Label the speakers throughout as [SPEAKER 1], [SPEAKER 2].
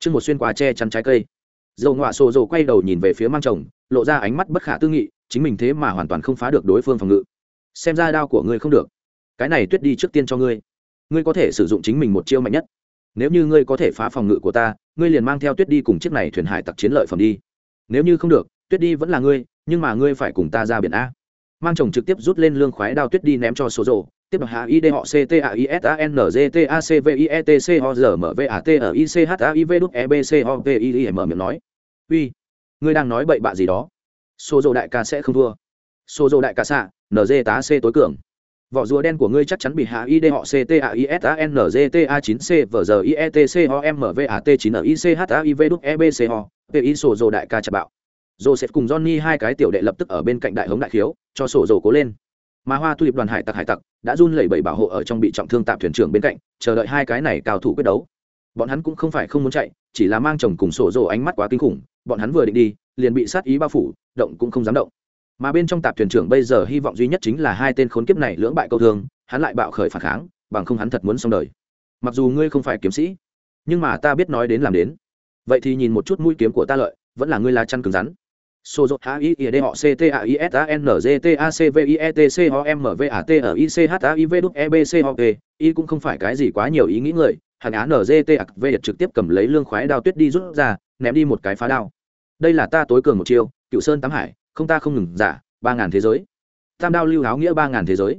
[SPEAKER 1] trước một xuyên qua che chắn trái cây. Dầu ngoạ sổ dầu quay đầu nhìn về phía mang chồng, lộ ra ánh mắt bất khả tư nghị, chính mình thế mà hoàn toàn không phá được đối phương phòng ngự. Xem ra đao của ngươi không được. Cái này tuyết đi trước tiên cho ngươi. Ngươi có thể sử dụng chính mình một chiêu mạnh nhất. Nếu như ngươi có thể phá phòng ngự của ta, ngươi liền mang theo tuyết đi cùng chiếc này thuyền hải tặc chiến lợi phẩm đi. Nếu như không được, tuyết đi vẫn là ngươi, nhưng mà ngươi phải cùng ta ra biển a. Mang chồng trực tiếp rút lên lương khoái đao tuyết đi ném cho số rồ tiếp tục hạ họ c ho miệng nói uy ngươi đang nói bậy bạ gì đó số Dô đại ca sẽ không thua số Dô đại ca xạ nz tá c tối cường vỏ rùa đen của ngươi chắc chắn bị hạ id họ c t a i s a n g t a 9 c v g i e t c ho m v a t 9 ở i c h a i v e b c p i rồ đại ca chặt bạo Joseph cùng Johnny hai cái tiểu đệ lập tức ở bên cạnh đại hống đại khiếu, cho sổ dầu cố lên. Mà Hoa Tu Liệp đoàn hải tặc hải tặc đã run lẩy bẩy bảo hộ ở trong bị trọng thương tạm thuyền trưởng bên cạnh, chờ đợi hai cái này cao thủ quyết đấu. Bọn hắn cũng không phải không muốn chạy, chỉ là mang chồng cùng sổ rồ ánh mắt quá kinh khủng, bọn hắn vừa định đi, liền bị sát ý bao phủ, động cũng không dám động. Mà bên trong tạp thuyền trưởng bây giờ hy vọng duy nhất chính là hai tên khốn kiếp này lưỡng bại câu thương, hắn lại bạo khởi phản kháng, bằng không hắn thật muốn xong đời. Mặc dù ngươi không phải kiếm sĩ, nhưng mà ta biết nói đến làm đến. Vậy thì nhìn một chút mũi kiếm của ta lợi, vẫn là ngươi lá chăn cứng rắn Sô dột H, I E D họ C T A I S A N G T, A C V I E T, C, H, M V, A, T R I C, H, A, I, V đúc E B C H P y cũng không phải cái gì quá nhiều ý nghĩ người hàng á N G, T, A V trực tiếp cầm lấy lương khoái đao tuyết đi rút ra ném đi một cái phá đao đây là ta tối cường một chiêu cựu sơn tám hải không ta không ngừng giả ba ngàn thế giới tam đao lưu áo nghĩa ba ngàn thế giới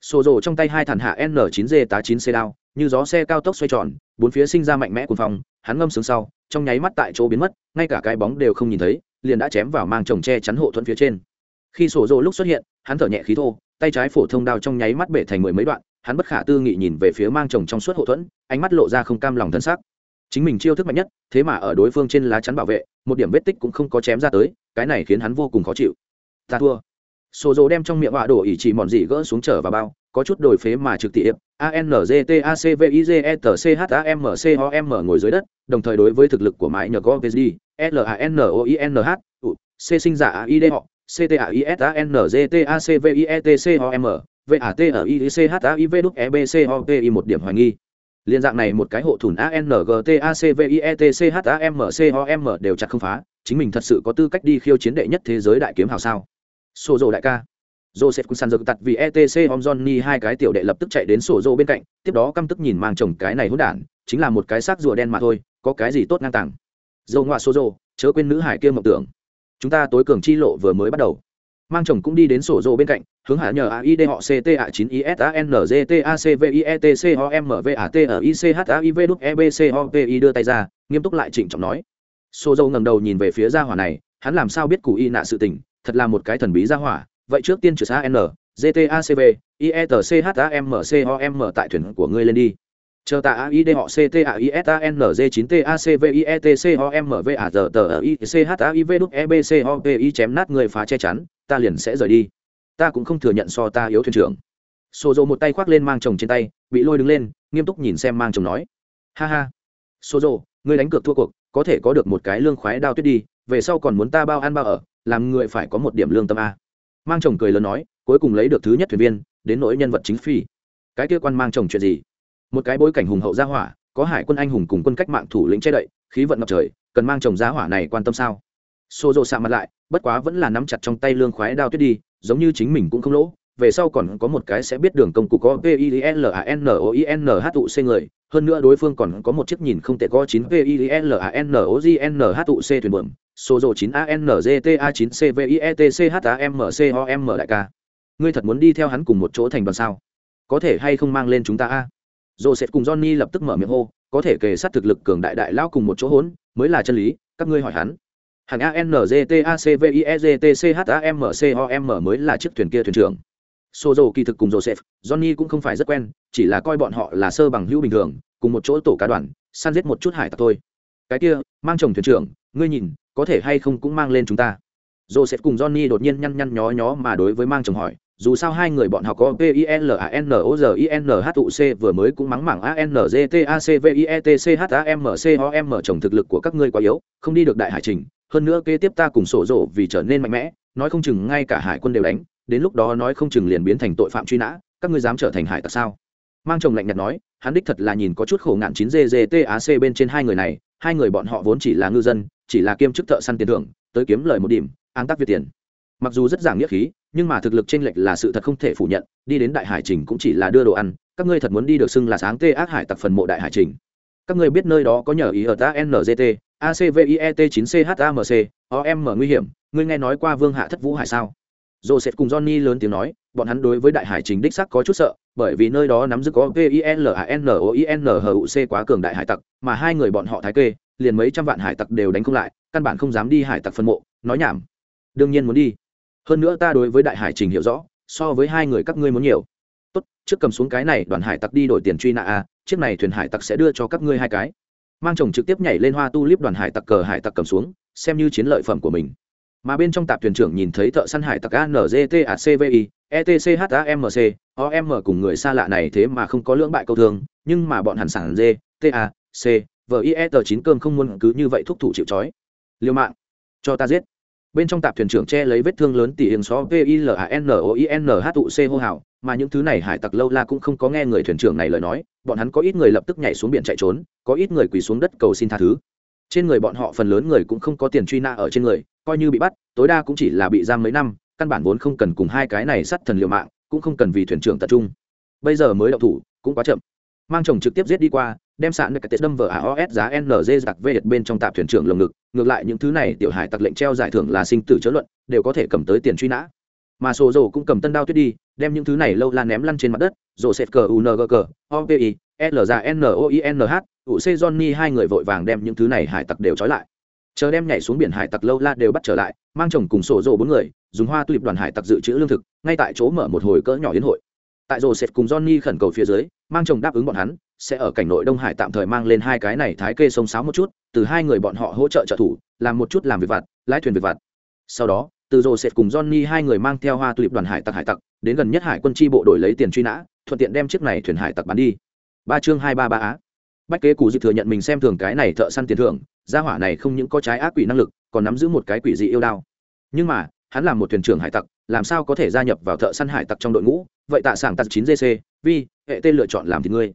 [SPEAKER 1] Sô rồ trong tay hai thản hạ N 9 G tá 9 C đao như gió xe cao tốc xoay tròn bốn phía sinh ra mạnh mẽ cuồng phong hắn ngâm sướng sau trong nháy mắt tại chỗ biến mất ngay cả cái bóng đều không nhìn thấy liền đã chém vào mang chồng che chắn hộ thuẫn phía trên. Khi sổ rồ lúc xuất hiện, hắn thở nhẹ khí thô, tay trái phổ thông đao trong nháy mắt bể thành mười mấy đoạn, hắn bất khả tư nghị nhìn về phía mang chồng trong suốt hộ thuẫn, ánh mắt lộ ra không cam lòng thân xác chính mình chiêu thức mạnh nhất, thế mà ở đối phương trên lá chắn bảo vệ, một điểm vết tích cũng không có chém ra tới, cái này khiến hắn vô cùng khó chịu. Ta thua. Sổ rồ đem trong miệng họa đổ ỉ chỉ mòn dị gỡ xuống trở vào bao có chút đổi phế mà trực tiệp anztacvizetcham ngồi dưới đất, đồng thời đối với thực lực của mãi nhờ có vsd lanoinh c sinh giả aid họ ctaisanztacvietcom vat một điểm hoài nghi. Liên dạng này một cái hộ thủn angtacvietcham đều chặt không phá, chính mình thật sự có tư cách đi khiêu chiến đệ nhất thế giới đại kiếm hào sao? Sổ dồ đại ca. Joseph Kusan giật tặt vì ETC Om Johnny hai cái tiểu đệ lập tức chạy đến sổ rô bên cạnh, tiếp đó căm tức nhìn mang chồng cái này hỗn đản, chính là một cái xác rùa đen mà thôi, có cái gì tốt ngang tàng. Dâu ngoạ sổ rô, chớ quên nữ hải kia mộng tưởng. Chúng ta tối cường chi lộ vừa mới bắt đầu. Mang chồng cũng đi đến sổ rô bên cạnh, hướng hạ nhờ AID họ CTA 9 ISANZTACVIETCHOMVAT EBCHOPI đưa tay ra, nghiêm túc lại chỉnh trọng nói. Sổ rô ngẩng đầu nhìn về phía gia hỏa này, hắn làm sao biết cụ y nạ sự tình, thật là một cái thần bí gia hỏa, vậy trước tiên trừ xa n gtacv ietchhamcom tại thuyền của ngươi lên đi. Chờ tạ aid họ ctaisang 9 tacvietchomvaz tờ ichiv đúc ebchopi chém nát người phá che chắn, ta liền sẽ rời đi. Ta cũng không thừa nhận so ta yếu thuyền trưởng. Sô dô một tay khoác lên mang chồng trên tay, bị lôi đứng lên, nghiêm túc nhìn xem mang chồng nói. Ha ha. Sô dô ngươi đánh cược thua cuộc, có thể có được một cái lương khoái đao tuyết đi, về sau còn muốn ta bao ăn bao ở, làm người phải có một điểm lương tâm a mang chồng cười lớn nói, cuối cùng lấy được thứ nhất thuyền viên, đến nỗi nhân vật chính phi. Cái kia quan mang chồng chuyện gì? Một cái bối cảnh hùng hậu gia hỏa, có hải quân anh hùng cùng quân cách mạng thủ lĩnh che đậy, khí vận ngập trời, cần mang chồng giá hỏa này quan tâm sao? Xô rộ xạ mặt lại, bất quá vẫn là nắm chặt trong tay lương khoái đao tuyết đi, giống như chính mình cũng không lỗ về sau còn có một cái sẽ biết đường công cụ có p i l a n o i n h u c người hơn nữa đối phương còn có một chiếc nhìn không tệ có chín p i l a n o g n h u c thuyền buồm số rộ 9 ANZTA 9 CVIETCHAMCOM đại ca. Ngươi thật muốn đi theo hắn cùng một chỗ thành đoàn sao? Có thể hay không mang lên chúng ta a? Joseph cùng Johnny lập tức mở miệng hô, có thể kề sát thực lực cường đại đại lao cùng một chỗ hỗn, mới là chân lý, các ngươi hỏi hắn. Hàng ANZTA CVIETCHAMCOM mới là chiếc thuyền kia thuyền trưởng. Sozo kỳ thực cùng Joseph, Johnny cũng không phải rất quen, chỉ là coi bọn họ là sơ bằng hữu bình thường, cùng một chỗ tổ cá đoàn, săn giết một chút hải tặc thôi. Cái kia, mang chồng thuyền trưởng, ngươi nhìn, có thể hay không cũng mang lên chúng ta joseph cùng johnny đột nhiên nhăn nhăn nhó nhó mà đối với mang chồng hỏi dù sao hai người bọn họ có p i l a n o z i n h u c vừa mới cũng mắng mảng a n g t a c v i e t c h a m c o m chồng thực lực của các ngươi quá yếu không đi được đại hải trình hơn nữa kế tiếp ta cùng sổ rộ vì trở nên mạnh mẽ nói không chừng ngay cả hải quân đều đánh đến lúc đó nói không chừng liền biến thành tội phạm truy nã, các ngươi dám trở thành hải tặc sao? Mang chồng lạnh nhạt nói, hắn đích thật là nhìn có chút khổ ngạn chín ggtac bên trên hai người này, hai người bọn họ vốn chỉ là ngư dân, chỉ là kiêm chức thợ săn tiền thưởng, tới kiếm lời một điểm an tác việt tiền. Mặc dù rất giảng nghĩa khí, nhưng mà thực lực t r ê n lệch là sự thật không thể phủ nhận, đi đến đại hải trình cũng chỉ là đưa đồ ăn, các ngươi thật muốn đi được xưng là sáng tê ác hải tặc phần mộ đại hải trình. Các ngươi biết nơi đó có nhờ ý ở ta ngt acviet 9 chamc om nguy hiểm, ngươi nghe nói qua vương hạ thất vũ hải sao? Joseph cùng johnny lớn tiếng nói, bọn hắn đối với đại hải trình đích xác có chút sợ, bởi vì nơi đó nắm giữ có vilanoinhuc quá cường đại hải tặc, mà hai người bọn họ thái kê, liền mấy trăm vạn hải tặc đều đánh không lại, căn bản không dám đi hải tặc phân mộ, nói nhảm. Đương nhiên muốn đi. Hơn nữa ta đối với đại hải trình hiểu rõ, so với hai người các ngươi muốn nhiều. Tốt, trước cầm xuống cái này, đoàn hải tặc đi đổi tiền truy nã a, chiếc này thuyền hải tặc sẽ đưa cho các ngươi hai cái. Mang chồng trực tiếp nhảy lên hoa tu líp đoàn hải tặc cờ hải tặc cầm xuống, xem như chiến lợi phẩm của mình mà bên trong tạp thuyền trưởng nhìn thấy thợ săn hải tặc anztacvi etchamc om cùng người xa lạ này thế mà không có lưỡng bại câu thương, nhưng mà bọn hẳn sản d ta c viet chín cơm không muốn cứ như vậy thúc thủ chịu trói. Liêu mạng. Cho ta giết. Bên trong tạp thuyền trưởng che lấy vết thương lớn tỉ hiền xó pilanoinhuc hô hào, mà những thứ này hải tặc lâu la cũng không có nghe người thuyền trưởng này lời nói, bọn hắn có ít người lập tức nhảy xuống biển chạy trốn, có ít người quỳ xuống đất cầu xin tha thứ trên người bọn họ phần lớn người cũng không có tiền truy nã ở trên người, coi như bị bắt, tối đa cũng chỉ là bị giam mấy năm, căn bản vốn không cần cùng hai cái này sát thần liều mạng, cũng không cần vì thuyền trưởng tập trung. Bây giờ mới đậu thủ, cũng quá chậm. Mang chồng trực tiếp giết đi qua, đem sạn được cái tết đâm vở aos giá nz giặc vê bên trong tạp thuyền trưởng lồng ngực, ngược lại những thứ này tiểu hải tặc lệnh treo giải thưởng là sinh tử chớ luận, đều có thể cầm tới tiền truy nã. Mà sổ dầu cũng cầm tân đao tuyết đi, đem những thứ này lâu la ném lăn trên mặt đất rổ sệt cờ ung cờ opi l ra noinh h ủ xê johnny hai người vội vàng đem những thứ này hải tặc đều trói lại. Chờ đem nhảy xuống biển hải tặc lâu la đều bắt trở lại, mang chồng cùng sổ rộ bốn người, dùng hoa tulip đoàn hải tặc dự trữ lương thực, ngay tại chỗ mở một hồi cỡ nhỏ hiến hội. Tại rổ sệt cùng johnny khẩn cầu phía dưới, mang chồng đáp ứng bọn hắn, sẽ ở cảnh nội đông hải tạm thời mang lên hai cái này thái kê sông sáo một chút, từ hai người bọn họ hỗ trợ trợ thủ, làm một chút làm việc vặt, lái thuyền việc vặt. Sau đó, từ rồ sệt cùng johnny hai người mang theo hoa tulip đoàn hải tặc hải tặc, đến gần nhất hải quân tri bộ đổi lấy tiền truy nã, thuận tiện đem chiếc này thuyền hải tặc bán đi. Ba chương hai ba ba á bách kế cụ dịp thừa nhận mình xem thường cái này thợ săn tiền thưởng, gia hỏa này không những có trái ác quỷ năng lực, còn nắm giữ một cái quỷ dị yêu đao. Nhưng mà, hắn là một thuyền trưởng hải tặc, làm sao có thể gia nhập vào thợ săn hải tặc trong đội ngũ? Vậy tạ sảng tặc chín gc vi hệ e, tên lựa chọn làm thì ngươi.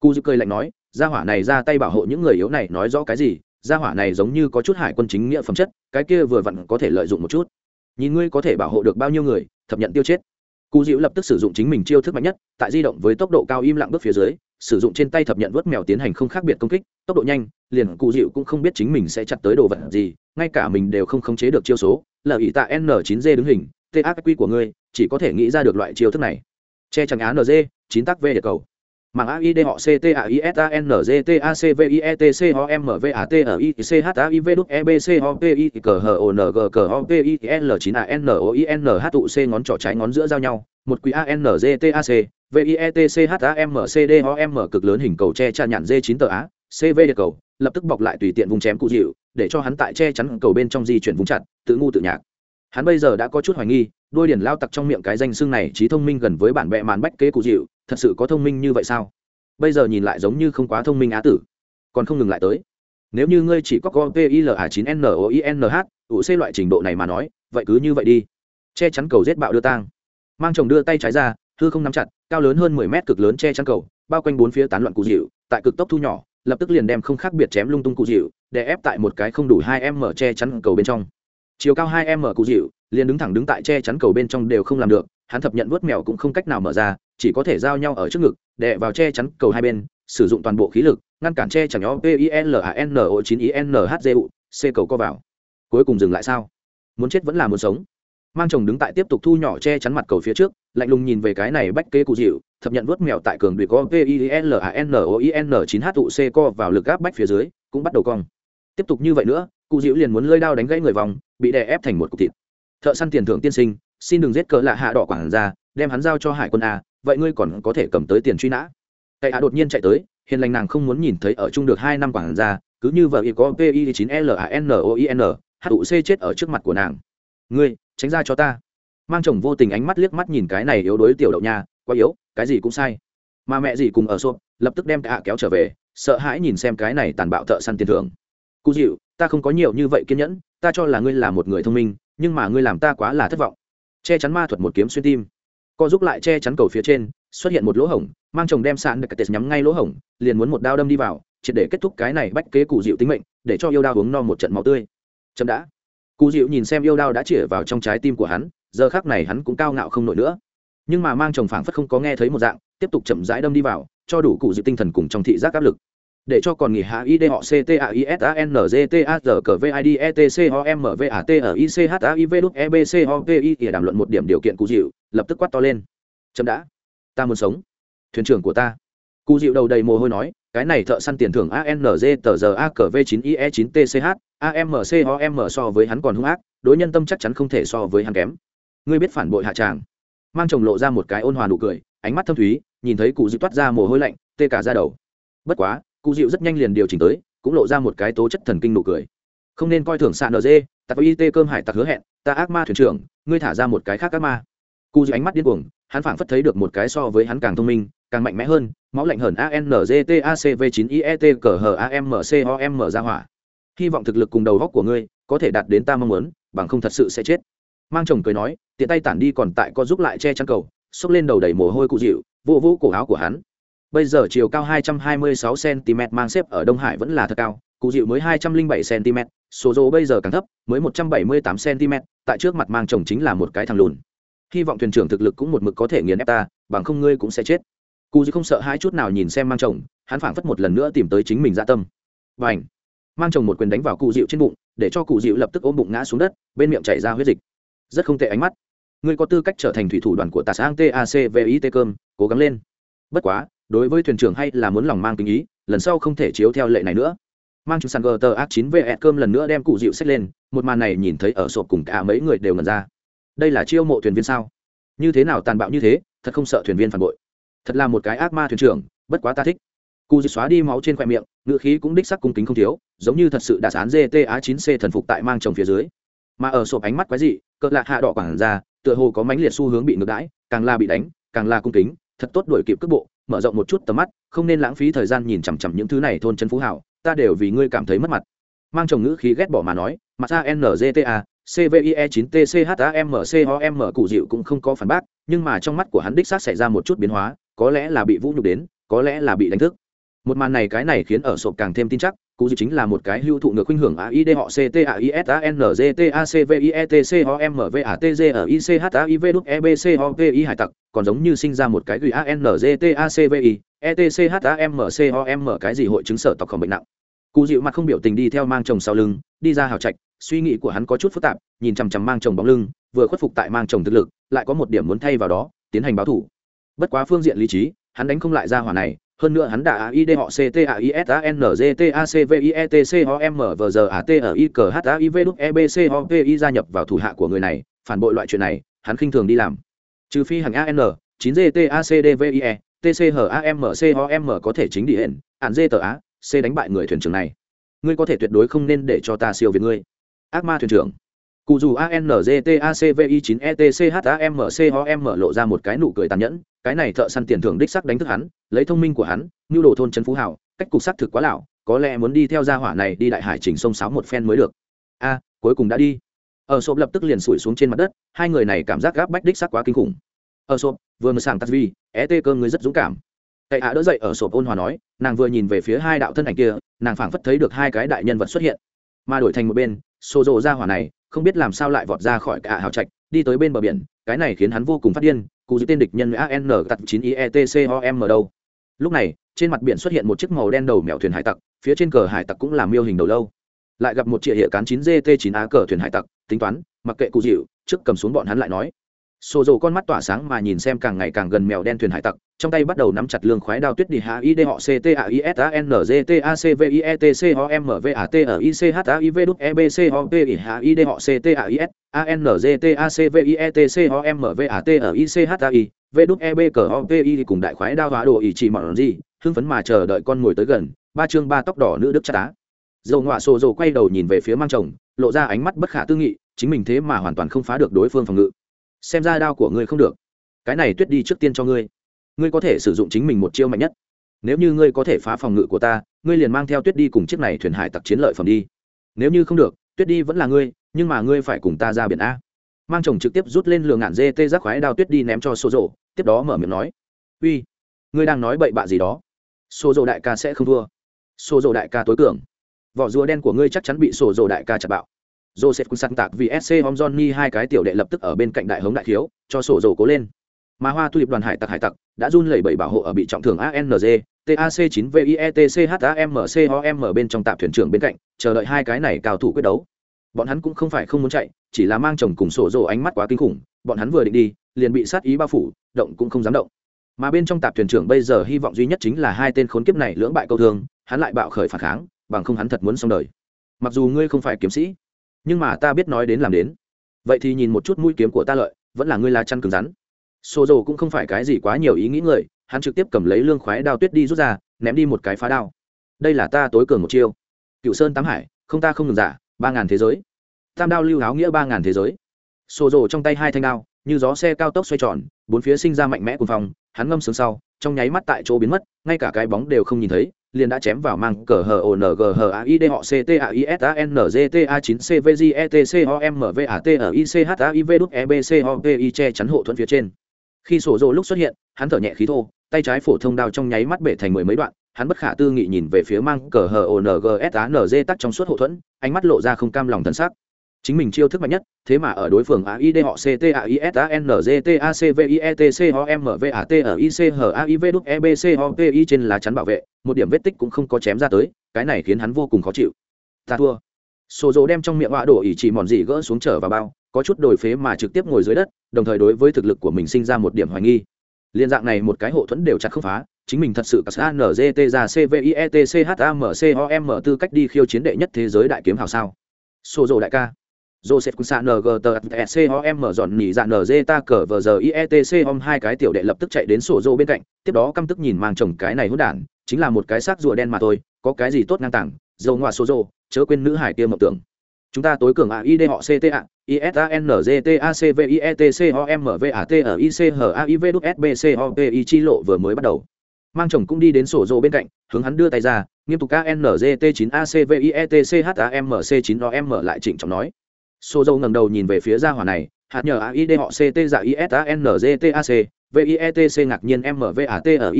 [SPEAKER 1] Cù dư cười lạnh nói, gia hỏa này ra tay bảo hộ những người yếu này nói rõ cái gì? Gia hỏa này giống như có chút hải quân chính nghĩa phẩm chất, cái kia vừa vặn có thể lợi dụng một chút. Nhìn ngươi có thể bảo hộ được bao nhiêu người, thập nhận tiêu chết. Cụ dịu lập tức sử dụng chính mình chiêu thức mạnh nhất, tại di động với tốc độ cao im lặng bước phía dưới sử dụng trên tay thập nhận vớt mèo tiến hành không khác biệt công kích tốc độ nhanh liền cụ dịu cũng không biết chính mình sẽ chặt tới đồ vật gì ngay cả mình đều không khống chế được chiêu số. Lợi ý tạ n 9 g đứng hình taq của ngươi chỉ có thể nghĩ ra được loại chiêu thức này. Che chẳng án ng chín tác v địa cầu. Mạng AID họ CTAISANZTACVIETCHOMVATRIVDEBCHOPICHOPICHOPICL9ANOINH tụ C ngón trỏ trái ngón giữa giao nhau, một quý ANZTAC, vietchamcdom cực lớn hình cầu che chắn nhạn D9 tờ á, CV địa cầu, lập tức bọc lại tùy tiện vùng chém cụ dịu, để cho hắn tại che chắn cầu bên trong di chuyển vùng chặt, tự ngu tự nhạc. Hắn bây giờ đã có chút hoài nghi, đôi điển lao tặc trong miệng cái danh xưng này trí thông minh gần với bản bệ màn bách kế cụ dịu thật sự có thông minh như vậy sao? Bây giờ nhìn lại giống như không quá thông minh á tử. Còn không ngừng lại tới. Nếu như ngươi chỉ có con pila 9 n o i n h ủ c loại trình độ này mà nói vậy cứ như vậy đi. Che chắn cầu giết bạo đưa tang. Mang chồng đưa tay trái ra hư không nắm chặt, cao lớn hơn mười mét cực lớn che chắn cầu, bao quanh bốn phía tán loạn cụ dịu, tại cực tốc thu nhỏ, lập tức liền đem không khác biệt chém lung tung cụ dịu, để ép tại một cái không đủ hai m che chắn cầu bên trong. Chiều cao hai m cụ dịu, liền đứng thẳng đứng tại che chắn cầu bên trong đều không làm được, hắn thập nhận vớt mèo cũng không cách nào mở ra, chỉ có thể giao nhau ở trước ngực, đè vào che chắn cầu hai bên, sử dụng toàn bộ khí lực, ngăn cản che chẳng n pilano 9 u, c cầu co vào. Cuối cùng dừng lại sao? Muốn chết vẫn là muốn sống. Mang chồng đứng tại tiếp tục thu nhỏ che chắn mặt cầu phía trước lạnh lùng nhìn về cái này bách kế cụ dịu, thập nhận vớt mèo tại cường đùi có pilano 9 hụ c co vào lực áp bách phía dưới, cũng bắt đầu cong. Tiếp tục như vậy nữa, cụ dịu liền muốn lơi đao đánh gãy người vòng, bị đè ép thành một cục thịt. Thợ săn tiền thưởng tiên sinh, xin đừng giết cỡ lạ hạ đỏ quảng ra, đem hắn giao cho hải quân a, vậy ngươi còn có thể cầm tới tiền truy nã. Cậy hạ đột nhiên chạy tới, hiền lành nàng không muốn nhìn thấy ở chung được hai năm quảng ra, cứ như vợ y có pi 9 l a n o i n h tụ c chết ở trước mặt của nàng. Ngươi, tránh ra cho ta mang chồng vô tình ánh mắt liếc mắt nhìn cái này yếu đuối tiểu đậu nha, quá yếu, cái gì cũng sai. Mà mẹ gì cùng ở xốp, lập tức đem cả kéo trở về, sợ hãi nhìn xem cái này tàn bạo thợ săn tiền thưởng. Cụ dịu, ta không có nhiều như vậy kiên nhẫn, ta cho là ngươi là một người thông minh, nhưng mà ngươi làm ta quá là thất vọng. Che chắn ma thuật một kiếm xuyên tim. Co giúp lại che chắn cầu phía trên, xuất hiện một lỗ hổng, mang chồng đem sạn được cái tết nhắm ngay lỗ hổng, liền muốn một đao đâm đi vào, triệt để kết thúc cái này bách kế cụ dịu tính mệnh, để cho yêu đao uống no một trận máu tươi. Chậm đã. Cụ dịu nhìn xem yêu đao đã chĩa vào trong trái tim của hắn giờ khác này hắn cũng cao ngạo không nổi nữa. Nhưng mà mang chồng phảng phất không có nghe thấy một dạng, tiếp tục chậm rãi đâm đi vào, cho đủ cụ dịu tinh thần cùng trong thị giác áp lực. Để cho còn nghỉ hạ id họ c t a i s a n g t a r c v i d e t c h m v a t r i c h a i v e b c h p i đàm luận một điểm điều kiện cụ dịu, lập tức quát to lên. Chậm đã, ta muốn sống. Thuyền trưởng của ta. Cụ dịu đầu đầy mồ hôi nói, cái này thợ săn tiền thưởng ang tờ giờ a cờ v 9 ie 9 tch amc om so với hắn còn hung ác, đối nhân tâm chắc chắn không thể so với hắn kém ngươi biết phản bội hạ tràng. Mang chồng lộ ra một cái ôn hòa nụ cười, ánh mắt thâm thúy, nhìn thấy cụ dịu toát ra mồ hôi lạnh, tê cả ra đầu. Bất quá, cụ dịu rất nhanh liền điều chỉnh tới, cũng lộ ra một cái tố chất thần kinh nụ cười. Không nên coi thường xạ nd tặc y tê cơm hải tặc hứa hẹn, ta ác ma thuyền trưởng, ngươi thả ra một cái khác ác ma. Cụ dịu ánh mắt điên cuồng, hắn phảng phất thấy được một cái so với hắn càng thông minh, càng mạnh mẽ hơn, máu lạnh hởn anztacv 9 iet cờ hờ amcom ra hỏa. Hy vọng thực lực cùng đầu góc của ngươi có thể đạt đến ta mong muốn, bằng không thật sự sẽ chết. Mang chồng cười nói tiện tay tản đi còn tại có giúp lại che chắn cầu, xốc lên đầu đầy mồ hôi cụ dịu, vô vô cổ áo của hắn. Bây giờ chiều cao 226 cm mang xếp ở đông hải vẫn là thật cao, cụ dịu mới 207 cm số dỗ bây giờ càng thấp, mới 178 cm tại trước mặt mang chồng chính là một cái thằng lùn. Hy vọng thuyền trưởng thực lực cũng một mực có thể nghiền ép ta, bằng không ngươi cũng sẽ chết. Cụ dịu không sợ hai chút nào nhìn xem mang chồng, hắn phảng phất một lần nữa tìm tới chính mình dạ tâm. Và ảnh mang chồng một quyền đánh vào cụ dịu trên bụng, để cho cụ dịu lập tức ôm bụng ngã xuống đất, bên miệng chảy ra huyết dịch. Rất không tệ ánh mắt ngươi có tư cách trở thành thủy thủ đoàn của tà sáng tacvit cơm cố gắng lên. Bất quá, đối với thuyền trưởng hay là muốn lòng mang tình ý, lần sau không thể chiếu theo lệ này nữa. Mang chúng sàn gờ tờ ác chín ve cơm lần nữa đem cụ dịu xách lên, một màn này nhìn thấy ở sộp cùng cả mấy người đều ngần ra. Đây là chiêu mộ thuyền viên sao? Như thế nào tàn bạo như thế, thật không sợ thuyền viên phản bội. Thật là một cái ác ma thuyền trưởng, bất quá ta thích. Cụ dịu xóa đi máu trên khoe miệng ngựa khí cũng đích sắc cung kính không thiếu, giống như thật sự đã án gta 9 c thần phục tại mang chồng phía dưới. Mà ở sộp ánh mắt quái dị, cỡ lạ hạ đỏ quảng ra tựa hồ có mãnh liệt xu hướng bị ngược đãi, càng là bị đánh, càng là cung kính, thật tốt đuổi kịp cước bộ, mở rộng một chút tầm mắt, không nên lãng phí thời gian nhìn chằm chằm những thứ này thôn chân phú hảo, ta đều vì ngươi cảm thấy mất mặt. Mang chồng ngữ khí ghét bỏ mà nói mặt ra ngta cvie 9 tchamcom cụ dịu cũng không có phản bác, nhưng mà trong mắt của hắn đích xác xảy ra một chút biến hóa, có lẽ là bị vũ nhục đến, có lẽ là bị đánh thức. Một màn này cái này khiến ở sộp càng thêm tin chắc Cú dịu chính là một cái hưu thụ ngược khuynh hưởng A I D họ C T A S N Z T A C V I E T C H O M R A T G R I C H A I V E B C O V I hải tặc, còn giống như sinh ra một cái gửi anztacvi etchamcom cái gì hội chứng sở tộc không bệnh nặng. Cú dịu mặt không biểu tình đi theo mang chồng sau lưng, đi ra hào trạch, suy nghĩ của hắn có chút phức tạp, nhìn chằm chằm mang chồng bóng lưng, vừa khuất phục tại mang chồng thực lực, lại có một điểm muốn thay vào đó, tiến hành báo thủ. Bất quá phương diện lý trí, hắn đánh không lại ra hỏa này hơn nữa hắn đã id họ ctaisavitcomvgi gia nhập vào thủ hạ của người này, phản bội loại chuyện này, hắn khinh thường đi làm. Trừ phi hàng an 9 gtacdvie m có thể chính đi hiện ạn dê tờ á c đánh bại người thuyền trưởng này. Ngươi có thể tuyệt đối không nên để cho ta siêu việt ngươi. Ác ma thuyền trưởng. Cụ dù angtacvi 9 etchamcom lộ ra một cái nụ cười tàn nhẫn cái này thợ săn tiền thưởng đích sắc đánh thức hắn, lấy thông minh của hắn nhu đồ thôn trấn phú hảo cách cục xác thực quá lão, có lẽ muốn đi theo gia hỏa này đi đại hải chỉnh sông sáo một phen mới được. A, cuối cùng đã đi. Ở sộp lập tức liền sủi xuống trên mặt đất, hai người này cảm giác gáp bách đích sắc quá kinh khủng. Ở sộp, vừa mới sàng tắt vi é tê cơ người rất dũng cảm. Cậy hạ đỡ dậy ở sộp ôn hòa nói, nàng vừa nhìn về phía hai đạo thân ảnh kia, nàng phảng phất thấy được hai cái đại nhân vật xuất hiện. Mà đổi thành một bên, xô rộ ra hỏa này, không biết làm sao lại vọt ra khỏi cả hào trạch, đi tới bên bờ biển, cái này khiến hắn vô cùng phát điên cụ giữ tên địch nhân an tặc chín ietcom đâu? Lúc này, trên mặt biển xuất hiện một chiếc màu đen đầu mèo thuyền hải tặc, phía trên cờ hải tặc cũng làm miêu hình đầu lâu. Lại gặp một trịa hệ cán chín gt chín á cờ thuyền hải tặc, tính toán, mặc kệ cụ dịu, trước cầm xuống bọn hắn lại nói. Sô dầu con mắt tỏa sáng mà nhìn xem càng ngày càng gần mèo đen thuyền hải tặc trong tay bắt đầu nắm chặt lương khoái đao tuyết đi hạ id họ c t a i s a n g t a c v i e t c h m v a t r i c h a i v đ e b c h p i h i d họ c t a i s a n g t a c v i e t c h m v a t r i c h a i v đ e b c o p i cùng đại khoái đao hóa đồ ý chỉ mọn gì hưng phấn mà chờ đợi con ngồi tới gần ba chương ba tóc đỏ nữ đức cha tá dầu ngọa sô dầu quay đầu nhìn về phía mang chồng lộ ra ánh mắt bất khả tư nghị chính mình thế mà hoàn toàn không phá được đối phương phòng ngự xem ra đao của ngươi không được. Cái này tuyết đi trước tiên cho ngươi. Ngươi có thể sử dụng chính mình một chiêu mạnh nhất. Nếu như ngươi có thể phá phòng ngự của ta, ngươi liền mang theo tuyết đi cùng chiếc này thuyền hải tặc chiến lợi phẩm đi. Nếu như không được, tuyết đi vẫn là ngươi, nhưng mà ngươi phải cùng ta ra biển a. Mang chồng trực tiếp rút lên lường ngạn dê tê giác khoái đao tuyết đi ném cho xô rộ tiếp đó mở miệng nói. Uy, ngươi đang nói bậy bạ gì đó? Xô rộ đại ca sẽ không thua. Xô rộ đại ca tối cường. Vỏ rùa đen của ngươi chắc chắn bị xô rộ đại ca chặt bạo joseph cũng săn tạc vì sc hom johnny hai cái tiểu đệ lập tức ở bên cạnh đại hống đại thiếu, cho sổ rồ cố lên. Mà hoa tulip đoàn hải tặc hải tặc đã run lẩy bẩy bảo hộ ở bị trọng thưởng anz tac 9 vietchamc bên trong tạp thuyền trưởng bên cạnh, chờ đợi hai cái này cao thủ quyết đấu. Bọn hắn cũng không phải không muốn chạy, chỉ là mang chồng cùng sổ rồ ánh mắt quá kinh khủng, bọn hắn vừa định đi, liền bị sát ý bao phủ, động cũng không dám động. Mà bên trong tạp thuyền trưởng bây giờ hy vọng duy nhất chính là hai tên khốn kiếp này lưỡng bại câu thương, hắn lại bạo khởi phản kháng, bằng không hắn thật muốn xong đời. Mặc dù ngươi không phải kiếm sĩ nhưng mà ta biết nói đến làm đến. Vậy thì nhìn một chút mũi kiếm của ta lợi, vẫn là ngươi lá chăn cứng rắn. Xô dầu cũng không phải cái gì quá nhiều ý nghĩ người, hắn trực tiếp cầm lấy lương khoái đao tuyết đi rút ra, ném đi một cái phá đao. Đây là ta tối cường một chiêu. Cựu sơn tám hải, không ta không ngừng giả, ba ngàn thế giới. Tam đao lưu áo nghĩa ba ngàn thế giới. Xô dầu trong tay hai thanh đao, như gió xe cao tốc xoay tròn, bốn phía sinh ra mạnh mẽ cuồng phong, hắn ngâm sướng sau, trong nháy mắt tại chỗ biến mất, ngay cả cái bóng đều không nhìn thấy liền đã chém vào mang cờ hờ o n g h a i d họ c t a i s e a n g t a 9 c v g e t c o m v a t ở i c h a i v đúc e b c o p i che chắn hộ thuẫn phía trên. Khi sổ rồ lúc xuất hiện, hắn thở nhẹ khí thô, tay trái phổ thông đao trong nháy mắt bể thành mười mấy đoạn, hắn bất khả tư nghị nhìn về phía mang cờ hờ o n g s a n g tắc trong suốt hộ thuẫn, ánh mắt lộ ra không cam lòng thân xác chính mình chiêu thức mạnh nhất, thế mà ở đối phương a i d họ c t a i s n g t a c v i e t c o m v a t ở i c h a i v đúc e b c o t i trên lá chắn bảo vệ, một điểm vết tích cũng không có chém ra tới, cái này khiến hắn vô cùng khó chịu. Ta thua. Sổ dỗ đem trong miệng họa đổ ỉ chỉ mòn gì gỡ xuống trở vào bao, có chút đổi phế mà trực tiếp ngồi dưới đất, đồng thời đối với thực lực của mình sinh ra một điểm hoài nghi. Liên dạng này một cái hộ thuẫn đều chặt không phá, chính mình thật sự cả ngt ra cvietchamcom tư cách đi khiêu chiến đệ nhất thế giới đại kiếm hào sao. Sổ dỗ đại ca. Joseph Kusa NGTSCOM dọn nhỉ dạ NG ta cờ vờ giờ IETC om hai cái tiểu đệ lập tức chạy đến sổ rô bên cạnh, tiếp đó căm tức nhìn mang chồng cái này hỗn đản, chính là một cái xác rùa đen mà thôi, có cái gì tốt ngang tảng, dầu ngoa sổ rô, chớ quên nữ hải kia mộng tưởng. Chúng ta tối cường AID họ CTA, ISANGTACVIETCOMVAT ở ICHAIV chi lộ vừa mới bắt đầu. Mang chồng cũng đi đến sổ rô bên cạnh, hướng hắn đưa tay ra, nghiêm túc KNZT9ACVIETCHAMC9OM lại chỉnh trọng nói Sô dâu ngẩng đầu nhìn về phía gia hỏa này, hạt nhờ AID họ CT dạ ISANZTAC, VIETC ngạc nhiên MVAT ở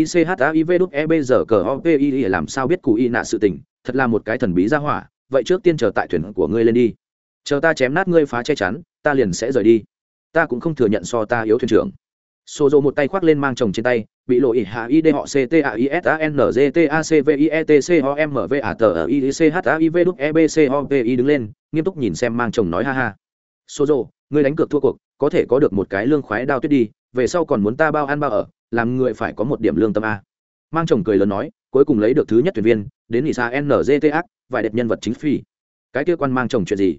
[SPEAKER 1] làm sao biết cụ y nạ sự tình, thật là một cái thần bí gia hỏa, vậy trước tiên chờ tại thuyền của ngươi lên đi. Chờ ta chém nát ngươi phá che chắn, ta liền sẽ rời đi. Ta cũng không thừa nhận so ta yếu thuyền trưởng. Sô dâu một tay khoác lên mang chồng trên tay, bị lộ ỉ hạ ID họ CTAISANZTACVIETCOMVAT i v đúc EBCOPI đứng lên, nghiêm túc nhìn xem mang chồng nói ha ha. Số rồ người đánh cược thua cuộc có thể có được một cái lương khoái đao tuyết đi về sau còn muốn ta bao ăn bao ở làm người phải có một điểm lương tâm a. Mang chồng cười lớn nói cuối cùng lấy được thứ nhất thuyền viên đến ỉ xa a vài đẹp nhân vật chính phi. Cái kia quan mang chồng chuyện gì?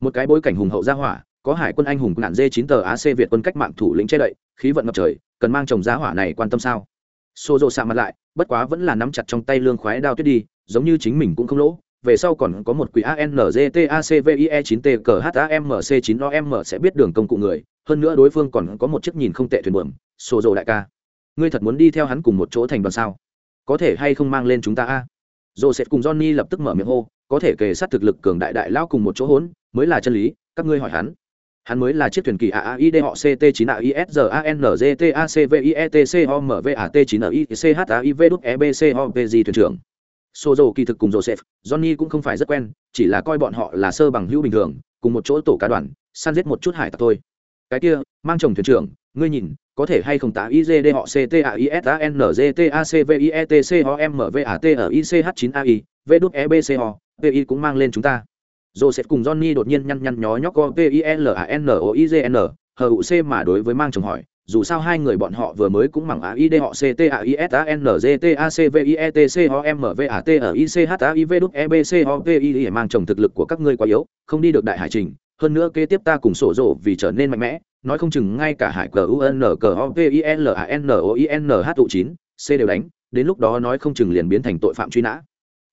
[SPEAKER 1] Một cái bối cảnh hùng hậu gia hỏa có hải quân anh hùng nạn dê chín tờ ac việt quân cách mạng thủ lĩnh che đậy khí vận ngập trời cần mang chồng giá hỏa này quan tâm sao xô rộ xạ mặt lại bất quá vẫn là nắm chặt trong tay lương khoái đao tuyết đi giống như chính mình cũng không lỗ về sau còn có một quỹ ANZTACVIE 9TKHAMC9OM sẽ biết đường công cụ người, hơn nữa đối phương còn có một chiếc nhìn không tệ thuyền buồm, Sô Dầu đại ca. Ngươi thật muốn đi theo hắn cùng một chỗ thành đoàn sao? Có thể hay không mang lên chúng ta a? Joseph cùng Johnny lập tức mở miệng hô, có thể kề sát thực lực cường đại đại lao cùng một chỗ hỗn, mới là chân lý, các ngươi hỏi hắn. Hắn mới là chiếc thuyền kỳ AAID họ CT9AISRANZTACVIETCOMVAT9ICHAIV thuyền trưởng Sô dầu kỳ thực cùng Joseph, Johnny cũng không phải rất quen, chỉ là coi bọn họ là sơ bằng hữu bình thường, cùng một chỗ tổ cá đoàn, săn giết một chút hải tặc thôi. Cái kia, mang chồng thuyền trưởng, ngươi nhìn, có thể hay không tá IZD họ CTAISANZTACVIETCOMVAT ở ICH9AI, VĐEBCO, VI cũng mang lên chúng ta. Joseph cùng Johnny đột nhiên nhăn nhăn nhó nhóc hờ ụ C mà đối với mang chồng hỏi, dù sao hai người bọn họ vừa mới cũng mẳng D họ C T A I S N L Z T A C V I E T C họ M V A T R I C H I V đúc E B C họ V I để mang chồng thực lực của các ngươi quá yếu, không đi được đại hải trình, hơn nữa kế tiếp ta cùng sổ rộ vì trở nên mạnh mẽ, nói không chừng ngay cả hải cờ UNCOPILANOINH 9 C đều đánh, đến lúc đó nói không chừng liền biến thành tội phạm truy nã.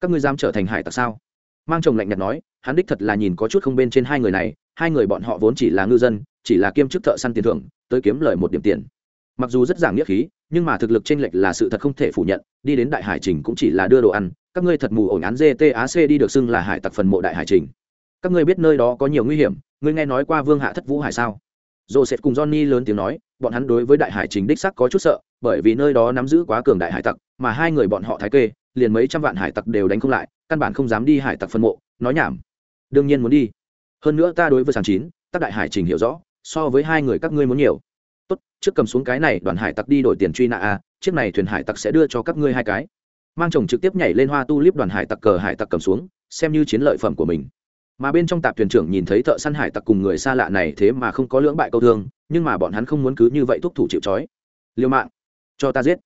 [SPEAKER 1] Các ngươi dám trở thành hải tặc sao? Mang chồng lạnh nhạt nói, hắn đích thật là nhìn có chút không bên trên hai người này, hai người bọn họ vốn chỉ là ngư dân, chỉ là kiêm chức thợ săn tiền thưởng, tới kiếm lời một điểm tiền. Mặc dù rất giảng nghĩa khí nhưng mà thực lực chênh lệch là sự thật không thể phủ nhận đi đến đại hải trình cũng chỉ là đưa đồ ăn các ngươi thật mù ổn án gtac đi được xưng là hải tặc phần mộ đại hải trình. Các ngươi biết nơi đó có nhiều nguy hiểm ngươi nghe nói qua vương hạ thất vũ hải sao? Joseph cùng johnny lớn tiếng nói bọn hắn đối với đại hải trình đích sắc có chút sợ bởi vì nơi đó nắm giữ quá cường đại hải tặc mà hai người bọn họ thái kê liền mấy trăm vạn hải tặc đều đánh không lại căn bản không dám đi hải tặc phân mộ nói nhảm đương nhiên muốn đi. Hơn nữa ta đối với sàn chín tác đại hải trình hiểu rõ, so với hai người các ngươi muốn nhiều. Tốt, trước cầm xuống cái này, đoàn hải tặc đi đổi tiền truy nã a, chiếc này thuyền hải tặc sẽ đưa cho các ngươi hai cái. Mang chồng trực tiếp nhảy lên hoa tu líp đoàn hải tặc cờ hải tặc cầm xuống, xem như chiến lợi phẩm của mình. Mà bên trong tạp thuyền trưởng nhìn thấy thợ săn hải tặc cùng người xa lạ này thế mà không có lưỡng bại câu thương, nhưng mà bọn hắn không muốn cứ như vậy thúc thủ chịu trói. Liêu mạng, cho ta giết.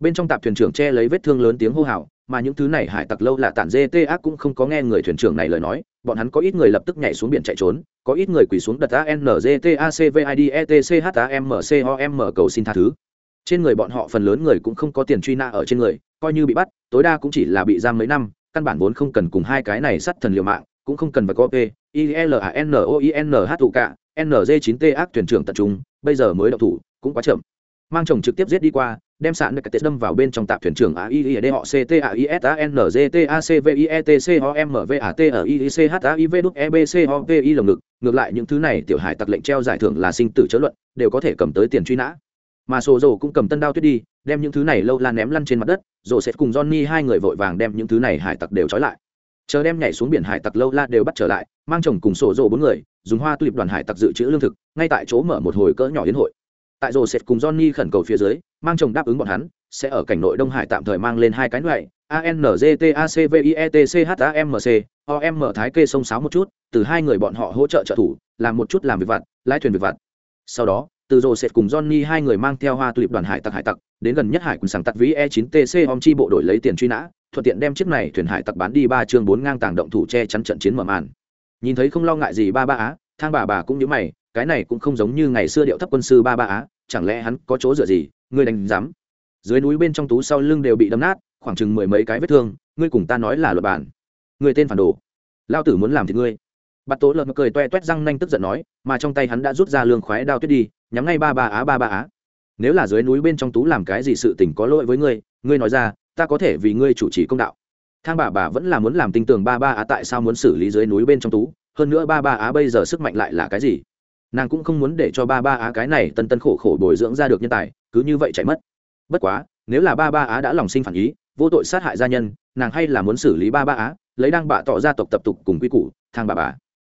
[SPEAKER 1] Bên trong tạp thuyền trưởng che lấy vết thương lớn tiếng hô hào mà những thứ này hải tặc lâu là tản dê tê ác cũng không có nghe người thuyền trưởng này lời nói, bọn hắn có ít người lập tức nhảy xuống biển chạy trốn, có ít người quỳ xuống đặt a n g t a c v i d e t c h a m c o m cầu xin tha thứ. Trên người bọn họ phần lớn người cũng không có tiền truy nã ở trên người, coi như bị bắt, tối đa cũng chỉ là bị giam mấy năm, căn bản vốn không cần cùng hai cái này sắt thần liều mạng, cũng không cần phải có p, i, l, a, n, o, i, n, h, tụ cả, n, g 9 t ác thuyền trưởng tập trung, bây giờ mới đậu thủ, cũng quá chậm. Mang chồng trực tiếp giết đi qua đem sạn được tết đâm vào bên trong tạp thuyền trưởng a i d họ c t a i s a n g t a c v i e t c o m v a t r i c h a i v đúc e b c o v i lồng ngực. Ngược lại những thứ này tiểu hải tặc lệnh treo giải thưởng là sinh tử chớ luận, đều có thể cầm tới tiền truy nã. Mà sổ dầu cũng cầm tân đao tuyết đi, đem những thứ này lâu lan ném lăn trên mặt đất rồi sẽ cùng johnny hai người vội vàng đem những thứ này hải tặc đều trói lại. Chờ đem nhảy xuống biển hải tặc lâu la đều bắt trở lại, mang chồng cùng sổ dầu bốn người, dùng hoa tulip đoàn hải tặc dự trữ lương thực, ngay tại chỗ mở một hồi cỡ nhỏ hiến hội tại rồ sệt cùng johnny khẩn cầu phía dưới, mang chồng đáp ứng bọn hắn, sẽ ở cảnh nội đông hải tạm thời mang lên hai cái loại anztacvietchamc om thái kê sông sáo một chút, từ hai người bọn họ hỗ trợ trợ thủ, làm một chút làm việc vặt, lái thuyền việc vặt. Sau đó, từ rồ sệt cùng johnny hai người mang theo hoa tulip đoàn hải tặc hải tặc, đến gần nhất hải quân sáng tặc ví e 9 tc om chi bộ đội lấy tiền truy nã, thuận tiện đem chiếc này thuyền hải tặc bán đi ba chương bốn ngang tàng động thủ che chắn trận chiến mở màn. Nhìn thấy không lo ngại gì ba ba á thang bà bà cũng như mày, cái này cũng không giống như ngày xưa điệu thấp quân sư ba ba á, chẳng lẽ hắn có chỗ dựa gì, ngươi đánh giám. Dưới núi bên trong tú sau lưng đều bị đâm nát, khoảng chừng mười mấy cái vết thương, ngươi cùng ta nói là luật bản. Người tên phản đồ. Lao tử muốn làm thì ngươi. Bắt tố lợn cười toe toét răng nanh tức giận nói, mà trong tay hắn đã rút ra lương khoái đao tuyết đi, nhắm ngay ba ba á, ba ba á. Nếu là dưới núi bên trong tú làm cái gì sự tình có lỗi với ngươi ngươi nói ra, ta có thể vì ngươi chủ trì công đạo. Thang bà bà vẫn là muốn làm tinh tường ba ba á tại sao muốn xử lý dưới núi bên trong tú hơn nữa ba ba á bây giờ sức mạnh lại là cái gì? Nàng cũng không muốn để cho ba ba á cái này tân tân khổ khổ bồi dưỡng ra được nhân tài, cứ như vậy chạy mất. Bất quá, nếu là ba ba á đã lòng sinh phản ý, vô tội sát hại gia nhân, nàng hay là muốn xử lý ba ba á, lấy đang bạ tỏ ra tộc tập tục cùng quy củ, thang bà bà.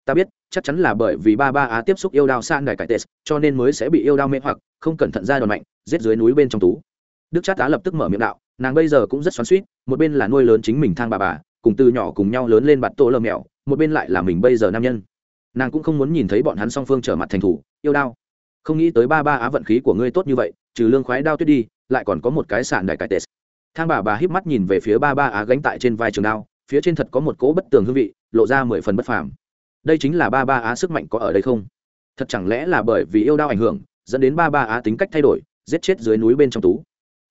[SPEAKER 1] Ta biết, chắc chắn là bởi vì ba ba á tiếp xúc yêu đao san ngài cải tệ, cho nên mới sẽ bị yêu đao mê hoặc, không cẩn thận ra đòn mạnh, giết dưới núi bên trong tú. Đức chát á lập tức mở miệng đạo, nàng bây giờ cũng rất xoắn suýt một bên là nuôi lớn chính mình thang bà bà cùng từ nhỏ cùng nhau lớn lên bạt tô lơ mèo một bên lại là mình bây giờ nam nhân. Nàng cũng không muốn nhìn thấy bọn hắn song phương trở mặt thành thủ, yêu đao. Không nghĩ tới ba ba á vận khí của ngươi tốt như vậy, trừ lương khoái đao tuyết đi, lại còn có một cái sạn đại cải tệ thang bà bà híp mắt nhìn về phía ba ba á gánh tại trên vai trường đao, phía trên thật có một cỗ bất tường hương vị, lộ ra mười phần bất phàm. Đây chính là ba ba á sức mạnh có ở đây không? Thật chẳng lẽ là bởi vì yêu đao ảnh hưởng, dẫn đến ba ba á tính cách thay đổi, giết chết dưới núi bên trong tú?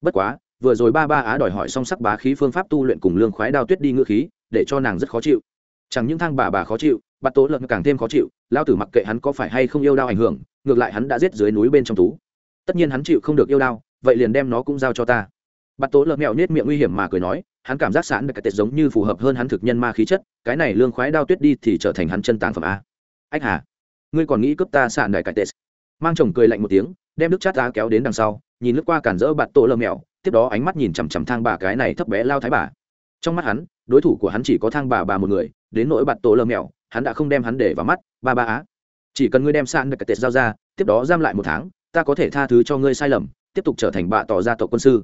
[SPEAKER 1] Bất quá vừa rồi ba ba á đòi hỏi song sắc bá khí phương pháp tu luyện cùng lương khoái đao tuyết đi ngựa khí, để cho nàng rất khó chịu. Chẳng những thang bà bà khó chịu bắt tố lợn càng thêm khó chịu, lao tử mặc kệ hắn có phải hay không yêu đao ảnh hưởng, ngược lại hắn đã giết dưới núi bên trong tú tất nhiên hắn chịu không được yêu đao, vậy liền đem nó cũng giao cho ta. Bắt tố lợn mèo nết miệng nguy hiểm mà cười nói, hắn cảm giác sẵn được cái tết giống như phù hợp hơn hắn thực nhân ma khí chất, cái này lương khoái đao tuyết đi thì trở thành hắn chân tàng phẩm a. Ách hà, ngươi còn nghĩ cướp ta sạn đại cái tết? Mang chồng cười lạnh một tiếng, đem đức chát ta kéo đến đằng sau, nhìn lướt qua cản rỡ bạt tổ lơ mèo tiếp đó ánh mắt nhìn chằm chằm thang bà cái này thấp bé lao thái bà. Trong mắt hắn, đối thủ của hắn chỉ có thang bà bà một người, đến nỗi bạt tổ lơ mèo hắn đã không đem hắn để vào mắt, ba ba á. Chỉ cần ngươi đem san được cái tết giao ra, tiếp đó giam lại một tháng, ta có thể tha thứ cho ngươi sai lầm, tiếp tục trở thành bạ tỏ gia tộc quân sư.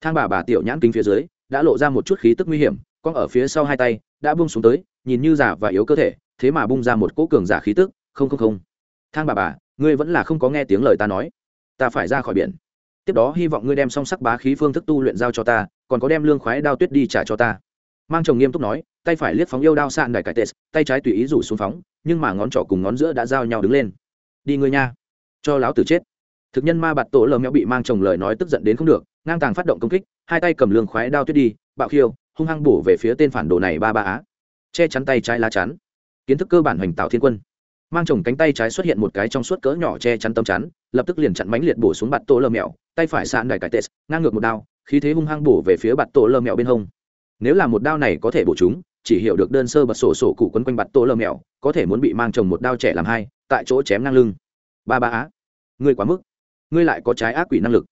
[SPEAKER 1] Thang bà bà tiểu nhãn kính phía dưới, đã lộ ra một chút khí tức nguy hiểm, con ở phía sau hai tay, đã bung xuống tới, nhìn như giả và yếu cơ thể, thế mà bung ra một cỗ cường giả khí tức, không không không. Thang bà bà, ngươi vẫn là không có nghe tiếng lời ta nói. Ta phải ra khỏi biển tiếp đó hy vọng ngươi đem song sắc bá khí phương thức tu luyện giao cho ta, còn có đem lương khoái đao tuyết đi trả cho ta. Mang chồng nghiêm túc nói, tay phải liếc phóng yêu đao sạn đài cải tệ tay trái tùy ý rủ xuống phóng, nhưng mà ngón trỏ cùng ngón giữa đã giao nhau đứng lên. Đi ngươi nha, cho láo tử chết. Thực nhân ma bạt tổ lờ mẹo bị mang chồng lời nói tức giận đến không được, ngang tàng phát động công kích, hai tay cầm lương khoái đao tuyết đi, bạo khiêu, hung hăng bổ về phía tên phản đồ này ba ba á. Che chắn tay trái lá chắn. Kiến thức cơ bản hoành tạo thiên quân mang chồng cánh tay trái xuất hiện một cái trong suốt cỡ nhỏ che chắn tâm chắn, lập tức liền chặn mánh liệt bổ xuống bạt tổ lơ mẹo, tay phải sạn đài cải tệ, ngang ngược một đao, khí thế hung hăng bổ về phía bạt tổ lơ mẹo bên hông. Nếu là một đao này có thể bổ chúng, chỉ hiểu được đơn sơ bật sổ sổ cụ quấn quanh bạt tổ lơ mẹo, có thể muốn bị mang chồng một đao trẻ làm hai, tại chỗ chém ngang lưng. Ba ba á, ngươi quá mức, ngươi lại có trái ác quỷ năng lực.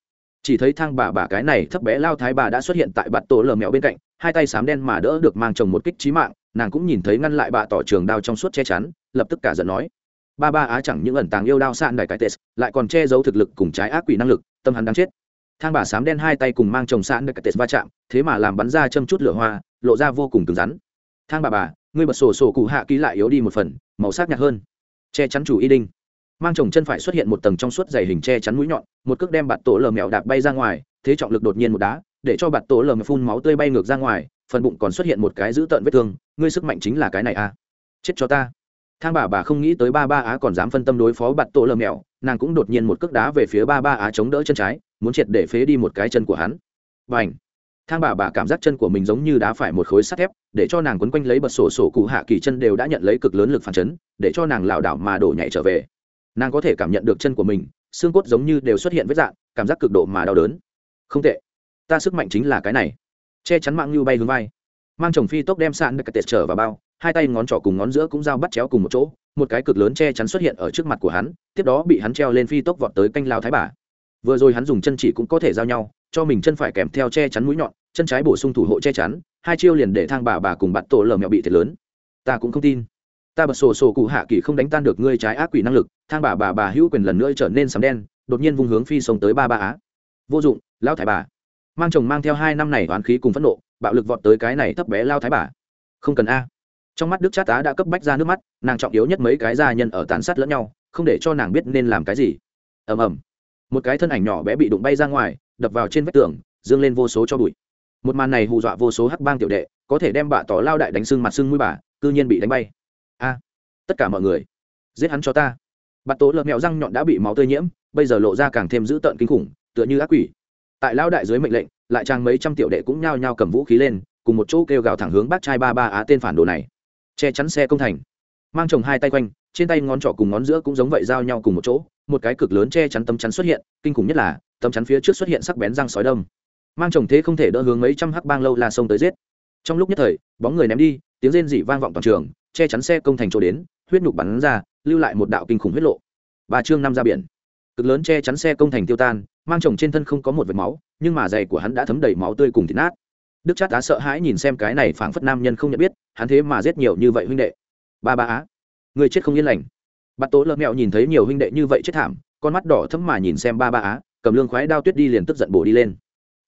[SPEAKER 1] Chỉ thấy thang bà bà cái này thấp bé lao thái bà đã xuất hiện tại bạt tổ lờ mèo bên cạnh, hai tay xám đen mà đỡ được mang chồng một kích trí mạng, nàng cũng nhìn thấy ngăn lại bà tỏ trường đao trong suốt che chắn lập tức cả giận nói. Ba ba á chẳng những ẩn tàng yêu đao sạn đài cái tes lại còn che giấu thực lực cùng trái ác quỷ năng lực, tâm hắn đáng chết. Thang bà sám đen hai tay cùng mang chồng sạn đài cái tes va chạm, thế mà làm bắn ra châm chút lửa hoa, lộ ra vô cùng cứng rắn. Thang bà bà, ngươi bật sổ sổ cụ hạ ký lại yếu đi một phần, màu sắc nhạt hơn. Che chắn chủ y đinh. Mang chồng chân phải xuất hiện một tầng trong suốt dày hình che chắn mũi nhọn, một cước đem bạt tổ lờ mèo đạp bay ra ngoài, thế trọng lực đột nhiên một đá, để cho bạt tổ lờ mèo phun máu tươi bay ngược ra ngoài, phần bụng còn xuất hiện một cái dữ tợn vết thương, ngươi sức mạnh chính là cái này à? Chết cho ta thang bà bà không nghĩ tới ba ba á còn dám phân tâm đối phó bạt tổ lờ mèo nàng cũng đột nhiên một cước đá về phía ba ba á chống đỡ chân trái, muốn triệt để phế đi một cái chân của hắn. Và h thang bà bà cảm giác chân của mình giống như đá phải một khối sắt thép, để cho nàng quấn quanh lấy bật sổ sổ cụ hạ kỳ chân đều đã nhận lấy cực lớn lực phản chấn, để cho nàng lảo đảo mà đổ nhảy trở về. Nàng có thể cảm nhận được chân của mình, xương cốt giống như đều xuất hiện vết dạng, cảm giác cực độ mà đau đớn. Không tệ. Ta sức mạnh chính là cái này. Che chắn mạng như bay hướng vai. Mang chồng phi tốc đem sạn được tệt trở vào bao hai tay ngón trỏ cùng ngón giữa cũng giao bắt chéo cùng một chỗ, một cái cực lớn che chắn xuất hiện ở trước mặt của hắn, tiếp đó bị hắn treo lên phi tốc vọt tới canh lao thái bà. Vừa rồi hắn dùng chân chỉ cũng có thể giao nhau, cho mình chân phải kèm theo che chắn mũi nhọn, chân trái bổ sung thủ hộ che chắn, hai chiêu liền để thang bà bà cùng bạn tổ lờ mẹo bị thiệt lớn. Ta cũng không tin. Ta bật sổ sổ cụ hạ kỳ không đánh tan được ngươi trái ác quỷ năng lực, thang bà bà bà hữu quyền lần nữa trở nên sấm đen, đột nhiên vung hướng phi sông tới ba ba á. Vô dụng, lao thái bà. Mang chồng mang theo hai năm này oán khí cùng phẫn nộ, bạo lực vọt tới cái này thấp bé lao thái bà. Không cần a trong mắt đức chát tá đã cấp bách ra nước mắt, nàng trọng yếu nhất mấy cái gia nhân ở tàn sát lẫn nhau, không để cho nàng biết nên làm cái gì. Ầm ầm. Một cái thân ảnh nhỏ bé bị đụng bay ra ngoài, đập vào trên vách tường, dương lên vô số cho bụi. Một màn này hù dọa vô số hắc bang tiểu đệ, có thể đem bạ tỏ lao đại đánh sưng mặt sưng mũi bà, cư nhiên bị đánh bay. A. Tất cả mọi người, giết hắn cho ta. Bạt tố lợn mẹo răng nhọn đã bị máu tươi nhiễm, bây giờ lộ ra càng thêm dữ tợn kinh khủng, tựa như ác quỷ. Tại lao đại dưới mệnh lệnh, lại trang mấy trăm tiểu đệ cũng nhao nhao cầm vũ khí lên, cùng một chỗ kêu gào thẳng hướng bác trai ba ba á tên phản đồ này che chắn xe công thành. Mang chồng hai tay quanh, trên tay ngón trỏ cùng ngón giữa cũng giống vậy giao nhau cùng một chỗ, một cái cực lớn che chắn tấm chắn xuất hiện, kinh khủng nhất là, tấm chắn phía trước xuất hiện sắc bén răng sói đông mang chồng thế không thể đỡ hướng mấy trăm hắc bang lâu la sông tới giết. Trong lúc nhất thời, bóng người ném đi, tiếng rên dị vang vọng toàn trường, che chắn xe công thành chỗ đến, huyết nhục bắn ra, lưu lại một đạo kinh khủng huyết lộ. Ba chương năm ra biển. Cực lớn che chắn xe công thành tiêu tan, mang chồng trên thân không có một vệt máu, nhưng mà giày của hắn đã thấm đầy máu tươi cùng thịt nát. Đức chát á sợ hãi nhìn xem cái này phảng phất nam nhân không nhận biết hắn thế mà giết nhiều như vậy huynh đệ. Ba ba á, người chết không yên lành. Bắt tố lợn mẹo nhìn thấy nhiều huynh đệ như vậy chết thảm, con mắt đỏ thấm mà nhìn xem ba ba á, cầm lương khoái đao tuyết đi liền tức giận bổ đi lên.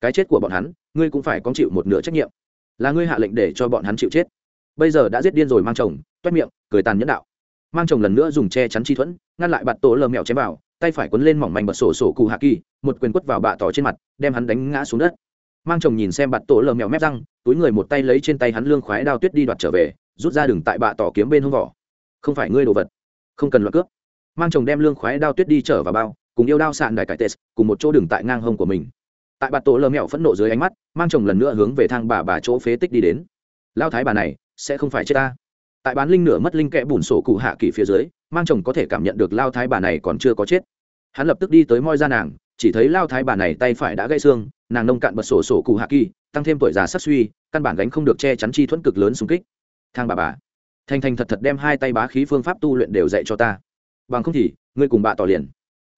[SPEAKER 1] Cái chết của bọn hắn, ngươi cũng phải có chịu một nửa trách nhiệm. Là ngươi hạ lệnh để cho bọn hắn chịu chết. Bây giờ đã giết điên rồi mang chồng, toét miệng, cười tàn nhẫn đạo. Mang chồng lần nữa dùng che chắn chi thuẫn, ngăn lại bạt tổ lờ mẹo chém vào, tay phải quấn lên mỏng manh bật sổ sổ cụ hạ kỳ, một quyền quất vào bạ tỏ trên mặt, đem hắn đánh ngã xuống đất. Mang chồng nhìn xem bạt tổ lờ mẹo mép răng túi người một tay lấy trên tay hắn lương khoái đao tuyết đi đoạt trở về, rút ra đường tại bạ tỏ kiếm bên hông vỏ. Không phải ngươi đồ vật. Không cần loạt cướp. Mang chồng đem lương khoái đao tuyết đi trở vào bao, cùng yêu đao sạn đài cải tes cùng một chỗ đường tại ngang hông của mình. Tại bạt tổ lơ mẹo phẫn nộ dưới ánh mắt, mang chồng lần nữa hướng về thang bà bà chỗ phế tích đi đến. Lao thái bà này, sẽ không phải chết ta. Tại bán linh nửa mất linh kẽ bùn sổ cụ hạ kỳ phía dưới, mang chồng có thể cảm nhận được lao thái bà này còn chưa có chết. Hắn lập tức đi tới moi ra nàng, chỉ thấy lao thái bà này tay phải đã gãy xương, nàng nông cạn bật sổ sổ cụ hạ kỳ tăng thêm tuổi già sắc suy, căn bản gánh không được che chắn chi thuẫn cực lớn xung kích. Thang bà bà thành thành thật thật đem hai tay bá khí phương pháp tu luyện đều dạy cho ta. Bằng không thì, ngươi cùng bà tỏ liền.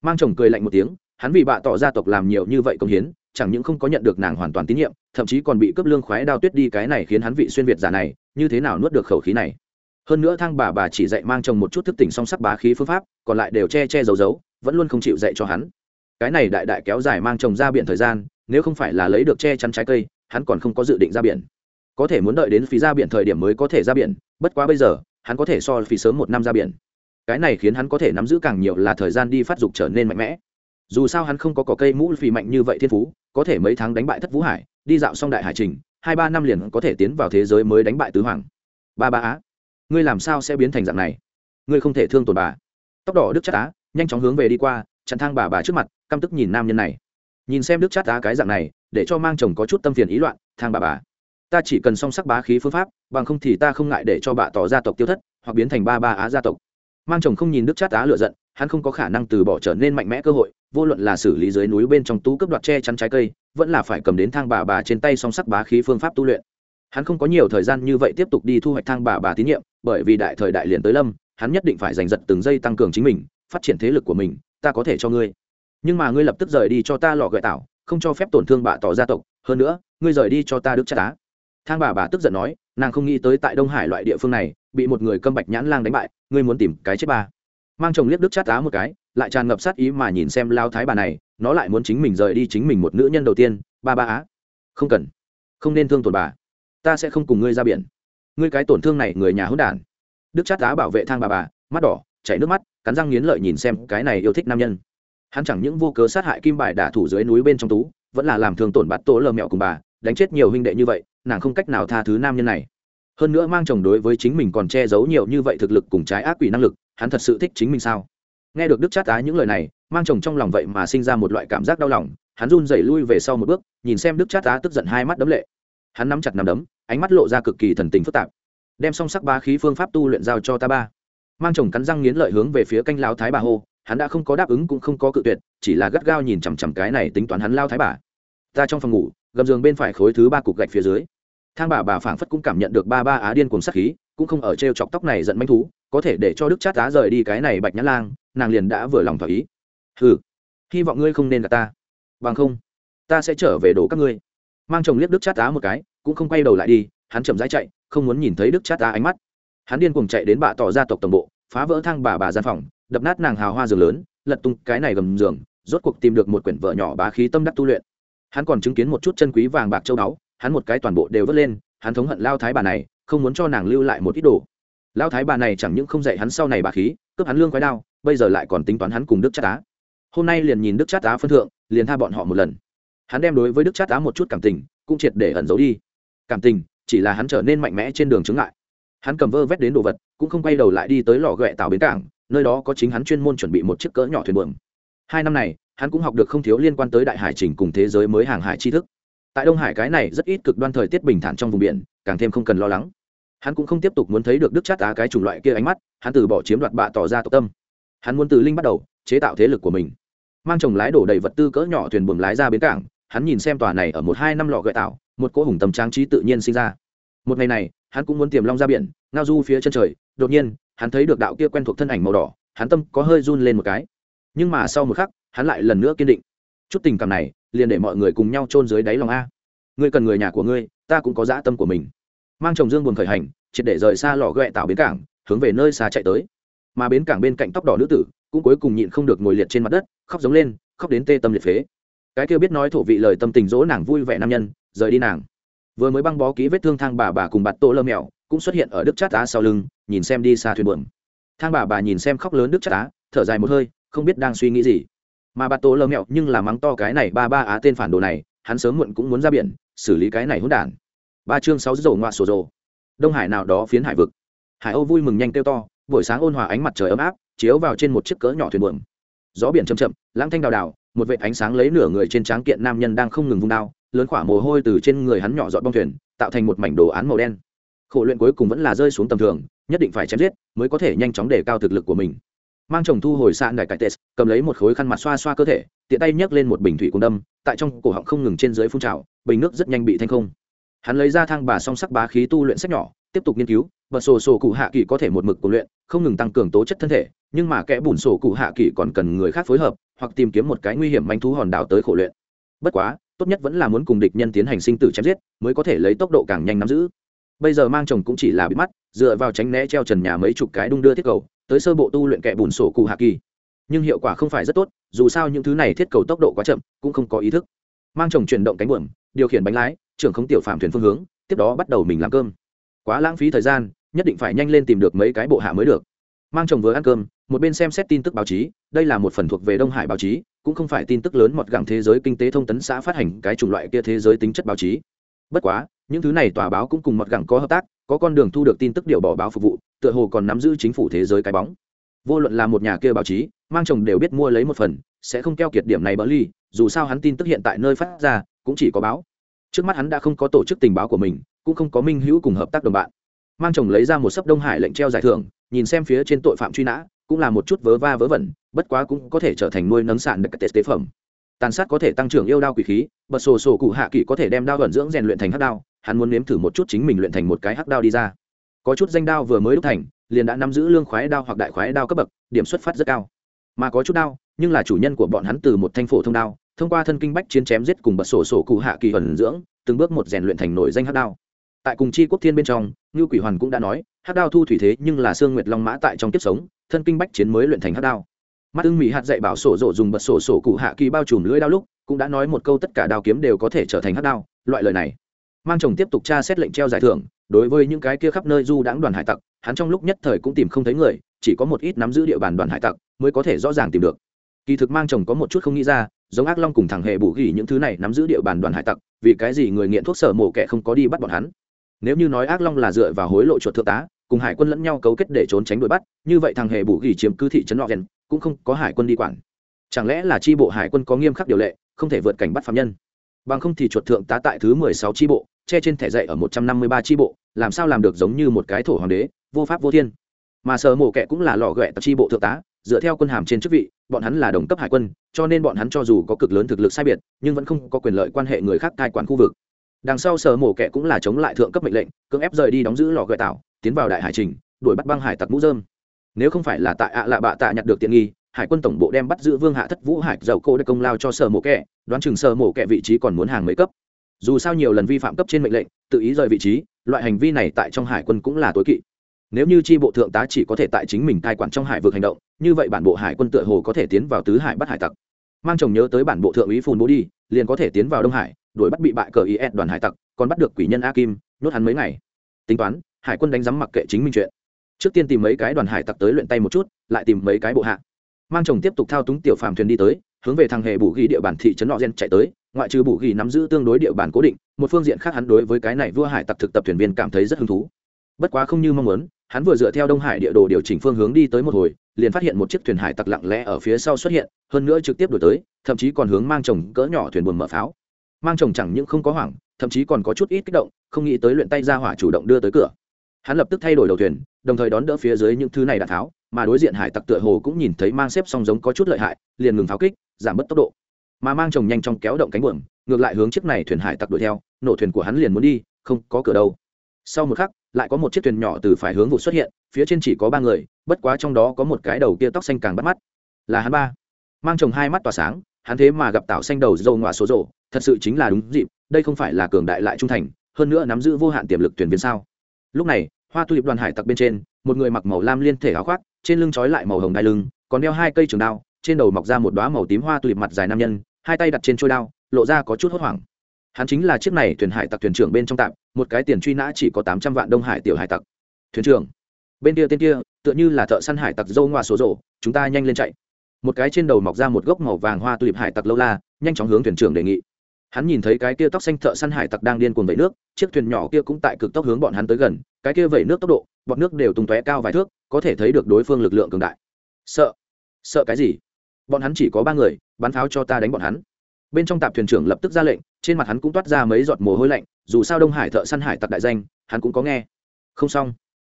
[SPEAKER 1] Mang chồng cười lạnh một tiếng, hắn vì bà tỏ gia tộc làm nhiều như vậy công hiến, chẳng những không có nhận được nàng hoàn toàn tín nhiệm, thậm chí còn bị cướp lương khoái đao tuyết đi cái này khiến hắn vị xuyên việt giả này, như thế nào nuốt được khẩu khí này. Hơn nữa thang bà bà chỉ dạy mang chồng một chút thức tỉnh song sắc bá khí phương pháp, còn lại đều che che giấu giấu, vẫn luôn không chịu dạy cho hắn. Cái này đại đại kéo dài mang chồng ra biển thời gian, nếu không phải là lấy được che chắn trái cây hắn còn không có dự định ra biển. Có thể muốn đợi đến phí ra biển thời điểm mới có thể ra biển, bất quá bây giờ, hắn có thể so phí sớm một năm ra biển. Cái này khiến hắn có thể nắm giữ càng nhiều là thời gian đi phát dục trở nên mạnh mẽ. Dù sao hắn không có cỏ cây mũ phì mạnh như vậy thiên phú, có thể mấy tháng đánh bại thất vũ hải, đi dạo xong đại hải trình, hai ba năm liền có thể tiến vào thế giới mới đánh bại tứ hoàng. Ba ba á, ngươi làm sao sẽ biến thành dạng này? Ngươi không thể thương tổn bà. Tóc đỏ đức chắc á, nhanh chóng hướng về đi qua, chặn thang bà bà trước mặt, căm tức nhìn nam nhân này nhìn xem đức chát tá cái dạng này, để cho mang chồng có chút tâm phiền ý loạn, thang bà bà. Ta chỉ cần song sắc bá khí phương pháp, bằng không thì ta không ngại để cho bà tỏ gia tộc tiêu thất, hoặc biến thành ba ba á gia tộc. Mang chồng không nhìn đức chát á lựa giận, hắn không có khả năng từ bỏ trở nên mạnh mẽ cơ hội, vô luận là xử lý dưới núi bên trong tú cấp đoạt che chắn trái cây, vẫn là phải cầm đến thang bà bà trên tay song sắc bá khí phương pháp tu luyện. Hắn không có nhiều thời gian như vậy tiếp tục đi thu hoạch thang bà bà tín nhiệm, bởi vì đại thời đại liền tới lâm, hắn nhất định phải giành giật từng giây tăng cường chính mình, phát triển thế lực của mình, ta có thể cho ngươi nhưng mà ngươi lập tức rời đi cho ta lọ gợi tạo không cho phép tổn thương bà tỏ gia tộc, hơn nữa, ngươi rời đi cho ta đức trát tá. Thang bà bà tức giận nói, nàng không nghĩ tới tại đông hải loại địa phương này, bị một người câm bạch nhãn lang đánh bại, ngươi muốn tìm cái chết ba mang chồng liếc đức chát tá một cái, lại tràn ngập sát ý mà nhìn xem lao thái bà này, nó lại muốn chính mình rời đi chính mình một nữ nhân đầu tiên, ba ba á, không cần, không nên thương tổn bà. Ta sẽ không cùng ngươi ra biển. Ngươi cái tổn thương này người nhà hỗn đản. Đức chát tá bảo vệ thang bà bà, mắt đỏ, chảy nước mắt, cắn răng nghiến lợi nhìn xem cái này yêu thích nam nhân hắn chẳng những vô cớ sát hại kim bài đả thủ dưới núi bên trong tú, vẫn là làm thương tổn bạt tổ lờ mẹo cùng bà, đánh chết nhiều huynh đệ như vậy, nàng không cách nào tha thứ nam nhân này. Hơn nữa mang chồng đối với chính mình còn che giấu nhiều như vậy thực lực cùng trái ác quỷ năng lực, hắn thật sự thích chính mình sao? Nghe được đức chát á những lời này, mang chồng trong lòng vậy mà sinh ra một loại cảm giác đau lòng, hắn run rẩy lui về sau một bước, nhìn xem đức chát á tức giận hai mắt đấm lệ. Hắn nắm chặt nắm đấm, ánh mắt lộ ra cực kỳ thần tình phức tạp. Đem song sắc ba khí phương pháp tu luyện giao cho ta ba. Mang chồng cắn răng nghiến lợi hướng về phía canh lao thái bà hô hắn đã không có đáp ứng cũng không có cự tuyệt, chỉ là gắt gao nhìn chằm chằm cái này tính toán hắn lao thái bà. Ta trong phòng ngủ, gầm giường bên phải khối thứ ba cục gạch phía dưới. Thang bà bà phảng phất cũng cảm nhận được ba ba á điên cùng sắc khí, cũng không ở t r e o chọc tóc này giận manh thú, có thể để cho đức chát tá rời đi cái này bạch nhã lang, nàng liền đã vừa lòng thỏa ý. Ừ hy vọng ngươi không nên gặp ta. Bằng không, ta sẽ trở về đổ các ngươi. Mang chồng liếc đức chát tá một cái, cũng không quay đầu lại đi, hắn chậm rãi chạy, không muốn nhìn thấy đức chát tá ánh mắt. Hắn điên cùng chạy đến bà tỏ ra tộc tổng bộ, phá vỡ thang bà bà gian phòng đập nát nàng hào hoa giường lớn, lật tung cái này gầm giường, rốt cuộc tìm được một quyển vợ nhỏ bá khí tâm đắc tu luyện. Hắn còn chứng kiến một chút chân quý vàng bạc châu báu, hắn một cái toàn bộ đều vớt lên, hắn thống hận lao thái bà này, không muốn cho nàng lưu lại một ít đồ. Lao thái bà này chẳng những không dạy hắn sau này bà khí, cướp hắn lương quái đao, bây giờ lại còn tính toán hắn cùng đức chát tá hôm nay liền nhìn đức chát tá phân thượng, liền tha bọn họ một lần. Hắn đem đối với đức chát tá một chút cảm tình, cũng triệt để ẩn giấu đi. Cảm tình, chỉ là hắn trở nên mạnh mẽ trên đường chứng lại hắn cầm vơ vét đến đồ vật, cũng không quay đầu lại đi tới lò ghẹ tàu bến cảng nơi đó có chính hắn chuyên môn chuẩn bị một chiếc cỡ nhỏ thuyền buồm. Hai năm này, hắn cũng học được không thiếu liên quan tới đại hải trình cùng thế giới mới hàng hải tri thức. Tại đông hải cái này rất ít cực đoan thời tiết bình thản trong vùng biển, càng thêm không cần lo lắng. Hắn cũng không tiếp tục muốn thấy được đức chát á cái chủng loại kia ánh mắt, hắn từ bỏ chiếm đoạt bạ tỏ ra tộc tâm. Hắn muốn từ linh bắt đầu, chế tạo thế lực của mình. Mang chồng lái đổ đầy vật tư cỡ nhỏ thuyền buồm lái ra bến cảng, hắn nhìn xem tòa này ở một hai năm lọ gợi tạo, một cỗ hùng tầm trang trí tự nhiên sinh ra. Một ngày này, hắn cũng muốn tiềm long ra biển, ngao du phía chân trời, đột nhiên hắn thấy được đạo kia quen thuộc thân ảnh màu đỏ, hắn tâm có hơi run lên một cái. Nhưng mà sau một khắc, hắn lại lần nữa kiên định. Chút tình cảm này, liền để mọi người cùng nhau chôn dưới đáy lòng a. Ngươi cần người nhà của ngươi, ta cũng có dã tâm của mình. Mang chồng dương buồn khởi hành, triệt để rời xa lò ghẹ tạo bến cảng, hướng về nơi xa chạy tới. Mà bến cảng bên cạnh tóc đỏ nữ tử, cũng cuối cùng nhịn không được ngồi liệt trên mặt đất, khóc giống lên, khóc đến tê tâm liệt phế. Cái kia biết nói thổ vị lời tâm tình dỗ nàng vui vẻ nam nhân, rời đi nàng. Vừa mới băng bó ký vết thương thang bà bà cùng bạt tô lơ mèo cũng xuất hiện ở đức chát á sau lưng, nhìn xem đi xa thuyền buồm. Thang bà bà nhìn xem khóc lớn đức chát á, thở dài một hơi, không biết đang suy nghĩ gì. Mà bà tô lơ mẹo nhưng là mắng to cái này ba ba á tên phản đồ này, hắn sớm muộn cũng muốn ra biển, xử lý cái này hỗn đản. Ba chương sáu dầu ngoạ sổ rồ. Đông hải nào đó phiến hải vực. Hải âu vui mừng nhanh kêu to, buổi sáng ôn hòa ánh mặt trời ấm áp, chiếu vào trên một chiếc cỡ nhỏ thuyền buồm. Gió biển chậm chậm lãng thanh đào đào, một vệt ánh sáng lấy nửa người trên tráng kiện nam nhân đang không ngừng vung đao, lớn khỏa mồ hôi từ trên người hắn nhỏ dọn bong thuyền, tạo thành một mảnh đồ án màu đen khổ luyện cuối cùng vẫn là rơi xuống tầm thường, nhất định phải chém giết mới có thể nhanh chóng đề cao thực lực của mình. Mang chồng thu hồi sạn đại cải tes cầm lấy một khối khăn mặt xoa xoa cơ thể, tiện tay nhấc lên một bình thủy cung đâm, tại trong cổ họng không ngừng trên dưới phun trào, bình nước rất nhanh bị thanh không. Hắn lấy ra thang bà song sắc bá khí tu luyện sách nhỏ, tiếp tục nghiên cứu, và sổ sổ cụ hạ kỳ có thể một mực của luyện, không ngừng tăng cường tố chất thân thể, nhưng mà kẽ bùn sổ cụ hạ kỳ còn cần người khác phối hợp, hoặc tìm kiếm một cái nguy hiểm manh thú hòn đảo tới khổ luyện. Bất quá, tốt nhất vẫn là muốn cùng địch nhân tiến hành sinh tử chém giết, mới có thể lấy tốc độ càng nhanh nắm giữ bây giờ mang chồng cũng chỉ là bị mắt, dựa vào tránh né treo trần nhà mấy chục cái đung đưa thiết cầu, tới sơ bộ tu luyện kẻ bùn sổ cụ hạ kỳ. Nhưng hiệu quả không phải rất tốt, dù sao những thứ này thiết cầu tốc độ quá chậm, cũng không có ý thức. Mang chồng chuyển động cánh buồm, điều khiển bánh lái, trưởng không tiểu phạm thuyền phương hướng, tiếp đó bắt đầu mình làm cơm. Quá lãng phí thời gian, nhất định phải nhanh lên tìm được mấy cái bộ hạ mới được. Mang chồng vừa ăn cơm, một bên xem xét tin tức báo chí, đây là một phần thuộc về đông hải báo chí, cũng không phải tin tức lớn mọt gẳng thế giới kinh tế thông tấn xã phát hành cái chủng loại kia thế giới tính chất báo chí. Bất quá những thứ này tòa báo cũng cùng mọt gẳng có hợp tác, có con đường thu được tin tức điều bỏ báo phục vụ, tựa hồ còn nắm giữ chính phủ thế giới cái bóng. Vô luận là một nhà kia báo chí, mang chồng đều biết mua lấy một phần, sẽ không keo kiệt điểm này bỡ ly, dù sao hắn tin tức hiện tại nơi phát ra, cũng chỉ có báo. Trước mắt hắn đã không có tổ chức tình báo của mình, cũng không có minh hữu cùng hợp tác đồng bạn. Mang chồng lấy ra một sấp đông hải lệnh treo giải thưởng, nhìn xem phía trên tội phạm truy nã, cũng là một chút vớ va vớ vẩn, bất quá cũng có thể trở thành nuôi nấng sản được các tế phẩm. Tàn sát có thể tăng trưởng yêu đao quỷ khí, bật sổ sổ cụ hạ kỷ có thể đem đao vẩn dưỡng rèn luyện thành hắc đao hắn muốn nếm thử một chút chính mình luyện thành một cái hắc đao đi ra. Có chút danh đao vừa mới đúc thành, liền đã nắm giữ lương khoái đao hoặc đại khoái đao cấp bậc, điểm xuất phát rất cao. Mà có chút đao, nhưng là chủ nhân của bọn hắn từ một thanh phổ thông đao, thông qua thân kinh bách chiến chém giết cùng bật sổ sổ cụ hạ kỳ ẩn dưỡng, từng bước một rèn luyện thành nổi danh hắc đao. Tại cùng chi quốc thiên bên trong như quỷ hoàn cũng đã nói, hắc đao thu thủy thế nhưng là sương nguyệt long mã tại trong kiếp sống, thân kinh bách chiến mới luyện thành hắc đao. Mắt ưng mỹ hạt dạy bảo sổ rộ dùng bật sổ sổ cụ hạ kỳ bao trùm lưỡi đao lúc, cũng đã nói một câu tất cả đao kiếm đều có thể trở thành hắc đao, loại lời này mang chồng tiếp tục tra xét lệnh treo giải thưởng, đối với những cái kia khắp nơi du đãng đoàn hải tặc, hắn trong lúc nhất thời cũng tìm không thấy người, chỉ có một ít nắm giữ địa bàn đoàn hải tặc mới có thể rõ ràng tìm được. Kỳ thực mang chồng có một chút không nghĩ ra, giống ác long cùng thằng hề bù ghi những thứ này nắm giữ địa bàn đoàn hải tặc, vì cái gì người nghiện thuốc sở mổ kẻ không có đi bắt bọn hắn? Nếu như nói ác long là dựa vào hối lộ chuột thượng tá, cùng hải quân lẫn nhau cấu kết để trốn tránh đuổi bắt, như vậy thằng hề bù ghi chiếm cứ thị trấn logan, cũng không có hải quân đi quản. Chẳng lẽ là tri bộ hải quân có nghiêm khắc điều lệ, không thể vượt cảnh bắt phạm nhân? Bằng không thì chuột thượng tá tại thứ mười sáu tri bộ, che trên thẻ dạy ở một trăm năm mươi ba tri bộ, làm sao làm được giống như một cái thổ hoàng đế, vô pháp vô thiên. Mà sở mổ kẻ cũng là lò ghẹ tập tri bộ thượng tá, dựa theo quân hàm trên chức vị, bọn hắn là đồng cấp hải quân, cho nên bọn hắn cho dù có cực lớn thực lực sai biệt, nhưng vẫn không có quyền lợi quan hệ người khác cai quản khu vực. Đằng sau sở mổ kẻ cũng là chống lại thượng cấp mệnh lệnh, cưỡng ép rời đi đóng giữ lò ghẹ tạo, tiến vào đại hải trình, đuổi bắt băng hải tặc mũ dơm nếu không phải là tại ạ lạ bạ tạ nhặt được tiện nghi hải quân tổng bộ đem bắt giữ vương hạ thất vũ hải dầu cô đã công lao cho sở mổ kẹ đoán chừng sở mổ kẹ vị trí còn muốn hàng mấy cấp. Dù sao nhiều lần vi phạm cấp trên mệnh lệnh, tự ý rời vị trí, loại hành vi này tại trong hải quân cũng là tối kỵ. Nếu như tri bộ thượng tá chỉ có thể tại chính mình cai quản trong hải vực hành động, như vậy bản bộ hải quân tựa hồ có thể tiến vào tứ hải bắt hải tặc. Mang chồng nhớ tới bản bộ thượng úy phùn bố đi, liền có thể tiến vào đông hải, đuổi bắt bị bại cờ is đoàn hải tặc, còn bắt được quỷ nhân a kim, nhốt hắn mấy ngày. Tính toán, hải quân đánh giám mặc kệ chính minh chuyện. Trước tiên tìm mấy cái đoàn hải tặc tới luyện tay một chút, lại tìm mấy cái bộ hạ mang chồng tiếp tục thao túng tiểu phàm thuyền đi tới, hướng về thằng hề bù ghi địa bàn thị trấn nọ gen chạy tới, ngoại trừ bù ghi nắm giữ tương đối địa bàn cố định, một phương diện khác hắn đối với cái này vua hải tặc thực tập thuyền viên cảm thấy rất hứng thú. Bất quá không như mong muốn, hắn vừa dựa theo đông hải địa đồ điều chỉnh phương hướng đi tới một hồi, liền phát hiện một chiếc thuyền hải tặc lặng lẽ ở phía sau xuất hiện, hơn nữa trực tiếp đổi tới, thậm chí còn hướng mang chồng cỡ nhỏ thuyền buồm mở pháo. Mang chồng chẳng những không có hoảng, thậm chí còn có chút ít kích động, không nghĩ tới luyện tay ra hỏa chủ động đưa tới cửa hắn lập tức thay đổi đầu thuyền, đồng thời đón đỡ phía dưới những thứ này đạn tháo, mà đối diện hải tặc tựa hồ cũng nhìn thấy mang xếp song giống có chút lợi hại, liền ngừng pháo kích, giảm bớt tốc độ. Mà mang chồng nhanh chóng kéo động cánh buồm, ngược lại hướng chiếc này thuyền hải tặc đuổi theo, nổ thuyền của hắn liền muốn đi, không có cửa đâu. Sau một khắc, lại có một chiếc thuyền nhỏ từ phải hướng vụ xuất hiện, phía trên chỉ có ba người, bất quá trong đó có một cái đầu kia tóc xanh càng bắt mắt. Là hắn ba. Mang chồng hai mắt tỏa sáng, hắn thế mà gặp tạo xanh đầu dâu ngoả số rộ thật sự chính là đúng dịp, đây không phải là cường đại lại trung thành, hơn nữa nắm giữ vô hạn tiềm lực thuyền viên sao. Lúc này hoa tu liệp đoàn hải tặc bên trên, một người mặc màu lam liên thể áo khoác, trên lưng trói lại màu hồng đai lưng, còn đeo hai cây trường đao, trên đầu mọc ra một đoá màu tím hoa tu liệp mặt dài nam nhân, hai tay đặt trên trôi đao, lộ ra có chút hốt hoảng. Hắn chính là chiếc này thuyền hải tặc thuyền trưởng bên trong tạm, một cái tiền truy nã chỉ có tám trăm vạn đông hải tiểu hải tặc. Thuyền trưởng, bên kia tên kia, tựa như là thợ săn hải tặc dâu ngoa số rổ chúng ta nhanh lên chạy. Một cái trên đầu mọc ra một gốc màu vàng hoa tulip hải tặc lâu la, nhanh chóng hướng thuyền trưởng đề nghị hắn nhìn thấy cái kia tóc xanh thợ săn hải tặc đang điên cuồng vẩy nước, chiếc thuyền nhỏ kia cũng tại cực tốc hướng bọn hắn tới gần, cái kia vẩy nước tốc độ, bọn nước đều tung tóe cao vài thước, có thể thấy được đối phương lực lượng cường đại. Sợ sợ cái gì? Bọn hắn chỉ có ba người, bắn pháo cho ta đánh bọn hắn. Bên trong tạp thuyền trưởng lập tức ra lệnh, trên mặt hắn cũng toát ra mấy giọt mồ hôi lạnh, dù sao đông hải thợ săn hải tặc đại danh, hắn cũng có nghe. Không xong.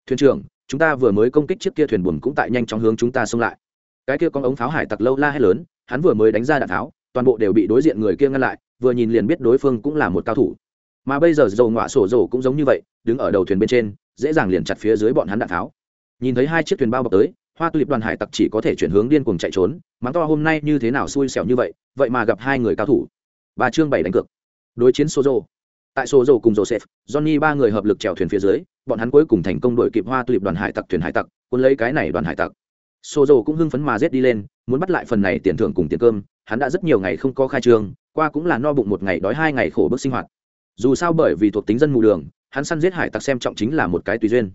[SPEAKER 1] Thuyền trưởng, chúng ta vừa mới công kích chiếc kia thuyền buồm cũng tại nhanh chóng hướng chúng ta xông lại. Cái kia con ống pháo hải tặc lâu la hay lớn, hắn vừa mới đánh ra đạn tháo toàn bộ đều bị đối diện người kia ngăn lại vừa nhìn liền biết đối phương cũng là một cao thủ. Mà bây giờ dầu ngọa sổ dầu cũng giống như vậy, đứng ở đầu thuyền bên trên, dễ dàng liền chặt phía dưới bọn hắn đạn tháo. Nhìn thấy hai chiếc thuyền bao bọc tới, hoa tulip đoàn hải tặc chỉ có thể chuyển hướng điên cuồng chạy trốn, mắng to hôm nay như thế nào xui xẻo như vậy vậy mà gặp hai người cao thủ. Ba trương bảy đánh cược. Đối chiến sozo tại sozo cùng joseph, johnny ba người hợp lực trèo thuyền phía dưới, bọn hắn cuối cùng thành công đội kịp hoa tulip đoàn hải tặc thuyền hải tặc quân lấy cái này đoàn hải tặc. Sô Dầu cũng hưng phấn mà rết đi lên, muốn bắt lại phần này tiền thưởng cùng tiền cơm, hắn đã rất nhiều ngày không có khai trương, qua cũng là no bụng một ngày đói hai ngày khổ bức sinh hoạt. Dù sao bởi vì thuộc tính dân mù đường, hắn săn giết hải tặc xem trọng chính là một cái tùy duyên.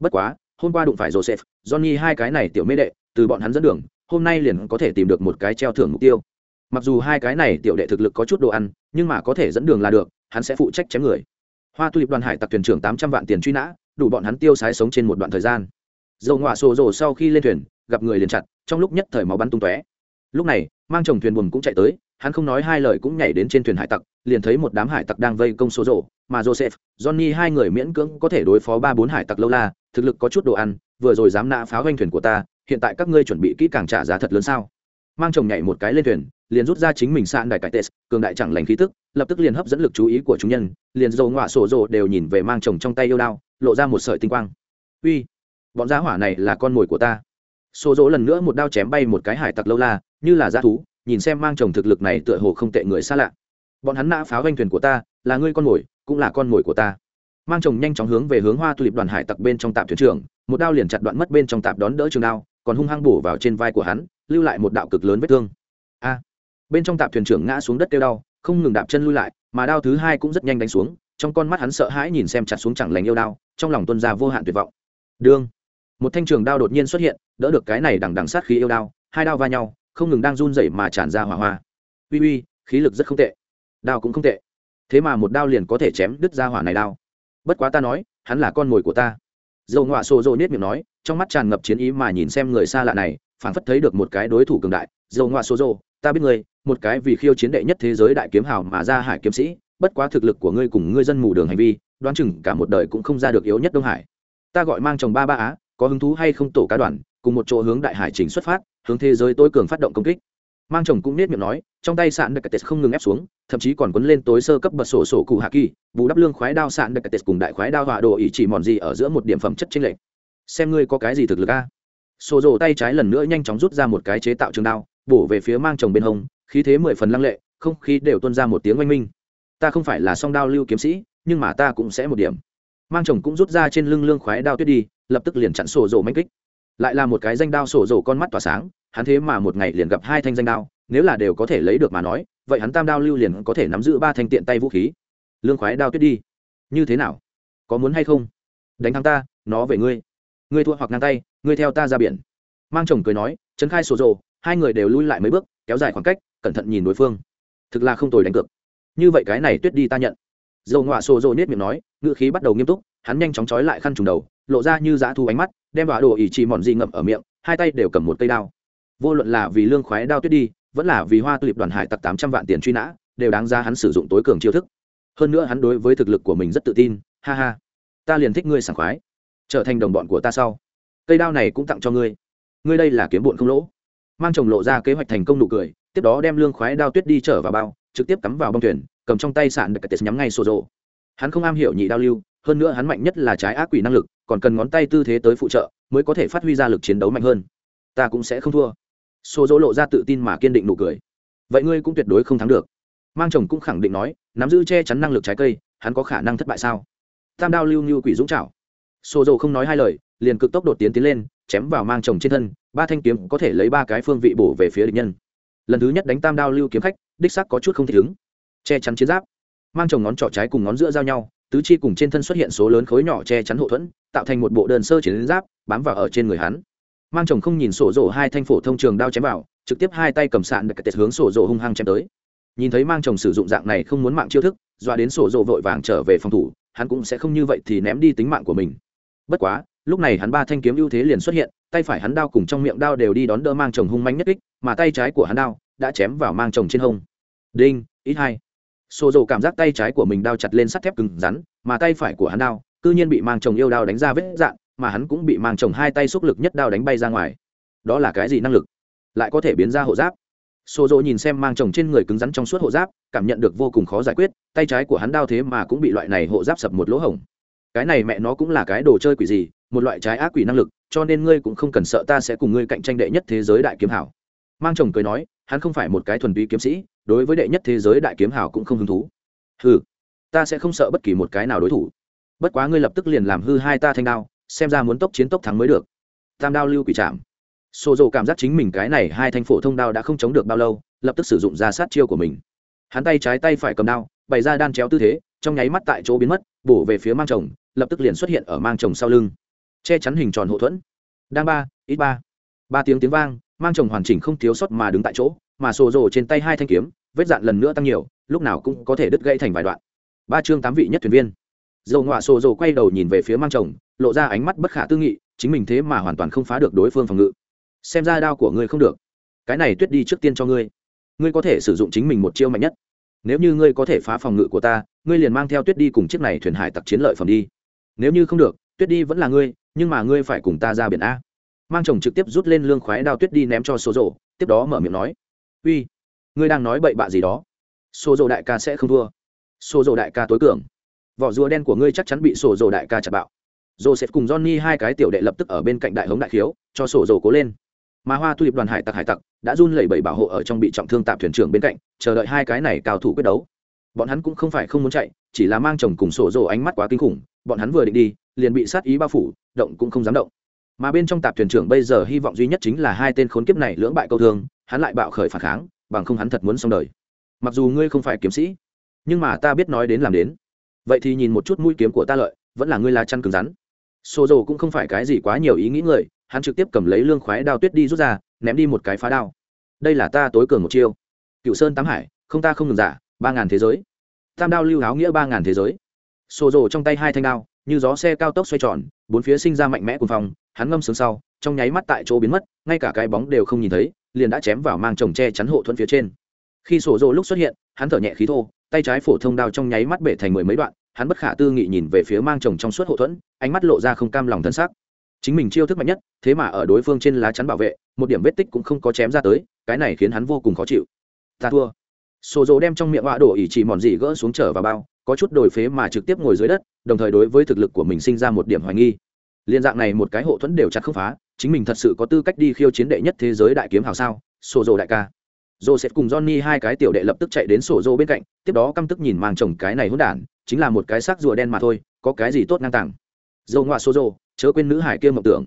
[SPEAKER 1] Bất quá, hôm qua đụng phải joseph, johnny hai cái này tiểu mê đệ, từ bọn hắn dẫn đường, hôm nay liền có thể tìm được một cái treo thưởng mục tiêu. Mặc dù hai cái này tiểu đệ thực lực có chút đồ ăn, nhưng mà có thể dẫn đường là được, hắn sẽ phụ trách chém người. Hoa tu đoàn hải tặc thuyền trưởng tám trăm vạn tiền truy nã, đủ bọn hắn tiêu xái sống trên một đoạn thời gian. Dầu ngọa sổ rồ sau khi lên thuyền gặp người liền chặt, trong lúc nhất thời máu bắn tung tóe. Lúc này, mang chồng thuyền buồm cũng chạy tới, hắn không nói hai lời cũng nhảy đến trên thuyền hải tặc, liền thấy một đám hải tặc đang vây công số rổ mà joseph, johnny hai người miễn cưỡng có thể đối phó ba bốn hải tặc lâu la, thực lực có chút đồ ăn, vừa rồi dám nã pháo hoành thuyền của ta, hiện tại các ngươi chuẩn bị kỹ càng trả giá thật lớn sao? Mang chồng nhảy một cái lên thuyền, liền rút ra chính mình sạn đại cải tes cường đại chẳng lành khí tức, lập tức liền hấp dẫn lực chú ý của chúng nhân, liền dầu ngọa sổ rồ đều nhìn về mang chồng trong tay yêu đao, lộ ra một sợi tinh quang. Uy, bọn giá hỏa này là con mồi của ta xô dỗ lần nữa một đao chém bay một cái hải tặc lâu la, như là g thú, nhìn xem mang chồng thực lực này tựa hồ không tệ người xa lạ. Bọn hắn nã pháo doanh thuyền của ta, là ngươi con mồi, cũng là con mồi của ta. Mang chồng nhanh chóng hướng về hướng hoa tulip đoàn hải tặc bên trong tạm thuyền trưởng, một đao liền chặt đoạn mất bên trong tạp đón đỡ trường đao, còn hung hăng bổ vào trên vai của hắn, lưu lại một đạo cực lớn vết thương. A! Bên trong tạp thuyền trưởng ngã xuống đất kêu đau, không ngừng đạp chân lui lại, mà đao thứ hai cũng rất nhanh đánh xuống, trong con mắt hắn sợ hãi nhìn xem chặt xuống chẳng lành yêu đao, trong lòng tuân ra vô hạn tuyệt vọng. Đương một thanh trường đao đột nhiên xuất hiện, đỡ được cái này đằng đằng sát khí yêu đao, hai đao va nhau, không ngừng đang run rẩy mà tràn ra hỏa hoa. Uy uy, khí lực rất không tệ. Đao cũng không tệ. Thế mà một đao liền có thể chém đứt ra hỏa này đao. Bất quá ta nói, hắn là con mồi của ta. Dầu ngọa xô rô nết miệng nói, trong mắt tràn ngập chiến ý mà nhìn xem người xa lạ này, phảng phất thấy được một cái đối thủ cường đại. Dầu ngọa xô rô ta biết ngươi, một cái vì khiêu chiến đệ nhất thế giới đại kiếm hào mà ra hải kiếm sĩ, bất quá thực lực của ngươi cùng ngươi dân mù đường hành vi, đoán chừng cả một đời cũng không ra được yếu nhất đông hải. Ta gọi mang chồng ba ba á có hứng thú hay không tổ cá đoàn, cùng một chỗ hướng đại hải trình xuất phát, hướng thế giới tôi cường phát động công kích. Mang chồng cũng nết miệng nói, trong tay sạn đặc không ngừng ép xuống, thậm chí còn quấn lên tối sơ cấp bật sổ sổ cụ hạ kỳ, bù đắp lương khoái đao sạn đặc cùng đại khoái đao họa đồ ý chỉ mòn gì ở giữa một điểm phẩm chất chênh lệch. Xem ngươi có cái gì thực lực a. Sổ rổ tay trái lần nữa nhanh chóng rút ra một cái chế tạo trường đao, bổ về phía mang chồng bên hông, khí thế mười phần lăng lệ, không khí đều tuôn ra một tiếng oanh minh. Ta không phải là song đao lưu kiếm sĩ, nhưng mà ta cũng sẽ một điểm. Mang chồng cũng rút ra trên lưng lương khoái đao tuyết đi lập tức liền chặn sổ rổ manh kích. Lại là một cái danh đao sổ rổ con mắt tỏa sáng, hắn thế mà một ngày liền gặp hai thanh danh đao, nếu là đều có thể lấy được mà nói, vậy hắn tam đao lưu liền có thể nắm giữ ba thanh tiện tay vũ khí. Lương khoái đao tuyết đi. Như thế nào? Có muốn hay không? Đánh thắng ta, nó về ngươi. Ngươi thua hoặc ngang tay, ngươi theo ta ra biển. Mang chồng cười nói, trấn khai sổ rồ hai người đều lui lại mấy bước, kéo dài khoảng cách, cẩn thận nhìn đối phương. Thực là không tồi đánh cược. Như vậy cái này tuyết đi ta nhận dầu ngọa sổ rồ nết miệng nói ngự khí bắt đầu nghiêm túc, hắn nhanh chóng trói lại khăn trùng đầu, lộ ra như dã thu ánh mắt, đem vào đồ ỉ chỉ mòn dị ngậm ở miệng, hai tay đều cầm một cây đao. Vô luận là vì lương khoái đao tuyết đi, vẫn là vì hoa tulip đoàn hải tặc tám trăm vạn tiền truy nã, đều đáng ra hắn sử dụng tối cường chiêu thức. Hơn nữa hắn đối với thực lực của mình rất tự tin, ha ha. Ta liền thích ngươi sảng khoái. Trở thành đồng bọn của ta sau. Cây đao này cũng tặng cho ngươi. Ngươi đây là kiếm bụn không lỗ. Mang chồng lộ ra kế hoạch thành công nụ cười, tiếp đó đem lương khoái đao tuyết đi trở vào bao, trực tiếp cắm vào bông thuyền cầm trong tay sạn được tết nhắm ngay sổ rộ hắn không am hiểu nhị đao lưu, hơn nữa hắn mạnh nhất là trái ác quỷ năng lực, còn cần ngón tay tư thế tới phụ trợ, mới có thể phát huy ra lực chiến đấu mạnh hơn. Ta cũng sẽ không thua. Xô rộ lộ ra tự tin mà kiên định nụ cười. Vậy ngươi cũng tuyệt đối không thắng được. Mang chồng cũng khẳng định nói, nắm giữ che chắn năng lực trái cây, hắn có khả năng thất bại sao? Tam đao lưu như quỷ dũng trảo. Xô rộ không nói hai lời, liền cực tốc đột tiến tiến lên, chém vào mang chồng trên thân, ba thanh kiếm có thể lấy ba cái phương vị bổ về phía địch nhân. Lần thứ nhất đánh tam đao lưu kiếm khách, đích sắc có chút không thể ứng che chắn chiến giáp, mang chồng ngón trỏ trái cùng ngón giữa giao nhau, tứ chi cùng trên thân xuất hiện số lớn khối nhỏ che chắn hậu thuẫn, tạo thành một bộ đơn sơ chiến giáp, bám vào ở trên người hắn. Mang chồng không nhìn sổ rổ hai thanh phổ thông trường đao chém vào, trực tiếp hai tay cầm sạn được tệt hướng sổ rổ hung hăng chém tới. Nhìn thấy mang chồng sử dụng dạng này không muốn mạng chiêu thức, dọa đến sổ rổ vội vàng trở về phòng thủ, hắn cũng sẽ không như vậy thì ném đi tính mạng của mình. Bất quá, lúc này hắn ba thanh kiếm ưu thế liền xuất hiện, tay phải hắn đao cùng trong miệng đao đều đi đón đỡ mang chồng hung manh nhất kích, mà tay trái của hắn đao đã chém vào mang chồng trên hông. Đinh, ít hai. Xô rổ cảm giác tay trái của mình đao chặt lên sắt thép cứng rắn, mà tay phải của hắn đao cư nhiên bị mang chồng yêu đao đánh ra vết dạn mà hắn cũng bị mang chồng hai tay xúc lực nhất đao đánh bay ra ngoài. Đó là cái gì năng lực? Lại có thể biến ra hộ giáp? Xô dỗ nhìn xem mang chồng trên người cứng rắn trong suốt hộ giáp, cảm nhận được vô cùng khó giải quyết, tay trái của hắn đao thế mà cũng bị loại này hộ giáp sập một lỗ hổng. Cái này mẹ nó cũng là cái đồ chơi quỷ gì, một loại trái ác quỷ năng lực, cho nên ngươi cũng không cần sợ ta sẽ cùng ngươi cạnh tranh đệ nhất thế giới đại kiếm hảo mang chồng cười nói hắn không phải một cái thuần túy kiếm sĩ đối với đệ nhất thế giới đại kiếm hảo cũng không hứng thú. Hừ, ta sẽ không sợ bất kỳ một cái nào đối thủ. Bất quá ngươi lập tức liền làm hư hai ta thanh đao xem ra muốn tốc chiến tốc thắng mới được. Tam đao lưu quỷ trạm xô dầu cảm giác chính mình cái này hai thanh phổ thông đao đã không chống được bao lâu lập tức sử dụng ra sát chiêu của mình. Hắn tay trái tay phải cầm đao bày ra đan chéo tư thế trong nháy mắt tại chỗ biến mất bổ về phía mang chồng lập tức liền xuất hiện ở mang chồng sau lưng. Che chắn hình tròn hậu thuẫn. Đang ba ít ba. Ba tiếng tiếng vang mang chồng hoàn chỉnh không thiếu sót mà đứng tại chỗ, mà sổ rồ trên tay hai thanh kiếm, vết dạn lần nữa tăng nhiều, lúc nào cũng có thể đứt gãy thành vài đoạn. Ba chương tám vị nhất thuyền viên. Dầu ngoạ sổ rồ quay đầu nhìn về phía mang chồng, lộ ra ánh mắt bất khả tư nghị, chính mình thế mà hoàn toàn không phá được đối phương phòng ngự. Xem ra đao của ngươi không được. Cái này tuyết đi trước tiên cho ngươi. Ngươi có thể sử dụng chính mình một chiêu mạnh nhất. Nếu như ngươi có thể phá phòng ngự của ta, ngươi liền mang theo tuyết đi cùng chiếc này thuyền hải tặc chiến lợi phẩm đi. Nếu như không được, tuyết đi vẫn là ngươi, nhưng mà ngươi phải cùng ta ra biển a mang chồng trực tiếp rút lên lương khoái đao tuyết đi ném cho số rộ tiếp đó mở miệng nói, uy, ngươi đang nói bậy bạ gì đó? Số rộ đại ca sẽ không thua. Số rộ đại ca tối cường. Vỏ rùa đen của ngươi chắc chắn bị sổ rồ đại ca chặt bạo. Joseph cùng johnny hai cái tiểu đệ lập tức ở bên cạnh đại hống đại khiếu, cho sổ rồ cố lên. Mà hoa thu điệp đoàn hải tặc hải tặc đã run lẩy bẩy bảo hộ ở trong bị trọng thương tạm thuyền trưởng bên cạnh, chờ đợi hai cái này cao thủ quyết đấu. Bọn hắn cũng không phải không muốn chạy, chỉ là mang chồng cùng sổ rồ ánh mắt quá kinh khủng, bọn hắn vừa định đi, liền bị sát ý bao phủ, động cũng không dám động mà bên trong tạp thuyền trưởng bây giờ hy vọng duy nhất chính là hai tên khốn kiếp này lưỡng bại câu thương, hắn lại bạo khởi phản kháng, bằng không hắn thật muốn xong đời. Mặc dù ngươi không phải kiếm sĩ, nhưng mà ta biết nói đến làm đến. Vậy thì nhìn một chút mũi kiếm của ta lợi, vẫn là ngươi lá chăn cứng rắn. Xô dầu cũng không phải cái gì quá nhiều ý nghĩ người, hắn trực tiếp cầm lấy lương khoái đao tuyết đi rút ra, ném đi một cái phá đao. Đây là ta tối cường một chiêu. Cựu sơn tám hải, không ta không ngừng giả, ba ngàn thế giới. Tam đao lưu áo nghĩa ba ngàn thế giới. Xô dầu trong tay hai thanh đao, như gió xe cao tốc xoay tròn, bốn phía sinh ra mạnh mẽ cùng phòng hắn ngâm sướng sau, trong nháy mắt tại chỗ biến mất, ngay cả cái bóng đều không nhìn thấy, liền đã chém vào mang chồng che chắn hộ thuẫn phía trên. Khi sổ rồ lúc xuất hiện, hắn thở nhẹ khí thô, tay trái phổ thông đao trong nháy mắt bể thành mười mấy đoạn, hắn bất khả tư nghị nhìn về phía mang chồng trong suốt hộ thuẫn, ánh mắt lộ ra không cam lòng thân xác chính mình chiêu thức mạnh nhất, thế mà ở đối phương trên lá chắn bảo vệ, một điểm vết tích cũng không có chém ra tới, cái này khiến hắn vô cùng khó chịu. Ta thua. Sổ dỗ đem trong miệng họa đổ ỉ chỉ mòn gì gỡ xuống trở vào bao, có chút đổi phế mà trực tiếp ngồi dưới đất, đồng thời đối với thực lực của mình sinh ra một điểm hoài nghi liên dạng này một cái hộ thuẫn đều chặt không phá chính mình thật sự có tư cách đi khiêu chiến đệ nhất thế giới đại kiếm hào sao sổ dồ đại ca Joseph cùng Johnny hai cái tiểu đệ lập tức chạy đến sổ dồ bên cạnh, tiếp đó căm tức nhìn mang chồng cái này hỗn đản, chính là một cái xác rùa đen mà thôi, có cái gì tốt ngang tàng. dồ ngoại sổ dồ chớ quên nữ hải kia mộng tưởng.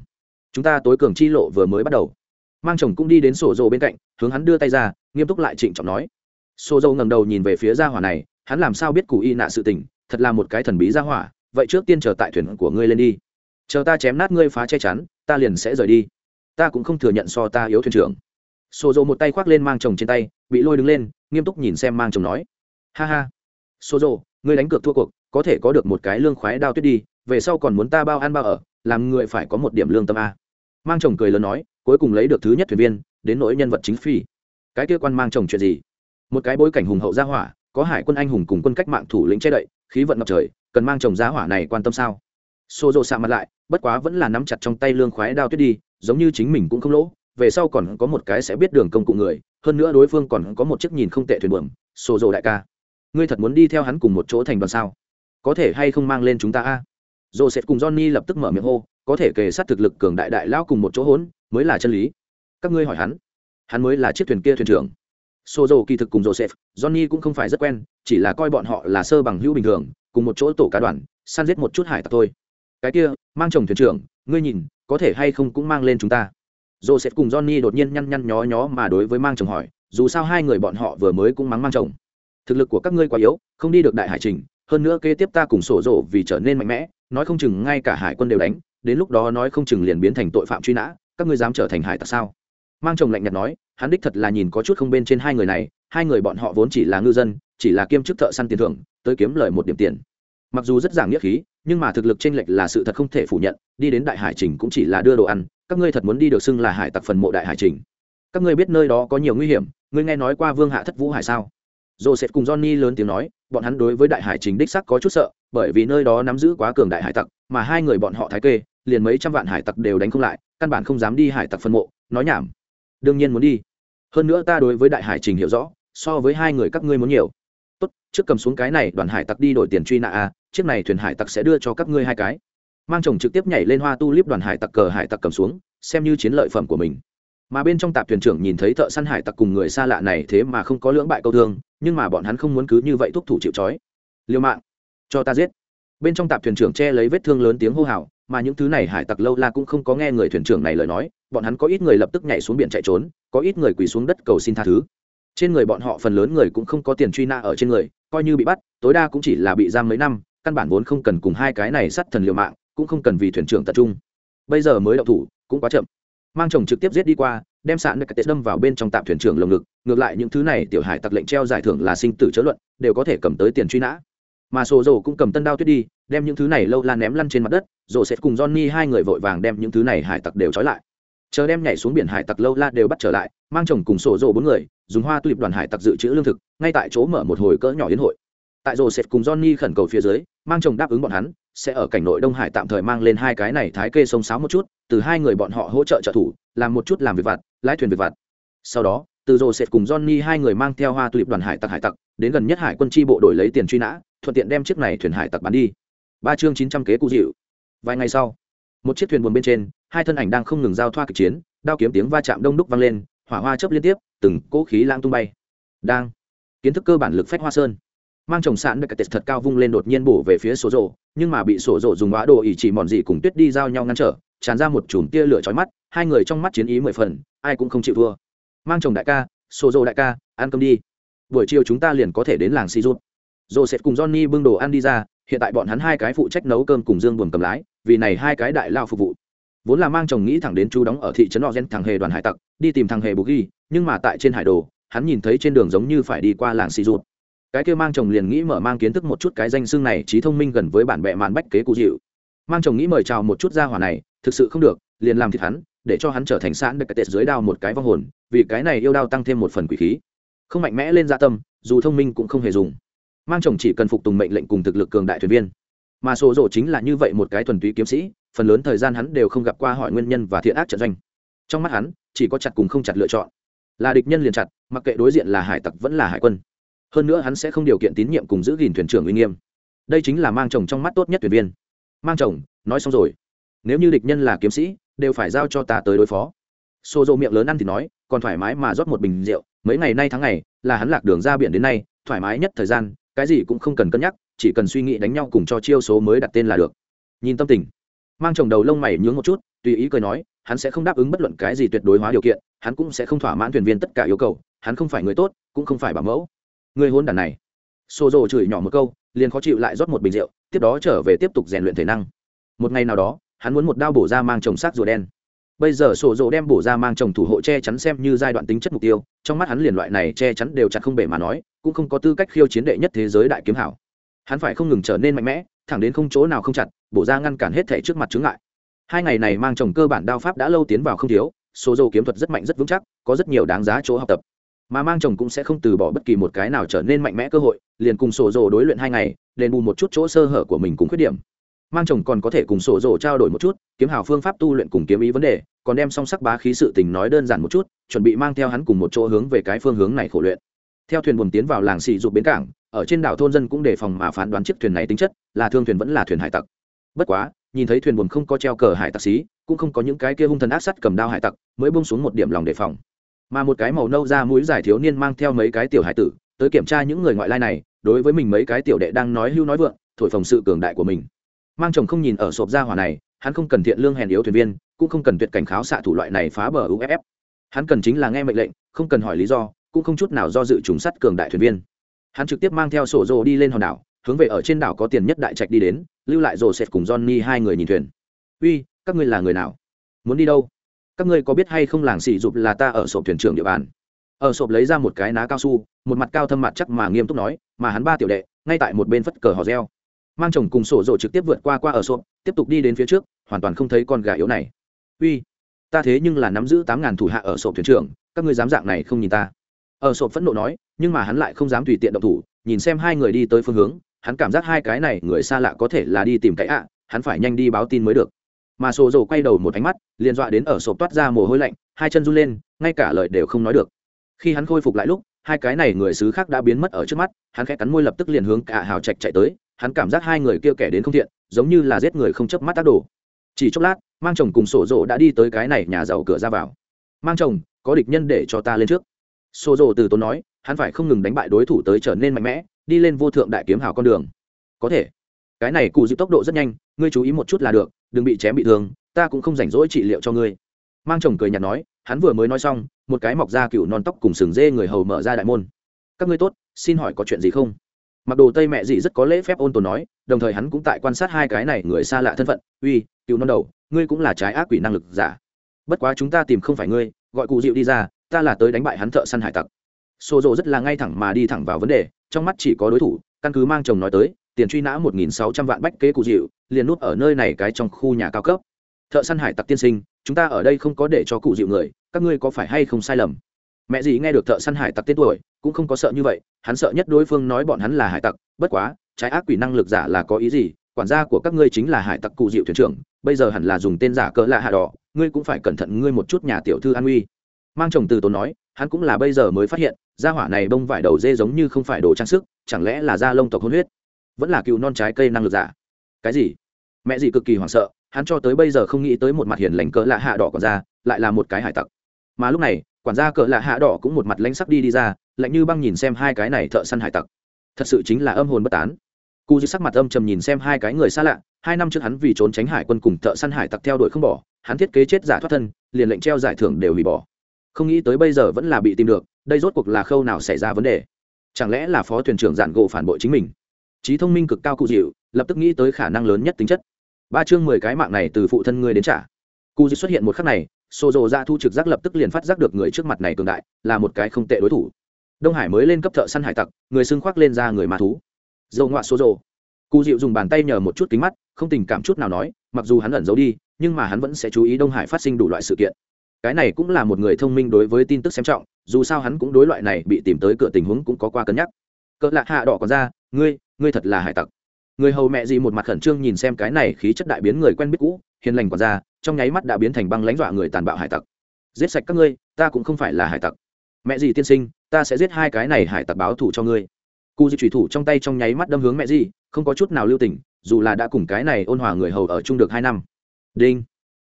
[SPEAKER 1] Chúng ta tối cường chi lộ vừa mới bắt đầu. Mang chồng cũng đi đến sổ dồ bên cạnh, hướng hắn đưa tay ra, nghiêm túc lại trịnh trọng nói. Sổ dồ ngẩng đầu nhìn về phía gia hỏa này, hắn làm sao biết cụ y nạ sự tình, thật là một cái thần bí gia hỏa, vậy trước tiên chờ tại thuyền của ngươi lên đi. Chờ ta chém nát ngươi phá che chắn, ta liền sẽ rời đi. Ta cũng không thừa nhận so ta yếu thuyền trưởng. Sô dồ một tay khoác lên mang chồng trên tay bị lôi đứng lên nghiêm túc nhìn xem mang chồng nói. Ha ha. Sô dồ ngươi đánh cược thua cuộc có thể có được một cái lương khoái đao tuyết đi về sau còn muốn ta bao ăn bao ở làm người phải có một điểm lương tâm a. Mang chồng cười lớn nói cuối cùng lấy được thứ nhất thuyền viên đến nỗi nhân vật chính phi. Cái kia quan mang chồng chuyện gì? Một cái bối cảnh hùng hậu gia hỏa có hải quân anh hùng cùng quân cách mạng thủ lĩnh che đậy khí vận ngập trời cần mang chồng gia hỏa này quan tâm sao? Xô rộ sạ mặt lại bất quá vẫn là nắm chặt trong tay lương khoái đao tuyết đi giống như chính mình cũng không lỗ về sau còn có một cái sẽ biết đường công cụ người hơn nữa đối phương còn có một chiếc nhìn không tệ thuyền buồm xô rộ đại ca. Ngươi thật muốn đi theo hắn cùng một chỗ thành đoàn sao? Có thể hay không mang lên chúng ta a? Joseph cùng johnny lập tức mở miệng hô có thể kề sát thực lực cường đại đại lao cùng một chỗ hỗn mới là chân lý. Các ngươi hỏi hắn hắn mới là chiếc thuyền kia thuyền trưởng. Sozo kỳ thực cùng Joseph, Johnny cũng không phải rất quen, chỉ là coi bọn họ là sơ bằng hữu bình thường, cùng một chỗ tổ cá đoàn, săn giết một chút hải tặc thôi. Cái kia, mang chồng thuyền trưởng, ngươi nhìn, có thể hay không cũng mang lên chúng ta. Joseph cùng johnny đột nhiên nhăn nhăn nhó nhó mà đối với mang chồng hỏi dù sao hai người bọn họ vừa mới cũng mắng mang chồng. Thực lực của các ngươi quá yếu không đi được đại hải trình hơn nữa kế tiếp ta cùng sổ rộ vì trở nên mạnh mẽ nói không chừng ngay cả hải quân đều đánh đến lúc đó nói không chừng liền biến thành tội phạm truy nã các ngươi dám trở thành hải tặc sao? Mang chồng lạnh nhạt nói hắn đích thật là nhìn có chút không bên trên hai người này hai người bọn họ vốn chỉ là ngư dân chỉ là kiêm chức thợ săn tiền thưởng tới kiếm lời một điểm tiền mặc dù rất giảng nghĩa khí, nhưng mà thực lực chênh lệch là sự thật không thể phủ nhận, đi đến đại hải trình cũng chỉ là đưa đồ ăn, các ngươi thật muốn đi được xưng là hải tặc phần mộ đại hải trình. Các ngươi biết nơi đó có nhiều nguy hiểm, ngươi nghe nói qua vương hạ thất vũ hải sao? Joseph cùng johnny lớn tiếng nói, bọn hắn đối với đại hải trình đích sắc có chút sợ, bởi vì nơi đó nắm giữ quá cường đại hải tặc, mà hai người bọn họ thái kê, liền mấy trăm vạn hải tặc đều đánh không lại, căn bản không dám đi hải tặc phân mộ, nói nhảm. Đương nhiên muốn đi. Hơn nữa ta đối với đại hải trình hiểu rõ, so với hai người các ngươi muốn nhiều. Tốt, trước cầm xuống cái này, đoàn hải tặc đi đổi tiền truy nã a chiếc này thuyền hải tặc sẽ đưa cho các ngươi hai cái. Mang chồng trực tiếp nhảy lên hoa tu líp đoàn hải tặc cờ hải tặc cầm xuống, xem như chiến lợi phẩm của mình. Mà bên trong tạp thuyền trưởng nhìn thấy thợ săn hải tặc cùng người xa lạ này thế mà không có lưỡng bại câu thương, nhưng mà bọn hắn không muốn cứ như vậy thúc thủ chịu trói. Liêu mạng, cho ta giết. Bên trong tạp thuyền trưởng che lấy vết thương lớn tiếng hô hào, mà những thứ này hải tặc lâu la cũng không có nghe người thuyền trưởng này lời nói, bọn hắn có ít người lập tức nhảy xuống biển chạy trốn, có ít người quỳ xuống đất cầu xin tha thứ. Trên người bọn họ phần lớn người cũng không có tiền truy nã ở trên người, coi như bị bắt, tối đa cũng chỉ là bị giam mấy năm căn bản vốn không cần cùng hai cái này sát thần liều mạng, cũng không cần vì thuyền trưởng tập trung. Bây giờ mới đậu thủ, cũng quá chậm. Mang chồng trực tiếp giết đi qua, đem sạn được đâm vào bên trong tạm thuyền trưởng lồng ngực, ngược lại những thứ này tiểu hải tặc lệnh treo giải thưởng là sinh tử chớ luận, đều có thể cầm tới tiền truy nã. Mà sổ dầu cũng cầm tân đao tuyết đi, đem những thứ này lâu lan ném lăn trên mặt đất, rồi sẽ cùng johnny hai người vội vàng đem những thứ này hải tặc đều trói lại. Chờ đem nhảy xuống biển hải tặc lâu la đều bắt trở lại, mang chồng cùng sổ dầu bốn người, dùng hoa tulip đoàn hải tặc dự trữ lương thực, ngay tại chỗ mở một hồi cỡ nhỏ yến hội tại joseph cùng johnny khẩn cầu phía dưới, mang chồng đáp ứng bọn hắn, sẽ ở cảnh nội đông hải tạm thời mang lên hai cái này thái kê sông sáo một chút, từ hai người bọn họ hỗ trợ trợ thủ, làm một chút làm việc vặt, lái thuyền việc vặt. Sau đó, từ joseph cùng johnny hai người mang theo hoa tulip đoàn hải tặc hải tặc, đến gần nhất hải quân tri bộ đổi lấy tiền truy nã, thuận tiện đem chiếc này thuyền hải tặc bán đi. Ba chương chín trăm kế cụ dịu. Vài ngày sau, một chiếc thuyền buồn bên trên, hai thân ảnh đang không ngừng giao thoa kịch chiến, đao kiếm tiếng va chạm đông đúc vang lên, hỏa hoa chớp liên tiếp, từng cỗ khí lang tung bay. Đang, kiến thức cơ bản lực phách hoa sơn mang chồng sạn được tết thật cao vung lên đột nhiên bổ về phía sổ rộ nhưng mà bị sổ rộ dùng bá đồ ỉ chỉ mòn gì cùng tuyết đi giao nhau ngăn trở, tràn ra một chùm tia lửa chói mắt, hai người trong mắt chiến ý mười phần, ai cũng không chịu thua. Mang chồng đại ca, sổ rộ đại ca, ăn cơm đi. Buổi chiều chúng ta liền có thể đến làng si rút sẽ cùng johnny bưng đồ ăn đi ra, hiện tại bọn hắn hai cái phụ trách nấu cơm cùng dương buồn cầm lái, vì này hai cái đại lao phục vụ. Vốn là mang chồng nghĩ thẳng đến chú đóng ở thị trấn họ gen thằng hề đoàn hải tặc, đi tìm thằng hề bù ghi, nhưng mà tại trên hải đồ, hắn nhìn thấy trên đường giống như phải đi qua làng si rút cái kia mang chồng liền nghĩ mở mang kiến thức một chút cái danh xưng này, trí thông minh gần với bản bệ màn bách kế cụ dịu. Mang chồng nghĩ mời chào một chút ra hỏa này, thực sự không được, liền làm thịt hắn, để cho hắn trở thành sẵn được cái tết dưới đao một cái vong hồn, vì cái này yêu đao tăng thêm một phần quỷ khí. Không mạnh mẽ lên gia tâm, dù thông minh cũng không hề dùng. Mang chồng chỉ cần phục tùng mệnh lệnh cùng thực lực cường đại thuyền viên. Mà sổ rổ chính là như vậy một cái thuần túy kiếm sĩ, phần lớn thời gian hắn đều không gặp qua hỏi nguyên nhân và thiện ác trận doanh. Trong mắt hắn, chỉ có chặt cùng không chặt lựa chọn. Là địch nhân liền chặt, mặc kệ đối diện là hải tặc vẫn là hải quân hơn nữa hắn sẽ không điều kiện tín nhiệm cùng giữ gìn thuyền trưởng uy nghiêm. Đây chính là mang chồng trong mắt tốt nhất thuyền viên. Mang chồng, nói xong rồi. Nếu như địch nhân là kiếm sĩ, đều phải giao cho ta tới đối phó. Xô dô miệng lớn ăn thì nói, còn thoải mái mà rót một bình rượu. Mấy ngày nay tháng ngày, là hắn lạc đường ra biển đến nay, thoải mái nhất thời gian, cái gì cũng không cần cân nhắc, chỉ cần suy nghĩ đánh nhau cùng cho chiêu số mới đặt tên là được. Nhìn tâm tình, mang chồng đầu lông mày nhướng một chút, tùy ý cười nói, hắn sẽ không đáp ứng bất luận cái gì tuyệt đối hóa điều kiện, hắn cũng sẽ không thỏa mãn thuyền viên tất cả yêu cầu, hắn không phải người tốt, cũng không phải bảo mẫu người hôn đàn này. Xô rồ chửi nhỏ một câu, liền khó chịu lại rót một bình rượu, tiếp đó trở về tiếp tục rèn luyện thể năng. Một ngày nào đó, hắn muốn một đao bổ ra mang chồng sát rùa đen. Bây giờ sổ rộ đem bổ ra mang chồng thủ hộ che chắn xem như giai đoạn tính chất mục tiêu, trong mắt hắn liền loại này che chắn đều chặt không bể mà nói, cũng không có tư cách khiêu chiến đệ nhất thế giới đại kiếm hảo. Hắn phải không ngừng trở nên mạnh mẽ, thẳng đến không chỗ nào không chặt, bổ ra ngăn cản hết thể trước mặt chướng ngại. Hai ngày này mang chồng cơ bản đao pháp đã lâu tiến vào không thiếu số dầu kiếm thuật rất mạnh rất vững chắc, có rất nhiều đáng giá chỗ học tập mà mang chồng cũng sẽ không từ bỏ bất kỳ một cái nào trở nên mạnh mẽ cơ hội, liền cùng sổ rồ đối luyện hai ngày, đền bù một chút chỗ sơ hở của mình cùng khuyết điểm. Mang chồng còn có thể cùng sổ rồ trao đổi một chút, kiếm hào phương pháp tu luyện cùng kiếm ý vấn đề, còn đem song sắc bá khí sự tình nói đơn giản một chút, chuẩn bị mang theo hắn cùng một chỗ hướng về cái phương hướng này khổ luyện. Theo thuyền buồn tiến vào làng xì dục bến cảng, ở trên đảo thôn dân cũng đề phòng mà phán đoán chiếc thuyền này tính chất, là thương thuyền vẫn là thuyền hải tặc. Bất quá, nhìn thấy thuyền buồn không có treo cờ hải tặc xí, cũng không có những cái kia hung thần ác sắt cầm đao hải tặc, mới bông xuống một điểm lòng đề phòng mà một cái màu nâu ra mũi dài thiếu niên mang theo mấy cái tiểu hải tử tới kiểm tra những người ngoại lai này, đối với mình mấy cái tiểu đệ đang nói hưu nói vượng, thổi phồng sự cường đại của mình. Mang chồng không nhìn ở sộp ra hỏa này, hắn không cần thiện lương hèn yếu thuyền viên, cũng không cần tuyệt cảnh kháo xạ thủ loại này phá bờ uff hắn cần chính là nghe mệnh lệnh, không cần hỏi lý do, cũng không chút nào do dự trùng sắt cường đại thuyền viên. Hắn trực tiếp mang theo sổ rồ đi lên hòn đảo, hướng về ở trên đảo có tiền nhất đại trạch đi đến, lưu lại rồ sệt cùng johnny hai người nhìn thuyền. Uy, các ngươi là người nào? Muốn đi đâu? Các ngươi có biết hay không làng xì dục là ta ở sộp thuyền trưởng địa bàn? Ở sộp lấy ra một cái ná cao su, một mặt cao thâm mặt chắc mà nghiêm túc nói, mà hắn ba tiểu đệ, ngay tại một bên phất cờ hò reo. Mang chồng cùng sổ rộ trực tiếp vượt qua qua ở sộp, tiếp tục đi đến phía trước, hoàn toàn không thấy con gà yếu này. Uy, ta thế nhưng là nắm giữ tám ngàn thủ hạ ở sộp thuyền trưởng, các ngươi dám dạng này không nhìn ta. Ở sộp phẫn nộ nói, nhưng mà hắn lại không dám tùy tiện động thủ, nhìn xem hai người đi tới phương hướng, hắn cảm giác hai cái này người xa lạ có thể là đi tìm cái ạ, hắn phải nhanh đi báo tin mới được mà sổ dầu quay đầu một ánh mắt, liền dọa đến ở sộp toát ra mồ hôi lạnh, hai chân run lên, ngay cả lời đều không nói được. Khi hắn khôi phục lại lúc, hai cái này người xứ khác đã biến mất ở trước mắt, hắn khẽ cắn môi lập tức liền hướng cả hào trạch chạy tới, hắn cảm giác hai người kia kẻ đến không thiện, giống như là giết người không chớp mắt tác đồ. Chỉ chốc lát, mang chồng cùng sổ rộ đã đi tới cái này nhà giàu cửa ra vào. Mang chồng, có địch nhân để cho ta lên trước. Sổ rộ từ tốn nói, hắn phải không ngừng đánh bại đối thủ tới trở nên mạnh mẽ, đi lên vô thượng đại kiếm hào con đường. Có thể. Cái này cụ dịp tốc độ rất nhanh, ngươi chú ý một chút là được đừng bị chém bị thương, ta cũng không rảnh rỗi trị liệu cho ngươi. Mang chồng cười nhạt nói, hắn vừa mới nói xong, một cái mọc da cựu non tóc cùng sừng dê người hầu mở ra đại môn. Các ngươi tốt, xin hỏi có chuyện gì không? Mặc đồ tây mẹ dị rất có lễ phép ôn tồn nói, đồng thời hắn cũng tại quan sát hai cái này người xa lạ thân phận. Uy cựu non đầu, ngươi cũng là trái ác quỷ năng lực giả. Bất quá chúng ta tìm không phải ngươi, gọi cụ dịu đi ra, ta là tới đánh bại hắn thợ săn hải tặc. Xô rộ rất là ngay thẳng mà đi thẳng vào vấn đề, trong mắt chỉ có đối thủ, căn cứ mang chồng nói tới tiền truy nã một nghìn sáu trăm vạn bách kế cụ dịu, liền nút ở nơi này cái trong khu nhà cao cấp. Thợ săn hải tặc tiên sinh, chúng ta ở đây không có để cho cụ dịu người, các ngươi có phải hay không sai lầm? Mẹ gì nghe được thợ săn hải tặc tên tuổi, cũng không có sợ như vậy, hắn sợ nhất đối phương nói bọn hắn là hải tặc, bất quá, trái ác quỷ năng lực giả là có ý gì? Quản gia của các ngươi chính là hải tặc cụ dịu thuyền trưởng, bây giờ hẳn là dùng tên giả cỡ lạ hạ đỏ, ngươi cũng phải cẩn thận ngươi một chút nhà tiểu thư an uy mang chồng từ tốn nói, hắn cũng là bây giờ mới phát hiện da hỏa này bông vải đầu dê giống như không phải đồ trang sức, chẳng lẽ là da lông tộc hôn huyết? Vẫn là cựu non trái cây năng lực giả. Cái gì? Mẹ gì cực kỳ hoảng sợ, hắn cho tới bây giờ không nghĩ tới một mặt hiền lành cỡ lạ hạ đỏ còn ra, lại là một cái hải tặc. Mà lúc này, quản gia cỡ lạ hạ đỏ cũng một mặt lãnh sắc đi đi ra, lạnh như băng nhìn xem hai cái này thợ săn hải tặc. Thật sự chính là âm hồn bất tán. Cụ dư sắc mặt âm trầm nhìn xem hai cái người xa lạ, hai năm trước hắn vì trốn tránh hải quân cùng thợ săn hải tặc theo đuổi không bỏ, hắn thiết kế chết giả thoát thân, liền lệnh treo giải thưởng đều hủy bỏ. Không nghĩ tới bây giờ vẫn là bị tìm được, đây rốt cuộc là khâu nào xảy ra vấn đề? Chẳng lẽ là phó thuyền trưởng giản gỗ phản bội chính mình? Trí thông minh cực cao cụ dịu, lập tức nghĩ tới khả năng lớn nhất tính chất. Ba chương mười cái mạng này từ phụ thân ngươi đến trả. Cụ dịu xuất hiện một khắc này xô rộ ra thu trực giác lập tức liền phát giác được người trước mặt này cường đại, là một cái không tệ đối thủ. Đông hải mới lên cấp thợ săn hải tặc, người xưng khoác lên ra người mà thú. Dầu ngoạ xô rộ cụ dịu dùng bàn tay nhờ một chút kính mắt, không tình cảm chút nào nói, mặc dù hắn ẩn giấu đi, nhưng mà hắn vẫn sẽ chú ý đông hải phát sinh đủ loại sự kiện. Cái này cũng là một người thông minh đối với tin tức xem trọng, dù sao hắn cũng đối loại này bị tìm tới cửa tình huống cũng có qua cân nhắc. Cỡ lạ hạ đỏ còn ra, ngươi ngươi thật là hải tặc. Người hầu mẹ gì một mặt khẩn trương nhìn xem cái này khí chất đại biến người quen biết cũ, hiền lành quản ra trong nháy mắt đã biến thành băng lãnh dọa người tàn bạo hải tặc. Giết sạch các ngươi, ta cũng không phải là hải tặc. Mẹ gì tiên sinh, ta sẽ giết hai cái này hải tặc báo thủ cho ngươi. Cụ di thủy thủ trong tay trong nháy mắt đâm hướng mẹ gì, không có chút nào lưu tình, dù là đã cùng cái này ôn hòa người hầu ở chung được hai năm. Đinh.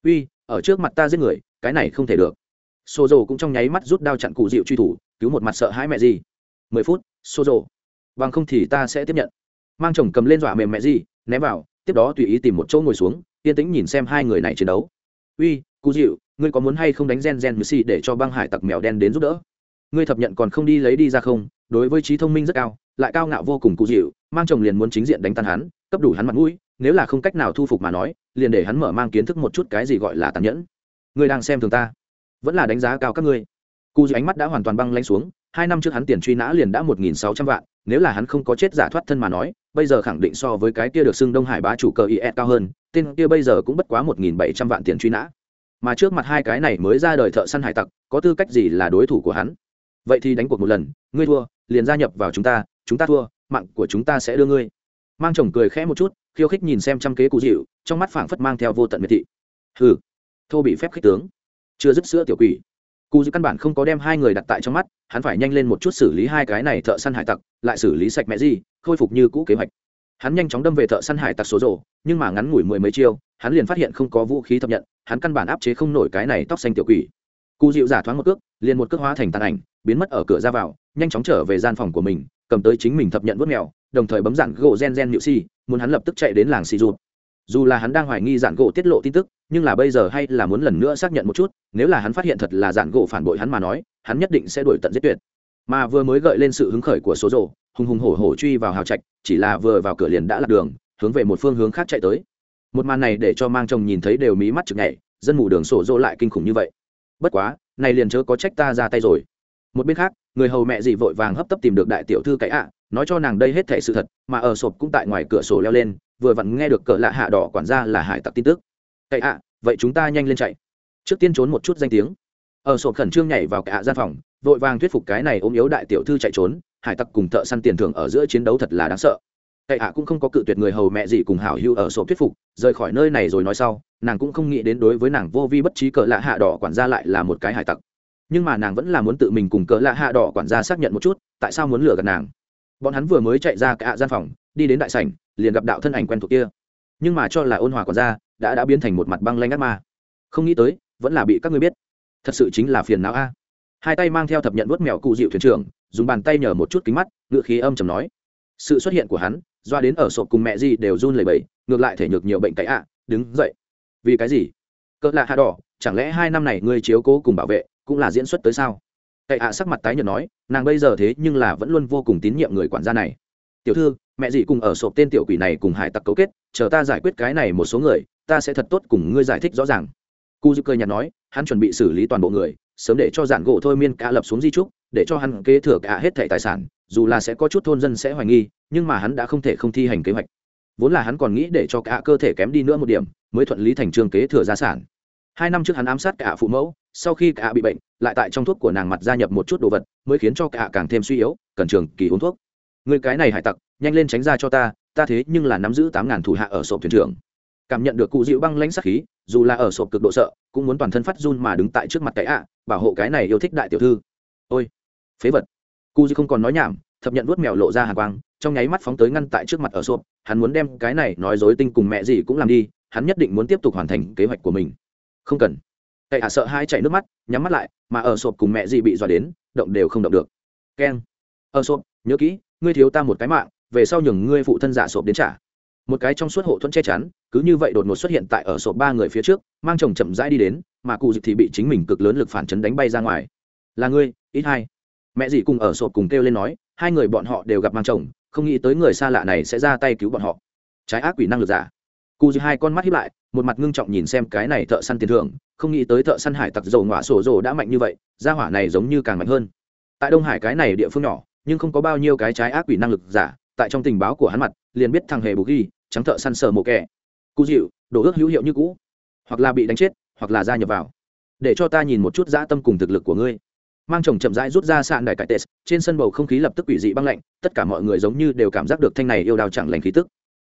[SPEAKER 1] Uy, ở trước mặt ta giết người, cái này không thể được. Xô dầu cũng trong nháy mắt rút đao chặn cụ dịu truy thủ, cứu một mặt sợ hãi mẹ gì. Mười phút xô dầu bằng không thì ta sẽ tiếp nhận. Mang chồng cầm lên dọa mềm mẹ gì, ném vào, tiếp đó tùy ý tìm một chỗ ngồi xuống, yên tĩnh nhìn xem hai người này chiến đấu. Uy cụ dịu ngươi có muốn hay không đánh gen gen messi để cho băng hải tặc mèo đen đến giúp đỡ? Ngươi thập nhận còn không đi lấy đi ra không? Đối với trí thông minh rất cao, lại cao ngạo vô cùng cụ dịu mang chồng liền muốn chính diện đánh tan hắn, cấp đủ hắn mặt mũi, nếu là không cách nào thu phục mà nói, liền để hắn mở mang kiến thức một chút cái gì gọi là tàn nhẫn. Ngươi đang xem thường ta, vẫn là đánh giá cao các ngươi. Cụ dịu ánh mắt đã hoàn toàn băng lanh xuống hai năm trước hắn tiền truy nã liền đã một nghìn sáu trăm vạn, nếu là hắn không có chết giả thoát thân mà nói, bây giờ khẳng định so với cái kia được xưng đông hải bá chủ cờ is cao hơn, tên kia bây giờ cũng bất quá một nghìn bảy trăm vạn tiền truy nã. Mà trước mặt hai cái này mới ra đời thợ săn hải tặc, có tư cách gì là đối thủ của hắn? Vậy thì đánh cuộc một lần, ngươi thua, liền gia nhập vào chúng ta chúng ta thua, mạng của chúng ta sẽ đưa ngươi. Mang chồng cười khẽ một chút, khiêu khích nhìn xem trăm kế cụ dịu, trong mắt phảng phất mang theo vô tận miệt thị. Hừ, thô bị phép khích tướng. Chưa dứt sữa tiểu quỷ cụ dịu căn bản không có đem hai người đặt tại trong mắt, hắn phải nhanh lên một chút xử lý hai cái này thợ săn hải tặc, lại xử lý sạch mẹ gì, khôi phục như cũ kế hoạch. Hắn nhanh chóng đâm về thợ săn hải tặc số rổ nhưng mà ngắn ngủi mười mấy chiêu, hắn liền phát hiện không có vũ khí thập nhận, hắn căn bản áp chế không nổi cái này tóc xanh tiểu quỷ. Cụ dịu giả thoáng một cước, liền một cước hóa thành tàn ảnh, biến mất ở cửa ra vào, nhanh chóng trở về gian phòng của mình, cầm tới chính mình thập nhận vớt mèo, đồng thời bấm dặn gỗ gen gen nhự si muốn hắn lập tức chạy đến làng xì rụt dù là hắn đang hoài nghi dạn gỗ tiết lộ tin tức, nhưng là bây giờ hay là muốn lần nữa xác nhận một chút, nếu là hắn phát hiện thật là dạn gỗ phản bội hắn mà nói, hắn nhất định sẽ đuổi tận giết tuyệt. Mà vừa mới gợi lên sự hứng khởi của số rồ, hùng hùng hổ hổ truy vào hào trạch, chỉ là vừa vào cửa liền đã lạc đường, hướng về một phương hướng khác chạy tới. Một màn này để cho mang chồng nhìn thấy đều mí mắt chực nhảy, dân mù đường sổ rô lại kinh khủng như vậy. Bất quá, này liền chớ có trách ta ra tay rồi. Một bên khác, người hầu mẹ dị vội vàng hấp tấp tìm được đại tiểu thư cái ạ, nói cho nàng đây hết thể sự thật, mà ở sộp cũng tại ngoài cửa sổ leo lên vừa vặn nghe được cỡ lạ hạ đỏ quản gia là hải tặc tin tức. Cậy ạ, vậy chúng ta nhanh lên chạy. Trước tiên trốn một chút danh tiếng. Ở sổ khẩn trương nhảy vào cả gian phòng, vội vàng thuyết phục cái này ôm yếu đại tiểu thư chạy trốn, hải tặc cùng thợ săn tiền thưởng ở giữa chiến đấu thật là đáng sợ. Cậy ạ cũng không có cự tuyệt người hầu mẹ gì cùng hảo hưu ở sổ thuyết phục, rời khỏi nơi này rồi nói sau, nàng cũng không nghĩ đến đối với nàng vô vi bất trí cỡ lạ hạ đỏ quản gia lại là một cái hải tặc. Nhưng mà nàng vẫn là muốn tự mình cùng cỡ lạ hạ đỏ quản gia xác nhận một chút, tại sao muốn lừa gạt nàng. Bọn hắn vừa mới chạy ra cả gian phòng đi đến đại sảnh, liền gặp đạo thân ảnh quen thuộc kia. Nhưng mà cho là ôn hòa quản gia, đã đã biến thành một mặt băng lanh ác ma. Không nghĩ tới, vẫn là bị các ngươi biết. Thật sự chính là phiền não a. Hai tay mang theo thập nhận vuốt mèo cụ dịu thuyền trưởng, dùng bàn tay nhờ một chút kính mắt, ngựa khí âm chầm nói. Sự xuất hiện của hắn, doa đến ở sộp cùng mẹ gì đều run lẩy bẩy, ngược lại thể nhược nhiều bệnh cái ạ, đứng dậy. Vì cái gì? Cỡ lạ hạ đỏ, chẳng lẽ hai năm này ngươi chiếu cố cùng bảo vệ, cũng là diễn xuất tới sao? Cậy ạ sắc mặt tái nhợt nói, nàng bây giờ thế nhưng là vẫn luôn vô cùng tín nhiệm người quản gia này. Tiểu thư mẹ gì cùng ở sộp tên tiểu quỷ này cùng hải tặc cấu kết, chờ ta giải quyết cái này một số người, ta sẽ thật tốt cùng ngươi giải thích rõ ràng. Cu dư cơ nhạt nói, hắn chuẩn bị xử lý toàn bộ người, sớm để cho giản gỗ thôi miên cả lập xuống di trúc, để cho hắn kế thừa cả hết thẻ tài sản, dù là sẽ có chút thôn dân sẽ hoài nghi, nhưng mà hắn đã không thể không thi hành kế hoạch. Vốn là hắn còn nghĩ để cho cả cơ thể kém đi nữa một điểm, mới thuận lý thành trường kế thừa gia sản. Hai năm trước hắn ám sát cả phụ mẫu, sau khi cả bị bệnh, lại tại trong thuốc của nàng mặt gia nhập một chút đồ vật, mới khiến cho cả càng thêm suy yếu, cần trường kỳ uống thuốc người cái này hải tặc, nhanh lên tránh ra cho ta ta thế nhưng là nắm giữ tám ngàn thủ hạ ở sộp thuyền trưởng. Cảm nhận được cụ dịu băng lãnh sắc khí, dù là ở sộp cực độ sợ, cũng muốn toàn thân phát run mà đứng tại trước mặt cái ạ, bảo hộ cái này yêu thích đại tiểu thư. Ôi, phế vật. Cụ dịu không còn nói nhảm, thập nhận vuốt mèo lộ ra hàng quang, trong nháy mắt phóng tới ngăn tại trước mặt ở sộp, hắn muốn đem cái này nói dối tinh cùng mẹ gì cũng làm đi, hắn nhất định muốn tiếp tục hoàn thành kế hoạch của mình. Không cần. Cậy hạ sợ hai chạy nước mắt, nhắm mắt lại, mà ở sộp cùng mẹ gì bị dọa đến, động đều không động được. Keng. Ở sộp, nhớ kỹ ngươi thiếu ta một cái mạng, về sau nhường ngươi phụ thân giả sộp đến trả. Một cái trong suốt hộ thuẫn che chắn, cứ như vậy đột ngột xuất hiện tại ở sộp ba người phía trước, mang chồng chậm rãi đi đến, mà cụ dịch thì bị chính mình cực lớn lực phản chấn đánh bay ra ngoài. Là ngươi, ít hai. Mẹ gì cùng ở sộp cùng kêu lên nói, hai người bọn họ đều gặp mang chồng, không nghĩ tới người xa lạ này sẽ ra tay cứu bọn họ. Trái ác quỷ năng lực giả. Cụ dịch hai con mắt hiếp lại, một mặt ngưng trọng nhìn xem cái này thợ săn tiền thưởng, không nghĩ tới thợ săn hải tặc dầu ngọa sổ rồ đã mạnh như vậy, gia hỏa này giống như càng mạnh hơn. Tại đông hải cái này địa phương nhỏ nhưng không có bao nhiêu cái trái ác quỷ năng lực giả, tại trong tình báo của hắn mặt, liền biết thằng hề bù ghi, trắng thợ săn sờ mộ kẻ. Cụ dịu đồ ước hữu hiệu như cũ. Hoặc là bị đánh chết, hoặc là gia nhập vào. Để cho ta nhìn một chút dã tâm cùng thực lực của ngươi. Mang chồng chậm rãi rút ra sạn đài cải tệ, trên sân bầu không khí lập tức quỷ dị băng lạnh, tất cả mọi người giống như đều cảm giác được thanh này yêu đào chẳng lành khí tức.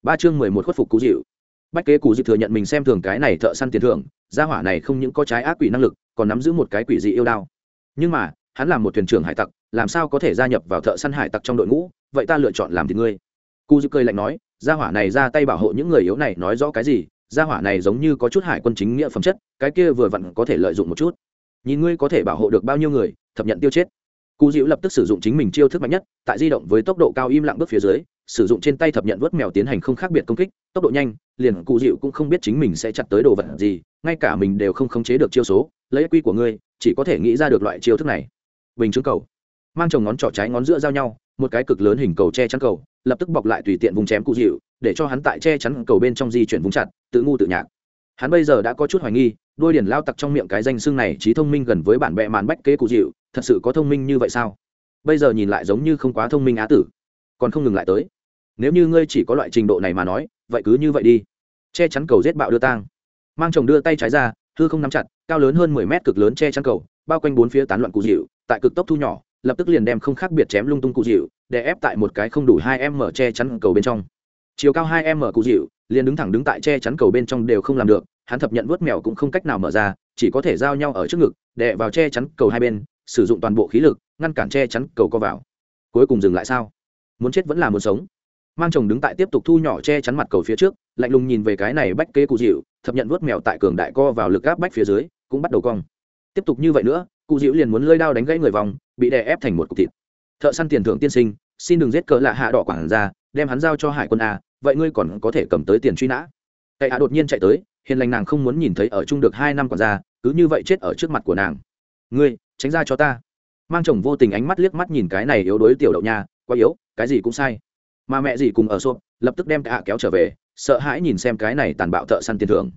[SPEAKER 1] Ba chương mười một khuất phục cú dịu. Bách kế Cú dịu thừa nhận mình xem thường cái này thợ săn tiền thưởng, gia hỏa này không những có trái ác quỷ năng lực, còn nắm giữ một cái quỷ dị yêu đao nhưng mà hắn là một thuyền trưởng hải tặc, làm sao có thể gia nhập vào thợ săn hải tặc trong đội ngũ? Vậy ta lựa chọn làm thì ngươi. Cu dư cười lạnh nói, gia hỏa này ra tay bảo hộ những người yếu này nói rõ cái gì? Gia hỏa này giống như có chút hải quân chính nghĩa phẩm chất, cái kia vừa vặn có thể lợi dụng một chút. Nhìn ngươi có thể bảo hộ được bao nhiêu người, thập nhận tiêu chết. Cụ dịu lập tức sử dụng chính mình chiêu thức mạnh nhất, tại di động với tốc độ cao im lặng bước phía dưới, sử dụng trên tay thập nhận vớt mèo tiến hành không khác biệt công kích, tốc độ nhanh, liền cụ dịu cũng không biết chính mình sẽ chặt tới đồ vật gì, ngay cả mình đều không khống chế được chiêu số, lấy quy của ngươi, chỉ có thể nghĩ ra được loại chiêu thức này bình chứng cầu. Mang chồng ngón trỏ trái ngón giữa giao nhau, một cái cực lớn hình cầu che chắn cầu, lập tức bọc lại tùy tiện vùng chém cụ dịu, để cho hắn tại che chắn cầu bên trong di chuyển vùng chặt, tự ngu tự nhạc. Hắn bây giờ đã có chút hoài nghi, đôi điển lao tặc trong miệng cái danh xương này trí thông minh gần với bản bệ màn bách kế cụ dịu, thật sự có thông minh như vậy sao? Bây giờ nhìn lại giống như không quá thông minh á tử. Còn không ngừng lại tới. Nếu như ngươi chỉ có loại trình độ này mà nói, vậy cứ như vậy đi. Che chắn cầu giết bạo đưa tang. Mang chồng đưa tay trái ra, hư không nắm chặt, cao lớn hơn mười mét cực lớn che chắn cầu bao quanh bốn phía tán loạn cụ dịu, tại cực tốc thu nhỏ, lập tức liền đem không khác biệt chém lung tung cụ dịu, để ép tại một cái không đủ hai em mở che chắn cầu bên trong. Chiều cao hai em mở cụ dịu, liền đứng thẳng đứng tại che chắn cầu bên trong đều không làm được, hắn thập nhận vớt mèo cũng không cách nào mở ra, chỉ có thể giao nhau ở trước ngực, đè vào che chắn cầu hai bên, sử dụng toàn bộ khí lực, ngăn cản che chắn cầu co vào. Cuối cùng dừng lại sao? Muốn chết vẫn là muốn sống. Mang chồng đứng tại tiếp tục thu nhỏ che chắn mặt cầu phía trước, lạnh lùng nhìn về cái này bách kế cụ dịu, thập nhận vớt mèo tại cường đại co vào lực gáp bách phía dưới, cũng bắt đầu cong tiếp tục như vậy nữa, cụ dịu liền muốn lơi đao đánh gãy người vòng, bị đè ép thành một cục thịt. Thợ săn tiền thưởng tiên sinh, xin đừng giết cỡ lạ hạ đỏ quản ra, đem hắn giao cho hải quân a, vậy ngươi còn có thể cầm tới tiền truy nã. Cậy hạ đột nhiên chạy tới, hiền lành nàng không muốn nhìn thấy ở chung được hai năm còn ra, cứ như vậy chết ở trước mặt của nàng. Ngươi, tránh ra cho ta. Mang chồng vô tình ánh mắt liếc mắt nhìn cái này yếu đuối tiểu đậu nha, quá yếu, cái gì cũng sai. Mà mẹ gì cùng ở xô lập tức đem cả kéo trở về, sợ hãi nhìn xem cái này tàn bạo thợ săn tiền thưởng.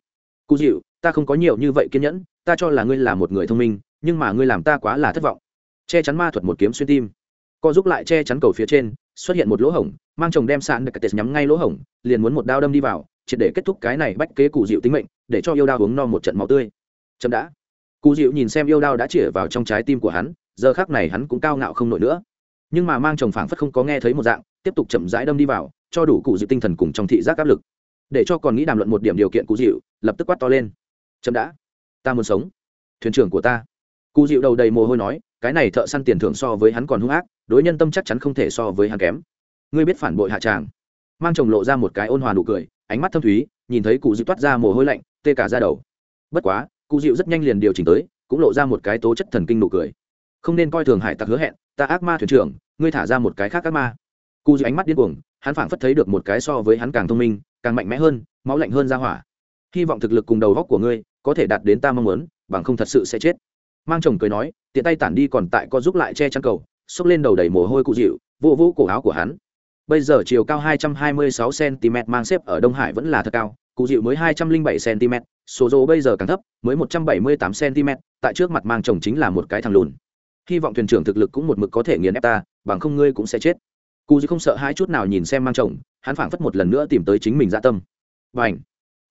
[SPEAKER 1] Cụ dịu ta không có nhiều như vậy kiên nhẫn ta cho là ngươi là một người thông minh, nhưng mà ngươi làm ta quá là thất vọng. Che chắn ma thuật một kiếm xuyên tim. Co giúp lại che chắn cầu phía trên, xuất hiện một lỗ hổng, mang chồng đem sạn được nhắm ngay lỗ hổng, liền muốn một đao đâm đi vào, triệt để kết thúc cái này bách kế cụ dịu tính mệnh, để cho yêu đao uống no một trận máu tươi. Chậm đã. Cụ dịu nhìn xem yêu đao đã chĩa vào trong trái tim của hắn, giờ khác này hắn cũng cao ngạo không nổi nữa. Nhưng mà mang chồng phảng phất không có nghe thấy một dạng, tiếp tục chậm rãi đâm đi vào, cho đủ cụ dịu tinh thần cùng trong thị giác áp lực. Để cho còn nghĩ đàm luận một điểm điều kiện cụ dịu lập tức quát to lên. Chậm đã ta muốn sống. Thuyền trưởng của ta. Cụ dịu đầu đầy mồ hôi nói, cái này thợ săn tiền thưởng so với hắn còn hung ác, đối nhân tâm chắc chắn không thể so với hắn kém. Ngươi biết phản bội hạ tràng. Mang chồng lộ ra một cái ôn hòa nụ cười, ánh mắt thâm thúy, nhìn thấy cụ dịu toát ra mồ hôi lạnh, tê cả ra đầu. Bất quá cụ dịu rất nhanh liền điều chỉnh tới, cũng lộ ra một cái tố chất thần kinh nụ cười. Không nên coi thường hải tặc hứa hẹn, ta ác ma thuyền trưởng, ngươi thả ra một cái khác ác ma. Cụ dịu ánh mắt điên cuồng, hắn phảng phất thấy được một cái so với hắn càng thông minh, càng mạnh mẽ hơn, máu lạnh hơn ra hỏa. Hy vọng thực lực cùng đầu góc của ngươi có thể đạt đến ta mong muốn, bằng không thật sự sẽ chết. Mang chồng cười nói, tiện tay tản đi còn tại có giúp lại che chắn cầu, xốc lên đầu đầy mồ hôi cụ dịu, vô vô cổ áo của hắn. Bây giờ chiều cao 226 cm mang xếp ở đông hải vẫn là thật cao, cụ dịu mới 207 cm số dỗ bây giờ càng thấp, mới 178 cm tại trước mặt mang chồng chính là một cái thằng lùn. Hy vọng thuyền trưởng thực lực cũng một mực có thể nghiền ép ta, bằng không ngươi cũng sẽ chết. Cụ dịu không sợ hai chút nào nhìn xem mang chồng, hắn phảng phất một lần nữa tìm tới chính mình dạ tâm. Và ảnh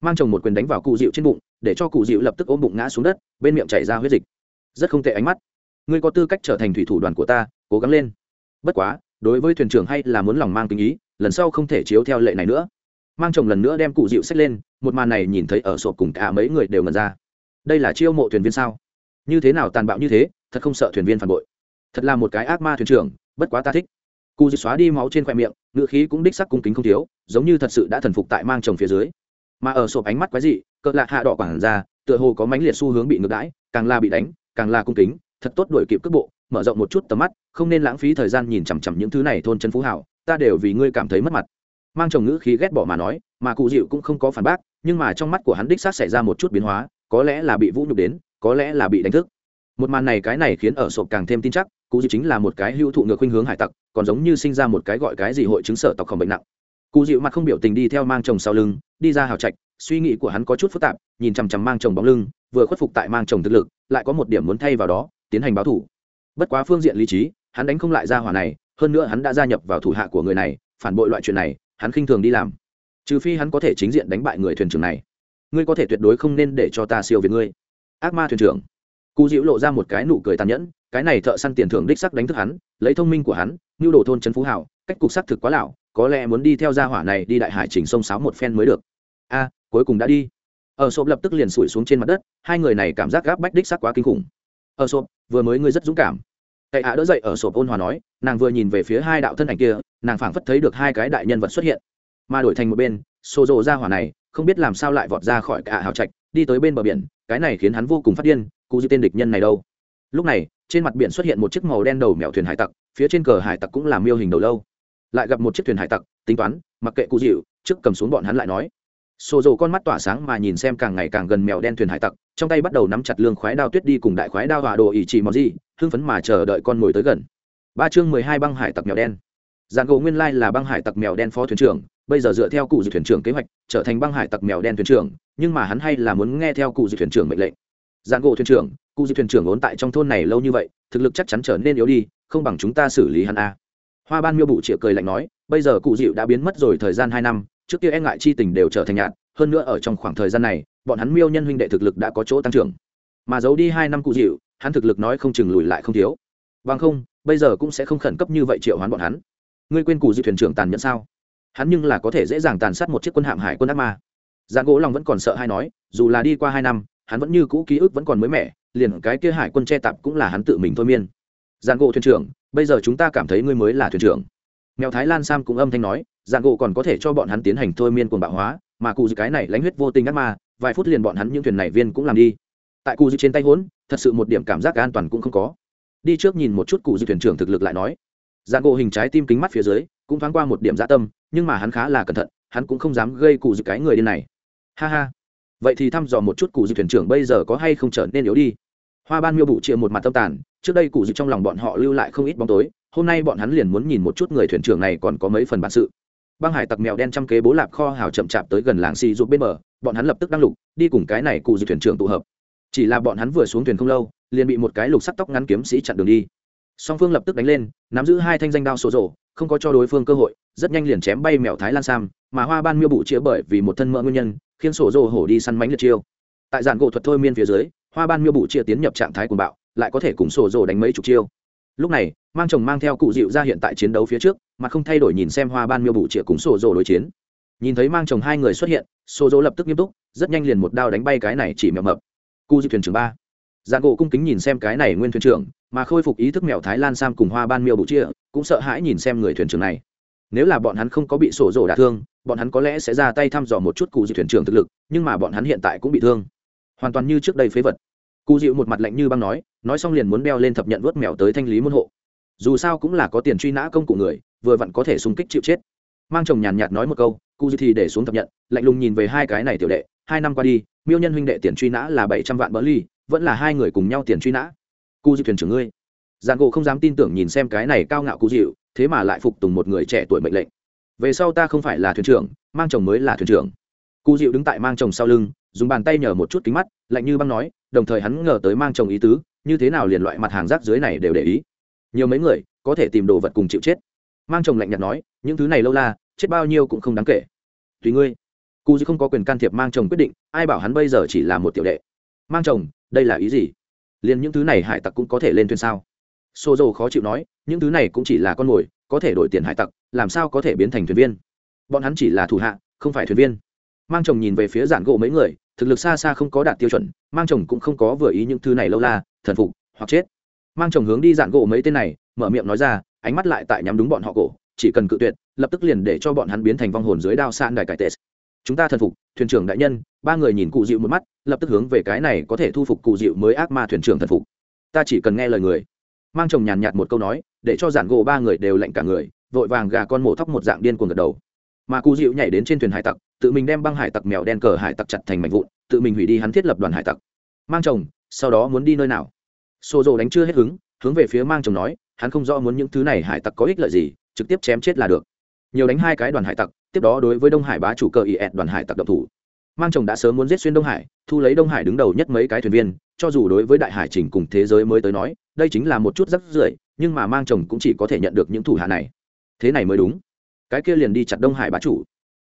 [SPEAKER 1] mang chồng một quyền đánh vào cụ dịu trên bụng để cho cụ dịu lập tức ôm bụng ngã xuống đất, bên miệng chảy ra huyết dịch. Rất không tệ ánh mắt. Ngươi có tư cách trở thành thủy thủ đoàn của ta, cố gắng lên. Bất quá, đối với thuyền trưởng hay là muốn lòng mang tình ý, lần sau không thể chiếu theo lệ này nữa. Mang chồng lần nữa đem cụ dịu xách lên, một màn này nhìn thấy ở sộp cùng cả mấy người đều ngần ra. Đây là chiêu mộ thuyền viên sao? Như thế nào tàn bạo như thế, thật không sợ thuyền viên phản bội. Thật là một cái ác ma thuyền trưởng, bất quá ta thích. Cụ dịu xóa đi máu trên khoe miệng ngựa khí cũng đích sắc cung kính không thiếu, giống như thật sự đã thần phục tại mang chồng phía dưới. Mà ở sộp ánh mắt quái dị cỡ lạ hạ đỏ quảng ra, tựa hồ có mãnh liệt xu hướng bị ngược đãi, càng là bị đánh, càng là cung kính, thật tốt đuổi kịp cước bộ, mở rộng một chút tầm mắt, không nên lãng phí thời gian nhìn chằm chằm những thứ này thôn chân phú hảo, ta đều vì ngươi cảm thấy mất mặt. Mang chồng ngữ khí ghét bỏ mà nói, mà cụ dịu cũng không có phản bác, nhưng mà trong mắt của hắn đích xác xảy ra một chút biến hóa, có lẽ là bị vũ nhục đến, có lẽ là bị đánh thức. Một màn này cái này khiến ở sộp càng thêm tin chắc, cụ dịu chính là một cái hữu thụ ngược khuynh hướng hải tặc, còn giống như sinh ra một cái gọi cái gì hội chứng sở tộc khổng bệnh nặng cụ dịu mặt không biểu tình đi theo mang chồng sau lưng, đi ra hào trạch, suy nghĩ của hắn có chút phức tạp, nhìn chằm chằm mang chồng bóng lưng, vừa khuất phục tại mang chồng thực lực, lại có một điểm muốn thay vào đó, tiến hành báo thủ. Bất quá phương diện lý trí, hắn đánh không lại ra hỏa này, hơn nữa hắn đã gia nhập vào thủ hạ của người này, phản bội loại chuyện này, hắn khinh thường đi làm. Trừ phi hắn có thể chính diện đánh bại người thuyền trưởng này. Ngươi có thể tuyệt đối không nên để cho ta siêu việt ngươi. Ác ma thuyền trưởng. Cụ dịu lộ ra một cái nụ cười tàn nhẫn, cái này thợ săn tiền thưởng đích sắc đánh thức hắn, lấy thông minh của hắn như đồ thôn trấn phú hảo, cách cục xác thực quá lão có lẽ muốn đi theo gia hỏa này đi đại hải trình sông sáo một phen mới được. A, cuối cùng đã đi. Ở sộp lập tức liền sủi xuống trên mặt đất, hai người này cảm giác gáp bách đích sắc quá kinh khủng. Ở sộp, vừa mới ngươi rất dũng cảm. Cậy hạ đỡ dậy ở sộp ôn hòa nói, nàng vừa nhìn về phía hai đạo thân ảnh kia, nàng phảng phất thấy được hai cái đại nhân vật xuất hiện. Mà đổi thành một bên, xô rộ ra hỏa này, không biết làm sao lại vọt ra khỏi cả hào trạch, đi tới bên bờ biển, cái này khiến hắn vô cùng phát điên cụ dư tên địch nhân này đâu? Lúc này, trên mặt biển xuất hiện một chiếc màu đen đầu mèo thuyền hải tặc, phía trên cờ hải tặc cũng làm miêu hình đầu lâu lại gặp một chiếc thuyền hải tặc, tính toán, mặc kệ cụ dịu, trước cầm xuống bọn hắn lại nói. Xô rộ con mắt tỏa sáng mà nhìn xem càng ngày càng gần mèo đen thuyền hải tặc, trong tay bắt đầu nắm chặt lương khoái đao tuyết đi cùng đại khoái đao hòa đồ ỷ chỉ món gì, hưng phấn mà chờ đợi con mồi tới gần. Ba chương mười hai băng hải tặc mèo đen. Dạng gỗ nguyên lai là băng hải tặc mèo đen phó thuyền trưởng, bây giờ dựa theo cụ dự thuyền trưởng kế hoạch, trở thành băng hải tặc mèo đen thuyền trưởng, nhưng mà hắn hay là muốn nghe theo cụ dự thuyền trưởng mệnh lệnh. Dạng gỗ thuyền trưởng, cụ dự thuyền trưởng ốn tại trong thôn này lâu như vậy, thực lực chắc chắn trở nên yếu đi, không bằng chúng ta xử lý hắn a hoa ban miêu bụ chĩa cười lạnh nói, bây giờ cụ dịu đã biến mất rồi thời gian hai năm, trước kia e ngại chi tình đều trở thành nhạt, hơn nữa ở trong khoảng thời gian này, bọn hắn miêu nhân huynh đệ thực lực đã có chỗ tăng trưởng. Mà giấu đi hai năm cụ dịu hắn thực lực nói không chừng lùi lại không thiếu. Bằng không, bây giờ cũng sẽ không khẩn cấp như vậy triệu hoán bọn hắn. Ngươi quên cụ dịu thuyền trưởng tàn nhẫn sao? Hắn nhưng là có thể dễ dàng tàn sát một chiếc quân hạm hải quân ác ma. Giang gỗ lòng vẫn còn sợ hay nói, dù là đi qua hai năm, hắn vẫn như cũ ký ức vẫn còn mới mẻ, liền cái kia hải quân che tạp cũng là hắn tự mình thôi miên giàn gỗ thuyền trưởng, bây giờ chúng ta cảm thấy ngươi mới là thuyền trưởng. Mèo thái lan sam cũng âm thanh nói giàn gỗ còn có thể cho bọn hắn tiến hành thôi miên cuồng bạo hóa, mà cụ dư cái này lãnh huyết vô tình ác ma, vài phút liền bọn hắn những thuyền này viên cũng làm đi. Tại cụ dư trên tay hốn, thật sự một điểm cảm giác an toàn cũng không có. Đi trước nhìn một chút cụ dư thuyền trưởng thực lực lại nói. Giàn gỗ hình trái tim kính mắt phía dưới, cũng thoáng qua một điểm dạ tâm, nhưng mà hắn khá là cẩn thận, hắn cũng không dám gây cụ dư cái người điên này. Ha ha. Vậy thì thăm dò một chút cụ dư thuyền trưởng bây giờ có hay không trở nên yếu đi hoa ban miêu bụ chia một mặt tâm tàn, trước đây cụ dự trong lòng bọn họ lưu lại không ít bóng tối, hôm nay bọn hắn liền muốn nhìn một chút người thuyền trưởng này còn có mấy phần bản sự. Băng hải tặc mèo đen trăm kế bố lạp kho hào chậm chạp tới gần làng xì giúp bên bờ, bọn hắn lập tức đăng lục, đi cùng cái này cụ dự thuyền trưởng tụ hợp. Chỉ là bọn hắn vừa xuống thuyền không lâu, liền bị một cái lục sắt tóc ngắn kiếm sĩ chặn đường đi. Song phương lập tức đánh lên, nắm giữ hai thanh danh đao sổ rổ, không có cho đối phương cơ hội, rất nhanh liền chém bay mèo thái lan sam, mà hoa ban miêu bụ chĩa bởi vì một thân mỡ nguyên nhân, khiến sổ rổ hổ đi săn mánh liệt chiêu. Tại dạng gỗ thuật thôi miên phía dưới hoa ban miêu bụ chia tiến nhập trạng thái cuồng bạo, lại có thể cùng sổ rồ đánh mấy chục chiêu. Lúc này, mang chồng mang theo cụ dịu ra hiện tại chiến đấu phía trước, mà không thay đổi nhìn xem hoa ban miêu bụ chia cùng sổ rồ đối chiến. Nhìn thấy mang chồng hai người xuất hiện, sổ rồ lập tức nghiêm túc, rất nhanh liền một đao đánh bay cái này chỉ mèo mập. Cụ dịu thuyền trưởng ba. Dạng gỗ cung kính nhìn xem cái này nguyên thuyền trưởng, mà khôi phục ý thức mèo thái lan sam cùng hoa ban miêu bụ chia, cũng sợ hãi nhìn xem người thuyền trưởng này. Nếu là bọn hắn không có bị sổ rồ đả thương, bọn hắn có lẽ sẽ ra tay thăm dò một chút cụ dịu thuyền trưởng thực lực, nhưng mà bọn hắn hiện tại cũng bị thương. Hoàn toàn như trước đây phế vật cụ dịu một mặt lạnh như băng nói nói xong liền muốn đeo lên thập nhận vớt mèo tới thanh lý môn hộ. Dù sao cũng là có tiền truy nã công cụ người, vừa vặn có thể xung kích chịu chết. Mang chồng nhàn nhạt nói một câu, cụ dịu thì để xuống thập nhận, lạnh lùng nhìn về hai cái này tiểu đệ, hai năm qua đi, miêu nhân huynh đệ tiền truy nã là bảy trăm vạn bỡ ly, vẫn là hai người cùng nhau tiền truy nã. Cụ dịu thuyền trưởng ngươi. Giang gỗ không dám tin tưởng nhìn xem cái này cao ngạo cụ dịu thế mà lại phục tùng một người trẻ tuổi mệnh lệnh. Về sau ta không phải là thuyền trưởng, mang chồng mới là thuyền trưởng. Cụ dịu đứng tại mang chồng sau lưng, dùng bàn tay nhờ một chút kính mắt, lạnh như băng nói đồng thời hắn ngờ tới mang chồng ý tứ, như thế nào liền loại mặt hàng rác dưới này đều để ý. Nhiều mấy người, có thể tìm đồ vật cùng chịu chết. Mang chồng lạnh nhạt nói, những thứ này lâu la, chết bao nhiêu cũng không đáng kể. Tùy ngươi. Cụ dư không có quyền can thiệp mang chồng quyết định, ai bảo hắn bây giờ chỉ là một tiểu đệ. Mang chồng, đây là ý gì? Liền những thứ này hải tặc cũng có thể lên thuyền sao? Xô dầu khó chịu nói, những thứ này cũng chỉ là con mồi, có thể đổi tiền hải tặc, làm sao có thể biến thành thuyền viên? Bọn hắn chỉ là thủ hạ, không phải thuyền viên mang chồng nhìn về phía giản gỗ mấy người, thực lực xa xa không có đạt tiêu chuẩn, mang chồng cũng không có vừa ý những thứ này lâu la, thần phục, hoặc chết. Mang chồng hướng đi giản gỗ mấy tên này, mở miệng nói ra, ánh mắt lại tại nhắm đúng bọn họ cổ, chỉ cần cự tuyệt, lập tức liền để cho bọn hắn biến thành vong hồn dưới đao san đài cải tệ. Chúng ta thần phục, thuyền trưởng đại nhân, ba người nhìn cụ dịu một mắt, lập tức hướng về cái này có thể thu phục cụ dịu mới ác ma thuyền trưởng thần phục. Ta chỉ cần nghe lời người. Mang chồng nhàn nhạt một câu nói, để cho giản gỗ ba người đều lạnh cả người, vội vàng gà con mổ thóc một dạng điên cuồng gật đầu. Mà cụ dịu nhảy đến trên thuyền hải tặc tự mình đem băng hải tặc mèo đen cờ hải tặc chặt thành mảnh vụn, tự mình hủy đi hắn thiết lập đoàn hải tặc. Mang chồng, sau đó muốn đi nơi nào? Xô rồ đánh chưa hết hứng, hướng về phía mang chồng nói, hắn không rõ muốn những thứ này hải tặc có ích lợi gì, trực tiếp chém chết là được. Nhiều đánh hai cái đoàn hải tặc, tiếp đó đối với đông hải bá chủ cờ ý ẹt đoàn hải tặc độc thủ. Mang chồng đã sớm muốn giết xuyên đông hải, thu lấy đông hải đứng đầu nhất mấy cái thuyền viên, cho dù đối với đại hải trình cùng thế giới mới tới nói, đây chính là một chút rắc rưởi, nhưng mà mang chồng cũng chỉ có thể nhận được những thủ hạ này. Thế này mới đúng. Cái kia liền đi chặt đông hải bá chủ.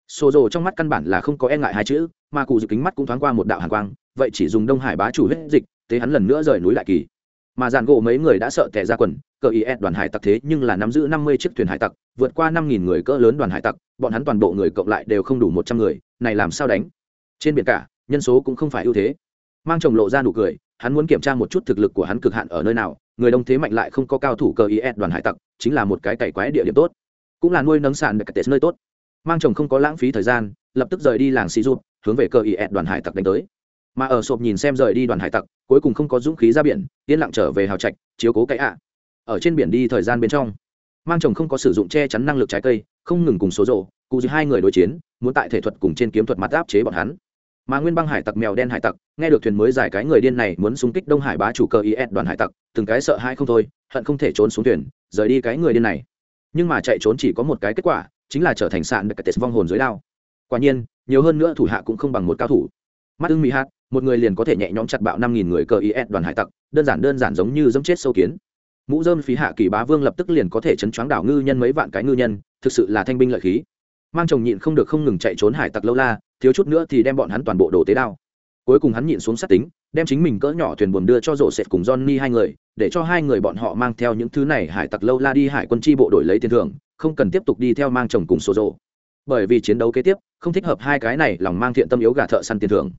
[SPEAKER 1] Sô rồ trong mắt căn bản là không có e ngại hai chữ, mà cụ dự kính mắt cũng thoáng qua một đạo hàn quang, vậy chỉ dùng đông hải bá chủ huyết dịch, thế hắn lần nữa rời núi lại kỳ. Mà dàn gỗ mấy người đã sợ tè ra quần, cờ is đoàn hải tặc thế nhưng là nắm giữ năm mươi chiếc thuyền hải tặc, vượt qua năm nghìn người cỡ lớn đoàn hải tặc, bọn hắn toàn bộ người cộng lại đều không đủ một trăm người, này làm sao đánh? Trên biển cả, nhân số cũng không phải ưu thế. Mang chồng lộ ra nụ cười, hắn muốn kiểm tra một chút thực lực của hắn cực hạn ở nơi nào, người đông thế mạnh lại không có cao thủ cờ is đoàn hải tặc, chính là một cái cày quái địa điểm tốt. Cũng là nuôi nấng sạn được tết nơi tốt mang chồng không có lãng phí thời gian, lập tức rời đi làng xì rút hướng về cờ is đoàn hải tặc đánh tới. Mà ở sộp nhìn xem rời đi đoàn hải tặc, cuối cùng không có dũng khí ra biển, yên lặng trở về hào trạch, chiếu cố cái ạ. Ở trên biển đi thời gian bên trong, mang chồng không có sử dụng che chắn năng lực trái cây, không ngừng cùng số rộ, cụ giữa hai người đối chiến, muốn tại thể thuật cùng trên kiếm thuật mặt áp chế bọn hắn. Mà nguyên băng hải tặc mèo đen hải tặc, nghe được thuyền mới giải cái người điên này muốn xung kích đông hải bá chủ cơ is đoàn hải tặc, từng cái sợ hai không thôi, hận không thể trốn xuống thuyền, rời đi cái người điên này. Nhưng mà chạy trốn chỉ có một cái kết quả chính là trở thành sạn được cái vong hồn dưới đao. Quả nhiên, nhiều hơn nữa thủ hạ cũng không bằng một cao thủ. Mắt ưng mỹ hát một người liền có thể nhẹ nhõm chặt bạo năm nghìn người cờ is đoàn hải tặc, đơn giản đơn giản giống như dẫm chết sâu kiến. Mũ dơm phí hạ kỳ bá vương lập tức liền có thể chấn choáng đảo ngư nhân mấy vạn cái ngư nhân, thực sự là thanh binh lợi khí. Mang chồng nhịn không được không ngừng chạy trốn hải tặc lâu la, thiếu chút nữa thì đem bọn hắn toàn bộ đồ tế đao. Cuối cùng hắn nhịn xuống sát tính, đem chính mình cỡ nhỏ thuyền buồm đưa cho rổ sệt cùng johnny hai người, để cho hai người bọn họ mang theo những thứ này hải tặc lâu la đi hải quân chi bộ đổi lấy tiền thưởng không cần tiếp tục đi theo mang chồng cùng số rộ bởi vì chiến đấu kế tiếp, không thích hợp hai cái này lòng mang thiện tâm yếu gà thợ săn tiền thưởng.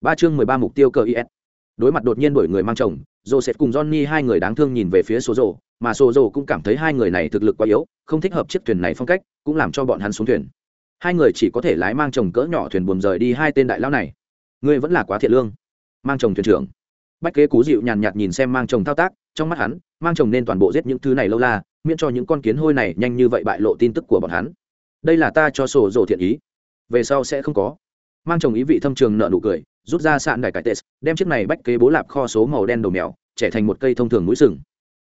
[SPEAKER 1] Ba chương mười ba mục tiêu cờ is đối mặt đột nhiên đổi người mang chồng joseph cùng johnny hai người đáng thương nhìn về phía số rồ mà số rồ cũng cảm thấy hai người này thực lực quá yếu, không thích hợp chiếc thuyền này phong cách, cũng làm cho bọn hắn xuống thuyền. Hai người chỉ có thể lái mang chồng cỡ nhỏ thuyền buồm rời đi hai tên đại lão này. Ngươi vẫn là quá thiện lương. Mang chồng thuyền trưởng. Bách kế cú dịu nhàn nhạt nhìn xem mang chồng thao tác, trong mắt hắn, mang chồng nên toàn bộ giết những thứ này lâu la miễn cho những con kiến hôi này nhanh như vậy bại lộ tin tức của bọn hắn. Đây là ta cho sổ rồ thiện ý. Về sau sẽ không có. Mang chồng ý vị thâm trường nợ nụ cười, rút ra sạn đài cải tệ, đem chiếc này bách kế bố lạp kho số màu đen đầu mèo, trẻ thành một cây thông thường mũi sừng.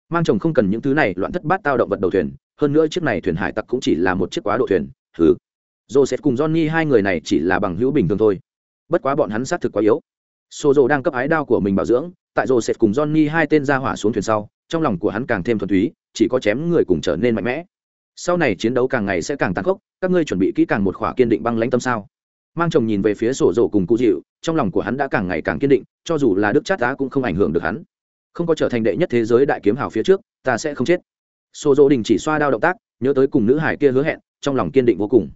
[SPEAKER 1] Mang chồng không cần những thứ này, loạn thất bát tao động vật đầu thuyền, hơn nữa chiếc này thuyền hải tặc cũng chỉ là một chiếc quá độ thuyền thứ joseph cùng johnny hai người này chỉ là bằng hữu bình thường thôi. Bất quá bọn hắn xác thực quá yếu. Sozo đang cấp ái đao của mình bảo dưỡng, tại joseph cùng johnny hai tên ra hỏa xuống thuyền sau, trong lòng của hắn càng thêm thuần túy chỉ có chém người cùng trở nên mạnh mẽ. Sau này chiến đấu càng ngày sẽ càng tàn khốc, các ngươi chuẩn bị kỹ càng một khỏa kiên định băng lãnh tâm sao? Mang chồng nhìn về phía sổ rổ cùng cụ dịu, trong lòng của hắn đã càng ngày càng kiên định, cho dù là đức chát á cũng không ảnh hưởng được hắn. Không có trở thành đệ nhất thế giới đại kiếm hào phía trước, ta sẽ không chết. Sổ rổ đình chỉ xoa đao động tác, nhớ tới cùng nữ hải kia hứa hẹn, trong lòng kiên định vô cùng.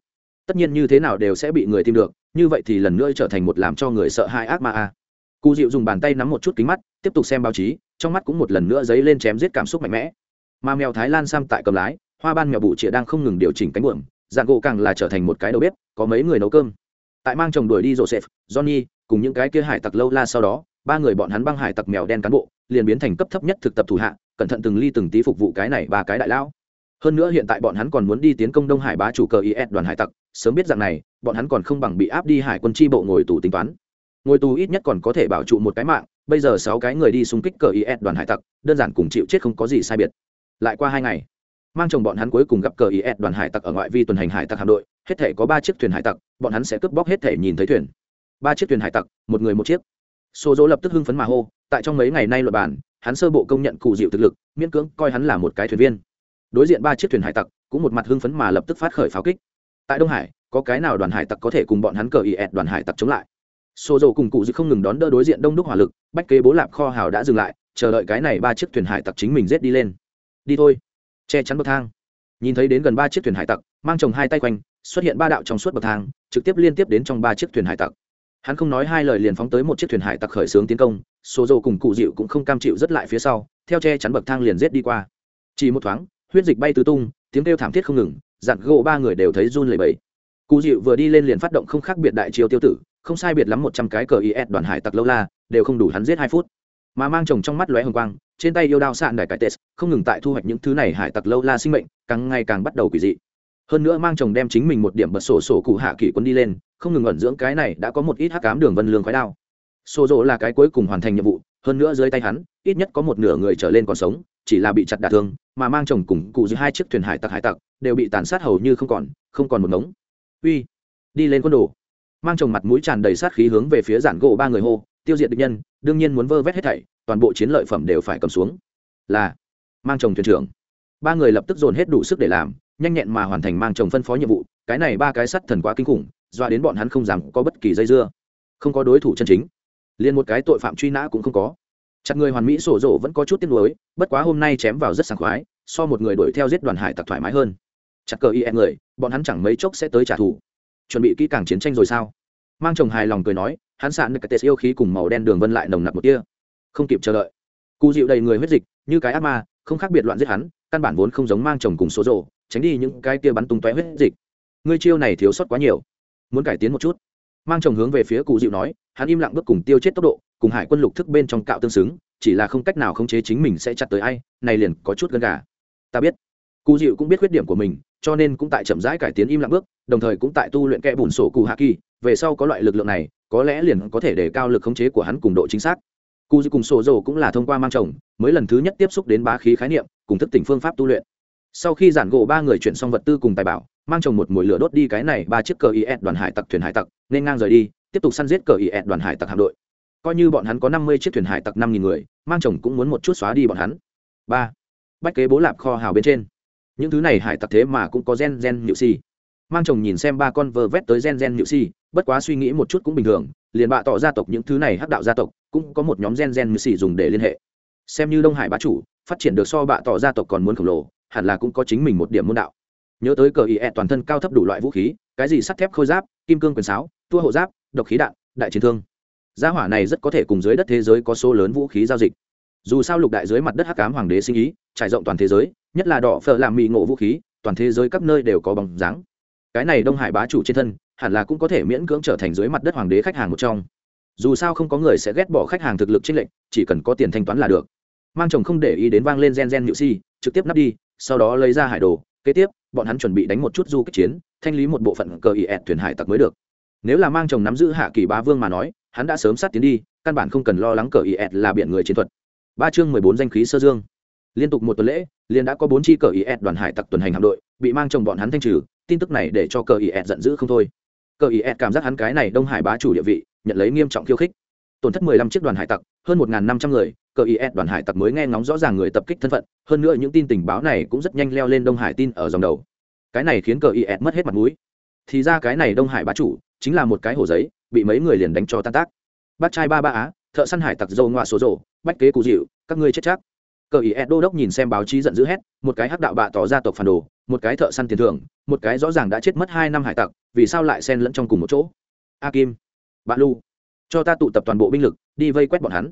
[SPEAKER 1] Tất nhiên như thế nào đều sẽ bị người tìm được, như vậy thì lần nữa trở thành một làm cho người sợ hãi ác ma a. Cụ dịu dùng bàn tay nắm một chút kính mắt, tiếp tục xem báo chí, trong mắt cũng một lần nữa dấy lên chém giết cảm xúc mạnh mẽ mà mèo thái lan sam tại cầm lái, hoa ban mèo bụ chĩa đang không ngừng điều chỉnh cánh buồm, dạng gỗ càng là trở thành một cái đầu bếp, có mấy người nấu cơm. Tại mang chồng đuổi đi joseph, johnny, cùng những cái kia hải tặc lâu la sau đó, ba người bọn hắn băng hải tặc mèo đen cán bộ, liền biến thành cấp thấp nhất thực tập thủ hạ, cẩn thận từng ly từng tí phục vụ cái này ba cái đại lão. Hơn nữa hiện tại bọn hắn còn muốn đi tiến công đông hải bá chủ cờ is đoàn hải tặc, sớm biết rằng này, bọn hắn còn không bằng bị áp đi hải quân tri bộ ngồi tù tính toán. Ngồi tù ít nhất còn có thể bảo trụ một cái mạng, bây giờ sáu cái người đi xung kích cờ is đoàn hải tặc, đơn giản cùng chịu chết không có gì sai biệt lại qua hai ngày, mang chồng bọn hắn cuối cùng gặp cờ is đoàn hải tặc ở ngoại vi tuần hành hải tặc hạm đội, hết thể có ba chiếc thuyền hải tặc, bọn hắn sẽ cướp bóc hết thể nhìn thấy thuyền. Ba chiếc thuyền hải tặc, một người một chiếc. Số dỗ lập tức hưng phấn mà hô, tại trong mấy ngày nay luật bản hắn sơ bộ công nhận cụ dịu thực lực, miễn cưỡng coi hắn là một cái thuyền viên. Đối diện ba chiếc thuyền hải tặc, cũng một mặt hưng phấn mà lập tức phát khởi pháo kích. Tại đông hải, có cái nào đoàn hải tặc có thể cùng bọn hắn cờ ý ẹt đoàn hải tặc chống lại? Xô dầu cùng cụ dịu không ngừng đón đỡ đối diện đông đúc hỏa lực, bách kế bố lạp kho hào đã dừng lại, chờ đợi cái này ba chiếc thuyền hải tặc chính mình rết đi lên đi thôi. Che chắn bậc thang. Nhìn thấy đến gần ba chiếc thuyền hải tặc, mang chồng hai tay quanh, xuất hiện ba đạo trong suốt bậc thang, trực tiếp liên tiếp đến trong ba chiếc thuyền hải tặc. Hắn không nói hai lời liền phóng tới một chiếc thuyền hải tặc khởi xướng tiến công, số dầu cùng cụ dịu cũng không cam chịu rất lại phía sau, theo che chắn bậc thang liền rết đi qua. Chỉ một thoáng, huyết dịch bay tứ tung, tiếng kêu thảm thiết không ngừng dặn gỗ ba người đều thấy run lẩy bẩy. Cụ dịu vừa đi lên liền phát động không khác biệt đại chiêu tiêu tử, không sai biệt lắm một trăm cái cờ is đoàn hải tặc lâu la, đều không đủ hắn giết hai phút. Mà mang chồng trong mắt lóe hồng quang trên tay yêu đao sạn đài cải tes không ngừng tại thu hoạch những thứ này hải tặc lâu la sinh mệnh, càng ngày càng bắt đầu quỷ dị. Hơn nữa mang chồng đem chính mình một điểm bật sổ sổ cụ hạ kỷ quân đi lên, không ngừng ẩn dưỡng cái này đã có một ít hắc cám đường vân lương khói đao. Xô rộ là cái cuối cùng hoàn thành nhiệm vụ, hơn nữa dưới tay hắn, ít nhất có một nửa người trở lên còn sống, chỉ là bị chặt đả thương, mà mang chồng cùng cụ giữa hai chiếc thuyền hải tặc hải tặc đều bị tàn sát hầu như không còn không còn một ngống. Uy, đi lên quân đồ. Mang chồng mặt mũi tràn đầy sát khí hướng về phía giản gỗ ba người hô tiêu diệt địch nhân, đương nhiên muốn vơ vét hết thảy, toàn bộ chiến lợi phẩm đều phải cầm xuống. Là, mang chồng thuyền trưởng. Ba người lập tức dồn hết đủ sức để làm, nhanh nhẹn mà hoàn thành mang chồng phân phó nhiệm vụ, cái này ba cái sắt thần quá kinh khủng doa đến bọn hắn không dám có bất kỳ dây dưa. Không có đối thủ chân chính, liền một cái tội phạm truy nã cũng không có. Chặt người hoàn mỹ sổ rộ vẫn có chút tiếc nuối, bất quá hôm nay chém vào rất sảng khoái, so một người đuổi theo giết đoàn hải tặc thoải mái hơn. Chặt cờ im e người, bọn hắn chẳng mấy chốc sẽ tới trả thù. Chuẩn bị kỹ càng chiến tranh rồi sao? Mang chồng hài lòng cười nói hắn sạn được cái tết yêu khí cùng màu đen đường vân lại nồng nặc một tia. Không kịp chờ đợi. Cụ dịu đầy người huyết dịch, như cái ác ma, không khác biệt loạn giết hắn, căn bản vốn không giống mang chồng cùng số rộ tránh đi những cái tia bắn tung tóe huyết dịch. Ngươi chiêu này thiếu sót quá nhiều. Muốn cải tiến một chút. Mang chồng hướng về phía cụ dịu nói, hắn im lặng bước cùng tiêu chết tốc độ, cùng hải quân lục thức bên trong cạo tương xứng, chỉ là không cách nào khống chế chính mình sẽ chặt tới ai, này liền có chút gần gà. Ta biết. Cụ dịu cũng biết khuyết điểm của mình cho nên cũng tại chậm rãi cải tiến im lặng bước, đồng thời cũng tại tu luyện kẽ bùn sổ cụ hạ kỳ, về sau có loại lực lượng này, có lẽ liền có thể để cao lực khống chế của hắn cùng độ chính xác. Cụ dư cùng sổ dầu cũng là thông qua mang chồng, mới lần thứ nhất tiếp xúc đến bá khí khái niệm, cùng thức tỉnh phương pháp tu luyện. Sau khi giản gỗ ba người chuyển xong vật tư cùng tài bảo, mang chồng một mùi lửa đốt đi cái này ba chiếc cờ is đoàn hải tặc thuyền hải tặc, nên ngang rời đi, tiếp tục săn giết cờ is đoàn hải tặc hạm đội. Coi như bọn hắn có năm mươi chiếc thuyền hải tặc năm nghìn người, mang chồng cũng muốn một chút xóa đi bọn hắn. Ba. Bách kế bố lạp kho hào bên trên những thứ này hải tặc thế mà cũng có gen gen nhự si. Mang chồng nhìn xem ba con vơ vét tới gen gen nhự si, bất quá suy nghĩ một chút cũng bình thường, liền bạ tỏ gia tộc những thứ này hắc đạo gia tộc cũng có một nhóm gen gen nhự si dùng để liên hệ. Xem như đông hải bá chủ, phát triển được so bạ tỏ gia tộc còn muốn khổng lồ, hẳn là cũng có chính mình một điểm môn đạo. Nhớ tới cờ ý ẹ e toàn thân cao thấp đủ loại vũ khí, cái gì sắt thép khôi giáp, kim cương quyền sáo, tua hộ giáp, độc khí đạn, đại chiến thương. Gia hỏa này rất có thể cùng dưới đất thế giới có số lớn vũ khí giao dịch dù sao lục đại dưới mặt đất hắc cám hoàng đế sinh ý, trải rộng toàn thế giới, nhất là đỏ phở làm mì ngộ vũ khí, toàn thế giới các nơi đều có bóng dáng. Cái này đông hải bá chủ trên thân, hẳn là cũng có thể miễn cưỡng trở thành dưới mặt đất hoàng đế khách hàng một trong. Dù sao không có người sẽ ghét bỏ khách hàng thực lực trên lệnh chỉ cần có tiền thanh toán là được. Mang chồng không để ý đến vang lên gen gen nhự si, trực tiếp nắp đi, sau đó lấy ra hải đồ, kế tiếp, bọn hắn chuẩn bị đánh một chút du kích chiến, thanh lý một bộ phận cờ ý ẹt thuyền hải tặc mới được. Nếu là mang chồng nắm giữ hạ kỳ bá vương mà nói, hắn đã sớm sát tiến đi, căn bản không cần lo lắng cờ ý ẹt là biển người chiến thuật ba chương mười bốn danh khí sơ dương. Liên tục một tuần lễ, liền đã có bốn chi cờ ý đoàn hải tặc tuần hành hạm đội, bị mang chồng bọn hắn thanh trừ, tin tức này để cho cờ ý giận dữ không thôi. Cờ ý cảm giác hắn cái này đông hải bá chủ địa vị, nhận lấy nghiêm trọng khiêu khích. Tổn thất mười lăm chiếc đoàn hải tặc, hơn một năm trăm người, cờ is đoàn hải tặc mới nghe ngóng rõ ràng người tập kích thân phận, hơn nữa những tin tình báo này cũng rất nhanh leo lên đông hải tin ở dòng đầu. Cái này khiến cờ is mất hết mặt mũi. Thì ra cái này đông hải bá chủ, chính là một cái hồ giấy, bị mấy người liền đánh cho tan tác. Bác trai ba ba á thợ săn hải tặc dâu ngoạ số rổ, bách kế cụ dịu, các ngươi chết chắc. Cờ ý ed đô đốc nhìn xem báo chí giận dữ hét, một cái hắc đạo bạ tỏ ra tộc phản đồ, một cái thợ săn tiền thưởng, một cái rõ ràng đã chết mất hai năm hải tặc, vì sao lại xen lẫn trong cùng một chỗ? A kim, bạn lu, cho ta tụ tập toàn bộ binh lực, đi vây quét bọn hắn.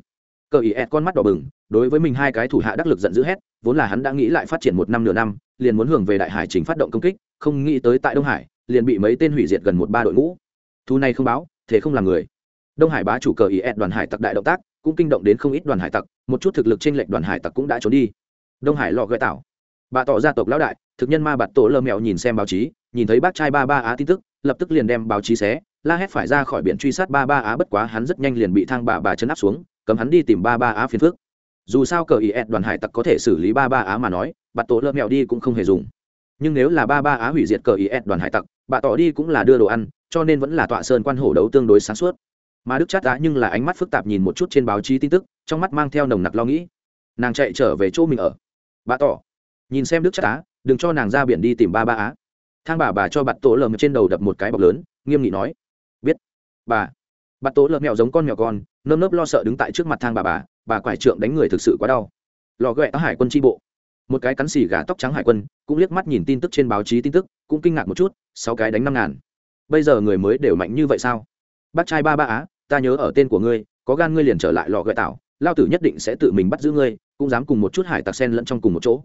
[SPEAKER 1] Cờ ý ed con mắt đỏ bừng, đối với mình hai cái thủ hạ đắc lực giận dữ hét, vốn là hắn đã nghĩ lại phát triển một năm nửa năm, liền muốn hưởng về đại hải trình phát động công kích, không nghĩ tới tại đông hải, liền bị mấy tên hủy diệt gần một ba đội ngũ. Thu này không báo, thế không làm người đông hải bá chủ cờ ý ed đoàn hải tặc đại động tác, cũng kinh động đến không ít đoàn hải tặc, một chút thực lực trên lệnh đoàn hải tặc cũng đã trốn đi. Đông hải lò gợi tảo. Bà tỏ gia tộc lão đại, thực nhân ma bạt tổ lơ mèo nhìn xem báo chí, nhìn thấy bác trai ba ba á tin tức, lập tức liền đem báo chí xé, la hét phải ra khỏi biển truy sát ba ba á, bất quá hắn rất nhanh liền bị thang bà bà chấn áp xuống, cấm hắn đi tìm ba ba á phiền phước dù sao cờ ý ed đoàn hải tặc có thể xử lý ba ba á mà nói, bạt tổ lơ mèo đi cũng không hề dùng. Nhưng nếu là ba ba á hủy diệt cờ ý ed đoàn hải tặc, bà tỏ đi cũng là đưa đồ ăn, cho nên vẫn là tọa sơn quan hổ đấu tương đối sáng suốt mà đức chát đã nhưng là ánh mắt phức tạp nhìn một chút trên báo chí tin tức, trong mắt mang theo nồng nặc lo nghĩ. Nàng chạy trở về chỗ mình ở. Bà tỏ, nhìn xem đức chát á, đừng cho nàng ra biển đi tìm ba ba á. Thang bà bà cho bạt tổ lờ trên đầu đập một cái bọc lớn, nghiêm nghị nói. Biết. Bà, bạt tổ lờ mẹo giống con mèo con, nơm nớp lo sợ đứng tại trước mặt thang bà bà bà quải trượng đánh người thực sự quá đau. Lò ghẹ hải quân tri bộ. Một cái cắn xì gà tóc trắng hải quân, cũng liếc mắt nhìn tin tức trên báo chí tin tức, cũng kinh ngạc một chút, sáu cái đánh năm ngàn. Bây giờ người mới đều mạnh như vậy sao? Bác trai ba ba á, ta nhớ ở tên của ngươi, có gan ngươi liền trở lại lò gợi tảo lao tử nhất định sẽ tự mình bắt giữ ngươi, cũng dám cùng một chút hải tặc sen lẫn trong cùng một chỗ.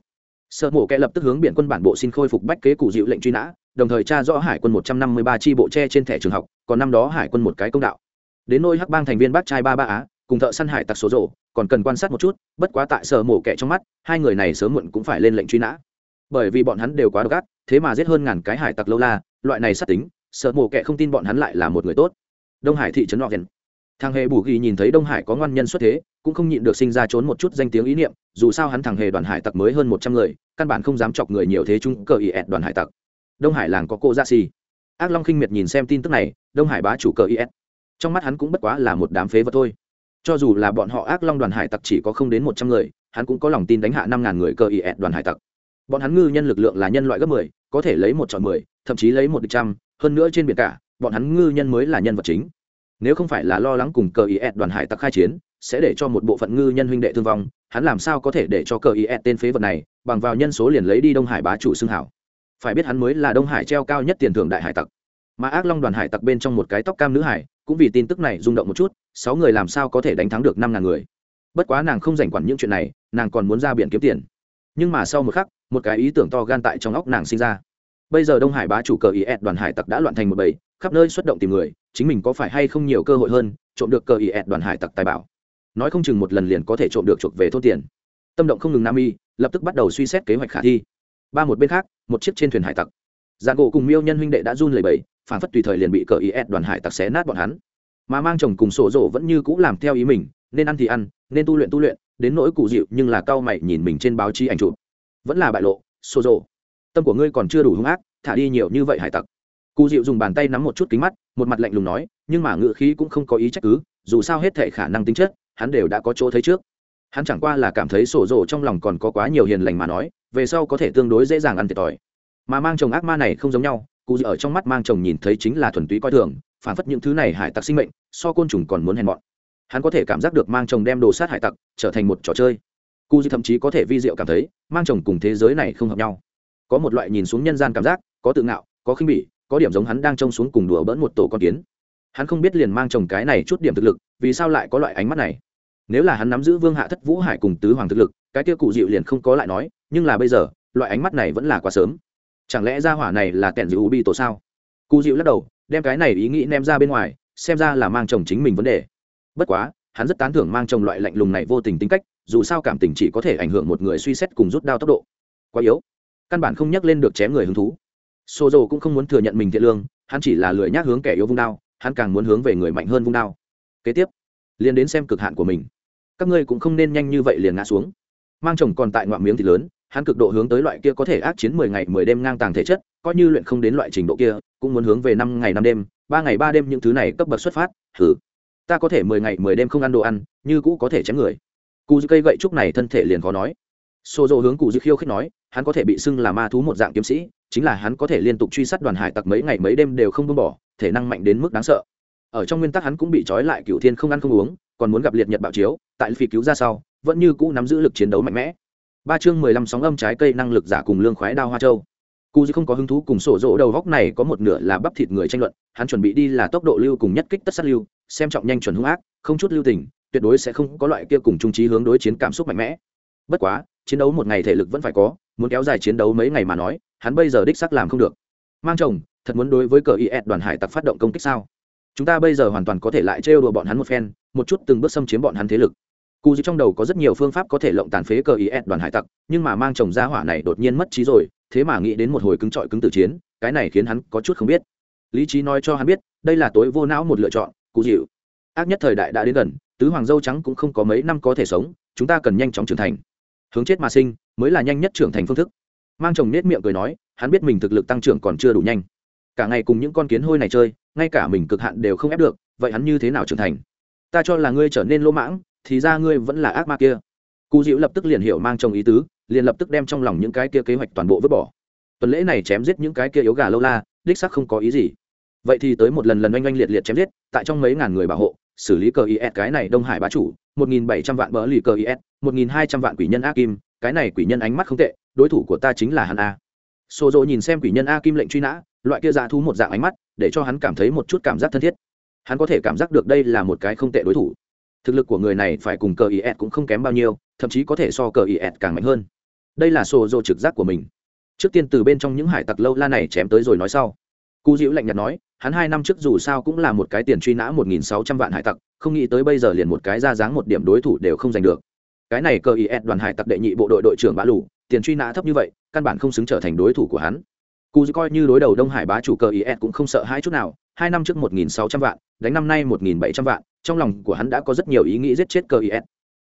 [SPEAKER 1] Sợ mổ kẻ lập tức hướng biển quân bản bộ xin khôi phục bách kế cụ dịu lệnh truy nã, đồng thời tra rõ hải quân một trăm năm mươi ba tri bộ tre trên thẻ trường học, còn năm đó hải quân một cái công đạo. Đến nôi hắc bang thành viên bác trai ba ba á, cùng thợ săn hải tặc số rộ còn cần quan sát một chút, bất quá tại sở mổ kẻ trong mắt, hai người này sớm muộn cũng phải lên lệnh truy nã. Bởi vì bọn hắn đều quá độc ác, thế mà giết hơn ngàn cái hải tặc lâu la, loại này sát tính, sợ mổ kẻ không tin bọn hắn lại là một người tốt đông hải thị trấn nọ thằng hề bù ghi nhìn thấy đông hải có ngoan nhân xuất thế, cũng không nhịn được sinh ra trốn một chút danh tiếng ý niệm, dù sao hắn thằng hề đoàn hải tặc mới hơn một trăm người, căn bản không dám chọc người nhiều thế chúng cờ ý ẹt đoàn hải tặc. Đông hải làng có cô gia si ác long khinh miệt nhìn xem tin tức này, đông hải bá chủ cờ is trong mắt hắn cũng bất quá là một đám phế vật thôi. Cho dù là bọn họ ác long đoàn hải tặc chỉ có không đến một trăm người, hắn cũng có lòng tin đánh hạ năm ngàn người cờ is đoàn hải tặc. Bọn hắn ngư nhân lực lượng là nhân loại gấp mười, có thể lấy một chọn mười, thậm chí lấy một trăm, hơn nữa trên biển cả bọn hắn ngư nhân mới là nhân vật chính. Nếu không phải là lo lắng cùng cờ is đoàn hải tặc khai chiến, sẽ để cho một bộ phận ngư nhân huynh đệ thương vong, hắn làm sao có thể để cho cờ is tên phế vật này bằng vào nhân số liền lấy đi đông hải bá chủ xưng hảo? Phải biết hắn mới là đông hải treo cao nhất tiền thưởng đại hải tặc. Mà ác long đoàn hải tặc bên trong một cái tóc cam nữ hải, cũng vì tin tức này rung động một chút, sáu người làm sao có thể đánh thắng được năm ngàn người? Bất quá nàng không rảnh quản những chuyện này, nàng còn muốn ra biển kiếm tiền. Nhưng mà sau một khắc, một cái ý tưởng to gan tại trong óc nàng sinh ra. Bây giờ đông hải bá chủ cờ ý ẹt đoàn hải tặc đã loạn thành một bầy khắp nơi xuất động tìm người, chính mình có phải hay không nhiều cơ hội hơn, trộm được cờ ý ẹt đoàn hải tặc tài bảo. Nói không chừng một lần liền có thể trộm được chuộc về thôn tiền. Tâm động không ngừng nam y, lập tức bắt đầu suy xét kế hoạch khả thi. Ba một bên khác, một chiếc trên thuyền hải tặc. Dạ Giàn gỗ cùng miêu nhân huynh đệ đã run lẩy bẩy, phản phất tùy thời liền bị cờ ý ẹt đoàn hải tặc xé nát bọn hắn. Mà mang chồng cùng sổ rộ vẫn như cũ làm theo ý mình, nên ăn thì ăn, nên tu luyện tu luyện, đến nỗi cụ dịu nhưng là cao mày nhìn mình trên báo chí ảnh chụp. Vẫn là bại lộ, sổ rộ tâm của ngươi còn chưa đủ hung ác, thả đi nhiều như vậy hải tặc cụ dịu dùng bàn tay nắm một chút kính mắt, một mặt lạnh lùng nói, nhưng mà ngựa khí cũng không có ý trách cứ, dù sao hết thể khả năng tính chất, hắn đều đã có chỗ thấy trước. Hắn chẳng qua là cảm thấy sổ rộ trong lòng còn có quá nhiều hiền lành mà nói, về sau có thể tương đối dễ dàng ăn thiệt thòi. Mà mang chồng ác ma này không giống nhau, cụ ở trong mắt mang chồng nhìn thấy chính là thuần túy coi thường, phản phất những thứ này hải tặc sinh mệnh, so côn trùng còn muốn hèn mọn. Hắn có thể cảm giác được mang chồng đem đồ sát hải tặc, trở thành một trò chơi. Cụ thậm chí có thể vi diệu cảm thấy, mang chồng cùng thế giới này không hợp nhau. Có một loại nhìn xuống nhân gian cảm giác, có tự ngạo, có khinh bỉ có điểm giống hắn đang trông xuống cùng đùa bỡn một tổ con kiến. Hắn không biết liền mang chồng cái này chút điểm thực lực, vì sao lại có loại ánh mắt này? Nếu là hắn nắm giữ vương hạ thất vũ hải cùng tứ hoàng thực lực, cái kia cụ dịu liền không có lại nói, nhưng là bây giờ, loại ánh mắt này vẫn là quá sớm. Chẳng lẽ ra hỏa này là kẻn dịu ubi tổ sao? Cụ dịu lắc đầu, đem cái này ý nghĩ ném ra bên ngoài, xem ra là mang chồng chính mình vấn đề. Bất quá, hắn rất tán thưởng mang chồng loại lạnh lùng này vô tình tính cách, dù sao cảm tình chỉ có thể ảnh hưởng một người suy xét cùng rút đao tốc độ. Quá yếu. Căn bản không nhắc lên được chém người hứng thú xô dầu cũng không muốn thừa nhận mình thiện lương, hắn chỉ là lười nhác hướng kẻ yếu vung đao, hắn càng muốn hướng về người mạnh hơn vung đao. Kế tiếp, liền đến xem cực hạn của mình. Các ngươi cũng không nên nhanh như vậy liền ngã xuống. Mang chồng còn tại ngoạm miếng thì lớn, hắn cực độ hướng tới loại kia có thể ác chiến mười ngày mười đêm ngang tàng thể chất, coi như luyện không đến loại trình độ kia, cũng muốn hướng về năm ngày năm đêm, ba ngày ba đêm những thứ này cấp bậc xuất phát thử ta có thể mười ngày mười đêm không ăn đồ ăn, như cũ có thể chém người. Cụ dư cây gậy trúc này thân thể liền khó nói. Xô dô hướng cụ dư khiêu khích nói, hắn có thể bị xưng là ma thú một dạng kiếm sĩ chính là hắn có thể liên tục truy sát đoàn hải tặc mấy ngày mấy đêm đều không buông bỏ, thể năng mạnh đến mức đáng sợ. Ở trong nguyên tắc hắn cũng bị trói lại cựu thiên không ăn không uống, còn muốn gặp liệt nhật bạo chiếu, tại phi cứu ra sau, vẫn như cũ nắm giữ lực chiến đấu mạnh mẽ. Ba chương mười lăm sóng âm trái cây năng lực giả cùng lương khoái đao hoa châu. Cụ dư không có hứng thú cùng sổ rỗ đầu góc này có một nửa là bắp thịt người tranh luận, hắn chuẩn bị đi là tốc độ lưu cùng nhất kích tất sát lưu, xem trọng nhanh chuẩn hung ác, không chút lưu tình, tuyệt đối sẽ không có loại kia cùng trung trí hướng đối chiến cảm xúc mạnh mẽ. Bất quá, chiến đấu một ngày thể lực vẫn phải có muốn kéo dài chiến đấu mấy ngày mà nói, hắn bây giờ đích sắc làm không được. Mang chồng, thật muốn đối với cờ is đoàn hải tặc phát động công kích sao? Chúng ta bây giờ hoàn toàn có thể lại trêu đùa bọn hắn một phen, một chút từng bước xâm chiếm bọn hắn thế lực. Cù dư trong đầu có rất nhiều phương pháp có thể lộng tàn phế cờ is đoàn hải tặc, nhưng mà mang chồng ra hỏa này đột nhiên mất trí rồi, thế mà nghĩ đến một hồi cứng trọi cứng tử chiến, cái này khiến hắn có chút không biết. Lý trí nói cho hắn biết, đây là tối vô não một lựa chọn cụ dịu ác nhất thời đại đã đến gần, tứ hoàng dâu trắng cũng không có mấy năm có thể sống, chúng ta cần nhanh chóng trưởng thành. Hướng chết mà sinh mới là nhanh nhất trưởng thành phương thức. Mang chồng nết miệng cười nói, hắn biết mình thực lực tăng trưởng còn chưa đủ nhanh. Cả ngày cùng những con kiến hôi này chơi, ngay cả mình cực hạn đều không ép được, vậy hắn như thế nào trưởng thành? Ta cho là ngươi trở nên lỗ mãng, thì ra ngươi vẫn là ác ma kia. Cụ dịu lập tức liền hiểu mang chồng ý tứ, liền lập tức đem trong lòng những cái kia kế hoạch toàn bộ vứt bỏ. Tuần lễ này chém giết những cái kia yếu gà lâu la, đích sắc không có ý gì. Vậy thì tới một lần lần oanh oanh liệt liệt chém giết, tại trong mấy ngàn người bảo hộ, xử lý cờ is cái này đông hải bá chủ, một nghìn bảy trăm vạn bỡ lì cờ is một nghìn hai trăm vạn quỷ nhân ác kim cái này quỷ nhân ánh mắt không tệ, đối thủ của ta chính là hắn a. Xô rộ nhìn xem quỷ nhân a kim lệnh truy nã, loại kia dạ ra thú một dạng ánh mắt, để cho hắn cảm thấy một chút cảm giác thân thiết. Hắn có thể cảm giác được đây là một cái không tệ đối thủ. Thực lực của người này phải cùng cờ is cũng không kém bao nhiêu, thậm chí có thể so cờ is càng mạnh hơn. Đây là xô rộ trực giác của mình. Trước tiên từ bên trong những hải tặc lâu la này chém tới rồi nói sau. Cú dịu lạnh nhạt nói, hắn hai năm trước dù sao cũng là một cái tiền truy nã một nghìn sáu trăm vạn hải tặc, không nghĩ tới bây giờ liền một cái ra dáng một điểm đối thủ đều không giành được cái này cờ ý ed đoàn hải tặc đệ nhị bộ đội đội trưởng bá lù, tiền truy nã thấp như vậy, căn bản không xứng trở thành đối thủ của hắn. Cú coi như đối đầu đông hải bá chủ cờ ý ed cũng không sợ hai chút nào, hai năm trước một nghìn sáu trăm vạn, đánh năm nay một nghìn bảy trăm vạn, trong lòng của hắn đã có rất nhiều ý nghĩ giết chết cơ is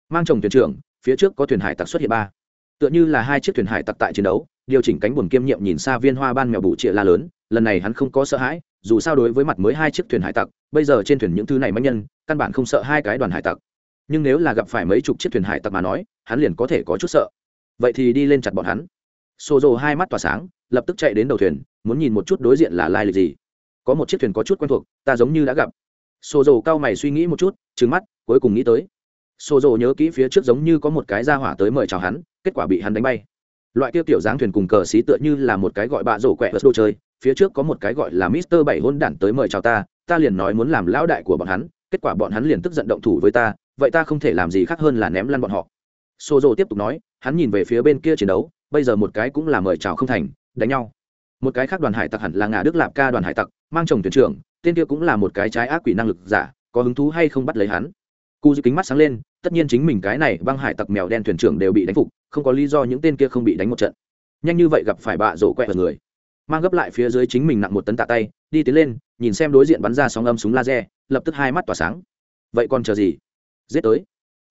[SPEAKER 1] mang chồng thuyền trưởng, phía trước có thuyền hải tặc xuất hiện ba. Tựa như là hai chiếc thuyền hải tặc tại chiến đấu, điều chỉnh cánh buồm kiêm nhiệm nhìn xa viên hoa ban mèo bù trịa la lớn, lần này hắn không có sợ hãi, dù sao đối với mặt mới hai chiếc thuyền hải tặc, bây giờ trên thuyền những thứ này mạnh nhân, căn bản không sợ hai cái đoàn hải tặc nhưng nếu là gặp phải mấy chục chiếc thuyền hải tặc mà nói, hắn liền có thể có chút sợ. Vậy thì đi lên chặt bọn hắn. Xô rồ hai mắt tỏa sáng, lập tức chạy đến đầu thuyền, muốn nhìn một chút đối diện là lai lịch gì. Có một chiếc thuyền có chút quen thuộc, ta giống như đã gặp. Xô rồ cao mày suy nghĩ một chút trứng mắt, cuối cùng nghĩ tới. Xô rồ nhớ kỹ phía trước giống như có một cái ra hỏa tới mời chào hắn, kết quả bị hắn đánh bay. Loại kia tiểu dáng thuyền cùng cờ xí tựa như là một cái gọi bạ rổ quẹ vật đồ chơi, phía trước có một cái gọi là mister bảy hôn đản tới mời chào ta ta liền nói muốn làm lão đại của bọn hắn, kết quả bọn hắn liền tức giận động thủ với ta vậy ta không thể làm gì khác hơn là ném lăn bọn họ. Xô rộ tiếp tục nói, hắn nhìn về phía bên kia chiến đấu, bây giờ một cái cũng là mời chào không thành, đánh nhau. Một cái khác đoàn hải tặc hẳn là ngà đức lạp ca đoàn hải tặc, mang chồng thuyền trưởng, tên kia cũng là một cái trái ác quỷ năng lực giả, có hứng thú hay không bắt lấy hắn. Cu dư kính mắt sáng lên, tất nhiên chính mình cái này băng hải tặc mèo đen thuyền trưởng đều bị đánh phục, không có lý do những tên kia không bị đánh một trận. Nhanh như vậy gặp phải bạ rổ quẹt vào người. Mang gấp lại phía dưới chính mình nặng một tấn tạ tay, đi tiến lên, nhìn xem đối diện bắn ra sóng âm súng laser, lập tức hai mắt tỏa sáng. Vậy còn chờ gì? Giết tới.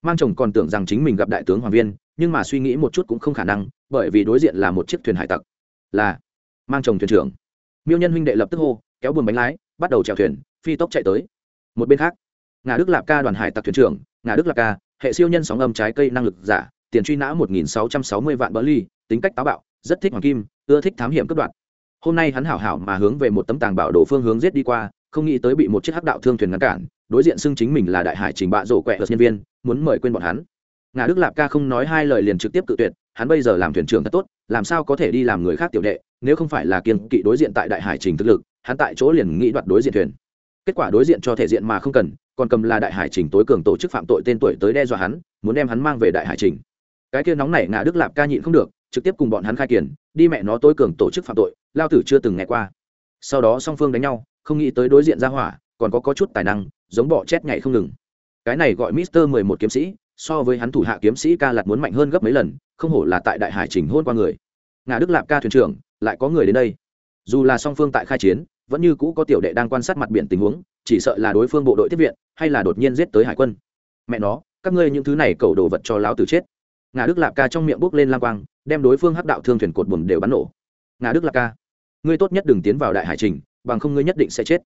[SPEAKER 1] Mang chồng còn tưởng rằng chính mình gặp đại tướng hoàng viên, nhưng mà suy nghĩ một chút cũng không khả năng, bởi vì đối diện là một chiếc thuyền hải tặc. Là mang chồng thuyền trưởng. Miêu nhân huynh đệ lập tức hô, kéo buồm bánh lái, bắt đầu chèo thuyền, phi tốc chạy tới. Một bên khác, ngà đức lạp ca đoàn hải tặc thuyền trưởng, ngà đức lạp ca, hệ siêu nhân sóng âm trái cây năng lực giả, tiền truy nã một nghìn sáu trăm sáu mươi vạn bỡ ly tính cách táo bạo, rất thích hoàng kim, ưa thích thám hiểm cấp đoạn hôm nay hắn hảo hảo mà hướng về một tấm tàng bảo đồ phương hướng giết đi qua, không nghĩ tới bị một chiếc hắc đạo thương thuyền ngăn cản đối diện xưng chính mình là đại hải trình bạ rổ quẹt nhân viên muốn mời quên bọn hắn. Ngà đức lạp ca không nói hai lời liền trực tiếp cự tuyệt hắn bây giờ làm thuyền trưởng thật tốt làm sao có thể đi làm người khác tiểu đệ nếu không phải là kiên kỵ đối diện tại đại hải trình thực lực hắn tại chỗ liền nghĩ đoạt đối diện thuyền. Kết quả đối diện cho thể diện mà không cần còn cầm là đại hải trình tối cường tổ chức phạm tội tên tuổi tới đe dọa hắn muốn đem hắn mang về đại hải trình. Cái kia nóng này ngà đức lạp ca nhịn không được trực tiếp cùng bọn hắn khai kiển đi mẹ nó tối cường tổ chức phạm tội lao tử chưa từng nghe qua. Sau đó song phương đánh nhau không nghĩ tới đối diện ra hỏa còn có, có chút tài năng giống bọ chét nhảy không ngừng. Cái này gọi mister mười một kiếm sĩ, so với hắn thủ hạ kiếm sĩ ca lạt muốn mạnh hơn gấp mấy lần, không hổ là tại đại hải trình hôn qua người. Ngà đức lạp ca thuyền trưởng, lại có người đến đây. Dù là song phương tại khai chiến, vẫn như cũ có tiểu đệ đang quan sát mặt biển tình huống, chỉ sợ là đối phương bộ đội tiếp viện, hay là đột nhiên giết tới hải quân. Mẹ nó, các ngươi những thứ này cầu đồ vật cho láo từ chết. Ngà đức lạp ca trong miệng bốc lên lang quang, đem đối phương hắc đạo thương thuyền cột bùm đều bắn nổ. Ngà đức lạp ca, ngươi tốt nhất đừng tiến vào đại hải trình bằng không ngươi nhất định sẽ chết.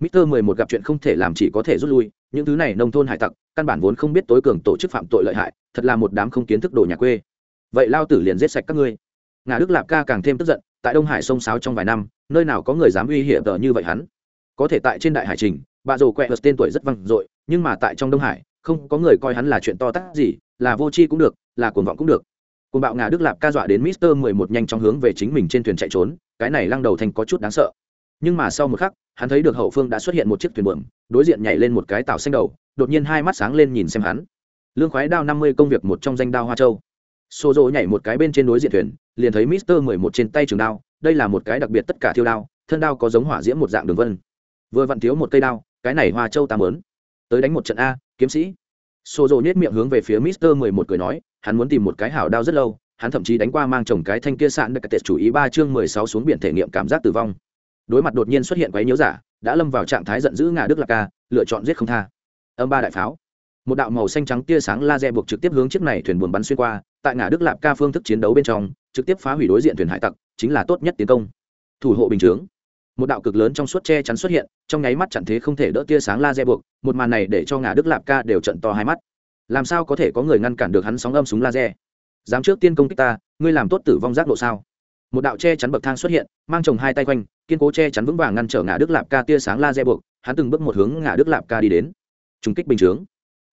[SPEAKER 1] Mister mười một gặp chuyện không thể làm chỉ có thể rút lui, những thứ này nông thôn hải tặc, căn bản vốn không biết tối cường tổ chức phạm tội lợi hại, thật là một đám không kiến thức đồ nhà quê. Vậy lao tử liền giết sạch các ngươi. Ngà Đức Lạp ca càng thêm tức giận, tại Đông Hải sông sáo trong vài năm, nơi nào có người dám uy hiếp tờ như vậy hắn. Có thể tại trên đại hải trình, bà rồ quẹ tên tuổi rất vang dội, nhưng mà tại trong Đông Hải, không có người coi hắn là chuyện to tát gì, là vô tri cũng được, là cuồng vọng cũng được. Cuồng bạo Ngà Đức Lạp ca dọa đến Mister mười một nhanh chóng hướng về chính mình trên thuyền chạy trốn, cái này lăng đầu thành có chút đáng sợ nhưng mà sau một khắc hắn thấy được hậu phương đã xuất hiện một chiếc thuyền buồm, đối diện nhảy lên một cái tàu xanh đầu, đột nhiên hai mắt sáng lên nhìn xem hắn. Lương khoái đao năm mươi công việc một trong danh đao hoa châu. Xô rỗ nhảy một cái bên trên đối diện thuyền, liền thấy mister mười một trên tay trường đao, đây là một cái đặc biệt tất cả thiêu đao, thân đao có giống hỏa diễm một dạng đường vân. Vừa vặn thiếu một cây đao, cái này hoa châu ta mớn tới đánh một trận a, kiếm sĩ. Xô rỗ nhét miệng hướng về phía mister mười một cười nói, hắn muốn tìm một cái hảo đao rất lâu, hắn thậm chí đánh qua mang chồng cái thanh kia sạn đặc tệ chủ ý ba chương mười sáu xuống biển thể nghiệm cảm giác tử vong đối mặt đột nhiên xuất hiện quấy nhiễu giả, đã lâm vào trạng thái giận dữ ngà đức lạc ca lựa chọn giết không tha. Âm ba đại pháo. Một đạo màu xanh trắng tia sáng laser buộc trực tiếp hướng chiếc này thuyền buồn bắn xuyên qua, tại ngã đức lạp ca phương thức chiến đấu bên trong, trực tiếp phá hủy đối diện thuyền hải tặc, chính là tốt nhất tiến công. Thủ hộ bình chướng. Một đạo cực lớn trong suốt che chắn xuất hiện, trong nháy mắt chặn thế không thể đỡ tia sáng laser buộc, một màn này để cho ngã đức lạp ca đều trận to hai mắt. Làm sao có thể có người ngăn cản được hắn sóng âm súng laser? Dám trước tiên công kích ta, ngươi làm tốt tử vong giác độ sao? Một đạo che chắn bậc thang xuất hiện, mang chồng hai tay quanh, kiên cố che chắn vững vàng ngăn trở ngã đức lạp ca tia sáng laser buộc, hắn từng bước một hướng ngã đức lạp ca đi đến. Trùng kích bình chướng.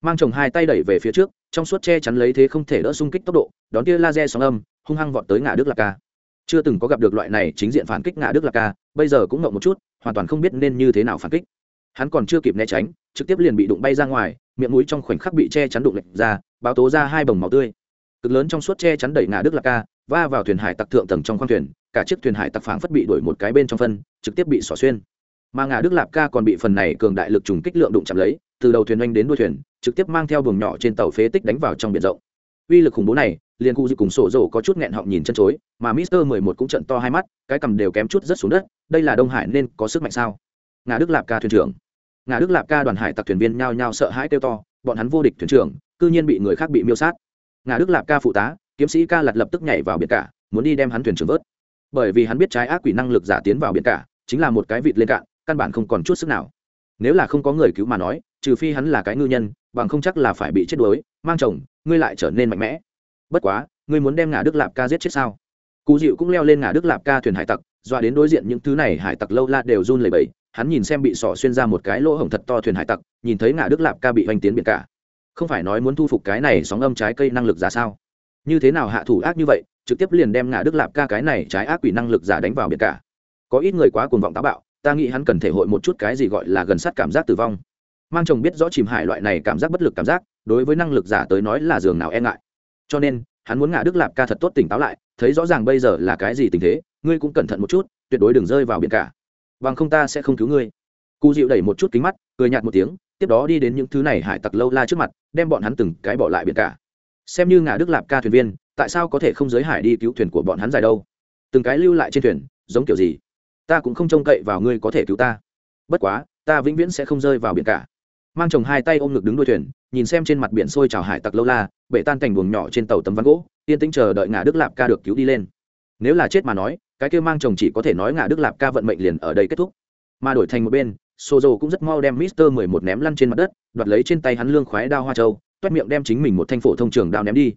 [SPEAKER 1] Mang chồng hai tay đẩy về phía trước, trong suốt che chắn lấy thế không thể đỡ xung kích tốc độ, đón tia laser sóng âm, hung hăng vọt tới ngã đức lạp ca. Chưa từng có gặp được loại này chính diện phản kích ngã đức lạp ca, bây giờ cũng ngộng một chút, hoàn toàn không biết nên như thế nào phản kích. Hắn còn chưa kịp né tránh, trực tiếp liền bị đụng bay ra ngoài, miệng mũi trong khoảnh khắc bị che chắn đụng lệch ra, báo tố ra hai bồng màu tươi. Cực lớn trong suốt che chắn đẩy ngã đức lạp ca va vào thuyền hải tặc thượng tầng trong khoang thuyền, cả chiếc thuyền hải tặc phảng phất bị đuổi một cái bên trong phân, trực tiếp bị xỏ xuyên. Mà ngà đức lạp ca còn bị phần này cường đại lực trùng kích lượng đụng chạm lấy, từ đầu thuyền oanh đến đuôi thuyền, trực tiếp mang theo buồng nhỏ trên tàu phế tích đánh vào trong biển rộng. Uy lực khủng bố này, liền cụ dự cùng sổ rổ có chút nghẹn họng nhìn chân chối, mà mister mười một cũng trận to hai mắt, cái cầm đều kém chút rất xuống đất, đây là đông hải nên có sức mạnh sao? Ngà đức lạp ca thuyền trưởng. Ngà đức lạp ca đoàn hải tặc thuyền viên nhao nhao sợ hãi kêu to, bọn hắn vô địch thuyền trưởng, cư nhiên bị người khác bị miêu sát. Ngà đức lạp ca phụ tá kiếm sĩ ca lặt lập tức nhảy vào biển cả, muốn đi đem hắn thuyền trưởng vớt. Bởi vì hắn biết trái ác quỷ năng lực giả tiến vào biển cả, chính là một cái vịt lên cạn, căn bản không còn chút sức nào. Nếu là không có người cứu mà nói, trừ phi hắn là cái ngư nhân, bằng không chắc là phải bị chết đuối, mang chồng, ngươi lại trở nên mạnh mẽ. Bất quá, ngươi muốn đem ngà đức lạp ca giết chết sao? Cụ dịu cũng leo lên ngà đức lạp ca thuyền hải tặc, dọa đến đối diện những thứ này hải tặc lâu la đều run lẩy bẩy, hắn nhìn xem bị sỏ xuyên ra một cái lỗ hổng thật to thuyền hải tặc, nhìn thấy ngà đức lạp ca bị oanh tiến biển cả. Không phải nói muốn thu phục cái này sóng âm trái cây năng lực giả sao? Như thế nào hạ thủ ác như vậy, trực tiếp liền đem ngã đức lạp ca cái này trái ác quỷ năng lực giả đánh vào biển cả. Có ít người quá cuồng vọng táo bạo, ta nghĩ hắn cần thể hội một chút cái gì gọi là gần sát cảm giác tử vong. Mang chồng biết rõ chìm hải loại này cảm giác bất lực cảm giác, đối với năng lực giả tới nói là giường nào e ngại. Cho nên, hắn muốn ngã đức lạp ca thật tốt tỉnh táo lại, thấy rõ ràng bây giờ là cái gì tình thế, ngươi cũng cẩn thận một chút, tuyệt đối đừng rơi vào biển cả. Bằng không ta sẽ không cứu ngươi. Cụ dịu đẩy một chút kính mắt, cười nhạt một tiếng, tiếp đó đi đến những thứ này hải tặc lâu la trước mặt, đem bọn hắn từng cái bỏ lại biển cả xem như ngã đức lạp ca thuyền viên tại sao có thể không giới hải đi cứu thuyền của bọn hắn dài đâu? Từng cái lưu lại trên thuyền giống kiểu gì? Ta cũng không trông cậy vào ngươi có thể cứu ta. Bất quá ta vĩnh viễn sẽ không rơi vào biển cả. Mang chồng hai tay ôm ngực đứng đuôi thuyền nhìn xem trên mặt biển sôi trào hải tặc lâu la bể tan thành buồng nhỏ trên tàu tấm ván gỗ yên tĩnh chờ đợi ngã đức lạp ca được cứu đi lên. Nếu là chết mà nói cái kia mang chồng chỉ có thể nói ngã đức lạp ca vận mệnh liền ở đây kết thúc. Mà đổi thành một bên Sozo cũng rất mau đem Mister 11 ném lăn trên mặt đất, đoạt lấy trên tay hắn lương khoái đao hoa châu, toét miệng đem chính mình một thanh phổ thông trường đao ném đi.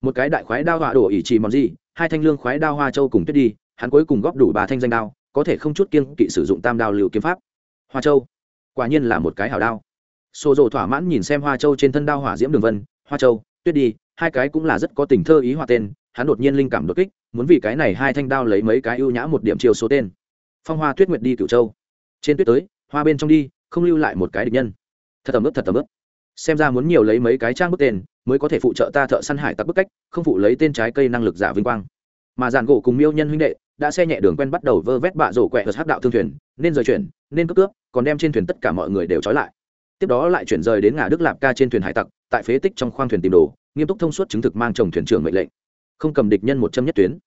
[SPEAKER 1] Một cái đại khoái đao họa đổ ỷ trì mòn gì, hai thanh lương khoái đao hoa châu cùng tuyết đi, hắn cuối cùng góp đủ ba thanh danh đao, có thể không chút kiên kỵ sử dụng tam đao liều kiếm pháp. Hoa châu, quả nhiên là một cái hảo đao. Sozo thỏa mãn nhìn xem hoa châu trên thân đao hỏa diễm đường vân, hoa châu, tuyết đi, hai cái cũng là rất có tình thơ ý hoa tên, hắn đột nhiên linh cảm đột kích, muốn vì cái này hai thanh đao lấy mấy cái ưu nhã một điểm chiều số tên. Phong Hoa Tuyết Nguyệt đi Cửu Châu. Trên tuyết tới, hoa bên trong đi không lưu lại một cái địch nhân thật tầm ướp thật tầm ướp xem ra muốn nhiều lấy mấy cái trang bức tên, mới có thể phụ trợ ta thợ săn hải tặc bức cách, không phụ lấy tên trái cây năng lực giả vinh quang. Mà giàn gỗ cùng miêu nhân huynh đệ, đã xe nhẹ đường quen bắt đầu vơ vét bạ rổ quẹ vật hắc đạo thương thuyền, nên rời chuyển, nên cướp cướp, còn đem trên thuyền tất cả mọi người đều trói lại. Tiếp đó lại chuyển rời đến ngã đức lạp ca trên thuyền hải tặc, tại phế tích trong khoang thuyền tìm đồ, nghiêm túc thông suốt chứng thực mang chồng thuyền trưởng mệnh lệnh. Không cầm địch nhân một châm nhất tuyến.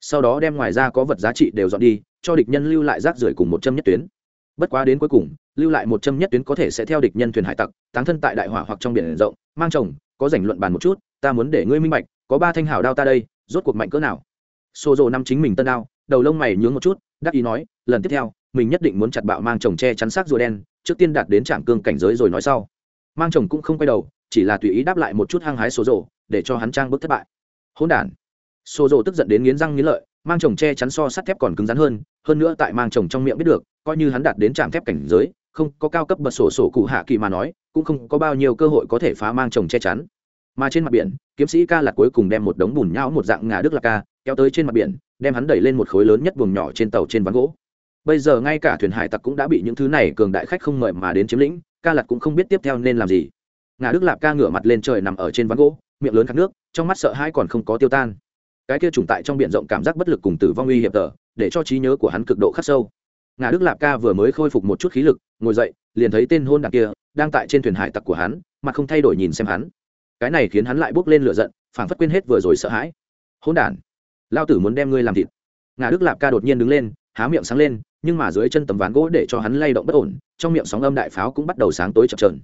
[SPEAKER 1] Sau đó đem ngoài ra có vật giá trị đều dọn đi, cho địch nhân lưu lại rác rưởi cùng một châm nhất tuyến bất quá đến cuối cùng, lưu lại một châm nhất tuyến có thể sẽ theo địch nhân thuyền hải tặc, táng thân tại đại hỏa hoặc trong biển rộng, mang chồng, có giành luận bàn một chút, ta muốn để ngươi minh bạch, có ba thanh hảo đao ta đây, rốt cuộc mạnh cỡ nào? Xô rộ năm chính mình tân đao, đầu lông mày nhướng một chút, đắc ý nói, lần tiếp theo, mình nhất định muốn chặt bạo mang chồng che chắn xác rùa đen, trước tiên đạt đến trạm cương cảnh giới rồi nói sau. Mang chồng cũng không quay đầu, chỉ là tùy ý đáp lại một chút hăng hái xô rộ để cho hắn trang bước thất bại. Hỗn đản. Xô rộ tức giận đến nghiến răng nghiến lợi mang chồng che chắn so sắt thép còn cứng rắn hơn hơn nữa tại mang chồng trong miệng biết được, coi như hắn đạt đến trạm thép cảnh giới, không có cao cấp bật sổ sổ cụ hạ kỳ mà nói, cũng không có bao nhiêu cơ hội có thể phá mang chồng che chắn. Mà trên mặt biển, kiếm sĩ ca lạc cuối cùng đem một đống bùn nhão một dạng ngà đức lạc ca, kéo tới trên mặt biển, đem hắn đẩy lên một khối lớn nhất buồng nhỏ trên tàu trên ván gỗ. Bây giờ ngay cả thuyền hải tặc cũng đã bị những thứ này cường đại khách không mời mà đến chiếm lĩnh, ca lạc cũng không biết tiếp theo nên làm gì. Ngà đức lạp ca ngửa mặt lên trời nằm ở trên ván gỗ, miệng lớn khát nước, trong mắt sợ hãi còn không có tiêu tan cái kia trùng tại trong biển rộng cảm giác bất lực cùng tử vong uy hiểm tờ, để cho trí nhớ của hắn cực độ khắc sâu. Ngà đức lạp ca vừa mới khôi phục một chút khí lực, ngồi dậy, liền thấy tên hôn đằng kia đang tại trên thuyền hải tặc của hắn, mà không thay đổi nhìn xem hắn. Cái này khiến hắn lại bốc lên lửa giận, phảng phất quên hết vừa rồi sợ hãi. Hôn đản lao tử muốn đem ngươi làm thịt. Ngà đức lạp ca đột nhiên đứng lên, há miệng sáng lên, nhưng mà dưới chân tấm ván gỗ để cho hắn lay động bất ổn, trong miệng sóng âm đại pháo cũng bắt đầu sáng tối chập trờn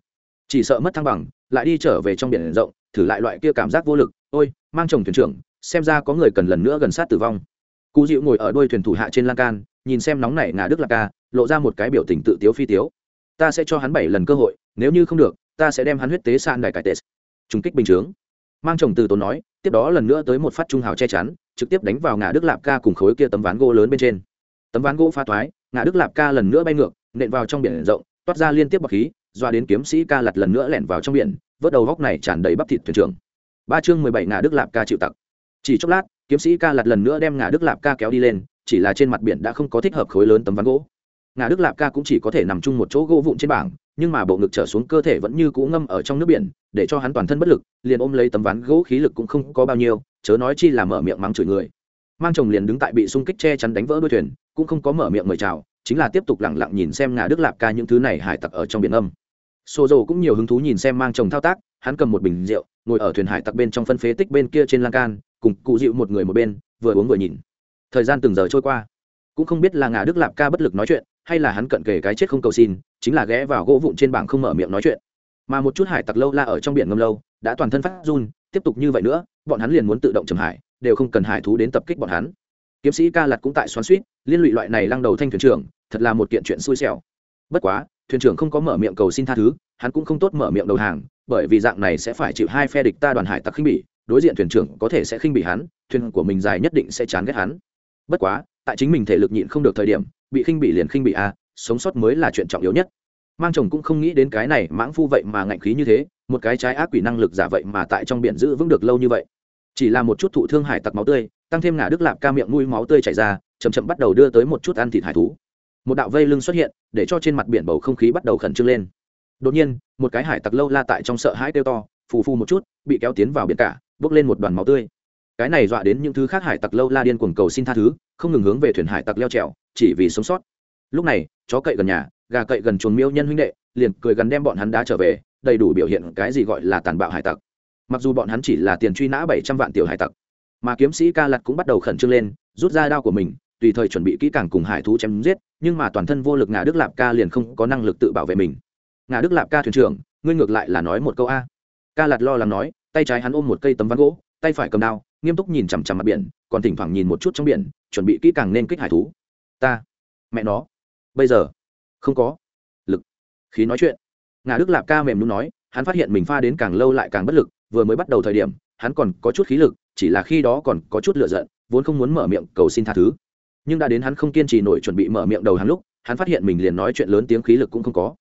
[SPEAKER 1] chỉ sợ mất thăng bằng, lại đi trở về trong biển rộng, thử lại loại kia cảm giác vô lực. Ôi, mang chồng thuyền trưởng xem ra có người cần lần nữa gần sát tử vong. Cụ dịu ngồi ở đuôi thuyền thủ hạ trên lan can, nhìn xem nóng này ngà đức lạc ca, lộ ra một cái biểu tình tự tiếu phi tiếu. Ta sẽ cho hắn bảy lần cơ hội, nếu như không được, ta sẽ đem hắn huyết tế san đài cải tệ. Trung kích bình chướng. Mang chồng từ tốn nói, tiếp đó lần nữa tới một phát trung hào che chắn, trực tiếp đánh vào ngà đức lạp ca cùng khối kia tấm ván gỗ lớn bên trên. Tấm ván gỗ pha toái ngà đức lạp ca lần nữa bay ngược, nện vào trong biển rộng, toát ra liên tiếp bọc khí, doa đến kiếm sĩ ca lật lần nữa lẻn vào trong biển, vớt đầu góc này tràn đầy bắp thịt thuyền trưởng. Ba chương mười bảy ngà đức lạp ca chịu tặc chỉ chốc lát, kiếm sĩ ca lật lần nữa đem ngà đức lạp ca kéo đi lên, chỉ là trên mặt biển đã không có thích hợp khối lớn tấm ván gỗ. Ngà đức lạp ca cũng chỉ có thể nằm chung một chỗ gỗ vụn trên bảng, nhưng mà bộ ngực trở xuống cơ thể vẫn như cũ ngâm ở trong nước biển, để cho hắn toàn thân bất lực, liền ôm lấy tấm ván gỗ khí lực cũng không có bao nhiêu, chớ nói chi là mở miệng mắng chửi người. Mang chồng liền đứng tại bị xung kích che chắn đánh vỡ đuôi thuyền, cũng không có mở miệng mời chào, chính là tiếp tục lẳng lặng nhìn xem ngà đức lạp ca những thứ này hải tặc ở trong biển âm. Xô dầu cũng nhiều hứng thú nhìn xem mang chồng thao tác, hắn cầm một bình rượu, ngồi ở thuyền hải tặc bên trong phân phế tích bên kia trên lan can cùng cụ dịu một người một bên, vừa uống vừa nhìn. Thời gian từng giờ trôi qua. Cũng không biết là ngà đức lạp ca bất lực nói chuyện, hay là hắn cận kề cái chết không cầu xin, chính là ghé vào gỗ vụn trên bảng không mở miệng nói chuyện. Mà một chút hải tặc lâu la ở trong biển ngâm lâu, đã toàn thân phát run, tiếp tục như vậy nữa, bọn hắn liền muốn tự động trầm hải, đều không cần hải thú đến tập kích bọn hắn. Kiếm sĩ ca lặt cũng tại xoắn suýt liên lụy loại này lăng đầu thanh thuyền trưởng, thật là một kiện chuyện xui xẻo. Bất quá, thuyền trưởng không có mở miệng cầu xin tha thứ, hắn cũng không tốt mở miệng đầu hàng, bởi vì dạng này sẽ phải chịu hai phe địch ta đoàn hải tặc khinh bỉ đối diện thuyền trưởng có thể sẽ khinh bị hắn, thuyền của mình dài nhất định sẽ chán ghét hắn. Bất quá, tại chính mình thể lực nhịn không được thời điểm, bị khinh bị liền khinh bị a à, sống sót mới là chuyện trọng yếu nhất. Mang chồng cũng không nghĩ đến cái này mãng phu vậy mà ngạnh khí như thế, một cái trái ác quỷ năng lực giả vậy mà tại trong biển giữ vững được lâu như vậy. Chỉ là một chút thụ thương hải tặc máu tươi, tăng thêm ngả đức lạp ca miệng nuôi máu tươi chảy ra chầm chậm bắt đầu đưa tới một chút ăn thịt hải thú. Một đạo vây lưng xuất hiện, để cho trên mặt biển bầu không khí bắt đầu khẩn trương lên. Đột nhiên, một cái hải tặc lâu la tại trong sợ hãi kêu to, phù phù một chút, bị kéo tiến vào biển cả bốc lên một đoàn máu tươi. Cái này dọa đến những thứ khác hải tặc lâu la điên cuồng cầu xin tha thứ, không ngừng hướng về thuyền hải tặc leo trèo, chỉ vì sống sót. Lúc này, chó cậy gần nhà, gà cậy gần chuồng miêu nhân huynh đệ, liền cười gần đem bọn hắn đá trở về, đầy đủ biểu hiện cái gì gọi là tàn bạo hải tặc. Mặc dù bọn hắn chỉ là tiền truy nã bảy trăm vạn tiểu hải tặc, mà kiếm sĩ ca lặt cũng bắt đầu khẩn trương lên, rút ra đao của mình, tùy thời chuẩn bị kỹ càng cùng hải thú chém giết, nhưng mà toàn thân vô lực ngà đức lạp ca liền không có năng lực tự bảo vệ mình. Ngà đức lạp ca thuyền trưởng, ngươi ngược lại là nói một câu a. Ca lặt lo lắng nói tay trái hắn ôm một cây tấm ván gỗ, tay phải cầm đao, nghiêm túc nhìn chằm chằm mặt biển, còn thỉnh thoảng nhìn một chút trong biển, chuẩn bị kỹ càng nên kích hải thú. Ta, mẹ nó, bây giờ, không có lực. Khí nói chuyện. Ngà đức lạp ca mềm luôn nói, hắn phát hiện mình pha đến càng lâu lại càng bất lực, vừa mới bắt đầu thời điểm, hắn còn có chút khí lực, chỉ là khi đó còn có chút lựa giận, vốn không muốn mở miệng cầu xin tha thứ. Nhưng đã đến hắn không kiên trì nổi chuẩn bị mở miệng đầu hắn lúc, hắn phát hiện mình liền nói chuyện lớn tiếng khí lực cũng không có.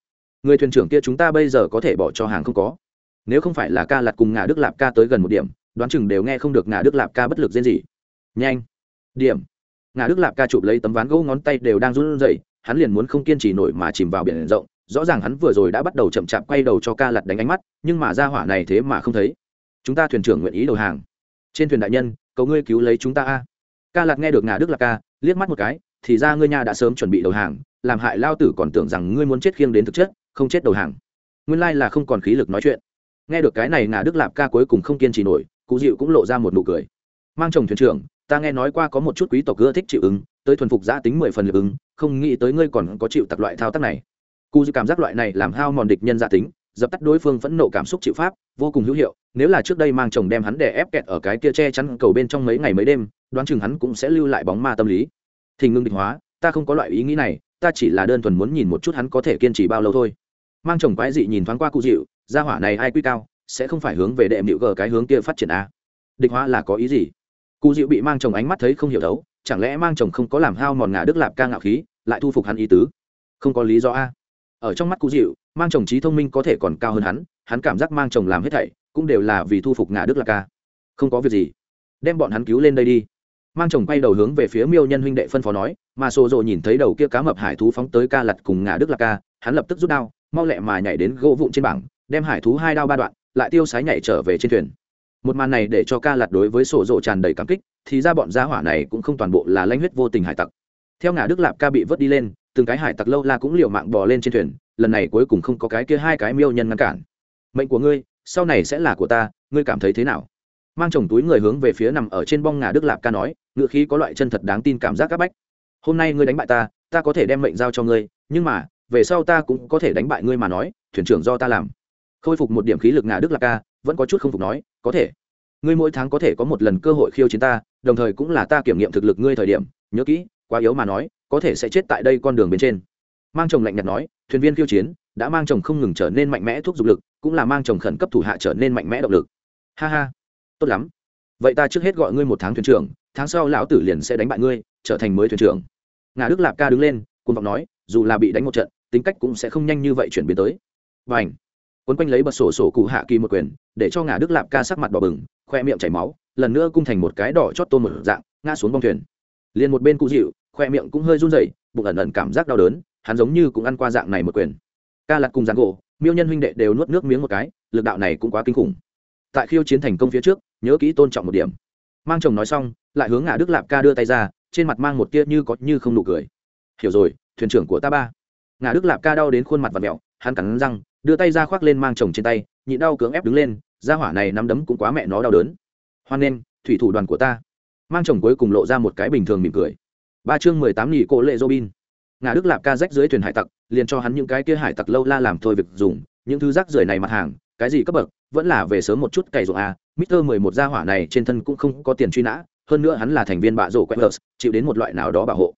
[SPEAKER 1] Người thuyền trưởng kia chúng ta bây giờ có thể bỏ cho hàng không có nếu không phải là ca lặt cùng ngà đức lạp ca tới gần một điểm, đoán chừng đều nghe không được ngà đức lạp ca bất lực riêng gì nhanh. Điểm. Ngà đức lạp ca chụp lấy tấm ván gỗ ngón tay đều đang run rẩy, hắn liền muốn không kiên trì nổi mà chìm vào biển rộng, rõ ràng hắn vừa rồi đã bắt đầu chậm chạp quay đầu cho ca lặt đánh ánh mắt, nhưng mà ra hỏa này thế mà không thấy. Chúng ta thuyền trưởng nguyện ý đầu hàng. Trên thuyền đại nhân, cầu ngươi cứu lấy chúng ta a. Ca lặt nghe được ngà đức lạp ca, liếc mắt một cái, thì ra ngươi nhà đã sớm chuẩn bị đầu hàng, làm hại lao tử còn tưởng rằng ngươi muốn chết khiêng đến thực chất, không chết đầu hàng. Nguyên lai là không còn khí lực nói chuyện nghe được cái này ngà đức lạp ca cuối cùng không kiên trì nổi cụ dịu cũng lộ ra một nụ cười. Mang chồng thuyền trưởng, ta nghe nói qua có một chút quý tộc ưa thích chịu ứng, tới thuần phục giã tính mười phần lực ứng, không nghĩ tới ngươi còn có chịu tặc loại thao tác này. Cụ dịu cảm giác loại này làm hao mòn địch nhân giã tính, dập tắt đối phương phẫn nộ cảm xúc chịu pháp, vô cùng hữu hiệu, nếu là trước đây mang chồng đem hắn để ép kẹt ở cái kia che chắn cầu bên trong mấy ngày mấy đêm, đoán chừng hắn cũng sẽ lưu lại bóng ma tâm lý. Thì ngưng định hóa, ta không có loại ý nghĩ này, ta chỉ là đơn thuần muốn nhìn một chút hắn có thể kiên trì bao lâu thôi. Mang chồng quái dị nhìn thoáng qua cụ dịu gia hỏa này ai quy cao, sẽ không phải hướng về đệm điệu gờ cái hướng kia phát triển a địch hóa là có ý gì? Cụ dịu bị mang chồng ánh mắt thấy không hiểu đấu chẳng lẽ mang chồng không có làm hao mòn ngà đức lạp ca ngạo khí, lại thu phục hắn ý tứ? Không có lý do a. Ở trong mắt cụ dịu mang chồng trí thông minh có thể còn cao hơn hắn hắn cảm giác mang chồng làm hết thảy cũng đều là vì thu phục ngà đức lạp ca. Không có việc gì. Đem bọn hắn cứu lên đây đi. Mang chồng quay đầu hướng về phía miêu nhân huynh đệ phân phó nói, mà xô rộ nhìn thấy đầu kia cá mập hải thú phóng tới ca lặt cùng ngà đức lạp ca, hắn lập tức rút đao, mau lẹ mà nhảy đến gỗ vụn trên bảng đem hải thú hai đao ba đoạn, lại tiêu sái nhảy trở về trên thuyền. Một màn này để cho ca lặt đối với sổ rộ tràn đầy cảm kích, thì ra bọn gia hỏa này cũng không toàn bộ là lanh huyết vô tình hải tặc. Theo ngã đức lạp ca bị vớt đi lên, từng cái hải tặc lâu la cũng liều mạng bò lên trên thuyền, lần này cuối cùng không có cái kia hai cái miêu nhân ngăn cản. Mệnh của ngươi, sau này sẽ là của ta, ngươi cảm thấy thế nào? Mang chồng túi người hướng về phía nằm ở trên bong ngà đức lạp ca nói, ngựa khí có loại chân thật đáng tin cảm giác các bách. Hôm nay ngươi đánh bại ta ta có thể đem mệnh giao cho ngươi, nhưng mà, về sau ta cũng có thể đánh bại ngươi mà nói, thuyền trưởng do ta làm khôi phục một điểm khí lực ngà đức lạc ca, vẫn có chút không phục nói, có thể. Ngươi mỗi tháng có thể có một lần cơ hội khiêu chiến ta, đồng thời cũng là ta kiểm nghiệm thực lực ngươi thời điểm. Nhớ kỹ, quá yếu mà nói, có thể sẽ chết tại đây con đường bên trên. Mang chồng lạnh nhạt nói, thuyền viên khiêu chiến, đã mang chồng không ngừng trở nên mạnh mẽ thuốc dục lực, cũng là mang chồng khẩn cấp thủ hạ trở nên mạnh mẽ động lực. Ha ha, tốt lắm. Vậy ta trước hết gọi ngươi một tháng thuyền trưởng, tháng sau lão tử liền sẽ đánh bại ngươi, trở thành mới thuyền trưởng. Ngà đức lạp ca đứng lên cùng vọng nói, dù là bị đánh một trận, tính cách cũng sẽ không nhanh như vậy chuyển biến tới. Và ảnh quấn quanh lấy bật sổ sổ cụ hạ kỳ một quyền, để cho ngã đức lạp ca sắc mặt đỏ bừng, khoe miệng chảy máu, lần nữa cung thành một cái đỏ chót tôm một dạng, ngã xuống bong thuyền. Liền một bên cụ dịu, khoe miệng cũng hơi run rẩy, bụng ẩn ẩn cảm giác đau đớn, hắn giống như cũng ăn qua dạng này một quyền. Ca lặt cùng giàn gỗ, miêu nhân huynh đệ đều nuốt nước miếng một cái, lực đạo này cũng quá kinh khủng. Tại khiêu chiến thành công phía trước, nhớ kỹ tôn trọng một điểm. Mang chồng nói xong, lại hướng ngã đức lạp ca đưa tay ra, trên mặt mang một tia như có như không nụ cười. Hiểu rồi, thuyền trưởng của ta ba. Ngã đức lạp ca đau đến khuôn mặt và mẹo hắn cắn răng đưa tay ra khoác lên mang chồng trên tay, nhịn đau cưỡng ép đứng lên ra hỏa này nắm đấm cũng quá mẹ nó đau đớn. Hoan nghênh thủy thủ đoàn của ta. Mang chồng cuối cùng lộ ra một cái bình thường mỉm cười. Ba chương mười tám nghỉ cỗ lệ robin. Ngã đức lạp ca rách dưới thuyền hải tặc, liền cho hắn những cái kia hải tặc lâu la làm thôi việc dùng, những thứ rác rưởi này mặt hàng, cái gì cấp bậc, vẫn là về sớm một chút cày ruộng a. Mister mười một gia hỏa này trên thân cũng không có tiền truy nã, hơn nữa hắn là thành viên bạ rổ quẹt chịu đến một loại nào đó bảo hộ.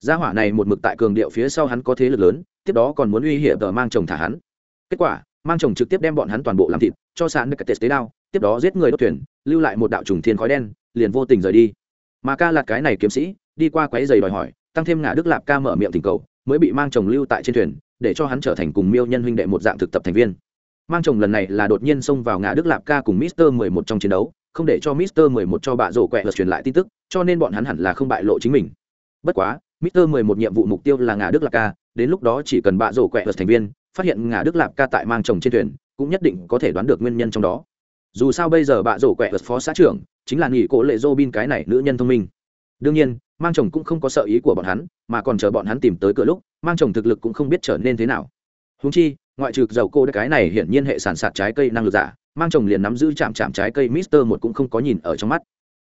[SPEAKER 1] Gia hỏa này một mực tại cường điệu phía sau hắn có thế lực lớn, tiếp đó còn muốn uy hiểm tờ mang chồng thả hắn kết quả, mang chồng trực tiếp đem bọn hắn toàn bộ làm thịt, cho sạn được tế đao, tiếp đó giết người đốt thuyền, lưu lại một đạo trùng thiên khói đen, liền vô tình rời đi. Mà ca lạt cái này kiếm sĩ, đi qua quấy giày đòi hỏi, tăng thêm ngã đức lạp ca mở miệng tình cầu, mới bị mang chồng lưu tại trên thuyền, để cho hắn trở thành cùng miêu nhân huynh đệ một dạng thực tập thành viên. Mang chồng lần này là đột nhiên xông vào ngã đức lạp ca cùng mister mười một trong chiến đấu, không để cho mister mười một cho bạ rổ quẹt lật truyền lại tin tức, cho nên bọn hắn hẳn là không bại lộ chính mình. Bất quá, mister mười một nhiệm vụ mục tiêu là ngã đức lạp ca, đến lúc đó chỉ cần bạ rổ quẹt lật thành viên phát hiện ngã đức lạp ca tại mang chồng trên thuyền, cũng nhất định có thể đoán được nguyên nhân trong đó. Dù sao bây giờ bạ rổ quẹ lật phó xã trưởng, chính là nghỉ cổ lệ dô bin cái này nữ nhân thông minh. Đương nhiên, mang chồng cũng không có sợ ý của bọn hắn, mà còn chờ bọn hắn tìm tới cửa lúc, mang chồng thực lực cũng không biết trở nên thế nào. Húng chi, ngoại trừ dầu cô cái này hiển nhiên hệ sản sạt trái cây năng lực giả, mang chồng liền nắm giữ chạm chạm trái cây mister một cũng không có nhìn ở trong mắt.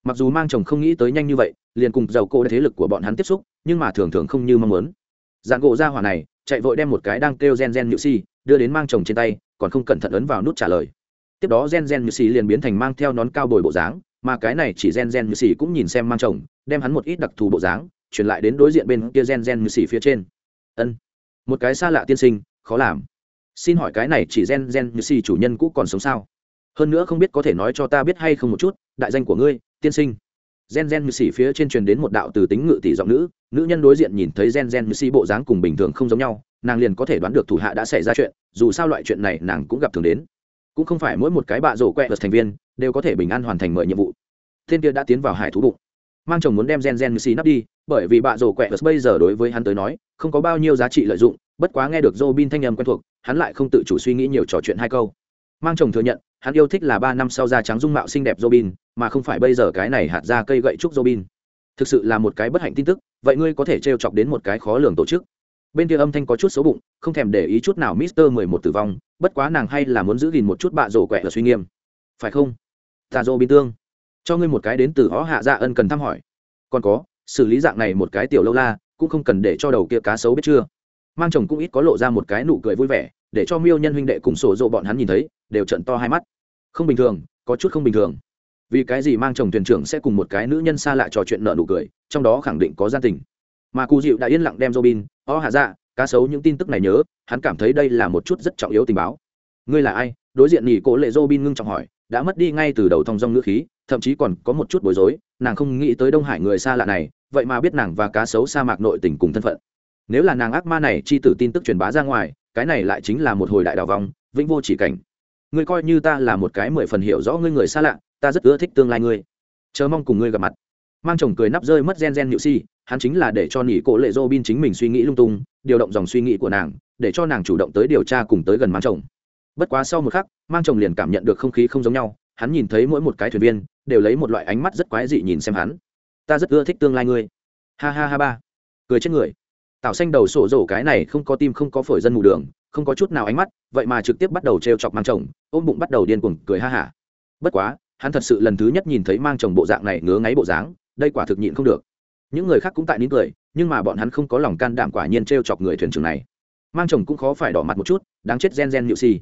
[SPEAKER 1] Mặc dù mang chồng không nghĩ tới nhanh như vậy, liền cùng dầu cô thế lực của bọn hắn tiếp xúc, nhưng mà thường thường không như mong muốn. Dạng gỗ ra hỏa này chạy vội đem một cái đang kêu gen gen nhự si đưa đến mang chồng trên tay, còn không cẩn thận ấn vào nút trả lời. Tiếp đó gen gen nhự si liền biến thành mang theo nón cao bồi bộ dáng, mà cái này chỉ gen gen nhự xì cũng nhìn xem mang chồng, đem hắn một ít đặc thù bộ dáng truyền lại đến đối diện bên kia gen gen nhự xì phía trên. Ân, một cái xa lạ tiên sinh, khó làm. Xin hỏi cái này chỉ gen gen nhự xì chủ nhân cũ còn sống sao? Hơn nữa không biết có thể nói cho ta biết hay không một chút, đại danh của ngươi, tiên sinh gen gen như xì phía trên truyền đến một đạo từ tính ngự tỷ giọng nữ. Nữ nhân đối diện nhìn thấy gen gen như xì bộ dáng cùng bình thường không giống nhau nàng liền có thể đoán được thủ hạ đã xảy ra chuyện dù sao loại chuyện này nàng cũng gặp thường đến. Cũng không phải mỗi một cái bạ rổ quẹ vật thành viên đều có thể bình an hoàn thành mọi nhiệm vụ. Thiên kia đã tiến vào hải thú bụng. Mang chồng muốn đem gen gen xì nắp đi bởi vì bạ rổ quẹ vật bây giờ đối với hắn tới nói không có bao nhiêu giá trị lợi dụng bất quá nghe được Robin thanh âm quen thuộc, hắn lại không tự chủ suy nghĩ nhiều trò chuyện hai câu. Mang chồng thừa nhận, hắn yêu thích là ba năm sau da trắng dung mạo xinh đẹp Robin, mà không phải bây giờ cái này hạt ra cây gậy trúc Robin. Thực sự là một cái bất hạnh tin tức, vậy ngươi có thể trêu chọc đến một cái khó lường tổ chức. Bên kia âm thanh có chút xấu bụng không thèm để ý chút nào mister mười một tử vong bất quá nàng hay là muốn giữ gìn một chút bạ rổ quẹ và suy nghiêm. Phải không? Ta Robin tương. Cho ngươi một cái đến từ ó hạ dạ ân cần thăm hỏi. Còn có xử lý dạng này một cái tiểu lâu la cũng không cần để cho đầu kia cá xấu biết chưa. Mang chồng cũng ít có lộ ra một cái nụ cười vui vẻ để cho miêu nhân huynh đệ cùng sổ dộ bọn hắn nhìn thấy, đều trận to hai mắt. Không bình thường, có chút không bình thường. Vì cái gì mang chồng thuyền trưởng sẽ cùng một cái nữ nhân xa lạ trò chuyện nợ nụ cười, trong đó khẳng định có gia tình. Mà cụ dịu đã yên lặng đem robin, o hạ dạ cá sấu những tin tức này nhớ, hắn cảm thấy đây là một chút rất trọng yếu tình báo. Ngươi là ai? Đối diện nhỉ cố lệ robin ngưng trọng hỏi, đã mất đi ngay từ đầu thong dong ngữ khí, thậm chí còn có một chút bối rối, nàng không nghĩ tới đông hải người xa lạ này, vậy mà biết nàng và cá sấu sa mạc nội tình cùng thân phận. Nếu là nàng ác ma này chi tử tin tức truyền bá ra ngoài cái này lại chính là một hồi đại đào vong, vĩnh vô chỉ cảnh. Ngươi coi như ta là một cái mười phần hiểu rõ ngươi người xa lạ, ta rất ưa thích tương lai ngươi. Chờ mong cùng ngươi gặp mặt. Mang chồng cười nắp rơi mất gen gen nhự si, hắn chính là để cho nỉ cổ lệ dô bin chính mình suy nghĩ lung tung, điều động dòng suy nghĩ của nàng, để cho nàng chủ động tới điều tra cùng tới gần mang chồng. Bất quá sau một khắc, mang chồng liền cảm nhận được không khí không giống nhau, hắn nhìn thấy mỗi một cái thuyền viên, đều lấy một loại ánh mắt rất quái dị nhìn xem hắn. Ta rất ưa thích tương lai ngươi. Ha ha ha ba. Cười chết người tạo xanh đầu sổ rổ cái này không có tim, không có phổi dân mù đường, không có chút nào ánh mắt, vậy mà trực tiếp bắt đầu t chọc mang chồng, ôm bụng bắt đầu điên cuồng cười ha hả. Bất quá, hắn thật sự lần thứ nhất nhìn thấy mang chồng bộ dạng này ngứa ngáy bộ dáng, đây quả thực nhịn không được. Những người khác cũng tại nín cười, nhưng mà bọn hắn không có lòng can đảm quả nhiên t chọc người thuyền trưởng này. Mang chồng cũng khó phải đỏ mặt một chút, đáng chết gen gen nhự si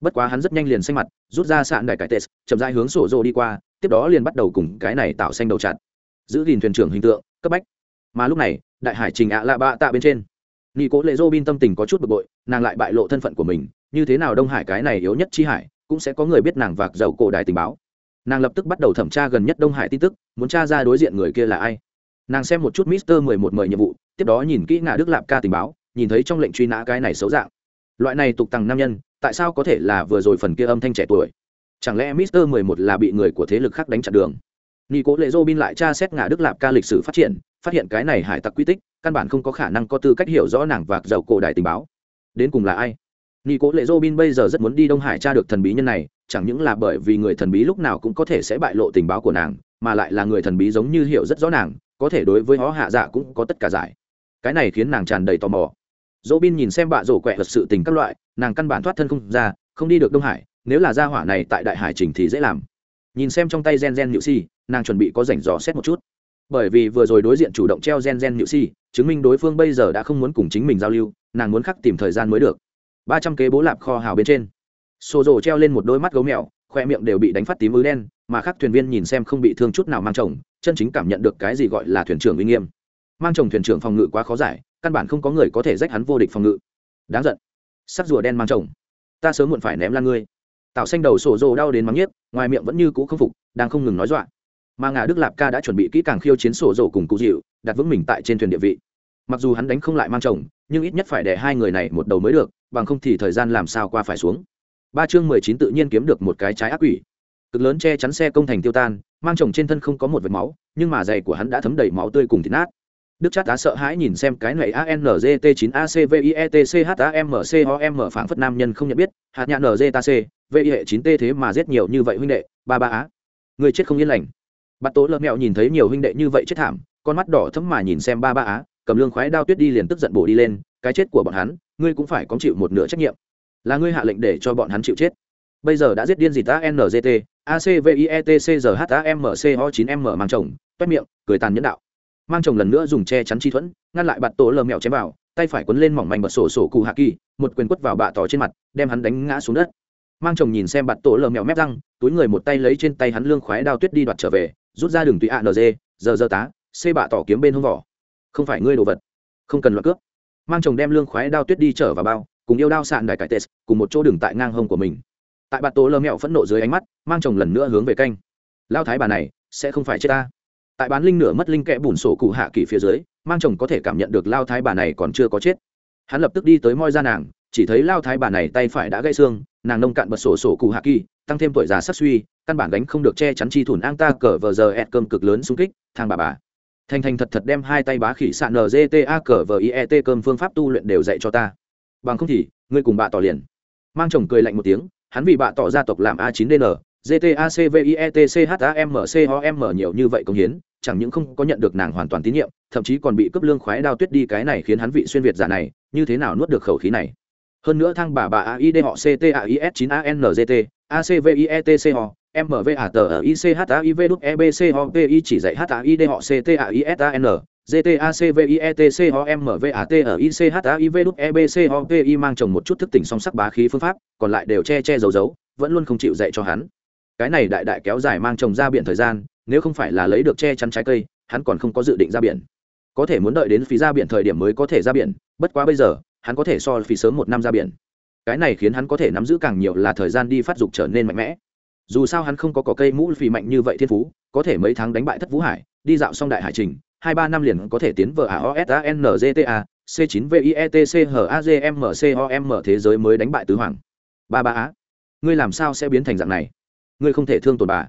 [SPEAKER 1] bất quá hắn rất nhanh liền xanh mặt, rút ra sạn đại cải tệ, chậm dai hướng sổ rô đi qua, tiếp đó liền bắt đầu cùng cái này tạo xanh đầu chặt. Giữ gìn thuyền trưởng hình tượng, cấp bách mà lúc này, đại hải trình ạ lạ bạ tạ bên trên. Nghi cố lệ dô bin tâm tình có chút bực bội, nàng lại bại lộ thân phận của mình, như thế nào đông hải cái này yếu nhất chi hải, cũng sẽ có người biết nàng vạc dầu cổ đài tình báo. Nàng lập tức bắt đầu thẩm tra gần nhất đông hải tin tức, muốn tra ra đối diện người kia là ai. Nàng xem một chút mister mười một mời nhiệm vụ, tiếp đó nhìn kỹ ngã đức lạp ca tình báo, nhìn thấy trong lệnh truy nã cái này xấu dạng. Loại này tục tằng nam nhân, tại sao có thể là vừa rồi phần kia âm thanh trẻ tuổi? Chẳng lẽ mister mười một là bị người của thế lực khác đánh chặn đường? Nghi cố lệ dô bin lại tra xét ngã đức lạp ca lịch sử phát triển phát hiện cái này hải tặc quy tích, căn bản không có khả năng có tư cách hiểu rõ nàng vạc dầu cổ đại tình báo. Đến cùng là ai? Nghi cố lệ dô bin bây giờ rất muốn đi đông hải tra được thần bí nhân này, chẳng những là bởi vì người thần bí lúc nào cũng có thể sẽ bại lộ tình báo của nàng, mà lại là người thần bí giống như hiểu rất rõ nàng, có thể đối với họ hạ dạ cũng có tất cả giải. Cái này khiến nàng tràn đầy tò mò. Dỗ bin nhìn xem bạ rổ quẹ thật sự tình các loại, nàng căn bản thoát thân không ra, không đi được đông hải, nếu là gia hỏa này tại đại hải trình thì dễ làm. Nhìn xem trong tay gen gen nhự si, nàng chuẩn bị có rảnh dò xét một chút bởi vì vừa rồi đối diện chủ động treo gen gen nhự si chứng minh đối phương bây giờ đã không muốn cùng chính mình giao lưu, nàng muốn khắc tìm thời gian mới được. Ba trăm kế bố lạp kho hào bên trên. Xô rổ treo lên một đôi mắt gấu mèo, khoe miệng đều bị đánh phát tím ứ đen, mà khắc thuyền viên nhìn xem không bị thương chút nào mang chồng, chân chính cảm nhận được cái gì gọi là thuyền trưởng uy nghiêm. Mang chồng thuyền trưởng phòng ngự quá khó giải, căn bản không có người có thể rách hắn vô địch phòng ngự. Đáng giận. Sắc rùa đen mang chồng. Ta sớm muộn phải ném lan ngươi. Tạo xanh đầu sổ rồ đau đến mắng nhiếc, ngoài miệng vẫn như cũ không phục, đang không ngừng nói dọa mà ngà đức lạp ca đã chuẩn bị kỹ càng khiêu chiến sổ rổ cùng cụ dịu, đặt vững mình tại trên thuyền địa vị. Mặc dù hắn đánh không lại mang chồng, nhưng ít nhất phải để hai người này một đầu mới được, bằng không thì thời gian làm sao qua phải xuống. Ba chương mười chín tự nhiên kiếm được một cái trái ác quỷ. Cực lớn che chắn xe công thành tiêu tan, mang chồng trên thân không có một vệt máu, nhưng mà giày của hắn đã thấm đầy máu tươi cùng thịt nát. Đức chát tá sợ hãi nhìn xem cái này angt 9 m phảng phất nam nhân không nhận biết, hạt nhạn nztc vi hệ 9 t thế mà giết nhiều như vậy huynh đệ, ba ba á. Người chết không yên lành bắt tố lợn mẹo nhìn thấy nhiều huynh đệ như vậy chết thảm, con mắt đỏ thấm mà nhìn xem ba ba á, cầm lương khoái đao tuyết đi liền tức giận bổ đi lên, cái chết của bọn hắn, ngươi cũng phải có chịu một nửa trách nhiệm. Là ngươi hạ lệnh để cho bọn hắn chịu chết. Bây giờ đã giết điên gì ta ngt acvietchomco 9 m mang chồng, toét miệng, cười tàn nhẫn đạo. Mang chồng lần nữa dùng che chắn chi thuẫn, ngăn lại bạt tổ lờ mèo chém vào, tay phải quấn lên mỏng manh bật sổ sổ cụ hạ kỳ, một quyền quất vào bạ tỏ trên mặt, đem hắn đánh ngã xuống đất. Mang chồng nhìn xem bạt tổ lờ mèo mép răng, túi người một tay lấy trên tay hắn lương khoái đao tuyết đi đoạt trở về rút ra đường tùy a nz giờ giờ tá, xê bạ tỏ kiếm bên hông vỏ. Không phải ngươi đồ vật. Không cần loạt cướp. Mang chồng đem lương khoái đao tuyết đi trở vào bao, cùng yêu đao sạn đại cải tes cùng một chỗ đường tại ngang hông của mình. Tại bạt tố lơ mẹo phẫn nộ dưới ánh mắt, mang chồng lần nữa hướng về canh. Lao thái bà này, sẽ không phải chết ta. Tại bán linh nửa mất linh kẽ bùn sổ cụ hạ kỳ phía dưới, mang chồng có thể cảm nhận được lao thái bà này còn chưa có chết. Hắn lập tức đi tới moi ra nàng, chỉ thấy lao thái bà này tay phải đã gãy xương, nàng nông cạn bật sổ sổ cụ hạ kỳ tăng thêm tuổi già sắc suy căn bản đánh không được che chắn chi thủn. An ta cờ vờ giờ ẹt cơm cực lớn xung kích, thang bà bà. Thành thành thật thật đem hai tay bá khỉ sạn nzta cờ vờ iet cơm phương pháp tu luyện đều dạy cho ta. Bằng không thì, ngươi cùng bà tỏ liền. Mang chồng cười lạnh một tiếng, hắn vì bà tỏ gia tộc làm a 9 dn gta cvietchamcom nhiều như vậy công hiến, chẳng những không có nhận được nàng hoàn toàn tín nhiệm, thậm chí còn bị cấp lương khoái đao tuyết đi cái này khiến hắn vị xuyên việt giả này, như thế nào nuốt được khẩu khí này. Hơn nữa thang bà bà aid họ ctais 9 angt acvietch họ mva chỉ dạy haid họ ctaisan ho mang chồng một chút thức tỉnh song sắc bá khí phương pháp, còn lại đều che che giấu giấu, vẫn luôn không chịu dạy cho hắn. Cái này đại đại kéo dài mang chồng ra biển thời gian, nếu không phải là lấy được che chắn trái cây, hắn còn không có dự định ra biển. Có thể muốn đợi đến phí ra biển thời điểm mới có thể ra biển, bất quá bây giờ, hắn có thể so phí sớm một năm ra biển. Cái này khiến hắn có thể nắm giữ càng nhiều là thời gian đi phát dục trở nên mạnh mẽ dù sao hắn không có cỏ cây mũ phì mạnh như vậy thiên phú, có thể mấy tháng đánh bại thất vũ hải, đi dạo xong đại hải trình, hai ba năm liền có thể tiến vờ aosangta c 9 vietch hazmcom thế giới mới đánh bại tứ hoàng. Ba ba á, ngươi làm sao sẽ biến thành dạng này? Ngươi không thể thương tổn bà.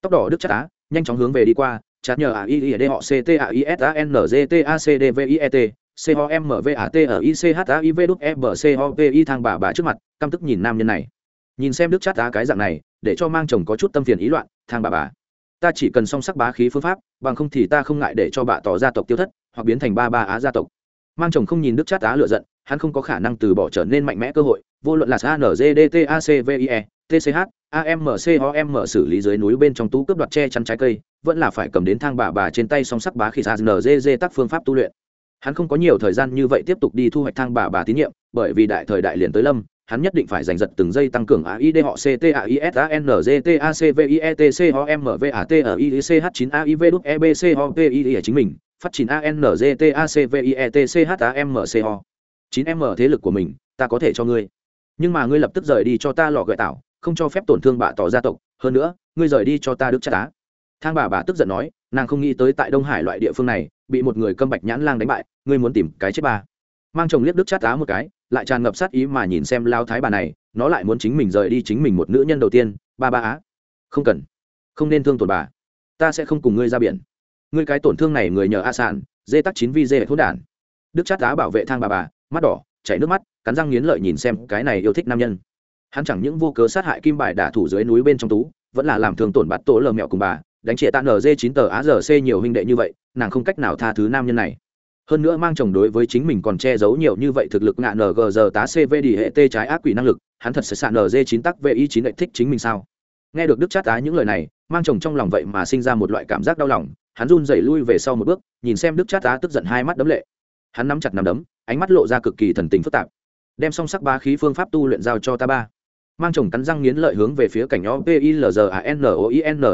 [SPEAKER 1] Tóc đỏ đức chắc á, nhanh chóng hướng về đi qua, chát nhờ a i i d họ c t a i s a n g t a c d v i e t c h m v a t ở i c h a i v đúc e b c h p i thang bà bà trước mặt, căm tức nhìn nam nhân này. Nhìn xem đức chát á cái dạng này để cho mang chồng có chút tâm phiền ý loạn, thang bà bà. Ta chỉ cần song sắc bá khí phương pháp, bằng không thì ta không ngại để cho bà tỏ gia tộc tiêu thất, hoặc biến thành ba ba á gia tộc. Mang chồng không nhìn đức chát á lựa giận, hắn không có khả năng từ bỏ trở nên mạnh mẽ cơ hội, vô luận là angdtacvie tch amcom xử lý dưới núi bên trong tú cướp đoạt che chắn trái cây, vẫn là phải cầm đến thang bà bà trên tay song sắc bá khí sa ngg tác phương pháp tu luyện. Hắn không có nhiều thời gian như vậy tiếp tục đi thu hoạch thang bà bà tín nhiệm, bởi vì đại thời đại liền tới lâm hắn nhất định phải giành giật từng giây tăng cường aid họ ctaisangtacvietchomvat ở idch 9 aiv đúc ebc ho chính mình, phát triển angtacvietchamco 9 m thế lực của mình, ta có thể cho ngươi. Nhưng mà ngươi lập tức rời đi cho ta lọ gợi tạo không cho phép tổn thương bà tỏ gia tộc, hơn nữa, ngươi rời đi cho ta đức cha tá. Thang bà bà tức giận nói, nàng không nghĩ tới tại đông hải loại địa phương này, bị một người câm bạch nhãn lang đánh bại, ngươi muốn tìm cái chết bà mang chồng liếc đức chát tá một cái, lại tràn ngập sát ý mà nhìn xem lao thái bà này, nó lại muốn chính mình rời đi chính mình một nữ nhân đầu tiên. Ba ba á, không cần, không nên thương tổn bà. Ta sẽ không cùng ngươi ra biển. Ngươi cái tổn thương này người nhờ a sản dê tắc chín vi dê thốt đản đức chát tá bảo vệ thang bà bà, mắt đỏ, chảy nước mắt, cắn răng nghiến lợi nhìn xem cái này yêu thích nam nhân. Hắn chẳng những vô cớ sát hại kim bài đả thủ dưới núi bên trong tú, vẫn là làm thường tổn bạt tổ lờ mẹo cùng bà, đánh trịa tạ nz chín tờ á giờ c nhiều huynh đệ như vậy, nàng không cách nào tha thứ nam nhân này hơn nữa mang chồng đối với chính mình còn che giấu nhiều như vậy thực lực ngạ ng giờ tá cv đi hệ t trái ác quỷ năng lực, hắn thật sẽ sạn nz chín tắc vi chín lệ thích chính mình sao? Nghe được đức chát tá những lời này, mang chồng trong lòng vậy mà sinh ra một loại cảm giác đau lòng, hắn run rẩy lui về sau một bước, nhìn xem đức chát tá tức giận hai mắt đấm lệ. Hắn nắm chặt nắm đấm, ánh mắt lộ ra cực kỳ thần tình phức tạp. Đem song sắc ba khí phương pháp tu luyện giao cho ta ba. Mang chồng cắn răng nghiến lợi hướng về phía cảnh nhóm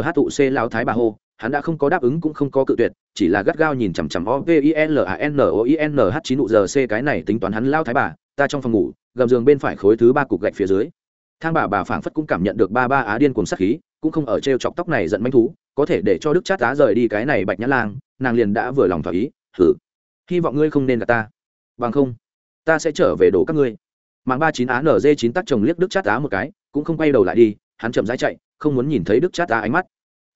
[SPEAKER 1] h tụ c lao thái bà hô hắn đã không có đáp ứng cũng không có cự tuyệt, chỉ là gắt gao nhìn chằm chằm o i n l h n o i n h 9 nụ giờ c cái này tính toán hắn lao thái bà, ta trong phòng ngủ, gầm giường bên phải khối thứ ba cục gạch phía dưới. Thang bà bà phảng phất cũng cảm nhận được ba ba á điên cuồng sắc khí, cũng không ở t chọc tóc này giận manh thú, có thể để cho đức chát á rời đi cái này bạch nhã lang, nàng liền đã vừa lòng thỏa ý thử hy vọng ngươi không nên gặp ta. Bằng không, ta sẽ trở về đổ các ngươi. Mạng ba chín á nz chín tắc chồng liếc đức chát á một cái, cũng không quay đầu lại đi, hắn chậm rãi chạy, không muốn nhìn thấy đức chát á ánh mắt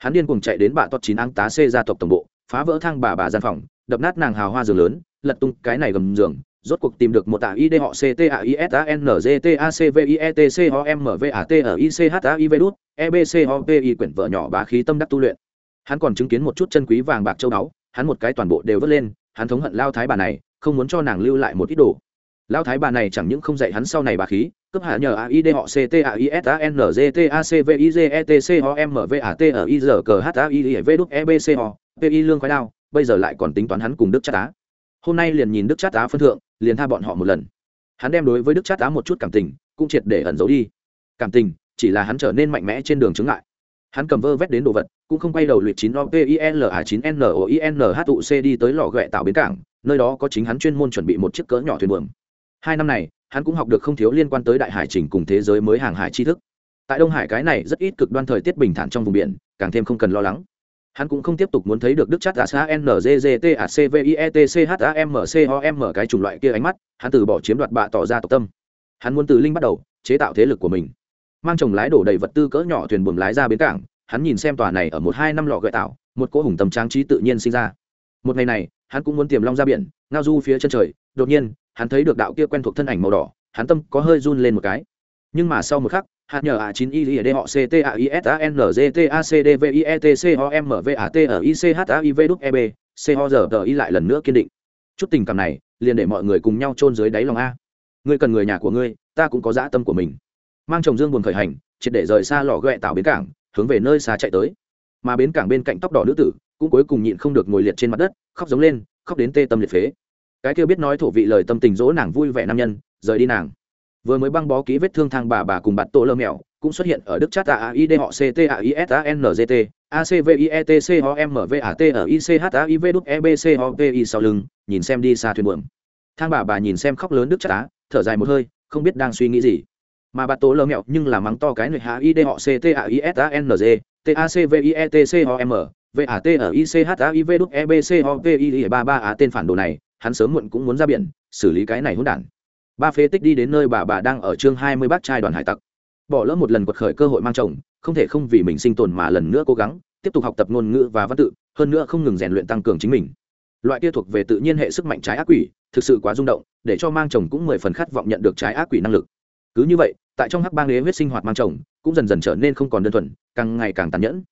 [SPEAKER 1] hắn điên cuồng chạy đến bạ tốt chín áng tá xê gia tộc tổng bộ, phá vỡ thang bà bà gian phòng, đập nát nàng hào hoa giường lớn, lật tung cái này gầm giường, rốt cuộc tìm được một tạ id họ c t a i s n t a c v e t c h m v a t r i c h i v đút e b c h i quyển vợ nhỏ bá khí tâm đắc tu luyện. Hắn còn chứng kiến một chút chân quý vàng bạc châu báu, hắn một cái toàn bộ đều vớt lên, hắn thống hận lao thái bà này, không muốn cho nàng lưu lại một ít đồ. Lao thái bà này chẳng những không dạy hắn sau này bà khí cấp hạ nhờ aid họ c t a i s a n g t a c v i g e t c h m v a t r i g c h a i v đúc e b c h p i lương khói đao bây giờ lại còn tính toán hắn cùng đức chát tá hôm nay liền nhìn đức chát tá phân thượng liền tha bọn họ một lần hắn đem đối với đức chát tá một chút cảm tình cũng triệt để ẩn giấu đi cảm tình chỉ là hắn trở nên mạnh mẽ trên đường chứng lại hắn cầm vơ vét đến đồ vật cũng không quay đầu luyện chín o p i l a chín n o i n h u c đi tới lò ghẹ tạo bến cảng nơi đó có chính hắn chuyên môn chuẩn bị một chiếc cỡ nhỏ thuyền buồm hai năm này, hắn cũng học được không thiếu liên quan tới đại hải trình cùng thế giới mới hàng hải tri thức. Tại đông hải cái này rất ít cực đoan thời tiết bình thản trong vùng biển, càng thêm không cần lo lắng. Hắn cũng không tiếp tục muốn thấy được đức chất asa acvietchamcom cái chủng loại kia ánh mắt, hắn từ bỏ chiếm đoạt bạ tỏ ra tộc tâm. Hắn muốn từ linh bắt đầu, chế tạo thế lực của mình. Mang chồng lái đổ đầy vật tư cỡ nhỏ thuyền buồm lái ra bến cảng, hắn nhìn xem tòa này ở một hai năm lọ gợi tạo, một cỗ hùng tầm trang trí tự nhiên sinh ra. Một ngày này, hắn cũng muốn tiềm long ra biển, ngao du phía chân trời, đột nhiên hắn thấy được đạo kia quen thuộc thân ảnh màu đỏ, hắn tâm có hơi run lên một cái. Nhưng mà sau một khắc, hạt nhờ a chín i d họ c t a i s a n g t a c d v i e t c h m v a t ở i c h a i v đúc e b c h r t i lại lần nữa kiên định. Chút tình cảm này, liền để mọi người cùng nhau chôn dưới đáy lòng a. Ngươi cần người nhà của ngươi, ta cũng có dã tâm của mình. Mang chồng dương buồn khởi hành, triệt để rời xa lò ghẹ tạo bến cảng, hướng về nơi xa chạy tới. Mà bến cảng bên cạnh tóc đỏ nữ tử, cũng cuối cùng nhịn không được ngồi liệt trên mặt đất, khóc giống lên, khóc đến tê tâm liệt phế cái kia biết nói thổ vị lời tâm tình dỗ nàng vui vẻ nam nhân, rời đi nàng. Vừa mới băng bó ký vết thương thang bà bà cùng bạn tổ lơ mèo cũng xuất hiện ở đức chat a i d họ c t a i s a n g t, a c v i e t c o m v a t ở i c h a i v đút e b c h p i sau lưng, nhìn xem đi xa thuyền buồm. Thang bà bà nhìn xem khóc lớn đức chat á, thở dài một hơi, không biết đang suy nghĩ gì. Mà bạt tổ lơ mèo nhưng là mắng to cái người hạ i d họ c t a i s a n g t, a c v i e t c o m v a t ở i c h a i v đút e b c h p i ba ba a tên phản đồ này hắn sớm muộn cũng muốn ra biển, xử lý cái này hỗn đản. Ba phế tích đi đến nơi bà bà đang ở chương hai mươi bác trai đoàn hải tặc. Bỏ lỡ một lần quật khởi cơ hội mang chồng, không thể không vì mình sinh tồn mà lần nữa cố gắng, tiếp tục học tập ngôn ngữ và văn tự, hơn nữa không ngừng rèn luyện tăng cường chính mình. Loại kia thuộc về tự nhiên hệ sức mạnh trái ác quỷ, thực sự quá rung động, để cho mang chồng cũng mười phần khát vọng nhận được trái ác quỷ năng lực. Cứ như vậy, tại trong hắc bang đế huyết sinh hoạt mang chồng, cũng dần dần trở nên không còn đơn thuần, càng ngày càng tàn nhẫn.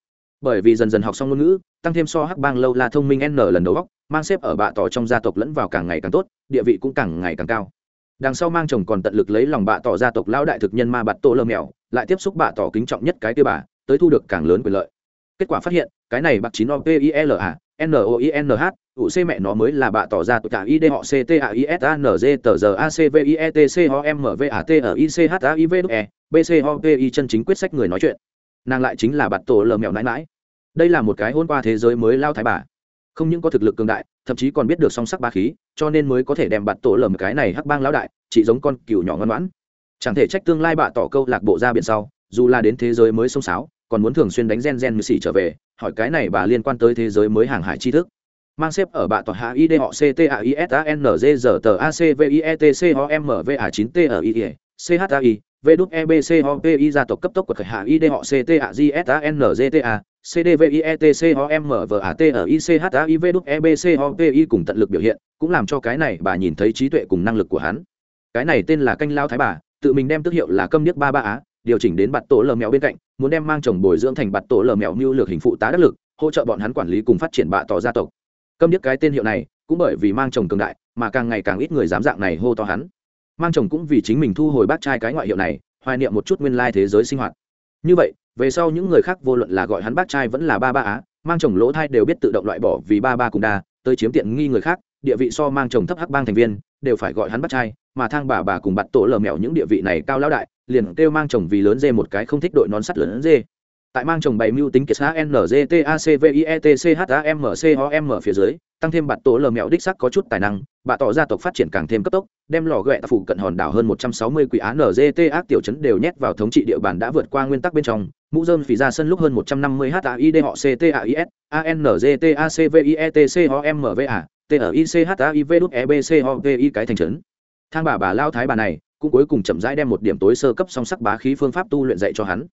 [SPEAKER 1] Bởi vì dần dần học xong ngôn ngữ tăng thêm so hắc bang lâu la thông minh n lần đầu góc, mang xếp ở bạ tỏ trong gia tộc lẫn vào càng ngày càng tốt, địa vị cũng càng ngày càng cao. Đằng sau mang chồng còn tận lực lấy lòng bạ tỏ gia tộc lão đại thực nhân ma bạt tổ lơ mèo, lại tiếp xúc bạ tỏ kính trọng nhất cái tiêu bà, tới thu được càng lớn quyền lợi. Kết quả phát hiện, cái này bạc chín o p i l a, n o i n h, ủ c mẹ nó mới là bạ tỏ ra tụ cả id họ c t a i s a n g t g a c v i e t c h m v a t ở i c h a i v e b c o p i chân chính quyết sách người nói chuyện. Nàng lại chính là bạt tổ lờ mèo nãi mãi đây là một cái hôn qua thế giới mới lao thái bà. Không những có thực lực cường đại, thậm chí còn biết được song sắc ba khí, cho nên mới có thể đem bạt tổ lầm cái này hắc bang lão đại, chỉ giống con cừu nhỏ ngoan ngoãn. Chẳng thể trách tương lai bạ tỏ câu lạc bộ ra biển sau, dù là đến thế giới mới sông sáo, còn muốn thường xuyên đánh gen gen mười xỉ trở về, hỏi cái này bà liên quan tới thế giới mới hàng hải tri thức. Mang xếp ở bạ tỏ hạ id họ c t a i s n g t a c v i e t c m v 9 t ở i e c h i, v đúc e b c p i gia tộc cấp tốc của khởi hạ id họ c t cùng tận lực biểu hiện, cũng làm cho cái này bà nhìn thấy trí tuệ cùng năng lực của hắn. Cái này tên là canh lao thái bà, tự mình đem tước hiệu là câm niếc ba ba á, điều chỉnh đến bạt tổ lờ mèo bên cạnh, muốn đem mang chồng bồi dưỡng thành bạt tổ lờ mèo như lược hình phụ tá đắc lực, hỗ trợ bọn hắn quản lý cùng phát triển bạ tỏ gia tộc. Câm điếc cái tên hiệu này cũng bởi vì mang chồng cường đại mà càng ngày càng ít người dám dạng này hô to hắn. Mang chồng cũng vì chính mình thu hồi bác trai cái ngoại hiệu này hoài niệm một chút nguyên lai thế giới sinh hoạt. Như vậy về sau những người khác vô luận là gọi hắn bác trai vẫn là ba ba á, mang chồng lỗ thai đều biết tự động loại bỏ vì ba ba cùng đa, tới chiếm tiện nghi người khác, địa vị so mang chồng thấp hắc bang thành viên, đều phải gọi hắn bác trai, mà thang bà bà cùng bạn tổ lờ mèo những địa vị này cao lão đại, liền kêu mang chồng vì lớn dê một cái không thích đội nón sắt lớn dê. Tại mang chồng bày mưu tính kiệt xã nztacvietchamcom phía dưới tăng thêm bạt tổ lờ mẹo đích sắc có chút tài năng, bạ tỏ gia tộc phát triển càng thêm cấp tốc, đem lò ghẹ phụ cận hòn đảo hơn một trăm sáu mươi quỷ án nzt ác tiểu chấn đều nhét vào thống trị địa bàn đã vượt qua nguyên tắc bên trong. Mũ dơm phì ra sân lúc hơn một trăm năm mươi haid họ ctais anztacvietchomva tichivebchovi cái thành trấn. Thang bà bà lao thái bà này, cũng cuối cùng chậm rãi đem một điểm tối sơ cấp song sắc bá khí phương pháp tu luyện dạy cho hắn.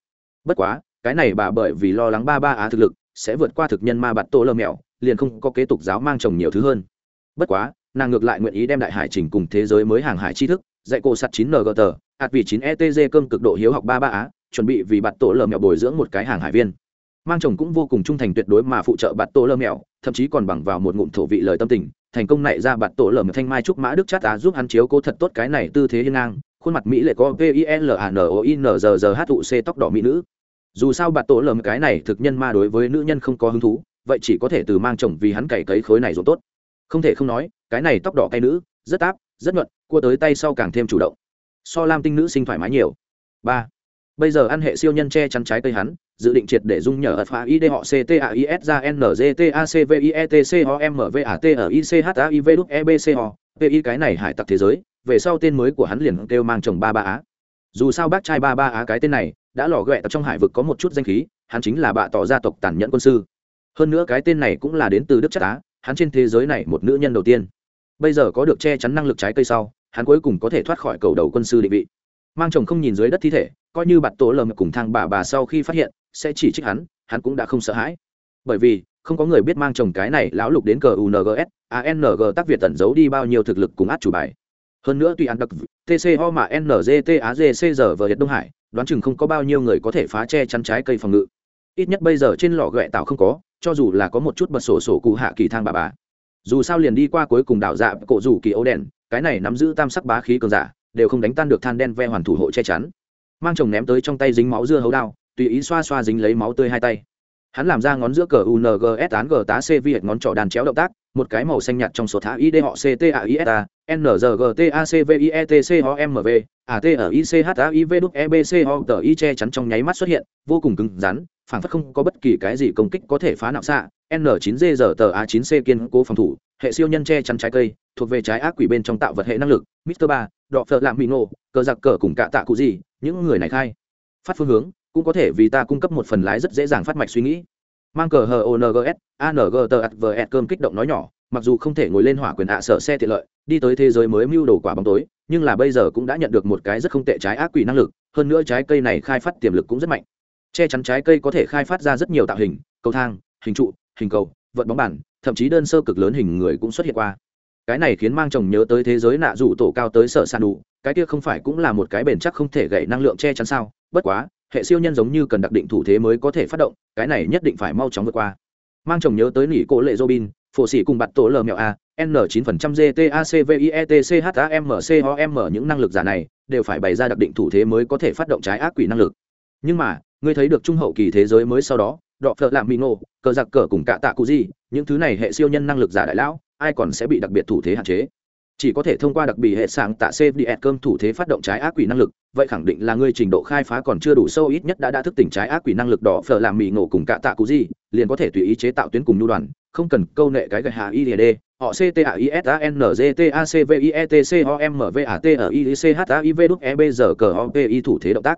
[SPEAKER 1] Bất quá, cái này bà bởi vì lo lắng ba ba á thực lực, sẽ vượt qua thực nhân ma bạt tổ lờ mèo liền không có kế tục giáo mang chồng nhiều thứ hơn. Bất quá, nàng ngược lại nguyện ý đem đại hải trình cùng thế giới mới hàng hải tri thức, dạy cô sắt chín ng tờ hạt vị chín etg cơm cực độ hiếu học ba ba á, chuẩn bị vì bạt tổ lờ mèo bồi dưỡng một cái hàng hải viên. Mang chồng cũng vô cùng trung thành tuyệt đối mà phụ trợ bạt tổ lơ mèo thậm chí còn bằng vào một ngụm thổ vị lời tâm tình, thành công này ra bạt tổ lờ mèo thanh mai trúc mã đức chát á giúp hắn chiếu cố thật tốt cái này tư thế hiên ngang, khuôn mặt mỹ lệ có p i l a n o i n g g h u c tóc đỏ mỹ nữ. Dù sao bạt tổ lầm cái này thực nhân ma đối với nữ nhân không có hứng thú vậy chỉ có thể từ mang chồng vì hắn cày cấy khối này rồi tốt. Không thể không nói, cái này tóc đỏ cay nữ, rất táp rất nhuận, cua tới tay sau càng thêm chủ động. So lam tinh nữ sinh thoải mái nhiều. Ba. Bây giờ ăn hệ siêu nhân che chắn trái cây hắn, dự định triệt để dung nhờ ật phá id họ ctais ra ngztacvietch ho mvat pi cái này hải tặc thế giới, về sau tên mới của hắn liền kêu mang chồng ba ba á. Dù sao bác trai ba ba á cái tên này, đã lò ghẹ trong hải vực có một chút danh khí, hắn chính là bạ tỏ gia tộc tàn nhẫn quân sư hơn nữa cái tên này cũng là đến từ đức chất á, hắn trên thế giới này một nữ nhân đầu tiên. Bây giờ có được che chắn năng lực trái cây sau, hắn cuối cùng có thể thoát khỏi cầu đầu quân sư định vị. Mang chồng không nhìn dưới đất thi thể, coi như bạt tổ lầm cùng thang bà bà sau khi phát hiện, sẽ chỉ trích hắn hắn cũng đã không sợ hãi. Bởi vì, không có người biết mang chồng cái này lão lục đến cờ ungs ang tác việt tẩn giấu đi bao nhiêu thực lực cùng át chủ bài. Hơn nữa tuy ăn đặc tco mà ngztazc giờ vờ hiệt đông hải, đoán chừng không có bao nhiêu người có thể phá che chắn trái cây phòng ngự ít nhất bây giờ trên lò ghẹ tạo không có, cho dù là có một chút bật sổ sổ cụ hạ kỳ thang bà bà. Dù sao liền đi qua cuối cùng đảo dạ cổ rủ kỳ ấu đèn, cái này nắm giữ tam sắc bá khí cường giả, đều không đánh tan được than đen ve hoàn thủ hộ che chắn. Mang chồng ném tới trong tay dính máu dưa hấu đao, tùy ý xoa xoa dính lấy máu tươi hai tay. Hắn làm ra ngón giữa cờ ungs tán g tá c vi ngón trỏ đàn chéo động tác, một cái màu xanh nhạt trong số thả id họ ctaisa nzgtacvietchomv aticichivebc che chắn trong nháy mắt xuất hiện, vô cùng cứng rắn, phản phất không có bất kỳ cái gì công kích có thể phá nạo xạ. N 9 g giờ tờ a 9 c kiên cố phòng thủ, hệ siêu nhân che chắn trái cây, thuộc về trái ác quỷ bên trong tạo vật hệ năng lực Mr. ba, đọ phợ lạm mỹ ngộ, cờ giặc cờ cùng cạ tạ cụ gì, những người này khai. Phát phương hướng, cũng có thể vì ta cung cấp một phần lái rất dễ dàng phát mạch suy nghĩ. Mang cờ hờ ongs cơm kích động nói nhỏ mặc dù không thể ngồi lên hỏa quyền hạ sở xe tiện lợi, đi tới thế giới mới mưu đồ quả bóng tối, nhưng là bây giờ cũng đã nhận được một cái rất không tệ trái ác quỷ năng lực, hơn nữa trái cây này khai phát tiềm lực cũng rất mạnh. Che chắn trái cây có thể khai phát ra rất nhiều tạo hình, cầu thang, hình trụ, hình cầu vận bóng bàn, thậm chí đơn sơ cực lớn hình người cũng xuất hiện qua. Cái này khiến mang chồng nhớ tới thế giới nạ rủ tổ cao tới sở sàn đủ, cái kia không phải cũng là một cái bền chắc không thể gậy năng lượng che chắn sao? Bất quá, hệ siêu nhân giống như cần đặc định thủ thế mới có thể phát động, cái này nhất định phải mau chóng vượt qua. Mang chồng nhớ tới nỉ cổ lệ robin phổ sĩ cùng bạt tổ lờ mèo a, n 9 m những năng lực giả này đều phải bày ra đặc định thủ thế mới có thể phát động trái ác quỷ năng lực. Nhưng mà, ngươi thấy được trung hậu kỳ thế giới mới sau đó, đọ phợ lạm mỹ ngộ, cờ giặc cờ cùng cạ tạ cụ gì những thứ này hệ siêu nhân năng lực giả đại lão, ai còn sẽ bị đặc biệt thủ thế hạn chế? Chỉ có thể thông qua đặc biệt hệ sàng tạ cvs cơm thủ thế phát động trái ác quỷ năng lực, vậy khẳng định là ngươi trình độ khai phá còn chưa đủ sâu ít nhất đã đã thức tỉnh trái ác quỷ năng lực đỏ phở làm mì ngộ cùng cạ tạ cụ gì liền có thể tùy ý chế tạo tuyến cùng nhu đoàn không cần câu nệ cái gạch hạ idd họ c t a i s a n g t a c v i e t c o m v a t ở i c h a i v đúc e b g c o p i thủ thế động tác.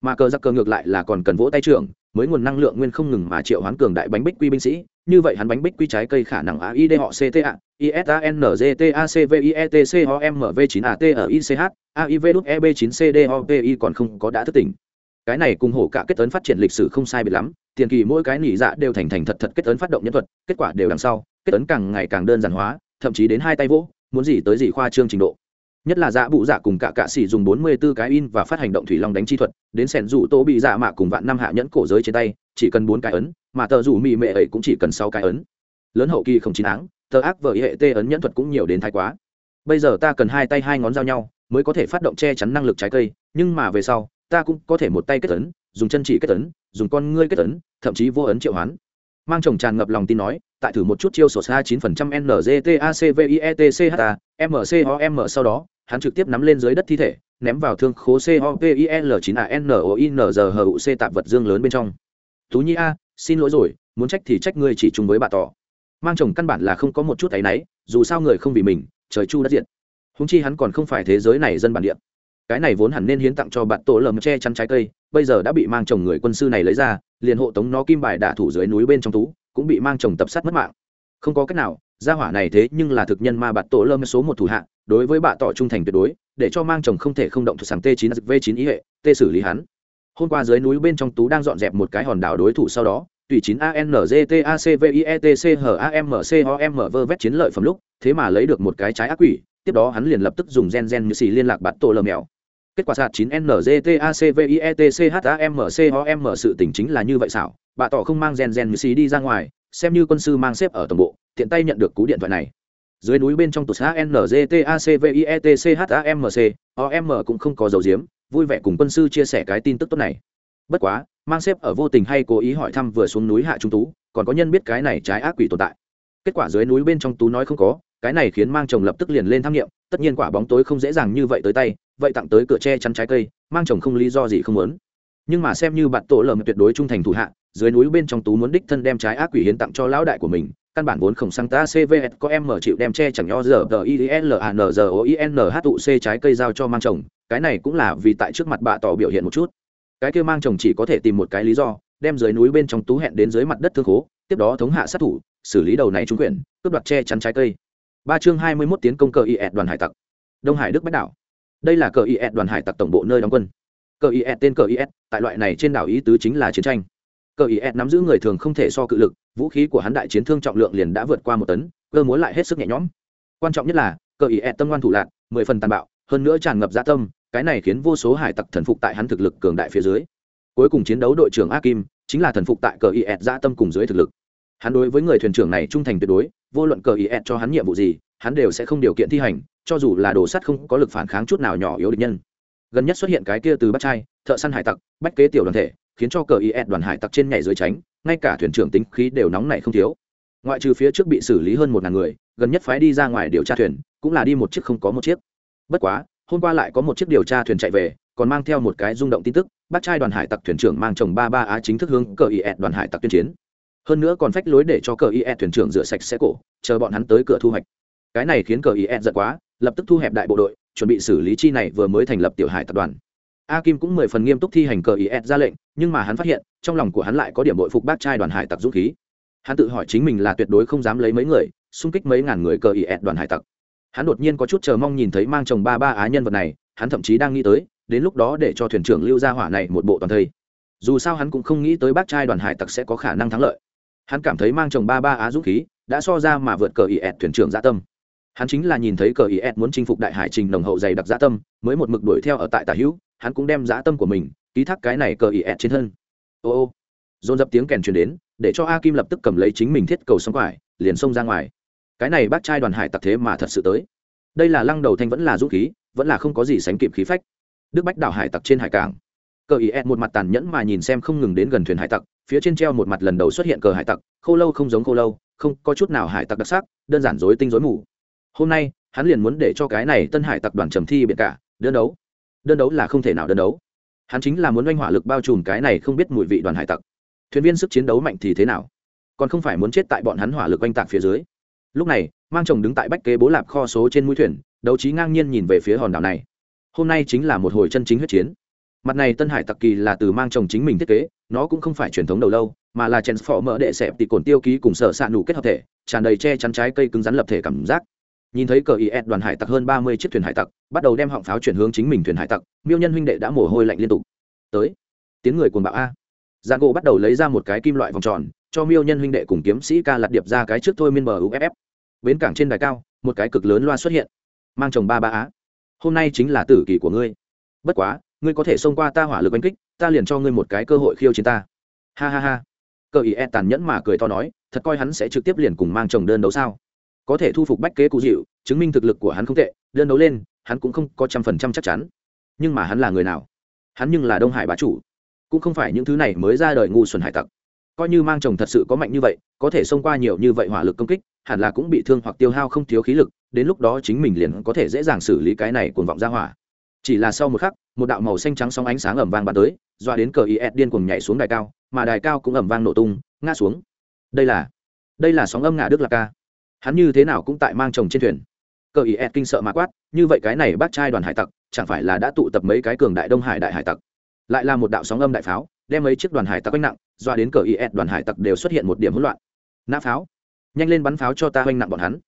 [SPEAKER 1] Mà cờ giặc cờ ngược lại là còn cần vỗ tay trưởng, mới nguồn năng lượng nguyên không ngừng mà triệu hoán cường đại bánh bích quy binh sĩ. Như vậy hắn bánh bích quy trái cây khả năng a i d họ cta isangztacvietchomv 9 at ở ich aiv eb 9 i còn không có đã thức tỉnh cái này cùng hổ cả kết tấn phát triển lịch sử không sai biệt lắm, tiền kỳ mỗi cái nỉ dạ đều thành thành thật thật kết tấn phát động nhân thuật, kết quả đều đằng sau, kết tấn càng ngày càng đơn giản hóa, thậm chí đến hai tay vỗ, muốn gì tới gì khoa trương trình độ. Nhất là dạ bụ dạ cùng cả cạ sĩ dùng bốn mươi 44 cái in và phát hành động thủy long đánh chi thuật, đến sẻn rủ tô bị dạ mạ cùng vạn năm hạ nhẫn cổ giới trên tay, chỉ cần bốn cái ấn, mà tờ rủ mị mệ ấy cũng chỉ cần sáu cái ấn. Lớn hậu kỳ không chín áng, tờ ác vợ hệ tê ấn nhẫn thuật cũng nhiều đến thái quá. Bây giờ ta cần hai tay hai ngón giao nhau, mới có thể phát động che chắn năng lực trái cây, nhưng mà về sau ta cũng có thể một tay kết ấn dùng chân chỉ kết ấn dùng con ngươi kết ấn thậm chí vô ấn triệu hoán. Mang chồng tràn ngập lòng tin nói tại thử một chút chiêu sổ xa chín phần trăm ngtacvietchta mcom sau đó hắn trực tiếp nắm lên dưới đất thi thể ném vào thương khố copil 9 anoinzhuc tạp vật dương lớn bên trong. Tú nhi a xin lỗi rồi muốn trách thì trách ngươi chỉ chung với bà tỏ. Mang chồng căn bản là không có một chút áy náy dù sao người không vì mình trời chu đất diện, húng chi hắn còn không phải thế giới này dân bản địa cái này vốn hẳn nên hiến tặng cho bạn tổ lầm che chắn trái cây, bây giờ đã bị mang chồng người quân sư này lấy ra, liền hộ tống nó kim bài đả thủ dưới núi bên trong tú cũng bị mang chồng tập sát mất mạng. Không có cách nào, gia hỏa này thế nhưng là thực nhân mà bạn tổ lâm số một thủ hạ, đối với bạn tỏ trung thành tuyệt đối, để cho mang chồng không thể không động thuộc sàng t 9 v 9 ý hệ, t xử lý hắn. Hôm qua dưới núi bên trong tú đang dọn dẹp một cái hòn đảo đối thủ sau đó, tùy 9 m vơ vét chiến lợi phẩm lúc, thế mà lấy được một cái trái ác quỷ, tiếp đó hắn liền lập tức dùng gen gen như xì liên lạc bạn tổ lơ mèo kết quả sạt 9 nztacvietcham sự tình chính là như vậy xảo. Bà tỏ không mang gen gen như xí đi ra ngoài, xem như quân sư mang xếp ở tổng bộ, tiện tay nhận được cú điện thoại này. Dưới núi bên trong tụt xã nztacvietchamc om cũng không có dấu diếm vui vẻ cùng quân sư chia sẻ cái tin tức tốt này. Bất quá, mang xếp ở vô tình hay cố ý hỏi thăm vừa xuống núi hạ trung tú, còn có nhân biết cái này trái ác quỷ tồn tại. Kết quả dưới núi bên trong tú nói không có, cái này khiến mang chồng lập tức liền lên tham nghiệm, tất nhiên quả bóng tối không dễ dàng như vậy tới tay vậy tặng tới cửa tre chắn trái cây, mang chồng không lý do gì không muốn. Nhưng mà xem như bạn tổ lầm tuyệt đối trung thành thủ hạ, dưới núi bên trong tú muốn đích thân đem trái ác quỷ hiến tặng cho lão đại của mình, căn bản vốn không sang ta cvs có em mở chịu đem che chẳng nho giờ, tờ idl an o, i, n, h, tụ c trái cây giao cho mang chồng, cái này cũng là vì tại trước mặt bà tỏ biểu hiện một chút. Cái kia mang chồng chỉ có thể tìm một cái lý do, đem dưới núi bên trong tú hẹn đến dưới mặt đất thương khố, tiếp đó thống hạ sát thủ, xử lý đầu này trúng quyển cướp đoạt che chắn trái cây. Ba chương hai mươi 21 tiến công cờ is đoàn hải tặc. Đông hải, đức, bách đảo đây là cờ is đoàn hải tặc tổng bộ nơi đóng quân. Cờ is tên cờ is tại loại này trên đảo ý tứ chính là chiến tranh. Cờ is nắm giữ người thường không thể so cự lực, vũ khí của hắn đại chiến thương trọng lượng liền đã vượt qua một tấn, cơ muốn lại hết sức nhẹ nhõm. Quan trọng nhất là, cờ is tâm ngoan thủ lạc, mười phần tàn bạo, hơn nữa tràn ngập gia tâm, cái này khiến vô số hải tặc thần phục tại hắn thực lực cường đại phía dưới. Cuối cùng chiến đấu đội trưởng a kim chính là thần phục tại cờ is gia dạ tâm cùng dưới thực lực. Hắn đối với người thuyền trưởng này trung thành tuyệt đối, vô luận cờ is cho hắn nhiệm vụ gì hắn đều sẽ không điều kiện thi hành, cho dù là đồ sắt không có lực phản kháng chút nào nhỏ yếu địch nhân. Gần nhất xuất hiện cái kia từ bắt trai, thợ săn hải tặc, bách kế tiểu đoàn thể, khiến cho cờ is đoàn hải tặc trên nhảy dưới tránh, ngay cả thuyền trưởng tính khí đều nóng này không thiếu. Ngoại trừ phía trước bị xử lý hơn một ngàn người, gần nhất phái đi ra ngoài điều tra thuyền, cũng là đi một chiếc không có một chiếc. Bất quá, hôm qua lại có một chiếc điều tra thuyền chạy về, còn mang theo một cái rung động tin tức bắt trai đoàn hải tặc thuyền trưởng mang chồng ba ba á chính thức hướng cờ is đoàn hải tặc tuyên chiến. Hơn nữa còn phách lối để cho cờ is thuyền trưởng rửa sạch xe cổ, chờ bọn hắn tới cửa thu hoạch cái này khiến cờ is giận quá, lập tức thu hẹp đại bộ đội, chuẩn bị xử lý chi này vừa mới thành lập tiểu hải tập đoàn. A kim cũng mười phần nghiêm túc thi hành cờ is ra lệnh, nhưng mà hắn phát hiện, trong lòng của hắn lại có điểm bội phục bác trai đoàn hải tặc dũng khí. Hắn tự hỏi chính mình là tuyệt đối không dám lấy mấy người, xung kích mấy ngàn người cờ is đoàn hải tặc. Hắn đột nhiên có chút chờ mong nhìn thấy mang chồng ba ba á nhân vật này, hắn thậm chí đang nghĩ tới, đến lúc đó để cho thuyền trưởng lưu gia hỏa này một bộ toàn thây. Dù sao hắn cũng không nghĩ tới bác trai đoàn hải tặc sẽ có khả năng thắng lợi. Hắn cảm thấy mang chồng ba ba á dũng khí, đã so ra mà vượt cờ ý ẹt thuyền trưởng gia tâm hắn chính là nhìn thấy cờ ý ed muốn chinh phục đại hải trình nồng hậu dày đặc dã tâm, mới một mực đuổi theo ở tại tả hữu, hắn cũng đem dã tâm của mình ký thác cái này cờ ý ed trên thân. Ô ô. Dồn dập tiếng kèn truyền đến, để cho a kim lập tức cầm lấy chính mình thiết cầu xong quải, liền xông ra ngoài. Cái này bác trai đoàn hải tặc thế mà thật sự tới. Đây là lăng đầu thanh vẫn là dũng khí, vẫn là không có gì sánh kịp khí phách. Đức bách đảo hải tặc trên hải cảng. Cờ ý ed một mặt tàn nhẫn mà nhìn xem không ngừng đến gần thuyền hải tặc, phía trên treo một mặt lần đầu xuất hiện cờ hải tặc, khô lâu không giống khô lâu, không có chút nào hải tặc đặc sắc, đơn giản dối tinh dối mù hôm nay, hắn liền muốn để cho cái này tân hải tặc đoàn trầm thi biện cả, đơn đấu. Đơn đấu là không thể nào đơn đấu. Hắn chính là muốn oanh hỏa lực bao trùm cái này không biết mùi vị đoàn hải tặc. Thuyền viên sức chiến đấu mạnh thì thế nào? Còn không phải muốn chết tại bọn hắn hỏa lực oanh tạc phía dưới. Lúc này, mang chồng đứng tại bách kế bố lạp kho số trên mũi thuyền, đấu trí ngang nhiên nhìn về phía hòn đảo này. Hôm nay chính là một hồi chân chính huyết chiến. Mặt này tân hải tặc kỳ là từ mang chồng chính mình thiết kế, nó cũng không phải truyền thống đầu lâu, mà là chèn phỏ mỡ đệ xẹp thì cồn tiêu ký cùng sở s ạ nụ kết hợp thể, tràn đầy che chắn trái cây cứng rắn lập thể cảm giác nhìn thấy cờ is đoàn hải tặc hơn ba mươi chiếc thuyền hải tặc, bắt đầu đem họng pháo chuyển hướng chính mình thuyền hải tặc, miêu nhân huynh đệ đã mồ hôi lạnh liên tục. Tới, tiếng người cuồng bạo a. Giang gỗ bắt đầu lấy ra một cái kim loại vòng tròn, cho miêu nhân huynh đệ cùng kiếm sĩ ca lặt điệp ra cái trước thôi miên bờ uff bến cảng trên đài cao, một cái cực lớn loa xuất hiện. Mang chồng ba ba á. Hôm nay chính là tử kỳ của ngươi. Bất quá, ngươi có thể xông qua ta hỏa lực oanh kích, ta liền cho ngươi một cái cơ hội khiêu chiến ta. Ha ha ha. Cờ ý e tàn nhẫn mà cười to nói, thật coi hắn sẽ trực tiếp liền cùng mang chồng đơn đấu sao? Có thể thu phục bách kế cụ dịu, chứng minh thực lực của hắn không tệ, đơn đấu lên, hắn cũng không có trăm phần trăm chắc chắn. Nhưng mà hắn là người nào? Hắn nhưng là đông hải bá chủ. Cũng không phải những thứ này mới ra đời ngu xuẩn hải tặc. Coi như mang chồng thật sự có mạnh như vậy, có thể xông qua nhiều như vậy hỏa lực công kích, hẳn là cũng bị thương hoặc tiêu hao không thiếu khí lực, đến lúc đó chính mình liền có thể dễ dàng xử lý cái này cuồng vọng ra hỏa. Chỉ là sau một khắc, một đạo màu xanh trắng sóng ánh sáng ẩm vang bắn tới doa đến cờ is điên cuồng nhảy xuống đài cao, mà đài cao cũng ẩm vang nổ tung, ngã xuống. Đây là đây là sóng âm ngã đức lạc ca hắn như thế nào cũng tại mang chồng trên thuyền. Cờ is kinh sợ mã quát, như vậy cái này bác trai đoàn hải tặc, chẳng phải là đã tụ tập mấy cái cường đại đông hải đại hải tặc? Lại là một đạo sóng âm đại pháo, đem mấy chiếc đoàn hải tặc quanh nặng, doa đến cờ is đoàn hải tặc đều xuất hiện một điểm hỗn loạn. Nã pháo, nhanh lên bắn pháo cho ta quanh nặng bọn hắn.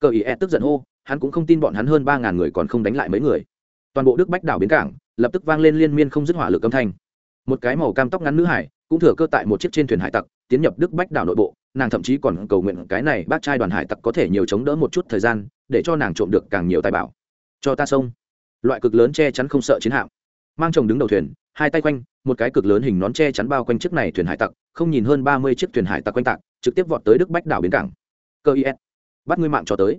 [SPEAKER 1] Cờ is tức giận hô, hắn cũng không tin bọn hắn hơn ba ngàn người còn không đánh lại mấy người. Toàn bộ đức bách đảo bến cảng, lập tức vang lên liên miên không dứt hỏa lực âm thanh. Một cái màu cam tóc ngắn nữ hải, cũng thừa cơ tại một chiếc trên thuyền hải tặc, tiến nhập đức bách đảo nội bộ nàng thậm chí còn cầu nguyện cái này bác trai đoàn hải tặc có thể nhiều chống đỡ một chút thời gian, để cho nàng trộm được càng nhiều tài bảo. Cho ta sông. Loại cực lớn che chắn không sợ chiến hạm. Mang chồng đứng đầu thuyền, hai tay quanh, một cái cực lớn hình nón che chắn bao quanh chiếc này thuyền hải tặc, không nhìn hơn ba mươi chiếc thuyền hải tặc quanh tạc, trực tiếp vọt tới đức bách đảo bến cảng. Cơ is bắt ngươi mạng cho tới.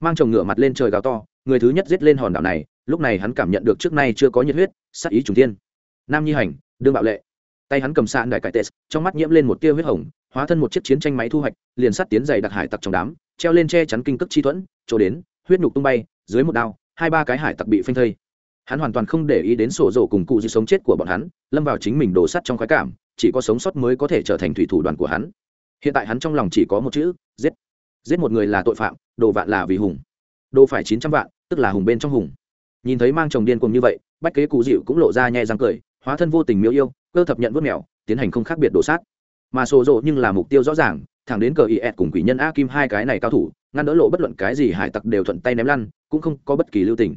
[SPEAKER 1] Mang chồng ngựa mặt lên trời gào to, người thứ nhất giết lên hòn đảo này, lúc này hắn cảm nhận được trước nay chưa có nhiệt huyết sắc ý trùng thiên. Nam nhi hành, đương bạo lệ. Tay hắn cầm sạn đại cải tes trong mắt nhiễm lên một tia huyết hồng hóa thân một chiếc chiến tranh máy thu hoạch, liền sắt tiến dày đặc hải tặc trong đám, treo lên che chắn kinh cước chi thuẫn, chỗ đến, huyết nhục tung bay, dưới một đao, hai ba cái hải tặc bị phanh thây. Hắn hoàn toàn không để ý đến sổ rổ cùng cụ gì sống chết của bọn hắn, lâm vào chính mình đổ sắt trong khoái cảm, chỉ có sống sót mới có thể trở thành thủy thủ đoàn của hắn. Hiện tại hắn trong lòng chỉ có một chữ, giết. Giết một người là tội phạm, đồ vạn là vì hùng. Đồ phải chín trăm vạn, tức là hùng bên trong hùng. Nhìn thấy mang chồng điên cùng như vậy, bách kế cụ dịu cũng lộ ra nhẹ răng cười, hóa thân vô tình miêu yêu, cơ thập nhận vớt mèo, tiến hành không khác biệt đổ sát mà sổ rộ nhưng là mục tiêu rõ ràng, thẳng đến cờ is cùng quỷ nhân a kim hai cái này cao thủ, ngăn đỡ lộ bất luận cái gì hải tặc đều thuận tay ném lăn, cũng không có bất kỳ lưu tình.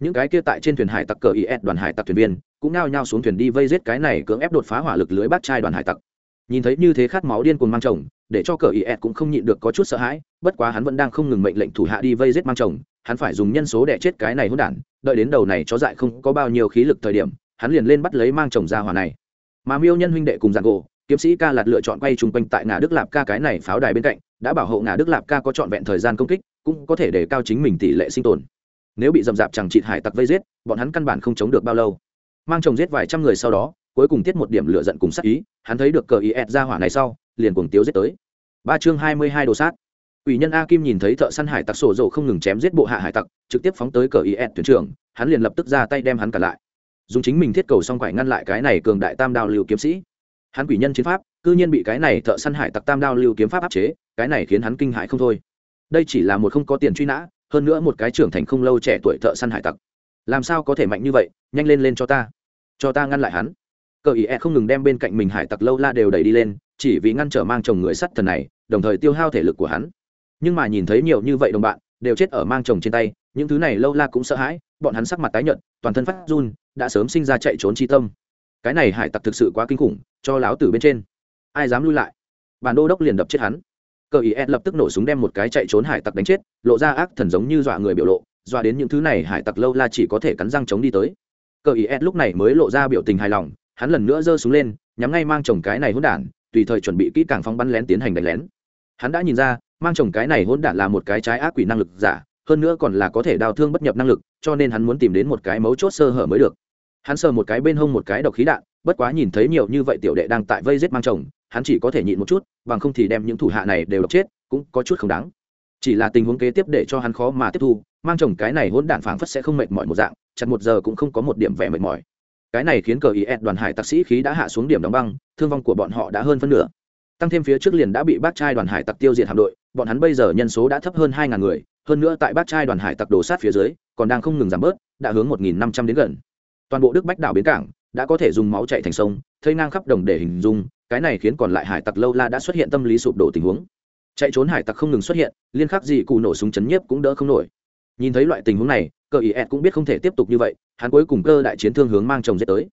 [SPEAKER 1] Những cái kia tại trên thuyền hải tặc cờ is đoàn hải tặc thuyền viên, cũng nao nhao xuống thuyền đi vây giết cái này cưỡng ép đột phá hỏa lực lưới bát trai đoàn hải tặc. Nhìn thấy như thế khát máu điên cuồng mang chồng, để cho cờ is cũng không nhịn được có chút sợ hãi, bất quá hắn vẫn đang không ngừng mệnh lệnh thủ hạ đi vây giết mang chồng, hắn phải dùng nhân số để chết cái này hỗn đản, đợi đến đầu này chó dại không có bao nhiêu khí lực thời điểm, hắn liền lên bắt lấy mang chồng ra hỏa này. Mà miêu nhân huynh đệ cùng giàn gỗ kiếm sĩ ca lạt lựa chọn quay chung quanh tại ngã đức lạp ca cái này pháo đài bên cạnh, đã bảo hộ ngã đức lạp ca có trọn vẹn thời gian công kích, cũng có thể để cao chính mình tỷ lệ sinh tồn. Nếu bị dầm dạp chẳng chịt hải tặc vây giết, bọn hắn căn bản không chống được bao lâu. Mang chồng giết vài trăm người sau đó, cuối cùng tiết một điểm lựa giận cùng sát ý, hắn thấy được cờ ý ẹt ra hỏa này sau, liền cuồng tiếu giết tới. Ba chương hai mươi hai đồ sát. Ủy nhân a kim nhìn thấy thợ săn hải tặc sổ dầu không ngừng chém giết bộ hạ hải tặc, trực tiếp phóng tới cờ ý ẹt thuyền trưởng, hắn liền lập tức ra tay đem hắn cả lại. Dùng chính mình thiết cầu xong quải ngăn lại cái này cường đại tam đao lưu kiếm sĩ hắn quỷ nhân chiến pháp, cư nhiên bị cái này thợ săn hải tặc tam đao lưu kiếm pháp áp chế, cái này khiến hắn kinh hãi không thôi. Đây chỉ là một không có tiền truy nã, hơn nữa một cái trưởng thành không lâu trẻ tuổi thợ săn hải tặc. Làm sao có thể mạnh như vậy? Nhanh lên lên cho ta. Cho ta ngăn lại hắn. Cờ ý e không ngừng đem bên cạnh mình hải tặc lâu la đều đẩy đi lên, chỉ vì ngăn trở mang chồng người sắt thần này, đồng thời tiêu hao thể lực của hắn. Nhưng mà nhìn thấy nhiều như vậy đồng bạn, đều chết ở mang chồng trên tay, những thứ này lâu la cũng sợ hãi, bọn hắn sắc mặt tái nhợt, toàn thân phát run, đã sớm sinh ra chạy trốn chi tâm. Cái này hải tặc thực sự quá kinh khủng cho láo tử bên trên. Ai dám lui lại? Bản đô đốc liền đập chết hắn. Cờ ý ed lập tức nổ súng đem một cái chạy trốn hải tặc đánh chết, lộ ra ác thần giống như dọa người biểu lộ, dọa đến những thứ này hải tặc lâu la chỉ có thể cắn răng chống đi tới. Cờ ý ed lúc này mới lộ ra biểu tình hài lòng, hắn lần nữa giơ súng lên, nhắm ngay mang chồng cái này hỗn đản, tùy thời chuẩn bị kỹ càng phóng bắn lén tiến hành đánh lén. Hắn đã nhìn ra, mang chồng cái này hỗn đản là một cái trái ác quỷ năng lực giả, hơn nữa còn là có thể đào thương bất nhập năng lực, cho nên hắn muốn tìm đến một cái mấu chốt sơ hở mới được. Hắn sờ một cái bên hông một cái độc khí đạn bất quá nhìn thấy nhiều như vậy tiểu đệ đang tại vây giết mang chồng, hắn chỉ có thể nhịn một chút, bằng không thì đem những thủ hạ này đều độc chết, cũng có chút không đáng. Chỉ là tình huống kế tiếp để cho hắn khó mà tiếp thu, mang chồng cái này hỗn đản phảng phất sẽ không mệt mỏi một dạng, chặt một giờ cũng không có một điểm vẻ mệt mỏi. Cái này khiến cờ ý ed đoàn hải tặc sĩ khí đã hạ xuống điểm đóng băng, thương vong của bọn họ đã hơn phân nửa. Tăng thêm phía trước liền đã bị bác trai đoàn hải tặc tiêu diệt hạm đội, bọn hắn bây giờ nhân số đã thấp hơn hai ngàn người, hơn nữa tại bác trai đoàn hải tặc đổ sát phía dưới, còn đang không ngừng giảm bớt, đã hướng một nghìn năm trăm đến gần. Toàn bộ đức bách đảo bến cảng đã có thể dùng máu chạy thành sông, thây ngang khắp đồng để hình dung, cái này khiến còn lại hải tặc lâu la đã xuất hiện tâm lý sụp đổ tình huống. Chạy trốn hải tặc không ngừng xuất hiện, liên khắc gì cụ nổ súng chấn nhiếp cũng đỡ không nổi. Nhìn thấy loại tình huống này, cờ ý ed cũng biết không thể tiếp tục như vậy, hắn cuối cùng cơ đại chiến thương hướng mang chồng giết tới.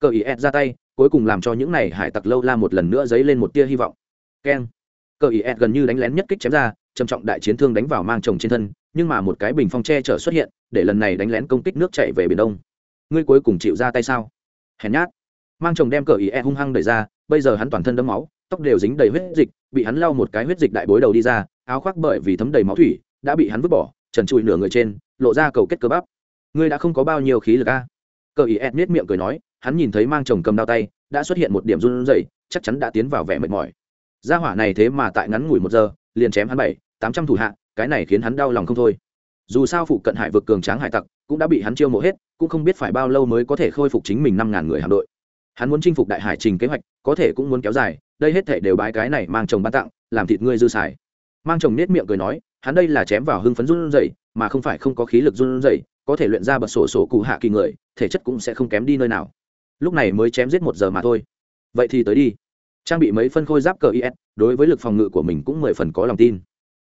[SPEAKER 1] Cờ ý ed ra tay, cuối cùng làm cho những này hải tặc lâu la một lần nữa dấy lên một tia hy vọng. Keng. Cờ ý ed gần như đánh lén nhất kích chém ra, trầm trọng đại chiến thương đánh vào mang chồng trên thân, nhưng mà một cái bình phong tre chở xuất hiện, để lần này đánh lén công kích nước chạy về biển đông. Ngươi cuối cùng chịu ra tay sao? Hèn nhát. Mang chồng đem cờ ý e hung hăng đẩy ra, bây giờ hắn toàn thân đẫm máu, tóc đều dính đầy huyết dịch, bị hắn lau một cái huyết dịch đại bối đầu đi ra, áo khoác bởi vì thấm đầy máu thủy, đã bị hắn vứt bỏ, trần trụi nửa người trên, lộ ra cầu kết cơ bắp. Ngươi đã không có bao nhiêu khí lực a? Cờ ý e miết miệng cười nói, hắn nhìn thấy mang chồng cầm đao tay, đã xuất hiện một điểm run rẩy, chắc chắn đã tiến vào vẻ mệt mỏi. Gia hỏa này thế mà tại ngắn ngủi một giờ, liền chém hắn bảy, tám trăm thủ hạ, cái này khiến hắn đau lòng không thôi. Dù sao phụ cận hải vực cường tráng hải tặc cũng đã bị hắn chiêu mộ hết, cũng không biết phải bao lâu mới có thể khôi phục chính mình năm ngàn người hạm đội. Hắn muốn chinh phục đại hải trình kế hoạch, có thể cũng muốn kéo dài, đây hết thể đều bái cái này mang chồng ban tặng, làm thịt ngươi dư xài. Mang chồng nết miệng cười nói, hắn đây là chém vào hưng phấn run rẩy, mà không phải không có khí lực run rẩy, có thể luyện ra bật sổ sổ cụ hạ kỳ người, thể chất cũng sẽ không kém đi nơi nào. Lúc này mới chém giết một giờ mà thôi. Vậy thì tới đi. Trang bị mấy phân khôi giáp cờ is đối với lực phòng ngự của mình cũng mười phần có lòng tin.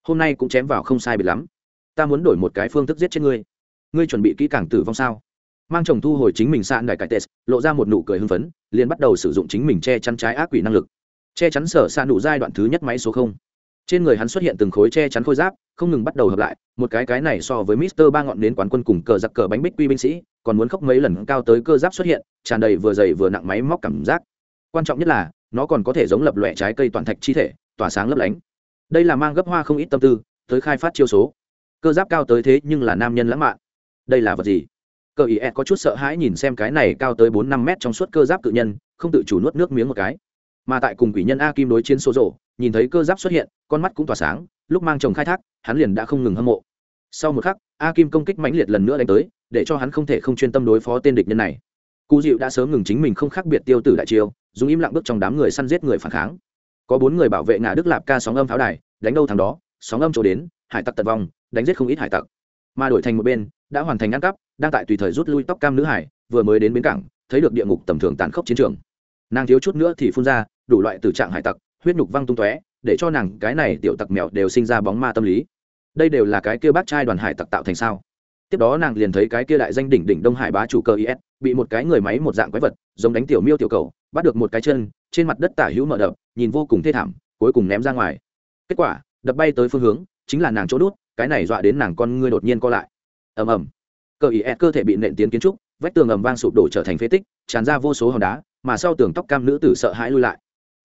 [SPEAKER 1] Hôm nay cũng chém vào không sai bị lắm. Ta muốn đổi một cái phương thức giết chết ngươi ngươi chuẩn bị kỹ càng tử vong sao? Mang chồng thu hồi chính mình sạn đại cải tes lộ ra một nụ cười hưng phấn, liền bắt đầu sử dụng chính mình che chắn trái ác quỷ năng lực. Che chắn sở sạn nụ giai đoạn thứ nhất máy số không. Trên người hắn xuất hiện từng khối che chắn khôi giáp, không ngừng bắt đầu hợp lại, một cái cái này so với mister ba ngọn nến quán quân cùng cờ giặc cờ bánh bích quy binh sĩ, còn muốn khóc mấy lần cao tới cơ giáp xuất hiện, tràn đầy vừa dày vừa nặng máy móc cảm giác. Quan trọng nhất là, nó còn có thể giống lập lòe trái cây toàn thạch chi thể, tỏa sáng lấp lánh. Đây là mang gấp hoa không ít tâm tư, tới khai phát chiêu số. Cơ giáp cao tới thế nhưng là nam nhân lãng mạn đây là vật gì? Cờ ý ed có chút sợ hãi nhìn xem cái này cao tới bốn năm mét trong suốt cơ giáp cự nhân, không tự chủ nuốt nước miếng một cái. Mà tại cùng quỷ nhân a kim đối chiến số rộ, nhìn thấy cơ giáp xuất hiện, con mắt cũng tỏa sáng, lúc mang chồng khai thác, hắn liền đã không ngừng hâm mộ. Sau một khắc, a kim công kích mãnh liệt lần nữa đánh tới, để cho hắn không thể không chuyên tâm đối phó tên địch nhân này. Cụ dịu đã sớm ngừng chính mình không khác biệt tiêu tử đại chiêu, dùng im lặng bước trong đám người săn giết người phản kháng. Có bốn người bảo vệ ngã đức lạp ca sóng âm pháo đài, đánh đâu thằng đó, sóng âm chỗ đến, hải tặc tật vong, đánh giết không ít hải tặc mà đổi thành một bên, đã hoàn thành ăn cắp, đang tại tùy thời rút lui tóc cam nữ hải, vừa mới đến bến cảng, thấy được địa ngục tầm thường tàn khốc chiến trường. Nàng thiếu chút nữa thì phun ra, đủ loại từ trạng hải tặc, huyết nhục văng tung tóe, để cho nàng cái này tiểu tặc mèo đều sinh ra bóng ma tâm lý. Đây đều là cái kia bác trai đoàn hải tặc tạo thành sao? Tiếp đó nàng liền thấy cái kia đại danh đỉnh đỉnh đông hải bá chủ cơ is bị một cái người máy một dạng quái vật, giống đánh tiểu miêu tiểu cầu, bắt được một cái chân, trên mặt đất tả hữu mở đập nhìn vô cùng thê thảm, cuối cùng ném ra ngoài. Kết quả, đập bay tới phương hướng, chính là nàng chỗ đút cái này dọa đến nàng con ngươi đột nhiên co lại. Ầm ầm. Cờ ý cơ thể bị nện tiến kiến trúc, vách tường ầm vang sụp đổ trở thành phế tích, tràn ra vô số hòn đá, mà sau tường tóc cam nữ tử sợ hãi lui lại.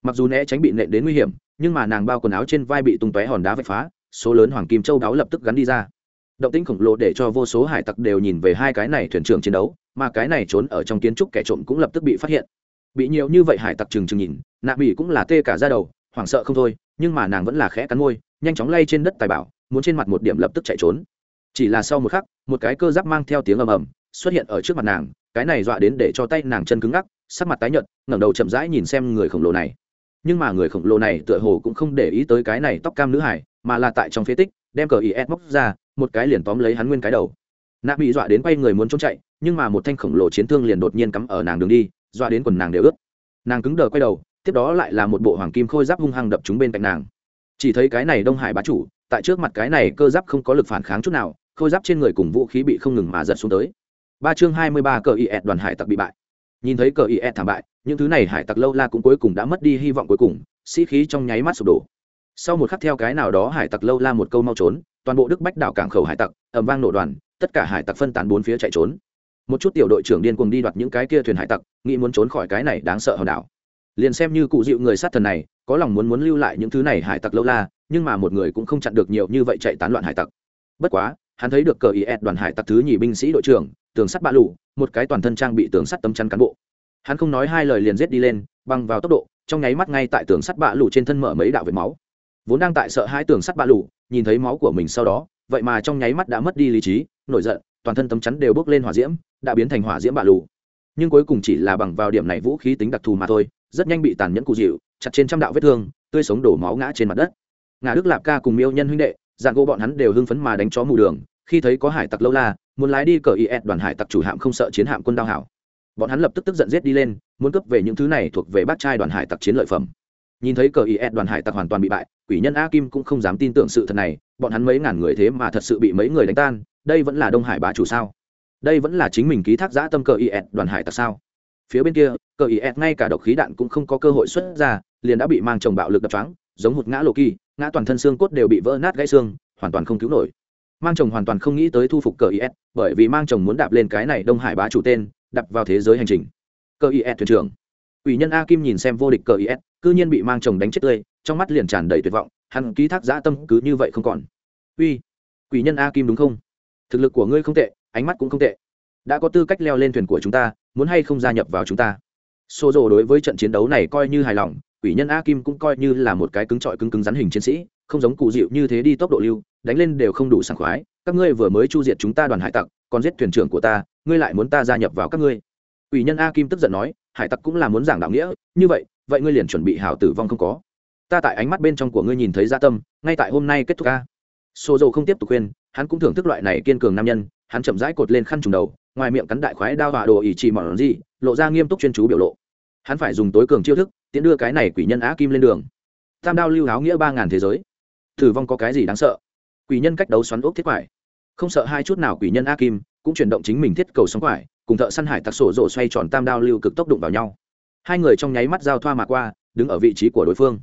[SPEAKER 1] Mặc dù né tránh bị nện đến nguy hiểm, nhưng mà nàng bao quần áo trên vai bị tung tóe hòn đá vạch phá, số lớn hoàng kim châu đáo lập tức gắn đi ra. Động tĩnh khổng lồ để cho vô số hải tặc đều nhìn về hai cái này thuyền trưởng chiến đấu, mà cái này trốn ở trong kiến trúc kẻ trộm cũng lập tức bị phát hiện. Bị nhiều như vậy hải tặc trừng trừng nhìn, nạ bỉ cũng là tê cả ra đầu, hoảng sợ không thôi, nhưng mà nàng vẫn là khẽ cắn môi, nhanh chóng lay trên đất tài bảo muốn trên mặt một điểm lập tức chạy trốn. Chỉ là sau một khắc, một cái cơ giáp mang theo tiếng ầm ầm xuất hiện ở trước mặt nàng, cái này dọa đến để cho tay nàng chân cứng ngắc, sắc mặt tái nhợt, ngẩng đầu chậm rãi nhìn xem người khổng lồ này. Nhưng mà người khổng lồ này tựa hồ cũng không để ý tới cái này tóc cam nữ hải, mà là tại trong phế tích, đem cờ is móc ra, một cái liền tóm lấy hắn nguyên cái đầu. Nạ bị dọa đến quay người muốn trốn chạy, nhưng mà một thanh khổng lồ chiến thương liền đột nhiên cắm ở nàng đường đi, dọa đến quần nàng đều ướt. Nàng cứng đờ quay đầu, tiếp đó lại là một bộ hoàng kim khôi giáp hung hăng đập chúng bên cạnh nàng. Chỉ thấy cái này đông hải bá chủ tại trước mặt cái này cơ giáp không có lực phản kháng chút nào, khôi giáp trên người cùng vũ khí bị không ngừng mà giật xuống tới. Ba chương hai mươi ba cờ is đoàn hải tặc bị bại. Nhìn thấy cờ is thảm bại, những thứ này hải tặc lâu la cũng cuối cùng đã mất đi hy vọng cuối cùng, sĩ khí trong nháy mắt sụp đổ. Sau một khắc theo cái nào đó hải tặc lâu la một câu mau trốn, toàn bộ đức bách đảo cảng khẩu hải tặc ẩm vang nổ đoàn, tất cả hải tặc phân tán bốn phía chạy trốn. Một chút tiểu đội trưởng điên cuồng đi đoạt những cái kia thuyền hải tặc, nghĩ muốn trốn khỏi cái này đáng sợ hòn đảo. Liền xem như cụ dịu người sát thần này có lòng muốn muốn lưu lại những thứ này hải tặc lâu la, nhưng mà một người cũng không chặn được nhiều như vậy chạy tán loạn hải tặc. Bất quá, hắn thấy được cờ is đoàn hải tặc thứ nhì binh sĩ đội trưởng, tường sắt bạ lụ một cái toàn thân trang bị tường sắt tấm chắn cán bộ. Hắn không nói hai lời liền rết đi lên, băng vào tốc độ, trong nháy mắt ngay tại tường sắt bạ lụ trên thân mở mấy đạo vệt máu. Vốn đang tại sợ hai tường sắt bạ lụ nhìn thấy máu của mình sau đó, vậy mà trong nháy mắt đã mất đi lý trí, nổi giận, toàn thân tấm chắn đều bước lên hỏa diễm, đã biến thành hỏa diễm bạ lụ nhưng cuối cùng chỉ là bằng vào điểm này vũ khí tính đặc thù mà thôi, rất nhanh bị tàn nhẫn cụ dịu chặt trên trăm đạo vết thương, tươi sống đổ máu ngã trên mặt đất. Ngà đức lạp ca cùng miêu nhân huynh đệ, dạng gỗ bọn hắn đều hưng phấn mà đánh chó mù đường, khi thấy có hải tặc lâu la, muốn lái đi cờ is đoàn hải tặc chủ hạm không sợ chiến hạm quân đao hảo. Bọn hắn lập tức tức giận giết đi lên, muốn cướp về những thứ này thuộc về bác trai đoàn hải tặc chiến lợi phẩm. Nhìn thấy cờ is đoàn hải tặc hoàn toàn bị bại, quỷ nhân a kim cũng không dám tin tưởng sự thật này, bọn hắn mấy ngàn người thế mà thật sự bị mấy người đánh tan, đây vẫn là đông hải bá chủ sao? Đây vẫn là chính mình ký thác giã tâm cờ is đoàn hải tặc sao? Phía bên kia, cờ is ngay cả độc khí đạn cũng không có cơ hội xuất ra liền đã bị mang chồng bạo lực đập trắng giống hụt ngã lộ kỳ, ngã toàn thân xương cốt đều bị vỡ nát gãy xương, hoàn toàn không cứu nổi. Mang chồng hoàn toàn không nghĩ tới thu phục cờ is bởi vì mang chồng muốn đạp lên cái này đông hải bá chủ tên, đập vào thế giới hành trình. Cờ is thuyền trưởng. Quỷ nhân a kim nhìn xem vô địch cờ is cư nhiên bị mang chồng đánh chết tươi, trong mắt liền tràn đầy tuyệt vọng, hắn ký thác dã tâm cứ như vậy không còn. Uy, quỷ nhân a kim đúng không? Thực lực của ngươi không tệ, ánh mắt cũng không tệ. Đã có tư cách leo lên thuyền của chúng ta, muốn hay không gia nhập vào chúng ta? Xô rồ đối với trận chiến đấu này coi như hài lòng quỷ nhân a kim cũng coi như là một cái cứng trọi cứng cứng rắn hình chiến sĩ, không giống cụ dịu như thế đi tốc độ lưu, đánh lên đều không đủ sảng khoái. Các ngươi vừa mới chu diệt chúng ta đoàn hải tặc, còn giết thuyền trưởng của ta, ngươi lại muốn ta gia nhập vào các ngươi. Quỷ nhân a kim tức giận nói, hải tặc cũng là muốn giảng đạo nghĩa, như vậy vậy ngươi liền chuẩn bị hảo tử vong không có. Ta tại ánh mắt bên trong của ngươi nhìn thấy gia tâm, ngay tại hôm nay kết thúc ca xô dầu không tiếp tục khuyên, hắn cũng thưởng thức loại này kiên cường nam nhân, hắn chậm rãi cột lên khăn trùng đầu, ngoài miệng cắn đại khoái đao hỏa đồ ỉ trì mỏn gì, lộ ra nghiêm túc chuyên chú biểu lộ. Hắn phải dùng tối cường chiêu thức tiễn đưa cái này quỷ nhân á kim lên đường. Tam đao lưu áo nghĩa ba ngàn thế giới. Thử vong có cái gì đáng sợ? Quỷ nhân cách đấu xoắn ốc thiết quải. Không sợ hai chút nào quỷ nhân a kim, cũng chuyển động chính mình thiết cầu sóng quải, cùng thợ săn hải tặc sổ rộ xoay tròn tam đao lưu cực tốc đụng vào nhau. Hai người trong nháy mắt giao thoa mà qua, đứng ở vị trí của đối phương.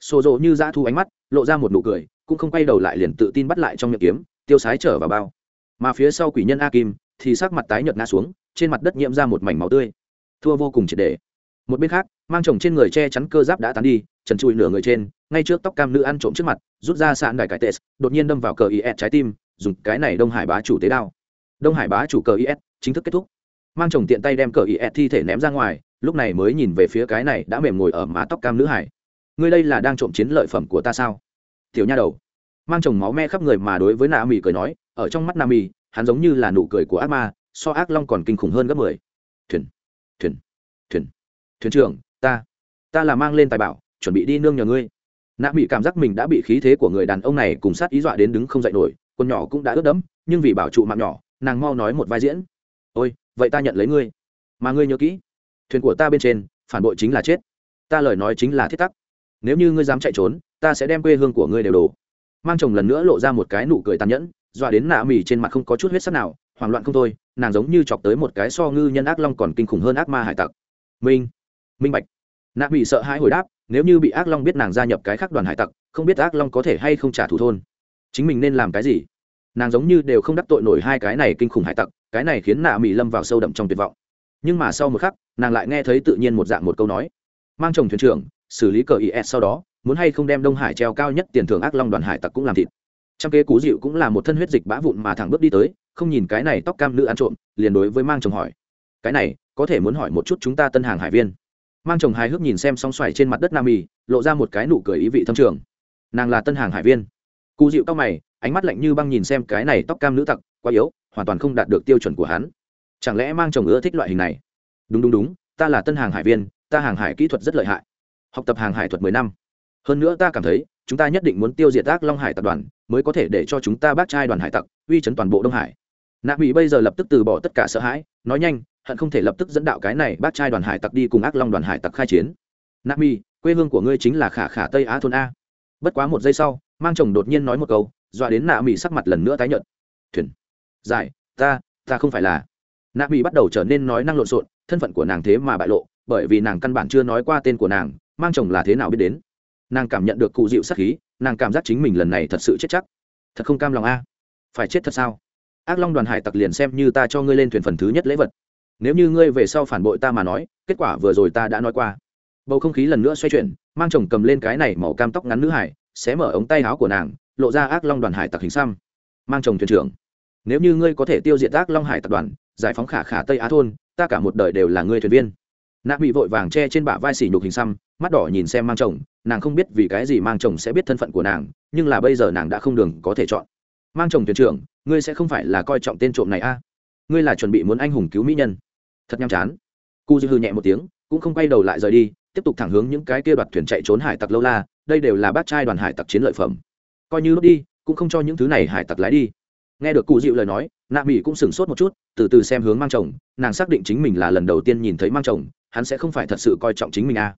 [SPEAKER 1] Sổ rộ như dã thu ánh mắt, lộ ra một nụ cười, cũng không quay đầu lại liền tự tin bắt lại trong miệng kiếm, tiêu sái trở vào bao. Mà phía sau quỷ nhân a kim, thì sắc mặt tái nhợt ngã xuống, trên mặt đất nhiễm ra một mảnh máu tươi. Thua vô cùng triệt đề một bên khác, mang chồng trên người che chắn cơ giáp đã tán đi, trần trụi nửa người trên, ngay trước tóc cam nữ ăn trộm trước mặt, rút ra sạn đài cải tệ, đột nhiên đâm vào cờ is trái tim, dùng cái này đông hải bá chủ tế đao. Đông hải bá chủ cờ is chính thức kết thúc. Mang chồng tiện tay đem cờ is thi thể ném ra ngoài, lúc này mới nhìn về phía cái này đã mềm ngồi ở má tóc cam nữ hải. Ngươi đây là đang trộm chiến lợi phẩm của ta sao? Tiểu nha đầu. Mang chồng máu me khắp người mà đối với nà mì cười nói, ở trong mắt nà mì, hắn giống như là nụ cười của ác ma, so ác long còn kinh khủng hơn gấp mười. Thuyền thuyền trưởng, ta ta là mang lên tài bảo, chuẩn bị đi nương nhờ ngươi. Nạ bị cảm giác mình đã bị khí thế của người đàn ông này cùng sát ý dọa đến đứng không dậy nổi con nhỏ cũng đã ướt đẫm, nhưng vì bảo trụ mạng nhỏ, nàng mau nói một vai diễn. Ôi, vậy ta nhận lấy ngươi, mà ngươi nhớ kỹ, thuyền của ta bên trên, phản bội chính là chết. Ta lời nói chính là thiết tắc. Nếu như ngươi dám chạy trốn, ta sẽ đem quê hương của ngươi đều đổ. Mang chồng lần nữa lộ ra một cái nụ cười tàn nhẫn, dọa đến nạ mỉ trên mặt không có chút huyết sắc nào, hoảng loạn không thôi, nàng giống như chọc tới một cái so ngư nhân ác long còn kinh khủng hơn ác ma hải tặc. Minh minh bạch. Nạ bị sợ hãi hồi đáp, nếu như bị ác long biết nàng gia nhập cái khác đoàn hải tặc, không biết ác long có thể hay không trả thù thôn. Chính mình nên làm cái gì? Nàng giống như đều không đắc tội nổi hai cái này kinh khủng hải tặc, cái này khiến nạ mỹ lâm vào sâu đậm trong tuyệt vọng. Nhưng mà sau một khắc, nàng lại nghe thấy tự nhiên một dạng một câu nói. Mang chồng thuyền trưởng, xử lý cờ is sau đó, muốn hay không đem đông hải treo cao nhất tiền thưởng ác long đoàn hải tặc cũng làm thịt. Trong kế cú dịu cũng là một thân huyết dịch bã vụn mà thẳng bước đi tới, không nhìn cái này tóc cam nữ ăn trộm, liền đối với mang chồng hỏi. Cái này, có thể muốn hỏi một chút chúng ta tân hàng hải viên? Mang chồng hài hước nhìn xem song xoài trên mặt đất nam mì lộ ra một cái nụ cười ý vị thâm trường. Nàng là tân hàng hải viên. Cụ dịu tóc mày, ánh mắt lạnh như băng nhìn xem cái này tóc cam nữ tặc, quá yếu, hoàn toàn không đạt được tiêu chuẩn của hắn. Chẳng lẽ mang chồng ưa thích loại hình này? Đúng đúng đúng, ta là tân hàng hải viên, ta hàng hải kỹ thuật rất lợi hại. Học tập hàng hải thuật mười năm. Hơn nữa ta cảm thấy, chúng ta nhất định muốn tiêu diệt ác long hải tập đoàn, mới có thể để cho chúng ta bác trai đoàn hải tặc, uy chấn toàn bộ đông hải. Nạ mỹ bây giờ lập tức từ bỏ tất cả sợ hãi, nói nhanh hận không thể lập tức dẫn đạo cái này bác trai đoàn hải tặc đi cùng ác long đoàn hải tặc khai chiến. Nạ mỹ quê hương của ngươi chính là khả khả tây á thôn a. Bất quá một giây sau, mang chồng đột nhiên nói một câu, dọa đến nạ mỹ sắc mặt lần nữa tái nhợt. Thuyền dài ta ta không phải là. Nạ mỹ bắt đầu trở nên nói năng lộn xộn, thân phận của nàng thế mà bại lộ, bởi vì nàng căn bản chưa nói qua tên của nàng, mang chồng là thế nào biết đến. Nàng cảm nhận được cụ dịu sắc khí, nàng cảm giác chính mình lần này thật sự chết chắc. Thật không cam lòng a. Phải chết thật sao? Ác long đoàn hải tặc liền xem như ta cho ngươi lên thuyền phần thứ nhất lễ vật nếu như ngươi về sau phản bội ta mà nói, kết quả vừa rồi ta đã nói qua. Bầu không khí lần nữa xoay chuyển, mang chồng cầm lên cái này màu cam tóc ngắn nữ hải, xé mở ống tay áo của nàng, lộ ra ác long đoàn hải tặc hình xăm. Mang chồng thuyền trưởng, nếu như ngươi có thể tiêu diệt ác long hải tập đoàn, giải phóng khả khả tây á thôn, ta cả một đời đều là ngươi thuyền viên. Nạ bị vội vàng che trên bả vai xỉ nhục hình xăm, mắt đỏ nhìn xem mang chồng, nàng không biết vì cái gì mang chồng sẽ biết thân phận của nàng, nhưng là bây giờ nàng đã không đường có thể chọn. Mang chồng thuyền trưởng, ngươi sẽ không phải là coi trọng tên trộm này a. Ngươi là chuẩn bị muốn anh hùng cứu mỹ nhân thật nhàm chán. Cu dư hư nhẹ một tiếng, cũng không quay đầu lại rời đi, tiếp tục thẳng hướng những cái kia đoạt thuyền chạy trốn hải tặc lâu la, đây đều là bác trai đoàn hải tặc chiến lợi phẩm. Coi như lúc đi, cũng không cho những thứ này hải tặc lái đi. Nghe được cụ dịu lời nói, nạ mỹ cũng sửng sốt một chút, từ từ xem hướng mang chồng, nàng xác định chính mình là lần đầu tiên nhìn thấy mang chồng, hắn sẽ không phải thật sự coi trọng chính mình a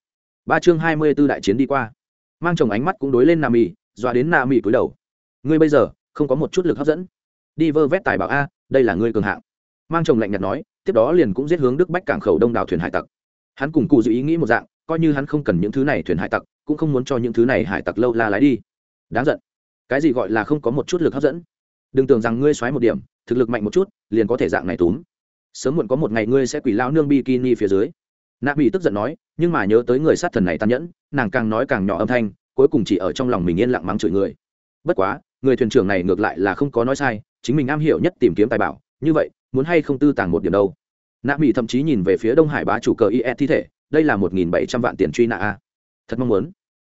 [SPEAKER 1] ba chương hai mươi b ố đại chiến đi qua. Mang chồng ánh mắt cũng đối lên nạ mỹ dọa đến nạ mỹ cúi đầu. Ngươi bây giờ, không có một chút lực hấp dẫn. Đi vơ vét tài bảo a, đây là ngươi cường hạng. Mang chồng lạnh nhạt nói tiếp đó liền cũng giết hướng đức bách cảng khẩu đông đảo thuyền hải tặc. Hắn cùng cụ dự ý nghĩ một dạng, coi như hắn không cần những thứ này thuyền hải tặc, cũng không muốn cho những thứ này hải tặc lâu la lái đi. Đáng giận. Cái gì gọi là không có một chút lực hấp dẫn? Đừng tưởng rằng ngươi xoáy một điểm, thực lực mạnh một chút, liền có thể dạng này túm. Sớm muộn có một ngày ngươi sẽ quỷ lao nương bikini phía dưới. Nạp bị tức giận nói, nhưng mà nhớ tới người sát thần này tàn nhẫn, nàng càng nói càng nhỏ âm thanh, cuối cùng chỉ ở trong lòng mình yên lặng mắng chửi người. Bất quá, người thuyền trưởng này ngược lại là không có nói sai, chính mình am hiểu nhất tìm kiếm tài bảo, như vậy muốn hay không tư tàng một điểm đâu. Nạ mỹ thậm chí nhìn về phía đông hải bá chủ cờ is e thi thể, đây là một nghìn bảy trăm vạn tiền truy nạ a. Thật mong muốn.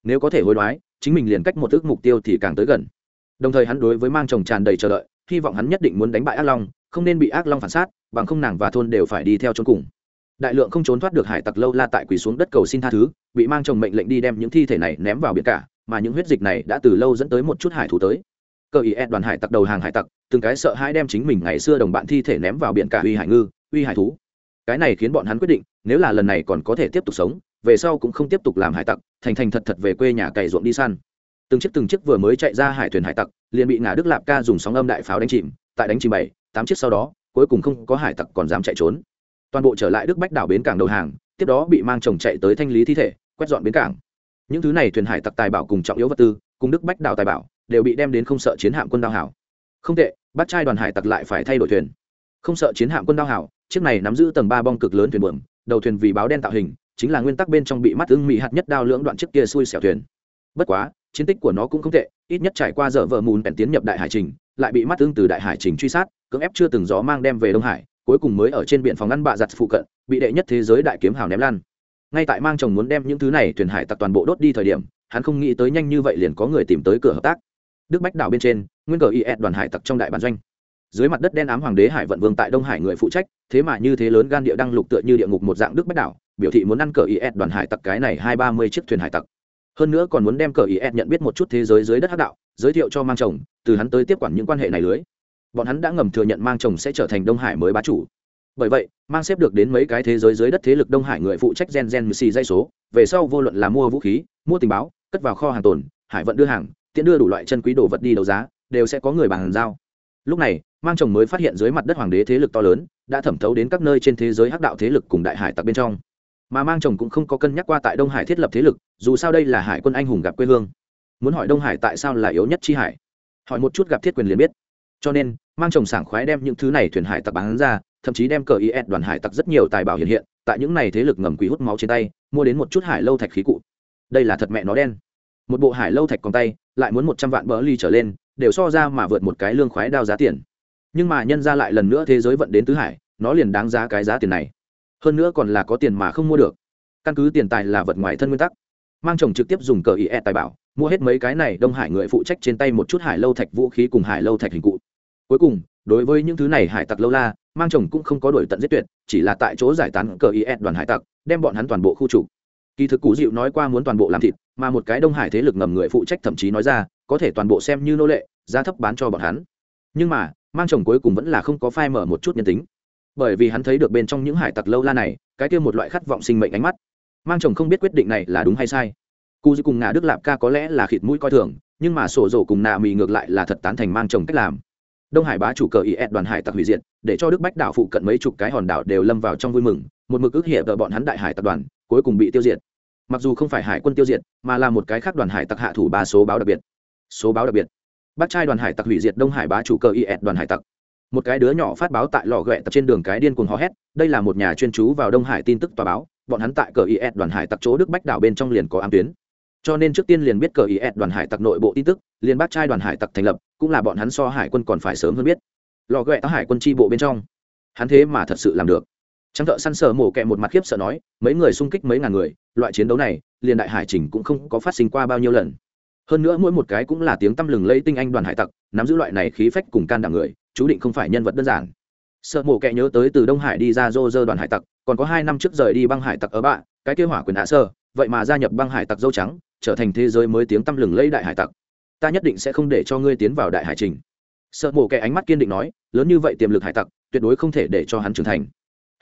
[SPEAKER 1] Nếu có thể hối đoái, chính mình liền cách một ước mục tiêu thì càng tới gần. Đồng thời hắn đối với mang chồng tràn đầy chờ đợi, hy vọng hắn nhất định muốn đánh bại ác long, không nên bị ác long phản sát, bằng không nàng và thôn đều phải đi theo trốn cùng. Đại lượng không trốn thoát được hải tặc lâu la tại quỳ xuống đất cầu xin tha thứ, bị mang chồng mệnh lệnh đi đem những thi thể này ném vào biển cả, mà những huyết dịch này đã từ lâu dẫn tới một chút hải thủ tới cơ ý ed đoàn hải tặc đầu hàng hải tặc, từng cái sợ hãi đem chính mình ngày xưa đồng bạn thi thể ném vào biển cả uy hải ngư, uy hải thú. Cái này khiến bọn hắn quyết định, nếu là lần này còn có thể tiếp tục sống, về sau cũng không tiếp tục làm hải tặc, thành thành thật thật về quê nhà cày ruộng đi săn. Từng chiếc từng chiếc vừa mới chạy ra hải thuyền hải tặc, liền bị ngã đức lạp ca dùng sóng âm đại pháo đánh chìm, tại đánh chìm bảy, tám chiếc sau đó, cuối cùng không có hải tặc còn dám chạy trốn. Toàn bộ trở lại đức bách đảo bến cảng đầu hàng, tiếp đó bị mang chồng chạy tới thanh lý thi thể, quét dọn bến cảng. Những thứ này thuyền hải tặc tài bảo cùng trọng yếu vật tư, cùng đức bách đảo tài bảo đều bị đem đến không sợ chiến hạm quân đao hảo. Không tệ, bắt trai đoàn hải tặc lại phải thay đổi thuyền. Không sợ chiến hạm quân đao hảo, chiếc này nắm giữ tầng ba bong cực lớn thuyền buồm, đầu thuyền vì báo đen tạo hình, chính là nguyên tắc bên trong bị mắt ưng mỹ hạt nhất đao lưỡng đoạn trước kia xui xẻo thuyền. Bất quá, chiến tích của nó cũng không tệ, ít nhất trải qua dở vợ mùn bèn tiến nhập đại hải trình, lại bị mắt ưng từ đại hải trình truy sát, cưỡng ép chưa từng gió mang đem về đông hải, cuối cùng mới ở trên biển phòng ngăn bạ giặt phụ cận, bị đệ nhất thế giới đại kiếm hào ném lan ngay tại mang chồng muốn đem những thứ này thuyền hải tặc toàn bộ đốt đi thời điểm, hắn không nghĩ tới nhanh như vậy liền có người tìm tới cửa hợp tác đức bách đảo bên trên, nguyên cờ is đoàn hải tặc trong đại bản doanh. Dưới mặt đất đen ám hoàng đế hải vận vương tại đông hải người phụ trách, thế mà như thế lớn gan địa đăng lục tựa như địa ngục một dạng đức bách đảo, biểu thị muốn ăn cờ is đoàn hải tặc cái này hai ba mươi chiếc thuyền hải tặc. Hơn nữa còn muốn đem cờ is nhận biết một chút thế giới dưới đất hắc đạo, giới thiệu cho mang chồng, từ hắn tới tiếp quản những quan hệ này lưới. Bọn hắn đã ngầm thừa nhận mang chồng sẽ trở thành đông hải mới bá chủ. Bởi vậy, mang xếp được đến mấy cái thế giới dưới đất thế lực đông hải người phụ trách gen gen mười xì dây số, về sau vô luận là mua vũ khí, mua tình báo, cất vào kho hàng tồn, hải vận đưa hàng tiện đưa đủ loại chân quý đồ vật đi đấu giá, đều sẽ có người bàn giao. Lúc này, mang chồng mới phát hiện dưới mặt đất hoàng đế thế lực to lớn, đã thẩm thấu đến các nơi trên thế giới hắc đạo thế lực cùng đại hải tặc bên trong. Mà mang chồng cũng không có cân nhắc qua tại đông hải thiết lập thế lực, dù sao đây là hải quân anh hùng gặp quê hương. Muốn hỏi đông hải tại sao là yếu nhất chi hải? Hỏi một chút gặp thiết quyền liền biết. Cho nên, mang chồng sảng khoái đem những thứ này thuyền hải tặc bán ra, thậm chí đem cờ is đoàn hải tặc rất nhiều tài bảo hiện hiện, tại những này thế lực ngầm quỷ hút máu trên tay, mua đến một chút hải lâu thạch khí cụ. Đây là thật mẹ nó đen một bộ hải lâu thạch còn tay, lại muốn một trăm vạn bỡ ly trở lên, đều so ra mà vượt một cái lương khoái đao giá tiền. Nhưng mà nhân ra lại lần nữa thế giới vận đến tứ hải, nó liền đáng giá cái giá tiền này. Hơn nữa còn là có tiền mà không mua được. Căn cứ tiền tài là vật ngoài thân nguyên tắc. Mang chồng trực tiếp dùng cờ ý e tài bảo, mua hết mấy cái này đông hải người phụ trách trên tay một chút hải lâu thạch vũ khí cùng hải lâu thạch hình cụ. Cuối cùng, đối với những thứ này hải tặc lâu la, mang chồng cũng không có đổi tận giết tuyệt, chỉ là tại chỗ giải tán cờ is e đoàn hải tặc, đem bọn hắn toàn bộ khu trục. Kỳ thực cú dịu nói qua muốn toàn bộ làm thịt mà một cái đông hải thế lực ngầm người phụ trách thậm chí nói ra, có thể toàn bộ xem như nô lệ, giá thấp bán cho bọn hắn. Nhưng mà, mang chồng cuối cùng vẫn là không có phai mở một chút nhân tính. Bởi vì hắn thấy được bên trong những hải tặc lâu la này, cái kia một loại khát vọng sinh mệnh ánh mắt. Mang chồng không biết quyết định này là đúng hay sai. Cụ dư cùng ngà đức lạp ca có lẽ là khịt mũi coi thường, nhưng mà sổ rổ cùng nạ mì ngược lại là thật tán thành mang chồng cách làm. Đông hải bá chủ cờ is đoàn hải tặc hủy diệt, để cho đức bách đảo phụ cận mấy chục cái hòn đảo đều lâm vào trong vui mừng, một mực ước hiệp ở bọn hắn đại hải tập đoàn, cuối cùng bị tiêu diệt mặc dù không phải hải quân tiêu diệt, mà là một cái khác đoàn hải tặc hạ thủ ba số báo đặc biệt. Số báo đặc biệt. Bác trai đoàn hải tặc hủy diệt đông hải bá chủ cờ is đoàn hải tặc. Một cái đứa nhỏ phát báo tại lò ghẹ tập trên đường cái điên cuồng hò hét, đây là một nhà chuyên trú vào đông hải tin tức tòa báo, bọn hắn tại cờ is đoàn hải tặc chỗ đức bách đảo bên trong liền có ám tuyến. Cho nên trước tiên liền biết cờ is đoàn hải tặc nội bộ tin tức, liền bác trai đoàn hải tặc thành lập, cũng là bọn hắn so hải quân còn phải sớm hơn biết. Lò ghẹ tá hải quân tri bộ bên trong. Hắn thế mà thật sự làm được trắng thợ săn sờ mổ kẹ một mặt khiếp sợ nói, mấy người xung kích mấy ngàn người, loại chiến đấu này, liền đại hải trình cũng không có phát sinh qua bao nhiêu lần. Hơn nữa mỗi một cái cũng là tiếng tăm lừng lấy tinh anh đoàn hải tặc, nắm giữ loại này khí phách cùng can đảm người, chú định không phải nhân vật đơn giản. Sợ mổ kẹ nhớ tới từ đông hải đi ra dô dơ đoàn hải tặc, còn có hai năm trước rời đi băng hải tặc ở bạ, cái kêu hỏa quyền hạ sơ, vậy mà gia nhập băng hải tặc dâu trắng, trở thành thế giới mới tiếng tăm lừng lấy đại hải tặc. Ta nhất định sẽ không để cho ngươi tiến vào đại hải trình. Sợ mổ kẹ ánh mắt kiên định nói, lớn như vậy tiềm lực hải tặc, tuyệt đối không thể để cho hắn trưởng thành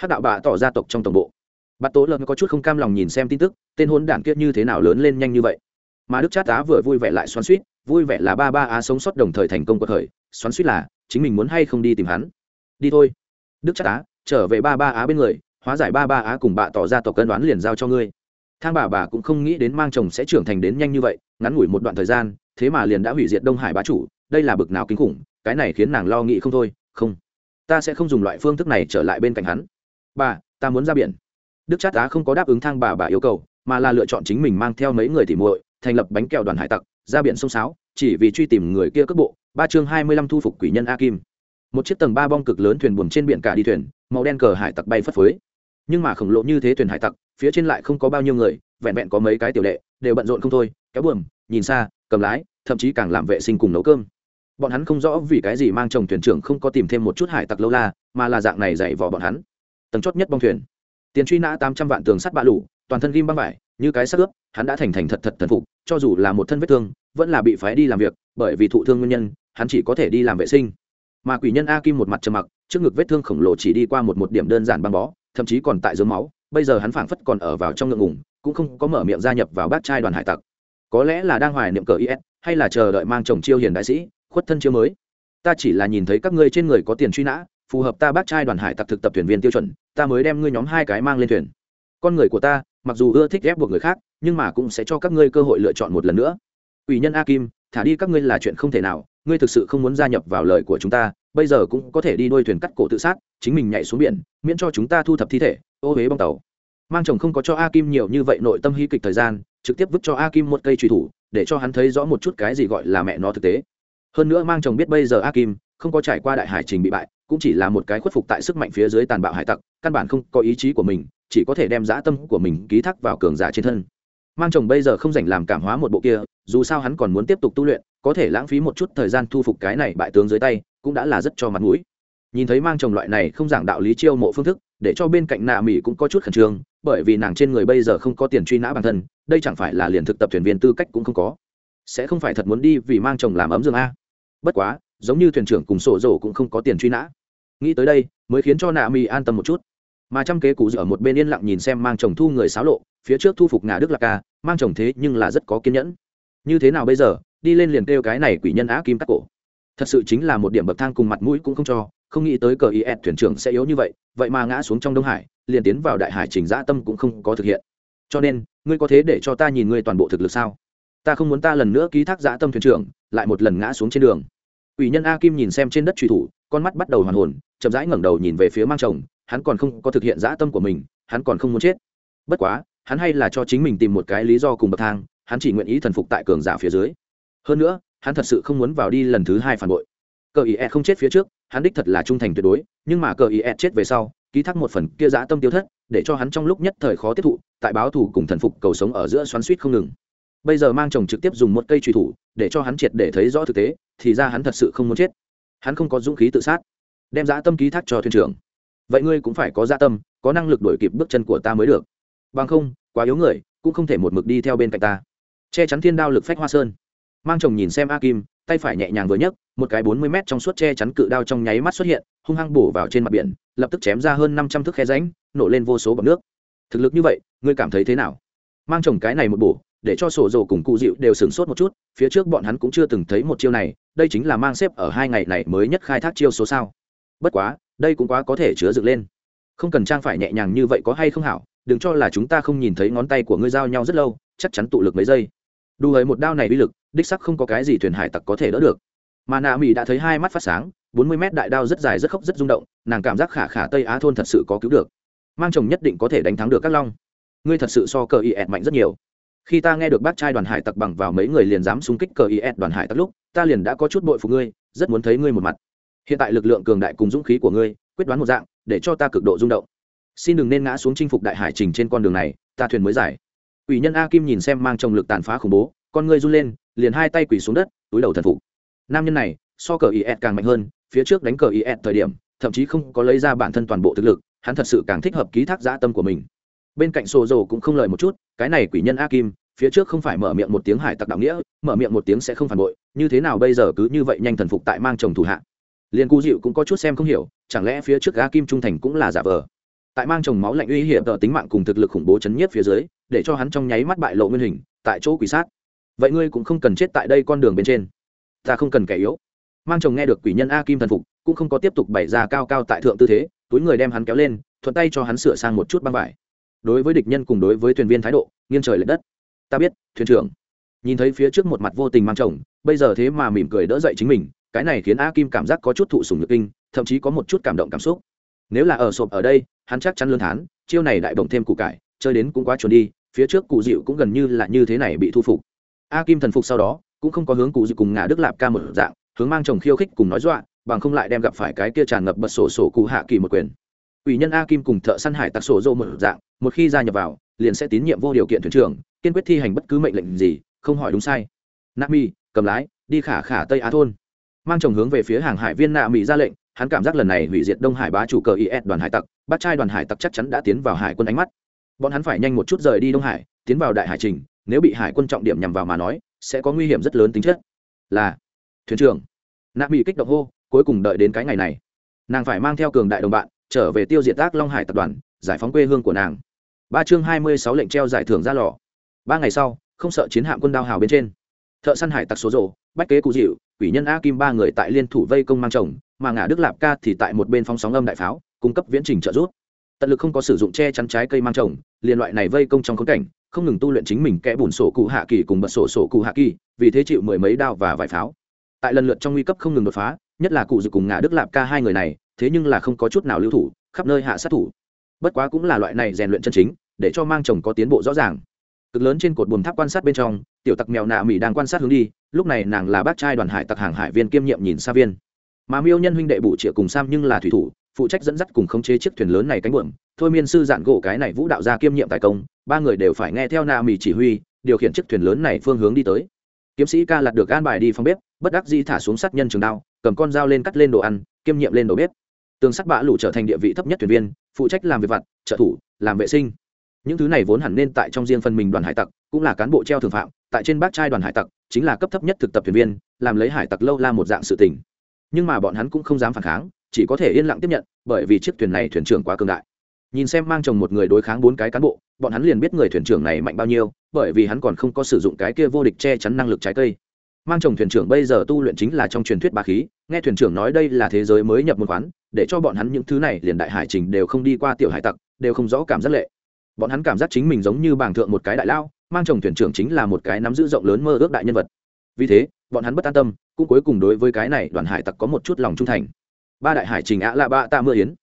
[SPEAKER 1] hát đạo bạ tỏ gia tộc trong tổng bộ. Bát tố lợn có chút không cam lòng nhìn xem tin tức, tên hôn đản kiết như thế nào lớn lên nhanh như vậy. Mà đức chát á vừa vui vẻ lại xoắn suýt vui vẻ là ba ba á sống sót đồng thời thành công của thời, xoắn suýt là, chính mình muốn hay không đi tìm hắn? Đi thôi. Đức chát á, trở về ba ba á bên người, hóa giải ba ba á cùng bạ tỏ ra tộc cân đoán liền giao cho ngươi. Thang bà bà cũng không nghĩ đến mang chồng sẽ trưởng thành đến nhanh như vậy, ngắn ngủi một đoạn thời gian, thế mà liền đã hủy diệt đông hải bá chủ, đây là bực nào kinh khủng, cái này khiến nàng lo nghĩ không thôi, không. Ta sẽ không dùng loại phương thức này trở lại bên cạnh hắn bà, ta muốn ra biển. Đức chát á không có đáp ứng thang bà bà yêu cầu, mà là lựa chọn chính mình mang theo mấy người tỉ muội, thành lập bánh kẹo đoàn hải tặc, ra biển sông sáo, chỉ vì truy tìm người kia cước bộ, ba chương hai mươi lăm thu phục quỷ nhân a kim. Một chiếc tầng ba bong cực lớn thuyền buồm trên biển cả đi thuyền, màu đen cờ hải tặc bay phất phới. Nhưng mà khổng lộ như thế thuyền hải tặc, phía trên lại không có bao nhiêu người, vẹn vẹn có mấy cái tiểu lệ đều bận rộn không thôi, kéo buồm, nhìn xa, cầm lái, thậm chí càng làm vệ sinh cùng nấu cơm. Bọn hắn không rõ vì cái gì mang chồng thuyền trưởng không có tìm thêm một chút hải tặc lâu la, mà là dạng này dạy vò bọn hắn tầng chót nhất bong thuyền. Tiền truy nã tám trăm vạn tường sắt bạ lủ toàn thân ghim băng vải, như cái sắc ướp, hắn đã thành thành thật thật thần phục, cho dù là một thân vết thương, vẫn là bị phái đi làm việc, bởi vì thụ thương nguyên nhân, hắn chỉ có thể đi làm vệ sinh. Mà quỷ nhân a kim một mặt trầm mặc, trước ngực vết thương khổng lồ chỉ đi qua một một điểm đơn giản băng bó, thậm chí còn tại dưới máu, bây giờ hắn phảng phất còn ở vào trong ngượng ngủng cũng không có mở miệng gia nhập vào bát trai đoàn hải tặc. Có lẽ là đang hoài niệm cờ is hay là chờ đợi mang chồng chiêu hiền đại sĩ, khuất thân chiêu mới. Ta chỉ là nhìn thấy các ngươi trên người có tiền truy nã, phù hợp ta bác trai đoàn hải tặc thực tập thuyền viên tiêu chuẩn ta mới đem ngươi nhóm hai cái mang lên thuyền. Con người của ta, mặc dù ưa thích ép buộc người khác, nhưng mà cũng sẽ cho các ngươi cơ hội lựa chọn một lần nữa. Ủy nhân a kim, thả đi các ngươi là chuyện không thể nào, ngươi thực sự không muốn gia nhập vào lời của chúng ta, bây giờ cũng có thể đi đuôi thuyền cắt cổ tự sát, chính mình nhảy xuống biển, miễn cho chúng ta thu thập thi thể, ô huế bong tàu. Mang chồng không có cho a kim nhiều như vậy nội tâm hy kịch thời gian, trực tiếp vứt cho a kim một cây truy thủ, để cho hắn thấy rõ một chút cái gì gọi là mẹ nó thực tế. Hơn nữa mang chồng biết bây giờ a kim không có trải qua đại hải trình bị bại cũng chỉ là một cái khuất phục tại sức mạnh phía dưới tàn bạo hải tặc, căn bản không có ý chí của mình, chỉ có thể đem dã tâm của mình ký thác vào cường giả trên thân. Mang chồng bây giờ không dành làm cảm hóa một bộ kia, dù sao hắn còn muốn tiếp tục tu luyện, có thể lãng phí một chút thời gian thu phục cái này bại tướng dưới tay, cũng đã là rất cho mặt mũi. Nhìn thấy mang chồng loại này không giảng đạo lý chiêu mộ phương thức, để cho bên cạnh nạ mỹ cũng có chút khẩn trương, bởi vì nàng trên người bây giờ không có tiền truy nã bản thân, đây chẳng phải là liền thực tập thuyền viên tư cách cũng không có. Sẽ không phải thật muốn đi vì mang chồng làm ấm giường a. Bất quá, giống như thuyền trưởng cùng sổ rổ cũng không có tiền truy nã nghĩ tới đây, mới khiến cho nạ mỹ an tâm một chút. Mà trăm kế cụ ở một bên yên lặng nhìn xem mang chồng thu người xáo lộ, phía trước thu phục ngà đức lạc ca mang chồng thế nhưng là rất có kiên nhẫn. Như thế nào bây giờ, đi lên liền kêu cái này quỷ nhân á kim cắt cổ. Thật sự chính là một điểm bậc thang cùng mặt mũi cũng không cho, không nghĩ tới cờ is thuyền trưởng sẽ yếu như vậy vậy mà ngã xuống trong đông hải, liền tiến vào đại hải trình dã tâm cũng không có thực hiện. Cho nên, ngươi có thế để cho ta nhìn ngươi toàn bộ thực lực sao? Ta không muốn ta lần nữa ký thác dã tâm thuyền trưởng, lại một lần ngã xuống trên đường. Quỷ nhân a kim nhìn xem trên đất truy thủ, con mắt bắt đầu hoàn hồn chậm rãi ngẩng đầu nhìn về phía mang chồng, hắn còn không có thực hiện dã tâm của mình, hắn còn không muốn chết. Bất quá, hắn hay là cho chính mình tìm một cái lý do cùng bậc thang, hắn chỉ nguyện ý thần phục tại cường giả phía dưới. Hơn nữa, hắn thật sự không muốn vào đi lần thứ hai phản bội. Cờ ý e không chết phía trước, hắn đích thật là trung thành tuyệt đối, nhưng mà cờ ý e chết về sau, ký thác một phần kia dã tâm tiêu thất, để cho hắn trong lúc nhất thời khó tiếp thụ, tại báo thù cùng thần phục cầu sống ở giữa xoắn suýt không ngừng. Bây giờ mang chồng trực tiếp dùng một cây truy thủ, để cho hắn triệt để thấy rõ thực tế, thì ra hắn thật sự không muốn chết. Hắn không có dũng khí tự sát đem dã tâm ký thác cho thuyền trưởng. Vậy ngươi cũng phải có dã tâm, có năng lực đổi kịp bước chân của ta mới được. Bằng không, quá yếu người, cũng không thể một mực đi theo bên cạnh ta. Che chắn thiên đao lực phách hoa sơn. Mang chồng nhìn xem a kim, tay phải nhẹ nhàng vừa nhấc, một cái bốn mươi mét trong suốt che chắn cự đao trong nháy mắt xuất hiện, hung hăng bổ vào trên mặt biển, lập tức chém ra hơn năm trăm thước khe ránh nổ lên vô số bọc nước. Thực lực như vậy, ngươi cảm thấy thế nào? Mang chồng cái này một bổ, để cho sổ dầu cùng cụ dịu đều sửng sốt một chút, phía trước bọn hắn cũng chưa từng thấy một chiêu này, đây chính là mang xếp ở hai ngày này mới nhất khai thác chiêu số sao bất quá, đây cũng quá có thể chứa dựng lên. Không cần trang phải nhẹ nhàng như vậy có hay không hảo, đừng cho là chúng ta không nhìn thấy ngón tay của ngươi giao nhau rất lâu, chắc chắn tụ lực mấy giây. Đủ ấy một đao này uy lực, đích sắc không có cái gì thuyền hải tặc có thể đỡ được. Mà nạ mỹ đã thấy hai mắt phát sáng, bốn mươi mét đại đao rất dài rất khốc rất rung động, nàng cảm giác khả khả tây á thôn thật sự có cứu được. Mang chồng nhất định có thể đánh thắng được các long. Ngươi thật sự so cờ y ẹt mạnh rất nhiều. Khi ta nghe được bác trai đoàn hải tặc bằng vào mấy người liền dám xung kích cờ y ẹt đoàn hải tặc lúc, ta liền đã có chút bội phục ngươi, rất muốn thấy ngươi một mặt hiện tại lực lượng cường đại cùng dũng khí của ngươi, quyết đoán một dạng, để cho ta cực độ rung động. Xin đừng nên ngã xuống chinh phục đại hải trình trên con đường này, ta thuyền mới giải. Ủy nhân a kim nhìn xem mang chồng lực tàn phá khủng bố, con ngươi run lên, liền hai tay quỳ xuống đất, túi đầu thần phục. Nam nhân này, so cờ is càng mạnh hơn, phía trước đánh cờ is thời điểm, thậm chí không có lấy ra bản thân toàn bộ thực lực, hắn thật sự càng thích hợp ký thác dã tâm của mình. Bên cạnh sổ dồ cũng không lời một chút, cái này quỷ nhân a kim, phía trước không phải mở miệng một tiếng hải tặc đạo nghĩa, mở miệng một tiếng sẽ không phản bội, như thế nào bây giờ cứ như vậy nhanh thần phục tại mang chồng thủ hạ liền cu dịu cũng có chút xem không hiểu, chẳng lẽ phía trước a kim trung thành cũng là giả vờ? Tại mang chồng máu lạnh uy hiểm tờ tính mạng cùng thực lực khủng bố chấn nhiếp phía dưới, để cho hắn trong nháy mắt bại lộ nguyên hình, tại chỗ quỷ sát. Vậy ngươi cũng không cần chết tại đây con đường bên trên. Ta không cần kẻ yếu. Mang chồng nghe được quỷ nhân a kim thần phục, cũng không có tiếp tục bày ra cao cao tại thượng tư thế, túi người đem hắn kéo lên, thuận tay cho hắn sửa sang một chút băng vải. Đối với địch nhân cùng đối với thuyền viên thái độ, nghiêng trời l ệ đất. Ta biết, thuyền trưởng. Nhìn thấy phía trước một mặt vô tình mang chồng, bây giờ thế mà mỉm cười đỡ dậy chính mình cái này khiến a kim cảm giác có chút thụ sùng nhược kinh, thậm chí có một chút cảm động cảm xúc. Nếu là ở sộp ở đây, hắn chắc chắn lương thán, chiêu này đại bổng thêm củ cải, chơi đến cũng quá chuẩn đi, phía trước cụ dịu cũng gần như là như thế này bị thu phục. A kim thần phục sau đó, cũng không có hướng cụ dịu cùng ngã đức lạp ca một dạng, hướng mang chồng khiêu khích cùng nói dọa, bằng không lại đem gặp phải cái kia tràn ngập bật sổ sổ cụ hạ kỳ một quyền. Ủy nhân a kim cùng thợ săn hải tặc sổ dô một dạng, một khi gia nhập vào, liền sẽ tín nhiệm vô điều kiện thuyền trưởng, kiên quyết thi hành bất cứ mệnh lệnh gì, không hỏi đúng sai. Nami cầm lái, đi khả khả tây á thôn mang chồng hướng về phía hàng hải viên nạ mỹ ra lệnh, hắn cảm giác lần này hủy diệt đông hải bá chủ cờ is đoàn hải tặc, bắt trai đoàn hải tặc chắc chắn đã tiến vào hải quân ánh mắt. Bọn hắn phải nhanh một chút rời đi đông hải, tiến vào đại hải trình, nếu bị hải quân trọng điểm nhằm vào mà nói, sẽ có nguy hiểm rất lớn tính chất. Là, thuyền trưởng. Nạ mỹ kích động hô, cuối cùng đợi đến cái ngày này. Nàng phải mang theo cường đại đồng bạn, trở về tiêu diệt tác long hải tập đoàn, giải phóng quê hương của nàng. Ba chương hai mươi sáu lệnh treo giải thưởng ra lò. Ba ngày sau, không sợ chiến hạm quân đao hào bên trên. Thợ săn hải tặc số rộ bách kế cụ dịu quỷ nhân a kim ba người tại liên thủ vây công mang chồng, mà ngã đức lạp ca thì tại một bên phóng sóng âm đại pháo, cung cấp viễn trình trợ giúp. Tận lực không có sử dụng che chắn trái cây mang trồng liên loại này vây công trong khốn cảnh, không ngừng tu luyện chính mình kẽ bùn sổ cụ hạ kỳ cùng bật sổ sổ cụ hạ kỳ, vì thế chịu mười mấy đao và vài pháo. Tại lần lượt trong nguy cấp không ngừng đột phá, nhất là cụ dự cùng ngã đức lạp ca hai người này, thế nhưng là không có chút nào lưu thủ, khắp nơi hạ sát thủ. Bất quá cũng là loại này rèn luyện chân chính, để cho mang chồng có tiến bộ rõ ràng. Cực lớn trên cột buồm tháp quan sát bên trong tiểu tặc mèo nạ mỹ đang quan sát hướng đi, lúc này nàng là bác trai đoàn hải tặc hàng hải viên kiêm nhiệm nhìn xa viên. Mà miêu nhân huynh đệ bụ triệu cùng sam nhưng là thủy thủ, phụ trách dẫn dắt cùng khống chế chiếc thuyền lớn này cánh buồm. Thôi miên sư dạn gỗ cái này vũ đạo gia kiêm nhiệm tài công, ba người đều phải nghe theo nạ mỹ chỉ huy, điều khiển chiếc thuyền lớn này phương hướng đi tới. Kiếm sĩ ca lặt được an bài đi phòng bếp, bất đắc di thả xuống sát nhân trường đao, cầm con dao lên cắt lên đồ ăn, kiêm nhiệm lên đồ bếp. Tường sắt bã lụ trở thành địa vị thấp nhất thuyền viên, phụ trách làm việc vặt, trợ thủ, làm vệ sinh. Những thứ này vốn hẳn nên tại trong riêng phần mình đoàn hải tặc, cũng là cán bộ treo thường phạm tại trên bác trai đoàn hải tặc, chính là cấp thấp nhất thực tập thuyền viên, làm lấy hải tặc lâu la một dạng sự tình. Nhưng mà bọn hắn cũng không dám phản kháng, chỉ có thể yên lặng tiếp nhận, bởi vì chiếc thuyền này thuyền trưởng quá cường đại. Nhìn xem mang chồng một người đối kháng bốn cái cán bộ, bọn hắn liền biết người thuyền trưởng này mạnh bao nhiêu, bởi vì hắn còn không có sử dụng cái kia vô địch che chắn năng lực trái cây. Mang chồng thuyền trưởng bây giờ tu luyện chính là trong truyền thuyết ba khí, nghe thuyền trưởng nói đây là thế giới mới nhập môn khoán, để cho bọn hắn những thứ này liền đại hải trình đều không đi qua tiểu hải tặc, đều không rõ cảm giác lệ. Bọn hắn cảm giác chính mình giống như bảng thượng một cái đại lao mang chồng thuyền trưởng chính là một cái nắm giữ rộng lớn mơ ước đại nhân vật. Vì thế, bọn hắn bất an tâm, cũng cuối cùng đối với cái này đoàn hải tặc có một chút lòng trung thành. Ba đại hải trình ạ là ba ta mưa yến.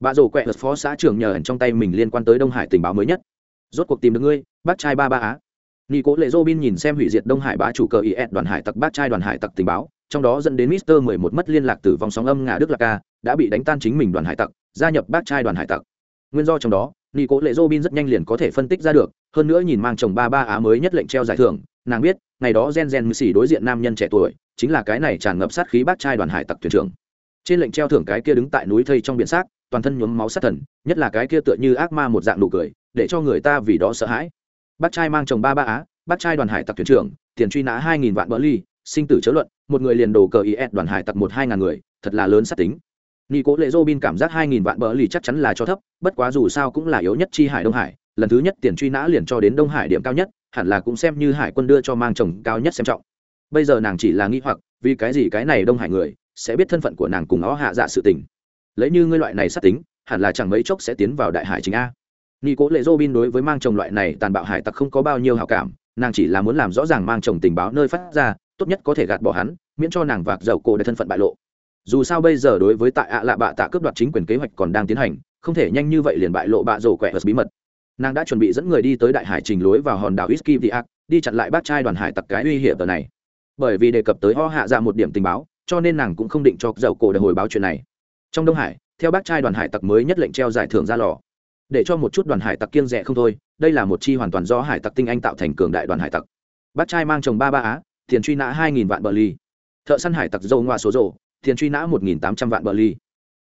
[SPEAKER 1] Bà rổ quẹ phó xã trưởng nhờ ẩn trong tay mình liên quan tới đông hải tình báo mới nhất. Rốt cuộc tìm được ngươi, bác trai ba ba á. Nghi cố lệ robin nhìn xem hủy diệt đông hải bá chủ cờ is đoàn hải tặc bác trai đoàn hải tặc tình báo, trong đó dẫn đến mister mười một mất liên lạc từ vòng sóng âm ngã đức lạc ca đã bị đánh tan chính mình đoàn hải tặc, gia nhập bác trai đoàn hải tặc. Nguyên do trong đó nị cố lệ robin rất nhanh liền có thể phân tích ra được, hơn nữa nhìn mang chồng ba ba á mới nhất lệnh treo giải thưởng, nàng biết, ngày đó gen gen mười xỉ đối diện nam nhân trẻ tuổi, chính là cái này tràn ngập sát khí bác trai đoàn hải tặc thuyền trưởng. Trên lệnh treo thưởng cái kia đứng tại núi thây trong biển xác, toàn thân nhuốm máu sát thần, nhất là cái kia tựa như ác ma một dạng nụ cười, để cho người ta vì đó sợ hãi. Bác trai mang chồng ba ba á, bác trai đoàn hải tặc thuyền trưởng, tiền truy nã hai nghìn vạn bỡ ly sinh tử chớ luận, một người liền đồ cờ is đoàn hải tặc một hai ngàn người, thật là lớn sát tính. Nị cố lệ robin cảm giác hai nghìn vạn bỡ lì chắc chắn là cho thấp, bất quá dù sao cũng là yếu nhất chi hải đông hải, lần thứ nhất tiền truy nã liền cho đến đông hải điểm cao nhất, hẳn là cũng xem như hải quân đưa cho mang chồng cao nhất xem trọng. Bây giờ nàng chỉ là nghi hoặc, vì cái gì cái này đông hải người sẽ biết thân phận của nàng cùng ó hạ dạ sự tình. Lấy như ngươi loại này sát tính, hẳn là chẳng mấy chốc sẽ tiến vào đại hải chính a. Nị cố lệ Robin đối với mang chồng loại này tàn bạo hải tặc không có bao nhiêu hảo cảm, nàng chỉ là muốn làm rõ ràng mang chồng tình báo nơi phát ra, tốt nhất có thể gạt bỏ hắn, miễn cho nàng vạc dầu cổ để thân phận bại lộ dù sao bây giờ đối với tại ạ lạ bạ tạ cướp đoạt chính quyền kế hoạch còn đang tiến hành, không thể nhanh như vậy liền bại lộ bạ rổ quẹ bí mật. Nàng đã chuẩn bị dẫn người đi tới đại hải trình lối vào hòn đảo iski đi ác đi chặn lại bác trai đoàn hải tặc cái uy hiểm tờ này. Bởi vì đề cập tới ho hạ ra một điểm tình báo, cho nên nàng cũng không định cho dầu cổ để hồi báo chuyện này. Trong đông hải, theo bác trai đoàn hải tặc mới nhất lệnh treo giải thưởng ra lò. Để cho một chút đoàn hải tặc kiêng rẻ không thôi, đây là một chi hoàn toàn do hải tặc tinh anh tạo thành cường đại đoàn hải tặc. Bác trai mang chồng ba ba á, tiền truy nã hai nghìn vạn bờ ly. Thợ săn hải tặc dâu ngoa số rộ tiền truy nã 1.800 vạn bờ ly.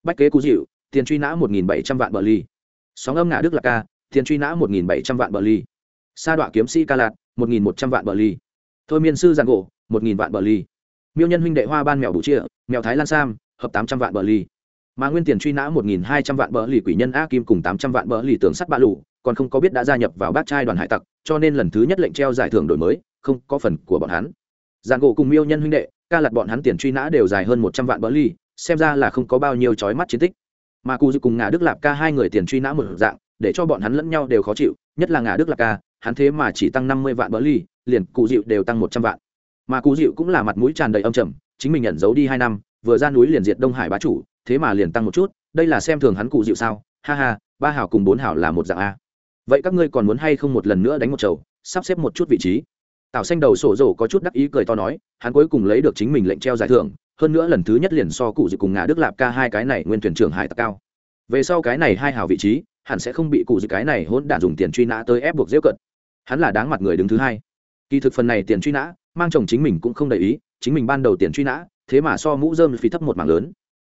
[SPEAKER 1] Bách kế cú dịu, tiền truy nã 1.700 vạn bờ ly. Sóng âm ngã đức lạc ca tiền truy nã 1.700 vạn bờ ly. Sa đọa kiếm sĩ ca lạt 1.100 vạn bờ ly. Thôi miên sư giàn gỗ 1.000 vạn bờ ly. Miêu nhân huynh đệ hoa ban mèo bù chia, mèo thái lan sam, hợp 800 vạn bờ ly. Mà nguyên tiền truy nã 1.200 vạn bờ lì quỷ nhân a kim cùng 800 vạn bờ lì tường sắt bạ lụ còn không có biết đã gia nhập vào bát trai đoàn hải tặc, cho nên lần thứ nhất lệnh treo giải thưởng đổi mới, không có phần của bọn hắn. Giàn gỗ cùng miêu nhân huynh đệ ca lặt bọn hắn tiền truy nã đều dài hơn một trăm vạn bỡ ly, xem ra là không có bao nhiêu trói mắt chiến tích. Mà cù dự cùng ngà đức lạp ca hai người tiền truy nã một dạng, để cho bọn hắn lẫn nhau đều khó chịu, nhất là ngà đức lạp ca, hắn thế mà chỉ tăng năm mươi vạn bỡ ly, liền cụ dịu đều tăng một trăm vạn. Mà cụ dịu cũng là mặt mũi tràn đầy âm trầm, chính mình nhận giấu đi hai năm, vừa ra núi liền diệt đông hải bá chủ, thế mà liền tăng một chút, đây là xem thường hắn cụ dịu sao? Ha ha, ba hảo cùng bốn hảo là một dạng a. Vậy các ngươi còn muốn hay không một lần nữa đánh một chầu, sắp xếp một chút vị trí? Tạo xanh đầu sổ rổ có chút đắc ý cười to nói, hắn cuối cùng lấy được chính mình lệnh treo giải thưởng, hơn nữa lần thứ nhất liền so cụ dự cùng ngã đức lạp ca hai cái này nguyên thuyền trưởng hải tặc cao. Về sau cái này hai hào vị trí, hẳn sẽ không bị cụ dự cái này hỗn đản dùng tiền truy nã tới ép buộc dễ cận. Hắn là đáng mặt người đứng thứ hai. Kỳ thực phần này tiền truy nã, mang chồng chính mình cũng không để ý, chính mình ban đầu tiền truy nã, thế mà so mũ dơm phí thấp một mảng lớn.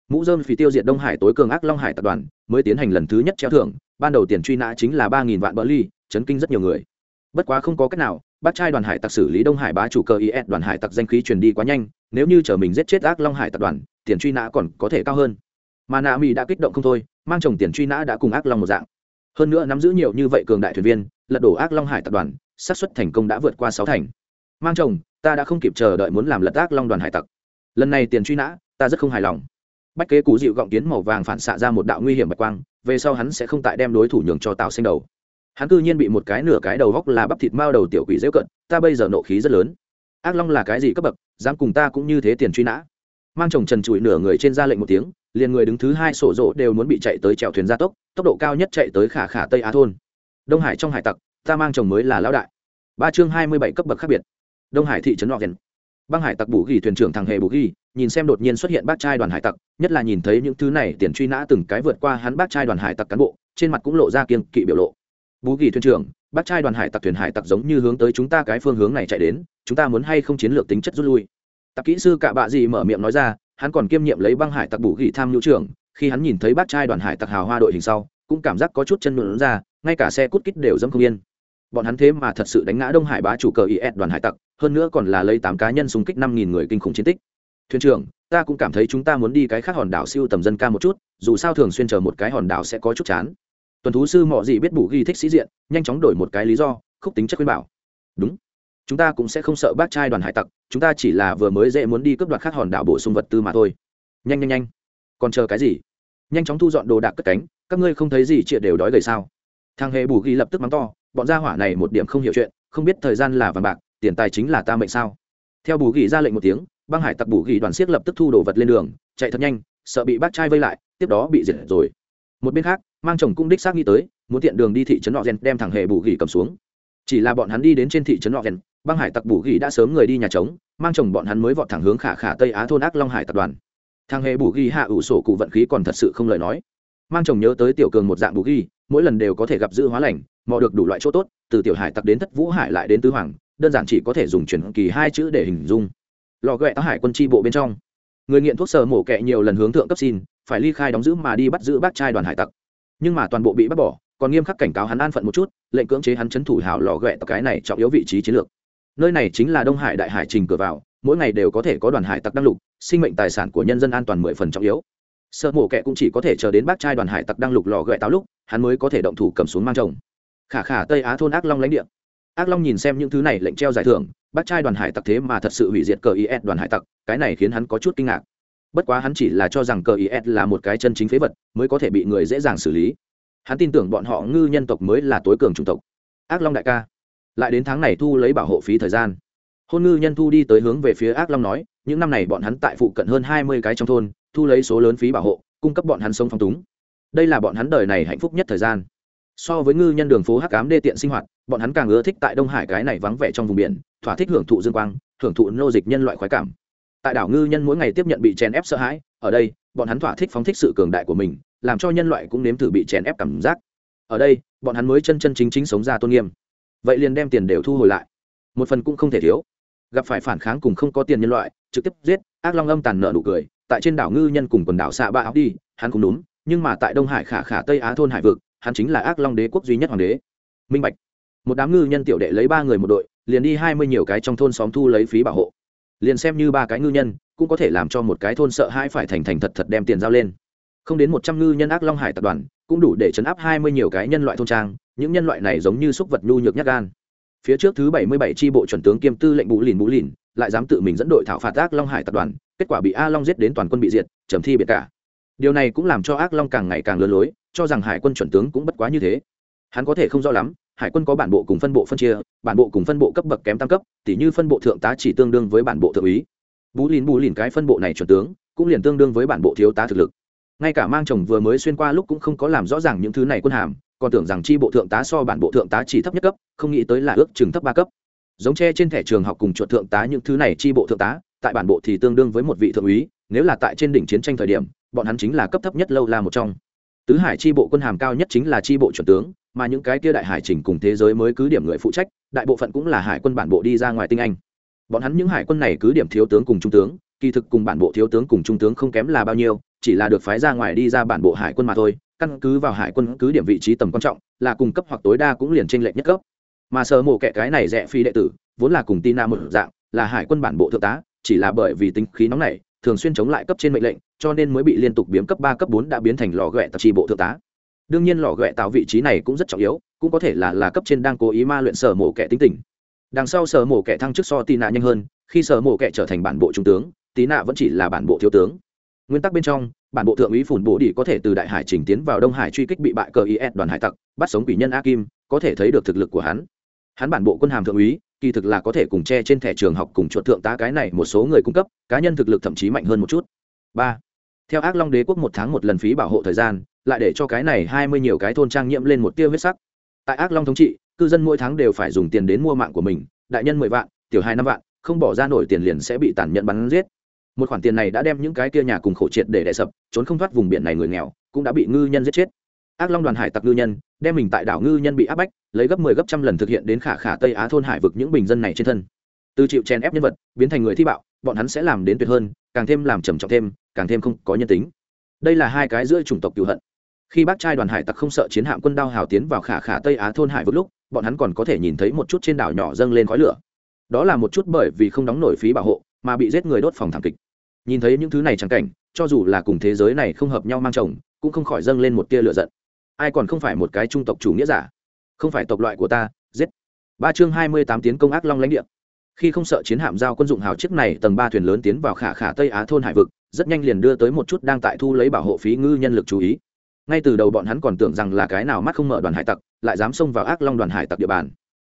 [SPEAKER 1] Mũ dơm phí tiêu diệt đông hải tối cường ác long hải tập đoàn, mới tiến hành lần thứ nhất treo thưởng, ban đầu tiền truy nã chính là ba nghìn vạn bờ ly, chấn kinh rất nhiều người. Bất quá không có cách nào bác trai đoàn hải tặc xử lý đông hải bá chủ cơ is đoàn hải tặc danh khí truyền đi quá nhanh, nếu như chờ mình giết chết ác long hải tặc đoàn, tiền truy nã còn có thể cao hơn. Mà nạ mỹ đã kích động không thôi, mang chồng tiền truy nã đã cùng ác long một dạng. Hơn nữa nắm giữ nhiều như vậy cường đại thuyền viên, lật đổ ác long hải tập đoàn, xác suất thành công đã vượt qua sáu thành. Mang chồng, ta đã không kịp chờ đợi muốn làm lật ác long đoàn hải tặc. Lần này tiền truy nã, ta rất không hài lòng. Bách kế cú dịu gọng kiến màu vàng phản xạ ra một đạo nguy hiểm bạch quang, về sau hắn sẽ không tại đem đối thủ nhường cho tào xanh đầu hắn cư nhiên bị một cái nửa cái đầu góc là bắp thịt mao đầu tiểu quỷ dễ cận, ta bây giờ nộ khí rất lớn. Ác long là cái gì cấp bậc, dám cùng ta cũng như thế tiền truy nã? Mang chồng trần trụi nửa người trên ra lệnh một tiếng, liền người đứng thứ hai sổ rỗ đều muốn bị chạy tới chèo thuyền gia tốc tốc độ cao nhất chạy tới khả khả tây á thôn. Đông hải trong hải tặc, ta mang chồng mới là lão đại. Ba chương hai mươi bảy cấp bậc khác biệt. Đông hải thị trấn nọ rèn băng hải tặc bù ghi, thuyền trưởng thằng hề bù ghi, nhìn xem đột nhiên xuất hiện bác trai đoàn hải tặc, nhất là nhìn thấy những thứ này tiền truy nã từng cái vượt qua hắn bác trai đoàn hải tặc cán bộ, trên mặt cũng lộ ra kiên kỵ biểu lộ. Bú Gỉ thuyền trưởng, bác trai đoàn hải tặc thuyền hải tặc giống như hướng tới chúng ta cái phương hướng này chạy đến, chúng ta muốn hay không chiến lược tính chất rút lui? Tặc kỹ sư cạ bạ gì mở miệng nói ra, hắn còn kiêm nhiệm lấy băng hải tặc bù ghi tham nhu trưởng, khi hắn nhìn thấy bác trai đoàn hải tặc hào hoa đội hình sau, cũng cảm giác có chút chân nhuận ra, ngay cả xe cút kít đều dâm không yên. Bọn hắn thế mà thật sự đánh ngã đông hải bá chủ cờ is đoàn hải tặc, hơn nữa còn là lấy tám cá nhân xung kích năm nghìn người kinh khủng chiến tích. Thuyền trưởng, ta cũng cảm thấy chúng ta muốn đi cái khác hòn đảo siêu tầm dân ca một chút, dù sao thường xuyên chờ một cái hòn đảo sẽ có chút chán tuần thú sư mọ gì biết bù ghi thích sĩ diện, nhanh chóng đổi một cái lý do, khúc tính chất khuyên bảo. Đúng. Chúng ta cũng sẽ không sợ bác trai đoàn hải tặc, chúng ta chỉ là vừa mới dễ muốn đi cướp đoạt khác hòn đảo bổ sung vật tư mà thôi. Nhanh nhanh nhanh. Còn chờ cái gì? Nhanh chóng thu dọn đồ đạc cất cánh, các ngươi không thấy gì chia đều đói gầy sao? Thằng hề bù ghi lập tức mắng to, bọn gia hỏa này một điểm không hiểu chuyện, không biết thời gian là vàng bạc, tiền tài chính là ta mệnh sao? Theo bù ghi ra lệnh một tiếng, băng hải tặc bù ghi đoàn siết lập tức thu đồ vật lên đường, chạy thật nhanh, sợ bị bác trai vây lại, tiếp đó bị diệt rồi một bên khác, mang chồng cũng đích xác nghĩ tới, muốn tiện đường đi thị trấn họ gen đem thằng hề bù gỉ cầm xuống. Chỉ là bọn hắn đi đến trên thị trấn họ gen băng hải tặc bù gỉ đã sớm người đi nhà trống, mang chồng bọn hắn mới vọt thẳng hướng khả khả tây á thôn ác long hải tập đoàn. Thằng hề bù ghi hạ ủ sổ cụ vận khí còn thật sự không lời nói. Mang chồng nhớ tới tiểu cường một dạng bù ghi mỗi lần đều có thể gặp giữ hóa lành, mò được đủ loại chỗ tốt, từ tiểu hải tặc đến thất vũ hải lại đến tứ hoàng, đơn giản chỉ có thể dùng chuyển kỳ hai chữ để hình dung. Lò ghẹ tá hải quân tri bộ bên trong. Người nghiện thuốc sờ mổ kẹ nhiều lần hướng thượng cấp xin phải ly khai đóng giữ mà đi bắt giữ bác trai đoàn hải tặc. Nhưng mà toàn bộ bị bắt bỏ, còn nghiêm khắc cảnh cáo hắn an phận một chút, lệnh cưỡng chế hắn chấn thủ hảo lò ghẹ cái này trọng yếu vị trí chiến lược. Nơi này chính là đông hải đại hải trình cửa vào, mỗi ngày đều có thể có đoàn hải tặc đăng lục, sinh mệnh tài sản của nhân dân an toàn mười phần trọng yếu. Sợ mổ kẹ cũng chỉ có thể chờ đến bác trai đoàn hải tặc đăng lục lò ghẹ táo lúc, hắn mới có thể động thủ cầm xuống mang chồng. Khả khả tây á thôn ác long lãnh địa. Ác long nhìn xem những thứ này lệnh treo giải thưởng, bác trai đoàn hải tặc thế mà thật sự hủy diệt cờ is đoàn hải tặc, cái này khiến hắn có chút kinh ngạc bất quá hắn chỉ là cho rằng cờ is là một cái chân chính phế vật, mới có thể bị người dễ dàng xử lý. Hắn tin tưởng bọn họ ngư nhân tộc mới là tối cường chủng tộc. Ác long đại ca. Lại đến tháng này thu lấy bảo hộ phí thời gian. Hôn ngư nhân thu đi tới hướng về phía ác long nói, những năm này bọn hắn tại phụ cận hơn hai mươi cái trong thôn, thu lấy số lớn phí bảo hộ, cung cấp bọn hắn sống phong túng. Đây là bọn hắn đời này hạnh phúc nhất thời gian. So với ngư nhân đường phố hắc cám đê tiện sinh hoạt, bọn hắn càng ưa thích tại đông hải cái này vắng vẻ trong vùng biển, thỏa thích hưởng thụ dương quang, hưởng thụ nô dịch nhân loại khoái cảm tại đảo ngư nhân mỗi ngày tiếp nhận bị chèn ép sợ hãi, ở đây, bọn hắn thỏa thích phóng thích sự cường đại của mình, làm cho nhân loại cũng nếm thử bị chèn ép cảm giác. Ở đây, bọn hắn mới chân chân chính chính sống ra tôn nghiêm. Vậy liền đem tiền đều thu hồi lại. Một phần cũng không thể thiếu. Gặp phải phản kháng cùng không có tiền nhân loại, trực tiếp giết, ác long âm tàn nợ nụ cười, tại trên đảo ngư nhân cùng quần đảo xạ ba áo đi, hắn cũng đúng, nhưng mà tại đông hải khả khả tây á thôn hải vực, hắn chính là ác long đế quốc duy nhất hoàng đế. Minh bạch. Một đám ngư nhân tiểu đệ lấy ba người một đội, liền đi hai mươi nhiều cái trong thôn xóm thu lấy phí bảo hộ liền xem như ba cái ngư nhân, cũng có thể làm cho một cái thôn sợ hãi phải thành thành thật thật đem tiền giao lên. Không đến một trăm ngư nhân ác long hải tập đoàn, cũng đủ để chấn áp hai mươi nhiều cái nhân loại thôn trang, những nhân loại này giống như xúc vật nhu nhược nhát gan. Phía trước thứ bảy mươi bảy tri bộ chuẩn tướng kiêm tư lệnh bú lìn bú lìn, lại dám tự mình dẫn đội thảo phạt ác long hải tập đoàn, kết quả bị a long giết đến toàn quân bị diệt trầm thi biệt cả. Điều này cũng làm cho ác long càng ngày càng lớn lối, cho rằng hải quân chuẩn tướng cũng bất quá như thế. Hắn có thể không rõ lắm hải quân có bản bộ cùng phân bộ phân chia, bản bộ cùng phân bộ cấp bậc kém tam cấp, tỉ như phân bộ thượng tá chỉ tương đương với bản bộ thượng úy. Bú lìn bù lìn cái phân bộ này chuẩn tướng, cũng liền tương đương với bản bộ thiếu tá thực lực. Ngay cả mang chồng vừa mới xuyên qua lúc cũng không có làm rõ ràng những thứ này quân hàm, còn tưởng rằng chi bộ thượng tá so bản bộ thượng tá chỉ thấp nhất cấp, không nghĩ tới là ước chừng thấp ba cấp. Giống tre trên thẻ trường học cùng chuột thượng tá những thứ này chi bộ thượng tá, tại bản bộ thì tương đương với một vị thượng úy, nếu là tại trên đỉnh chiến tranh thời điểm, bọn hắn chính là cấp thấp nhất lâu la một trong. Tứ hải chi bộ quân hàm cao nhất chính là chi bộ chuẩn tướng mà những cái kia đại hải trình cùng thế giới mới cứ điểm người phụ trách, đại bộ phận cũng là hải quân bản bộ đi ra ngoài tinh anh. Bọn hắn những hải quân này cứ điểm thiếu tướng cùng trung tướng, kỳ thực cùng bản bộ thiếu tướng cùng trung tướng không kém là bao nhiêu, chỉ là được phái ra ngoài đi ra bản bộ hải quân mà thôi, căn cứ vào hải quân cứ điểm vị trí tầm quan trọng, là cung cấp hoặc tối đa cũng liền tranh lệch nhất cấp. Mà sở mổ kẻ cái này rẻ phi đệ tử, vốn là cùng tina một dạng, là hải quân bản bộ thượng tá, chỉ là bởi vì tính khí nóng này thường xuyên chống lại cấp trên mệnh lệnh, cho nên mới bị liên tục biếm cấp ba, cấp bốn đã biến thành lò ghẹ tạp tri bộ thượng tá đương nhiên lò ghẹ tạo vị trí này cũng rất trọng yếu, cũng có thể là là cấp trên đang cố ý ma luyện sở mổ kẻ tính tình. Đằng sau sở mổ kẻ thăng chức so tị nạ nhanh hơn, khi sở mổ kẻ trở thành bản bộ trung tướng tí nạ vẫn chỉ là bản bộ thiếu tướng. Nguyên tắc bên trong, bản bộ thượng úy phủn bổ đi có thể từ đại hải trình tiến vào đông hải truy kích bị bại cờ is đoàn hải tặc, bắt sống quỷ nhân a kim, có thể thấy được thực lực của hắn. Hắn bản bộ quân hàm thượng úy, kỳ thực là có thể cùng che trên thẻ trường học cùng chuột thượng tá cái này một số người cung cấp, cá nhân thực lực thậm chí mạnh hơn một chút. Ba. Theo ác long đế quốc một tháng một lần phí bảo hộ thời gian lại để cho cái này hai mươi nhiều cái thôn trang nhiễm lên một tia huyết sắc. Tại ác long thống trị, cư dân mỗi tháng đều phải dùng tiền đến mua mạng của mình, đại nhân mười vạn, tiểu hai năm vạn, không bỏ ra nổi tiền liền sẽ bị tàn nhẫn bắn giết. Một khoản tiền này đã đem những cái kia nhà cùng khổ triệt để đẻ sập, trốn không thoát vùng biển này người nghèo, cũng đã bị ngư nhân giết chết. Ác long đoàn hải tặc ngư nhân, đem mình tại đảo ngư nhân bị áp bách, lấy gấp mười 10 gấp trăm lần thực hiện đến khả khả tây á thôn hải vực những bình dân này trên thân. Từ chịu chèn ép nhân vật, biến thành người thi bạo, bọn hắn sẽ làm đến tuyệt hơn, càng thêm làm trầm trọng thêm, càng thêm không có nhân tính. Đây là hai cái giữa chủng tộc cựu hận khi bác trai đoàn hải tặc không sợ chiến hạm quân đao hào tiến vào khả khả tây á thôn hải vực lúc, bọn hắn còn có thể nhìn thấy một chút trên đảo nhỏ dâng lên khói lửa. Đó là một chút bởi vì không đóng nổi phí bảo hộ, mà bị giết người đốt phòng thảm kịch. Nhìn thấy những thứ này trắng cảnh, cho dù là cùng thế giới này không hợp nhau mang chồng, cũng không khỏi dâng lên một tia lửa giận. Ai còn không phải một cái trung tộc chủ nghĩa giả? Không phải tộc loại của ta, giết. Ba chương hai mươi tám tiến công ác long lãnh địa. Khi không sợ chiến hạm giao quân dụng hào chiếc này, tầng ba thuyền lớn tiến vào khả khả tây á thôn hải vực, rất nhanh liền đưa tới một chút đang tại thu lấy bảo hộ phí ngư nhân lực chú ý ngay từ đầu bọn hắn còn tưởng rằng là cái nào mắt không mở đoàn hải tặc, lại dám xông vào ác long đoàn hải tặc địa bàn.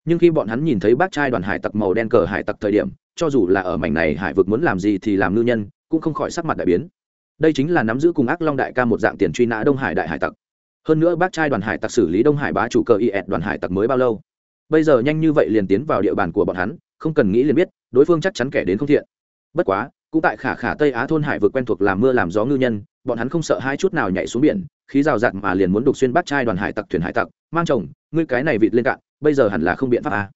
[SPEAKER 1] Nhưng khi bọn hắn nhìn thấy bác trai đoàn hải tặc màu đen cờ hải tặc thời điểm, cho dù là ở mảnh này hải vực muốn làm gì thì làm ngư nhân, cũng không khỏi sắc mặt đại biến. Đây chính là nắm giữ cùng ác long đại ca một dạng tiền truy nã đông hải đại hải tặc. Hơn nữa bác trai đoàn hải tặc xử lý đông hải bá chủ cờ y ẹt đoàn hải tặc mới bao lâu? Bây giờ nhanh như vậy liền tiến vào địa bàn của bọn hắn, không cần nghĩ liền biết, đối phương chắc chắn kẻ đến không thiện. Bất quá, cũng tại khả khả tây á thôn hải vực quen thuộc làm mưa làm gió ngư nhân, bọn hắn không sợ hai chút nào nhảy xuống biển khí rào rạt mà liền muốn đục xuyên bắt trai đoàn hải tặc, thuyền hải tặc. Mang chồng, ngươi cái này vịt lên cạn, bây giờ hẳn là không biện pháp à.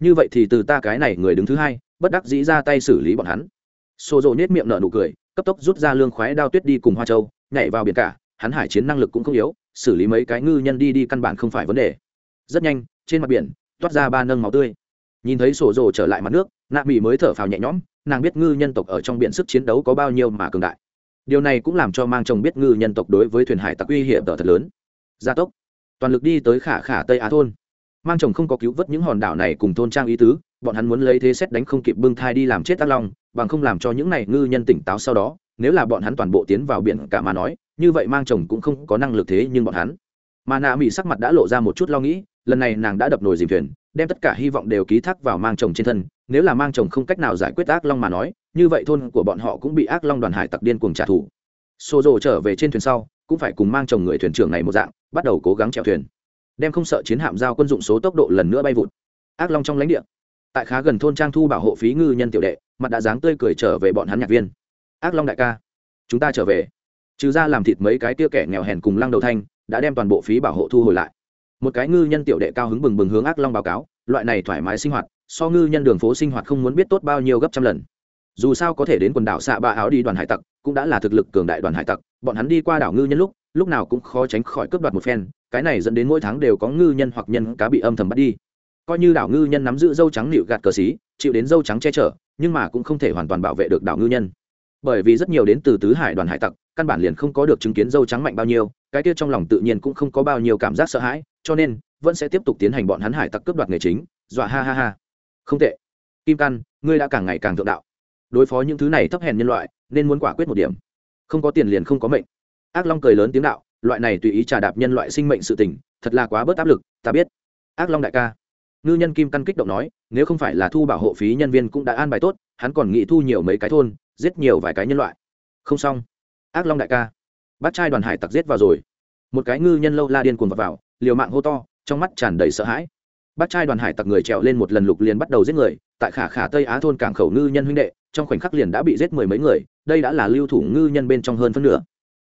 [SPEAKER 1] như vậy thì từ ta cái này người đứng thứ hai, bất đắc dĩ ra tay xử lý bọn hắn. Xô rộ nết miệng nở nụ cười, cấp tốc rút ra lương khoái đao tuyết đi cùng hoa châu, nhảy vào biển cả. Hắn hải chiến năng lực cũng không yếu, xử lý mấy cái ngư nhân đi đi căn bản không phải vấn đề. Rất nhanh, trên mặt biển, toát ra ba nâng máu tươi. Nhìn thấy sổ rồ trở lại mặt nước, nạ mỹ mới thở phào nhẹ nhõm, nàng biết ngư nhân tộc ở trong biển sức chiến đấu có bao nhiêu mà cường đại điều này cũng làm cho mang chồng biết ngư nhân tộc đối với thuyền hải tặc uy hiểm thật lớn. Gia tốc. Toàn lực đi tới khả khả tây á thôn. Mang chồng không có cứu vớt những hòn đảo này cùng thôn trang ý tứ, bọn hắn muốn lấy thế xét đánh không kịp bưng thai đi làm chết tác long, bằng không làm cho những này ngư nhân tỉnh táo sau đó, nếu là bọn hắn toàn bộ tiến vào biển cả mà nói, như vậy mang chồng cũng không có năng lực thế nhưng bọn hắn. Mà nạ mỹ sắc mặt đã lộ ra một chút lo nghĩ, lần này nàng đã đập nồi dìm thuyền, đem tất cả hy vọng đều ký thác vào mang chồng trên thân nếu là mang chồng không cách nào giải quyết ác long mà nói, như vậy thôn của bọn họ cũng bị ác long đoàn hải tặc điên cuồng trả thù. Xô rồ trở về trên thuyền sau, cũng phải cùng mang chồng người thuyền trưởng này một dạng, bắt đầu cố gắng chèo thuyền. Đem không sợ chiến hạm giao quân dụng số tốc độ lần nữa bay vụt. Ác long trong lãnh địa. Tại khá gần thôn trang thu bảo hộ phí ngư nhân tiểu đệ, mặt đã dáng tươi cười trở về bọn hắn nhạc viên. Ác long đại ca, chúng ta trở về. Trừ ra làm thịt mấy cái tia kẻ nghèo hèn cùng lăng đầu thanh, đã đem toàn bộ phí bảo hộ thu hồi lại. Một cái ngư nhân tiểu đệ cao hứng bừng bừng hướng ác long báo cáo, loại này thoải mái sinh hoạt so ngư nhân đường phố sinh hoạt không muốn biết tốt bao nhiêu gấp trăm lần. Dù sao có thể đến quần đảo xạ ba áo đi đoàn hải tặc, cũng đã là thực lực cường đại đoàn hải tặc, bọn hắn đi qua đảo ngư nhân lúc lúc nào cũng khó tránh khỏi cướp đoạt một phen, cái này dẫn đến mỗi tháng đều có ngư nhân hoặc nhân cá bị âm thầm bắt đi. Coi như đảo ngư nhân nắm giữ dâu trắng nịu gạt cờ xí, chịu đến dâu trắng che chở, nhưng mà cũng không thể hoàn toàn bảo vệ được đảo ngư nhân. Bởi vì rất nhiều đến từ tứ hải đoàn hải tặc, căn bản liền không có được chứng kiến dâu trắng mạnh bao nhiêu, cái kia trong lòng tự nhiên cũng không có bao nhiêu cảm giác sợ hãi, cho nên vẫn sẽ tiếp tục tiến hành bọn hắn hải tặc cướp đoạt nghề chính, dọa ha ha ha không tệ. Kim căn ngươi đã càng ngày càng thượng đạo. Đối phó những thứ này thấp hèn nhân loại nên muốn quả quyết một điểm. Không có tiền liền không có mệnh. Ác long cười lớn tiếng đạo loại này tùy ý trà đạp nhân loại sinh mệnh sự tình thật là quá bớt áp lực ta biết. Ác long đại ca. Ngư nhân kim căn kích động nói nếu không phải là thu bảo hộ phí nhân viên cũng đã an bài tốt hắn còn nghĩ thu nhiều mấy cái thôn giết nhiều vài cái nhân loại. Không xong. Ác long đại ca. Bắt trai đoàn hải tặc giết vào rồi. Một cái ngư nhân lâu la điên cuồng vào, vào liều mạng hô to trong mắt tràn đầy sợ hãi bác trai đoàn hải tặc người trèo lên một lần lục liền bắt đầu giết người, tại khả khả tây á thôn cảng khẩu ngư nhân huynh đệ, trong khoảnh khắc liền đã bị giết mười mấy người, đây đã là lưu thủ ngư nhân bên trong hơn phân nửa.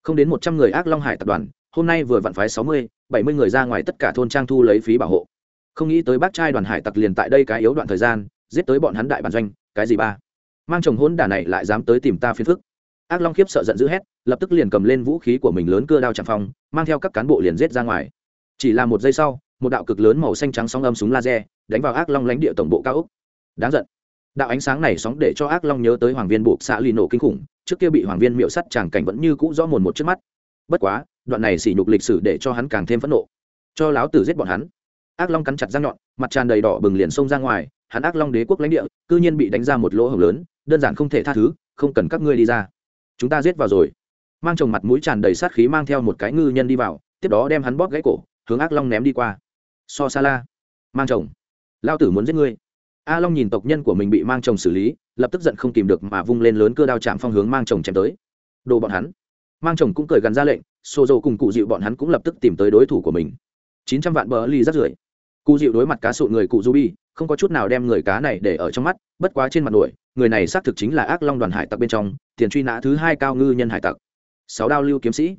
[SPEAKER 1] Không đến một trăm người ác long hải tập đoàn, hôm nay vừa vặn phái sáu mươi, bảy mươi người ra ngoài tất cả thôn trang thu lấy phí bảo hộ. Không nghĩ tới bác trai đoàn hải tặc liền tại đây cái yếu đoạn thời gian, giết tới bọn hắn đại bản doanh, cái gì ba? Mang chồng hôn đả này lại dám tới tìm ta phiền phức. Ác long khiếp sợ giận dữ hét, lập tức liền cầm lên vũ khí của mình lớn cưa đao chạm phong, mang theo các cán bộ liền giết ra ngoài. Chỉ là một giây sau một đạo cực lớn màu xanh trắng sóng âm súng laser đánh vào ác long lãnh địa tổng bộ cao ốc. Đáng giận. Đạo ánh sáng này sóng để cho ác long nhớ tới hoàng viên buộc xạ lì nổ kinh khủng, trước kia bị hoàng viên miệu sắt tràng cảnh vẫn như cũ rõ mồn một trước mắt. Bất quá, đoạn này sỉ nhục lịch sử để cho hắn càng thêm phẫn nộ. Cho láo tử giết bọn hắn. Ác long cắn chặt răng nhọn, mặt tràn đầy đỏ bừng liền xông ra ngoài, hắn ác long đế quốc lãnh địa, cư nhiên bị đánh ra một lỗ hổng lớn, đơn giản không thể tha thứ, không cần các ngươi đi ra. Chúng ta giết vào rồi. Mang chồng mặt mũi tràn đầy sát khí mang theo một cái ngư nhân đi vào, tiếp đó đem hắn bóp gãy cổ, hướng ác long ném đi qua so sa la. Mang chồng. Lao tử muốn giết ngươi. A long nhìn tộc nhân của mình bị mang chồng xử lý, lập tức giận không tìm được mà vung lên lớn cơ đao chạm phong hướng mang chồng chém tới. Đồ bọn hắn. Mang chồng cũng cười gắn ra lệnh xô dầu cùng cụ dịu bọn hắn cũng lập tức tìm tới đối thủ của mình. Chín trăm vạn bờ ly rất rưởi. Cụ dịu đối mặt cá sụn người cụ du bi, không có chút nào đem người cá này để ở trong mắt, bất quá trên mặt nổi, người này xác thực chính là ác long đoàn hải tặc bên trong, tiền truy nã thứ hai cao ngư nhân hải tặc. Sáu đao lưu kiếm sĩ.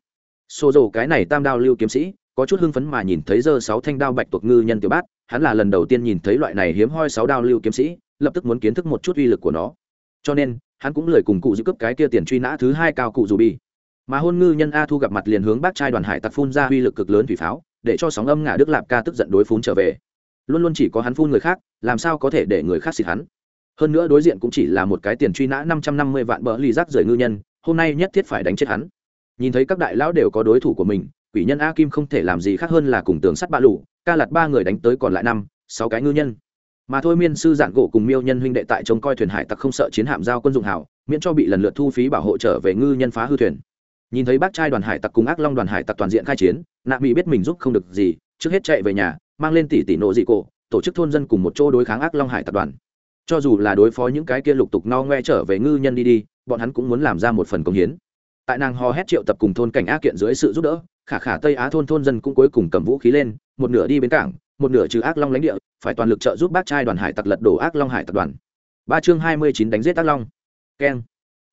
[SPEAKER 1] Xô dầu cái này tam đao lưu kiếm sĩ có chút hưng phấn mà nhìn thấy giờ sáu thanh đao bạch tuộc ngư nhân tiểu bát, hắn là lần đầu tiên nhìn thấy loại này hiếm hoi sáu đao lưu kiếm sĩ, lập tức muốn kiến thức một chút uy lực của nó. Cho nên, hắn cũng lời cùng cụ giữ cấp cái kia tiền truy nã thứ hai cao cụ dù bi. Mà hôn ngư nhân a thu gặp mặt liền hướng bác trai đoàn hải tặc phun ra uy lực cực lớn thủy pháo, để cho sóng âm ngả đức lạp ca tức giận đối phun trở về. Luôn luôn chỉ có hắn phun người khác, làm sao có thể để người khác xịt hắn? Hơn nữa đối diện cũng chỉ là một cái tiền truy nã năm trăm năm mươi vạn bờ lì rác rời ngư nhân, hôm nay nhất thiết phải đánh chết hắn. Nhìn thấy các đại lão đều có đối thủ của mình quỷ nhân a kim không thể làm gì khác hơn là cùng tường sắt bạ lũ ca lạt ba người đánh tới còn lại năm, sáu cái ngư nhân. Mà thôi miên sư giản gỗ cùng miêu nhân huynh đệ tại trông coi thuyền hải tặc không sợ chiến hạm giao quân dụng hảo miễn cho bị lần lượt thu phí bảo hộ trở về ngư nhân phá hư thuyền. Nhìn thấy bác trai đoàn hải tặc cùng ác long đoàn hải tặc toàn diện khai chiến, nạ mỹ biết mình giúp không được gì, trước hết chạy về nhà, mang lên tỷ tỷ nộ dị cổ, tổ chức thôn dân cùng một chỗ đối kháng ác long hải tặc đoàn. Cho dù là đối phó những cái kia lục tục no ngoe trở về ngư nhân đi đi, bọn hắn cũng muốn làm ra một phần công hiến. Tại nàng hò hét triệu tập cùng thôn cảnh ác kiện dưới sự giúp đỡ khả khả tây á thôn thôn dân cũng cuối cùng cầm vũ khí lên, một nửa đi bến cảng, một nửa trừ ác long lãnh địa, phải toàn lực trợ giúp bác trai đoàn hải tặc lật đổ ác long hải tập đoàn. Ba chương hai mươi chín đánh giết ác long. Keng.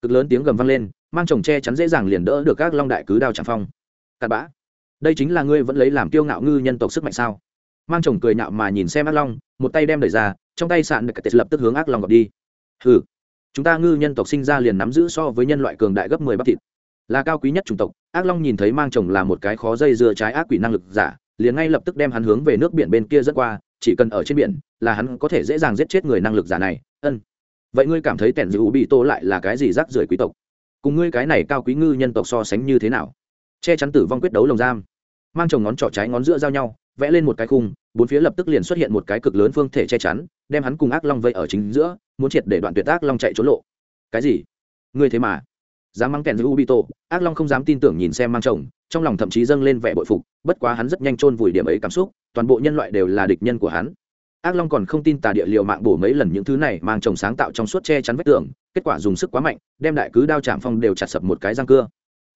[SPEAKER 1] Cực lớn tiếng gầm vang lên, mang chồng che chắn dễ dàng liền đỡ được ác long đại cứ đao tràng phong. Cặn bã. Đây chính là ngươi vẫn lấy làm kiêu ngạo ngư nhân tộc sức mạnh sao? Mang chồng cười nhạo mà nhìn xem ác long, một tay đem đẩy ra, trong tay sạn được tết lập tức hướng ác long gọt đi. Hừ. Chúng ta ngư nhân tộc sinh ra liền nắm giữ so với nhân loại cường đại gấp mười bắp thịt là cao quý nhất chủng tộc, ác long nhìn thấy mang chồng là một cái khó dây dưa trái ác quỷ năng lực giả, liền ngay lập tức đem hắn hướng về nước biển bên kia dẫn qua, chỉ cần ở trên biển là hắn có thể dễ dàng giết chết người năng lực giả này. Ân. Vậy ngươi cảm thấy tẻn dữ bị tô lại là cái gì rác rưởi quý tộc? Cùng ngươi cái này cao quý ngư nhân tộc so sánh như thế nào? Che chắn tử vong quyết đấu lồng giam. Mang chồng ngón trỏ trái ngón giữa giao nhau, vẽ lên một cái khung, bốn phía lập tức liền xuất hiện một cái cực lớn phương thể che chắn, đem hắn cùng ác long vây ở chính giữa, muốn triệt để đoạn tuyệt ác long chạy trốn lộ. Cái gì? Ngươi thế mà dám mắng kèn giữ ubito, ác long không dám tin tưởng nhìn xem mang chồng, trong lòng thậm chí dâng lên vẻ bội phục, bất quá hắn rất nhanh chôn vùi điểm ấy cảm xúc, toàn bộ nhân loại đều là địch nhân của hắn. Ác long còn không tin tà địa liệu mạng bổ mấy lần những thứ này, mang chồng sáng tạo trong suốt che chắn vách tường, kết quả dùng sức quá mạnh, đem đại cứ đao chạm phong đều chặt sập một cái răng cưa.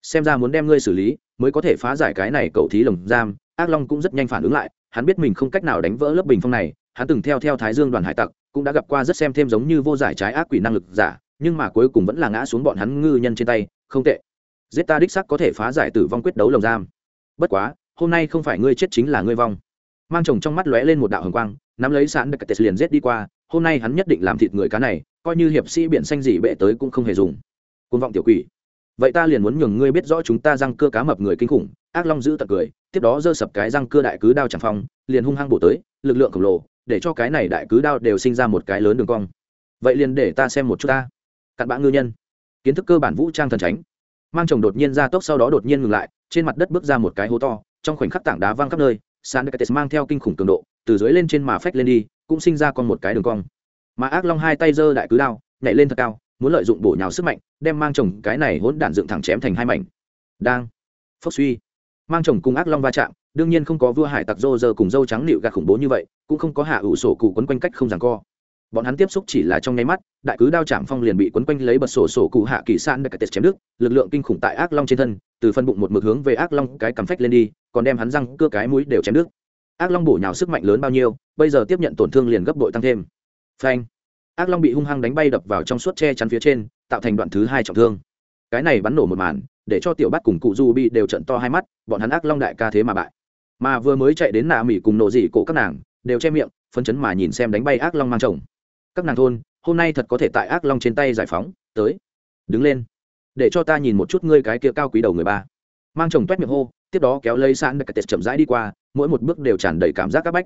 [SPEAKER 1] Xem ra muốn đem ngươi xử lý, mới có thể phá giải cái này cậu thí lồng giam. Ác long cũng rất nhanh phản ứng lại, hắn biết mình không cách nào đánh vỡ lớp bình phong này, hắn từng theo theo thái dương đoàn hải tặc, cũng đã gặp qua rất xem thêm giống như vô giải trái ác quỷ năng lực giả nhưng mà cuối cùng vẫn là ngã xuống bọn hắn ngư nhân trên tay, không tệ. Giết ta đích sắc có thể phá giải tử vong quyết đấu lồng giam. Bất quá, hôm nay không phải ngươi chết chính là ngươi vong. Mang chồng trong mắt lóe lên một đạo hồng quang, nắm lấy sẵn được tết liền giết đi qua, hôm nay hắn nhất định làm thịt người cá này, coi như hiệp sĩ biển xanh gì bệ tới cũng không hề dùng. Côn vọng tiểu quỷ. Vậy ta liền muốn nhường ngươi biết rõ chúng ta răng cưa cá mập người kinh khủng, ác long giữ tật cười, tiếp đó giơ sập cái răng cưa đại cứ đao chẳng phong, liền hung hăng bổ tới, lực lượng khổng lồ, để cho cái này đại cứ đao đều sinh ra một cái lớn đường cong. Vậy liền để ta xem một chút ta cặn bã ngư nhân. Kiến thức cơ bản vũ trang thần tránh. Mang chồng đột nhiên ra tốc sau đó đột nhiên ngừng lại, trên mặt đất bước ra một cái hố to, trong khoảnh khắc tảng đá văng khắp nơi, san decates mang theo kinh khủng cường độ, từ dưới lên trên mà phách lên đi, cũng sinh ra con một cái đường cong. Mà ác long hai tay giơ đại cứ đao, nhảy lên thật cao, muốn lợi dụng bổ nhào sức mạnh, đem mang chồng cái này hỗn đản dựng thẳng chém thành hai mảnh. Đang. Phốc suy. Mang chồng cùng ác long va chạm, đương nhiên không có vua hải tặc rô giờ cùng dâu trắng nịu gạt khủng bố như vậy, cũng không có hạ ủ sổ cụ quấn quanh cách không giằng co bọn hắn tiếp xúc chỉ là trong nháy mắt, đại cứ đao chạm phong liền bị quấn quanh lấy bật sổ sổ cụ hạ kỳ san đặc tết chém nước. lực lượng kinh khủng tại ác long trên thân, từ phân bụng một mực hướng về ác long cái cằm phách lên đi, còn đem hắn răng, cưa cái mũi đều chém nước. ác long bổ nhào sức mạnh lớn bao nhiêu, bây giờ tiếp nhận tổn thương liền gấp bội tăng thêm phanh ác long bị hung hăng đánh bay đập vào trong suốt che chắn phía trên, tạo thành đoạn thứ hai trọng thương cái này bắn nổ một màn, để cho tiểu bắt cùng cụ du bị đều trận to hai mắt, bọn hắn ác long đại ca thế mà bại mà vừa mới chạy đến nạ mỹ cùng nổ dị cổ các nàng, đều che miệng phân chấn mà nhìn xem đánh bay ác long mang chồng các nàng thôn, hôm nay thật có thể tại ác long trên tay giải phóng, tới. Đứng lên. Để cho ta nhìn một chút ngươi cái kia cao quý đầu người ba. Mang chồng toét miệng hô, tiếp đó kéo lấy sạn đặc tết chậm rãi đi qua, mỗi một bước đều tràn đầy cảm giác áp bách.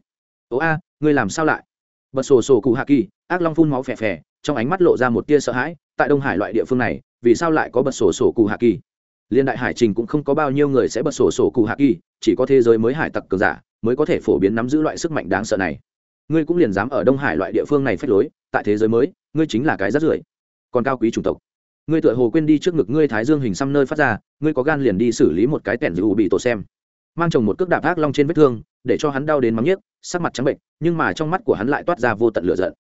[SPEAKER 1] Ố a, ngươi làm sao lại? Bật sổ sổ cụ hạ kỳ, ác long phun máu phè phè, trong ánh mắt lộ ra một tia sợ hãi, tại đông hải loại địa phương này, vì sao lại có bật sổ sổ cụ hạ kỳ? Liên đại hải trình cũng không có bao nhiêu người sẽ bật sổ sổ cụ hạ kỳ, chỉ có thế giới mới hải tặc cường giả mới có thể phổ biến nắm giữ loại sức mạnh đáng sợ này ngươi cũng liền dám ở đông hải loại địa phương này phách lối, tại thế giới mới, ngươi chính là cái rát rưởi. Còn cao quý chủng tộc. Ngươi tựa hồ quên đi trước ngực ngươi thái dương hình xăm nơi phát ra, ngươi có gan liền đi xử lý một cái tẻn dữ bị tổ xem. Mang chồng một cước đạp ác long trên vết thương, để cho hắn đau đến mắng nhiếc, sắc mặt trắng bệnh, nhưng mà trong mắt của hắn lại toát ra vô tận lửa giận.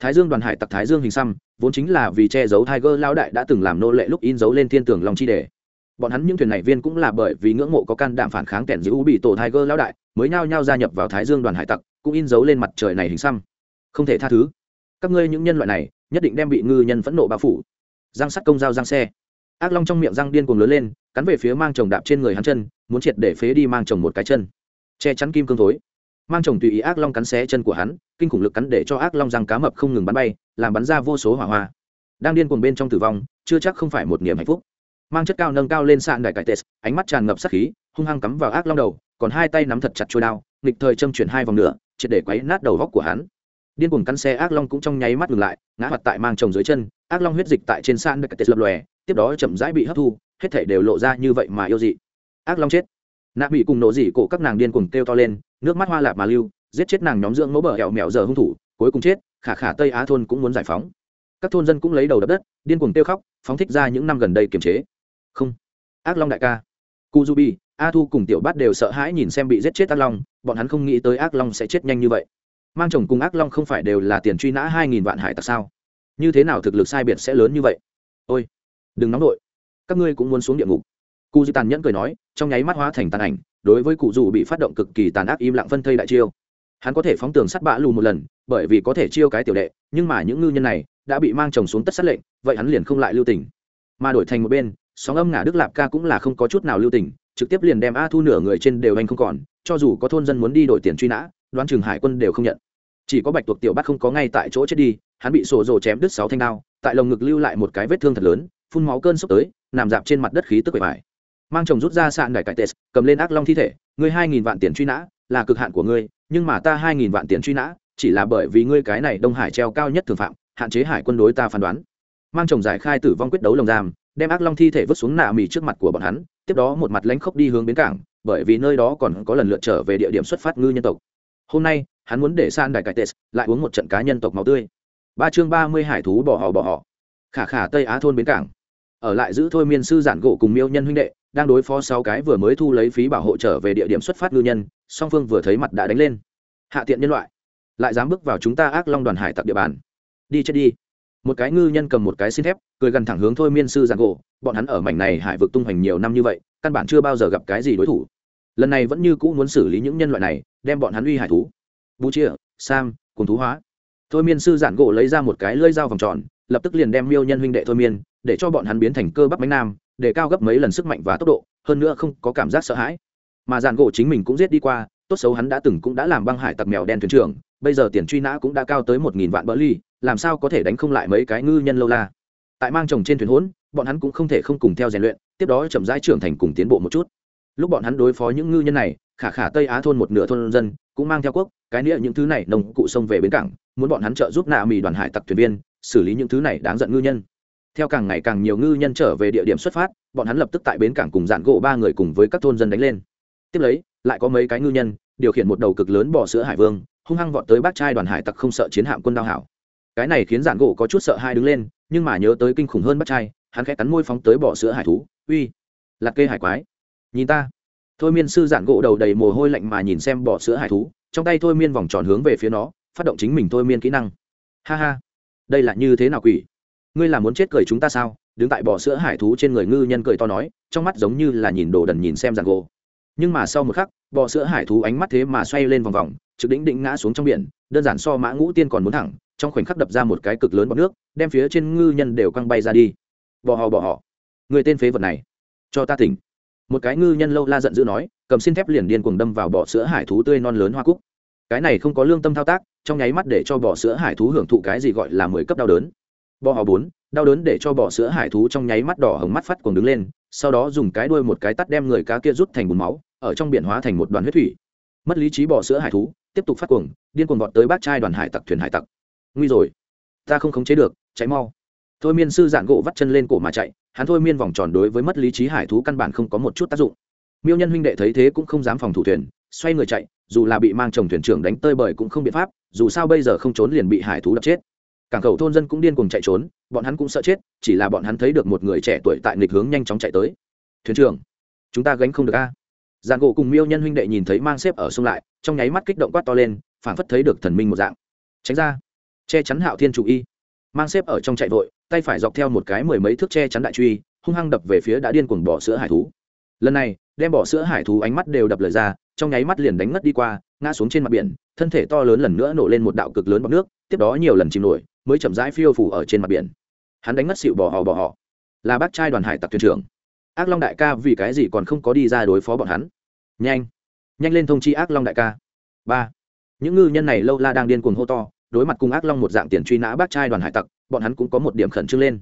[SPEAKER 1] Thái dương đoàn hải tặc thái dương hình xăm, vốn chính là vì che giấu tiger lao đại đã từng làm nô lệ lúc in dấu lên thiên tường long chi đề bọn hắn những thuyền này viên cũng là bởi vì ngưỡng mộ có can đảm phản kháng kẻn giữ bị tổ tiger lao đại, mới nhao nhao gia nhập vào thái dương đoàn hải tặc, cũng in dấu lên mặt trời này hình xăm. Không thể tha thứ. Các ngươi những nhân loại này, nhất định đem bị ngư nhân phẫn nộ bao phủ. Giang sắt công dao giang xe. Ác long trong miệng răng điên cuồng lớn lên, cắn về phía mang chồng đạp trên người hắn chân, muốn triệt để phế đi mang chồng một cái chân. Che chắn kim cương thối. Mang chồng tùy ý ác long cắn xé chân của hắn, kinh khủng lực cắn để cho ác long răng cá mập không ngừng bắn bay, làm bắn ra vô số hỏa hoa. Đang điên cuồng bên trong tử vong, chưa chắc không phải một niềm hạnh phúc mang chất cao nâng cao lên sạn đại cải tes ánh mắt tràn ngập sắc khí, hung hăng cắm vào ác long đầu, còn hai tay nắm thật chặt trôi đao, nghịch thời châm chuyển hai vòng nữa, triệt để quấy nát đầu góc của hắn. Điên cuồng cắn xe ác long cũng trong nháy mắt ngừng lại, ngã mặt tại mang chồng dưới chân, ác long huyết dịch tại trên sạn đại cải tes lập lòe, tiếp đó chậm rãi bị hấp thu, hết thể đều lộ ra như vậy mà yêu dị. Ác long chết. Nạ bị cùng nổ dị cổ các nàng điên cuồng kêu to lên, nước mắt hoa lạp mà lưu, giết chết nàng nhóm dưỡng mẫu bờ hẹo mẹo giờ hung thủ, cuối cùng chết, khả khả tây á thôn cũng muốn giải phóng. Các thôn dân cũng lấy đầu đập đất, điên cuồng tiêu khóc, phóng thích ra những năm gần đây kiềm chế không. Ác long đại ca. Cu du bi a thu cùng tiểu bát đều sợ hãi nhìn xem bị giết chết ác long, bọn hắn không nghĩ tới ác long sẽ chết nhanh như vậy. Mang chồng cùng ác long không phải đều là tiền truy nã hai nghìn vạn hải tặc sao? Như thế nào thực lực sai biệt sẽ lớn như vậy? Ôi, đừng nóng đội các ngươi cũng muốn xuống địa ngục. Cụ di tàn nhẫn cười nói, trong nháy mắt hóa thành tàn ảnh, đối với cụ dù bị phát động cực kỳ tàn ác im lặng phân thây đại chiêu. Hắn có thể phóng tường sắt bã lù một lần, bởi vì có thể chiêu cái tiểu đệ, nhưng mà những ngư nhân này đã bị mang chồng xuống tất sát lệnh, vậy hắn liền không lại lưu tình. Mà đổi thành một bên sóng âm ngả đức lạp ca cũng là không có chút nào lưu tình, trực tiếp liền đem a thu nửa người trên đều anh không còn, cho dù có thôn dân muốn đi đổi tiền truy nã, đoán trường hải quân đều không nhận. Chỉ có bạch tuộc tiểu bắt không có ngay tại chỗ chết đi, hắn bị sổ rồ chém đứt sáu thanh đao, tại lồng ngực lưu lại một cái vết thương thật lớn, phun máu cơn sốc tới, nằm dạp trên mặt đất khí tức bể vải mang chồng rút ra sạn đài cải tes cầm lên ác long thi thể, ngươi hai nghìn vạn tiền truy nã là cực hạn của ngươi, nhưng mà ta hai nghìn vạn tiền truy nã chỉ là bởi vì ngươi cái này đông hải treo cao nhất thường phạm, hạn chế hải quân đối ta phán đoán. Mang chồng giải khai tử vong quyết đấu lồng giam đem ác long thi thể vứt xuống nạ mì trước mặt của bọn hắn, tiếp đó một mặt lánh khốc đi hướng bến cảng, bởi vì nơi đó còn có lần lượt trở về địa điểm xuất phát ngư nhân tộc. Hôm nay, hắn muốn để san đài cải tes lại uống một trận cá nhân tộc máu tươi. Ba chương ba mươi hải thú bỏ họ bỏ họ khả khả tây á thôn bến cảng. Ở lại giữ thôi miên sư giản gỗ cùng miêu nhân huynh đệ, đang đối phó sáu cái vừa mới thu lấy phí bảo hộ trở về địa điểm xuất phát ngư nhân, song phương vừa thấy mặt đã đánh lên. Hạ tiện nhân loại, lại dám bước vào chúng ta ác long đoàn hải tặc địa bàn. Đi chết đi một cái ngư nhân cầm một cái xin thép, cười gần thẳng hướng thôi miên sư giàn gỗ. Bọn hắn ở mảnh này hải vực tung hoành nhiều năm như vậy, căn bản chưa bao giờ gặp cái gì đối thủ. Lần này vẫn như cũ muốn xử lý những nhân loại này, đem bọn hắn uy hải thú. Bù chia sam, cùng thú hóa. Thôi miên sư giản gỗ lấy ra một cái lưỡi dao vòng tròn, lập tức liền đem miêu nhân huynh đệ thôi miên, để cho bọn hắn biến thành cơ bắp bánh nam, để cao gấp mấy lần sức mạnh và tốc độ, hơn nữa không có cảm giác sợ hãi. Mà giản gỗ chính mình cũng giết đi qua, tốt xấu hắn đã từng cũng đã làm băng hải tặc mèo đen thuyền trưởng bây giờ tiền truy nã cũng đã cao tới một nghìn vạn bỡ ly, làm sao có thể đánh không lại mấy cái ngư nhân lâu la? Tại mang chồng trên thuyền hỗn, bọn hắn cũng không thể không cùng theo rèn luyện, tiếp đó chậm rãi trưởng thành cùng tiến bộ một chút. Lúc bọn hắn đối phó những ngư nhân này, khả khả tây á thôn một nửa thôn dân cũng mang theo quốc, cái nghĩa những thứ này nông cụ xông về bến cảng, muốn bọn hắn trợ giúp nạ mì đoàn hải tặc thuyền viên, xử lý những thứ này đáng giận ngư nhân. Theo càng ngày càng nhiều ngư nhân trở về địa điểm xuất phát, bọn hắn lập tức tại bến cảng cùng dạn gỗ ba người cùng với các thôn dân đánh lên. Tiếp lấy, lại có mấy cái ngư nhân điều khiển một đầu cực lớn bỏ sữa hải vương hung hăng vọt tới bác trai đoàn hải tặc không sợ chiến hạm quân đao hảo. Cái này khiến giản gỗ có chút sợ hai đứng lên, nhưng mà nhớ tới kinh khủng hơn bác trai, hắn khẽ cắn môi phóng tới bỏ sữa hải thú, uy là kê hải quái, nhìn ta. Thôi miên sư giản gỗ đầu đầy mồ hôi lạnh mà nhìn xem bỏ sữa hải thú, trong tay thôi miên vòng tròn hướng về phía nó, phát động chính mình thôi miên kỹ năng. Ha ha, đây là như thế nào quỷ? Ngươi là muốn chết cười chúng ta sao? Đứng tại bỏ sữa hải thú trên người ngư nhân cười to nói, trong mắt giống như là nhìn đồ đần nhìn xem giản gỗ. Nhưng mà sau một khắc bò sữa hải thú ánh mắt thế mà xoay lên vòng vòng trực đỉnh định ngã xuống trong biển, đơn giản so mã ngũ tiên còn muốn thẳng, trong khoảnh khắc đập ra một cái cực lớn bọt nước, đem phía trên ngư nhân đều căng bay ra đi. Bỏ họ bỏ họ người tên phế vật này. Cho ta tỉnh. Một cái ngư nhân lâu la giận dữ nói, cầm xin thép liền điên cuồng đâm vào bọ sữa hải thú tươi non lớn hoa cúc. Cái này không có lương tâm thao tác, trong nháy mắt để cho bọ sữa hải thú hưởng thụ cái gì gọi là mười cấp đau đớn. Bọ họ bốn, đau đớn để cho bọ sữa hải thú trong nháy mắt đỏ hồng mắt phát cuồng đứng lên, sau đó dùng cái đuôi một cái tắt đem người cá kia rút thành bùn máu, ở trong biển hóa thành một đoàn huyết thủy. Mất lý trí bọ sữa hải thú tiếp tục phát cuồng, điên cuồng vọt tới bác trai đoàn hải tặc thuyền hải tặc. Nguy rồi. Ta không khống chế được cháy mau. Thôi miên sư dạn gỗ vắt chân lên cổ mà chạy, hắn thôi miên vòng tròn đối với mất lý trí hải thú căn bản không có một chút tác dụng. Miêu nhân huynh đệ thấy thế cũng không dám phòng thủ thuyền, xoay người chạy, dù là bị mang chồng thuyền trưởng đánh tơi bời cũng không biện pháp, dù sao bây giờ không trốn liền bị hải thú đập chết. Cảng khẩu thôn dân cũng điên cùng chạy trốn, bọn hắn cũng sợ chết, chỉ là bọn hắn thấy được một người trẻ tuổi tại nghịch hướng nhanh chóng chạy tới. Thuyền trưởng, chúng ta gánh không được a giàn gỗ cùng miêu nhân huynh đệ nhìn thấy mang xếp ở sông lại, trong nháy mắt kích động quát to lên, phảng phất thấy được thần minh một dạng. Tránh ra. Che chắn hạo thiên chủ y. Mang xếp ở trong chạy vội, tay phải dọc theo một cái mười mấy thước che chắn đại truy, hung hăng đập về phía đã điên cuồng bỏ sữa hải thú. Lần này, đem bỏ sữa hải thú ánh mắt đều đập lời ra, trong nháy mắt liền đánh ngất đi qua, ngã xuống trên mặt biển, thân thể to lớn lần nữa nổ lên một đạo cực lớn bọc nước, tiếp đó nhiều lần chìm nổi, mới chậm rãi phiêu phủ ở trên mặt biển. Hắn đánh ngất xịu bỏ họ bỏ họ. Là bác trai đoàn hải tặc thuyền trưởng. Ác long đại ca vì cái gì còn không có đi ra đối phó bọn hắn? Nhanh. Nhanh lên thông chi ác long đại ca. Ba. Những ngư nhân này lâu la đang điên cuồng hô to, đối mặt cùng ác long một dạng tiền truy nã bác trai đoàn hải tặc, bọn hắn cũng có một điểm khẩn trương lên.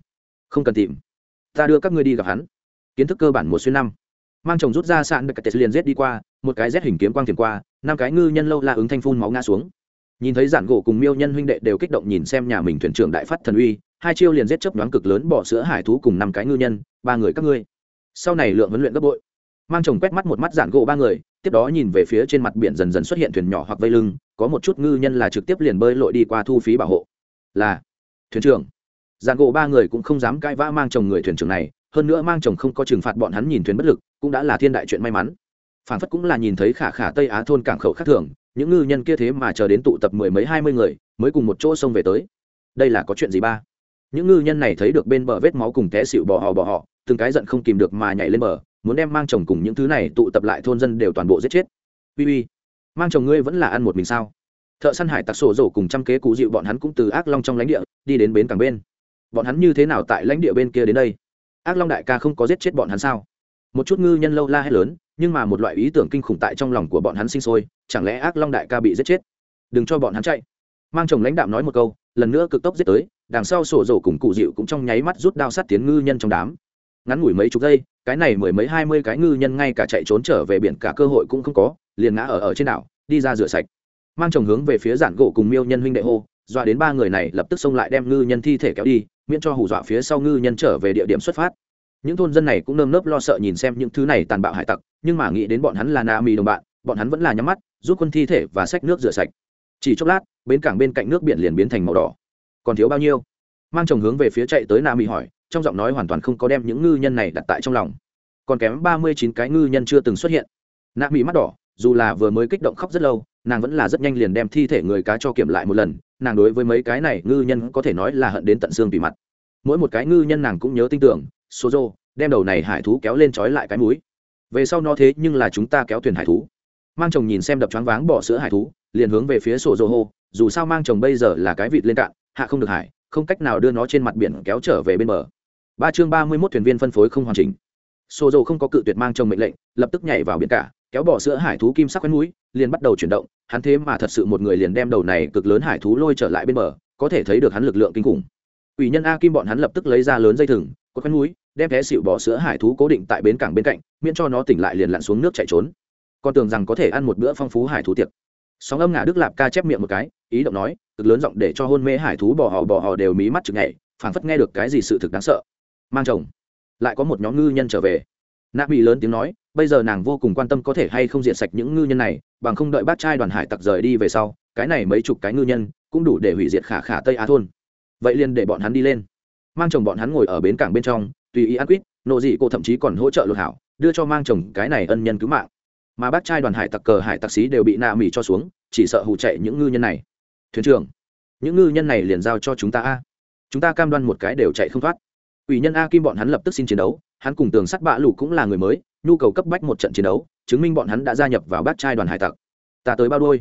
[SPEAKER 1] Không cần tìm. Ta đưa các ngươi đi gặp hắn. Kiến thức cơ bản một xuyên năm. Mang chồng rút ra sạn được liền rết đi qua, một cái rét hình kiếm quang tiền qua, năm cái ngư nhân lâu la ứng thanh phun máu ngã xuống. Nhìn thấy giản gỗ cùng miêu nhân huynh đệ đều kích động nhìn xem nhà mình thuyền trưởng đại phát thần uy, hai chiêu liền giết chấp đoán cực lớn bỏ sữa hải thú cùng năm cái ngư nhân, ba người các ngươi. Sau này lượng huấn luyện gấp bội mang chồng quét mắt một mắt dạn gỗ ba người, tiếp đó nhìn về phía trên mặt biển dần dần xuất hiện thuyền nhỏ hoặc vây lưng, có một chút ngư nhân là trực tiếp liền bơi lội đi qua thu phí bảo hộ. Là, thuyền trưởng. Dạn gỗ ba người cũng không dám cãi vã mang chồng người thuyền trưởng này, hơn nữa mang chồng không có trừng phạt bọn hắn nhìn thuyền bất lực, cũng đã là thiên đại chuyện may mắn. Phản phất cũng là nhìn thấy khả khả tây á thôn cảng khẩu khác thường, những ngư nhân kia thế mà chờ đến tụ tập mười mấy hai mươi người, mới cùng một chỗ xông về tới. Đây là có chuyện gì ba? Những ngư nhân này thấy được bên bờ vết máu cùng té xịu bỏ họ bỏ họ từng cái giận không kìm được mà nhảy lên bờ muốn đem mang chồng cùng những thứ này tụ tập lại thôn dân đều toàn bộ giết chết. Uy uy, mang chồng ngươi vẫn là ăn một mình sao? Thợ săn hải tặc sổ rổ cùng trăm kế cụ dịu bọn hắn cũng từ ác long trong lãnh địa đi đến bến cảng bên. Bọn hắn như thế nào tại lãnh địa bên kia đến đây? Ác long đại ca không có giết chết bọn hắn sao? Một chút ngư nhân lâu la hay lớn, nhưng mà một loại ý tưởng kinh khủng tại trong lòng của bọn hắn sinh sôi, chẳng lẽ ác long đại ca bị giết chết? Đừng cho bọn hắn chạy. Mang chồng lãnh đạo nói một câu, lần nữa cực tốc giết tới, đằng sau sổ rổ cùng cụ dịu cũng trong nháy mắt rút đao sát tiến ngư nhân trong đám. Ngắn ngủi mấy chục giây cái này mười mấy hai mươi cái ngư nhân ngay cả chạy trốn trở về biển cả cơ hội cũng không có, liền ngã ở ở trên đảo, đi ra rửa sạch. Mang chồng hướng về phía giản gỗ cùng miêu nhân huynh đệ hô, dọa đến ba người này lập tức xông lại đem ngư nhân thi thể kéo đi, miễn cho hù dọa phía sau ngư nhân trở về địa điểm xuất phát. Những thôn dân này cũng nơm nớp lo sợ nhìn xem những thứ này tàn bạo hải tặc, nhưng mà nghĩ đến bọn hắn là na mì đồng bạn, bọn hắn vẫn là nhắm mắt giúp quân thi thể và xách nước rửa sạch. Chỉ chốc lát bến cảng bên cạnh nước biển liền biến thành màu đỏ. Còn thiếu bao nhiêu? Mang chồng hướng về phía chạy tới na mì hỏi trong giọng nói hoàn toàn không có đem những ngư nhân này đặt tại trong lòng. Còn kém ba mươi chín cái ngư nhân chưa từng xuất hiện. Nạ mỹ mắt đỏ, dù là vừa mới kích động khóc rất lâu, nàng vẫn là rất nhanh liền đem thi thể người cá cho kiểm lại một lần, nàng đối với mấy cái này ngư nhân có thể nói là hận đến tận xương tùy mặt. Mỗi một cái ngư nhân nàng cũng nhớ tin tưởng số rô đem đầu này hải thú kéo lên trói lại cái mũi. Về sau nó thế nhưng là chúng ta kéo thuyền hải thú. Mang chồng nhìn xem đập choáng váng bỏ sữa hải thú, liền hướng về phía sổ rô hô, dù sao mang chồng bây giờ là cái vịt lên cạn, hạ không được hải, không cách nào đưa nó trên mặt biển kéo trở về bên bờ ba chương ba mươi mốt thuyền viên phân phối không hoàn chỉnh. Sô-rô không có cự tuyệt mang chồng mệnh lệnh, lập tức nhảy vào biển cả, kéo bỏ sữa hải thú kim sắc quét mũi, liền bắt đầu chuyển động. Hắn thế mà thật sự một người liền đem đầu này cực lớn hải thú lôi trở lại bên bờ, có thể thấy được hắn lực lượng kinh khủng. Ủy nhân a kim bọn hắn lập tức lấy ra lớn dây thừng, có quét mũi, đem té xịu bỏ sữa hải thú cố định tại bến cảng bên cạnh, miễn cho nó tỉnh lại liền lặn xuống nước chạy trốn. Con tưởng rằng có thể ăn một bữa phong phú hải thú tiệc. Sóng âm ngả đức lạp ca chép miệng một cái, ý động nói, cực lớn giọng để cho hôn mê hải thú bò hò bò hò đều mí mắt chực nhảy, phảng phất nghe được cái gì sự thực đáng sợ mang chồng. Lại có một nhóm ngư nhân trở về. Nạ bị lớn tiếng nói, bây giờ nàng vô cùng quan tâm có thể hay không diện sạch những ngư nhân này, bằng không đợi bát trai đoàn hải tặc rời đi về sau, cái này mấy chục cái ngư nhân cũng đủ để hủy diệt khả khả tây á thôn. Vậy liền để bọn hắn đi lên. Mang chồng bọn hắn ngồi ở bến cảng bên trong, tùy ý ăn quýt, nộ dị cô thậm chí còn hỗ trợ lột hảo, đưa cho mang chồng cái này ân nhân cứu mạng. Mà bác trai đoàn hải tặc cờ hải tặc sĩ đều bị nạ mỉ cho xuống, chỉ sợ hù chạy những ngư nhân này. Thuyền trưởng, những ngư nhân này liền giao cho chúng ta a. Chúng ta cam đoan một cái đều chạy không thoát quỷ nhân a kim bọn hắn lập tức xin chiến đấu, hắn cùng tường sắt bạ lũ cũng là người mới, nhu cầu cấp bách một trận chiến đấu, chứng minh bọn hắn đã gia nhập vào bát trai đoàn hải tặc. Ta tới bao đôi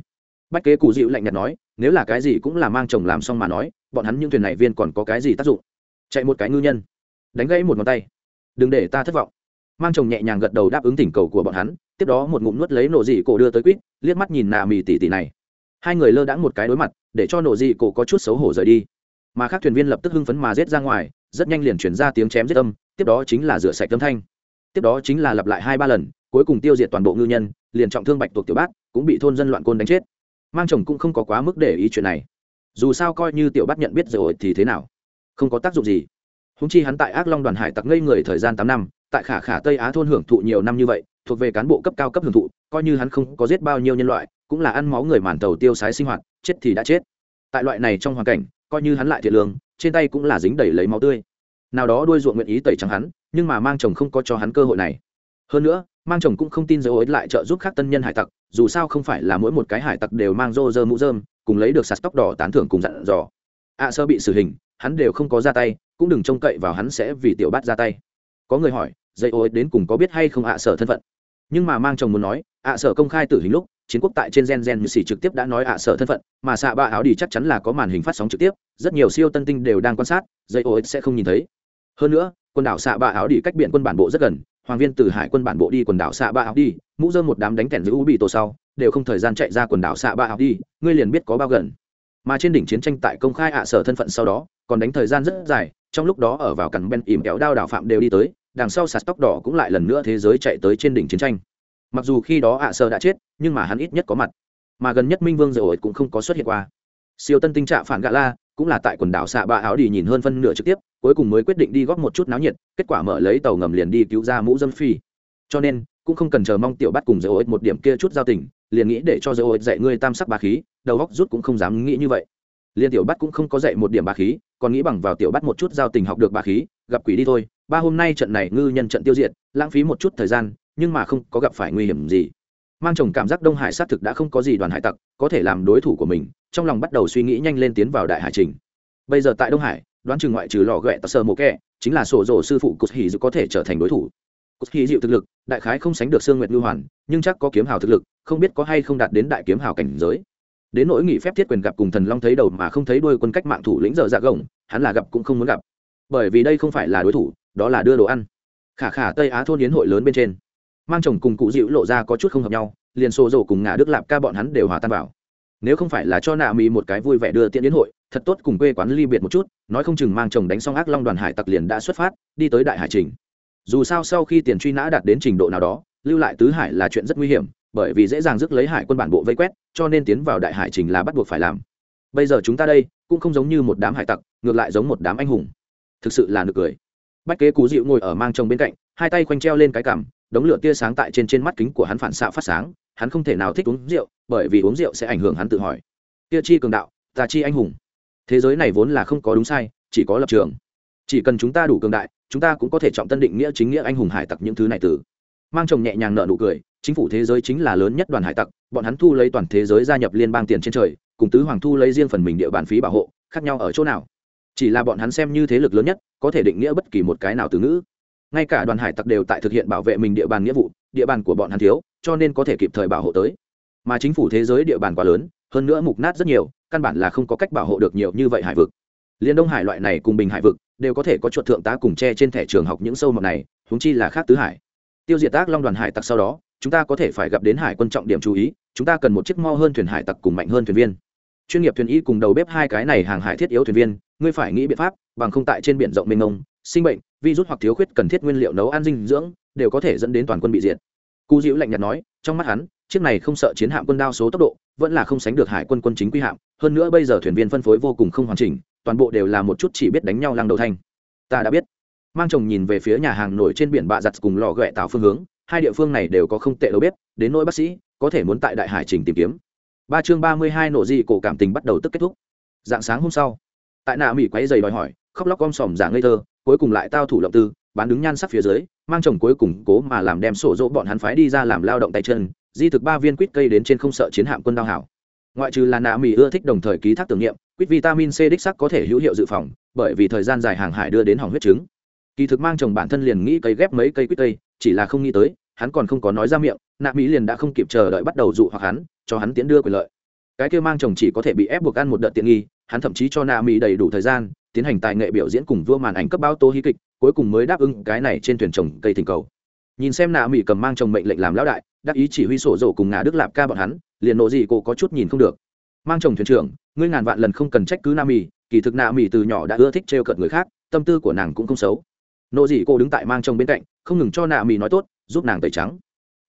[SPEAKER 1] bách kế cụ dịu lạnh nhạt nói, nếu là cái gì cũng là mang chồng làm xong mà nói, bọn hắn những thuyền này viên còn có cái gì tác dụng? Chạy một cái ngư nhân. Đánh gãy một ngón tay. Đừng để ta thất vọng. Mang chồng nhẹ nhàng gật đầu đáp ứng tỉnh cầu của bọn hắn, tiếp đó một ngụm nuốt lấy nổ dị cổ đưa tới quýt, liếc mắt nhìn nà mì tỉ tỉ này. Hai người lơ đãng một cái đối mặt, để cho nổ dị cổ có chút xấu hổ rời đi. Mà các thuyền viên lập tức hưng phấn mà rết ra ngoài rất nhanh liền chuyển ra tiếng chém giết âm, tiếp đó chính là rửa sạch âm thanh. Tiếp đó chính là lặp lại hai ba lần, cuối cùng tiêu diệt toàn bộ ngư nhân, liền trọng thương bạch tuộc tiểu bát, cũng bị thôn dân loạn côn đánh chết. Mang chồng cũng không có quá mức để ý chuyện này. Dù sao coi như tiểu bát nhận biết rồi thì thế nào? Không có tác dụng gì. Húng chi hắn tại ác long đoàn hải tặc ngây người thời gian tám năm, tại khả khả tây á thôn hưởng thụ nhiều năm như vậy, thuộc về cán bộ cấp cao cấp hưởng thụ, coi như hắn không có giết bao nhiêu nhân loại, cũng là ăn máu người màn tàu tiêu sái sinh hoạt, chết thì đã chết. Tại loại này trong hoàn cảnh, coi như hắn lại thiệt lương trên tay cũng là dính đầy lấy máu tươi. Nào đó đuôi ruộng nguyện ý tẩy trắng hắn, nhưng mà mang chồng không có cho hắn cơ hội này. Hơn nữa, mang chồng cũng không tin dấu ấy lại trợ giúp khác tân nhân hải tặc, dù sao không phải là mỗi một cái hải tặc đều mang rô rơ mũ rơm, cùng lấy được sạt tóc đỏ tán thưởng cùng dặn dò. Ạ sơ bị xử hình, hắn đều không có ra tay, cũng đừng trông cậy vào hắn sẽ vì tiểu bát ra tay. Có người hỏi, dây ô đến cùng có biết hay không ạ sở thân phận? Nhưng mà mang chồng muốn nói ạ sở công khai tử hình lúc chiến quốc tại trên gen gen như xì trực tiếp đã nói ạ sở thân phận, mà xạ ba áo đi chắc chắn là có màn hình phát sóng trực tiếp, rất nhiều siêu tân tinh đều đang quan sát, dây ô sẽ không nhìn thấy. Hơn nữa, quần đảo xạ ba áo đi cách biển quân bản bộ rất gần, hoàng viên từ hải quân bản bộ đi quần đảo xạ ba áo đi, mũ dơ một đám đánh kẻn giữ u bị tổ sau, đều không thời gian chạy ra quần đảo xạ ba áo đi, ngươi liền biết có bao gần. Mà trên đỉnh chiến tranh tại công khai ạ sở thân phận sau đó, còn đánh thời gian rất dài, trong lúc đó ở vào cẳng ben ỉm kéo đao đảo phạm đều đi tới, đằng sau sạt tóc đỏ cũng lại lần nữa thế giới chạy tới trên đỉnh chiến tranh mặc dù khi đó ạ sơ đã chết, nhưng mà hắn ít nhất có mặt. Mà gần nhất minh vương rồi cũng không có xuất hiện qua. Siêu tân tinh trạng phản gạ la, cũng là tại quần đảo xạ ba áo đi nhìn hơn phân nửa trực tiếp, cuối cùng mới quyết định đi góp một chút náo nhiệt, kết quả mở lấy tàu ngầm liền đi cứu ra mũ dâm phi. Cho nên, cũng không cần chờ mong tiểu bắt cùng dầu ối một điểm kia chút giao tình, liền nghĩ để cho dầu ối dạy ngươi tam sắc ba khí, đầu góc rút cũng không dám nghĩ như vậy. Liền tiểu bắt cũng không có dạy một điểm ba khí, còn nghĩ bằng vào tiểu bắt một chút giao tình học được ba khí, gặp quỷ đi thôi, ba hôm nay trận này ngư nhân trận tiêu diệt, lãng phí một chút thời gian nhưng mà không có gặp phải nguy hiểm gì. Mang chồng cảm giác đông hải xác thực đã không có gì đoàn hải tặc, có thể làm đối thủ của mình, trong lòng bắt đầu suy nghĩ nhanh lên tiến vào đại hải trình. Bây giờ tại đông hải, đoán chừng ngoại trừ lò ghẹ tờ sơ mộ kẹ, chính là sổ rổ sư phụ cụt hì dự có thể trở thành đối thủ. Cụt hì dịu thực lực, đại khái không sánh được sương nguyệt ngư hoàn, nhưng chắc có kiếm hào thực lực, không biết có hay không đạt đến đại kiếm hào cảnh giới. Đến nỗi nghị phép thiết quyền gặp cùng thần long thấy đầu mà không thấy đuôi quân cách mạng thủ lĩnh giờ dạ gồng, hắn là gặp cũng không muốn gặp. Bởi vì đây không phải là đối thủ, đó là đưa đồ ăn. Khả khả tây á thôn yến hội lớn bên trên mang chồng cùng cụ dịu lộ ra có chút không hợp nhau, liền xô rổ cùng ngả đức lạp ca bọn hắn đều hòa tan vào. Nếu không phải là cho nạ mỹ một cái vui vẻ đưa tiễn đến hội, thật tốt cùng quê quán ly biệt một chút, nói không chừng mang chồng đánh xong ác long đoàn hải tặc liền đã xuất phát, đi tới đại hải trình. Dù sao sau khi tiền truy nã đạt đến trình độ nào đó, lưu lại tứ hải là chuyện rất nguy hiểm, bởi vì dễ dàng rước lấy hải quân bản bộ vây quét, cho nên tiến vào đại hải trình là bắt buộc phải làm. Bây giờ chúng ta đây, cũng không giống như một đám hải tặc, ngược lại giống một đám anh hùng. Thực sự là nực cười. Bách kế cú dịu ngồi ở mang chồng bên cạnh, hai tay khoanh treo lên cái cằm đống lửa tia sáng tại trên trên mắt kính của hắn phản xạ phát sáng, hắn không thể nào thích uống rượu, bởi vì uống rượu sẽ ảnh hưởng hắn tự hỏi. Tia chi cường đạo ta chi anh hùng. Thế giới này vốn là không có đúng sai, chỉ có lập trường. Chỉ cần chúng ta đủ cường đại, chúng ta cũng có thể trọng tân định nghĩa chính nghĩa anh hùng hải tặc những thứ này từ. Mang chồng nhẹ nhàng nợ nụ cười, chính phủ thế giới chính là lớn nhất đoàn hải tặc, bọn hắn thu lấy toàn thế giới gia nhập liên bang tiền trên trời, cùng tứ hoàng thu lấy riêng phần mình địa bàn phí bảo hộ, khác nhau ở chỗ nào? Chỉ là bọn hắn xem như thế lực lớn nhất, có thể định nghĩa bất kỳ một cái nào từ ngữ ngay cả đoàn hải tặc đều tại thực hiện bảo vệ mình địa bàn nghĩa vụ, địa bàn của bọn hắn thiếu, cho nên có thể kịp thời bảo hộ tới. Mà chính phủ thế giới địa bàn quá lớn, hơn nữa mục nát rất nhiều, căn bản là không có cách bảo hộ được nhiều như vậy hải vực. Liên đông hải loại này cùng bình hải vực, đều có thể có chuột thượng tá cùng tre trên thẻ trường học những sâu mọt này húng chi là khác tứ hải. Tiêu diệt tác long đoàn hải tặc sau đó, chúng ta có thể phải gặp đến hải quân trọng điểm chú ý, chúng ta cần một chiếc mo hơn thuyền hải tặc cùng mạnh hơn thuyền viên. Chuyên nghiệp thuyền y cùng đầu bếp hai cái này hàng hải thiết yếu thuyền viên, ngươi phải nghĩ biện pháp, bằng không tại trên biển rộng mênh mông, sinh bệnh virus hoặc thiếu khuyết cần thiết nguyên liệu nấu ăn dinh dưỡng, đều có thể dẫn đến toàn quân bị diệt. Cú diễu lạnh nhạt nói, trong mắt hắn, chiếc này không sợ chiến hạm quân đao số tốc độ, vẫn là không sánh được hải quân quân chính quy hạm, hơn nữa bây giờ thuyền viên phân phối vô cùng không hoàn chỉnh, toàn bộ đều là một chút chỉ biết đánh nhau lăng đầu thanh. Ta đã biết. Mang chồng nhìn về phía nhà hàng nổi trên biển bạ giặt cùng lò ghẹ tạo phương hướng, hai địa phương này đều có không tệ đâu biết, đến nỗi bác sĩ, có thể muốn tại đại hải trình tìm kiếm. Ba chương ba mươi hai nổ dị cổ cảm tình bắt đầu tức kết thúc. Dạng sáng hôm sau, tại nạ mỹ quáy dày đòi hỏi khóc lóc om sòm giả ngây thơ, cuối cùng lại tao thủ động tư, bán đứng nhan sắc phía dưới, mang chồng cuối cùng cố mà làm đem sổ dỗ bọn hắn phái đi ra làm lao động tay chân, di thực ba viên quýt cây đến trên không sợ chiến hạm quân đao hảo. Ngoại trừ là nạ mỹ ưa thích đồng thời ký thác tưởng niệm, quýt vitamin c đích sắc có thể hữu hiệu dự phòng, bởi vì thời gian dài hàng hải đưa đến hỏng huyết trứng kỳ thực mang chồng bản thân liền nghĩ cấy ghép mấy cây quýt tây chỉ là không nghĩ tới, hắn còn không có nói ra miệng, nạ mỹ liền đã không kịp chờ đợi bắt đầu dụ hoặc hắn, cho hắn tiến đưa quyền lợi. Cái kia mang chồng chỉ có thể bị ép buộc ăn một đợt tiện nghi, hắn thậm chí cho nạ mỹ đầy đủ thời gian tiến hành tài nghệ biểu diễn cùng vua màn ảnh cấp báo tố hí kịch, cuối cùng mới đáp ứng cái này trên thuyền trồng cây thỉnh cầu. Nhìn xem nạ mỹ cầm mang chồng mệnh lệnh làm lão đại, đắc ý chỉ huy sổ rổ cùng ngà đức lạp ca bọn hắn, liền nộ gì cô có chút nhìn không được. Mang chồng thuyền trưởng, ngươi ngàn vạn lần không cần trách cứ nam mỹ kỳ thực nạ mỹ từ nhỏ đã ưa thích trêu cợt người khác, tâm tư của nàng cũng không xấu. Nộ gì cô đứng tại mang chồng bên cạnh, không ngừng cho nạ mỹ nói tốt, giúp nàng tẩy trắng.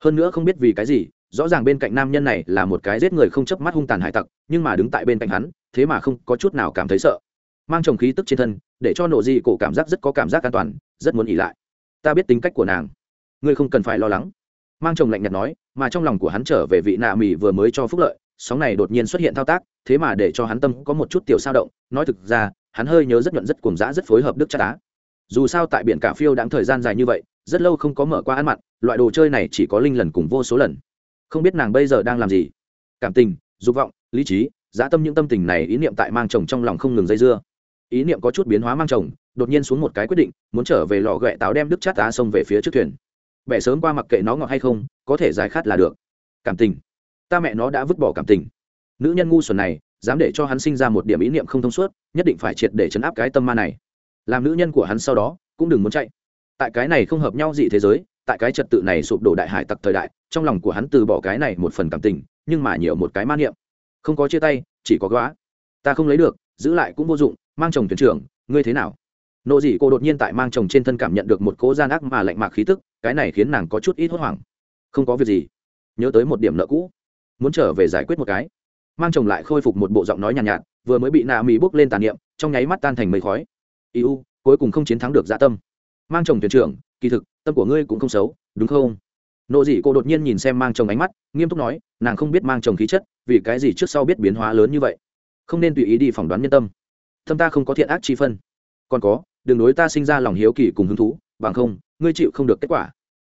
[SPEAKER 1] Hơn nữa không biết vì cái gì, rõ ràng bên cạnh nam nhân này là một cái giết người không chớp mắt hung tàn hải tặc, nhưng mà đứng tại bên cạnh hắn, thế mà không có chút nào cảm thấy sợ mang chồng khí tức trên thân, để cho nộ dị cổ cảm giác rất có cảm giác an toàn, rất muốn ỉ lại. Ta biết tính cách của nàng. Ngươi không cần phải lo lắng. Mang chồng lạnh nhạt nói, mà trong lòng của hắn trở về vị nạ mỹ vừa mới cho phúc lợi, sóng này đột nhiên xuất hiện thao tác, thế mà để cho hắn tâm có một chút tiểu sao động. Nói thực ra, hắn hơi nhớ rất nhuận rất cuồng dã rất phối hợp đức chắc đá dù sao tại biển cả phiêu đáng thời gian dài như vậy, rất lâu không có mở qua ăn mặn, loại đồ chơi này chỉ có linh lần cùng vô số lần. Không biết nàng bây giờ đang làm gì. Cảm tình, dục vọng, lý trí dã tâm những tâm tình này ý niệm tại mang chồng trong lòng không ngừng dây dưa ý niệm có chút biến hóa mang chồng, đột nhiên xuống một cái quyết định, muốn trở về lò ghẹ táo đem đức chát tá xông về phía trước thuyền. Bẻ sớm qua mặc kệ nó ngọt hay không, có thể giải khát là được. Cảm tình. Ta mẹ nó đã vứt bỏ cảm tình. Nữ nhân ngu xuẩn này, dám để cho hắn sinh ra một điểm ý niệm không thông suốt, nhất định phải triệt để chấn áp cái tâm ma này. Làm nữ nhân của hắn sau đó, cũng đừng muốn chạy. Tại cái này không hợp nhau gì thế giới, tại cái trật tự này sụp đổ đại hải tặc thời đại, trong lòng của hắn từ bỏ cái này một phần cảm tình, nhưng mà nhiều một cái man niệm. Không có chia tay, chỉ có góa ta không lấy được giữ lại cũng vô dụng mang chồng thuyền trưởng ngươi thế nào? Nộ dị cô đột nhiên tại mang chồng trên thân cảm nhận được một cố gian ác mà lạnh mạc khí tức cái này khiến nàng có chút ít hốt hoảng. Không có việc gì nhớ tới một điểm nợ cũ muốn trở về giải quyết một cái. Mang chồng lại khôi phục một bộ giọng nói nhàn nhạt, nhạt vừa mới bị nạ mỹ bốc lên tàn niệm trong nháy mắt tan thành mây khói. Iu cuối cùng không chiến thắng được dạ tâm. Mang chồng thuyền trưởng kỳ thực tâm của ngươi cũng không xấu đúng không? Nộ dị cô đột nhiên nhìn xem mang chồng ánh mắt nghiêm túc nói nàng không biết mang chồng khí chất vì cái gì trước sau biết biến hóa lớn như vậy? Không nên tùy ý đi phỏng đoán nhân tâm. Thâm ta không có thiện ác chi phân. Còn có, đừng đối ta sinh ra lòng hiếu kỳ cùng hứng thú, bằng không, ngươi chịu không được kết quả.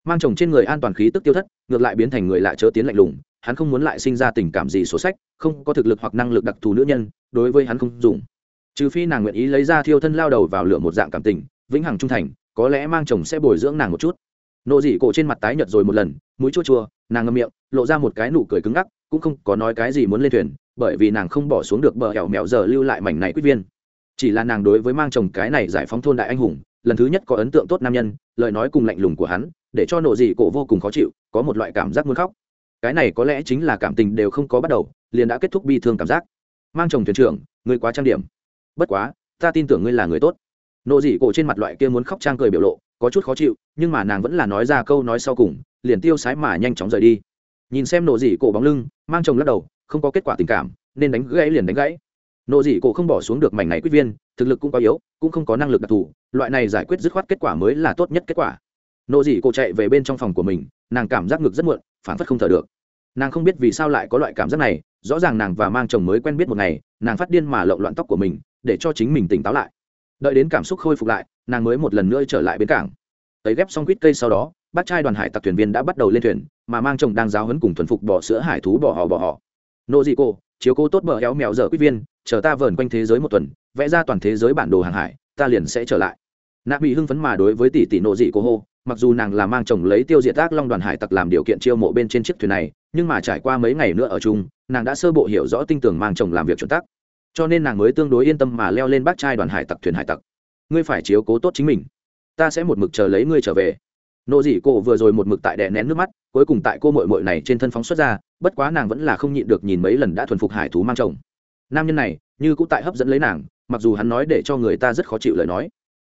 [SPEAKER 1] Mang chồng trên người an toàn khí tức tiêu thất, ngược lại biến thành người lạ chớ tiến lạnh lùng, hắn không muốn lại sinh ra tình cảm gì sổ sách, không có thực lực hoặc năng lực đặc thù nữ nhân, đối với hắn không dùng. Trừ phi nàng nguyện ý lấy ra thiêu thân lao đầu vào lửa một dạng cảm tình, vĩnh hằng trung thành, có lẽ mang chồng sẽ bồi dưỡng nàng một chút. Nộ dị cổ trên mặt tái nhợt rồi một lần, mũi chua chua, nàng ngâm miệng, lộ ra một cái nụ cười cứng ngắc, cũng không có nói cái gì muốn lên thuyền bởi vì nàng không bỏ xuống được bờ hẻo mèo giờ lưu lại mảnh này quyết viên. Chỉ là nàng đối với mang chồng cái này giải phóng thôn đại anh hùng, lần thứ nhất có ấn tượng tốt nam nhân, lời nói cùng lạnh lùng của hắn, để cho nộ dị cổ vô cùng khó chịu, có một loại cảm giác muốn khóc. Cái này có lẽ chính là cảm tình đều không có bắt đầu, liền đã kết thúc bi thương cảm giác. Mang chồng thuyền trưởng, ngươi quá trang điểm. Bất quá, ta tin tưởng ngươi là người tốt. Nộ dị cổ trên mặt loại kia muốn khóc trang cười biểu lộ, có chút khó chịu, nhưng mà nàng vẫn là nói ra câu nói sau cùng, liền tiêu sái mà nhanh chóng rời đi. Nhìn xem nộ dị cổ bóng lưng, mang chồng lắc đầu không có kết quả tình cảm, nên đánh gãy liền đánh gãy. Nộ dị cổ không bỏ xuống được mảnh này quyết viên, thực lực cũng quá yếu, cũng không có năng lực đặc thù, loại này giải quyết dứt khoát kết quả mới là tốt nhất kết quả. Nộ dị cổ chạy về bên trong phòng của mình, nàng cảm giác ngực rất muộn, phản phất không thở được. Nàng không biết vì sao lại có loại cảm giác này, rõ ràng nàng và mang chồng mới quen biết một ngày, nàng phát điên mà lộn loạn tóc của mình, để cho chính mình tỉnh táo lại. Đợi đến cảm xúc khôi phục lại, nàng mới một lần nữa trở lại bến cảng. Tấy ghép xong quýt cây sau đó, bác trai đoàn hải tặc thuyền viên đã bắt đầu lên thuyền, mà mang chồng đang giáo hấn cùng thuần phục bỏ sữa hải thú bỏ họ bỏ họ nộ dị cô, chiếu cố tốt bờ éo mèo dở quýt viên, chờ ta vờn quanh thế giới một tuần, vẽ ra toàn thế giới bản đồ hàng hải, ta liền sẽ trở lại. Nạ bị hưng phấn mà đối với tỷ tỷ nộ dị cô hô, mặc dù nàng là mang chồng lấy tiêu diệt ác long đoàn hải tặc làm điều kiện chiêu mộ bên trên chiếc thuyền này, nhưng mà trải qua mấy ngày nữa ở chung, nàng đã sơ bộ hiểu rõ tinh tưởng mang chồng làm việc chuẩn tắc. Cho nên nàng mới tương đối yên tâm mà leo lên bác trai đoàn hải tặc, thuyền hải tặc. Ngươi phải chiếu cố tốt chính mình. Ta sẽ một mực chờ lấy ngươi trở về. Nộ dị cô vừa rồi một mực tại đè nén nước mắt cuối cùng tại cô mội mội này trên thân phóng xuất ra, bất quá nàng vẫn là không nhịn được nhìn mấy lần đã thuần phục hải thú mang chồng. Nam nhân này, như cũng tại hấp dẫn lấy nàng, mặc dù hắn nói để cho người ta rất khó chịu lời nói.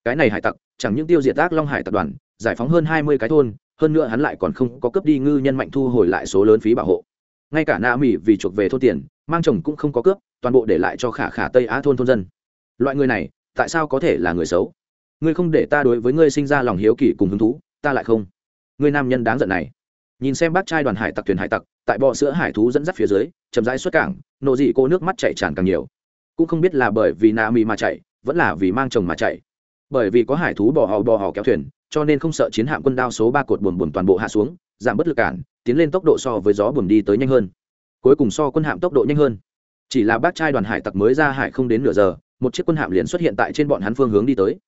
[SPEAKER 1] Cái này hải tặc, chẳng những tiêu diệt ác long hải tập đoàn, giải phóng hơn hai mươi cái thôn, hơn nữa hắn lại còn không có cấp đi ngư nhân mạnh thu hồi lại số lớn phí bảo hộ. Ngay cả na mỹ vì chuộc về thôn tiền, mang chồng cũng không có cướp, toàn bộ để lại cho khả khả tây á thôn thôn dân. Loại người này, tại sao có thể là người xấu? Ngươi không để ta đối với ngươi sinh ra lòng hiếu kỳ cùng hứng thú, ta lại không. Ngươi nam nhân đáng giận này nhìn xem bác trai đoàn hải tặc thuyền hải tặc, tại bọ sữa hải thú dẫn dắt phía dưới, chậm rãi xuất cảng nộ dị cô nước mắt chạy tràn càng nhiều. Cũng không biết là bởi vì na mi mà chạy, vẫn là vì mang chồng mà chạy. Bởi vì có hải thú bò hò bò hò kéo thuyền, cho nên không sợ chiến hạm quân đao số ba cột buồm buồm toàn bộ hạ xuống, giảm bất lực cản, tiến lên tốc độ so với gió buồm đi tới nhanh hơn. Cuối cùng so quân hạm tốc độ nhanh hơn. Chỉ là bác trai đoàn hải tặc mới ra hải không đến nửa giờ, một chiếc quân hạm liền xuất hiện tại trên bọn hắn phương hướng đi tới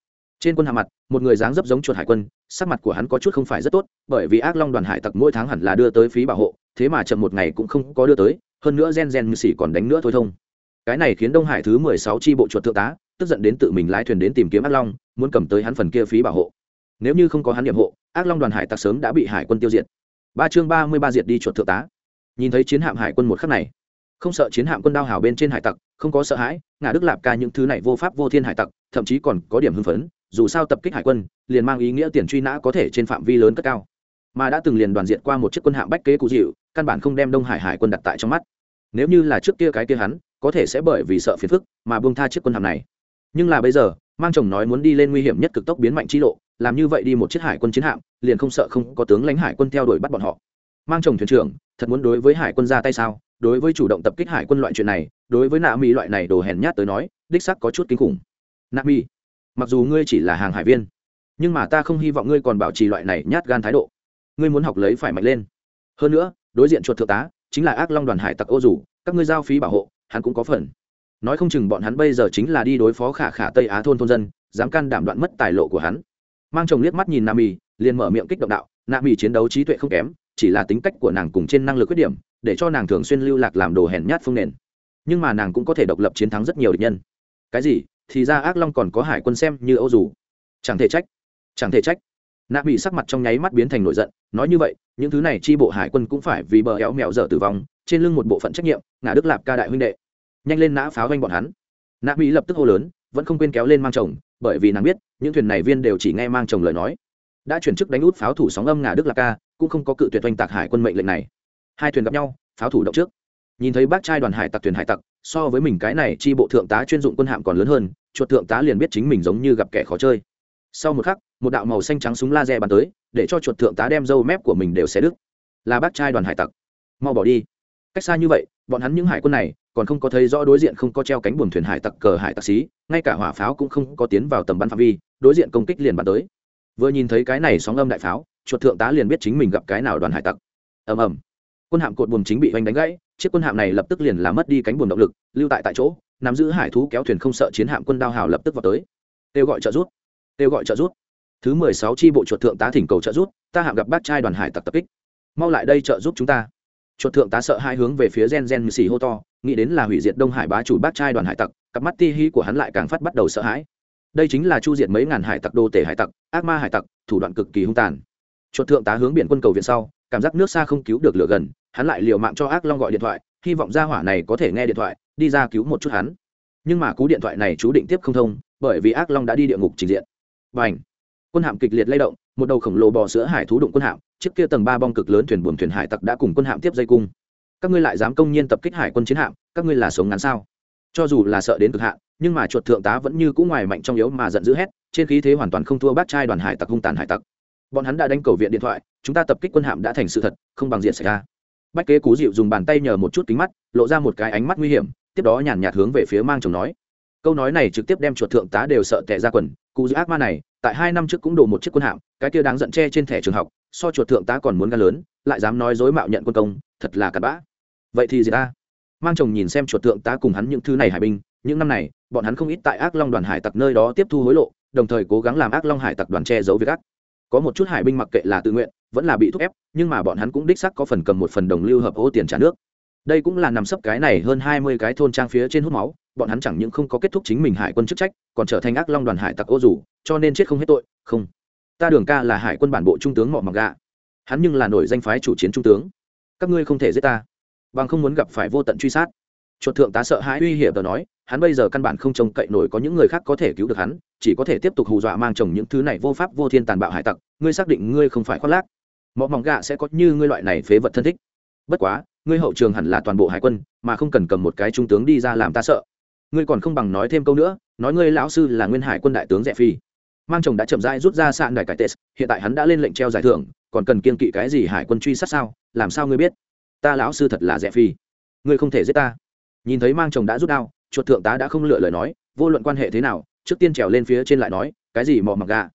[SPEAKER 1] trên quân hạ mặt, một người dáng dấp giống chuột hải quân, sắc mặt của hắn có chút không phải rất tốt, bởi vì ác long đoàn hải tặc mỗi tháng hẳn là đưa tới phí bảo hộ, thế mà chậm một ngày cũng không có đưa tới, hơn nữa gen gen như xỉ còn đánh nữa thôi thông. Cái này khiến đông hải thứ mười sáu tri bộ chuột thượng tá, tức giận đến tự mình lái thuyền đến tìm kiếm ác long, muốn cầm tới hắn phần kia phí bảo hộ. Nếu như không có hắn nhiệm hộ, ác long đoàn hải tặc sớm đã bị hải quân tiêu diệt. Ba chương ba mươi ba diệt đi chuột thượng tá. Nhìn thấy chiến hạm hải quân một khắc này, không sợ chiến hạm quân đao hào bên trên hải tặc, không có sợ hãi ngã đức lạp ca những thứ này vô pháp vô thiên hải tặc, thậm chí còn có điểm hưng phấn dù sao tập kích hải quân, liền mang ý nghĩa tiền truy nã có thể trên phạm vi lớn cất cao. Mà đã từng liền đoàn diện qua một chiếc quân hạm bách kế cụ dịu căn bản không đem đông hải hải quân đặt tại trong mắt. Nếu như là trước kia cái kia hắn, có thể sẽ bởi vì sợ phiền phức mà buông tha chiếc quân hạm này. Nhưng là bây giờ, mang chồng nói muốn đi lên nguy hiểm nhất cực tốc biến mạnh chi lộ, làm như vậy đi một chiếc hải quân chiến hạm, liền không sợ không có tướng lãnh hải quân theo đuổi bắt bọn họ. Mang chồng thuyền trưởng, thật muốn đối với hải quân ra tay sao? Đối với chủ động tập kích hải quân loại chuyện này, đối với nạ mỹ loại này đồ hèn nhát tới nói, đích sắc có chút kinh khủng. Nạ mỹ mặc dù ngươi chỉ là hàng hải viên, nhưng mà ta không hy vọng ngươi còn bảo trì loại này nhát gan thái độ. Ngươi muốn học lấy phải mạnh lên. Hơn nữa, đối diện chuột thượng tá, chính là ác long đoàn hải tặc ô rủ, các ngươi giao phí bảo hộ, hắn cũng có phần. Nói không chừng bọn hắn bây giờ chính là đi đối phó khả khả tây á thôn thôn dân, dám can đảm đoạn mất tài lộ của hắn. Mang chồng liếc mắt nhìn nam mì, liền mở miệng kích động đạo nam mì chiến đấu trí tuệ không kém, chỉ là tính cách của nàng cùng trên năng lực khuyết điểm, để cho nàng thường xuyên lưu lạc làm đồ hèn nhát phương nền. Nhưng mà nàng cũng có thể độc lập chiến thắng rất nhiều địch nhân. Cái gì? Thì ra ác long còn có hải quân xem như âu dù. Chẳng thể trách. Chẳng thể trách. Nạ bị sắc mặt trong nháy mắt biến thành nổi giận, nói như vậy, những thứ này tri bộ hải quân cũng phải vì bờ éo mèo dở tử vong, trên lưng một bộ phận trách nhiệm ngã đức lạp ca đại huynh đệ. Nhanh lên nã pháo doanh bọn hắn. Nạ bị lập tức hô lớn, vẫn không quên kéo lên mang chồng, bởi vì nàng biết, những thuyền này viên đều chỉ nghe mang chồng lời nói. Đã chuyển chức đánh út pháo thủ sóng âm ngã đức lạp ca, cũng không có cự tuyệt oanh tạc hải quân mệnh lệnh này. Hai thuyền gặp nhau, pháo thủ động trước. Nhìn thấy bác trai đoàn hải tặc thuyền hải tặc so với mình cái này chi bộ thượng tá chuyên dụng quân hạm còn lớn hơn, chuột thượng tá liền biết chính mình giống như gặp kẻ khó chơi. Sau một khắc, một đạo màu xanh trắng súng laser bắn tới, để cho chuột thượng tá đem dâu mép của mình đều xé đứt. Là bác trai đoàn hải tặc. Mau bỏ đi. Cách xa như vậy, bọn hắn những hải quân này còn không có thấy rõ đối diện không có treo cánh buồm thuyền hải tặc cờ hải tặc xí, ngay cả hỏa pháo cũng không có tiến vào tầm bắn phạm vi, đối diện công kích liền bắn tới. Vừa nhìn thấy cái này sóng âm đại pháo, chuột thượng tá liền biết chính mình gặp cái nào đoàn hải tặc. Ầm ầm. Quân hạm cột buồm chính bị oanh đánh gãy chiếc quân hạm này lập tức liền làm mất đi cánh buồm động lực, lưu tại tại chỗ, nắm giữ hải thú kéo thuyền không sợ chiến hạm quân đao hào lập tức vào tới. Kêu gọi trợ rút kêu gọi trợ rút thứ mười sáu tri bộ chuột thượng tá thỉnh cầu trợ rút ta hạm gặp bác trai đoàn hải tặc tập kích. Mau lại đây trợ giúp chúng ta. Chuột thượng tá sợ hai hướng về phía gen gen xì hô to, nghĩ đến là hủy diệt đông hải bá chủ bác trai đoàn hải tặc, cặp mắt ti hí của hắn lại càng phát bắt đầu sợ hãi. Đây chính là chu diệt mấy ngàn hải tặc, đô tể hải tặc, ác ma hải tặc, thủ đoạn cực kỳ hung tàn. Chuột thượng tá hướng biển quân cầu viện sau cảm giác nước xa không cứu được lửa gần, hắn lại liều mạng cho ác long gọi điện thoại, hy vọng gia hỏa này có thể nghe điện thoại, đi ra cứu một chút hắn. Nhưng mà cú điện thoại này chú định tiếp không thông, bởi vì ác long đã đi địa ngục trình diện. B à n h quân hạm kịch liệt lay động, một đầu khổng lồ bò sữa hải thú đụng quân hạm trước kia tầng ba bong cực lớn thuyền buồm thuyền hải tặc đã cùng quân hạm tiếp dây cung. Các ngươi lại dám công nhiên tập kích hải quân chiến hạm, các ngươi là sống ngắn sao? Cho dù là sợ đến cực hạn, nhưng mà chuột thượng tá vẫn như cũng ngoài mạnh trong yếu mà giận dữ hét, trên khí thế hoàn toàn không thua bát trai đoàn hải tặc hung tàn hải tặc bọn hắn đã đánh cầu viện điện thoại, chúng ta tập kích quân hạm đã thành sự thật, không bằng diện xảy ra. Bách kế cú dịu dùng bàn tay nhờ một chút kính mắt, lộ ra một cái ánh mắt nguy hiểm, tiếp đó nhàn nhạt hướng về phía mang chồng nói. Câu nói này trực tiếp đem chuột thượng tá đều sợ tệ ra quần cụ dịu ác ma này, tại hai năm trước cũng đổ một chiếc quân hạm, cái kia đáng giận che trên thẻ trường học, so chuột thượng tá còn muốn gan lớn, lại dám nói dối mạo nhận quân công, thật là cặn bã. Vậy thì gì ta? Mang chồng nhìn xem chuột thượng tá cùng hắn những thứ này hải binh, những năm này, bọn hắn không ít tại ác long đoàn hải tặc nơi đó tiếp thu hối lộ, đồng thời cố gắng làm ác long hải tặc đoàn che giấu việc ác có một chút hải binh mặc kệ là tự nguyện, vẫn là bị thúc ép, nhưng mà bọn hắn cũng đích sắc có phần cầm một phần đồng lưu hợp ô tiền trả nước. Đây cũng là nằm sấp cái này hơn hai mươi cái thôn trang phía trên hút máu, bọn hắn chẳng những không có kết thúc chính mình hải quân chức trách, còn trở thành ác long đoàn hải tặc ô rủ, cho nên chết không hết tội, không. Ta đường ca là hải quân bản bộ trung tướng mọ mặc gà hắn nhưng là nổi danh phái chủ chiến trung tướng. Các ngươi không thể giết ta. Bằng không muốn gặp phải vô tận truy sát. Chuột thượng tá sợ hãi uy hiểm, tờ nói hắn bây giờ căn bản không trông cậy nổi có những người khác có thể cứu được hắn, chỉ có thể tiếp tục hù dọa mang chồng những thứ này vô pháp vô thiên tàn bạo hải tặc, ngươi xác định ngươi không phải khoác lác. Mọi mỏng gạ sẽ có như ngươi loại này phế vật thân thích. Bất quá, ngươi hậu trường hẳn là toàn bộ hải quân, mà không cần cầm một cái trung tướng đi ra làm ta sợ. Ngươi còn không bằng nói thêm câu nữa, nói ngươi lão sư là nguyên hải quân đại tướng rẽ phi. Mang chồng đã chậm rãi rút ra sạn đài cải tệ, hiện tại hắn đã lên lệnh treo giải thưởng, còn cần kiên kỵ cái gì hải quân truy sát sao, làm sao ngươi biết? Ta lão sư thật là rẽ phi. Ngươi không thể giết ta. Nhìn thấy mang chồng đã rút đao chuột thượng tá đã không lựa lời nói, vô luận quan hệ thế nào, trước tiên trèo lên phía trên lại nói, cái gì mò mỏng gà?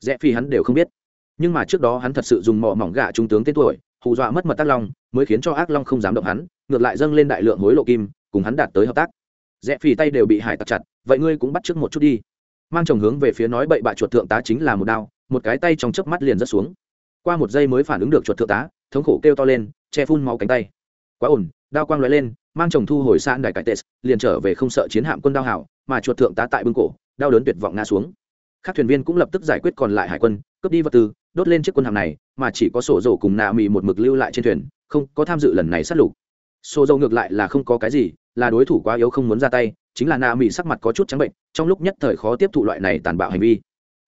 [SPEAKER 1] Rẽ phi hắn đều không biết. Nhưng mà trước đó hắn thật sự dùng mò mỏng gà trung tướng tên tuổi, hù dọa mất mật tác long, mới khiến cho ác long không dám động hắn, ngược lại dâng lên đại lượng hối lộ kim, cùng hắn đạt tới hợp tác. Rẽ phi tay đều bị hải tặc chặt, vậy ngươi cũng bắt trước một chút đi. Mang chồng hướng về phía nói bậy bạ chuột thượng tá chính là một đao, một cái tay trong chớp mắt liền rớt xuống. Qua một giây mới phản ứng được chuột thượng tá, thống khổ kêu to lên, che phun máu cánh tay. Quá ổn, đao quang lóe lên mang chồng thu hồi sạn đài cải tes liền trở về không sợ chiến hạm quân đao hảo, mà chuột thượng tá tại bưng cổ, đau đớn tuyệt vọng ngã xuống. Các thuyền viên cũng lập tức giải quyết còn lại hải quân, cướp đi vật tư, đốt lên chiếc quân hạm này, mà chỉ có sổ dầu cùng nạ mì một mực lưu lại trên thuyền, không có tham dự lần này sát lục. Sổ dầu ngược lại là không có cái gì, là đối thủ quá yếu không muốn ra tay, chính là nạ mì sắc mặt có chút trắng bệnh, trong lúc nhất thời khó tiếp thụ loại này tàn bạo hành vi.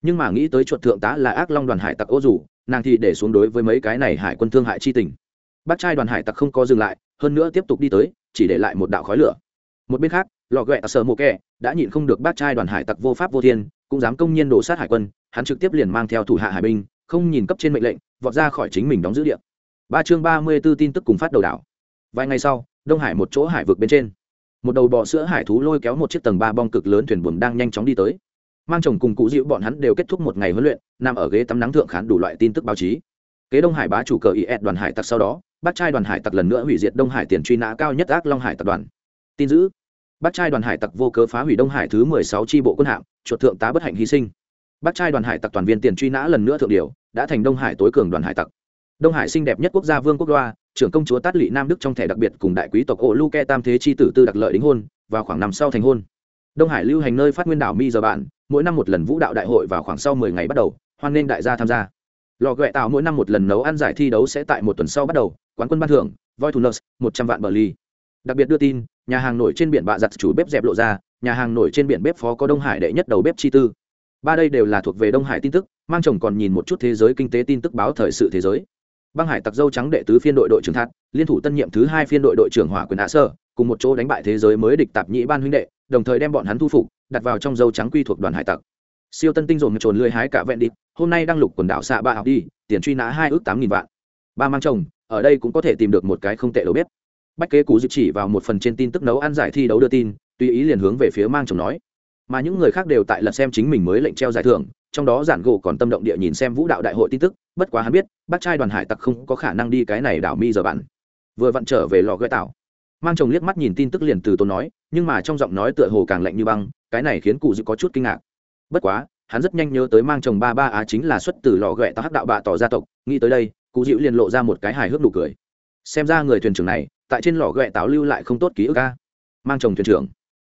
[SPEAKER 1] Nhưng mà nghĩ tới chuột thượng tá là ác long đoàn hải tặc ô rủ, nàng thì để xuống đối với mấy cái này hải quân thương hại chi tình bác trai đoàn hải tặc không có dừng lại, hơn nữa tiếp tục đi tới, chỉ để lại một đạo khói lửa. Một bên khác, lò ghẹ sờ mộ kẹ đã nhịn không được bác trai đoàn hải tặc vô pháp vô thiên, cũng dám công nhiên đổ sát hải quân, hắn trực tiếp liền mang theo thủ hạ hải binh, không nhìn cấp trên mệnh lệnh, vọt ra khỏi chính mình đóng giữ địa. Ba chương ba mươi b ố tin tức cùng phát đầu đảo. Vài ngày sau, đông hải một chỗ hải vực bên trên. Một đầu bò sữa hải thú lôi kéo một chiếc tầng ba bong cực lớn thuyền buồm đang nhanh chóng đi tới. Mang chồng cùng cụ dịu bọn hắn đều kết thúc một ngày huấn luyện, nằm ở ghế tắm nắng thượng khán đủ loại tin tức báo chí. Kế đông hải bá chủ cờ is đoàn hải tặc sau đó bác trai đoàn hải tặc lần nữa hủy diệt đông hải tiền truy nã cao nhất ác long hải tập đoàn. Tin giữ bác trai đoàn hải tặc vô cớ phá hủy đông hải thứ mười sáu tri bộ quân hạm, chuột thượng tá bất hạnh hy sinh. Bác trai đoàn hải tặc toàn viên tiền truy nã lần nữa thượng điều, đã thành đông hải tối cường đoàn hải tặc. Đông hải xinh đẹp nhất quốc gia vương quốc đoa trưởng công chúa tát lỵ nam đức trong thẻ đặc biệt cùng đại quý tộc ổ luke tam thế chi tử tư đặc lợi đính hôn, vào khoảng năm sau thành hôn. Đông hải lưu hành nơi phát nguyên đảo mi giờ bạn, mỗi năm một lần vũ đạo đại hội vào khoảng sau mười ngày bắt đầu, hoan nghênh đại gia tham gia. Lò ghẹ tạo mỗi năm một lần nấu ăn giải thi đấu sẽ tại một tuần sau bắt đầu quán quân ban thưởng, voi thủ nurse một trăm vạn bờ ly đặc biệt đưa tin, nhà hàng nổi trên biển bạ giặt chủ bếp dẹp lộ ra, nhà hàng nổi trên biển bếp phó có đông hải đệ nhất đầu bếp chi tư. Ba đây đều là thuộc về đông hải tin tức, mang chồng còn nhìn một chút thế giới kinh tế tin tức báo thời sự thế giới. Băng hải tặc dâu trắng đệ tứ phiên đội đội trưởng thát, liên thủ tân nhiệm thứ hai phiên đội đội trưởng hỏa quyền hạ sơ, cùng một chỗ đánh bại thế giới mới địch tạp nhĩ ban huynh đệ, đồng thời đem bọn hắn thu phục, đặt vào trong dâu trắng quy thuộc đoàn hải tặc. Siêu tân tinh dồn trồn lưới hái cả vẹn đi, hôm nay đang lục quần đảo xạ ba học đi, tiền truy nã hai ước tám nghìn vạn. Ba mang chồng ở đây cũng có thể tìm được một cái không tệ đầu bếp. Bách kế cú dự chỉ vào một phần trên tin tức nấu ăn giải thi đấu đưa tin, tùy ý liền hướng về phía mang chồng nói. Mà những người khác đều tại lật xem chính mình mới lệnh treo giải thưởng, trong đó giản gỗ còn tâm động địa nhìn xem vũ đạo đại hội tin tức, bất quá hắn biết, bác trai đoàn hải tặc không có khả năng đi cái này đảo mi giờ bạn. Vừa vặn trở về lò gợi tạo mang chồng liếc mắt nhìn tin tức liền từ tốn nói, nhưng mà trong giọng nói tựa hồ càng lạnh như băng, cái này khiến cụ dự có chút kinh ngạc. Bất quá, hắn rất nhanh nhớ tới mang chồng ba ba á chính là xuất từ lò ghẹ tao hắc đạo bạ tỏ gia tộc, nghĩ tới đây cụ dịu liền lộ ra một cái hài hước nụ cười. Xem ra người thuyền trưởng này, tại trên lò ghẹ táo lưu lại không tốt ký ức ca mang chồng thuyền trưởng.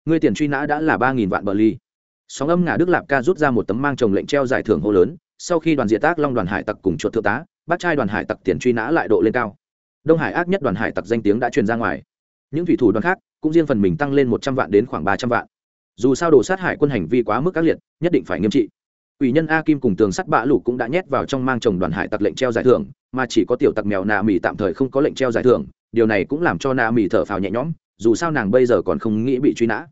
[SPEAKER 1] Người tiền truy nã đã là ba nghìn vạn bờ ly. Sóng âm ngả đức lạp ca rút ra một tấm mang chồng lệnh treo giải thưởng hô lớn, sau khi đoàn diệt tác long đoàn hải tặc cùng chuột thượng tá, bác trai đoàn hải tặc tiền truy nã lại độ lên cao. Đông hải ác nhất đoàn hải tặc danh tiếng đã truyền ra ngoài. Những thủy thủ đoàn khác, cũng riêng phần mình tăng lên một trăm vạn đến khoảng ba trăm vạn. Dù sao đồ sát hải quân hành vi quá mức ác liệt, nhất định phải nghiêm trị ủy nhân a kim cùng tường sắt bạ lũ cũng đã nhét vào trong mang chồng đoàn hải tặc lệnh treo giải thưởng, mà chỉ có tiểu tặc mèo nà mỹ tạm thời không có lệnh treo giải thưởng. Điều này cũng làm cho nà mỹ thở phào nhẹ nhõm, dù sao nàng bây giờ còn không nghĩ bị truy nã.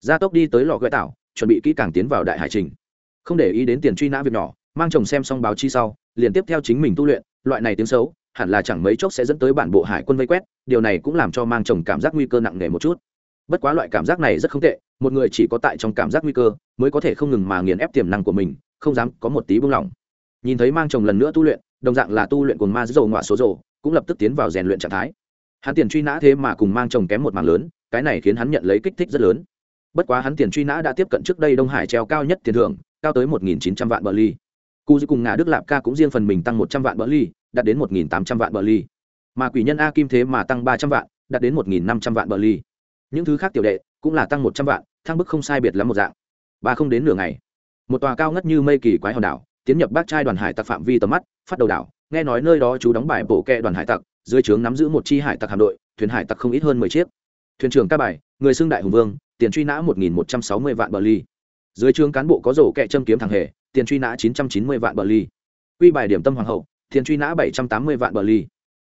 [SPEAKER 1] Gia tốc đi tới lò gợi tảo chuẩn bị kỹ càng tiến vào đại hải trình. Không để ý đến tiền truy nã việc nhỏ, mang chồng xem xong báo chi sau, liền tiếp theo chính mình tu luyện, loại này tiếng xấu, hẳn là chẳng mấy chốc sẽ dẫn tới bản bộ hải quân vây quét, điều này cũng làm cho mang chồng cảm giác nguy cơ nặng nề một chút. Bất quá loại cảm giác này rất không tệ, một người chỉ có tại trong cảm giác nguy cơ, mới có thể không ngừng mà nghiền ép tiềm năng của mình không dám có một tí buông lỏng. Nhìn thấy mang chồng lần nữa tu luyện, đồng dạng là tu luyện cùng ma dầu ngọa số rồ, cũng lập tức tiến vào rèn luyện trạng thái. Hắn tiền truy nã thế mà cùng mang chồng kém một mảng lớn, cái này khiến hắn nhận lấy kích thích rất lớn. Bất quá hắn tiền truy nã đã tiếp cận trước đây đông hải treo cao nhất tiền thưởng, cao tới một nghìn chín trăm vạn bờ ly. Cụ dư cùng ngà đức lạp ca cũng riêng phần mình tăng một trăm vạn bờ ly, đạt đến một nghìn tám trăm vạn bờ ly. Mà quỷ nhân a kim thế mà tăng ba trăm vạn, đạt đến một nghìn năm trăm vạn bờ ly. Những thứ khác tiểu đệ cũng là tăng một trăm vạn, thăng bức không sai biệt lắm một dạng. Ba không đến nửa ngày một tòa cao ngất như mây kỳ quái hòn đảo, tiến nhập bác trai đoàn hải tặc phạm vi tầm mắt, phát đầu đảo, nghe nói nơi đó chú đóng bài bộ kẹ đoàn hải tặc, dưới trướng nắm giữ một chi hải tặc hạm đội, thuyền hải tặc không ít hơn mười chiếc. Thuyền trưởng ca bài, người xưng đại hùng vương, tiền truy nã một nghìn một trăm sáu mươi vạn bờ ly. Dưới trướng cán bộ có rổ kẹ châm kiếm thằng hề, tiền truy nã chín trăm chín mươi vạn bờ ly. Quy bài điểm tâm hoàng hậu, tiền truy nã bảy trăm tám mươi vạn bờ ly.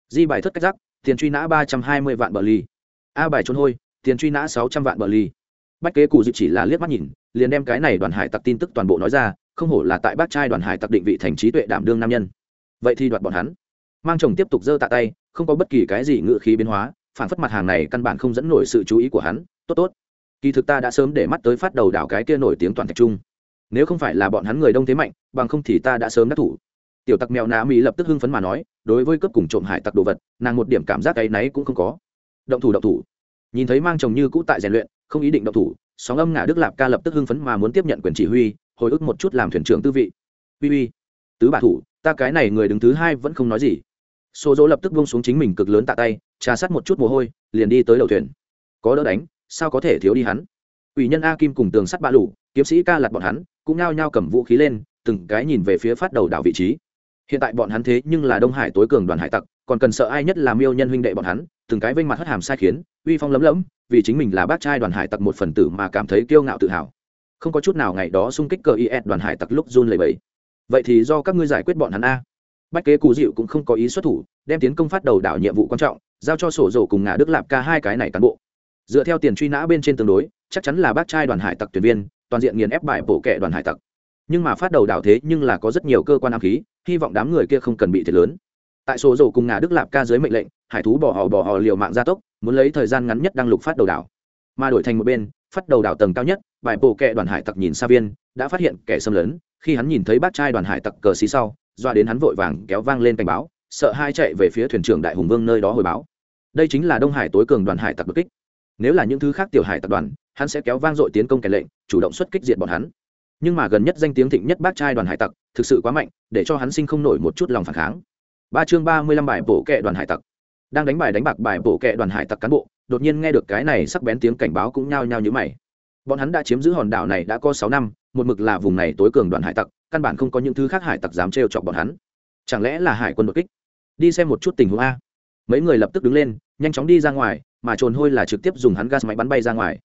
[SPEAKER 1] Di bài thất cách giác, tiền truy nã ba trăm hai mươi vạn bờ ly. A bài trốn hôi, tiền truy nã sáu trăm vạn bờ ly. Bách kế cụ dự chỉ là liếc mắt nhìn liền đem cái này đoàn hải tặc tin tức toàn bộ nói ra, không hổ là tại bác trai đoàn hải tặc định vị thành trí tuệ đảm đương nam nhân. Vậy thì đoạt bọn hắn. Mang chồng tiếp tục giơ tạ tay, không có bất kỳ cái gì ngự khí biến hóa, phản phất mặt hàng này căn bản không dẫn nổi sự chú ý của hắn. Tốt tốt. Kỳ thực ta đã sớm để mắt tới phát đầu đảo cái kia nổi tiếng toàn thạch trung. Nếu không phải là bọn hắn người đông thế mạnh, bằng không thì ta đã sớm đắc thủ. Tiểu tặc mèo nạ mỹ lập tức hưng phấn mà nói, đối với cấp cùng trộm hải tặc đồ vật, nàng một điểm cảm giác cái náy cũng không có. Động thủ động thủ. Nhìn thấy mang chồng như cũ tại rèn luyện, không ý định động thủ sóng âm ngả đức lạp ca lập tức hưng phấn mà muốn tiếp nhận quyền chỉ huy, hồi ức một chút làm thuyền trưởng tư vị. Uy uy, tứ bà thủ, ta cái này người đứng thứ hai vẫn không nói gì. Xô dỗ lập tức buông xuống chính mình cực lớn tạ tay, trà sát một chút mồ hôi, liền đi tới đầu thuyền. Có đỡ đánh, sao có thể thiếu đi hắn? Ủy nhân a kim cùng tường sắt ba lủ kiếm sĩ ca lặt bọn hắn, cũng nao nhao cầm vũ khí lên, từng cái nhìn về phía phát đầu đảo vị trí. Hiện tại bọn hắn thế nhưng là đông hải tối cường đoàn hải tặc, còn cần sợ ai nhất là miêu nhân huynh đệ bọn hắn, từng cái vênh mặt hất hàm sai khiến uy phong lấm lấm, vì chính mình là bác trai đoàn hải tặc một phần tử mà cảm thấy kiêu ngạo tự hào. Không có chút nào ngày đó xung kích cờ is đoàn hải tặc lúc run lầy bẫy vậy thì do các ngươi giải quyết bọn hắn a. Bách kế cù dịu cũng không có ý xuất thủ, đem tiến công phát đầu đảo nhiệm vụ quan trọng, giao cho sổ rổ cùng ngà đức lạp ca hai cái này cán bộ. Dựa theo tiền truy nã bên trên tương đối, chắc chắn là bác trai đoàn hải tặc tuyển viên, toàn diện nghiền ép bại bổ kệ đoàn hải tặc. Nhưng mà phát đầu đảo thế nhưng là có rất nhiều cơ quan ám khí, hy vọng đám người kia không cần bị thiệt lớn. Tại sổ rổ cùng ngà đức lạp ca dưới mệnh lệnh, hải thú bỏ họ bỏ họ liều mạng gia tốc muốn lấy thời gian ngắn nhất đăng lục phát đầu đảo. Mà đổi thành một bên, phát đầu đảo tầng cao nhất, bài bộ kệ đoàn hải tặc nhìn xa viên, đã phát hiện kẻ xâm lấn, khi hắn nhìn thấy bác trai đoàn hải tặc cờ xí sau doa đến hắn vội vàng kéo vang lên cảnh báo, sợ hai chạy về phía thuyền trưởng đại hùng vương nơi đó hồi báo. Đây chính là đông hải tối cường đoàn hải tặc bất kích. Nếu là những thứ khác tiểu hải tập đoàn, hắn sẽ kéo vang dội tiến công kẻ lệnh, chủ động xuất kích diệt bọn hắn. Nhưng mà gần nhất danh tiếng thịnh nhất bác trai đoàn hải tặc, thực sự quá mạnh, để cho hắn sinh không nổi một chút lòng phản kháng. Ba chương ba mươi lăm bài bổ kệ đoàn hải tặc đang đánh bài đánh bạc bài bổ kệ đoàn hải tặc cán bộ, đột nhiên nghe được cái này sắc bén tiếng cảnh báo cũng nhao nhao như mày. Bọn hắn đã chiếm giữ hòn đảo này đã có sáu năm, một mực là vùng này tối cường đoàn hải tặc, căn bản không có những thứ khác hải tặc dám trêu chọc bọn hắn. Chẳng lẽ là hải quân đột kích? Đi xem một chút tình huống a. Mấy người lập tức đứng lên, nhanh chóng đi ra ngoài, mà trồn hôi là trực tiếp dùng hắn gas máy bắn bay ra ngoài.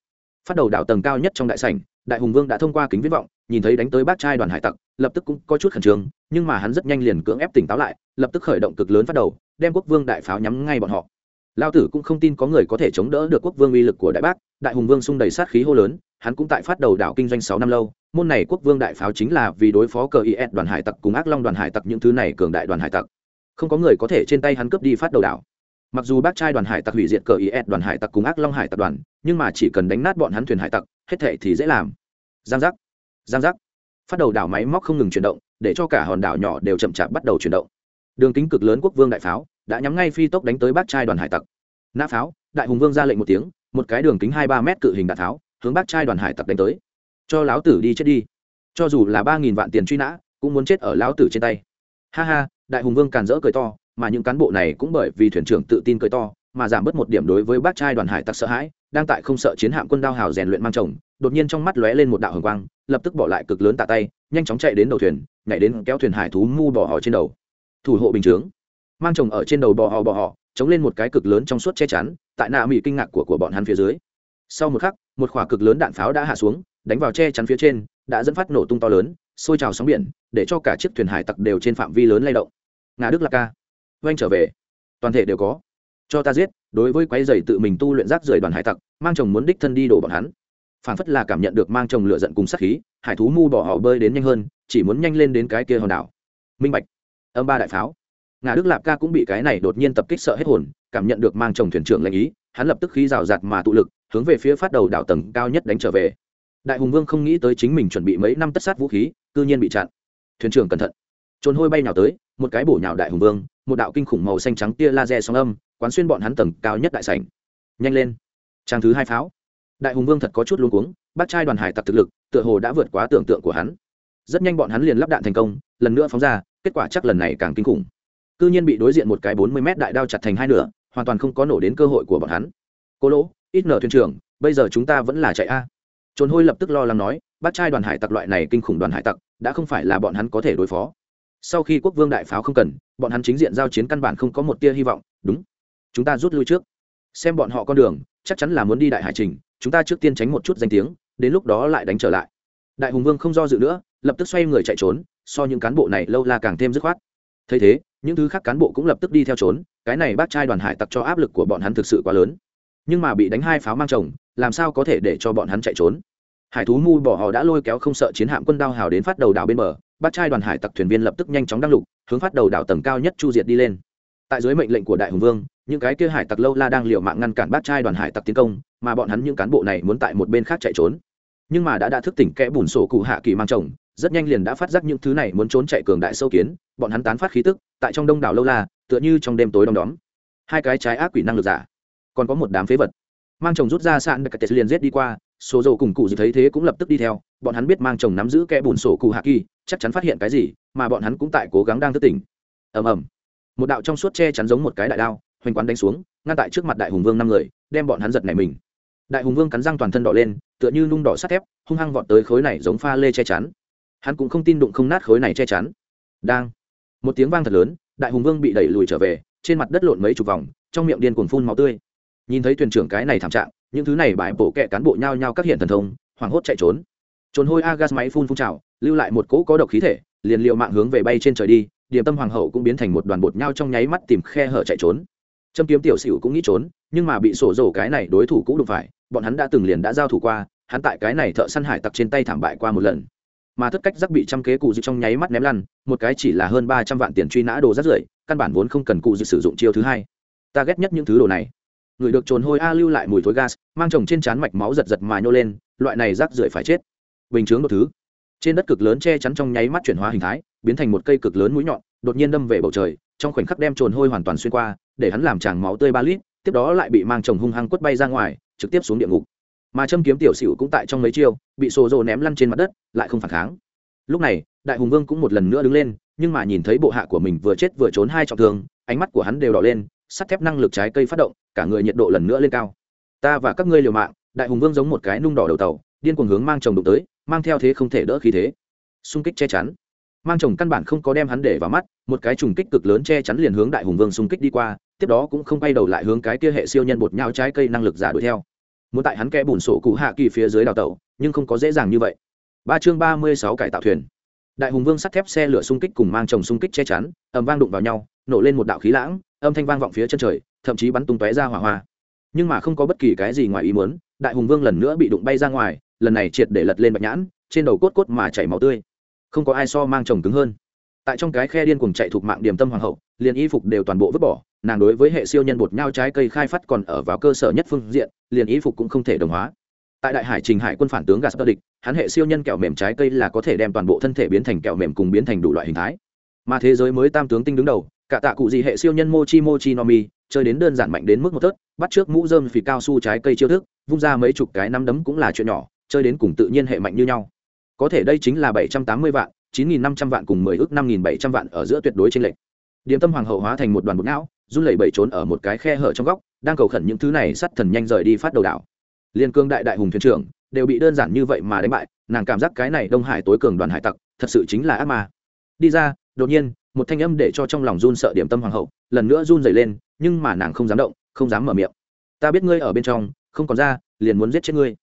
[SPEAKER 1] Phát đầu đảo tầng cao nhất trong đại sảnh, đại hùng vương đã thông qua kính viễn vọng nhìn thấy đánh tới bác trai đoàn hải tặc, lập tức cũng có chút khẩn trương, nhưng mà hắn rất nhanh liền cưỡng ép tỉnh táo lại, lập tức khởi động cực lớn phát đầu, đem quốc vương đại pháo nhắm ngay bọn họ. Lao tử cũng không tin có người có thể chống đỡ được quốc vương uy lực của đại bác, đại hùng vương xung đầy sát khí hô lớn, hắn cũng tại phát đầu đảo kinh doanh sáu năm lâu, môn này quốc vương đại pháo chính là vì đối phó cờ is đoàn hải tặc cùng ác long đoàn hải tặc những thứ này cường đại đoàn hải tặc. Không có người có thể trên tay hắn cướp đi phát đầu đảo. Mặc dù bác trai đoàn hải tặc hủy diệt cờ is đoàn hải tặc cùng ác long hải tặc đoàn, nhưng mà chỉ cần đánh nát bọn hắn thuyền hải tặc, hết thệ thì dễ làm. Giang giác giang giác. Phát đầu đảo máy móc không ngừng chuyển động, để cho cả hòn đảo nhỏ đều chậm chạp bắt đầu chuyển động. Đường kính cực lớn quốc vương đại pháo đã nhắm ngay phi tốc đánh tới bác trai đoàn hải tặc. Nã pháo, đại hùng vương ra lệnh một tiếng, một cái đường kính hai ba mét cự hình đạn tháo, hướng bác trai đoàn hải tặc đánh tới. Cho lão tử đi chết đi. Cho dù là ba nghìn vạn tiền truy nã, cũng muốn chết ở lão tử trên tay. Ha ha, đại hùng vương càn rỡ cười to, mà những cán bộ này cũng bởi vì thuyền trưởng tự tin cười to, mà giảm bớt một điểm đối với bác trai đoàn hải tặc sợ hãi, đang tại không sợ chiến hạm quân đao hào rèn luyện mang chồng, đột nhiên trong mắt lóe lên một đạo hồng quang lập tức bỏ lại cực lớn tạ tay, nhanh chóng chạy đến đầu thuyền, nhảy đến kéo thuyền hải thú mu bỏ họ trên đầu. Thủ hộ bình chướng. Mang chồng ở trên đầu bò họ bò họ chống lên một cái cực lớn trong suốt che chắn, tại nạ mỹ kinh ngạc của của bọn hắn phía dưới. Sau một khắc, một khỏa cực lớn đạn pháo đã hạ xuống, đánh vào che chắn phía trên, đã dẫn phát nổ tung to lớn, sôi trào sóng biển, để cho cả chiếc thuyền hải tặc đều trên phạm vi lớn lay động. Ngà đức lạc ca. Oanh trở về. Toàn thể đều có. Cho ta giết, đối với quái dày tự mình tu luyện rác rời đoàn hải tặc, mang chồng muốn đích thân đi đổ bọn hắn phản phất là cảm nhận được mang chồng lựa giận cùng sát khí, hải thú mu bỏ họ bơi đến nhanh hơn, chỉ muốn nhanh lên đến cái kia hòn đảo. Minh bạch, âm ba đại pháo. Ngà đức lạp ca cũng bị cái này đột nhiên tập kích sợ hết hồn, cảm nhận được mang chồng thuyền trưởng lệnh ý, hắn lập tức khí rào rạt mà tụ lực, hướng về phía phát đầu đảo tầng cao nhất đánh trở về. Đại hùng vương không nghĩ tới chính mình chuẩn bị mấy năm tất sát vũ khí, cư nhiên bị chặn. Thuyền trưởng cẩn thận. Trốn hôi bay nào tới, một cái bổ nhào đại hùng vương, một đạo kinh khủng màu xanh trắng tia laser sóng âm, quán xuyên bọn hắn tầng cao nhất đại sảnh. Nhanh lên. Trang thứ hai pháo đại hùng vương thật có chút luống cuống bắt trai đoàn hải tặc thực lực, tựa hồ đã vượt quá tưởng tượng của hắn. Rất nhanh bọn hắn liền lắp đạn thành công, lần nữa phóng ra, kết quả chắc lần này càng kinh khủng. Cư nhiên bị đối diện một cái bốn mươi mét đại đao chặt thành hai nửa, hoàn toàn không có nổ đến cơ hội của bọn hắn. Cô lỗ, ít nở thuyền trưởng, bây giờ chúng ta vẫn là chạy a. Trốn hôi lập tức lo lắng nói bắt trai đoàn hải tặc loại này kinh khủng đoàn hải tặc, đã không phải là bọn hắn có thể đối phó. Sau khi quốc vương đại pháo không cần, bọn hắn chính diện giao chiến căn bản không có một tia hy vọng, đúng, chúng ta rút lui trước, xem bọn họ con đường chắc chắn là muốn đi đại hải trình, chúng ta trước tiên tránh một chút danh tiếng, đến lúc đó lại đánh trở lại. Đại hùng vương không do dự nữa, lập tức xoay người chạy trốn, so những cán bộ này lâu la càng thêm dứt khoát. Thấy thế, những thứ khác cán bộ cũng lập tức đi theo trốn, cái này bác trai đoàn hải tặc cho áp lực của bọn hắn thực sự quá lớn. Nhưng mà bị đánh hai pháo mang chồng, làm sao có thể để cho bọn hắn chạy trốn? Hải thú mu bỏ họ đã lôi kéo không sợ chiến hạm quân đao hào đến phát đầu đảo bên bờ, bác trai đoàn hải tặc thuyền viên lập tức nhanh chóng đăng lục, hướng phát đầu đảo tầng cao nhất chu diệt đi lên. Tại dưới mệnh lệnh của đại hùng vương những cái kia hải tặc lâu la đang liều mạng ngăn cản bác trai đoàn hải tặc tiến công, mà bọn hắn những cán bộ này muốn tại một bên khác chạy trốn. Nhưng mà đã đã thức tỉnh kẽ bùn sổ cụ hạ kỳ mang chồng, rất nhanh liền đã phát giác những thứ này muốn trốn chạy cường đại sâu kiến, bọn hắn tán phát khí tức, tại trong đông đảo lâu la, tựa như trong đêm tối đom đóm. Hai cái trái ác quỷ năng lực giả, còn có một đám phế vật. Mang chồng rút ra sạn đặc tết liền giết đi qua, số dầu cùng cụ gì thấy thế cũng lập tức đi theo, bọn hắn biết mang chồng nắm giữ kẽ bùn sổ cụ hạ kỳ, chắc chắn phát hiện cái gì, mà bọn hắn cũng tại cố gắng đang thức tỉnh. Ầm ầm. Một đạo trong suốt che chắn giống một cái đại đao hoành quán đánh xuống, ngăn tại trước mặt đại hùng vương năm người, đem bọn hắn giật nảy mình. Đại hùng vương cắn răng toàn thân đỏ lên, tựa như nung đỏ sắt thép, hung hăng vọt tới khối này giống pha lê che chắn. Hắn cũng không tin đụng không nát khối này che chắn. Đang, một tiếng vang thật lớn, đại hùng vương bị đẩy lùi trở về, trên mặt đất lộn mấy chục vòng, trong miệng điên cuồng phun máu tươi. Nhìn thấy thuyền trưởng cái này thảm trạng, những thứ này bãi bộ kẹ cán bộ nhao nhao các hiện thần thông, hoảng hốt chạy trốn. Trốn hôi agas máy phun phun trào, lưu lại một cỗ có độc khí thể, liền liệu mạng hướng về bay trên trời đi, điểm tâm hoàng hậu cũng biến thành một đoàn bột nhau trong nháy mắt tìm khe hở chạy trốn châm kiếm tiểu sửu cũng nghĩ trốn, nhưng mà bị sổ rổ cái này đối thủ cũng đụng phải, bọn hắn đã từng liền đã giao thủ qua, hắn tại cái này thợ săn hải tặc trên tay thảm bại qua một lần. Mà thất cách giác bị trăm kế cụ dự trong nháy mắt ném lăn, một cái chỉ là hơn ba trăm vạn tiền truy nã đồ rất rưởi, căn bản vốn không cần cụ dự sử dụng chiêu thứ hai. Ta ghét nhất những thứ đồ này. Người được trồn hôi a lưu lại mùi thối gas, mang chồng trên trán mạch máu giật giật mà nhô lên, loại này rác rưởi phải chết. Bình chướng một thứ. Trên đất cực lớn che chắn trong nháy mắt chuyển hóa hình thái, biến thành một cây cực lớn mũi nhọn, đột nhiên đâm về bầu trời trong khoảnh khắc đem trồn hôi hoàn toàn xuyên qua, để hắn làm tràng máu tươi ba lít, tiếp đó lại bị mang chồng hung hăng quất bay ra ngoài, trực tiếp xuống địa ngục. Mà châm kiếm tiểu xỉu cũng tại trong mấy chiêu, bị xô rồ ném lăn trên mặt đất, lại không phản kháng. Lúc này, đại hùng vương cũng một lần nữa đứng lên, nhưng mà nhìn thấy bộ hạ của mình vừa chết vừa trốn hai trọng thương, ánh mắt của hắn đều đỏ lên, sắt thép năng lực trái cây phát động, cả người nhiệt độ lần nữa lên cao. Ta và các ngươi liều mạng. Đại hùng vương giống một cái nung đỏ đầu tàu, điên cuồng hướng mang chồng đụng tới, mang theo thế không thể đỡ khí thế. Xung kích che chắn mang chồng căn bản không có đem hắn để vào mắt, một cái trùng kích cực lớn che chắn liền hướng đại hùng vương xung kích đi qua, tiếp đó cũng không bay đầu lại hướng cái kia hệ siêu nhân bột nhau trái cây năng lực giả đuổi theo. Muốn tại hắn kẽ bùn sổ cụ hạ kỳ phía dưới đào tẩu, nhưng không có dễ dàng như vậy. Ba chương ba mươi sáu cải tạo thuyền. Đại hùng vương sắt thép xe lửa xung kích cùng mang chồng xung kích che chắn, ầm vang đụng vào nhau, nổ lên một đạo khí lãng, âm thanh vang vọng phía chân trời, thậm chí bắn tung tóe ra hỏa hoa. Nhưng mà không có bất kỳ cái gì ngoài ý muốn, đại hùng vương lần nữa bị đụng bay ra ngoài, lần này triệt để lật lên bạch nhãn, trên đầu cốt cốt mà chảy máu tươi không có ai so mang chồng cứng hơn. Tại trong cái khe điên cuồng chạy thuộc mạng điểm tâm hoàng hậu, liền y phục đều toàn bộ vứt bỏ, nàng đối với hệ siêu nhân bột nhau trái cây khai phát còn ở vào cơ sở nhất phương diện, liền y phục cũng không thể đồng hóa. Tại đại hải trình hải quân phản tướng gas địch, hắn hệ siêu nhân kẹo mềm trái cây là có thể đem toàn bộ thân thể biến thành kẹo mềm cùng biến thành đủ loại hình thái. Mà thế giới mới tam tướng tinh đứng đầu, cả tạ cụ gì hệ siêu nhân mochi mochi nomi chơi đến đơn giản mạnh đến mức một tớt bắt trước mũ dơm phì cao su trái cây chiêu thức, vung ra mấy chục cái nắm đấm cũng là chuyện nhỏ, chơi đến cùng tự nhiên hệ mạnh như nhau có thể đây chính là bảy trăm tám mươi vạn, chín nghìn năm trăm vạn cùng mười ước năm nghìn bảy trăm vạn ở giữa tuyệt đối trên lệnh điềm tâm hoàng hậu hóa thành một đoàn bột não, run lẩy bẩy trốn ở một cái khe hở trong góc, đang cầu khẩn những thứ này sắt thần nhanh rời đi phát đầu đảo. Liên cương đại đại hùng thuyền trưởng, đều bị đơn giản như vậy mà đánh bại, nàng cảm giác cái này đông hải tối cường đoàn hải tặc, thật sự chính là ác ma. Đi ra, đột nhiên, một thanh âm để cho trong lòng run sợ điểm tâm hoàng hậu, lần nữa run dày lên, nhưng mà nàng không dám động, không dám mở miệng. Ta biết ngươi ở bên trong, không còn ra, liền muốn giết chết ngươi.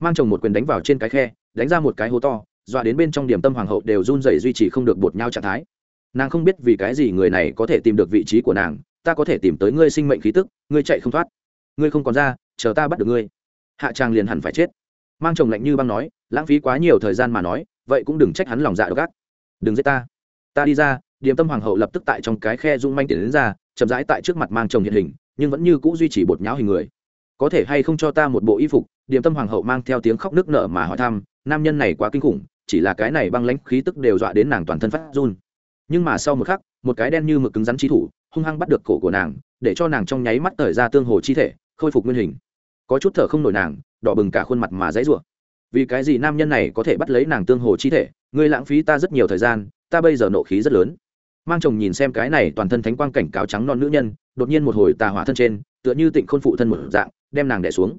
[SPEAKER 1] Mang chồng một quyền đánh vào trên cái khe đánh ra một cái hố to, dọa đến bên trong điểm tâm hoàng hậu đều run rẩy duy trì không được bột nhau trạng thái. Nàng không biết vì cái gì người này có thể tìm được vị trí của nàng, ta có thể tìm tới ngươi sinh mệnh khí tức, ngươi chạy không thoát. Ngươi không còn ra, chờ ta bắt được ngươi. Hạ trang liền hẳn phải chết. Mang chồng lạnh như băng nói, lãng phí quá nhiều thời gian mà nói, vậy cũng đừng trách hắn lòng dạ độc ác. Đừng giết ta. Ta đi ra, điểm tâm hoàng hậu lập tức tại trong cái khe rung manh tiền đến ra, chậm rãi tại trước mặt mang chồng hiện hình, nhưng vẫn như c ũ duy trì bột nháo hình người có thể hay không cho ta một bộ y phục điểm tâm hoàng hậu mang theo tiếng khóc nước nở mà hỏi thăm, nam nhân này quá kinh khủng, chỉ là cái này băng lãnh khí tức đều dọa đến nàng toàn thân phát run. Nhưng mà sau một khắc, một cái đen như mực cứng rắn trí thủ, hung hăng bắt được cổ của nàng, để cho nàng trong nháy mắt thời ra tương hồ chi thể, khôi phục nguyên hình. Có chút thở không nổi nàng, đỏ bừng cả khuôn mặt mà dãy rủa. Vì cái gì nam nhân này có thể bắt lấy nàng tương hồ chi thể, ngươi lãng phí ta rất nhiều thời gian, ta bây giờ nộ khí rất lớn. Mang chồng nhìn xem cái này toàn thân thánh quang cảnh cáo trắng non nữ nhân, đột nhiên một hồi tà hỏa thân trên, tựa như tịnh khôn phụ thân một dạng đem nàng đẻ xuống.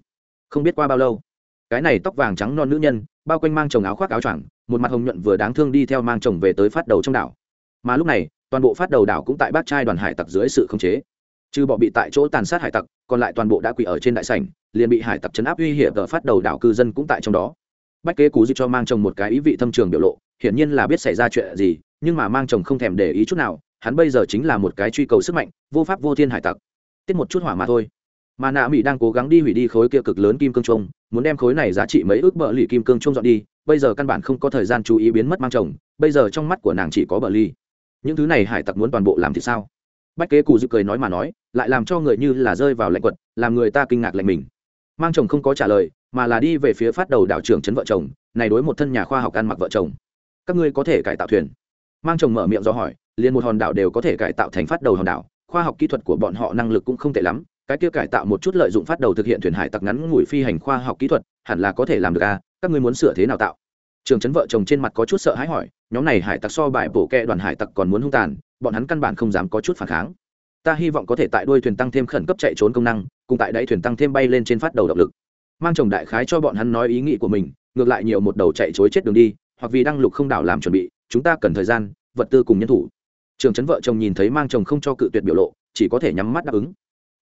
[SPEAKER 1] Không biết qua bao lâu, cái này tóc vàng trắng non nữ nhân, bao quanh mang chồng áo khoác áo choàng, một mặt hồng nhuận vừa đáng thương đi theo mang chồng về tới phát đầu trong đảo. Mà lúc này, toàn bộ phát đầu đảo cũng tại bát trai đoàn hải tặc dưới sự khống chế. Trừ bọ bị tại chỗ tàn sát hải tặc, còn lại toàn bộ đã quỳ ở trên đại sảnh, liền bị hải tặc chấn áp uy hiểm ở phát đầu đảo cư dân cũng tại trong đó. Bách kế cú giúp cho mang chồng một cái ý vị thâm trường biểu lộ, hiển nhiên là biết xảy ra chuyện gì, nhưng mà mang chồng không thèm để ý chút nào, hắn bây giờ chính là một cái truy cầu sức mạnh, vô pháp vô thiên hải tặc. Tiết một chút hỏa mà thôi mà nạ mỹ đang cố gắng đi hủy đi khối kia cực lớn kim cương trông muốn đem khối này giá trị mấy ước bờ lì kim cương trông dọn đi, bây giờ căn bản không có thời gian chú ý biến mất mang chồng, bây giờ trong mắt của nàng chỉ có bờ lì. những thứ này hải tặc muốn toàn bộ làm thì sao? Bách kế cù dự cười nói mà nói, lại làm cho người như là rơi vào lạnh quật, làm người ta kinh ngạc lạnh mình. Mang chồng không có trả lời, mà là đi về phía phát đầu đảo trưởng trấn vợ chồng, này đối một thân nhà khoa học ăn mặc vợ chồng. Các ngươi có thể cải tạo thuyền. Mang chồng mở miệng do hỏi, liền một hòn đảo đều có thể cải tạo thành phát đầu hòn đảo, khoa học kỹ thuật của bọn họ năng lực cũng không tệ lắm cái kia cải tạo một chút lợi dụng phát đầu thực hiện thuyền hải tặc ngắn ngủi phi hành khoa học kỹ thuật, hẳn là có thể làm được à? Các ngươi muốn sửa thế nào tạo? Trường trấn vợ chồng trên mặt có chút sợ hãi hỏi, nhóm này hải tặc so bài bổ kẹ đoàn hải tặc còn muốn hung tàn, bọn hắn căn bản không dám có chút phản kháng. Ta hy vọng có thể tại đuôi thuyền tăng thêm khẩn cấp chạy trốn công năng, cùng tại đáy thuyền tăng thêm bay lên trên phát đầu động lực. Mang chồng đại khái cho bọn hắn nói ý nghĩ của mình, ngược lại nhiều một đầu chạy chối chết đường đi, hoặc vì đăng lục không đảo làm chuẩn bị, chúng ta cần thời gian, vật tư cùng nhân thủ. Trường trấn vợ chồng nhìn thấy mang chồng không cho cự tuyệt biểu lộ, chỉ có thể nhắm mắt đáp ứng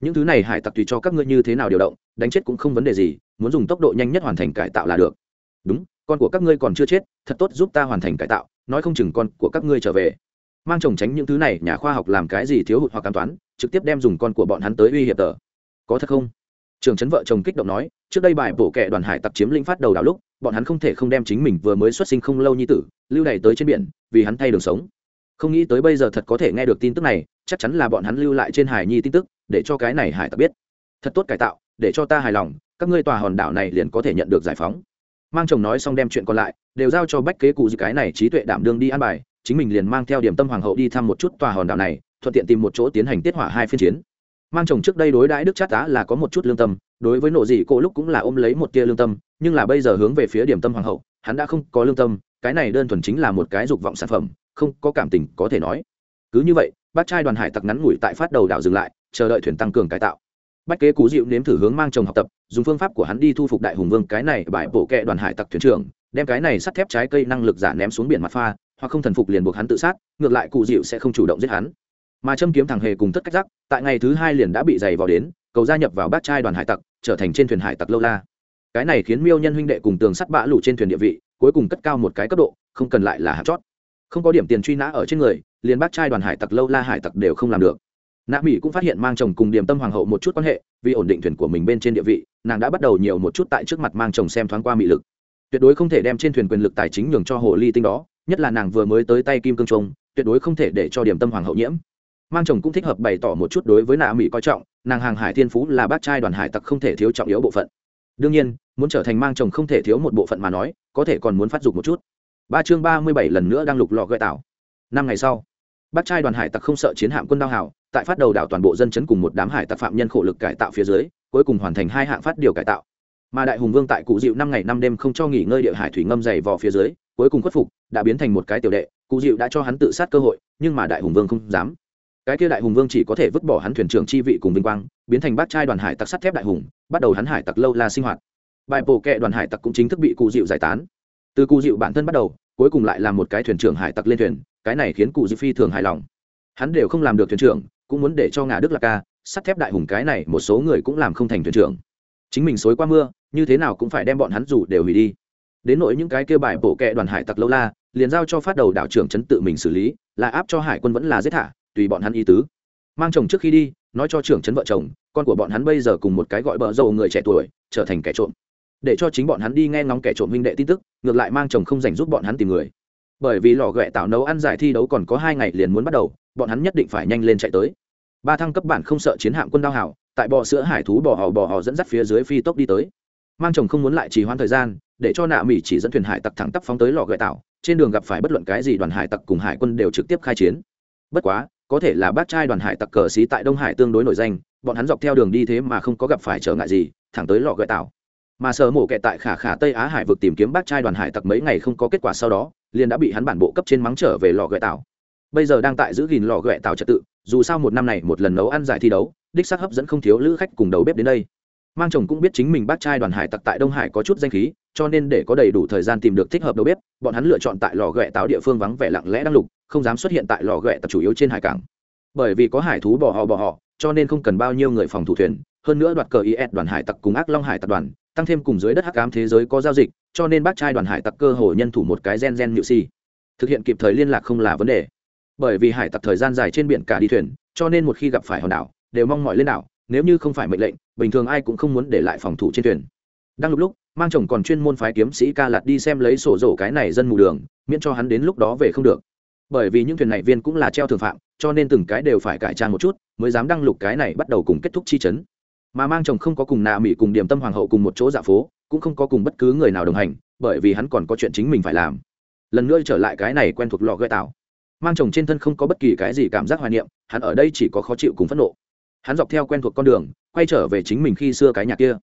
[SPEAKER 1] những thứ này hải tặc tùy cho các ngươi như thế nào điều động, đánh chết cũng không vấn đề gì, muốn dùng tốc độ nhanh nhất hoàn thành cải tạo là được. Đúng, con của các ngươi còn chưa chết, thật tốt giúp ta hoàn thành cải tạo, nói không chừng con của các ngươi trở về. Mang chồng tránh những thứ này, nhà khoa học làm cái gì thiếu hụt hoặc an toán, trực tiếp đem dùng con của bọn hắn tới uy hiểm tờ. Có thật không? Trường trấn vợ chồng kích động nói, trước đây bài bổ kệ đoàn hải tặc chiếm lĩnh phát đầu đảo lúc, bọn hắn không thể không đem chính mình vừa mới xuất sinh không lâu như tử, lưu đày tới trên biển, vì hắn thay đường sống. Không nghĩ tới bây giờ thật có thể nghe được tin tức này, chắc chắn là bọn hắn lưu lại trên hải nhi tin tức để cho cái này hải tặc biết. Thật tốt cải tạo, để cho ta hài lòng, các ngươi tòa hòn đảo này liền có thể nhận được giải phóng. Mang chồng nói xong đem chuyện còn lại, đều giao cho bách kế cụ dự cái này trí tuệ đảm đương đi an bài, chính mình liền mang theo điểm tâm hoàng hậu đi thăm một chút tòa hòn đảo này, thuận tiện tìm một chỗ tiến hành tiết hỏa hai phiên chiến. Mang chồng trước đây đối đãi đức chát tá là có một chút lương tâm, đối với nộ dị cô lúc cũng là ôm lấy một tia lương tâm, nhưng là bây giờ hướng về phía điểm tâm hoàng hậu, hắn đã không có lương tâm, cái này đơn thuần chính là một cái dục vọng sản phẩm, không có cảm tình có thể nói. Cứ như vậy, bác trai đoàn hải tặc ngắn ngủi tại phát đầu đảo dừng lại chờ đợi thuyền tăng cường cải tạo. Bách kế cú dịu nếm thử hướng mang chồng học tập, dùng phương pháp của hắn đi thu phục đại hùng vương cái này bãi bộ kẹ đoàn hải tặc thuyền trưởng, đem cái này sắt thép trái cây năng lực giả ném xuống biển mặt pha, hoặc không thần phục liền buộc hắn tự sát, ngược lại cụ dịu sẽ không chủ động giết hắn. Mà châm kiếm thằng hề cùng tất cách giác, tại ngày thứ hai liền đã bị dày vào đến, cầu gia nhập vào bát trai đoàn hải tặc, trở thành trên thuyền hải tặc lâu la. Cái này khiến miêu nhân huynh đệ cùng tường sắt bã lủ trên thuyền địa vị, cuối cùng cất cao một cái cấp độ, không cần lại là hạt chót. Không có điểm tiền truy nã ở trên người, liền bát trai đoàn hải tặc lâu la hải tặc đều không làm được nạ mỹ cũng phát hiện mang chồng cùng điểm tâm hoàng hậu một chút quan hệ, vì ổn định thuyền của mình bên trên địa vị, nàng đã bắt đầu nhiều một chút tại trước mặt mang chồng xem thoáng qua mị lực. Tuyệt đối không thể đem trên thuyền quyền lực tài chính nhường cho hồ ly tinh đó, nhất là nàng vừa mới tới tay kim cương trung, tuyệt đối không thể để cho điểm tâm hoàng hậu nhiễm. Mang chồng cũng thích hợp bày tỏ một chút đối với nạ mỹ coi trọng, nàng hàng hải thiên phú là bác trai đoàn hải tặc không thể thiếu trọng yếu bộ phận. Đương nhiên, muốn trở thành mang chồng không thể thiếu một bộ phận mà nói, có thể còn muốn phát dục một chút. Ba chương ba mươi bảy lần nữa đang lục lọ gợi tạo. năm ngày sau bác trai đoàn hải tặc không sợ chiến hạm quân đao hảo tại phát đầu đảo toàn bộ dân chấn cùng một đám hải tặc phạm nhân khổ lực cải tạo phía dưới, cuối cùng hoàn thành hai hạng phát điều cải tạo. Mà đại hùng vương tại cụ dịu năm ngày năm đêm không cho nghỉ ngơi địa hải thủy ngâm dày vò phía dưới, cuối cùng khuất phục, đã biến thành một cái tiểu đệ, cụ dịu đã cho hắn tự sát cơ hội, nhưng mà đại hùng vương không dám. Cái kia đại hùng vương chỉ có thể vứt bỏ hắn thuyền trưởng chi vị cùng vinh quang, biến thành bát trai đoàn hải tặc sắt thép đại hùng, bắt đầu hắn hải tặc lâu là sinh hoạt. Bài bổ kệ đoàn hải tặc cũng chính thức bị cụ dịu giải tán. Từ cụ dịu bản thân bắt đầu, cuối cùng lại là một cái thuyền trưởng hải tặc lên thuyền cái này khiến cụ dư phi thường hài lòng. Hắn đều không làm được thuyền trưởng, cũng muốn để cho ngà đức lạc ca sắt thép đại hùng cái này một số người cũng làm không thành thuyền trưởng. Chính mình xối qua mưa, như thế nào cũng phải đem bọn hắn dù đều hủy đi. Đến nỗi những cái kêu bài bổ kẹ đoàn hải tặc lâu la, liền giao cho phát đầu đảo trưởng chấn tự mình xử lý, là áp cho hải quân vẫn là giết thả tùy bọn hắn ý tứ. Mang chồng trước khi đi, nói cho trưởng chấn vợ chồng, con của bọn hắn bây giờ cùng một cái gọi bờ dầu người trẻ tuổi, trở thành kẻ trộm. Để cho chính bọn hắn đi nghe ngóng kẻ trộm huynh đệ tin tức, ngược lại mang chồng không dành giúp bọn hắn tìm người bởi vì lò ghẹ tạo nấu ăn giải thi đấu còn có hai ngày liền muốn bắt đầu, bọn hắn nhất định phải nhanh lên chạy tới. Ba thăng cấp bản không sợ chiến hạm quân đao hảo, tại bò sữa hải thú bò họ bò họ dẫn dắt phía dưới phi tốc đi tới. Mang chồng không muốn lại trì hoãn thời gian, để cho nạ mỹ chỉ dẫn thuyền hải tặc thẳng tắp phóng tới lò gợi tạo trên đường gặp phải bất luận cái gì đoàn hải tặc cùng hải quân đều trực tiếp khai chiến. Bất quá, có thể là bác trai đoàn hải tặc cờ xí tại đông hải tương đối nổi danh, bọn hắn dọc theo đường đi thế mà không có gặp phải trở ngại gì, thẳng tới lò gợi tạo mà sở mổ kẹt tại khả khả tây á hải vực tìm kiếm bác trai đoàn hải tặc mấy ngày không có kết quả sau đó, liền đã bị hắn bản bộ cấp trên mắng trở về lò gợi tạo bây giờ đang tại giữ gìn lò gợi tạo trật tự, dù sao một năm này một lần nấu ăn giải thi đấu, đích xác hấp dẫn không thiếu lữ khách cùng đầu bếp đến đây. Mang chồng cũng biết chính mình bác trai đoàn hải tặc tại đông hải có chút danh khí, cho nên để có đầy đủ thời gian tìm được thích hợp đầu bếp, bọn hắn lựa chọn tại lò ghẹ tạo địa phương vắng vẻ lặng lẽ đang lục, không dám xuất hiện tại lò ghẹ tập chủ yếu trên hải cảng. Bởi vì có hải thú bỏ họ bỏ họ cho nên không cần bao nhiêu người phòng thủ thuyền, hơn nữa đoạt cờ is đoàn hải tặc cùng ác long hải tập đoàn tăng thêm cùng dưới đất hắc ám thế giới có giao dịch, cho nên bác trai đoàn hải tặc cơ hồ nhân thủ một cái gen gen nhự si. Thực hiện kịp thời liên lạc không là vấn đề. Bởi vì hải tặc thời gian dài trên biển cả đi thuyền, cho nên một khi gặp phải hòn đảo, đều mong mọi lên đảo, nếu như không phải mệnh lệnh, bình thường ai cũng không muốn để lại phòng thủ trên thuyền. Đang lúc lúc, mang chồng còn chuyên môn phái kiếm sĩ ca lạt đi xem lấy sổ rổ cái này dân mù đường, miễn cho hắn đến lúc đó về không được. Bởi vì những thuyền này viên cũng là treo thường phạm, cho nên từng cái đều phải cải trang một chút, mới dám đăng lục cái này bắt đầu cùng kết thúc chi chấn mà mang chồng không có cùng nạ mỹ cùng điểm tâm hoàng hậu cùng một chỗ dạ phố, cũng không có cùng bất cứ người nào đồng hành, bởi vì hắn còn có chuyện chính mình phải làm. Lần nữa trở lại cái này quen thuộc lò gợi tạo mang chồng trên thân không có bất kỳ cái gì cảm giác hoài niệm, hắn ở đây chỉ có khó chịu cùng phẫn nộ. Hắn dọc theo quen thuộc con đường, quay trở về chính mình khi xưa cái nhà kia.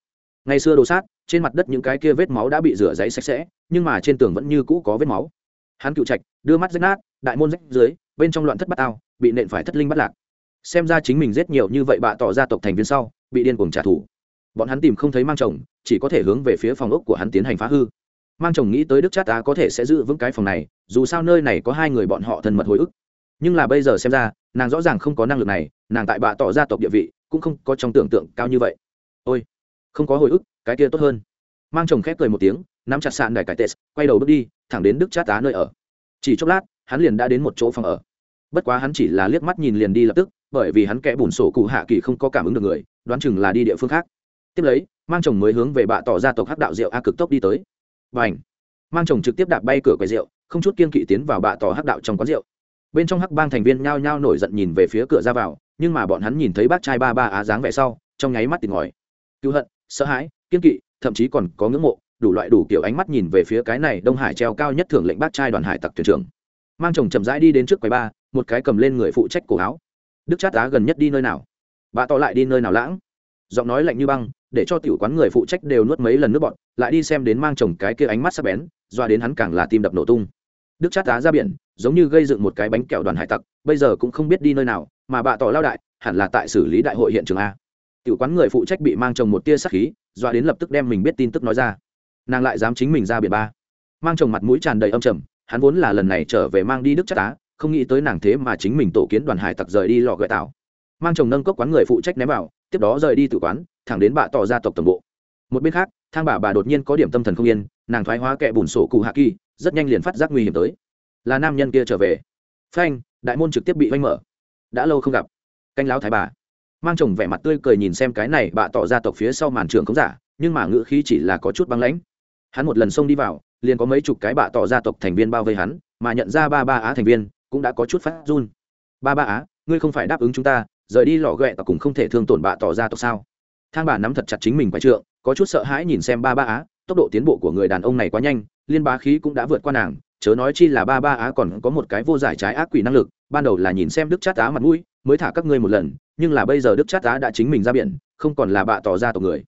[SPEAKER 1] Ngày xưa đồ sát, trên mặt đất những cái kia vết máu đã bị rửa giấy sạch sẽ, nhưng mà trên tường vẫn như cũ có vết máu. Hắn cựu trạch, đưa mắt rách nát, đại môn rách dưới, bên trong loạn thất bát ao bị nện phải thất linh bắt lạc. Xem ra chính mình giết nhiều như vậy bạ tỏ ra tộc thành viên sau bị điên cuồng trả thù. Bọn hắn tìm không thấy mang chồng, chỉ có thể hướng về phía phòng ốc của hắn tiến hành phá hư. Mang chồng nghĩ tới đức chát á có thể sẽ giữ vững cái phòng này, dù sao nơi này có hai người bọn họ thân mật hồi ức. Nhưng là bây giờ xem ra, nàng rõ ràng không có năng lực này, nàng tại bạ tỏ ra tộc địa vị, cũng không có trong tưởng tượng cao như vậy. Ôi, không có hồi ức, cái kia tốt hơn. Mang chồng khép cười một tiếng, nắm chặt sạn đài cải tes quay đầu bước đi, thẳng đến đức chát tá nơi ở. Chỉ chốc lát, hắn liền đã đến một chỗ phòng ở. Bất quá hắn chỉ là liếc mắt nhìn liền đi lập tức, bởi vì hắn kẽ bùn sổ cụ hạ kỳ không có cảm ứng được người đoán chừng là đi địa phương khác. Tiếp lấy, mang chồng mới hướng về bạ tỏ ra tộc hắc đạo rượu a cực tốc đi tới. Và ảnh mang chồng trực tiếp đạp bay cửa quầy rượu, không chút kiên kỵ tiến vào bạ tỏ hắc đạo trong quán rượu. Bên trong hắc bang thành viên nhao nhao nổi giận nhìn về phía cửa ra vào, nhưng mà bọn hắn nhìn thấy bác trai ba ba á dáng vẻ sau, trong nháy mắt tìm ngòi cứu hận, sợ hãi kiên kỵ, thậm chí còn có ngưỡng mộ, đủ loại đủ kiểu ánh mắt nhìn về phía cái này đông hải treo cao nhất thưởng lệnh bác trai đoàn hải tặc thuyền trưởng. Mang chồng chậm rãi đi đến trước quầy ba, một cái cầm lên người phụ trách cổ áo. Đức chát á gần nhất đi nơi nào? Bà tỏ lại đi nơi nào lãng? Giọng nói lạnh như băng, để cho tiểu quán người phụ trách đều nuốt mấy lần nước bọn lại đi xem đến mang chồng cái kia ánh mắt sắc bén, doa đến hắn càng là tim đập nổ tung. Đức chát tá ra biển, giống như gây dựng một cái bánh kẹo đoàn hải tặc, bây giờ cũng không biết đi nơi nào, mà bà tỏ lao đại, hẳn là tại xử lý đại hội hiện trường a. Tiểu quán người phụ trách bị mang chồng một tia sắc khí, doa đến lập tức đem mình biết tin tức nói ra. Nàng lại dám chính mình ra biển ba. Mang chồng mặt mũi tràn đầy âm trầm, hắn vốn là lần này trở về mang đi đức chát tá không nghĩ tới nàng thế mà chính mình tổ kiến đoàn hải tặc rời đi lò gợi tạo mang chồng nâng cốc quán người phụ trách ném vào, tiếp đó rời đi tự quán, thẳng đến bà tỏ ra tộc tổng bộ. Một bên khác, thang bà bà đột nhiên có điểm tâm thần không yên, nàng thoái hóa kẻ bùn sổ cụ hạ kỳ, rất nhanh liền phát giác nguy hiểm tới. Là nam nhân kia trở về. Phanh, đại môn trực tiếp bị oanh mở. Đã lâu không gặp. Canh lão thái bà. Mang chồng vẻ mặt tươi cười nhìn xem cái này bà tỏ ra tộc phía sau màn trường không giả, nhưng mà ngữ khí chỉ là có chút băng lãnh. Hắn một lần xông đi vào, liền có mấy chục cái bạ tỏ gia tộc thành viên bao vây hắn, mà nhận ra ba ba á thành viên, cũng đã có chút phát run. Ba ba á, ngươi không phải đáp ứng chúng ta rời đi lò ghẹ tộc cũng không thể thương tổn bạ tỏ ra tộc sao? Thang bà nắm thật chặt chính mình phải trượng, có chút sợ hãi nhìn xem ba ba á, tốc độ tiến bộ của người đàn ông này quá nhanh, liên bá khí cũng đã vượt qua nàng, chớ nói chi là ba ba á còn có một cái vô giải trái ác quỷ năng lực, ban đầu là nhìn xem đức chát á mặt mũi, mới thả các ngươi một lần, nhưng là bây giờ đức chát á đã chính mình ra biển, không còn là bạ tỏ ra tộc người.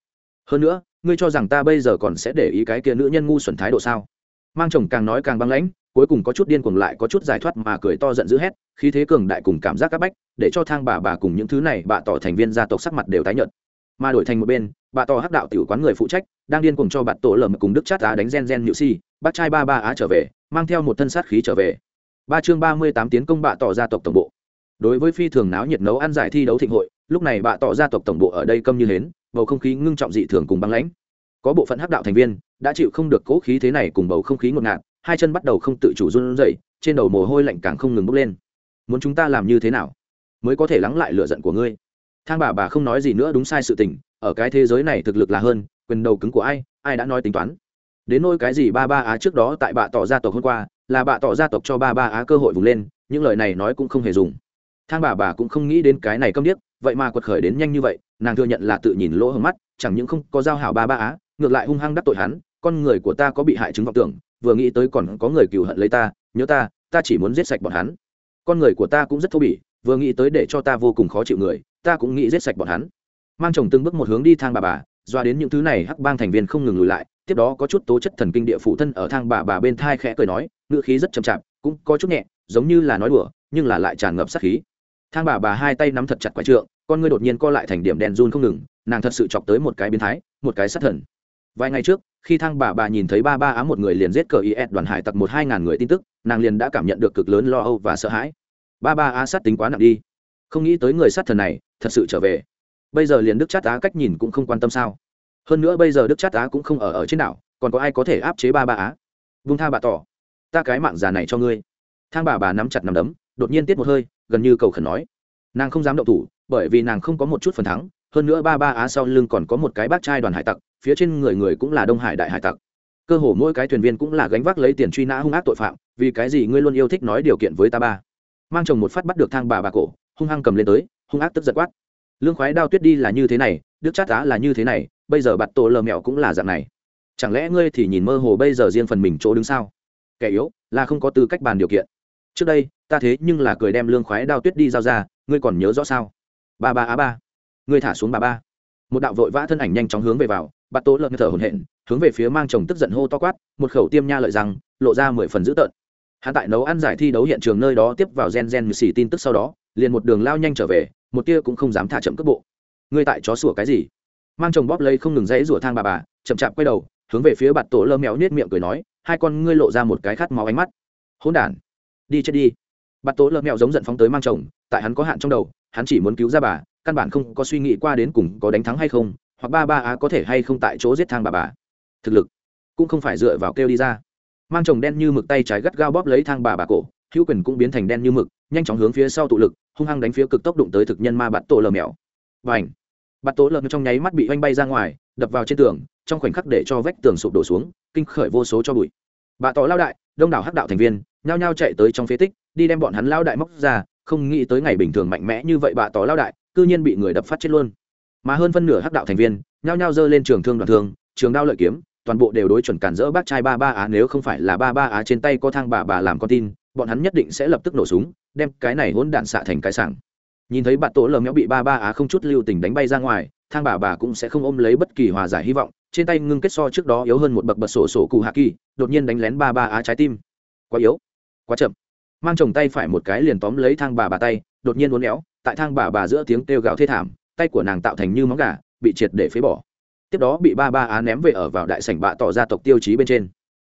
[SPEAKER 1] Hơn nữa, ngươi cho rằng ta bây giờ còn sẽ để ý cái kia nữ nhân ngu xuẩn thái độ sao? Mang chồng càng nói càng băng lãnh cuối cùng có chút điên cuồng lại có chút giải thoát mà cười to giận dữ hét, khí thế cường đại cùng cảm giác các bách, để cho thang bà bà cùng những thứ này bà tỏ thành viên gia tộc sắc mặt đều tái nhợt. Mà đổi thành một bên, bà tỏ hắc đạo tiểu quán người phụ trách, đang điên cuồng cho bạn tổ lởm cùng đức chát á đánh gen gen nhự si, bác trai ba ba á trở về, mang theo một thân sát khí trở về. Ba chương ba mươi tám tiến công bạ tỏ gia tộc tổng bộ. Đối với phi thường náo nhiệt nấu ăn giải thi đấu thịnh hội, lúc này bạ tỏ gia tộc tổng bộ ở đây câm như hến, bầu không khí ngưng trọng dị thường cùng băng lãnh. Có bộ phận hắc đạo thành viên, đã chịu không được cố khí thế này cùng bầu không khí ngột ngạt hai chân bắt đầu không tự chủ run rẩy, trên đầu mồ hôi lạnh càng không ngừng bốc lên. Muốn chúng ta làm như thế nào mới có thể lắng lại lửa giận của ngươi? Thang bà bà không nói gì nữa đúng sai sự tình, ở cái thế giới này thực lực là hơn, quyền đầu cứng của ai ai đã nói tính toán. Đến nôi cái gì ba ba á trước đó tại bạ tỏ gia tộc hôm qua, là bạ tỏ gia tộc cho ba ba á cơ hội vùng lên, những lời này nói cũng không hề dùng. Thang bà bà cũng không nghĩ đến cái này câm điếc, vậy mà quật khởi đến nhanh như vậy, nàng thừa nhận là tự nhìn lỗ hồng mắt, chẳng những không có giao hảo ba ba á, ngược lại hung hăng đắc tội hắn, con người của ta có bị hại chứng vọng tưởng vừa nghĩ tới còn có người cừu hận lấy ta, nhớ ta ta chỉ muốn giết sạch bọn hắn. Con người của ta cũng rất thô bỉ, vừa nghĩ tới để cho ta vô cùng khó chịu người, ta cũng nghĩ giết sạch bọn hắn. Mang chồng từng bước một hướng đi thang bà bà, doa đến những thứ này hắc bang thành viên không ngừng lùi lại, tiếp đó có chút tố chất thần kinh địa phụ thân ở thang bà bà bên thai khẽ cười nói, ngữ khí rất chậm chạp, cũng có chút nhẹ, giống như là nói đùa, nhưng là lại tràn ngập sát khí. Thang bà bà hai tay nắm thật chặt quái trượng, con ngươi đột nhiên co lại thành điểm đèn run không ngừng, nàng thật sự chọc tới một cái biến thái, một cái sát thần vài ngày trước, khi thang bà bà nhìn thấy ba ba á một người liền giết cờ is đoàn hải tặc một hai ngàn người tin tức, nàng liền đã cảm nhận được cực lớn lo âu và sợ hãi. Ba ba á sát tính quá nặng đi. Không nghĩ tới người sát thần này thật sự trở về. Bây giờ liền đức chát á cách nhìn cũng không quan tâm sao. Hơn nữa bây giờ đức chát á cũng không ở ở trên đảo, còn có ai có thể áp chế ba ba á? Vung tha bà tỏ, ta cái mạng già này cho ngươi. Thang bà bà nắm chặt nắm đấm, đột nhiên tiết một hơi, gần như cầu khẩn nói. Nàng không dám động thủ, bởi vì nàng không có một chút phần thắng, hơn nữa ba ba á sau lưng còn có một cái bác trai đoàn hải tặc phía trên người người cũng là đông hải đại hải tặc. Cơ hồ mỗi cái thuyền viên cũng là gánh vác lấy tiền truy nã hung ác tội phạm, vì cái gì ngươi luôn yêu thích nói điều kiện với ta ba? Mang chồng một phát bắt được thang bà bà cổ, hung hăng cầm lên tới, hung ác tức giật quát. Lương khoái đao tuyết đi là như thế này, đức chát á là như thế này, bây giờ bạt tổ lờ mẹo cũng là dạng này. Chẳng lẽ ngươi thì nhìn mơ hồ bây giờ riêng phần mình chỗ đứng sao? Kẻ yếu, là không có tư cách bàn điều kiện. Trước đây, ta thế nhưng là cười đem lương khoái đao tuyết đi giao ra, ngươi còn nhớ rõ sao? Ba ba á ba. Ngươi thả xuống bà ba. Một đạo vội vã thân ảnh nhanh chóng hướng về vào bạt tố lợn thở hổn hển, hướng về phía mang chồng tức giận hô to quát, một khẩu tiêm nha lợi rằng, lộ ra mười phần dữ tợn. Hắn tại nấu ăn giải thi đấu hiện trường nơi đó tiếp vào gen gen như xỉ tin tức sau đó, liền một đường lao nhanh trở về, một tia cũng không dám thả chậm cước bộ. Ngươi tại chó sủa cái gì? Mang chồng bóp lấy không ngừng dãy rủa thang bà bà, chậm chạp quay đầu, hướng về phía bạt tổ lơ méo nết miệng cười nói, hai con ngươi lộ ra một cái khát máu ánh mắt. Hỗn đản, đi chết đi. Bạt tổ lơ mèo giống giận phóng tới mang chồng, tại hắn có hạn trong đầu, hắn chỉ muốn cứu ra bà, căn bản không có suy nghĩ qua đến cùng có đánh thắng hay không hoặc ba ba á có thể hay không tại chỗ giết thang bà bà. Thực lực cũng không phải dựa vào kêu đi ra. Mang chồng đen như mực tay trái gắt gao bóp lấy thang bà bà cổ, hữu quyền cũng biến thành đen như mực, nhanh chóng hướng phía sau tụ lực, hung hăng đánh phía cực tốc đụng tới thực nhân ma bạt tổ lờ mèo. Và ảnh bạt tổ lờ trong nháy mắt bị oanh bay ra ngoài, đập vào trên tường, trong khoảnh khắc để cho vách tường sụp đổ xuống, kinh khởi vô số cho bụi. Bà tỏ lao đại, đông đảo hắc đạo thành viên, nhao nhao chạy tới trong phế tích, đi đem bọn hắn lao đại móc ra, không nghĩ tới ngày bình thường mạnh mẽ như vậy bà tỏ lao đại, cư nhiên bị người đập phát chết luôn mà hơn phân nửa hắc đạo thành viên, nhao nhao giơ lên trường thương đoàn thương, trường đao lợi kiếm, toàn bộ đều đối chuẩn cản rỡ bác trai ba ba á, nếu không phải là ba ba á trên tay có thang bà bà làm con tin, bọn hắn nhất định sẽ lập tức nổ súng, đem cái này hỗn đạn xạ thành cái sảng. Nhìn thấy bạn tổ lờ méo bị ba ba á không chút lưu tình đánh bay ra ngoài, thang bà bà cũng sẽ không ôm lấy bất kỳ hòa giải hy vọng, trên tay ngưng kết so trước đó yếu hơn một bậc bật sổ sổ cụ hạ kỳ, đột nhiên đánh lén ba ba á trái tim. Quá yếu, quá chậm. Mang chồng tay phải một cái liền tóm lấy thang bà bà tay, đột nhiên uốn éo, tại thang bà bà giữa tiếng kêu gào thê thảm tay của nàng tạo thành như móng gà, bị triệt để phế bỏ. Tiếp đó bị ba ba á ném về ở vào đại sảnh bạ tỏ ra tộc tiêu chí bên trên.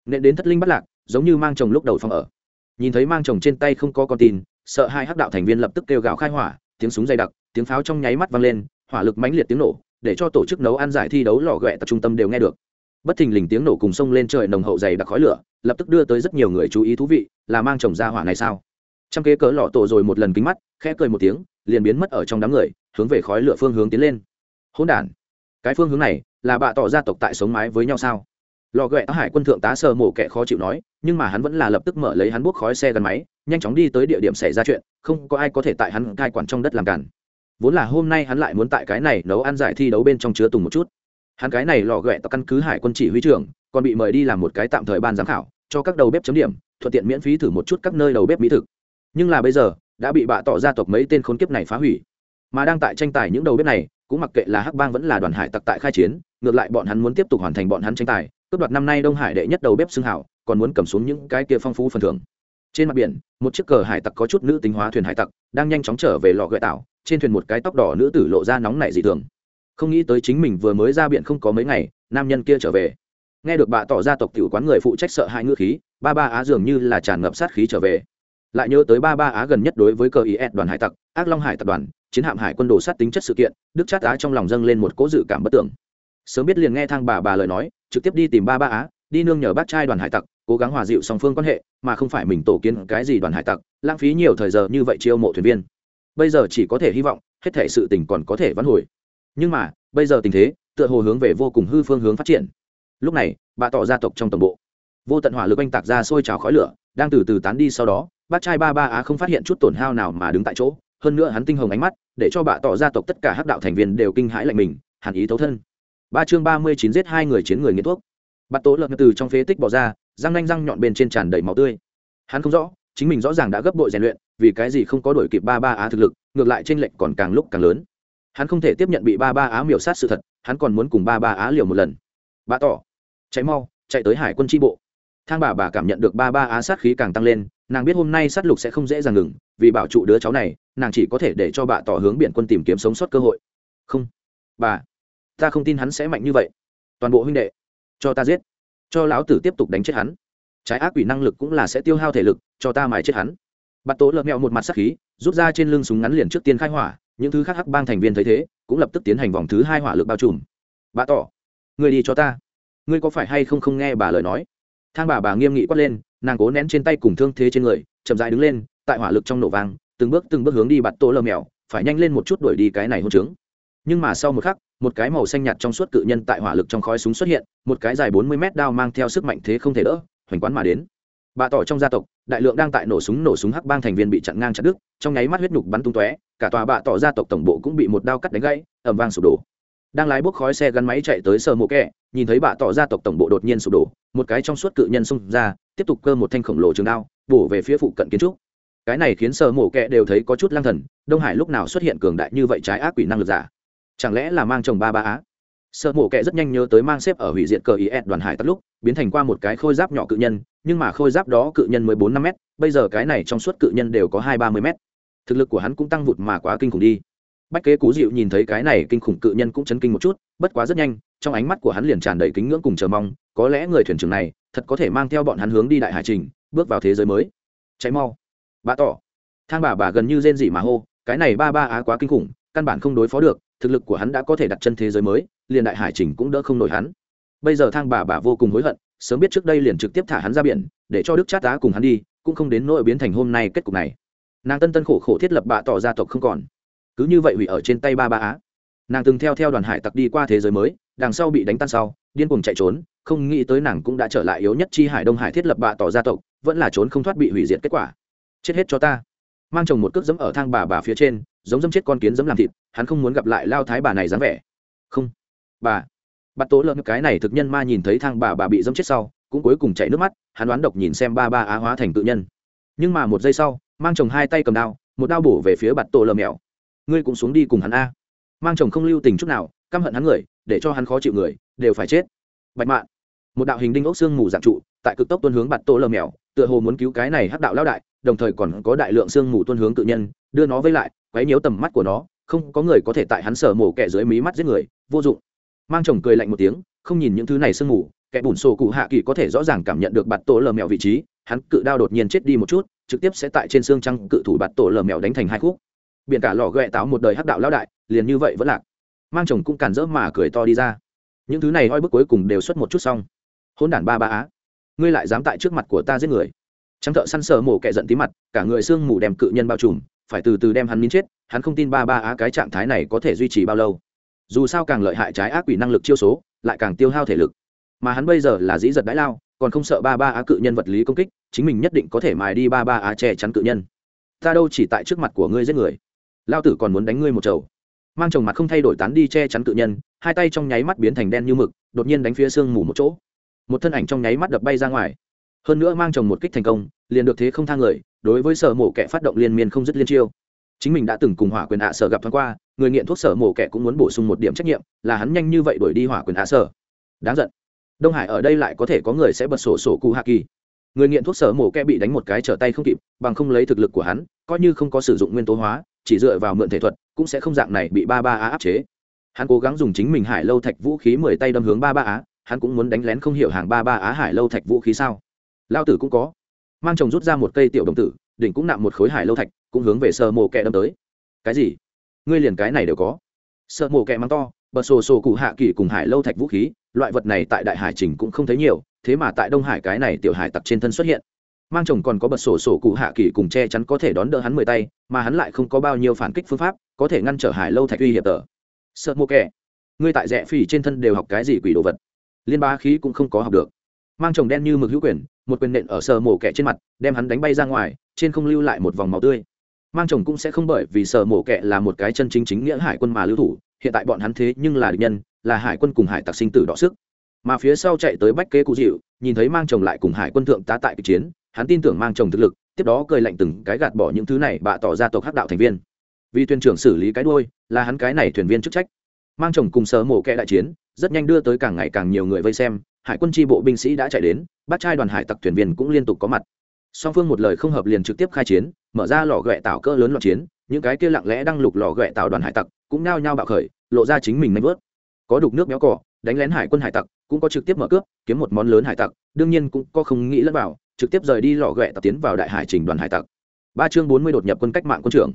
[SPEAKER 1] Nên đến thất linh bắt lạc, giống như mang chồng lúc đầu phòng ở. Nhìn thấy mang chồng trên tay không có con tin, sợ hai hắc đạo thành viên lập tức kêu gào khai hỏa, tiếng súng dày đặc, tiếng pháo trong nháy mắt vang lên, hỏa lực mãnh liệt tiếng nổ, để cho tổ chức nấu ăn giải thi đấu lò ghẹ tập trung tâm đều nghe được. Bất thình lình tiếng nổ cùng sông lên trời nồng hậu dày đặc khói lửa, lập tức đưa tới rất nhiều người chú ý thú vị, là mang chồng ra hỏa này sao? Trong kế cớ lọ tổ rồi một lần kính mắt, khẽ cười một tiếng liền biến mất ở trong đám người, hướng về khói lửa phương hướng tiến lên. Hỗn đản, cái phương hướng này là bạ tỏ gia tộc tại sống mái với nhau sao? Lò ghẹ hải quân thượng tá sơ mổ kẻ khó chịu nói, nhưng mà hắn vẫn là lập tức mở lấy hắn buốc khói xe gắn máy, nhanh chóng đi tới địa điểm xảy ra chuyện, không có ai có thể tại hắn cai quản trong đất làm cản. Vốn là hôm nay hắn lại muốn tại cái này nấu ăn giải thi đấu bên trong chứa tùng một chút. Hắn cái này lò ghẹ tộc căn cứ hải quân chỉ huy trưởng, còn bị mời đi làm một cái tạm thời ban giám khảo, cho các đầu bếp chấm điểm, thuận tiện miễn phí thử một chút các nơi đầu bếp mỹ thực. Nhưng là bây giờ đã bị bạ tỏ gia tộc mấy tên khốn kiếp này phá hủy. Mà đang tại tranh tài những đầu bếp này, cũng mặc kệ là hắc bang vẫn là đoàn hải tặc tại khai chiến, ngược lại bọn hắn muốn tiếp tục hoàn thành bọn hắn tranh tài, cướp đoạt năm nay đông hải đệ nhất đầu bếp xương hảo, còn muốn cầm xuống những cái kia phong phú phần thưởng. Trên mặt biển, một chiếc cờ hải tặc có chút nữ tính hóa thuyền hải tặc, đang nhanh chóng trở về lò gợi tảo trên thuyền một cái tóc đỏ nữ tử lộ ra nóng nảy dị thường. Không nghĩ tới chính mình vừa mới ra biển không có mấy ngày, nam nhân kia trở về. Nghe được bà tỏ ra tộc tiểu quán người phụ trách sợ hai ngữ khí, ba ba á dường như là tràn ngập sát khí trở về lại nhớ tới ba ba á gần nhất đối với cờ is đoàn hải tặc, ác long hải tập đoàn, chiến hạm hải quân đồ sát tính chất sự kiện, đức chát á trong lòng dâng lên một cố dự cảm bất tưởng. Sớm biết liền nghe thang bà bà lời nói, trực tiếp đi tìm ba ba á, đi nương nhờ bác trai đoàn hải tặc, cố gắng hòa dịu song phương quan hệ, mà không phải mình tổ kiến cái gì đoàn hải tặc, lãng phí nhiều thời giờ như vậy chiêu mộ thuyền viên. Bây giờ chỉ có thể hy vọng, hết thể sự tình còn có thể vãn hồi. Nhưng mà, bây giờ tình thế, tựa hồ hướng về vô cùng hư phương hướng phát triển. Lúc này, bà tỏ gia tộc trong tổng bộ. Vô tận hỏa lực oanh tạc ra sôi trào khói lửa, đang từ từ tán đi sau đó bác trai ba ba á không phát hiện chút tổn hao nào mà đứng tại chỗ, hơn nữa hắn tinh hồng ánh mắt, để cho bà tỏ gia tộc tất cả hắc đạo thành viên đều kinh hãi lạnh mình, hàn ý thấu thân. Ba chương ba mươi chín giết hai người chiến người nghiện thuốc. Bắt tố lợn từ trong phế tích bỏ ra, răng nanh răng nhọn bên trên tràn đầy máu tươi. Hắn không rõ, chính mình rõ ràng đã gấp bội rèn luyện, vì cái gì không có đổi kịp ba ba á thực lực, ngược lại trên lệnh còn càng lúc càng lớn. Hắn không thể tiếp nhận bị ba ba á miểu sát sự thật, hắn còn muốn cùng ba ba á liều một lần. Bà tỏ cháy mau, chạy tới hải quân tri bộ. Thang bà bà cảm nhận được ba ba á sát khí càng tăng lên nàng biết hôm nay sát lục sẽ không dễ dàng ngừng, vì bảo trụ đứa cháu này, nàng chỉ có thể để cho bà tỏ hướng biển quân tìm kiếm sống sót cơ hội. Không. Bà. Ta không tin hắn sẽ mạnh như vậy. Toàn bộ huynh đệ. Cho ta giết. Cho lão tử tiếp tục đánh chết hắn. Trái ác quỷ năng lực cũng là sẽ tiêu hao thể lực, cho ta mài chết hắn. Bạt tố lợn mẹo một mặt sắc khí, rút ra trên lưng súng ngắn liền trước tiên khai hỏa, những thứ khác hắc bang thành viên thấy thế, cũng lập tức tiến hành vòng thứ hai hỏa lực bao trùm. Bà tỏ, người đi cho ta. Ngươi có phải hay không không nghe bà lời nói? Thang bà bà nghiêm nghị quát lên nàng cố nén trên tay cùng thương thế trên người, chậm dại đứng lên, tại hỏa lực trong nổ vang, từng bước từng bước hướng đi bạt tô lơ mèo, phải nhanh lên một chút đuổi đi cái này hôn trướng. Nhưng mà sau một khắc, một cái màu xanh nhạt trong suốt cự nhân tại hỏa lực trong khói súng xuất hiện, một cái dài bốn mươi mét đao mang theo sức mạnh thế không thể đỡ, hoành quán mà đến. Bà tỏ trong gia tộc, đại lượng đang tại nổ súng nổ súng hắc bang thành viên bị chặn ngang chặt đứt, trong nháy mắt huyết nhục bắn tung tóe, cả tòa bạ tỏ gia tộc tổng bộ cũng bị một đao cắt đánh gãy ẩm vang sụp đổ đang lái bốc khói xe gắn máy chạy tới sơ mộ kẹ, nhìn thấy bà tỏ gia tộc tổng bộ đột nhiên sụp đổ, một cái trong suốt cự nhân xông ra, tiếp tục cơ một thanh khổng lồ trường đao, bổ về phía phụ cận kiến trúc. Cái này khiến sơ mộ kẹ đều thấy có chút lang thần, đông hải lúc nào xuất hiện cường đại như vậy trái ác quỷ năng lực giả? Chẳng lẽ là mang chồng ba ba á? Sợ mổ kẹ rất nhanh nhớ tới mang xếp ở hủy diệt cờ is đoàn hải tắt lúc, biến thành qua một cái khôi giáp nhỏ cự nhân, nhưng mà khôi giáp đó cự nhân mới bốn năm m bây giờ cái này trong suốt cự nhân đều có hai ba mươi m thực lực của hắn cũng tăng vụt mà quá kinh khủng đi bách kế cú dịu nhìn thấy cái này kinh khủng cự nhân cũng chấn kinh một chút, bất quá rất nhanh, trong ánh mắt của hắn liền tràn đầy kính ngưỡng cùng chờ mong, có lẽ người thuyền trưởng này thật có thể mang theo bọn hắn hướng đi đại hải trình, bước vào thế giới mới. Cháy mau. Bà tỏ. Thang bà bà gần như rên dị mà hô, cái này ba ba á quá kinh khủng, căn bản không đối phó được, thực lực của hắn đã có thể đặt chân thế giới mới, liền đại hải trình cũng đỡ không nổi hắn. Bây giờ thang bà bà vô cùng hối hận, sớm biết trước đây liền trực tiếp thả hắn ra biển, để cho đức chát tá cùng hắn đi, cũng không đến nỗi biến thành hôm nay kết cục này. Nàng tân tân khổ khổ thiết lập bạ tỏ gia tộc không còn cứ như vậy hủy ở trên tay ba ba á. Nàng từng theo theo đoàn hải tặc đi qua thế giới mới, đằng sau bị đánh tan sau, điên cuồng chạy trốn, không nghĩ tới nàng cũng đã trở lại yếu nhất chi hải đông hải thiết lập bạ tỏ gia tộc, vẫn là trốn không thoát bị hủy diệt kết quả. Chết hết cho ta. Mang chồng một cước dẫm ở thang bà bà phía trên, giống dẫm chết con kiến dẫm làm thịt, hắn không muốn gặp lại lao thái bà này dáng vẻ. Không. Bà. Bắt tố lợn cái này thực nhân ma nhìn thấy thang bà bà bị dẫm chết sau, cũng cuối cùng chạy nước mắt, hắn đoán độc nhìn xem ba ba á hóa thành tự nhân. Nhưng mà một giây sau, mang chồng hai tay cầm đao, một đao bổ về phía bạt tổ lờ mèo ngươi cũng xuống đi cùng hắn a. Mang chồng không lưu tình chút nào, căm hận hắn người, để cho hắn khó chịu người, đều phải chết. Bạch mạn, một đạo hình đinh ốc xương mù dạng trụ, tại cực tốc tuân hướng bạt tổ lờ mèo, tựa hồ muốn cứu cái này hắc đạo lao đại, đồng thời còn có đại lượng xương mù tuân hướng tự nhân, đưa nó vây lại, quấy nhiễu tầm mắt của nó, không có người có thể tại hắn sở mổ kẻ dưới mí mắt giết người, vô dụng. Mang chồng cười lạnh một tiếng, không nhìn những thứ này sương mù, kẻ bùn sổ cụ hạ kỳ có thể rõ ràng cảm nhận được bạt tổ lờ mèo vị trí, hắn cự đao đột nhiên chết đi một chút, trực tiếp sẽ tại trên xương trăng cự thủ bạt tổ lờ mèo đánh thành hai khúc biển cả lò ghẹ táo một đời hắc đạo lao đại, liền như vậy vẫn lạc. Mang chồng cũng cản rỡ mà cười to đi ra. Những thứ này oi bức cuối cùng đều xuất một chút xong. Hôn đản ba ba á, ngươi lại dám tại trước mặt của ta giết người. Trắng thợ săn sờ mổ kẹ giận tí mặt, cả người xương mù đem cự nhân bao trùm, phải từ từ đem hắn nín chết, hắn không tin ba ba á cái trạng thái này có thể duy trì bao lâu. Dù sao càng lợi hại trái ác quỷ năng lực chiêu số, lại càng tiêu hao thể lực. Mà hắn bây giờ là dĩ giật đãi lao, còn không sợ ba ba á cự nhân vật lý công kích, chính mình nhất định có thể mài đi ba ba á che chắn cự nhân. Ta đâu chỉ tại trước mặt của ngươi giết người lao tử còn muốn đánh ngươi một chầu. Mang chồng mặt không thay đổi tán đi che chắn cự nhân, hai tay trong nháy mắt biến thành đen như mực, đột nhiên đánh phía sương mù một chỗ. Một thân ảnh trong nháy mắt đập bay ra ngoài. Hơn nữa mang chồng một kích thành công, liền được thế không thang người, đối với sở mổ kẻ phát động liên miên không dứt liên chiêu. Chính mình đã từng cùng hỏa quyền hạ sở gặp thoáng qua, người nghiện thuốc sở mổ kẻ cũng muốn bổ sung một điểm trách nhiệm, là hắn nhanh như vậy đuổi đi hỏa quyền hạ sở. Đáng giận. Đông hải ở đây lại có thể có người sẽ bật sổ sổ cụ hạ kỳ. Người nghiện thuốc sở mổ kẻ bị đánh một cái trở tay không kịp, bằng không lấy thực lực của hắn, coi như không có sử dụng nguyên tố hóa chỉ dựa vào mượn thể thuật, cũng sẽ không dạng này bị ba ba á áp chế. Hắn cố gắng dùng chính mình hải lâu thạch vũ khí mười tay đâm hướng ba ba á, hắn cũng muốn đánh lén không hiểu hàng ba ba á hải lâu thạch vũ khí sao? Lao tử cũng có. Mang chồng rút ra một cây tiểu đồng tử, đỉnh cũng nạm một khối hải lâu thạch, cũng hướng về sơ mồ kẹ đâm tới. Cái gì? Ngươi liền cái này đều có. Sợ mồ kẹ mắng to, bật sổ sổ cụ hạ kỳ cùng hải lâu thạch vũ khí, loại vật này tại đại hải trình cũng không thấy nhiều, thế mà tại đông hải cái này tiểu hải tặc trên thân xuất hiện mang chồng còn có bật sổ sổ cụ hạ kỳ cùng che chắn có thể đón đỡ hắn mười tay, mà hắn lại không có bao nhiêu phản kích phương pháp, có thể ngăn trở hải lâu thạch uy hiệp tờ. Sợ mô kẻ. Ngươi tại rẽ phỉ trên thân đều học cái gì quỷ đồ vật? Liên ba khí cũng không có học được. Mang chồng đen như mực hữu quyền, một quyền nện ở sờ mổ kẻ trên mặt, đem hắn đánh bay ra ngoài, trên không lưu lại một vòng máu tươi. Mang chồng cũng sẽ không bởi vì sờ mổ kẻ là một cái chân chính chính nghĩa hải quân mà lưu thủ, hiện tại bọn hắn thế nhưng là địch nhân, là hải quân cùng hải tặc sinh tử đọ sức. Mà phía sau chạy tới bách kế cụ dịu nhìn thấy mang chồng lại cùng hải quân thượng tá tại kịch chiến hắn tin tưởng mang chồng thực lực, tiếp đó cười lạnh từng cái gạt bỏ những thứ này bạ tỏ ra tộc hắc đạo thành viên. Vì thuyền trưởng xử lý cái đôi là hắn cái này thuyền viên chức trách. Mang chồng cùng sờ mổ kẽ đại chiến, rất nhanh đưa tới càng ngày càng nhiều người vây xem, hải quân tri bộ binh sĩ đã chạy đến bắt trai đoàn hải tặc thuyền viên cũng liên tục có mặt. Song phương một lời không hợp liền trực tiếp khai chiến, mở ra lò ghẹ tạo cỡ lớn loạn chiến, những cái kia lặng lẽ đang lục lò ghẹ tạo đoàn hải tặc cũng nao nhao bạo khởi, lộ ra chính mình nanh vớt có đục nước méo cỏ, đánh lén hải quân hải tặc, cũng có trực tiếp mở cướp, kiếm một món lớn hải tặc, đương nhiên cũng có không nghĩ lẫn vào trực tiếp rời đi lò ghẹ tập tiến vào đại hải trình đoàn hải tặc. Ba chương bốn mươi đột nhập quân cách mạng quân trưởng.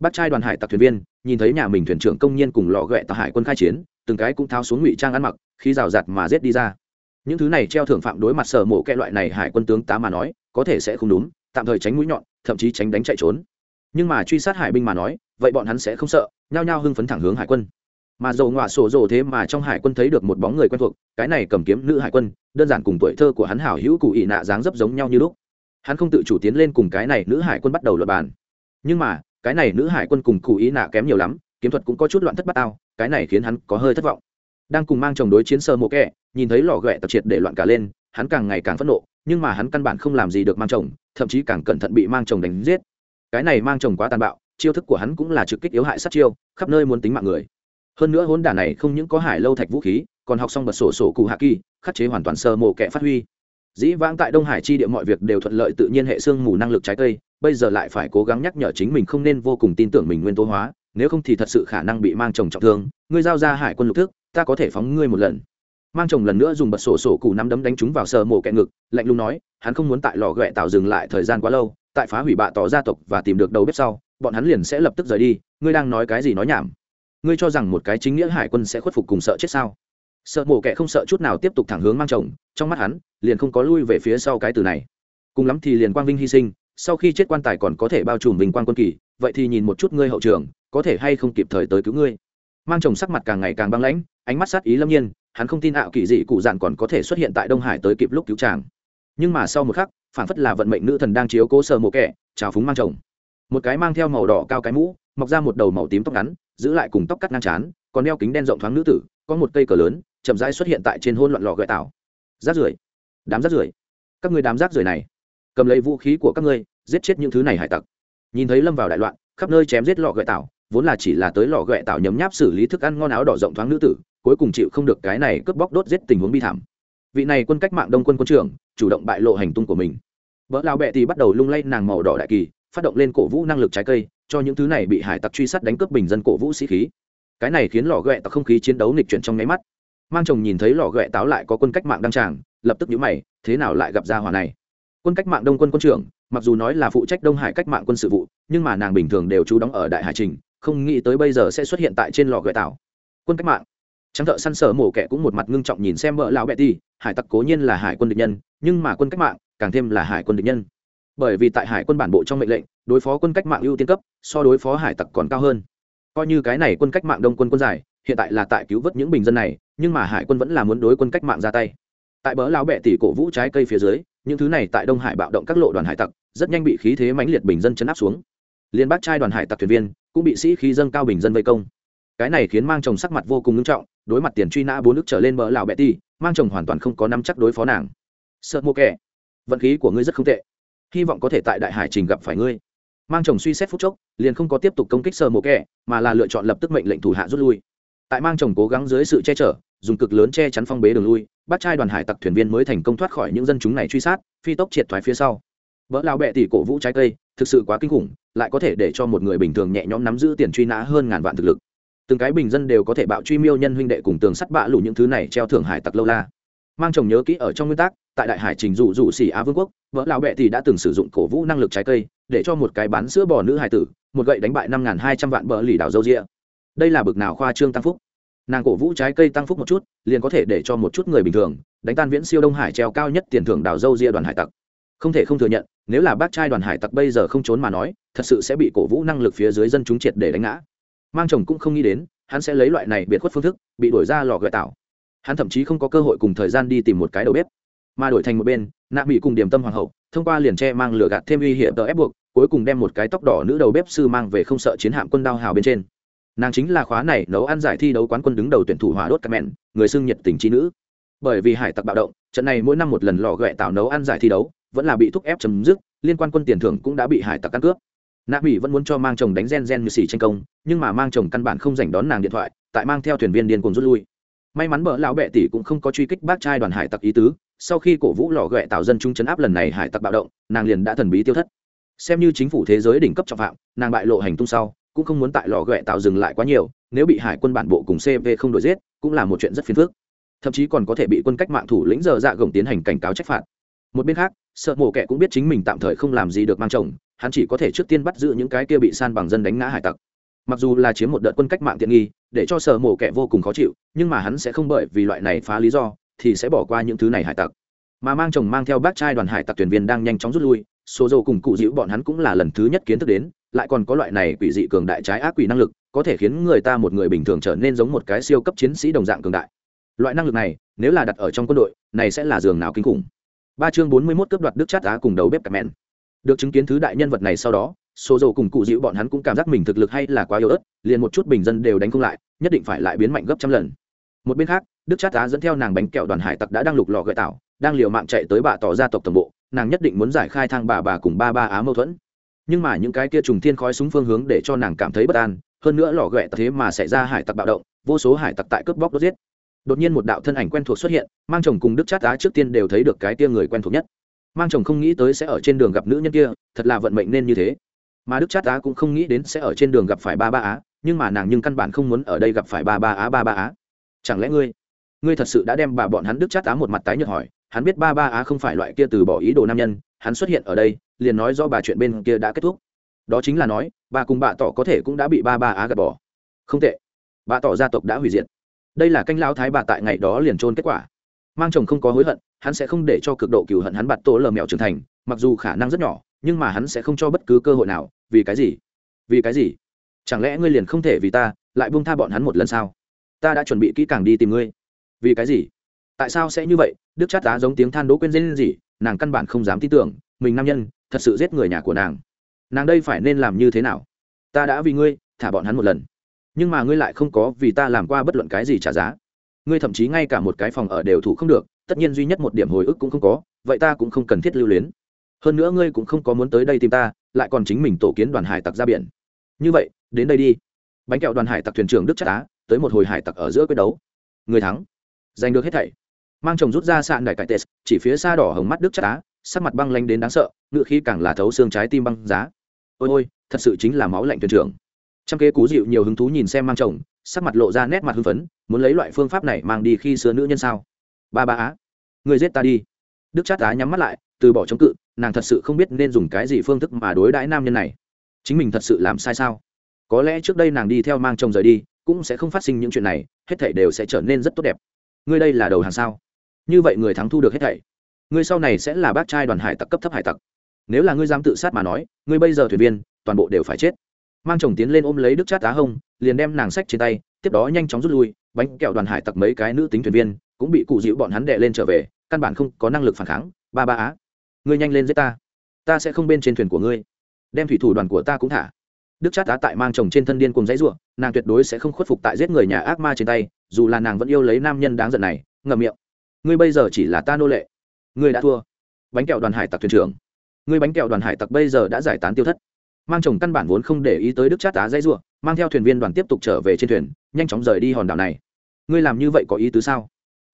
[SPEAKER 1] Bắt trai đoàn hải tặc thuyền viên, nhìn thấy nhà mình thuyền trưởng công nhân cùng lò ghẹ tập hải quân khai chiến, từng cái cũng tháo xuống ngụy trang ăn mặc khi rào rạt mà rết đi ra. Những thứ này treo thưởng phạm đối mặt sở mổ kẹ loại này hải quân tướng tá mà nói, có thể sẽ không đúng, tạm thời tránh mũi nhọn, thậm chí tránh đánh chạy trốn. Nhưng mà truy sát hải binh mà nói, vậy bọn hắn sẽ không sợ, nhao nhao hưng phấn thẳng hướng hải quân. Mà dầu ngọa sổ rồ thế mà trong hải quân thấy được một bóng người quen thuộc, cái này cầm kiếm nữ hải quân đơn giản cùng tuổi thơ của hắn hảo hữu cụ ị nạ dáng dấp giống nhau như lúc. Hắn không tự chủ tiến lên cùng cái này nữ hải quân bắt đầu luật bàn. Nhưng mà, cái này nữ hải quân cùng cụ ý nạ kém nhiều lắm, kiếm thuật cũng có chút loạn thất bát ao cái này khiến hắn có hơi thất vọng. Đang cùng mang chồng đối chiến sơ mộ kẹ nhìn thấy lò ghẹ tập triệt để loạn cả lên, hắn càng ngày càng phẫn nộ, nhưng mà hắn căn bản không làm gì được mang chồng, thậm chí càng cẩn thận bị mang chồng đánh giết. Cái này mang chồng quá tàn bạo, chiêu thức của hắn cũng là trực kích yếu hại sát chiêu, khắp nơi muốn tính mạng người. Hơn nữa hôn đả này không những có hải lâu thạch vũ khí, còn học xong bật sổ sổ cụ hạ kỳ khắc chế hoàn toàn sơ mộ kẻ phát huy. Dĩ vãng tại đông hải chi địa mọi việc đều thuận lợi tự nhiên hệ xương mù năng lực trái cây, bây giờ lại phải cố gắng nhắc nhở chính mình không nên vô cùng tin tưởng mình nguyên tố hóa, nếu không thì thật sự khả năng bị mang chồng trọng thương. Ngươi giao ra hải quân lục thức, ta có thể phóng ngươi một lần. Mang chồng lần nữa dùng bật sổ sổ cụ nắm đấm đánh chúng vào sờ mổ kẹ ngực, lạnh lùng nói, hắn không muốn tại lò ghẹ tạo dừng lại thời gian quá lâu, tại phá hủy bạ tỏ gia tộc và tìm được đầu bếp sau, bọn hắn liền sẽ lập tức rời đi. Ngươi đang nói cái gì nói nhảm? Ngươi cho rằng một cái chính nghĩa hải quân sẽ khuất phục cùng sợ chết sao? Sợ mổ kẻ không sợ chút nào tiếp tục thẳng hướng mang chồng, trong mắt hắn, liền không có lui về phía sau cái từ này. Cùng lắm thì liền quang vinh hy sinh, sau khi chết quan tài còn có thể bao trùm bình quang quân kỳ, vậy thì nhìn một chút ngươi hậu trường, có thể hay không kịp thời tới cứu ngươi. Mang chồng sắc mặt càng ngày càng băng lãnh, ánh mắt sát ý lâm nhiên, hắn không tin ảo kỳ dị cụ dạn còn có thể xuất hiện tại đông hải tới kịp lúc cứu tràng nhưng mà sau một khắc, phản phất là vận mệnh nữ thần đang chiếu cố sờ mộ kẻ trào phúng mang chồng. Một cái mang theo màu đỏ cao cái mũ, mọc ra một đầu màu tím tóc ngắn, giữ lại cùng tóc cắt ngang chán còn đeo kính đen rộng thoáng nữ tử, có một cây cờ lớn chậm rãi xuất hiện tại trên hôn loạn lò gợi tảo. Rác rưởi. Đám rác rưởi. Các người đám rác rưởi này, cầm lấy vũ khí của các ngươi, giết chết những thứ này hải tặc. Nhìn thấy lâm vào đại loạn, khắp nơi chém giết lò gợi tảo, vốn là chỉ là tới lò gợi tảo nhấm nháp xử lý thức ăn ngon áo đỏ rộng thoáng nữ tử, cuối cùng chịu không được cái này cướp bóc đốt giết tình huống bi thảm. Vị này quân cách mạng đông quân quân trưởng, chủ động bại lộ hành tung của mình. Vợ lao bẹ thì bắt đầu lung lay nàng màu đỏ đại kỳ, phát động lên cổ vũ năng lực trái cây, cho những thứ này bị hải tặc truy sát đánh cướp bình dân cổ vũ sĩ khí. Cái này khiến lò ghẹ tặc không khí chiến đấu nghịch chuyển trong nháy mắt mang chồng nhìn thấy lò ghẹ táo lại có quân cách mạng đăng tràng, lập tức nhíu mày, thế nào lại gặp ra hỏa này? Quân cách mạng đông quân quân trưởng, mặc dù nói là phụ trách đông hải cách mạng quân sự vụ, nhưng mà nàng bình thường đều trú đóng ở đại hải trình, không nghĩ tới bây giờ sẽ xuất hiện tại trên lò ghẹ tảo quân cách mạng. Trắng thợ săn sở mổ kẻ cũng một mặt ngưng trọng nhìn xem vợ lão bẹ ti hải tặc cố nhiên là hải quân địch nhân, nhưng mà quân cách mạng, càng thêm là hải quân địch nhân. Bởi vì tại hải quân bản bộ trong mệnh lệnh, đối phó quân cách mạng ưu tiên cấp, so đối phó hải tặc còn cao hơn. Coi như cái này quân cách mạng đông quân quân giải, hiện tại là tại cứu vớt những bình dân này nhưng mà hải quân vẫn là muốn đối quân cách mạng ra tay. Tại bờ lão bẹ tỷ cổ vũ trái cây phía dưới, những thứ này tại đông hải bạo động các lộ đoàn hải tặc, rất nhanh bị khí thế mãnh liệt bình dân chấn áp xuống. Liên bác trai đoàn hải tặc thuyền viên cũng bị sĩ khí dâng cao bình dân vây công. Cái này khiến mang chồng sắc mặt vô cùng nghiêm trọng, đối mặt tiền truy nã bốn nước trở lên bờ lão bẹ tỷ, mang chồng hoàn toàn không có nắm chắc đối phó nàng. Sợ mô kẻ, vận khí của ngươi rất không tệ. Hy vọng có thể tại đại hải trình gặp phải ngươi. Mang chồng suy xét phút chốc, liền không có tiếp tục công kích sợ mô kẻ, mà là lựa chọn lập tức mệnh lệnh thủ hạ rút lui. Tại mang chồng cố gắng dưới sự che chở dùng cực lớn che chắn phong bế đường lui, bắt trai đoàn hải tặc thuyền viên mới thành công thoát khỏi những dân chúng này truy sát, phi tốc triệt thoái phía sau. Vỡ lao bẹ tỷ cổ vũ trái cây, thực sự quá kinh khủng, lại có thể để cho một người bình thường nhẹ nhõm nắm giữ tiền truy nã hơn ngàn vạn thực lực. Từng cái bình dân đều có thể bạo truy miêu nhân huynh đệ cùng tường sắt bạ lủ những thứ này treo thưởng hải tặc lâu la. Mang chồng nhớ kỹ ở trong nguyên tắc, tại đại hải trình dụ dụ xỉ á vương quốc vợ lão bệ thì đã từng sử dụng cổ vũ năng lực trái cây, để cho một cái bán sữa bò nữ hải tử, một gậy đánh bại năm hai trăm vạn bờ lì đảo dâu rịa đây là bực nào khoa trương tăng phúc nàng cổ vũ trái cây tăng phúc một chút, liền có thể để cho một chút người bình thường, đánh tan viễn siêu đông hải treo cao nhất tiền thưởng đảo dâu ria đoàn hải tặc. Không thể không thừa nhận, nếu là bác trai đoàn hải tặc bây giờ không trốn mà nói, thật sự sẽ bị cổ vũ năng lực phía dưới dân chúng triệt để đánh ngã. Mang chồng cũng không nghĩ đến, hắn sẽ lấy loại này biệt khuất phương thức, bị đuổi ra lò gợi tảo. Hắn thậm chí không có cơ hội cùng thời gian đi tìm một cái đầu bếp, mà đổi thành một bên, nạ bị cùng điểm tâm hoàng hậu, thông qua liền tre mang lửa gạt thêm uy hiểm tờ ép buộc, cuối cùng đem một cái tóc đỏ nữ đầu bếp sư mang về không sợ chiến hạm quân đao hào bên trên nàng chính là khóa này nấu ăn giải thi đấu quán quân đứng đầu tuyển thủ hỏa đốt cà mẹn người xưng nhiệt tình trí nữ. Bởi vì hải tặc bạo động, trận này mỗi năm một lần lò ghẹ tạo nấu ăn giải thi đấu, vẫn là bị thúc ép chấm dứt, liên quan quân tiền thưởng cũng đã bị hải tặc căn cướp nạ mỹ vẫn muốn cho mang chồng đánh gen gen như xì tranh công, nhưng mà mang chồng căn bản không giành đón nàng điện thoại, tại mang theo thuyền viên điên cuồng rút lui. May mắn bỡ lão bệ tỷ cũng không có truy kích bác trai đoàn hải tặc ý tứ, sau khi cổ vũ lò ghẹ tạo dân trung chấn áp lần này hải tặc bạo động, nàng liền đã thần bí tiêu thất. Xem như chính phủ thế giới đỉnh cấp trọng phạm, nàng bại lộ hành tung sau cũng không muốn tại lò ghẹ tạo dừng lại quá nhiều, nếu bị hải quân bản bộ cùng cv không đổi giết, cũng là một chuyện rất phiền phức. Thậm chí còn có thể bị quân cách mạng thủ lĩnh giờ dạ gồng tiến hành cảnh cáo trách phạt. Một bên khác, sợ mổ kẻ cũng biết chính mình tạm thời không làm gì được mang chồng, hắn chỉ có thể trước tiên bắt giữ những cái kia bị san bằng dân đánh ngã hải tặc. Mặc dù là chiếm một đợt quân cách mạng tiện nghi, để cho sở mổ kẻ vô cùng khó chịu, nhưng mà hắn sẽ không bởi vì loại này phá lý do, thì sẽ bỏ qua những thứ này hải tặc. Mà mang chồng mang theo bác trai đoàn hải tặc thuyền viên đang nhanh chóng rút lui, số dầu cùng cụ dịu bọn hắn cũng là lần thứ nhất kiến thức đến lại còn có loại này quỷ dị cường đại trái ác quỷ năng lực, có thể khiến người ta một người bình thường trở nên giống một cái siêu cấp chiến sĩ đồng dạng cường đại. Loại năng lực này, nếu là đặt ở trong quân đội, này sẽ là giường nào kinh khủng. Ba chương bốn mươi mốt cướp đoạt đức chát á cùng đầu bếp cà mẹn. Được chứng kiến thứ đại nhân vật này sau đó số dầu cùng cụ dịu bọn hắn cũng cảm giác mình thực lực hay là quá yếu ớt, liền một chút bình dân đều đánh không lại, nhất định phải lại biến mạnh gấp trăm lần. Một bên khác, đức chát á dẫn theo nàng bánh kẹo đoàn hải tặc đã đang lục lò gợi tạo đang liều mạng chạy tới bà tỏ gia tộc tổng bộ, nàng nhất định muốn giải khai thang bà bà cùng ba ba á mâu thuẫn nhưng mà những cái kia trùng thiên khói súng phương hướng để cho nàng cảm thấy bất an, hơn nữa lò ghẹ thế mà xảy ra hải tặc bạo động, vô số hải tặc tại cướp bóc đốt giết. Đột nhiên một đạo thân ảnh quen thuộc xuất hiện, mang chồng cùng đức chát á trước tiên đều thấy được cái tia người quen thuộc nhất. Mang chồng không nghĩ tới sẽ ở trên đường gặp nữ nhân kia, thật là vận mệnh nên như thế. Mà đức chát á cũng không nghĩ đến sẽ ở trên đường gặp phải ba ba á, nhưng mà nàng nhưng căn bản không muốn ở đây gặp phải ba ba á, ba ba á. Chẳng lẽ ngươi ngươi thật sự đã đem bà bọn hắn đức chát á một mặt tái nhợt hỏi, hắn biết ba ba á không phải loại kia từ bỏ ý đồ nam nhân, hắn xuất hiện ở đây liền nói do bà chuyện bên kia đã kết thúc. Đó chính là nói, bà cùng bà tỏ có thể cũng đã bị ba ba á gạt bỏ. Không tệ. Bà tỏ gia tộc đã hủy diệt. Đây là canh lao thái bà tại ngày đó liền trôn kết quả. Mang chồng không có hối hận, hắn sẽ không để cho cực độ cừu hận hắn bạt tổ lờ mèo trưởng thành, mặc dù khả năng rất nhỏ, nhưng mà hắn sẽ không cho bất cứ cơ hội nào. Vì cái gì? Vì cái gì? Chẳng lẽ ngươi liền không thể vì ta, lại buông tha bọn hắn một lần sao? Ta đã chuẩn bị kỹ càng đi tìm ngươi. Vì cái gì? Tại sao sẽ như vậy? Đức chát tá giống tiếng than đố quên dên gì nàng căn bản không dám tin tưởng, mình nam nhân thật sự giết người nhà của nàng. Nàng đây phải nên làm như thế nào? Ta đã vì ngươi thả bọn hắn một lần, nhưng mà ngươi lại không có vì ta làm qua bất luận cái gì trả giá. Ngươi thậm chí ngay cả một cái phòng ở đều thủ không được, tất nhiên duy nhất một điểm hồi ức cũng không có, vậy ta cũng không cần thiết lưu luyến. Hơn nữa ngươi cũng không có muốn tới đây tìm ta, lại còn chính mình tổ kiến đoàn hải tặc ra biển. Như vậy, đến đây đi. Bánh kẹo đoàn hải tặc thuyền trưởng đức chắc á, tới một hồi hải tặc ở giữa quyết đấu. Người thắng. Giành được hết thảy. Mang chồng rút ra sạn đại cải tes chỉ phía xa đỏ hồng mắt đức chắc á sắc mặt băng lanh đến đáng sợ, ngựa khí càng là thấu xương trái tim băng giá. Ôi ôi, thật sự chính là máu lạnh thuyền trưởng. Trăm kế cú dịu nhiều hứng thú nhìn xem mang chồng, sắc mặt lộ ra nét mặt hưng phấn, muốn lấy loại phương pháp này mang đi khi xưa nữ nhân sao? Ba ba á, người giết ta đi. Đức chát á nhắm mắt lại, từ bỏ chống cự, nàng thật sự không biết nên dùng cái gì phương thức mà đối đãi nam nhân này. Chính mình thật sự làm sai sao? Có lẽ trước đây nàng đi theo mang chồng rời đi, cũng sẽ không phát sinh những chuyện này, hết thảy đều sẽ trở nên rất tốt đẹp. Ngươi đây là đầu hàng sao? Như vậy người thắng thu được hết thảy ngươi sau này sẽ là bác trai đoàn hải tặc cấp thấp hải tặc. Nếu là ngươi dám tự sát mà nói, ngươi bây giờ thuyền viên, toàn bộ đều phải chết. Mang chồng tiến lên ôm lấy đức chát á hông liền đem nàng sách trên tay, tiếp đó nhanh chóng rút lui, bánh kẹo đoàn hải tặc mấy cái nữ tính thuyền viên cũng bị cụ dịu bọn hắn đệ lên trở về, căn bản không có năng lực phản kháng. Ba ba á, ngươi nhanh lên giết ta. Ta sẽ không bên trên thuyền của ngươi. Đem thủy thủ đoàn của ta cũng thả. Đức chát á tại mang chồng trên thân điên cùng dãy ruộng nàng tuyệt đối sẽ không khuất phục tại giết người nhà ác ma trên tay, dù là nàng vẫn yêu lấy nam nhân đáng giận này, ngậm miệng. Ngươi bây giờ chỉ là ta nô lệ ngươi đã thua. Bánh kẹo đoàn hải tặc thuyền trưởng. Ngươi bánh kẹo đoàn hải tặc bây giờ đã giải tán tiêu thất. Mang chồng căn bản vốn không để ý tới đức chát tá dây ruộng mang theo thuyền viên đoàn tiếp tục trở về trên thuyền, nhanh chóng rời đi hòn đảo này. Ngươi làm như vậy có ý tứ sao?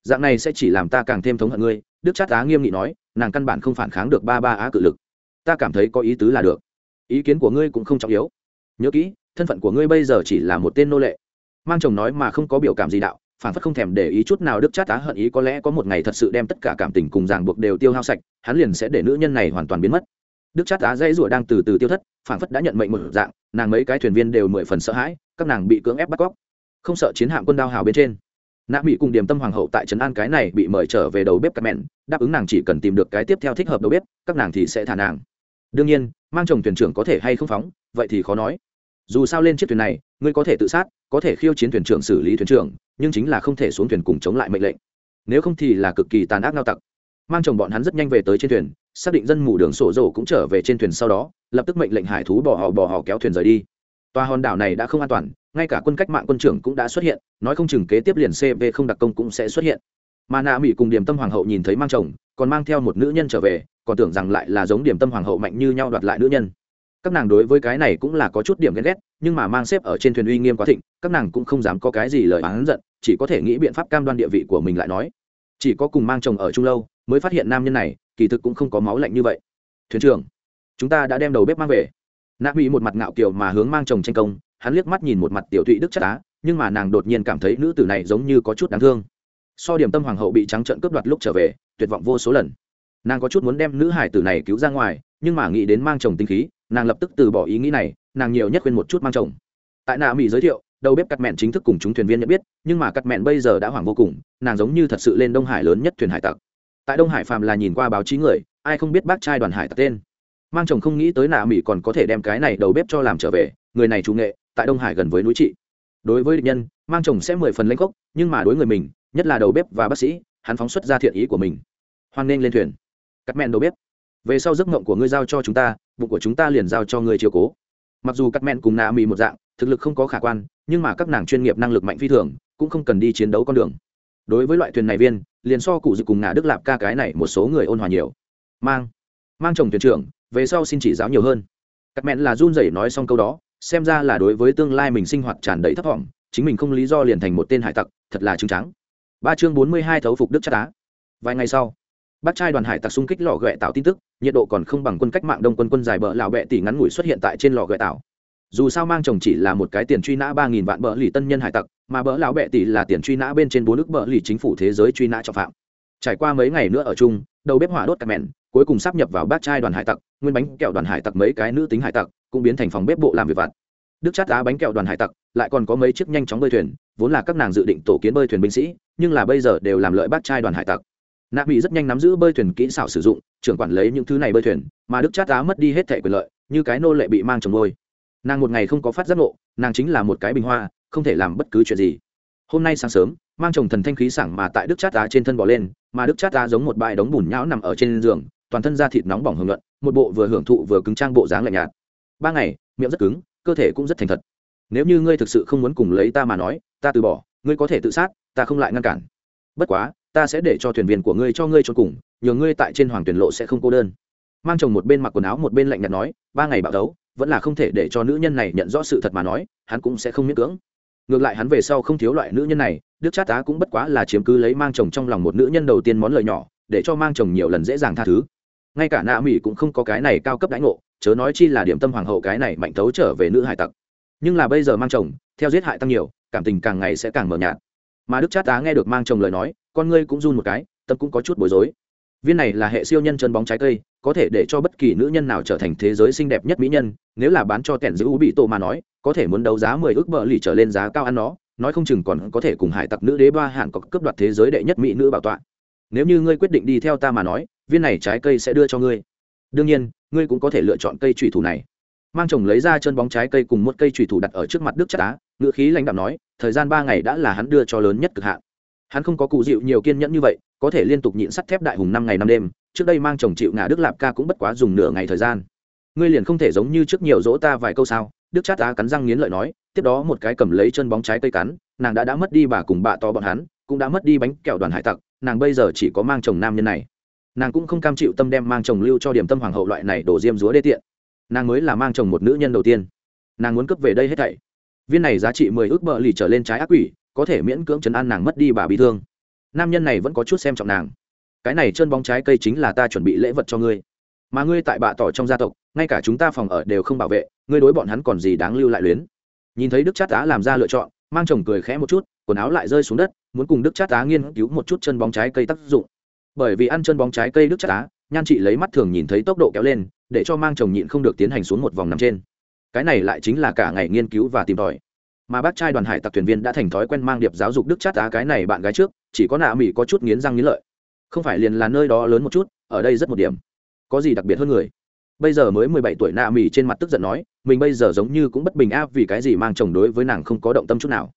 [SPEAKER 1] Dạng này sẽ chỉ làm ta càng thêm thống hận ngươi, đức chát tá nghiêm nghị nói, nàng căn bản không phản kháng được ba ba á cự lực. Ta cảm thấy có ý tứ là được. Ý kiến của ngươi cũng không trọng yếu. Nhớ kỹ, thân phận của ngươi bây giờ chỉ là một tên nô lệ. Mang chồng nói mà không có biểu cảm gì đạo phản phất không thèm để ý chút nào đức chát tá hận ý có lẽ có một ngày thật sự đem tất cả cảm tình cùng ràng buộc đều tiêu hao sạch, hắn liền sẽ để nữ nhân này hoàn toàn biến mất. Đức chát tá dãy rủa đang từ từ tiêu thất, phản phất đã nhận mệnh một dạng, nàng mấy cái thuyền viên đều mười phần sợ hãi, các nàng bị cưỡng ép bắt cóc. Không sợ chiến hạm quân đao hào bên trên. Nạ mỹ cùng điểm tâm hoàng hậu tại trấn an cái này bị mời trở về đầu bếp cắt mẹn, đáp ứng nàng chỉ cần tìm được cái tiếp theo thích hợp đầu bếp, các nàng thì sẽ thả nàng. Đương nhiên, mang chồng thuyền trưởng có thể hay không phóng, vậy thì khó nói dù sao lên chiếc thuyền này, ngươi có thể tự sát, có thể khiêu chiến thuyền trưởng xử lý thuyền trưởng, nhưng chính là không thể xuống thuyền cùng chống lại mệnh lệnh. Nếu không thì là cực kỳ tàn ác ngao tặc. Mang chồng bọn hắn rất nhanh về tới trên thuyền, xác định dân mù đường sổ rổ cũng trở về trên thuyền sau đó, lập tức mệnh lệnh hải thú bỏ họ bỏ họ kéo thuyền rời đi. Tòa hòn đảo này đã không an toàn, ngay cả quân cách mạng quân trưởng cũng đã xuất hiện, nói không chừng kế tiếp liền cv không đặc công cũng sẽ xuất hiện. Mà nạ mỹ cùng điểm tâm hoàng hậu nhìn thấy mang chồng, còn mang theo một nữ nhân trở về, còn tưởng rằng lại là giống điểm tâm hoàng hậu mạnh như nhau đoạt lại nữ nhân các nàng đối với cái này cũng là có chút điểm ghen ghét, nhưng mà mang xếp ở trên thuyền uy nghiêm quá thịnh, các nàng cũng không dám có cái gì lời oán giận, chỉ có thể nghĩ biện pháp cam đoan địa vị của mình lại nói. Chỉ có cùng mang chồng ở chung lâu mới phát hiện nam nhân này, kỳ thực cũng không có máu lạnh như vậy. Thuyền trưởng, chúng ta đã đem đầu bếp mang về. Nạ mỹ một mặt ngạo kiều mà hướng mang chồng tranh công, hắn liếc mắt nhìn một mặt tiểu thụy đức chất á, nhưng mà nàng đột nhiên cảm thấy nữ tử này giống như có chút đáng thương. So điểm tâm hoàng hậu bị trắng trợn cướp đoạt lúc trở về, tuyệt vọng vô số lần. Nàng có chút muốn đem nữ hải tử này cứu ra ngoài, nhưng mà nghĩ đến mang chồng tinh khí nàng lập tức từ bỏ ý nghĩ này, nàng nhiều nhất khuyên một chút mang chồng. Tại nạ mỹ giới thiệu, đầu bếp cắt mẹn chính thức cùng chúng thuyền viên nhận biết, nhưng mà cắt mẹn bây giờ đã hoảng vô cùng, nàng giống như thật sự lên đông hải lớn nhất thuyền hải tặc. Tại đông hải phàm là nhìn qua báo chí người, ai không biết bác trai đoàn hải tặc tên. Mang chồng không nghĩ tới nạ mỹ còn có thể đem cái này đầu bếp cho làm trở về, người này chủ nghệ, tại đông hải gần với núi trị đối với địch nhân, mang chồng sẽ mười phần lãnh gốc nhưng mà đối người mình, nhất là đầu bếp và bác sĩ, hắn phóng xuất ra thiện ý của mình. Hoan nghênh lên thuyền. Cắt mẹn đầu bếp, về sau giấc mộng của ngươi giao cho chúng ta bụng của chúng ta liền giao cho ngươi chiều cố. Mặc dù cắt mẹn cùng nạ mỹ một dạng, thực lực không có khả quan, nhưng mà các nàng chuyên nghiệp năng lực mạnh phi thường, cũng không cần đi chiến đấu con đường. Đối với loại thuyền này viên, liền so cụ dự cùng ngã đức lạp ca cái này một số người ôn hòa nhiều. Mang mang chồng thuyền trưởng, về sau xin chỉ giáo nhiều hơn. Các mẹn là run rẩy nói xong câu đó, xem ra là đối với tương lai mình sinh hoạt tràn đầy thấp thỏm chính mình không lý do liền thành một tên hải tặc, thật là chứng trắng. Ba chương bốn mươi hai thấu phục đức chắc tá vài ngày sau bác trai đoàn hải tặc xung kích lò ghẹ tạo tin tức, nhiệt độ còn không bằng quân cách mạng đông quân quân dài bờ lào bẹ tỷ ngắn ngủi xuất hiện tại trên lò ghẹ tạo. Dù sao mang chồng chỉ là một cái tiền truy nã ba nghìn vạn bờ lì tân nhân hải tặc, mà bờ lão bẹ tỷ là tiền truy nã bên trên bốn nước bờ lì chính phủ thế giới truy nã trọng phạm. Trải qua mấy ngày nữa ở chung, đầu bếp hỏa đốt cà mẹn, cuối cùng sắp nhập vào Bác trai đoàn hải tặc, nguyên bánh kẹo đoàn hải tặc mấy cái nữ tính hải tặc, cũng biến thành phòng bếp bộ làm việc vặt. Đức chát đá bánh kẹo đoàn hải tặc, lại còn có mấy chiếc nhanh chóng bơi thuyền, vốn là các nàng dự định tổ kiến bơi thuyền binh sĩ, nhưng là bây giờ đều làm lợi Bác trai đoàn hải tặc nạ bị rất nhanh nắm giữ bơi thuyền kỹ xảo sử dụng, trưởng quản lấy những thứ này bơi thuyền, mà đức chát đá mất đi hết thẻ quyền lợi, như cái nô lệ bị mang chồng ngôi nàng một ngày không có phát giác ngộ, nàng chính là một cái bình hoa, không thể làm bất cứ chuyện gì. Hôm nay sáng sớm, mang chồng thần thanh khí sảng mà tại đức chát đá trên thân bỏ lên, mà đức chát đá giống một bãi đống bùn nhão nằm ở trên giường, toàn thân da thịt nóng bỏng hưởng luận một bộ vừa hưởng thụ vừa cứng trang bộ dáng lạnh nhạt. Ba ngày, miệng rất cứng, cơ thể cũng rất thành thật. Nếu như ngươi thực sự không muốn cùng lấy ta mà nói, ta từ bỏ, ngươi có thể tự sát, ta không lại ngăn cản. Bất quá ta sẽ để cho thuyền viên của ngươi cho ngươi cho cùng, nhờ ngươi tại trên hoàng tuyển lộ sẽ không cô đơn. Mang chồng một bên mặc quần áo một bên lạnh nhạt nói, ba ngày bạo đấu, vẫn là không thể để cho nữ nhân này nhận rõ sự thật mà nói, hắn cũng sẽ không miễn cưỡng. Ngược lại hắn về sau không thiếu loại nữ nhân này, đức chát tá cũng bất quá là chiếm cứ lấy mang chồng trong lòng một nữ nhân đầu tiên món lời nhỏ, để cho mang chồng nhiều lần dễ dàng tha thứ. Ngay cả nạ mỹ cũng không có cái này cao cấp đãi ngộ, chớ nói chi là điểm tâm hoàng hậu cái này mạnh thấu trở về nữ hải tặc. Nhưng là bây giờ mang chồng, theo giết hại tăng nhiều, cảm tình càng ngày sẽ càng mờ nhạt. Mà đức chát tá nghe được mang chồng lời nói con ngươi cũng run một cái, tâm cũng có chút bối rối. Viên này là hệ siêu nhân chân bóng trái cây, có thể để cho bất kỳ nữ nhân nào trở thành thế giới xinh đẹp nhất mỹ nhân, nếu là bán cho kẻn giữ u bị tổ mà nói, có thể muốn đấu giá mười ước bờ lì trở lên giá cao ăn nó, nói không chừng còn có thể cùng hải tặc nữ đế ba hạn có cướp đoạt thế giới đệ nhất mỹ nữ bảo tọa. Nếu như ngươi quyết định đi theo ta mà nói, viên này trái cây sẽ đưa cho ngươi. Đương nhiên, ngươi cũng có thể lựa chọn cây trùy thủ này. Mang chồng lấy ra chân bóng trái cây cùng một cây trùy thủ đặt ở trước mặt đức chất á ngựa khí lãnh đạo nói, thời gian ba ngày đã là hắn đưa cho lớn nhất cực hạn hắn không có cụ dịu nhiều kiên nhẫn như vậy, có thể liên tục nhịn sắt thép đại hùng năm ngày năm đêm, trước đây mang chồng chịu ngã đức lạp ca cũng bất quá dùng nửa ngày thời gian. Ngươi liền không thể giống như trước nhiều dỗ ta vài câu sao? Đức chát á cắn răng nghiến lợi nói, tiếp đó một cái cầm lấy chân bóng trái cây cắn, nàng đã đã mất đi bà cùng bà to bọn hắn, cũng đã mất đi bánh kẹo đoàn hải tặc, nàng bây giờ chỉ có mang chồng nam nhân này. Nàng cũng không cam chịu tâm đem mang chồng lưu cho điểm tâm hoàng hậu loại này đổ diêm dúa đê tiện. Nàng mới là mang chồng một nữ nhân đầu tiên. Nàng muốn cướp về đây hết thảy. Viên này giá trị mười ước bờ lì trở lên trái ác quỷ có thể miễn cưỡng chấn an nàng mất đi bà bị thương. Nam nhân này vẫn có chút xem trọng nàng. Cái này chân bóng trái cây chính là ta chuẩn bị lễ vật cho ngươi. Mà ngươi tại bạ tỏ trong gia tộc, ngay cả chúng ta phòng ở đều không bảo vệ, ngươi đối bọn hắn còn gì đáng lưu lại luyến. Nhìn thấy đức chát á làm ra lựa chọn, mang chồng cười khẽ một chút, quần áo lại rơi xuống đất, muốn cùng đức chát á nghiên cứu một chút chân bóng trái cây tác dụng. Bởi vì ăn chân bóng trái cây đức chát á, nhan chị lấy mắt thường nhìn thấy tốc độ kéo lên, để cho mang chồng nhịn không được tiến hành xuống một vòng nằm trên. Cái này lại chính là cả ngày nghiên cứu và tìm tòi mà bác trai đoàn hải tặc thuyền viên đã thành thói quen mang điệp giáo dục đức chát á cái này bạn gái trước, chỉ có nạ mỹ có chút nghiến răng nghiến lợi. Không phải liền là nơi đó lớn một chút, ở đây rất một điểm. Có gì đặc biệt hơn người? Bây giờ mới mười bảy tuổi nạ mỹ trên mặt tức giận nói, mình bây giờ giống như cũng bất bình áp vì cái gì mang chồng đối với nàng không có động tâm chút nào.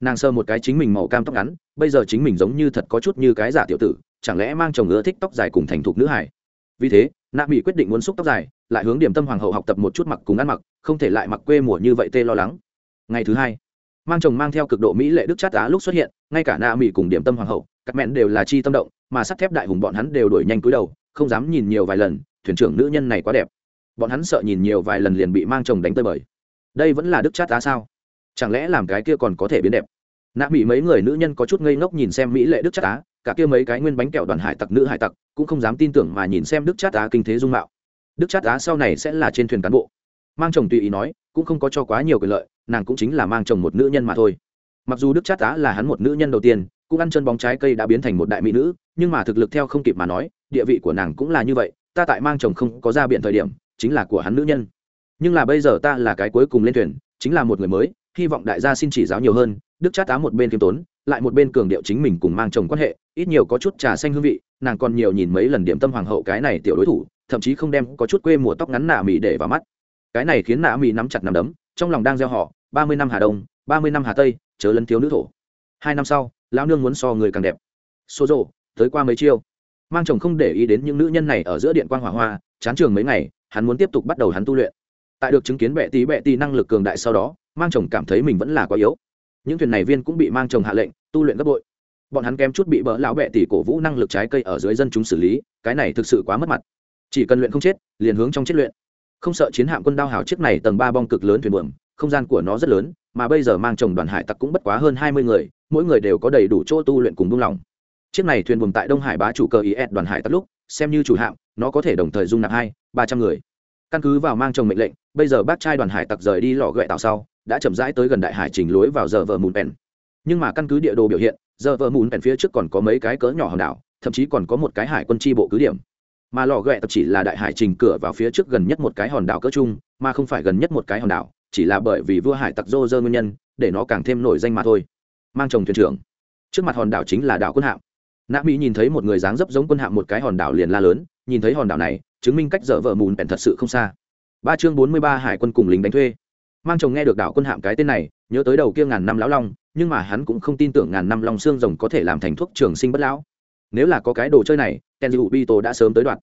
[SPEAKER 1] Nàng sơ một cái chính mình màu cam tóc ngắn, bây giờ chính mình giống như thật có chút như cái giả tiểu tử, chẳng lẽ mang chồng ưa thích tóc dài cùng thành thục nữ hải vì thế, nạ mỹ quyết định muốn xúc tóc dài, lại hướng điểm tâm hoàng hậu học tập một chút mặc cùng ăn mặc, không thể lại mặc quê mùa như vậy tê lo lắng ngày thứ hai, mang chồng mang theo cực độ mỹ lệ đức chát á lúc xuất hiện, ngay cả na mỹ cùng điểm tâm hoàng hậu, các mẹn đều là chi tâm động, mà sắt thép đại hùng bọn hắn đều đổi nhanh cúi đầu, không dám nhìn nhiều vài lần, thuyền trưởng nữ nhân này quá đẹp. Bọn hắn sợ nhìn nhiều vài lần liền bị mang chồng đánh tơi bời. Đây vẫn là đức chát á sao? Chẳng lẽ làm cái kia còn có thể biến đẹp? Nạ mỹ mấy người nữ nhân có chút ngây ngốc nhìn xem mỹ lệ đức chát á, cả kia mấy cái nguyên bánh kẹo đoàn hải tặc nữ hải tặc cũng không dám tin tưởng mà nhìn xem đức chát á kinh thế dung mạo. Đức chát á sau này sẽ là trên thuyền cán bộ mang chồng tùy ý nói, cũng không có cho quá nhiều quyền lợi, nàng cũng chính là mang chồng một nữ nhân mà thôi. Mặc dù đức chát á là hắn một nữ nhân đầu tiên, cũng ăn chân bóng trái cây đã biến thành một đại mỹ nữ, nhưng mà thực lực theo không kịp mà nói, địa vị của nàng cũng là như vậy, ta tại mang chồng không có ra biện thời điểm, chính là của hắn nữ nhân. Nhưng là bây giờ ta là cái cuối cùng lên thuyền, chính là một người mới, hy vọng đại gia xin chỉ giáo nhiều hơn. Đức chát á một bên kiêm tốn, lại một bên cường điệu chính mình cùng mang chồng quan hệ, ít nhiều có chút trà xanh hương vị, nàng còn nhiều nhìn mấy lần điểm tâm hoàng hậu cái này tiểu đối thủ, thậm chí không đem có chút quê mùa tóc ngắn nạ mỹ để vào mắt cái này khiến nạ mỹ nắm chặt nằm đấm, trong lòng đang gieo họ, ba mươi năm hà đông, ba mươi năm hà tây, chớ lấn thiếu nữ thổ. Hai năm sau, lão nương muốn so người càng đẹp. Xô rộ tới qua mấy chiêu. Mang chồng không để ý đến những nữ nhân này ở giữa điện quan hỏa hoa, chán trường mấy ngày, hắn muốn tiếp tục bắt đầu hắn tu luyện. Tại được chứng kiến bệ tí bệ tí năng lực cường đại sau đó, mang chồng cảm thấy mình vẫn là quá yếu. Những thuyền này viên cũng bị mang chồng hạ lệnh, tu luyện gấp bội. Bọn hắn kém chút bị bỡ lão bệ tỷ cổ vũ năng lực trái cây ở dưới dân chúng xử lý, cái này thực sự quá mất mặt. Chỉ cần luyện không chết, liền hướng trong chết luyện không sợ chiến hạm quân đao hào chiếc này tầng ba bong cực lớn thuyền buồm, không gian của nó rất lớn, mà bây giờ mang chồng đoàn hải tặc cũng bất quá hơn hai mươi người, mỗi người đều có đầy đủ chỗ tu luyện cùng buông lỏng. Chiếc này thuyền buồm tại đông hải bá chủ cơ ed đoàn hải tặc lúc, xem như chủ hạm, nó có thể đồng thời dung nạp hai, ba trăm người. Căn cứ vào mang chồng mệnh lệnh, bây giờ bác trai đoàn hải tặc rời đi lò ghẹ tạo sau, đã chậm rãi tới gần đại hải trình lối vào giờ vợ mùn pèn. Nhưng mà căn cứ địa đồ biểu hiện, giờ vợ mùn pèn phía trước còn có mấy cái cỡ nhỏ hòn đảo, thậm chí còn có một cái hải quân tri bộ cứ điểm mà lò ghẹ tập chỉ là đại hải trình cửa vào phía trước gần nhất một cái hòn đảo cỡ chung mà không phải gần nhất một cái hòn đảo, chỉ là bởi vì vua hải tặc dô dơ nguyên nhân, để nó càng thêm nổi danh mà thôi. Mang chồng thuyền trưởng. Trước mặt hòn đảo chính là đảo quân hạm. Nạ mỹ nhìn thấy một người dáng dấp giống quân hạm một cái hòn đảo liền la lớn, nhìn thấy hòn đảo này, chứng minh cách dở vợ mùn bèn thật sự không xa. Ba chương bốn mươi ba hải quân cùng lính đánh thuê. Mang chồng nghe được đảo quân hạm cái tên này, nhớ tới đầu kia ngàn năm lão long, nhưng mà hắn cũng không tin tưởng ngàn năm long xương rồng có thể làm thành thuốc trường sinh bất lão. Nếu là có cái đồ chơi này kenji ubito đã sớm tới đoạn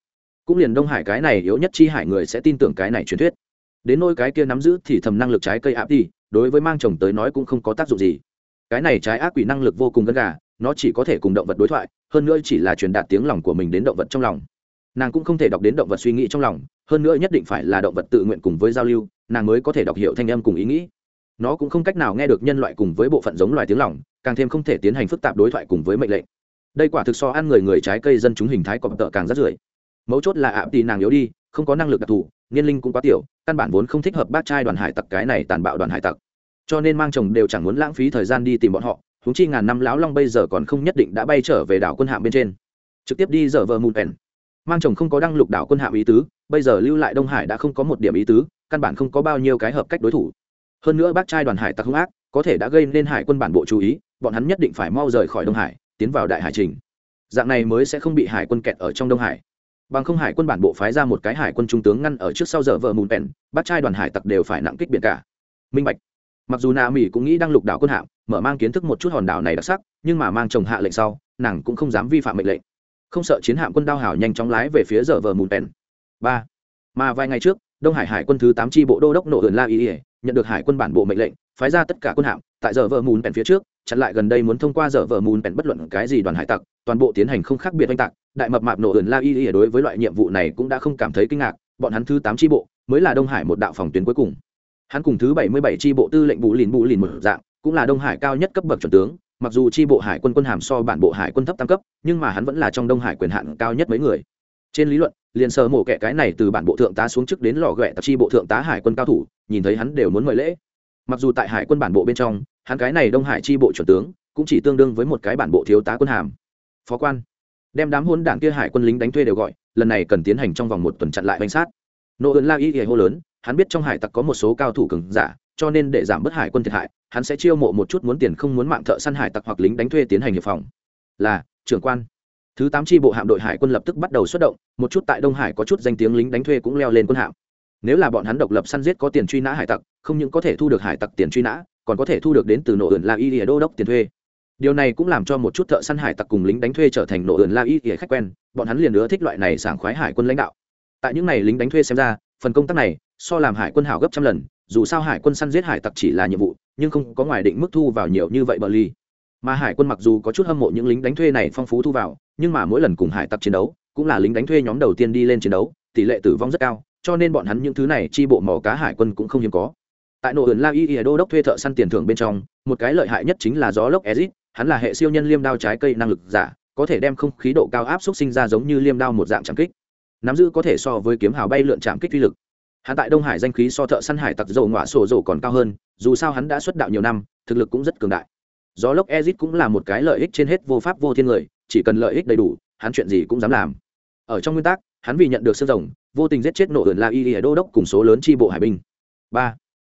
[SPEAKER 1] cũng liền đông hải cái này yếu nhất chi hải người sẽ tin tưởng cái này truyền thuyết. Đến nôi cái kia nắm giữ thì thầm năng lực trái cây áp đi, đối với mang chồng tới nói cũng không có tác dụng gì. Cái này trái ác quỷ năng lực vô cùng gân gà, nó chỉ có thể cùng động vật đối thoại, hơn nữa chỉ là truyền đạt tiếng lòng của mình đến động vật trong lòng. Nàng cũng không thể đọc đến động vật suy nghĩ trong lòng, hơn nữa nhất định phải là động vật tự nguyện cùng với giao lưu, nàng mới có thể đọc hiểu thanh âm cùng ý nghĩ. Nó cũng không cách nào nghe được nhân loại cùng với bộ phận giống loài tiếng lòng, càng thêm không thể tiến hành phức tạp đối thoại cùng với mệnh lệnh. Đây quả thực so ăn người người trái cây dân chúng hình thái cọp tợ càng rất rưỡi mấu chốt là ạ tì nàng yếu đi, không có năng lực đặc thù, niên linh cũng quá tiểu, căn bản vốn không thích hợp bác trai đoàn hải tặc, cái này tàn bạo đoàn hải tặc. Cho nên mang chồng đều chẳng muốn lãng phí thời gian đi tìm bọn họ húng chi ngàn năm lão long bây giờ còn không nhất định đã bay trở về đảo quân hạm bên trên. Trực tiếp đi dở vờ mùn pèn mang chồng không có đăng lục đảo quân hạm ý tứ, bây giờ lưu lại đông hải đã không có một điểm ý tứ, căn bản không có bao nhiêu cái hợp cách đối thủ. Hơn nữa bác trai đoàn hải tặc hung ác, có thể đã gây nên hải quân bản bộ chú ý, bọn hắn nhất định phải mau rời khỏi đông hải, tiến vào đại hải trình. Dạng này mới sẽ không bị hải quân kẹt ở trong đông hải bằng không hải quân bản bộ phái ra một cái hải quân trung tướng ngăn ở trước sau giờ vợ mùn pèn bắt trai đoàn hải tặc đều phải nặng kích biển cả. Minh bạch. Mặc dù nà mỹ cũng nghĩ đang lục đảo quân hạm, mở mang kiến thức một chút hòn đảo này đặc sắc, nhưng mà mang chồng hạ lệnh sau, nàng cũng không dám vi phạm mệnh lệnh. Không sợ chiến hạm quân đao hảo nhanh chóng lái về phía giờ vờ mùn pèn ba. Mà vài ngày trước, đông hải hải quân thứ tám tri bộ đô đốc nộ ườn la y nhận được hải quân bản bộ mệnh lệnh, phái ra tất cả quân hạm tại giờ vờ mùn pèn phía trước chặn lại gần đây muốn thông qua dở vở mùn bèn bất luận cái gì đoàn hải tặc, toàn bộ tiến hành không khác biệt oanh tạc, đại mập mạp nổ ườn la y đối với loại nhiệm vụ này cũng đã không cảm thấy kinh ngạc, bọn hắn thứ tám tri bộ, mới là đông hải một đạo phòng tuyến cuối cùng. Hắn cùng thứ bảy mươi bảy tri bộ tư lệnh bù lìn bù lìn một dạng, cũng là đông hải cao nhất cấp bậc chuẩn tướng, mặc dù tri bộ hải quân quân hàm so bản bộ hải quân thấp tam cấp, nhưng mà hắn vẫn là trong đông hải quyền hạn cao nhất mấy người. Trên lý luận, liền sờ mổ kẻ cái này từ bản bộ thượng tá xuống chức đến lò ghẹ tập tri bộ thượng tá hải quân cao thủ, nhìn thấy hắn đều muốn mời lễ. Mặc dù tại hải quân bản bộ bên trong hắn cái này đông hải tri bộ chuẩn tướng, cũng chỉ tương đương với một cái bản bộ thiếu tá quân hàm. Phó quan, đem đám hôn đảng kia hải quân lính đánh thuê đều gọi, lần này cần tiến hành trong vòng một tuần chặn lại bánh sát. Nô ơn la y hô lớn, hắn biết trong hải tặc có một số cao thủ cường giả, cho nên để giảm bớt hải quân thiệt hại, hắn sẽ chiêu mộ một chút muốn tiền không muốn mạng thợ săn hải tặc hoặc lính đánh thuê tiến hành hiệp phòng. Là, trưởng quan. Thứ tám tri bộ hạm đội hải quân lập tức bắt đầu xuất động, một chút tại đông hải có chút danh tiếng lính đánh thuê cũng leo lên quân hạm. Nếu là bọn hắn độc lập săn giết có tiền truy nã hải tặc, không những có thể thu được hải tặc tiền truy nã còn có thể thu được đến từ nổ ẩn la y ỉa đô đốc tiền thuê. Điều này cũng làm cho một chút thợ săn hải tặc cùng lính đánh thuê trở thành nổ ẩn la y ỉa khách quen, bọn hắn liền nữa thích loại này sảng khoái hải quân lãnh đạo. Tại những n à y lính đánh thuê xem ra, phần công tác này, so làm hải quân hảo gấp trăm lần, dù sao hải quân săn giết hải tặc chỉ là nhiệm vụ, nhưng không có ngoài định mức thu vào nhiều như vậy bờ ly mà hải quân mặc dù có chút hâm mộ những lính đánh thuê này phong phú thu vào, nhưng mà mỗi lần cùng hải tặc chiến đấu, cũng là lính đánh thuê nhóm đầu tiên đi lên chiến đấu, tỷ lệ tử vong rất cao, cho nên bọn hắn những thứ này chi bộ mỏ cá hải quân cũng không hiếm có tại nội ẩn la y đô đốc thuê thợ săn tiền thưởng bên trong, một cái lợi hại nhất chính là gió lốc ezit hắn là hệ siêu nhân liêm đao trái cây năng lực giả, có thể đem không khí độ cao áp xúc sinh ra giống như liêm đao một dạng trạm kích. Nắm giữ có thể so với kiếm hào bay lượn trạm kích uy lực. Hắn tại đông hải danh khí so thợ săn hải tặc dầu ngọa sổ dầu còn cao hơn, dù sao hắn đã xuất đạo nhiều năm, thực lực cũng rất cường đại. Gió lốc ezit cũng là một cái lợi ích trên hết vô pháp vô thiên người, chỉ cần lợi ích đầy đủ, hắn chuyện gì cũng dám làm. Ở trong nguyên tắc, hắn vì nhận được sương rồng, vô tình giết chết nổ ẩn la y đô đốc cùng số lớn tri bộ hải binh. Ba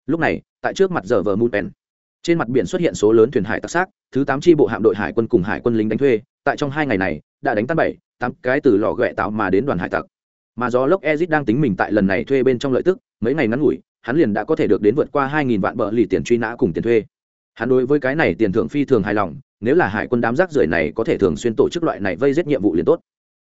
[SPEAKER 1] lúc này, tại trước mặt giờ vờ moon pen, trên mặt biển xuất hiện số lớn thuyền hải tặc xác, thứ tám tri bộ hạm đội hải quân cùng hải quân lính đánh thuê, tại trong hai ngày này, đã đánh tan bảy, tám cái từ lò ghẹ tạo mà đến đoàn hải tặc. Mà do lốc ezit đang tính mình tại lần này thuê bên trong lợi tức, mấy ngày ngắn ngủi, hắn liền đã có thể được đến vượt qua hai nghìn vạn bờ lì tiền truy nã cùng tiền thuê. Hắn đối với cái này tiền thưởng phi thường hài lòng, nếu là hải quân đám rác rưởi này có thể thường xuyên tổ chức loại này vây giết nhiệm vụ liền tốt.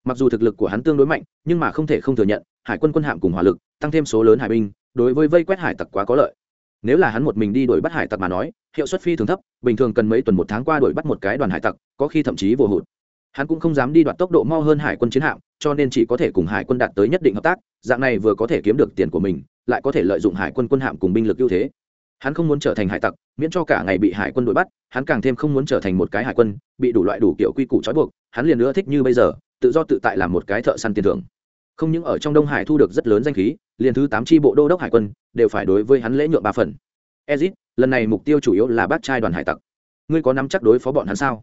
[SPEAKER 1] Mặc dù thực lực của hắn tương đối mạnh, nhưng mà không thể không thừa nhận, hải quân quân hạm cùng hỏa lực, tăng thêm số lớn hải binh, đối với vây quét hải tặc quá có lợi nếu là hắn một mình đi đuổi bắt hải tặc mà nói, hiệu suất phi thường thấp, bình thường cần mấy tuần một tháng qua đuổi bắt một cái đoàn hải tặc, có khi thậm chí vô hụt. Hắn cũng không dám đi đoạt tốc độ mau hơn hải quân chiến hạm, cho nên chỉ có thể cùng hải quân đạt tới nhất định hợp tác, dạng này vừa có thể kiếm được tiền của mình, lại có thể lợi dụng hải quân quân hạm cùng binh lực ưu thế. Hắn không muốn trở thành hải tặc, miễn cho cả ngày bị hải quân đuổi bắt, hắn càng thêm không muốn trở thành một cái hải quân, bị đủ loại đủ kiểu quy củ trói buộc, hắn liền nữa thích như bây giờ, tự do tự tại làm một cái thợ săn tiền thưởng không những ở trong đông hải thu được rất lớn danh khí, liền thứ tám tri bộ đô đốc hải quân đều phải đối với hắn lễ nhượng ba phần. Ezit, lần này mục tiêu chủ yếu là bác trai đoàn hải tặc. Ngươi có nắm chắc đối phó bọn hắn sao?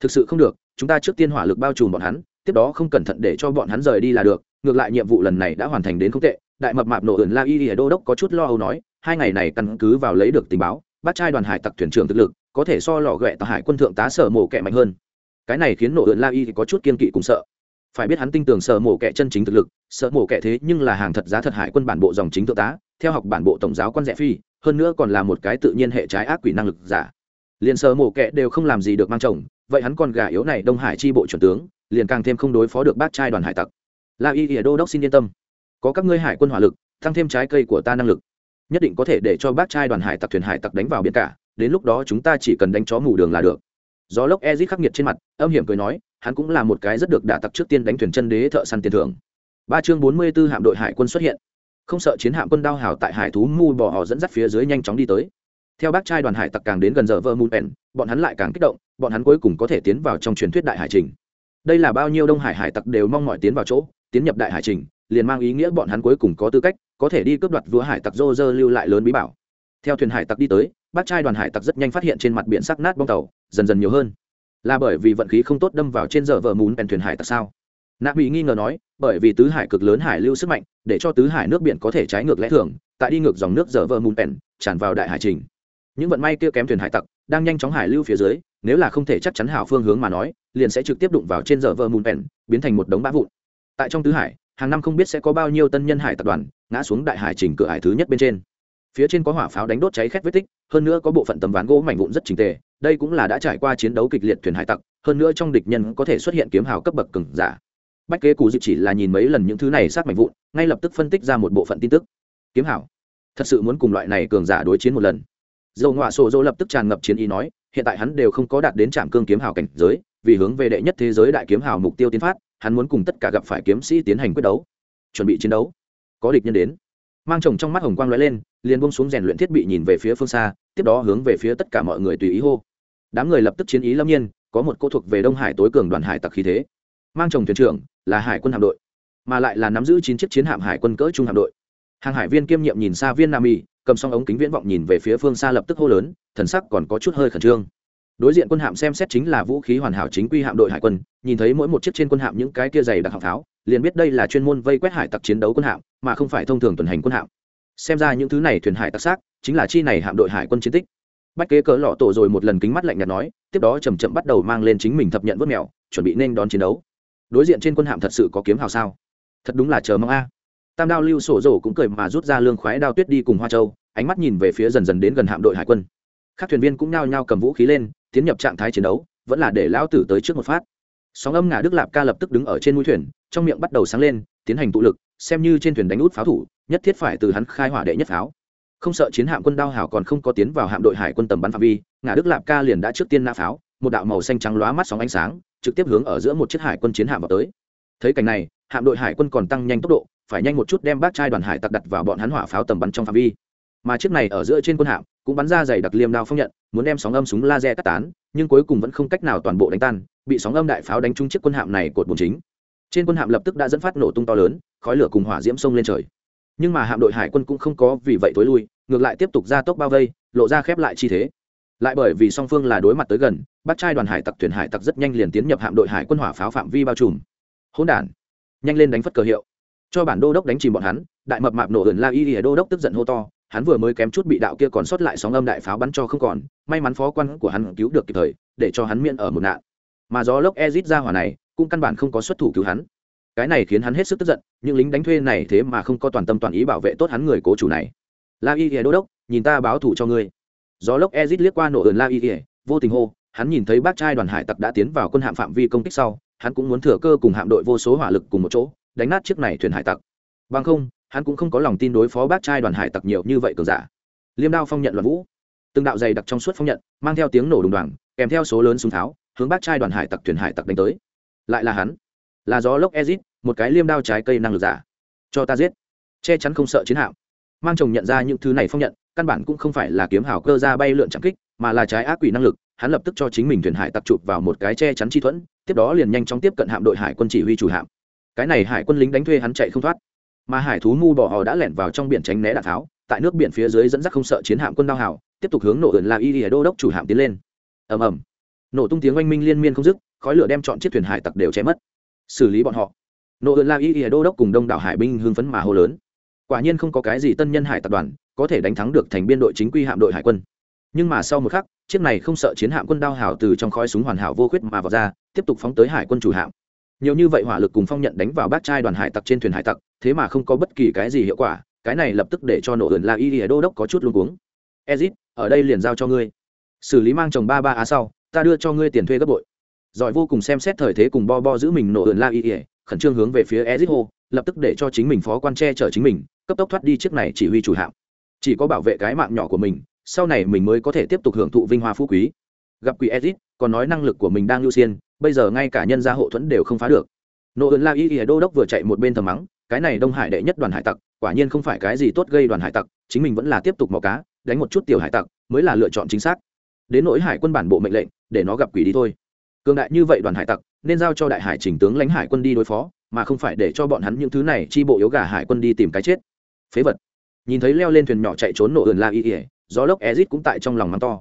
[SPEAKER 1] Thực sự không được, chúng ta trước tiên hỏa lực bao trùm bọn hắn, tiếp đó không cẩn thận để cho bọn hắn rời đi là được, ngược lại nhiệm vụ lần này đã hoàn thành đến không tệ, đại mập mạp nổ ườn la y ở đô đốc có chút lo âu nói, hai ngày này căn cứ vào lấy được tình báo, bác trai đoàn hải tặc thuyền trưởng thực lực, có thể so lò ghẹ tàu hải quân thượng tá sở mổ kẹ mạnh hơn. Cái này khiến nổ ườn la y có chút kiên kỵ cùng sợ phải biết hắn tin tưởng sợ mổ kẹ chân chính thực lực, sợ mổ kẹ thế nhưng là hàng thật giá thật hải quân bản bộ dòng chính thượng tá, theo học bản bộ tổng giáo quan rẻ phi, hơn nữa còn là một cái tự nhiên hệ trái ác quỷ năng lực giả. Liền sợ mổ kẹ đều không làm gì được mang chồng, vậy hắn còn gà yếu này đông hải chi bộ chuẩn tướng, liền càng thêm không đối phó được bác trai đoàn hải tặc. La y ỉa đô đốc xin yên tâm. Có các ngươi hải quân hỏa lực, tăng thêm trái cây của ta năng lực, nhất định có thể để cho bác trai đoàn hải tặc thuyền hải tặc đánh vào biển cả, đến lúc đó chúng ta chỉ cần đánh chó mù đường là được. Gió lốc ezit khắc nghiệt trên mặt, âm hiểm cười nói hắn cũng là một cái rất được đả tặc trước tiên đánh thuyền chân đế thợ săn tiền thưởng. Ba chương bốn mươi 44 hạm đội hải quân xuất hiện. Không sợ chiến hạm quân đao hào tại hải thú mu bò họ dẫn dắt phía dưới nhanh chóng đi tới. Theo bác trai đoàn hải tặc càng đến gần giờ vơ mùn pèn bọn hắn lại càng kích động, bọn hắn cuối cùng có thể tiến vào trong truyền thuyết đại hải trình. Đây là bao nhiêu đông hải hải tặc đều mong mỏi tiến vào chỗ, tiến nhập đại hải trình, liền mang ý nghĩa bọn hắn cuối cùng có tư cách, có thể đi cướp đoạt vua hải tặc dô dơ lưu lại lớn bí bảo. Theo thuyền hải tặc đi tới, bác trai đoàn hải tặc rất nhanh phát hiện trên mặt biển sắc nát bong tàu, dần dần nhiều hơn là bởi vì vận khí không tốt đâm vào trên giờ vợ mún bèn thuyền hải tặc sao? Nạ bị nghi ngờ nói, bởi vì tứ hải cực lớn hải lưu sức mạnh, để cho tứ hải nước biển có thể trái ngược lẽ thường, tại đi ngược dòng nước giờ vợ mún bèn, tràn vào đại hải trình. Những vận may kia kém thuyền hải tặc, đang nhanh chóng hải lưu phía dưới, nếu là không thể chắc chắn hào phương hướng mà nói, liền sẽ trực tiếp đụng vào trên giờ vợ muốn bèn, biến thành một đống bã vụn. Tại trong tứ hải, hàng năm không biết sẽ có bao nhiêu tân nhân hải tập đoàn, ngã xuống đại hải trình cửa hải thứ nhất bên trên. Phía trên có hỏa pháo đánh đốt cháy khét vết tích, hơn nữa có bộ phận tấm ván gỗ mảnh vụn rất trình tề đây cũng là đã trải qua chiến đấu kịch liệt thuyền hải tặc, hơn nữa trong địch nhân có thể xuất hiện kiếm hào cấp bậc cừng giả. Bách kế cù dịp chỉ là nhìn mấy lần những thứ này sát mảnh vụn, ngay lập tức phân tích ra một bộ phận tin tức. Kiếm hảo thật sự muốn cùng loại này cường giả đối chiến một lần. Dầu ngoạ sổ dỗ lập tức tràn ngập chiến ý nói, hiện tại hắn đều không có đạt đến trạm cương kiếm hào cảnh giới, vì hướng về đệ nhất thế giới đại kiếm hào mục tiêu tiến phát, hắn muốn cùng tất cả gặp phải kiếm sĩ tiến hành quyết đấu, chuẩn bị chiến đấu. Có địch nhân đến mang chồng trong mắt hồng quang lóe lên, liền bông xuống rèn luyện thiết bị nhìn về phía phương xa, tiếp đó hướng về phía tất cả mọi người tùy ý hô. Đám người lập tức chiến ý lâm nhiên, có một cô thuộc về đông hải tối cường đoàn hải tặc khí thế. Mang chồng thuyền trưởng là hải quân hạm đội, mà lại là nắm giữ chín chiếc chiến hạm hải quân cỡ trung hạm đội. Hàng hải viên kiêm nhiệm nhìn xa viên nam y, cầm xong ống kính viễn vọng nhìn về phía phương xa lập tức hô lớn, thần sắc còn có chút hơi khẩn trương đối diện quân hạm xem xét chính là vũ khí hoàn hảo chính quy hạm đội hải quân, nhìn thấy mỗi một chiếc trên quân hạm những cái kia dày đặc hạng pháo, liền biết đây là chuyên môn vây quét hải tặc chiến đấu quân hạm, mà không phải thông thường tuần hành quân hạm. Xem ra những thứ này thuyền hải tặc xác, chính là chi này hạm đội hải quân chiến tích. Bách kế cỡ lọ tổ rồi một lần kính mắt lạnh nhạt nói, tiếp đó chầm chậm bắt đầu mang lên chính mình thập nhận vớt mèo, chuẩn bị nên đón chiến đấu. Đối diện trên quân hạm thật sự có kiếm hào sao? Thật đúng là chờ mong a. À. Tam đao lưu sổ rổ cũng cười mà rút ra lương khoái đao tuyết đi cùng hoa châu, ánh mắt nhìn về phía dần dần đến gần hạm đội hải quân. Các thuyền viên cũng nhao nhao cầm vũ khí lên tiến nhập trạng thái chiến đấu, vẫn là để lão tử tới trước một phát. Sóng âm ngà đức lạp ca lập tức đứng ở trên mũi thuyền, trong miệng bắt đầu sáng lên, tiến hành tụ lực, xem như trên thuyền đánh út pháo thủ, nhất thiết phải từ hắn khai hỏa đệ nhất pháo. Không sợ chiến hạm quân đao hảo còn không có tiến vào hạm đội hải quân tầm bắn phạm vi ngà đức lạp ca liền đã trước tiên nã pháo, một đạo màu xanh trắng lóa mắt sóng ánh sáng, trực tiếp hướng ở giữa một chiếc hải quân chiến hạm vào tới. Thấy cảnh này, hạm đội hải quân còn tăng nhanh tốc độ, phải nhanh một chút đem bác trai đoàn hải tặc đặt vào bọn hắn hỏa pháo tầm bắn trong phạm vi. Mà chiếc này ở giữa trên quân hạm cũng bắn ra dày đặc liêm đao phong nhận, muốn đem sóng âm súng laser cắt tán, nhưng cuối cùng vẫn không cách nào toàn bộ đánh tan, bị sóng âm đại pháo đánh trúng chiếc quân hạm này cột bùn chính. Trên quân hạm lập tức đã dẫn phát nổ tung to lớn, khói lửa cùng hỏa diễm sông lên trời. Nhưng mà hạm đội hải quân cũng không có vì vậy tối lui, ngược lại tiếp tục ra tốc bao vây, lộ ra khép lại chi thế. Lại bởi vì song phương là đối mặt tới gần, bắt trai đoàn hải tặc thuyền hải tặc rất nhanh liền tiến nhập hạm đội hải quân hỏa pháo phạm vi bao trùm. Hỗn đản, nhanh lên đánh phất cờ hiệu. Cho bản đô đốc đánh chìm bọn hắn, đại mập mạp nổ ẩn la y đô đốc tức giận hô to hắn vừa mới kém chút bị đạo kia còn sót lại sóng âm đại pháo bắn cho không còn, may mắn phó quan của hắn cứu được kịp thời, để cho hắn miễn ở một nạn. Mà gió lốc ezit ra hỏa này, cũng căn bản không có xuất thủ cứu hắn. Cái này khiến hắn hết sức tức giận, những lính đánh thuê này thế mà không có toàn tâm toàn ý bảo vệ tốt hắn người cố chủ này. La y ỉa đô đốc, nhìn ta báo thủ cho ngươi. Gió lốc ezit liếc qua nổ ườn la y ỉa vô tình hô, hắn nhìn thấy bác trai đoàn hải tặc đã tiến vào quân hạm phạm vi công kích sau, hắn cũng muốn thừa cơ cùng hạm đội vô số hỏa lực cùng một chỗ, đánh nát chiếc này thuyền hải tặc. Bằng không hắn cũng không có lòng tin đối phó bác trai đoàn hải tặc nhiều như vậy cường giả. Liêm đao phong nhận loạn vũ. Từng đạo dày đặc trong suốt phong nhận, mang theo tiếng nổ đùng đoàn kèm theo số lớn súng tháo, hướng bác trai đoàn hải tặc thuyền hải tặc đánh tới. Lại là hắn. Là gió lốc ezit, một cái liêm đao trái cây năng lực giả. Cho ta giết. Che chắn không sợ chiến hạm. Mang chồng nhận ra những thứ này phong nhận, căn bản cũng không phải là kiếm hào cơ ra bay lượn chạm kích, mà là trái ác quỷ năng lực. Hắn lập tức cho chính mình thuyền hải tặc chụp vào một cái che chắn chi thuẫn, tiếp đó liền nhanh chóng tiếp cận hạm đội hải quân chỉ huy chủ hạm. Cái này hải quân lính đánh thuê hắn chạy không thoát mà hải thú mu bỏ họ đã lẻn vào trong biển tránh né đạn tháo, tại nước biển phía dưới dẫn dắt không sợ chiến hạm quân đao hào, tiếp tục hướng nổ ẩn là y đô đốc chủ hạm tiến lên. Ầm ầm. Nổ tung tiếng oanh minh liên miên không dứt, khói lửa đem chọn chiếc thuyền hải tặc đều che mất. Xử lý bọn họ. Nổ ẩn là y đô đốc cùng đông đảo hải binh hưng phấn mà hô lớn. Quả nhiên không có cái gì tân nhân hải tập đoàn, có thể đánh thắng được thành biên đội chính quy hạm đội hải quân. Nhưng mà sau một khắc, chiếc này không sợ chiến hạm quân đao hào từ trong khói súng hoàn hảo vô khuyết mà vào ra, tiếp tục phóng tới hải quân chủ hạm nhiều như vậy hỏa lực cùng phong nhận đánh vào bát trai đoàn hải tặc trên thuyền hải tặc, thế mà không có bất kỳ cái gì hiệu quả, cái này lập tức để cho nổ ẩn la y đô đốc có chút luôn cuống. Ezit, ở đây liền giao cho ngươi. Xử lý mang chồng ba ba á sau, ta đưa cho ngươi tiền thuê gấp bội. Giỏi vô cùng xem xét thời thế cùng bo bo giữ mình nổ ẩn la y khẩn trương hướng về phía ezit hô, lập tức để cho chính mình phó quan che chở chính mình, cấp tốc thoát đi chiếc này chỉ huy chủ hạm. Chỉ có bảo vệ cái mạng nhỏ của mình, sau này mình mới có thể tiếp tục hưởng thụ vinh hoa phú quý. Gặp quỷ ezit, còn nói năng lực của mình đang lưu tiên bây giờ ngay cả nhân gia hộ thuẫn đều không phá được. Nô ơn la y y đô đốc vừa chạy một bên thầm mắng, cái này đông hải đệ nhất đoàn hải tặc, quả nhiên không phải cái gì tốt gây đoàn hải tặc, chính mình vẫn là tiếp tục mò cá, đánh một chút tiểu hải tặc, mới là lựa chọn chính xác. Đến nỗi hải quân bản bộ mệnh lệnh, để nó gặp quỷ đi thôi. Cường đại như vậy đoàn hải tặc, nên giao cho đại hải chỉnh tướng lãnh hải quân đi đối phó, mà không phải để cho bọn hắn những thứ này chi bộ yếu gà hải quân đi tìm cái chết. Phế vật. Nhìn thấy leo lên thuyền nhỏ chạy trốn nổ ườn la y ỉa gió lốc ezit cũng tại trong lòng mắng to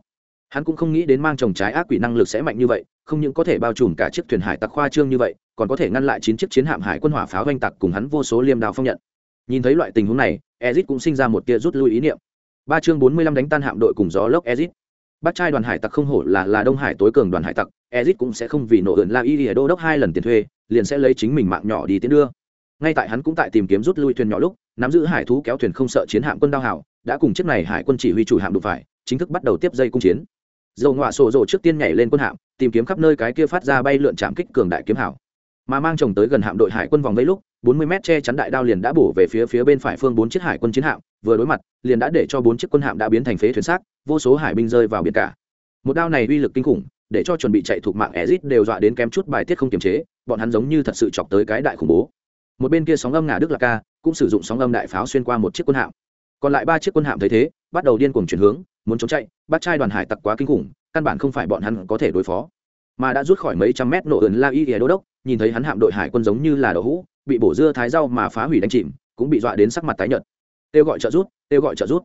[SPEAKER 1] hắn cũng không nghĩ đến mang trồng trái ác quỷ năng lực sẽ mạnh như vậy, không những có thể bao trùm cả chiếc thuyền hải tặc khoa trương như vậy, còn có thể ngăn lại chín chiếc chiến hạm hải quân hỏa pháo oanh tặc cùng hắn vô số liêm đào phong nhận. Nhìn thấy loại tình huống này ezit cũng sinh ra một tia rút lui ý niệm. Ba chương bốn mươi lăm đánh tan hạm đội cùng gió lốc ezit bác trai đoàn hải tặc không hổ là là đông hải tối cường đoàn hải tặc ezit cũng sẽ không vì nổ ẩn la y đô đốc hai lần tiền thuê, liền sẽ lấy chính mình mạng nhỏ đi tiến đưa. Ngay tại hắn cũng tại tìm kiếm rút lui thuyền nhỏ lúc, nắm giữ hải thú kéo thuyền không sợ chiến hạm quân đao hảo, đã cùng chiếc này hải quân chỉ huy chủ hạm đụng phải, chính thức bắt đầu tiếp dây cung chiến dầu ngọa sổ rồ trước tiên nhảy lên quân hạm tìm kiếm khắp nơi cái kia phát ra bay lượn chạm kích cường đại kiếm hảo mà mang chồng tới gần hạm đội hải quân vòng vây lúc bốn mươi mét che chắn đại đao liền đã bổ về phía phía bên phải phương bốn chiếc hải quân chiến hạm vừa đối mặt liền đã để cho bốn chiếc quân hạm đã biến thành phế thuyền xác vô số hải binh rơi vào biển cả một đao này uy lực kinh khủng để cho chuẩn bị chạy thuộc mạng Ezic đều dọa đến kém chút bài tiết không kiềm chế, bọn hắn giống như thật sự chọc tới cái đại khủng bố. Một bên kia sóng âm ngả Đức Lạc Ca, cũng sử dụng sóng âm đại pháo xuyên qua một chiếc quân hạm. Còn lại ba chiếc quân hạm thấy thế, bắt đầu điên cuồng chuyển hướng, muốn trốn chạy, bắt trai đoàn hải tặc quá kinh khủng, căn bản không phải bọn hắn có thể đối phó. Mà đã rút khỏi mấy trăm mét nổ ẩn La Y đô đốc, nhìn thấy hắn hạm đội hải quân giống như là đậu hũ, bị bổ dưa thái rau mà phá hủy đánh chìm, cũng bị dọa đến sắc mặt tái nhợt. Kêu gọi trợ rút, kêu gọi trợ rút.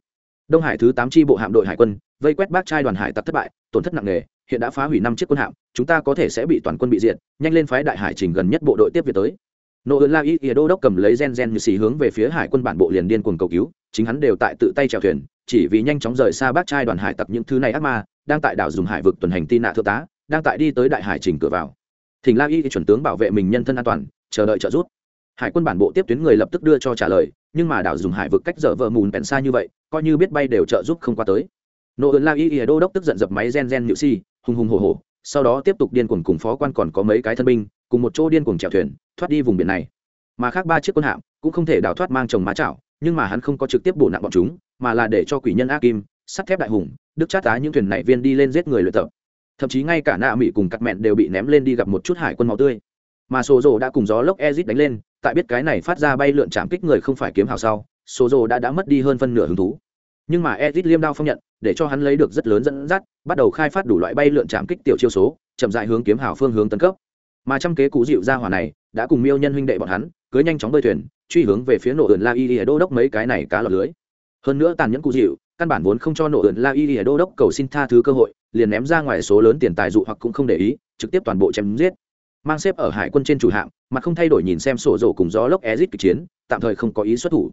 [SPEAKER 1] Đông Hải thứ tám chi bộ hạm đội hải quân, vây quét bác trai đoàn hải tặc thất bại, tổn thất nặng nề, hiện đã phá hủy năm chiếc quân hạm chúng ta có thể sẽ bị toàn quân bị diệt nhanh lên phái đại hải trình gần nhất bộ đội tiếp việc tới nổ ơn la y ghé đô đốc cầm lấy gen gen như xì hướng về phía hải quân bản bộ liền điên cuồng cầu cứu chính hắn đều tại tự tay chèo thuyền chỉ vì nhanh chóng rời xa bác trai đoàn hải tặc những thứ này ác ma, đang tại đảo dùng hải vực tuần hành tin nạ thượng tá, đang tại đi tới đại hải trình cửa vào. Thỉnh la y chuẩn tướng bảo vệ mình nhân thân an toàn, chờ đợi trợ giúp. Hải quân bản bộ tiếp tuyến người lập tức đưa cho trả lời, nhưng mà đảo dùng hải vực cách dở vợ mùn bèn xa như vậy, coi như biết bay đều trợ giúp không qua tới. Nô ơn la y ỉa đô đốc tức giận dập máy gen gen nhự si, hùng hùng hồ hồ sau đó tiếp tục điên cuồng cùng phó quan còn có mấy cái thân binh, cùng một chỗ điên cuồng chèo thuyền, thoát đi vùng biển này. Mà khác ba chiếc quân hạm cũng không thể đào thoát mang chồng má chảo nhưng mà hắn không có trực tiếp bổ nặng bọn chúng, mà là để cho quỷ nhân a kim, sắt thép đại hùng, đức chát tá những thuyền này viên đi lên giết người luyện tập. Thậm chí ngay cả nạ mỹ cùng cắt mẹn đều bị ném lên đi gặp một chút hải quân máu tươi. Mà sổ rồ đã cùng gió lốc ezit đánh lên, tại biết cái này phát ra bay lượn chạm kích người không phải kiếm hào sau sổ rồ đã đã mất đi hơn phân nửa hứng thú. Nhưng mà ezit liêm đao phong nhận, để cho hắn lấy được rất lớn dẫn dắt, bắt đầu khai phát đủ loại bay lượn chạm kích tiểu chiêu số, chậm dại hướng kiếm hào phương hướng tấn cấp. Mà trăm kế cú dịu ra hỏa này, đã cùng miêu nhân huynh đệ bọn hắn cưới nhanh chóng bơi thuyền, truy hướng về phía nổ ườn la y đô đốc mấy cái này cá lọt lưới. Hơn nữa tàn nhẫn cụ dịu, căn bản vốn không cho nổ ườn la y đô đốc cầu xin tha thứ cơ hội, liền ném ra ngoài số lớn tiền tài dụ hoặc cũng không để ý, trực tiếp toàn bộ chém giết. Mang xếp ở hải quân trên chủ hạm, mà không thay đổi nhìn xem sổ rổ cùng gió lốc ezit kịch chiến, tạm thời không có ý xuất thủ.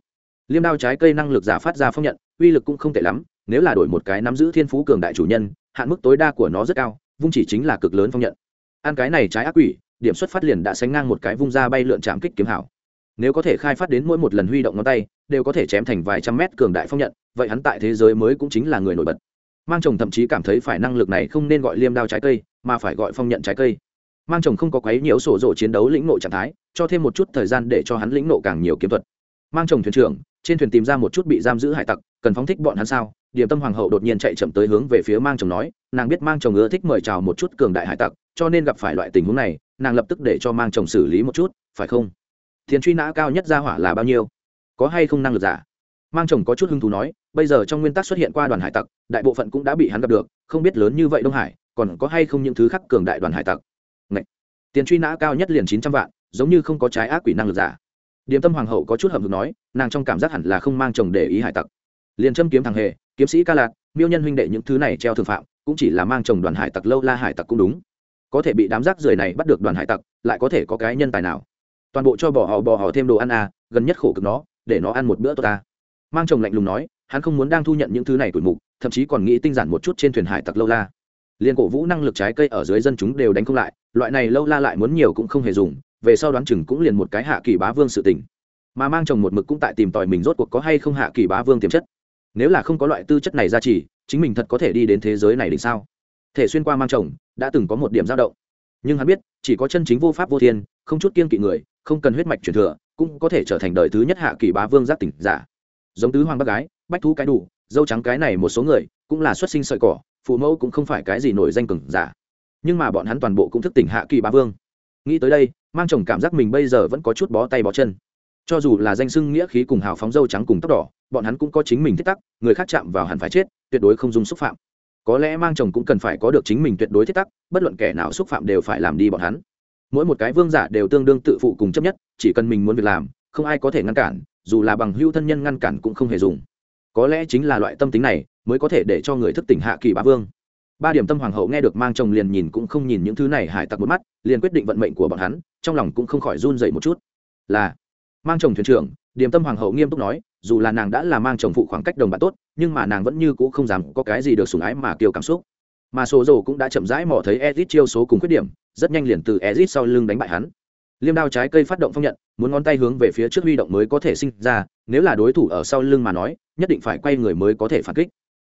[SPEAKER 1] Liêm đao trái cây năng lực giả phát ra phong nhận, uy lực cũng không tệ lắm, nếu là đổi một cái nắm giữ thiên phú cường đại chủ nhân, hạn mức tối đa của nó rất cao, vung chỉ chính là cực lớn phong nhận. Ăn cái này trái ác quỷ điểm xuất phát liền đã sánh ngang một cái vung ra bay lượn chạm kích kiếm hảo. Nếu có thể khai phát đến mỗi một lần huy động ngón tay, đều có thể chém thành vài trăm mét cường đại phong nhận, vậy hắn tại thế giới mới cũng chính là người nổi bật. Mang chồng thậm chí cảm thấy phải năng lực này không nên gọi liêm đao trái cây, mà phải gọi phong nhận trái cây. Mang chồng không có quấy nhiễu sổ rộ chiến đấu lĩnh nộ trạng thái, cho thêm một chút thời gian để cho hắn lĩnh nộ càng nhiều kiếm thuật. Mang chồng thuyền trưởng, trên thuyền tìm ra một chút bị giam giữ hải tặc, cần phóng thích bọn hắn sao? Điểm tâm hoàng hậu đột nhiên chạy chậm tới hướng về phía mang chồng nói, nàng biết mang chồng ưa thích mời chào một chút cường đại hải tặc, cho nên gặp phải loại tình huống này nàng lập tức để cho mang chồng xử lý một chút, phải không? Tiền truy nã cao nhất ra hỏa là bao nhiêu? Có hay không năng lực giả? Mang chồng có chút hứng thú nói, bây giờ trong nguyên tắc xuất hiện qua đoàn hải tặc, đại bộ phận cũng đã bị hắn gặp được, không biết lớn như vậy đông hải, còn có hay không những thứ khác cường đại đoàn hải tặc? Ngậy! tiền truy nã cao nhất liền chín trăm vạn, giống như không có trái ác quỷ năng lực giả. Điềm tâm hoàng hậu có chút hầm hực nói, nàng trong cảm giác hẳn là không mang chồng để ý hải tặc. Liền châm kiếm thằng hề, kiếm sĩ ca lạc miêu nhân huynh đệ những thứ này treo thường phạm, cũng chỉ là mang chồng đoàn hải tặc lâu la hải tặc cũng đúng có thể bị đám rác rưởi này bắt được đoàn hải tặc, lại có thể có cái nhân tài nào? Toàn bộ cho bỏ họ bỏ họ thêm đồ ăn à gần nhất khổ cực nó, để nó ăn một bữa tốt ta. Mang chồng lạnh lùng nói, hắn không muốn đang thu nhận những thứ này tuổi mục, thậm chí còn nghĩ tinh giản một chút trên thuyền hải tặc lâu la. Liên cổ vũ năng lực trái cây ở dưới dân chúng đều đánh không lại, loại này lâu la lại muốn nhiều cũng không hề dùng, về sau đoán chừng cũng liền một cái hạ kỳ bá vương sự tình. Mà mang chồng một mực cũng tại tìm tòi mình rốt cuộc có hay không hạ kỳ bá vương tiềm chất. Nếu là không có loại tư chất này ra chỉ, chính mình thật có thể đi đến thế giới này đỉnh sao? Thể xuyên qua mang chồng, đã từng có một điểm dao động. Nhưng hắn biết, chỉ có chân chính vô pháp vô thiên, không chút kiên kỵ người, không cần huyết mạch truyền thừa, cũng có thể trở thành đời thứ nhất hạ kỳ bá vương giác tỉnh giả. Giống tứ hoàng bác gái, bách thú cái đủ, dâu trắng cái này một số người, cũng là xuất sinh sợi cỏ, phụ mẫu cũng không phải cái gì nổi danh cừng giả. Nhưng mà bọn hắn toàn bộ cũng thức tỉnh hạ kỳ bá vương. Nghĩ tới đây, mang chồng cảm giác mình bây giờ vẫn có chút bó tay bó chân. Cho dù là danh xưng nghĩa khí cùng hào phóng dâu trắng cùng tóc đỏ, bọn hắn cũng có chính mình thiết tắc, người khác chạm vào hẳn phải chết, tuyệt đối không dùng xúc phạm có lẽ mang chồng cũng cần phải có được chính mình tuyệt đối thiết tắc, bất luận kẻ nào xúc phạm đều phải làm đi bọn hắn. Mỗi một cái vương giả đều tương đương tự phụ cùng chấp nhất, chỉ cần mình muốn việc làm, không ai có thể ngăn cản, dù là bằng hưu thân nhân ngăn cản cũng không hề dùng. Có lẽ chính là loại tâm tính này, mới có thể để cho người thức tỉnh hạ kỳ bá vương. Ba điểm tâm hoàng hậu nghe được mang chồng liền nhìn cũng không nhìn những thứ này hải tặc một mắt, liền quyết định vận mệnh của bọn hắn, trong lòng cũng không khỏi run dậy một chút. Là, mang chồng thuyền trưởng điểm tâm hoàng hậu nghiêm túc nói, dù là nàng đã là mang chồng phụ khoảng cách đồng bạn tốt, nhưng mà nàng vẫn như cũ không dám có cái gì được sủng ái mà kiều cảm xúc. Mà số dầu cũng đã chậm rãi mò thấy ezit chiêu số cùng khuyết điểm, rất nhanh liền từ ezit sau lưng đánh bại hắn. Liêm đao trái cây phát động phong nhận, muốn ngón tay hướng về phía trước huy động mới có thể sinh ra, nếu là đối thủ ở sau lưng mà nói, nhất định phải quay người mới có thể phản kích.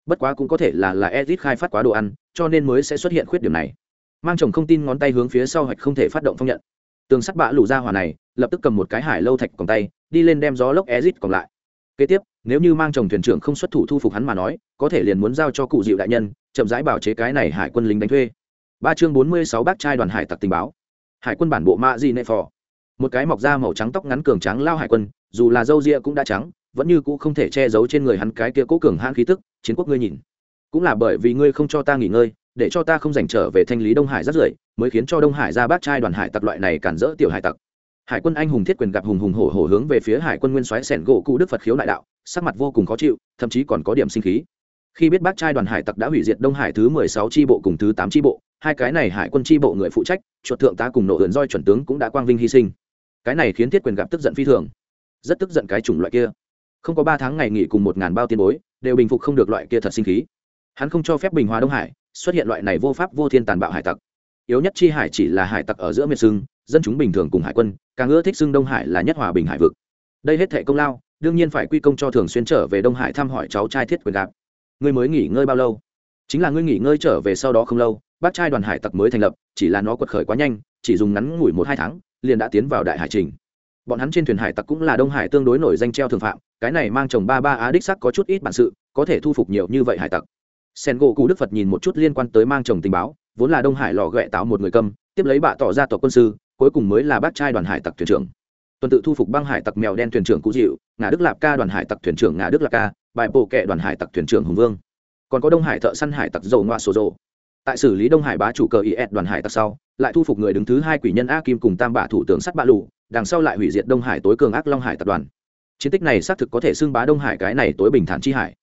[SPEAKER 1] Bất quá cũng có thể là là ezit khai phát quá đồ ăn, cho nên mới sẽ xuất hiện khuyết điểm này. Mang chồng không tin ngón tay hướng phía sau hạch không thể phát động phong nhận. Tường sắt bạ lủ ra hòa này lập tức cầm một cái hải lâu thạch còn tay, đi lên đem gió lốc ezit còn lại. Kế tiếp, nếu như mang chồng thuyền trưởng không xuất thủ thu phục hắn mà nói, có thể liền muốn giao cho cụ dịu đại nhân, chậm rãi bảo chế cái này hải quân lính đánh thuê. Ba chương bốn mươi sáu bác trai đoàn hải tặc tình báo. Hải quân bản bộ ma di nệ phò. Một cái mọc da màu trắng tóc ngắn cường trắng lao hải quân, dù là râu ria cũng đã trắng, vẫn như cũ không thể che giấu trên người hắn cái kia cố cường hãn khí tức, chiến quốc ngươi nhìn. Cũng là bởi vì ngươi không cho ta nghỉ ngơi, để cho ta không dành trở về thanh lý đông hải rất rưởi, mới khiến cho đông hải ra bác trai đoàn hải tặc loại này cản rỡ tiểu hải tặc hải quân anh hùng thiết quyền gặp hùng hùng hổ hổ hướng về phía hải quân nguyên soái sẻn gỗ cụ đức phật khiếu đại đạo, sắc mặt vô cùng khó chịu, thậm chí còn có điểm sinh khí. Khi biết bác trai đoàn hải tặc đã hủy diệt đông hải thứ mười sáu tri bộ cùng thứ tám tri bộ, hai cái này hải quân tri bộ người phụ trách, chuột thượng tá cùng nộ hưởng roi chuẩn tướng cũng đã quang vinh hy sinh. Cái này khiến thiết quyền gặp tức giận phi thường. Rất tức giận cái chủng loại kia. Không có ba tháng ngày nghỉ cùng một ngàn bao tiền bối, đều bình phục không được loại kia thật sinh khí. Hắn không cho phép bình hòa đông hải xuất hiện loại này vô pháp vô thiên tàn bạo hải tặc. Yếu nhất chi hải chỉ là hải tặc ở giữa miệt sưng dân chúng bình thường cùng hải quân, càng ưa thích xưng đông hải là nhất hòa bình hải vực. Đây hết thệ công lao, đương nhiên phải quy công cho thường xuyên trở về đông hải thăm hỏi cháu trai thiết quyền đạp ngươi mới nghỉ ngơi bao lâu? Chính là ngươi nghỉ ngơi trở về sau đó không lâu, bác trai đoàn hải tặc mới thành lập, chỉ là nó quật khởi quá nhanh, chỉ dùng ngắn ngủi một hai tháng, liền đã tiến vào đại hải trình. Bọn hắn trên thuyền hải tặc cũng là đông hải tương đối nổi danh treo thường phạm, cái này mang chồng ba ba á đích sắc có chút ít bản sự, có thể thu phục nhiều như vậy hải tặc. Sen gỗ cụ đức phật nhìn một chút liên quan tới mang chồng tình báo, vốn là đông hải lò ghẹ táo một người câm tiếp lấy bạ tỏ ra tộc quân sư cuối cùng mới là bác trai đoàn hải tặc thuyền trưởng. Tuần tự thu phục băng hải tặc mèo đen thuyền trưởng cũ dịu ngã đức lạp ca đoàn hải tặc thuyền trưởng ngã đức lạp ca, bài bộ kệ đoàn hải tặc thuyền trưởng hùng vương. Còn có đông hải thợ săn hải tặc dầu ngoa sổ rộ tại xử lý đông hải bá chủ cờ is đoàn hải tặc sau, lại thu phục người đứng thứ hai quỷ nhân a kim cùng tam bạ thủ tướng sắt bạ lụ đằng sau lại hủy diệt đông hải tối cường ác long hải tập đoàn. Chiến tích này xác thực có thể xưng bá đông hải cái này tối bình thản chi hải.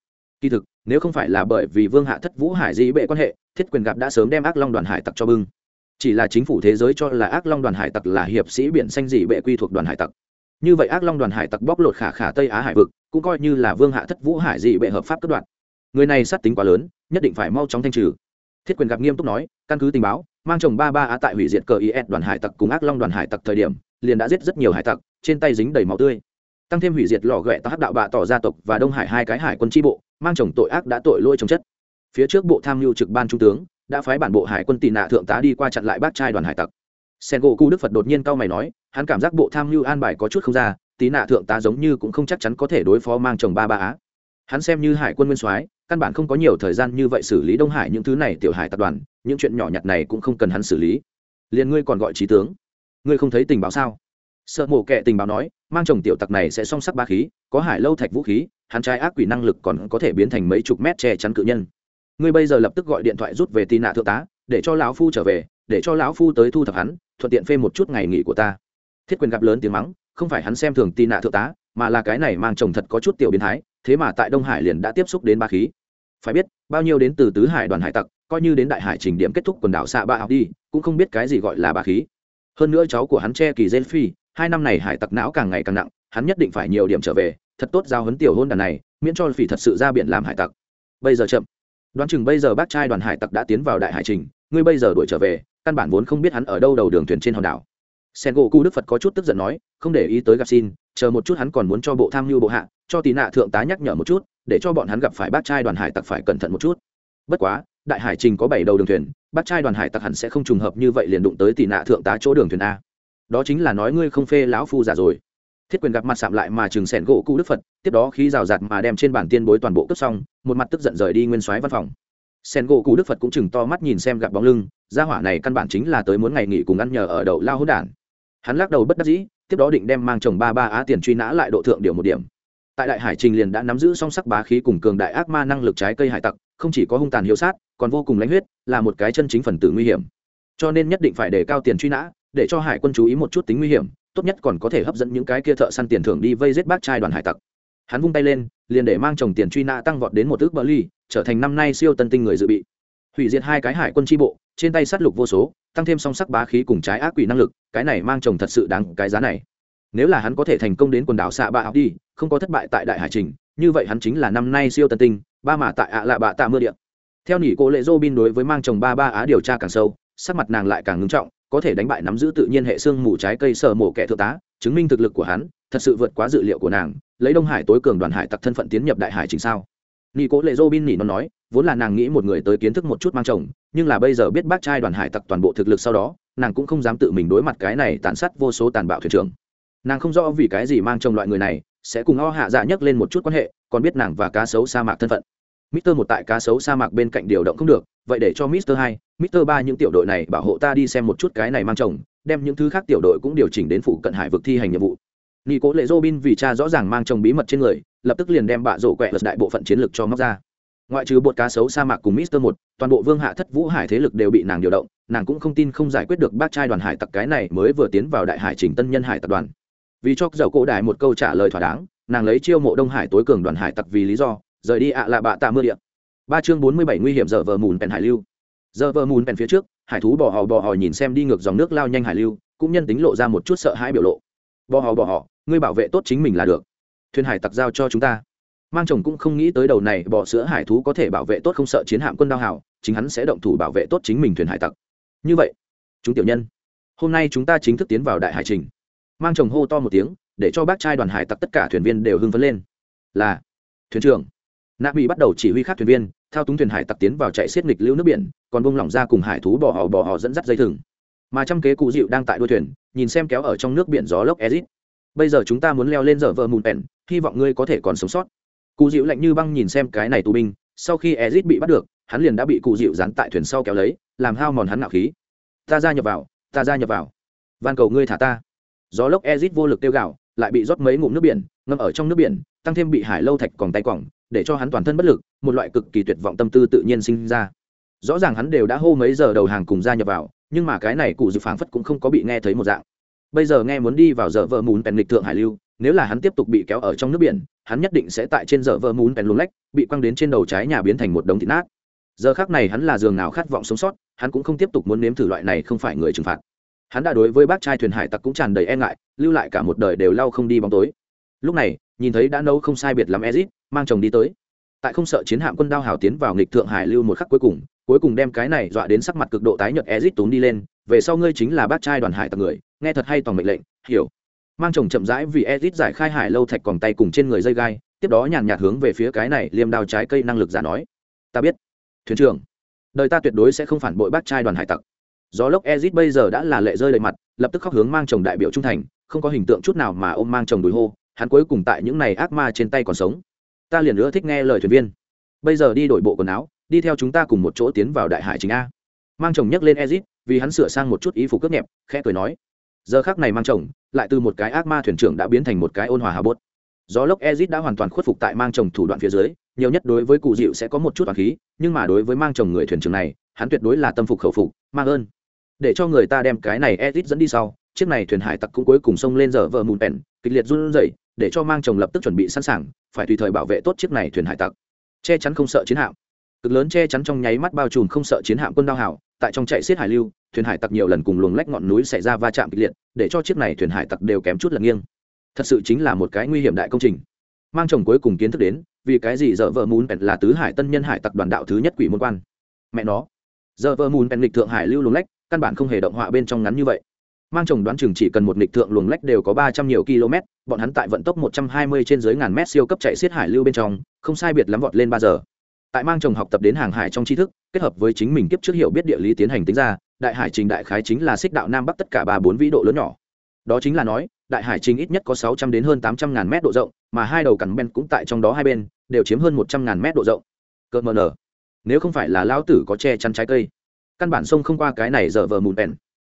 [SPEAKER 1] Kỳ thực, nếu không phải là bởi vì vương hạ thất vũ hải dĩ bệ quan hệ, thiết quyền gặp đã sớm đem ác long đoàn hải tặc cho bưng chỉ là chính phủ thế giới cho là ác long đoàn hải tặc là hiệp sĩ biển xanh dị bệ quy thuộc đoàn hải tặc. Như vậy ác long đoàn hải tặc bóc lột khả khả tây á hải vực, cũng coi như là vương hạ thất vũ hải dị bệ hợp pháp cất đoạn. Người này sát tính quá lớn, nhất định phải mau chóng thanh trừ. Thiết quyền gặp nghiêm túc nói, căn cứ tình báo, mang chồng ba ba á tại hủy diệt cờ is đoàn hải tặc cùng ác long đoàn hải tặc thời điểm, liền đã giết rất nhiều hải tặc, trên tay dính đầy máu tươi. Tăng thêm hủy diệt lò ghẹ tắc đạo bạ tỏ gia tộc và đông hải hai cái hải quân tri bộ, mang chồng tội ác đã tội lỗi trồng chất. Phía trước bộ tham mưu trực ban trung tướng đã phái bản bộ hải quân tị nạ thượng tá đi qua chặn lại bác trai đoàn hải tặc. Sen gỗ cu đức phật đột nhiên cao mày nói, hắn cảm giác bộ tham mưu an bài có chút không ra tí nạ thượng tá giống như cũng không chắc chắn có thể đối phó mang chồng ba ba á. Hắn xem như hải quân nguyên soái, căn bản không có nhiều thời gian như vậy xử lý đông hải những thứ này tiểu hải tập đoàn, những chuyện nhỏ nhặt này cũng không cần hắn xử lý. Liền ngươi còn gọi trí tướng, ngươi không thấy tình báo sao? Sợ mổ kệ tình báo nói, mang chồng tiểu tặc này sẽ song sắc ba khí, có hải lâu thạch vũ khí, hắn trai ác quỷ năng lực còn có thể biến thành mấy chục mét che chắn cự nhân ngươi bây giờ lập tức gọi điện thoại rút về tì nạ thượng tá, để cho lão phu trở về, để cho lão phu tới thu thập hắn, thuận tiện phê một chút ngày nghỉ của ta. Thiết quyền gặp lớn tiếng mắng, không phải hắn xem thường tì nạ thượng tá, mà là cái này mang chồng thật có chút tiểu biến thái, thế mà tại đông hải liền đã tiếp xúc đến ba khí. Phải biết, bao nhiêu đến từ tứ hải đoàn hải tặc, coi như đến đại hải trình điểm kết thúc quần đảo xạ ba học đi cũng không biết cái gì gọi là ba khí. Hơn nữa cháu của hắn che kỳ dê phi hai năm này hải tặc não càng ngày càng nặng, hắn nhất định phải nhiều điểm trở về, thật tốt giao hấn tiểu hôn đàn này, miễn cho phỉ thật sự ra biển làm hải tặc. Bây giờ chậm đoán chừng bây giờ bác trai đoàn hải tặc đã tiến vào đại hải trình, ngươi bây giờ đuổi trở về, căn bản vốn không biết hắn ở đâu đầu đường thuyền trên hòn đảo. Sen gỗ cu đức phật có chút tức giận nói, không để ý tới gặp xin, chờ một chút hắn còn muốn cho bộ tham mưu bộ hạ, cho tì nạ thượng tá nhắc nhở một chút, để cho bọn hắn gặp phải bác trai đoàn hải tặc phải cẩn thận một chút. Bất quá, đại hải trình có bảy đầu đường thuyền, bác trai đoàn hải tặc hẳn sẽ không trùng hợp như vậy liền đụng tới tì nạ thượng tá chỗ đường thuyền a. Đó chính là nói ngươi không phê lão phu giả rồi thiết quyền gặp mặt sạm lại mà chừng sẻn gỗ cụ đức phật, tiếp đó khí rào rạt mà đem trên bản tiên bối toàn bộ cướp xong, một mặt tức giận rời đi nguyên soái văn phòng. Sẻn gỗ cụ đức phật cũng chừng to mắt nhìn xem gặp bóng lưng, gia hỏa này căn bản chính là tới muốn ngày nghỉ cùng ăn nhờ ở đậu lao hỗn đản. Hắn lắc đầu bất đắc dĩ, tiếp đó định đem mang chồng ba ba á tiền truy nã lại độ thượng điều một điểm. Tại đại hải trình liền đã nắm giữ song sắc bá khí cùng cường đại ác ma năng lực trái cây hải tặc, không chỉ có hung tàn hiếu sát, còn vô cùng lãnh huyết, là một cái chân chính phần tử nguy hiểm. Cho nên nhất định phải đề cao tiền truy nã, để cho hải quân chú ý một chút tính nguy hiểm tốt nhất còn có thể hấp dẫn những cái kia thợ săn tiền thưởng đi vây giết bác trai đoàn hải tặc. Hắn vung tay lên, liền để mang chồng tiền truy nã tăng vọt đến một ước bờ ly trở thành năm nay siêu tân tinh người dự bị. Hủy diệt hai cái hải quân tri bộ, trên tay sát lục vô số, tăng thêm song sắc bá khí cùng trái ác quỷ năng lực, cái này mang chồng thật sự đáng cái giá này. Nếu là hắn có thể thành công đến quần đảo xạ bạ học đi, không có thất bại tại đại hải trình, như vậy hắn chính là năm nay siêu tân tinh, ba mà tại ạ lạ bạ tạ mưa điện theo nỉ cô lệ dô bin đối với mang chồng ba ba á điều tra càng sâu, sắc mặt nàng lại càng ngưng trọng có thể đánh bại nắm giữ tự nhiên hệ xương mù trái cây sở mổ kẻ thượng tá, chứng minh thực lực của hắn, thật sự vượt quá dự liệu của nàng, lấy đông hải tối cường đoàn hải tặc thân phận tiến nhập đại hải chính sao? Nghi cố lệ Robin nỉ nó nói, vốn là nàng nghĩ một người tới kiến thức một chút mang chồng, nhưng là bây giờ biết bác trai đoàn hải tặc toàn bộ thực lực sau đó, nàng cũng không dám tự mình đối mặt cái này tàn sát vô số tàn bạo thuyền trưởng. Nàng không rõ vì cái gì mang chồng loại người này sẽ cùng o hạ dạ nhấc lên một chút quan hệ, còn biết nàng và cá sấu sa mạc thân phận. Mister một tại cá sấu sa mạc bên cạnh điều động không được, vậy để cho Mister hai, Mister ba những tiểu đội này bảo hộ ta đi xem một chút cái này mang chồng, đem những thứ khác tiểu đội cũng điều chỉnh đến phụ cận hải vực thi hành nhiệm vụ. Nị Cố Lệ Robin vì cha rõ ràng mang chồng bí mật trên người, lập tức liền đem bạ rổ quẹ lật đại bộ phận chiến lược cho móc ra. Ngoại trừ bột cá sấu sa mạc cùng Mister một, toàn bộ Vương Hạ Thất Vũ Hải thế lực đều bị nàng điều động, nàng cũng không tin không giải quyết được bác trai đoàn hải tặc cái này mới vừa tiến vào đại hải trình tân nhân hải tập đoàn. Vì cho dầu cổ đại một câu trả lời thỏa đáng, nàng lấy chiêu mộ Đông Hải tối cường đoàn hải tặc vì lý do, rời đi ạ à là bạ tạ mưa địa. Ba chương bốn mươi bảy nguy hiểm giờ vờ mùn pèn hải lưu. Giờ vờ mùn pèn phía trước, hải thú bò hò bò hò nhìn xem đi ngược dòng nước lao nhanh hải lưu, cũng nhân tính lộ ra một chút sợ hãi biểu lộ. Bò hò bò hò, ngươi bảo vệ tốt chính mình là được. Thuyền hải tặc giao cho chúng ta. Mang chồng cũng không nghĩ tới đầu này bò sữa hải thú có thể bảo vệ tốt không sợ chiến hạm quân đao hảo chính hắn sẽ động thủ bảo vệ tốt chính mình thuyền hải tặc. Như vậy, chúng tiểu nhân, hôm nay chúng ta chính thức tiến vào đại hải trình. Mang chồng hô to một tiếng, để cho bác trai đoàn hải tặc tất cả thuyền viên đều hưng phấn lên. Là, thuyền trưởng nạ bị bắt đầu chỉ huy khác thuyền viên, thao túng thuyền hải tặc tiến vào chạy xiết nghịch lưu nước biển, còn bông lỏng ra cùng hải thú bò họ bò họ dẫn dắt dây thừng. Mà trăm kế cụ dịu đang tại đuôi thuyền, nhìn xem kéo ở trong nước biển gió lốc ezit bây giờ chúng ta muốn leo lên giờ vợ mùn pèn, hy vọng ngươi có thể còn sống sót. Cụ dịu lạnh như băng nhìn xem cái này tù binh, sau khi ezit bị bắt được, hắn liền đã bị cụ dịu dán tại thuyền sau kéo lấy, làm hao mòn hắn nạo khí. Ta ra nhập vào, ta ra nhập vào. Van cầu ngươi thả ta. Gió lốc ezit vô lực tiêu gạo lại bị rót mấy ngụm nước biển, ngâm ở trong nước biển, tăng thêm bị hải lâu thạch còn tay quỏng để cho hắn toàn thân bất lực, một loại cực kỳ tuyệt vọng tâm tư tự nhiên sinh ra. Rõ ràng hắn đều đã hô mấy giờ đầu hàng cùng gia nhập vào, nhưng mà cái này cụ dự phảng phất cũng không có bị nghe thấy một dạng. Bây giờ nghe muốn đi vào giờ vợ mún pèn lịch thượng hải lưu, nếu là hắn tiếp tục bị kéo ở trong nước biển, hắn nhất định sẽ tại trên giờ vợ mún pèn luống lách, bị quăng đến trên đầu trái nhà biến thành một đống thịt nát. Giờ khác này hắn là giường nào khát vọng sống sót, hắn cũng không tiếp tục muốn nếm thử loại này không phải người trừng phạt. Hắn đã đối với bác trai thuyền hải tặc cũng tràn đầy e ngại, lưu lại cả một đời đều lau không đi bóng tối. Lúc này, nhìn thấy đã nấu không sai biệt lắm ezit mang chồng đi tới. Tại không sợ chiến hạm quân đao hào tiến vào nghịch thượng hải lưu một khắc cuối cùng cuối cùng đem cái này dọa đến sắc mặt cực độ tái nhợt ezit túm đi lên, về sau ngươi chính là bác trai đoàn hải tặc người, nghe thật hay toàn mệnh lệnh, hiểu. Mang chồng chậm rãi vì ezit giải khai hải lâu thạch còn tay cùng trên người dây gai, tiếp đó nhàn nhạt hướng về phía cái này liêm đao trái cây năng lực giả nói. Ta biết. Thuyền trưởng. Đời ta tuyệt đối sẽ không phản bội bác trai đoàn hải tặc. Gió lốc ezit bây giờ đã là lệ rơi đầy mặt, lập tức khóc hướng mang chồng đại biểu trung thành, không có hình tượng chút nào mà ôm mang chồng đùi hô, hắn cuối cùng tại những này ác ma trên tay còn sống ta liền nữa thích nghe lời thuyền viên. Bây giờ đi đổi bộ quần áo, đi theo chúng ta cùng một chỗ tiến vào đại hải chính a. Mang chồng nhấc lên ezit, vì hắn sửa sang một chút ý phục cướp nhẹp, khẽ cười nói. Giờ khác này mang chồng, lại từ một cái ác ma thuyền trưởng đã biến thành một cái ôn hòa hà bốt. Gió lốc ezit đã hoàn toàn khuất phục tại mang chồng thủ đoạn phía dưới, nhiều nhất đối với cụ dịu sẽ có một chút toàn khí, nhưng mà đối với mang chồng người thuyền trưởng này, hắn tuyệt đối là tâm phục khẩu phục, mang ơn. Để cho người ta đem cái này ezit dẫn đi sau, chiếc này thuyền hải tặc cũng cuối cùng xông lên giờ vợ mùn pèn, kịch liệt run rẩy, để cho mang chồng lập tức chuẩn bị sẵn sàng phải tùy thời bảo vệ tốt chiếc này thuyền hải tặc. Che chắn không sợ chiến hạm. Cực lớn che chắn trong nháy mắt bao trùm không sợ chiến hạm quân đao hảo tại trong chạy xiết hải lưu, thuyền hải tặc nhiều lần cùng luồng lách ngọn núi xảy ra va chạm kịch liệt, để cho chiếc này thuyền hải tặc đều kém chút lật nghiêng. Thật sự chính là một cái nguy hiểm đại công trình. Mang chồng cuối cùng kiến thức đến, vì cái gì giờ vợ mún là tứ hải tân nhân hải tặc đoàn đạo thứ nhất quỷ môn quan? Mẹ nó. Giờ vợ mún pèn lịch thượng hải lưu luồng lách, căn bản không hề động họa bên trong ngắn như vậy mang chồng đoán chừng chỉ cần một nghịch thượng luồng lách đều có ba trăm nhiều km, bọn hắn tại vận tốc một trăm hai mươi trên dưới ngàn mét siêu cấp chạy xiết hải lưu bên trong, không sai biệt lắm vọt lên ba giờ. Tại mang chồng học tập đến hàng hải trong tri thức, kết hợp với chính mình kiếp trước hiểu biết địa lý tiến hành tính ra, đại hải trình đại khái chính là xích đạo nam bắc tất cả ba bốn vĩ độ lớn nhỏ. Đó chính là nói, đại hải trình ít nhất có sáu trăm đến hơn tám trăm ngàn mét độ rộng, mà hai đầu cắn ben cũng tại trong đó hai bên, đều chiếm hơn một trăm ngàn mét độ rộng. Cơ mờ nở. Nếu không phải là lão tử có che chắn trái cây, căn bản sông không qua cái này giờ vờ mùn bèn.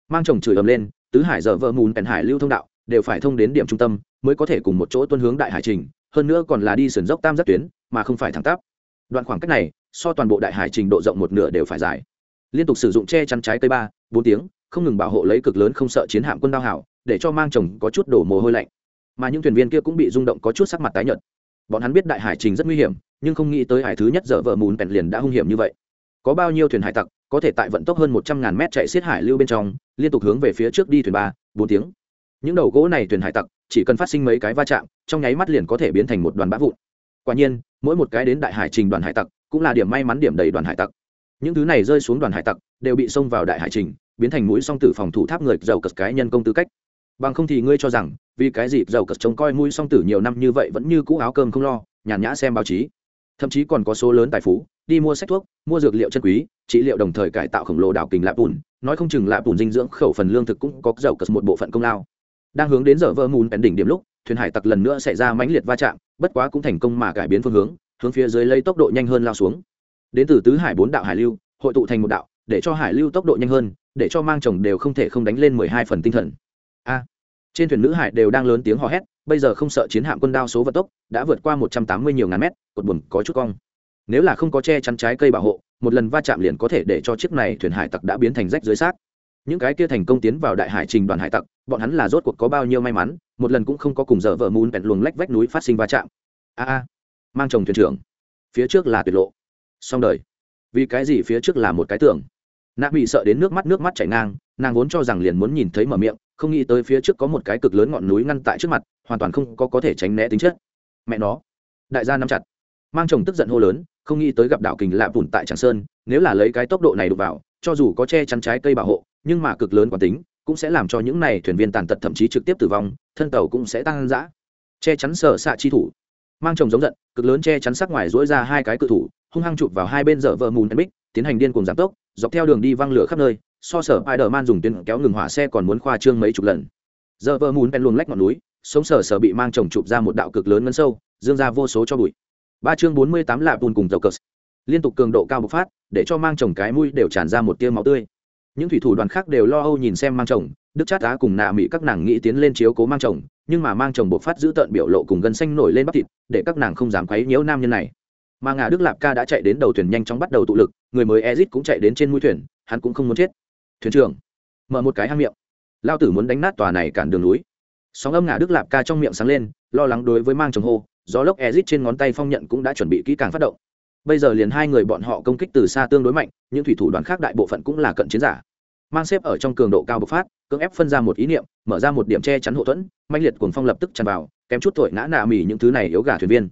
[SPEAKER 1] Mang chồng chửi ầm lên tứ hải giờ vợ mùn bèn hải lưu thông đạo, đều phải thông đến điểm trung tâm, mới có thể cùng một chỗ tuân hướng đại hải trình, hơn nữa còn là đi sườn dốc tam giác tuyến, mà không phải thẳng tắp. Đoạn khoảng cách này, so toàn bộ đại hải trình độ rộng một nửa đều phải dài. Liên tục sử dụng che chắn trái cây ba, bốn tiếng, không ngừng bảo hộ lấy cực lớn không sợ chiến hạm quân đao hảo, để cho mang chồng có chút đổ mồ hôi lạnh. Mà những thuyền viên kia cũng bị rung động có chút sắc mặt tái nhợt. Bọn hắn biết đại hải trình rất nguy hiểm, nhưng không nghĩ tới hải thứ nhất giờ vợ mùn bèn liền đã hung hiểm như vậy có bao nhiêu thuyền hải tặc, có thể tại vận tốc hơn một trăm ngàn mét chạy xiết hải lưu bên trong, liên tục hướng về phía trước đi thuyền ba, bốn tiếng. Những đầu gỗ này thuyền hải tặc, chỉ cần phát sinh mấy cái va chạm, trong nháy mắt liền có thể biến thành một đoàn bã vụn. Quả nhiên, mỗi một cái đến đại hải trình đoàn hải tặc, cũng là điểm may mắn điểm đầy đoàn hải tặc. Những thứ này rơi xuống đoàn hải tặc, đều bị xông vào đại hải trình, biến thành mũi song tử phòng thủ tháp người giàu cật cái nhân công tư cách. Bằng không thì ngươi cho rằng, vì cái gì giàu cật trông coi mũi song tử nhiều năm như vậy vẫn như cũ áo cơm không lo, nhàn nhã xem báo chí. Thậm chí còn có số lớn tài phú đi mua sách thuốc, mua dược liệu chân quý, trị liệu đồng thời cải tạo khổng lồ đảo kình lạp bùn. Nói không chừng lạp bùn dinh dưỡng khẩu phần lương thực cũng có dầu cất một bộ phận công lao. Đang hướng đến giờ vơ mùn bèn đỉnh điểm lúc, thuyền hải tặc lần nữa xảy ra mãnh liệt va chạm, bất quá cũng thành công mà cải biến phương hướng hướng phía dưới lấy tốc độ nhanh hơn lao xuống. Đến từ tứ hải bốn đạo hải lưu, hội tụ thành một đạo, để cho hải lưu tốc độ nhanh hơn, để cho mang chồng đều không thể không đánh lên mười hai phần tinh thần. A! Trên thuyền nữ hải đều đang lớn tiếng hò hét, bây giờ không sợ chiến hạm quân đao số vận tốc, đã vượt qua một trăm tám mươi nhiều ngàn mét, cột buồn có chút cong nếu là không có che chắn trái cây bảo hộ, một lần va chạm liền có thể để cho chiếc này thuyền hải tặc đã biến thành rách dưới xác. Những cái kia thành công tiến vào đại hải trình đoàn hải tặc, bọn hắn là rốt cuộc có bao nhiêu may mắn, một lần cũng không có cùng dở vợ mùn bẹn luồng lách vách núi phát sinh va chạm. A a, mang chồng thuyền trưởng. Phía trước là tuyệt lộ. Xong đời. Vì cái gì phía trước là một cái tường? Nạ bị sợ đến nước mắt nước mắt chảy ngang, nàng vốn cho rằng liền muốn nhìn thấy mở miệng, không nghĩ tới phía trước có một cái cực lớn ngọn núi ngăn tại trước mặt, hoàn toàn không có có thể tránh né tính chất. Mẹ nó. Đại gia nắm chặt. Mang chồng tức giận hô lớn không nghĩ tới gặp đảo kình lạ vùn tại tràng sơn, nếu là lấy cái tốc độ này đục vào, cho dù có che chắn trái cây bảo hộ, nhưng mà cực lớn quán tính, cũng sẽ làm cho những này thuyền viên tàn tật thậm chí trực tiếp tử vong, thân tàu cũng sẽ tăng giã che chắn sở xạ chi thủ. Mang chồng giống giận, cực lớn che chắn sắc ngoài dỗi ra hai cái cự thủ, hung hăng chụp vào hai bên dở vợ mùn bích tiến hành điên cùng giảm tốc, dọc theo đường đi văng lửa khắp nơi, so sở ai đờ man dùng tuyến kéo ngừng hỏa xe còn muốn khoa trương mấy chục lần. Dở vợ mùn pen luồng lách ngọn núi, sống sở sở bị mang chồng chụp ra một đạo cực lớn ngân sâu, dương ra vô số cho bụi ba chương bốn mươi tám lạ bùn cùng dầu cờ. Liên tục cường độ cao bộc phát, để cho mang chồng cái mũi đều tràn ra một tia máu tươi. Những thủy thủ đoàn khác đều lo âu nhìn xem mang chồng, đức chát đá cùng nạ mỹ các nàng nghĩ tiến lên chiếu cố mang chồng, nhưng mà mang chồng bộc phát giữ tợn biểu lộ cùng gân xanh nổi lên bắp thịt, để các nàng không dám quấy nhiễu nam nhân này. Mà ngà đức lạp ca đã chạy đến đầu thuyền nhanh chóng bắt đầu tụ lực, người mới ezit cũng chạy đến trên mũi thuyền, hắn cũng không muốn chết. Thuyền trưởng, mở một cái hang miệng. Lao tử muốn đánh nát tòa này cản đường núi. Sóng âm ngà đức lạp ca trong miệng sáng lên, lo lắng đối với mang chồng hô gió lốc ezit trên ngón tay phong nhận cũng đã chuẩn bị kỹ càng phát động. Bây giờ liền hai người bọn họ công kích từ xa tương đối mạnh, những thủy thủ đoàn khác đại bộ phận cũng là cận chiến giả. Mang xếp ở trong cường độ cao bộc phát, cưỡng ép phân ra một ý niệm, mở ra một điểm che chắn hậu thuẫn mạnh liệt cuồng phong lập tức tràn vào, kém chút thổi ngã nạ mỉ những thứ này yếu gà thuyền viên.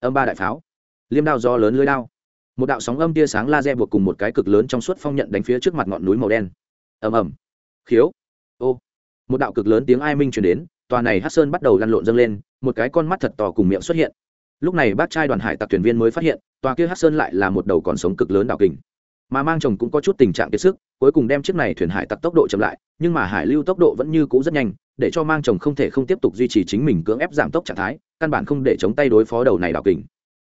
[SPEAKER 1] Âm ba đại pháo. Liêm đao do lớn lưới đao. Một đạo sóng âm tia sáng laser buộc cùng một cái cực lớn trong suốt phong nhận đánh phía trước mặt ngọn núi màu đen. Ầm ầm. Khiếu. Ô. Một đạo cực lớn tiếng ai minh truyền đến, tòa này hát sơn bắt đầu lăn lộn dâng lên một cái con mắt thật to cùng miệng xuất hiện. Lúc này bác trai đoàn hải tặc thuyền viên mới phát hiện, tòa kia hát sơn lại là một đầu còn sống cực lớn đảo kình. Mà mang chồng cũng có chút tình trạng kiệt sức, cuối cùng đem chiếc này thuyền hải tặc tốc độ chậm lại, nhưng mà hải lưu tốc độ vẫn như cũ rất nhanh, để cho mang chồng không thể không tiếp tục duy trì chính mình cưỡng ép giảm tốc trạng thái, căn bản không để chống tay đối phó đầu này đảo kình.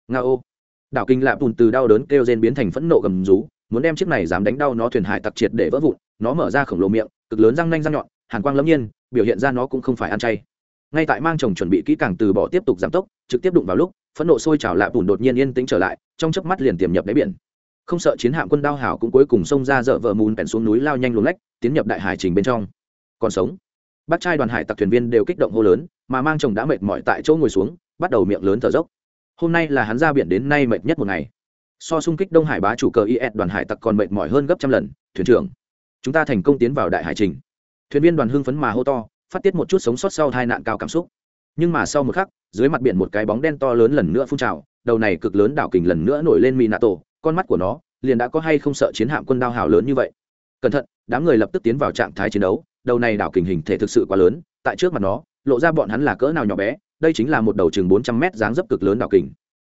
[SPEAKER 1] Nga ô. Đảo kinh lạp bùn từ đau đớn kêu rên biến thành phẫn nộ gầm rú, muốn đem chiếc này dám đánh đau nó thuyền hải tặc triệt để vỡ vụn, nó mở ra khổng lồ miệng, cực lớn răng nanh răng nhọn, hàn quang lâm nhiên, biểu hiện ra nó cũng không phải ăn chay ngay tại mang chồng chuẩn bị kỹ càng từ bỏ tiếp tục giảm tốc, trực tiếp đụng vào lúc, phẫn nộ sôi trào lạ bùn đột nhiên yên tĩnh trở lại, trong chớp mắt liền tiềm nhập đáy biển. Không sợ chiến hạm quân đao hảo cũng cuối cùng xông ra dở vợ mùn bèn xuống núi lao nhanh luồng lách, tiến nhập đại hải trình bên trong. Còn sống. Bác trai đoàn hải tặc thuyền viên đều kích động hô lớn, mà mang chồng đã mệt mỏi tại chỗ ngồi xuống, bắt đầu miệng lớn thở dốc. Hôm nay là hắn ra biển đến nay mệt nhất một ngày. So xung kích đông hải bá chủ cờ is đoàn hải tặc còn mệt mỏi hơn gấp trăm lần, thuyền trưởng. Chúng ta thành công tiến vào đại hải trình. Thuyền viên đoàn hưng phấn mà hô to phát tiết một chút sống sót sau tai nạn cao cảm xúc. Nhưng mà sau một khắc, dưới mặt biển một cái bóng đen to lớn lần nữa phun trào, đầu này cực lớn đảo kình lần nữa nổi lên mỹ nạ tổ con mắt của nó liền đã có hay không sợ chiến hạm quân đao hào lớn như vậy. Cẩn thận, đám người lập tức tiến vào trạng thái chiến đấu, đầu này đảo kình hình thể thực sự quá lớn, tại trước mặt nó, lộ ra bọn hắn là cỡ nào nhỏ bé, đây chính là một đầu chừng bốn trăm mét dáng dấp cực lớn đảo kình.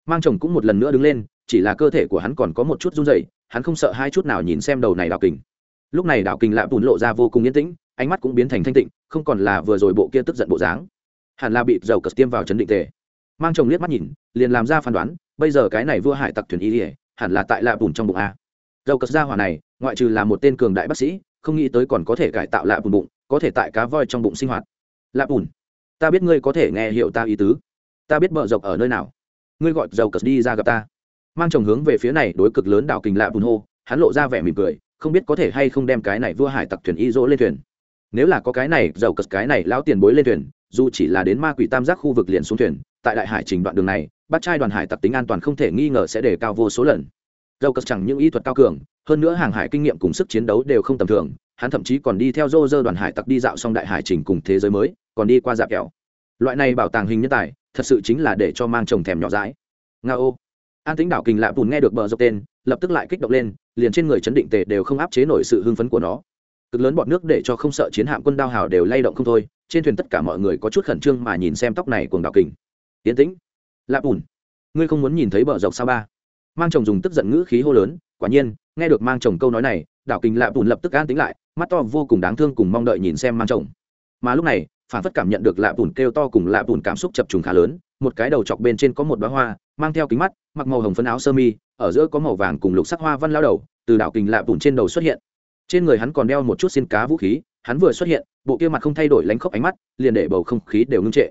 [SPEAKER 1] Mang chồng cũng một lần nữa đứng lên, chỉ là cơ thể của hắn còn có một chút run dày hắn không sợ hai chút nào nhìn xem đầu này đảo kình. Lúc này đảo kình lạ bùn lộ ra vô cùng yên tĩnh ánh mắt cũng biến thành thanh tịnh, không còn là vừa rồi bộ kia tức giận bộ dáng. Hẳn là bị dầu cất tiêm vào chấn định tề. Mang chồng liếc mắt nhìn, liền làm ra phán đoán, bây giờ cái này vua hải tặc thuyền y ỉa hẳn là tại lạ bùn trong bụng a. Dầu cất ra hỏa này, ngoại trừ là một tên cường đại bác sĩ, không nghĩ tới còn có thể cải tạo lạ bùn bụng, có thể tại cá voi trong bụng sinh hoạt. Lạ bùn, ta biết ngươi có thể nghe hiệu ta ý tứ. Ta biết bờ dọc ở nơi nào. Ngươi gọi dầu cất đi ra gặp ta. Mang chồng hướng về phía này đối cực lớn đảo kình lạ bùn hô, hắn lộ ra vẻ mỉm cười, không biết có thể hay không đem cái này vua hải tặc thuyền y dỗ lên thuyền nếu là có cái này dầu cất cái này lão tiền bối lên thuyền, dù chỉ là đến ma quỷ tam giác khu vực liền xuống thuyền, tại đại hải trình đoạn đường này bắt trai đoàn hải tặc tính an toàn không thể nghi ngờ sẽ đề cao vô số lần. Dầu cất chẳng những y thuật cao cường, hơn nữa hàng hải kinh nghiệm cùng sức chiến đấu đều không tầm thường, hắn thậm chí còn đi theo dô dơ đoàn hải tặc đi dạo xong đại hải trình cùng thế giới mới, còn đi qua dạp kẹo. Loại này bảo tàng hình nhân tài, thật sự chính là để cho mang chồng thèm nhỏ dãi. Nga ô. An tính đảo kình lạ bùn nghe được bờ dốc tên, lập tức lại kích động lên, liền trên người chấn định tề đều không áp chế nổi sự hưng phấn của nó cực lớn bọn nước để cho không sợ chiến hạm quân đao hào đều lay động không thôi, trên thuyền tất cả mọi người có chút khẩn trương mà nhìn xem tóc này cuồng đào kình. Tiến tĩnh, lạp ủn ngươi không muốn nhìn thấy bờ dọc sao ba? Mang chồng dùng tức giận ngữ khí hô lớn, quả nhiên, nghe được mang chồng câu nói này, đảo kình lạp ủn lập tức an tính lại, mắt to vô cùng đáng thương cùng mong đợi nhìn xem mang chồng. Mà lúc này, phản phất cảm nhận được lạp ủn kêu to cùng lạp ủn cảm xúc chập trùng khá lớn, một cái đầu chọc bên trên có một bá hoa, mang theo kính mắt, mặc màu hồng phấn áo sơ mi, ở giữa có màu vàng cùng lục sắc hoa văn lao đầu, từ đảo kình lạp ủn trên đầu xuất hiện trên người hắn còn đeo một chút xin cá vũ khí, hắn vừa xuất hiện, bộ kia mặt không thay đổi lánh khóc ánh mắt, liền để bầu không khí đều ngưng trệ.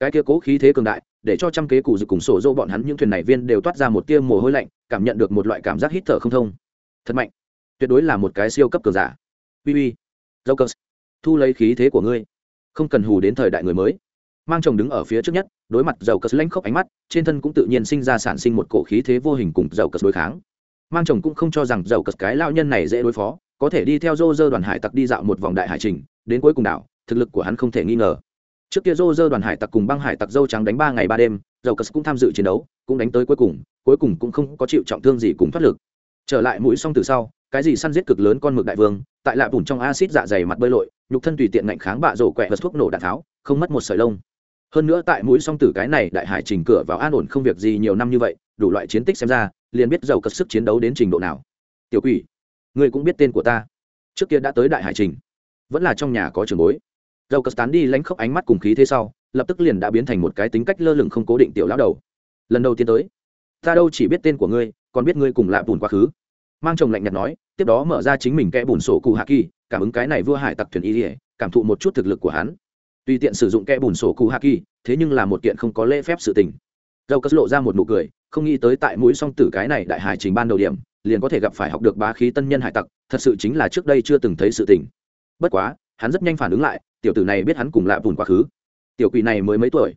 [SPEAKER 1] Cái kia cố khí thế cường đại, để cho trăm kế cụ dự cùng sổ dô bọn hắn những thuyền này viên đều toát ra một tia mồ hôi lạnh, cảm nhận được một loại cảm giác hít thở không thông. Thật mạnh. Tuyệt đối là một cái siêu cấp cường giả. Uy uy. Jokers thu lấy khí thế của ngươi. Không cần hù đến thời đại người mới. Mang chồng đứng ở phía trước nhất, đối mặt dầu cất lãnh khốc ánh mắt, trên thân cũng tự nhiên sinh ra sản sinh một cổ khí thế vô hình cùng dầu cất đối kháng. Mang chồng cũng không cho rằng dầu cất cái lao nhân này dễ đối phó có thể đi theo dô dơ đoàn hải tặc đi dạo một vòng đại hải trình, đến cuối cùng đảo, thực lực của hắn không thể nghi ngờ. Trước kia dô dơ đoàn hải tặc cùng băng hải tặc dâu trắng đánh ba ngày ba đêm dầu cất cũng tham dự chiến đấu, cũng đánh tới cuối cùng cuối cùng cũng không có chịu trọng thương gì cùng thoát lực. Trở lại mũi xong từ sau, cái gì săn giết cực lớn con mực đại vương, tại lạ bùn trong acid dạ dày mặt bơi lội, nhục thân tùy tiện ngạnh kháng bạ rổ quẹt vật thuốc nổ đạn tháo, không mất một sợi lông. Hơn nữa tại mũi song tử cái này đại hải trình cửa vào an ổn không việc gì nhiều năm như vậy, đủ loại chiến tích xem ra, liền biết giàu cất sức chiến đấu đến trình độ nào. Tiểu quỷ ngươi cũng biết tên của ta. Trước kia đã tới đại hải trình, vẫn là trong nhà có trường bối. Dầu cất tán đi lánh khóc ánh mắt cùng khí thế sau, lập tức liền đã biến thành một cái tính cách lơ lửng không cố định tiểu lão đầu. Lần đầu tiên tới, ta đâu chỉ biết tên của ngươi, còn biết ngươi cùng lạ bùn quá khứ. Mang chồng lạnh nhạt nói, tiếp đó mở ra chính mình kẽ bùn sổ cụ hạ kỳ, cảm ứng cái này vua hải tặc thuyền y ỉa cảm thụ một chút thực lực của hắn. Tùy tiện sử dụng kẽ bùn sổ cụ hạ kỳ, thế nhưng là một kiện không có lễ phép sự tình. Dầu cất lộ ra một nụ cười, không nghĩ tới tại mũi song tử cái này đại hải trình ban đầu điểm liền có thể gặp phải học được bá khí tân nhân hải tặc, thật sự chính là trước đây chưa từng thấy sự tình. Bất quá, hắn rất nhanh phản ứng lại, tiểu tử này biết hắn cùng lạ bùn quá khứ. Tiểu quỷ này mới mấy tuổi?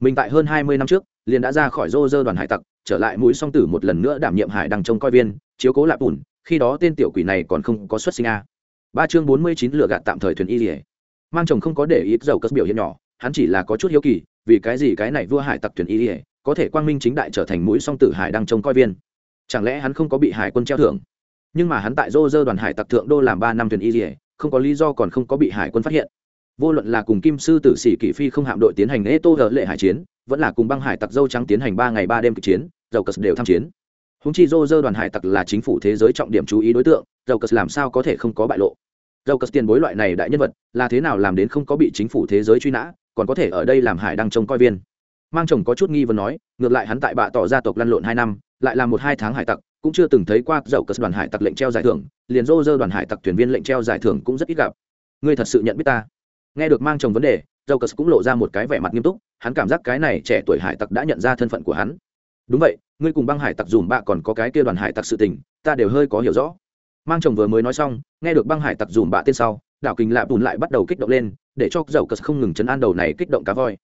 [SPEAKER 1] Mình tại hơn hai mươi năm trước, liền đã ra khỏi rô rơ đoàn hải tặc, trở lại mũi song tử một lần nữa đảm nhiệm hải đăng trông coi viên, chiếu cố lạ bùn khi đó tên tiểu quỷ này còn không có xuất sinh a. Ba chương bốn mươi chín lựa gạt tạm thời thuyền y lìa mang chồng không có để ít dầu cất biểu hiện nhỏ, hắn chỉ là có chút hiếu kỳ, vì cái gì cái này vua hải tặc thuyền y lìa có thể quang minh chính đại trở thành mũi song tử hải đăng trông coi viên? Chẳng lẽ hắn không có bị hải quân treo thưởng? Nhưng mà hắn tại dô dơ đoàn hải tặc thượng đô làm ba năm thuyền y dỉa không có lý do còn không có bị hải quân phát hiện. Vô luận là cùng kim sư tử sĩ kỷ phi không hạm đội tiến hành ê tô hở lệ hải chiến, vẫn là cùng băng hải tặc dâu trắng tiến hành ba ngày ba đêm kịch chiến, dầu cất đều tham chiến. Húng chi dô dơ đoàn hải tặc là chính phủ thế giới trọng điểm chú ý đối tượng, dầu cất làm sao có thể không có bại lộ? Dầu cất tiền bối loại này đại nhân vật, là thế nào làm đến không có bị chính phủ thế giới truy nã, còn có thể ở đây làm hải đăng trông coi viên? Mang chồng có chút nghi vấn nói, ngược lại hắn tại bạ tỏ gia tộc lăn lộn hai năm lại là một hai tháng hải tặc, cũng chưa từng thấy qua dầu cất đoàn hải tặc lệnh treo giải thưởng, liền rô rơ đoàn hải tặc thuyền viên lệnh treo giải thưởng cũng rất ít gặp. Ngươi thật sự nhận biết ta? Nghe được mang chồng vấn đề dầu cất cũng lộ ra một cái vẻ mặt nghiêm túc, hắn cảm giác cái này trẻ tuổi hải tặc đã nhận ra thân phận của hắn. Đúng vậy, ngươi cùng băng hải tặc dùm bạ còn có cái kia đoàn hải tặc sự tình, ta đều hơi có hiểu rõ. Mang chồng vừa mới nói xong, nghe được băng hải tặc dùm bạ tên sau, đảo kinh lạ bùn lại bắt đầu kích động lên, để cho dầu cất không ngừng chấn an đầu này kích động cá voi.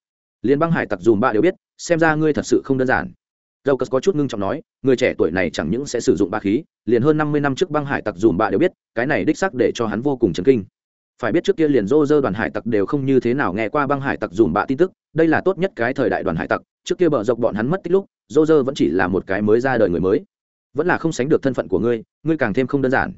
[SPEAKER 1] Liền băng hải tặc dùm bạ đều biết, xem ra ngươi thật sự không đơn giản dầu cất có chút ngưng trọng nói, người trẻ tuổi này chẳng những sẽ sử dụng ba khí, liền hơn năm mươi năm trước băng hải tặc dùm bạ đều biết, cái này đích sắc để cho hắn vô cùng chấn kinh. Phải biết trước kia liền rô rơ đoàn hải tặc đều không như thế nào nghe qua băng hải tặc dùm bạ tin tức, đây là tốt nhất cái thời đại đoàn hải tặc, trước kia bờ dọc bọn hắn mất tích lúc rô rơ vẫn chỉ là một cái mới ra đời người mới. Vẫn là không sánh được thân phận của ngươi ngươi càng thêm không đơn giản.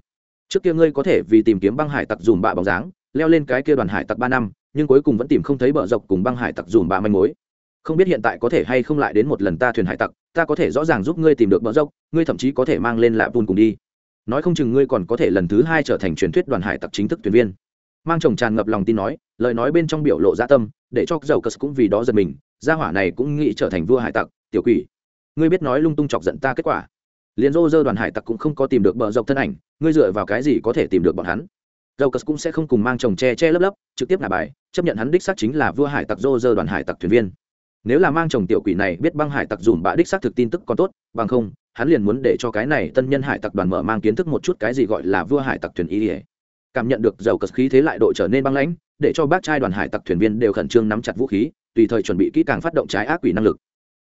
[SPEAKER 1] Trước kia ngươi có thể vì tìm kiếm băng hải tặc dùm bạ bóng dáng, leo lên cái kia đoàn hải tặc ba năm, nhưng cuối cùng vẫn tìm không thấy bờ dọc cùng băng hải tặc dùm bạ manh mối. Không biết hiện tại có thể hay không lại đến một lần ta thuyền hải tặc ta có thể rõ ràng giúp ngươi tìm được bờ dốc, ngươi thậm chí có thể mang lên lạ vun cùng đi. Nói không chừng ngươi còn có thể lần thứ hai trở thành truyền thuyết đoàn hải tặc chính thức thuyền viên. Mang chồng tràn ngập lòng tin nói, lời nói bên trong biểu lộ gia tâm, để cho dầu cất cũng vì đó giật mình, gia hỏa này cũng nghĩ trở thành vua hải tặc, tiểu quỷ. Ngươi biết nói lung tung chọc giận ta kết quả. Liền rô rơ đoàn hải tặc cũng không có tìm được bờ dọc thân ảnh, ngươi dựa vào cái gì có thể tìm được bọn hắn? Dầu cất cũng sẽ không cùng mang chồng che che lấp lấp, trực tiếp là bài, chấp nhận hắn đích xác chính là vua hải tặc rô rơ đoàn hải tặc thuyền viên nếu là mang chồng tiểu quỷ này biết băng hải tặc dùm bạ đích xác thực tin tức còn tốt, bằng không, hắn liền muốn để cho cái này tân nhân hải tặc đoàn mở mang kiến thức một chút cái gì gọi là vua hải tặc thuyền y ỉa cảm nhận được dầu cất khí thế lại đội trở nên băng lãnh, để cho bác trai đoàn hải tặc thuyền viên đều khẩn trương nắm chặt vũ khí, tùy thời chuẩn bị kỹ càng phát động trái ác quỷ năng lực.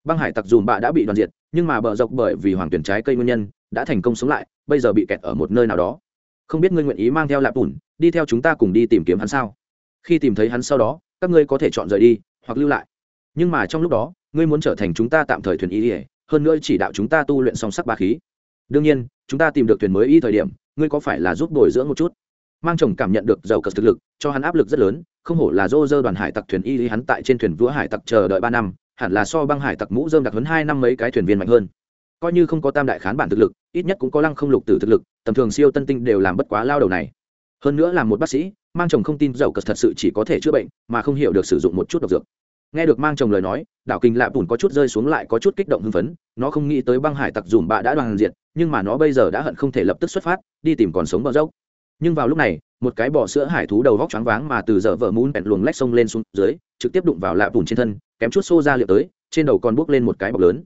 [SPEAKER 1] Băng hải tặc dùm bạ đã bị đoàn diệt, nhưng mà bờ dọc bởi vì hoàng tuyển trái cây nguyên nhân, đã thành công sống lại, bây giờ bị kẹt ở một nơi nào đó. Không biết ngươi nguyện ý mang theo lạp bùn đi theo chúng ta cùng đi tìm kiếm hắn sao? Khi tìm thấy hắn sau đó, các ngươi có thể chọn rời đi, hoặc lưu lại nhưng mà trong lúc đó, ngươi muốn trở thành chúng ta tạm thời thuyền y ỉa hơn nữa chỉ đạo chúng ta tu luyện song sắc ba khí. Đương nhiên, chúng ta tìm được thuyền mới y thời điểm, ngươi có phải là giúp bồi dưỡng một chút? Mang chồng cảm nhận được giàu cật thực lực, cho hắn áp lực rất lớn, không hổ là dô dơ đoàn hải tặc thuyền y hắn tại trên thuyền vua hải tặc chờ đợi ba năm, hẳn là so băng hải tặc mũ dơm đặc hấn hai năm mấy cái thuyền viên mạnh hơn. Coi như không có tam đại khán bản thực lực, ít nhất cũng có lăng không lục tử thực lực, tầm thường siêu tân tinh đều làm bất quá lao đầu này. Hơn nữa là một bác sĩ, mang chồng không tin dầu cật thật sự chỉ có thể chữa bệnh, mà không hiểu được sử dụng một chút độc dược nghe được mang chồng lời nói, đảo kinh lạ bùn có chút rơi xuống lại có chút kích động hưng phấn, nó không nghĩ tới băng hải tặc dùm bạ đã đoàn diệt, nhưng mà nó bây giờ đã hận không thể lập tức xuất phát, đi tìm còn sống bờ dốc. Nhưng vào lúc này, một cái bò sữa hải thú đầu vóc choáng váng mà từ giờ vợ mún bẹn luồng lách sông lên xuống dưới, trực tiếp đụng vào lạ bùn trên thân, kém chút xô ra liệu tới, trên đầu còn buốc lên một cái bọc lớn.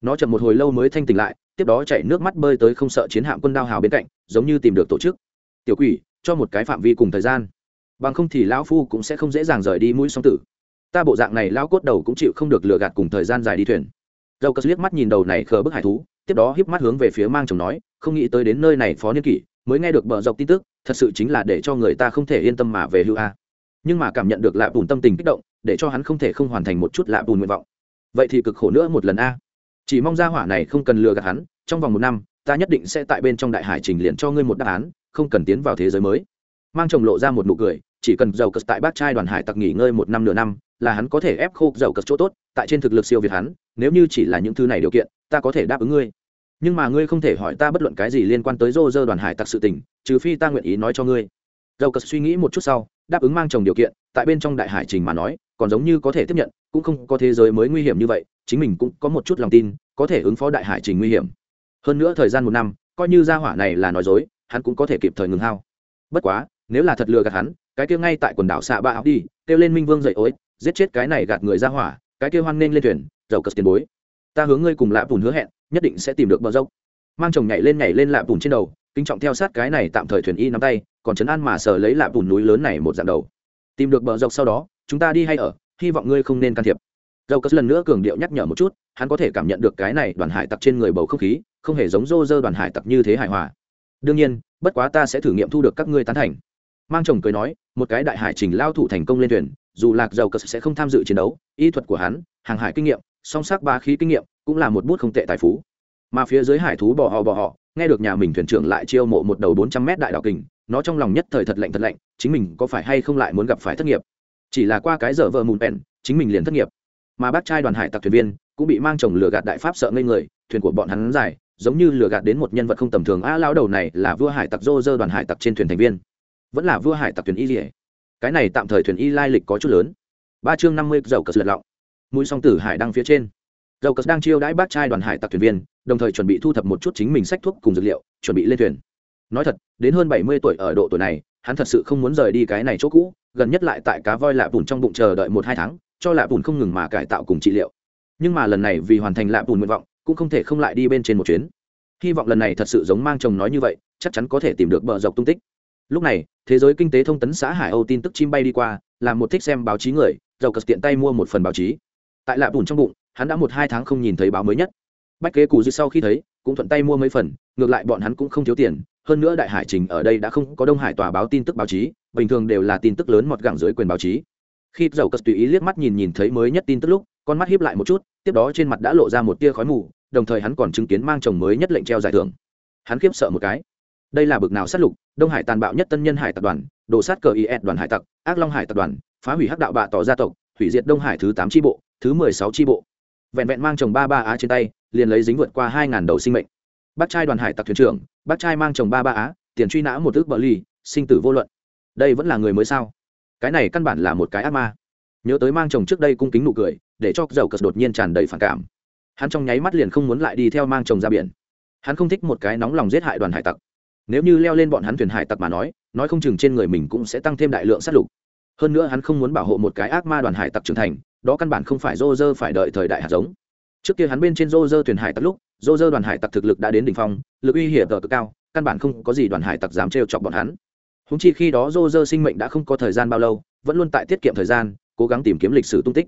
[SPEAKER 1] Nó chậm một hồi lâu mới thanh tỉnh lại, tiếp đó chạy nước mắt bơi tới không sợ chiến hạm quân đao hào bên cạnh, giống như tìm được tổ chức. Tiểu quỷ, cho một cái phạm vi cùng thời gian, bằng không thì lão phu cũng sẽ không dễ dàng rời đi mũi song tử ta bộ dạng này lão cốt đầu cũng chịu không được lừa gạt cùng thời gian dài đi thuyền. Dầu cất liếc mắt nhìn đầu này khờ bức hải thú, tiếp đó híp mắt hướng về phía mang chồng nói, không nghĩ tới đến nơi này phó niên kỷ, mới nghe được bờ dọc tin tức, thật sự chính là để cho người ta không thể yên tâm mà về hưu a. Nhưng mà cảm nhận được lạ bùn tâm tình kích động, để cho hắn không thể không hoàn thành một chút lạ bùn nguyện vọng. Vậy thì cực khổ nữa một lần a. Chỉ mong ra hỏa này không cần lừa gạt hắn, trong vòng một năm, ta nhất định sẽ tại bên trong đại hải trình liền cho ngươi một đáp án, không cần tiến vào thế giới mới. Mang chồng lộ ra một nụ cười, chỉ cần dầu cất tại bát trai đoàn hải tặc nghỉ ngơi một năm nửa năm là hắn có thể ép khô dầu cật chỗ tốt, tại trên thực lực siêu việt hắn, nếu như chỉ là những thứ này điều kiện, ta có thể đáp ứng ngươi. Nhưng mà ngươi không thể hỏi ta bất luận cái gì liên quan tới rô rơ đoàn hải tặc sự tình, trừ phi ta nguyện ý nói cho ngươi. Dầu cật suy nghĩ một chút sau, đáp ứng mang chồng điều kiện, tại bên trong đại hải trình mà nói, còn giống như có thể tiếp nhận, cũng không có thế giới mới nguy hiểm như vậy, chính mình cũng có một chút lòng tin, có thể ứng phó đại hải trình nguy hiểm. Hơn nữa thời gian một năm, coi như gia hỏa này là nói dối, hắn cũng có thể kịp thời ngừng hao. Bất quá, nếu là thật lừa gạt hắn, cái kia ngay tại quần đảo xạ ba áo đi, kêu lên minh vương dậy ối giết chết cái này gạt người ra hỏa, cái kia hoan nên lên thuyền dầu cất tiền bối. Ta hướng ngươi cùng lạ bùn hứa hẹn, nhất định sẽ tìm được bờ dốc. Mang chồng nhảy lên nhảy lên lạ bùn trên đầu, kính trọng theo sát cái này tạm thời thuyền y nắm tay, còn trấn an mà sờ lấy lạ bùn núi lớn này một dạng đầu. Tìm được bờ dốc sau đó, chúng ta đi hay ở, hy vọng ngươi không nên can thiệp. Dầu cất lần nữa cường điệu nhắc nhở một chút, hắn có thể cảm nhận được cái này đoàn hải tặc trên người bầu không khí, không hề giống rô rơ đoàn hải tặc như thế hài hòa. Đương nhiên, bất quá ta sẽ thử nghiệm thu được các ngươi tán thành. Mang chồng cười nói, một cái đại hải trình lao thủ thành công lên thuyền dù lạc dầu cờ sẽ không tham dự chiến đấu, y thuật của hắn, hàng hải kinh nghiệm, song sắc ba khí kinh nghiệm cũng là một bút không tệ tài phú. Mà phía dưới hải thú bò họ bò họ nghe được nhà mình thuyền trưởng lại chiêu mộ một đầu bốn trăm mét đại đạo kình, nó trong lòng nhất thời thật lạnh thật lạnh, chính mình có phải hay không lại muốn gặp phải thất nghiệp? Chỉ là qua cái giờ vợ mùn bèn, chính mình liền thất nghiệp. Mà bác trai đoàn hải tặc thuyền viên cũng bị mang chồng lừa gạt đại pháp sợ ngây người, thuyền của bọn hắn dài, giống như lừa gạt đến một nhân vật không tầm thường. A lao đầu này là vua hải tặc dô dơ đoàn hải tặc trên thuyền thành viên. Vẫn là vua hải tặc thuyền y dỉa cái này tạm thời thuyền y lai lịch có chút lớn. Ba chương năm mươi, dầu cờ lật lọng. Mũi song tử hải đăng phía trên. Dầu cất đang chiêu đãi bác trai đoàn hải tặc thuyền viên, đồng thời chuẩn bị thu thập một chút chính mình sách thuốc cùng dược liệu, chuẩn bị lên thuyền. Nói thật, đến hơn bảy mươi tuổi ở độ tuổi này, hắn thật sự không muốn rời đi cái này chỗ cũ, gần nhất lại tại cá voi lạ bùn trong bụng chờ đợi một hai tháng, cho lạ bùn không ngừng mà cải tạo cùng trị liệu. Nhưng mà lần này vì hoàn thành lạ bùn nguyện vọng, cũng không thể không lại đi bên trên một chuyến. Hy vọng lần này thật sự giống mang chồng nói như vậy, chắc chắn có thể tìm được bờ dọc tung tích lúc này, thế giới kinh tế thông tấn xã hải âu tin tức chim bay đi qua làm một thích xem báo chí người, giàu cật tiện tay mua một phần báo chí. Tại lạ bùn trong bụng, hắn đã một hai tháng không nhìn thấy báo mới nhất. Bách kế cù dư sau khi thấy, cũng thuận tay mua mấy phần, ngược lại bọn hắn cũng không thiếu tiền. Hơn nữa đại hải trình ở đây đã không có đông hải tòa báo tin tức báo chí, bình thường đều là tin tức lớn mọt gẳng dưới quyền báo chí. Khi dầu cất tùy ý liếc mắt nhìn nhìn thấy mới nhất tin tức lúc, con mắt hiếp lại một chút, tiếp đó trên mặt đã lộ ra một tia khói mù, đồng thời hắn còn chứng kiến mang chồng mới nhất lệnh treo giải thưởng. Hắn khiếp sợ một cái đây là bực nào sát lục, đông hải tàn bạo nhất tân nhân hải tập đoàn, đồ sát cờ is đoàn hải tặc, ác long hải tập đoàn, phá hủy hắc đạo bạ tỏ gia tộc, hủy diệt đông hải thứ tám tri bộ, thứ mười sáu tri bộ. Vẹn vẹn mang chồng ba ba á trên tay, liền lấy dính vượt qua hai ngàn đầu sinh mệnh. Bác trai đoàn hải tặc thuyền trưởng, bác trai mang chồng ba ba á, tiền truy nã một ước bờ ly sinh tử vô luận. Đây vẫn là người mới sao? Cái này căn bản là một cái ác ma. Nhớ tới mang chồng trước đây cung kính nụ cười, để cho dầu cật đột nhiên tràn đầy phản cảm. Hắn trong nháy mắt liền không muốn lại đi theo mang chồng ra biển. Hắn không thích một cái nóng lòng giết hại đoàn hải tặc nếu như leo lên bọn hắn thuyền hải tặc mà nói nói không chừng trên người mình cũng sẽ tăng thêm đại lượng sát lục. Hơn nữa hắn không muốn bảo hộ một cái ác ma đoàn hải tặc trưởng thành, đó căn bản không phải dô dơ phải đợi thời đại hạt giống. Trước kia hắn bên trên dô dơ thuyền hải tặc lúc dô dơ đoàn hải tặc thực lực đã đến đ ỉ n h phong, lực uy hiểm cực cao, căn bản không có gì đoàn hải tặc dám trêu chọc bọn hắn. Húng chi khi đó dô dơ sinh mệnh đã không có thời gian bao lâu, vẫn luôn tại tiết kiệm thời gian, cố gắng tìm kiếm lịch sử tung tích.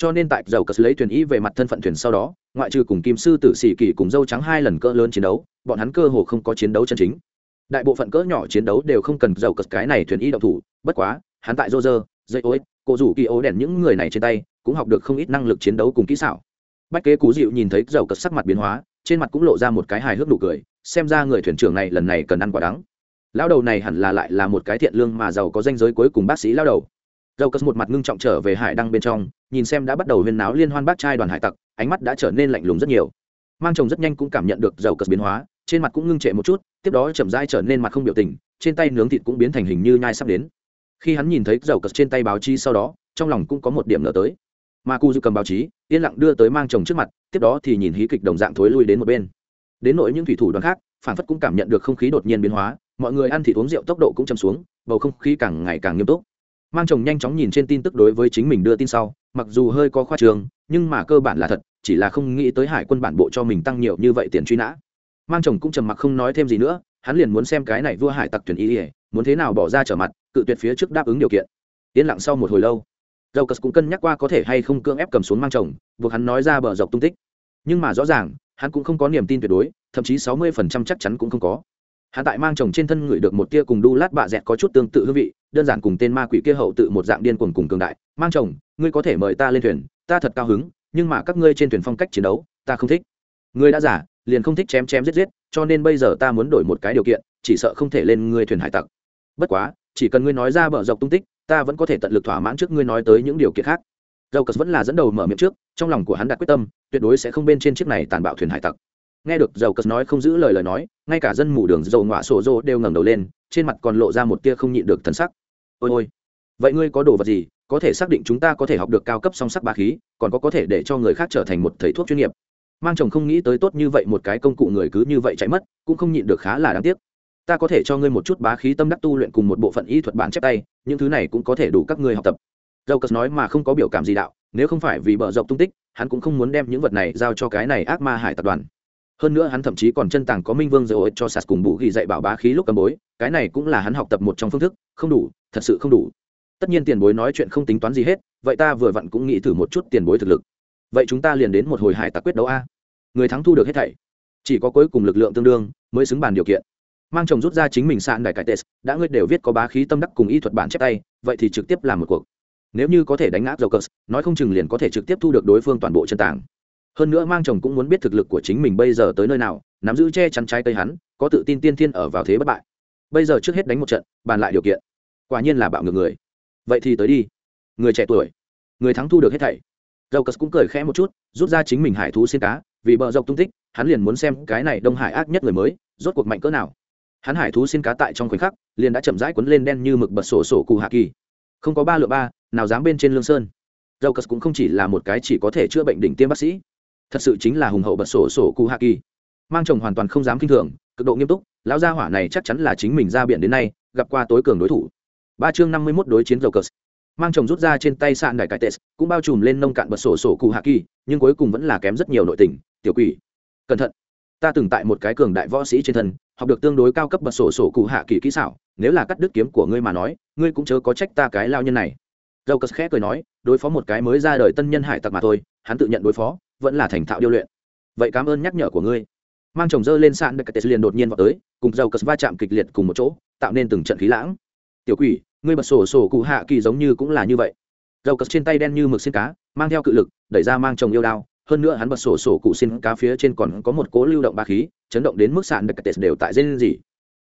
[SPEAKER 1] Cho nên tại dầu cất lấy thuyền ý về mặt thân phận thuyền sau đó, ngoại trừ cùng kim sư tử sĩ kỳ cùng dâu trắng hai lần cỡ lớn chiến đấu, bọn hắn cơ hồ không có chiến đấu chân chính đại bộ phận cỡ nhỏ chiến đấu đều không cần dầu cất cái này thuyền y động thủ, bất quá, hắn tại rô rơ dây ô cổ rủ kỳ ố đèn những người này trên tay, cũng học được không ít năng lực chiến đấu cùng kỹ xảo. Bách kế cú dịu nhìn thấy dầu cất sắc mặt biến hóa, trên mặt cũng lộ ra một cái hài hước nụ cười, xem ra người thuyền trưởng này lần này cần ăn quả đắng. Lão đầu này hẳn là lại là một cái thiện lương mà giàu có danh giới cuối cùng bác sĩ lão đầu. Dầu cất một mặt ngưng trọng trở về hải đăng bên trong, nhìn xem đã bắt đầu huyên náo liên hoan bác trai đoàn hải tặc, ánh mắt đã trở nên lạnh lùng rất nhiều. Mang chồng rất nhanh cũng cảm nhận được dầu cất biến hóa trên mặt cũng ngưng trệ một chút, tiếp đó chậm rãi trở nên mặt không biểu tình, trên tay nướng thịt cũng biến thành hình như nhai sắp đến. Khi hắn nhìn thấy dầu cất trên tay báo chí sau đó, trong lòng cũng có một điểm nở tới. Mà cu dư cầm báo chí, yên lặng đưa tới mang chồng trước mặt, tiếp đó thì nhìn hí kịch đồng dạng thối lui đến một bên. Đến nỗi những thủy thủ đoàn khác, phản phất cũng cảm nhận được không khí đột nhiên biến hóa, mọi người ăn thịt uống rượu tốc độ cũng chầm xuống, bầu không khí càng ngày càng nghiêm túc. Mang chồng nhanh chóng nhìn trên tin tức đối với chính mình đưa tin sau, mặc dù hơi có khoa trường, nhưng mà cơ bản là thật, chỉ là không nghĩ tới hải quân bản bộ cho mình tăng nhiều như vậy tiền truy nã mang chồng cũng trầm mặc không nói thêm gì nữa, hắn liền muốn xem cái này vua hải tặc tuyển y ỉa muốn thế nào bỏ ra trở mặt, cự tuyệt phía trước đáp ứng điều kiện. Yên lặng sau một hồi lâu dầu cất cũng cân nhắc qua có thể hay không cưỡng ép cầm xuống mang chồng, buộc hắn nói ra bờ dọc tung tích. Nhưng mà rõ ràng, hắn cũng không có niềm tin tuyệt đối, thậm chí sáu mươi phần trăm chắc chắn cũng không có. Hắn tại mang chồng trên thân người được một tia cùng đu lát bạ dẹt có chút tương tự hương vị, đơn giản cùng tên ma quỷ kia hậu tự một dạng điên cuồng cùng cường đại. Mang chồng, ngươi có thể mời ta lên thuyền, ta thật cao hứng, nhưng mà các ngươi trên thuyền phong cách chiến đấu, ta không thích. Ngươi đã giả liền không thích chém chém giết giết, cho nên bây giờ ta muốn đổi một cái điều kiện, chỉ sợ không thể lên ngươi thuyền hải tặc. Bất quá, chỉ cần ngươi nói ra bờ dọc tung tích, ta vẫn có thể tận lực thỏa mãn trước ngươi nói tới những điều kiện khác. Dầu cờ vẫn là dẫn đầu mở miệng trước, trong lòng của hắn đặt quyết tâm, tuyệt đối sẽ không bên trên chiếc này tàn bạo thuyền hải tặc. Nghe được dầu cờ nói không giữ lời lời nói, ngay cả dân mù đường dầu ngọa sổ rô đều ngẩng đầu lên, trên mặt còn lộ ra một tia không nhịn được thần sắc. Ôi ôi, vậy ngươi có đồ vật gì? Có thể xác định chúng ta có thể học được cao cấp song sắc bá khí, còn có có thể để cho người khác trở thành một thầy thuốc chuyên nghiệp mang chồng không nghĩ tới tốt như vậy một cái công cụ người cứ như vậy chạy mất, cũng không nhịn được khá là đáng tiếc. Ta có thể cho ngươi một chút bá khí tâm đắc tu luyện cùng một bộ phận y thuật bản chép tay, những thứ này cũng có thể đủ các ngươi học tập. Dầu cất nói mà không có biểu cảm gì đạo, nếu không phải vì bờ dọc tung tích, hắn cũng không muốn đem những vật này giao cho cái này ác ma hải tập đoàn. Hơn nữa hắn thậm chí còn chân tàng có minh vương dầu cho sạt cùng bù ghi dạy bảo bá khí lúc cầm bối, cái này cũng là hắn học tập một trong phương thức, không đủ, thật sự không đủ. Tất nhiên tiền bối nói chuyện không tính toán gì hết, vậy ta vừa vặn cũng nghĩ thử một chút tiền bối thực lực vậy chúng ta liền đến một hồi hải tặc quyết đấu a. Người thắng thu được hết thảy. Chỉ có cuối cùng lực lượng tương đương mới xứng bàn điều kiện. Mang chồng rút ra chính mình sạn đài cải tes đã ngươi đều viết có bá khí tâm đắc cùng y thuật bản chép tay, vậy thì trực tiếp làm một cuộc. Nếu như có thể đánh ngã dầu nói không chừng liền có thể trực tiếp thu được đối phương toàn bộ chân tảng. Hơn nữa mang chồng cũng muốn biết thực lực của chính mình bây giờ tới nơi nào, nắm giữ che chắn trái cây hắn, có tự tin tiên thiên ở vào thế bất bại. Bây giờ trước hết đánh một trận, bàn lại điều kiện. Quả nhiên là bạo ngược người. Vậy thì tới đi. Người trẻ tuổi, người thắng thu được hết thảy dầu cờ cũng cười khẽ một chút, rút ra chính mình hải thú xin cá, vì bờ dọc tung tích, hắn liền muốn xem cái này đông hải ác nhất người mới, rốt cuộc mạnh cỡ nào. Hắn hải thú xin cá tại trong khoảnh khắc, liền đã chậm rãi quấn lên đen như mực bật sổ sổ cụ hạ kỳ. Không có ba lựa ba, nào dám bên trên lương sơn. Dầu cất cũng không chỉ là một cái chỉ có thể chữa bệnh đỉnh tiêm bác sĩ, thật sự chính là hùng hậu bật sổ sổ cụ hạ kỳ. Mang chồng hoàn toàn không dám kinh thường, cực độ nghiêm túc, lão gia hỏa này chắc chắn là chính mình ra biển đến nay, gặp qua tối cường đối thủ. Ba chương năm mươi mốt đối chiến dầu cờ mang chồng rút ra trên tay sạn đại cải tes cũng bao trùm lên nông cạn bật sổ sổ cụ hạ kỳ, nhưng cuối cùng vẫn là kém rất nhiều nội tình, tiểu quỷ. Cẩn thận. Ta từng tại một cái cường đại võ sĩ trên thân, học được tương đối cao cấp bật sổ sổ cụ hạ kỳ kỹ xảo, nếu là cắt đứt kiếm của ngươi mà nói, ngươi cũng chớ có trách ta cái lao nhân này. Dầu cất khẽ cười nói, đối phó một cái mới ra đời tân nhân hải tặc mà thôi, hắn tự nhận đối phó, vẫn là thành thạo điêu luyện. Vậy cảm ơn nhắc nhở của ngươi. Mang chồng dơ lên sạn được tes liền đột nhiên vào tới, cùng dầu cất va chạm kịch liệt cùng một chỗ, tạo nên từng trận khí lãng. Tiểu quỷ ngươi bật sổ sổ cụ hạ kỳ giống như cũng là như vậy. Dầu cất trên tay đen như mực xin cá, mang theo cự lực, đẩy ra mang chồng yêu đao. Hơn nữa hắn bật sổ sổ cụ xin cá phía trên còn có một cố lưu động ba khí, chấn động đến mức sạn được tes đều tại dây gì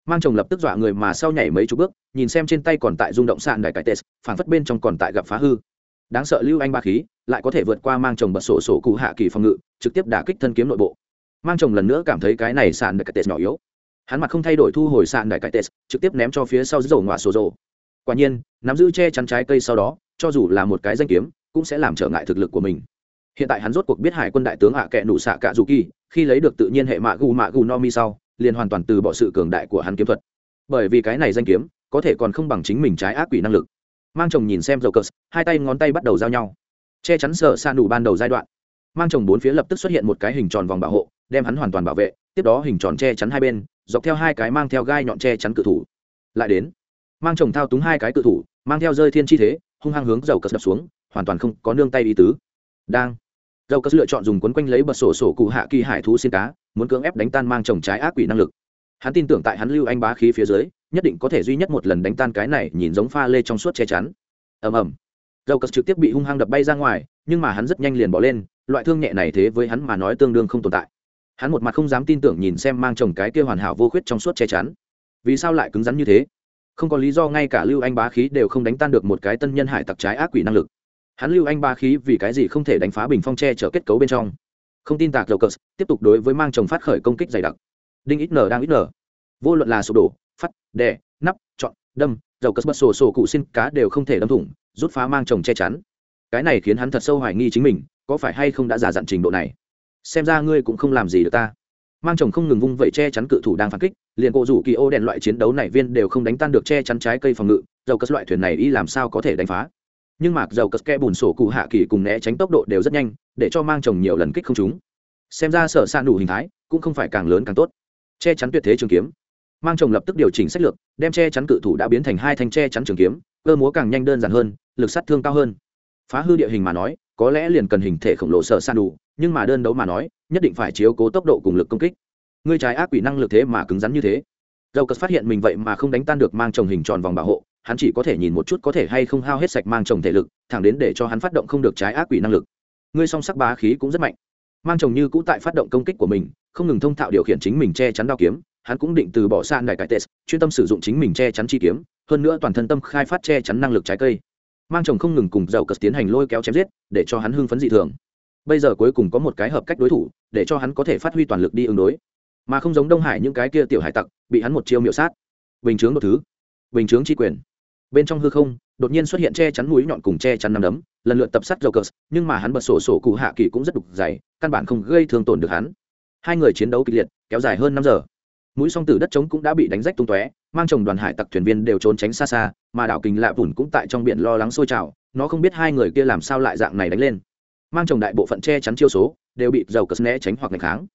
[SPEAKER 1] mang chồng lập tức dọa người mà sau nhảy mấy chục bước, nhìn xem trên tay còn tại rung động sạn đại cải tes phản phất bên trong còn tại gặp phá hư. Đáng sợ lưu anh ba khí, lại có thể vượt qua mang chồng bật sổ sổ cụ hạ kỳ phòng ngự, trực tiếp đả kích thân kiếm nội bộ. Mang chồng lần nữa cảm thấy cái này sạn đại cải tes nhỏ yếu. Hắn mặt không thay đổi thu hồi sạn đại cải tes trực tiếp ném cho phía sau dầu ngoạ sổ rồ quả nhiên, nắm giữ che chắn trái cây sau đó, cho dù là một cái danh kiếm, cũng sẽ làm trở ngại thực lực của mình. Hiện tại hắn rốt cuộc biết hải quân đại tướng hạ kệ nụ xạ cạ dù kỳ, khi lấy được tự nhiên hệ mạ gù mạ gù no mi sau, liền hoàn toàn từ bỏ sự cường đại của hắn kiếm thuật. Bởi vì cái này danh kiếm, có thể còn không bằng chính mình trái ác quỷ năng lực. Mang chồng nhìn xem dầu cờ hai tay ngón tay bắt đầu giao nhau. Che chắn sợ xa nụ ban đầu giai đoạn. Mang chồng bốn phía lập tức xuất hiện một cái hình tròn vòng bảo hộ, đem hắn hoàn toàn bảo vệ, tiếp đó hình tròn che chắn hai bên, dọc theo hai cái mang theo gai nhọn che chắn cự thủ. Lại đến mang chồng thao túng hai cái cự thủ, mang theo rơi thiên chi thế, hung hăng hướng dầu cất đập xuống, hoàn toàn không có nương tay ý tứ. Đang, dầu cất lựa chọn dùng quấn quanh lấy bật sổ sổ cụ hạ kỳ hải thú xin cá, muốn cưỡng ép đánh tan mang chồng trái ác quỷ năng lực. Hắn tin tưởng tại hắn lưu anh bá khí phía dưới, nhất định có thể duy nhất một lần đánh tan cái này nhìn giống pha lê trong suốt che chắn. Ầm ầm. Dầu cất trực tiếp bị hung hăng đập bay ra ngoài, nhưng mà hắn rất nhanh liền bỏ lên, loại thương nhẹ này thế với hắn mà nói tương đương không tồn tại. Hắn một mặt không dám tin tưởng nhìn xem mang chồng cái kia hoàn hảo vô khuyết trong suốt che chắn. Vì sao lại cứng rắn như thế? Không có lý do ngay cả lưu anh bá khí đều không đánh tan được một cái tân nhân hải tặc trái ác quỷ năng lực. Hắn lưu anh bá khí vì cái gì không thể đánh phá bình phong tre chở kết cấu bên trong? Không tin tạc dầu cờ, tiếp tục đối với mang chồng phát khởi công kích dày đặc. Đinh ít nở đang ít nở. Vô luận là sụp đổ, phát, đè, nắp, chọn, đâm, dầu cờ, bất sổ sổ cụ xin cá đều không thể đâm thủng, rút phá mang chồng che chắn. Cái này khiến hắn thật sâu hoài nghi chính mình, có phải hay không đã giả dặn trình độ này? Xem ra ngươi cũng không làm gì được ta. Mang chồng không ngừng vung vẩy che chắn cự thủ đang phản kích liền cổ rủ kỳ ô đèn loại chiến đấu này viên đều không đánh tan được che chắn trái cây phòng ngự, dầu cất loại thuyền này y làm sao có thể đánh phá. Nhưng mạc dầu cất ke bùn sổ cụ hạ kỳ cùng né tránh tốc độ đều rất nhanh, để cho mang chồng nhiều lần kích không chúng xem ra sở s đủ hình thái cũng không phải càng lớn càng tốt. Che chắn tuyệt thế trường kiếm. Mang chồng lập tức điều chỉnh sách lược, đem che chắn cự thủ đã biến thành hai thanh che chắn trường kiếm, cơ múa càng nhanh đơn giản hơn, lực sát thương cao hơn. Phá hư địa hình mà nói, có lẽ liền cần hình thể khổng lồ sở san đủ nhưng mà đơn đấu mà nói, nhất định phải chiếu cố tốc độ cùng lực công kích ngươi trái ác quỷ năng lực thế mà cứng rắn như thế. Dầu cất phát hiện mình vậy mà không đánh tan được mang chồng hình tròn vòng bảo hộ, hắn chỉ có thể nhìn một chút có thể hay không hao hết sạch mang chồng thể lực, thẳng đến để cho hắn phát động không được trái ác quỷ năng lực. Ngươi song sắc bá khí cũng rất mạnh. Mang chồng như cũ tại phát động công kích của mình, không ngừng thông thạo điều khiển chính mình che chắn đao kiếm, hắn cũng định từ bỏ xa đại cải tệ chuyên tâm sử dụng chính mình che chắn chi kiếm, hơn nữa toàn thân tâm khai phát che chắn năng lực trái cây. Mang chồng không ngừng cùng dầu cất tiến hành lôi kéo chém giết, để cho hắn hưng phấn dị thường. Bây giờ cuối cùng có một cái hợp cách đối thủ, để cho hắn có thể phát huy toàn lực đi ứng đối mà không giống đông hải những cái kia tiểu hải tặc, bị hắn một chiêu miệu sát. Bình chướng một thứ. Bình chướng tri quyền. Bên trong hư không, đột nhiên xuất hiện che chắn mũi nhọn cùng che chắn nằm đấm, lần lượt tập sát dầu cờ nhưng mà hắn bật sổ sổ cụ hạ kỳ cũng rất đục dày, căn bản không gây thương tổn được hắn. Hai người chiến đấu kịch liệt, kéo dài hơn năm giờ. Mũi song tử đất trống cũng đã bị đánh rách tung tóe, mang chồng đoàn hải tặc thuyền viên đều trốn tránh xa xa, mà đảo kình lạ vùn cũng tại trong biển lo lắng sôi trào, nó không biết hai người kia làm sao lại dạng này đánh lên. Mang chồng đại bộ phận che chắn chiêu số, đều bị dầu cờ né tránh hoặc ngày kháng.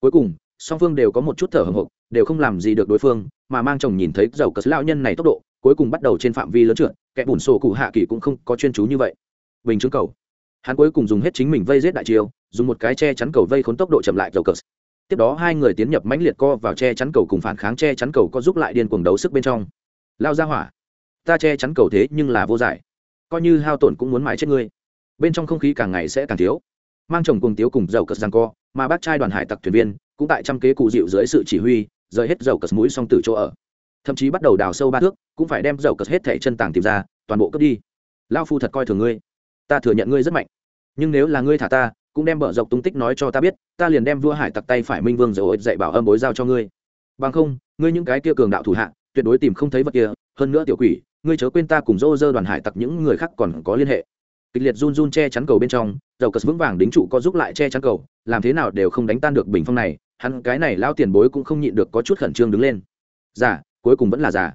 [SPEAKER 1] Cuối cùng song phương đều có một chút thở hồng hộc, đều không làm gì được đối phương, mà mang chồng nhìn thấy dầu cờ lão nhân này tốc độ, cuối cùng bắt đầu trên phạm vi lớn trượt, kẻ bùn sổ cụ hạ kỳ cũng không có chuyên chú như vậy. Bình chứng cầu. Hắn cuối cùng dùng hết chính mình vây giết đại chiêu, dùng một cái che chắn cầu vây khốn tốc độ chậm lại dầu cờ tiếp đó hai người tiến nhập mãnh liệt co vào che chắn cầu cùng phản kháng che chắn cầu có giúp lại điên cuồng đấu sức bên trong. Lao ra hỏa, ta che chắn cầu thế nhưng là vô giải. Coi như hao tổn cũng muốn mãi chết ngươi. Bên trong không khí càng ngày sẽ càng thiếu. Mang chồng cùng tiếu cùng dầu cờ giang co, mà bác trai đoàn hải tặc thuyền viên cũng tại trăm kế cụ dịu dưới sự chỉ huy, rời hết dầu cất mũi xong từ chỗ ở. Thậm chí bắt đầu đào sâu ba thước, cũng phải đem dầu cất hết thẻ chân tàng tìm ra, toàn bộ cướp đi. Lao phu thật coi thường ngươi. Ta thừa nhận ngươi rất mạnh. Nhưng nếu là ngươi thả ta, cũng đem bờ dọc tung tích nói cho ta biết, ta liền đem vua hải tặc tay phải minh vương rồi dạy bảo âm bối giao cho ngươi. Bằng không, ngươi những cái kia cường đạo thủ hạ, tuyệt đối tìm không thấy vật kia, hơn nữa tiểu quỷ, ngươi chớ quên ta cùng dô dơ đoàn hải tặc những người khác còn có liên hệ. Kịch liệt run run che chắn cầu bên trong, dầu cất vững vàng đính trụ có giúp lại che chắn cầu, làm thế nào đều không đánh tan được bình phong này hắn cái này lao tiền bối cũng không nhịn được có chút khẩn trương đứng lên. Giả cuối cùng vẫn là giả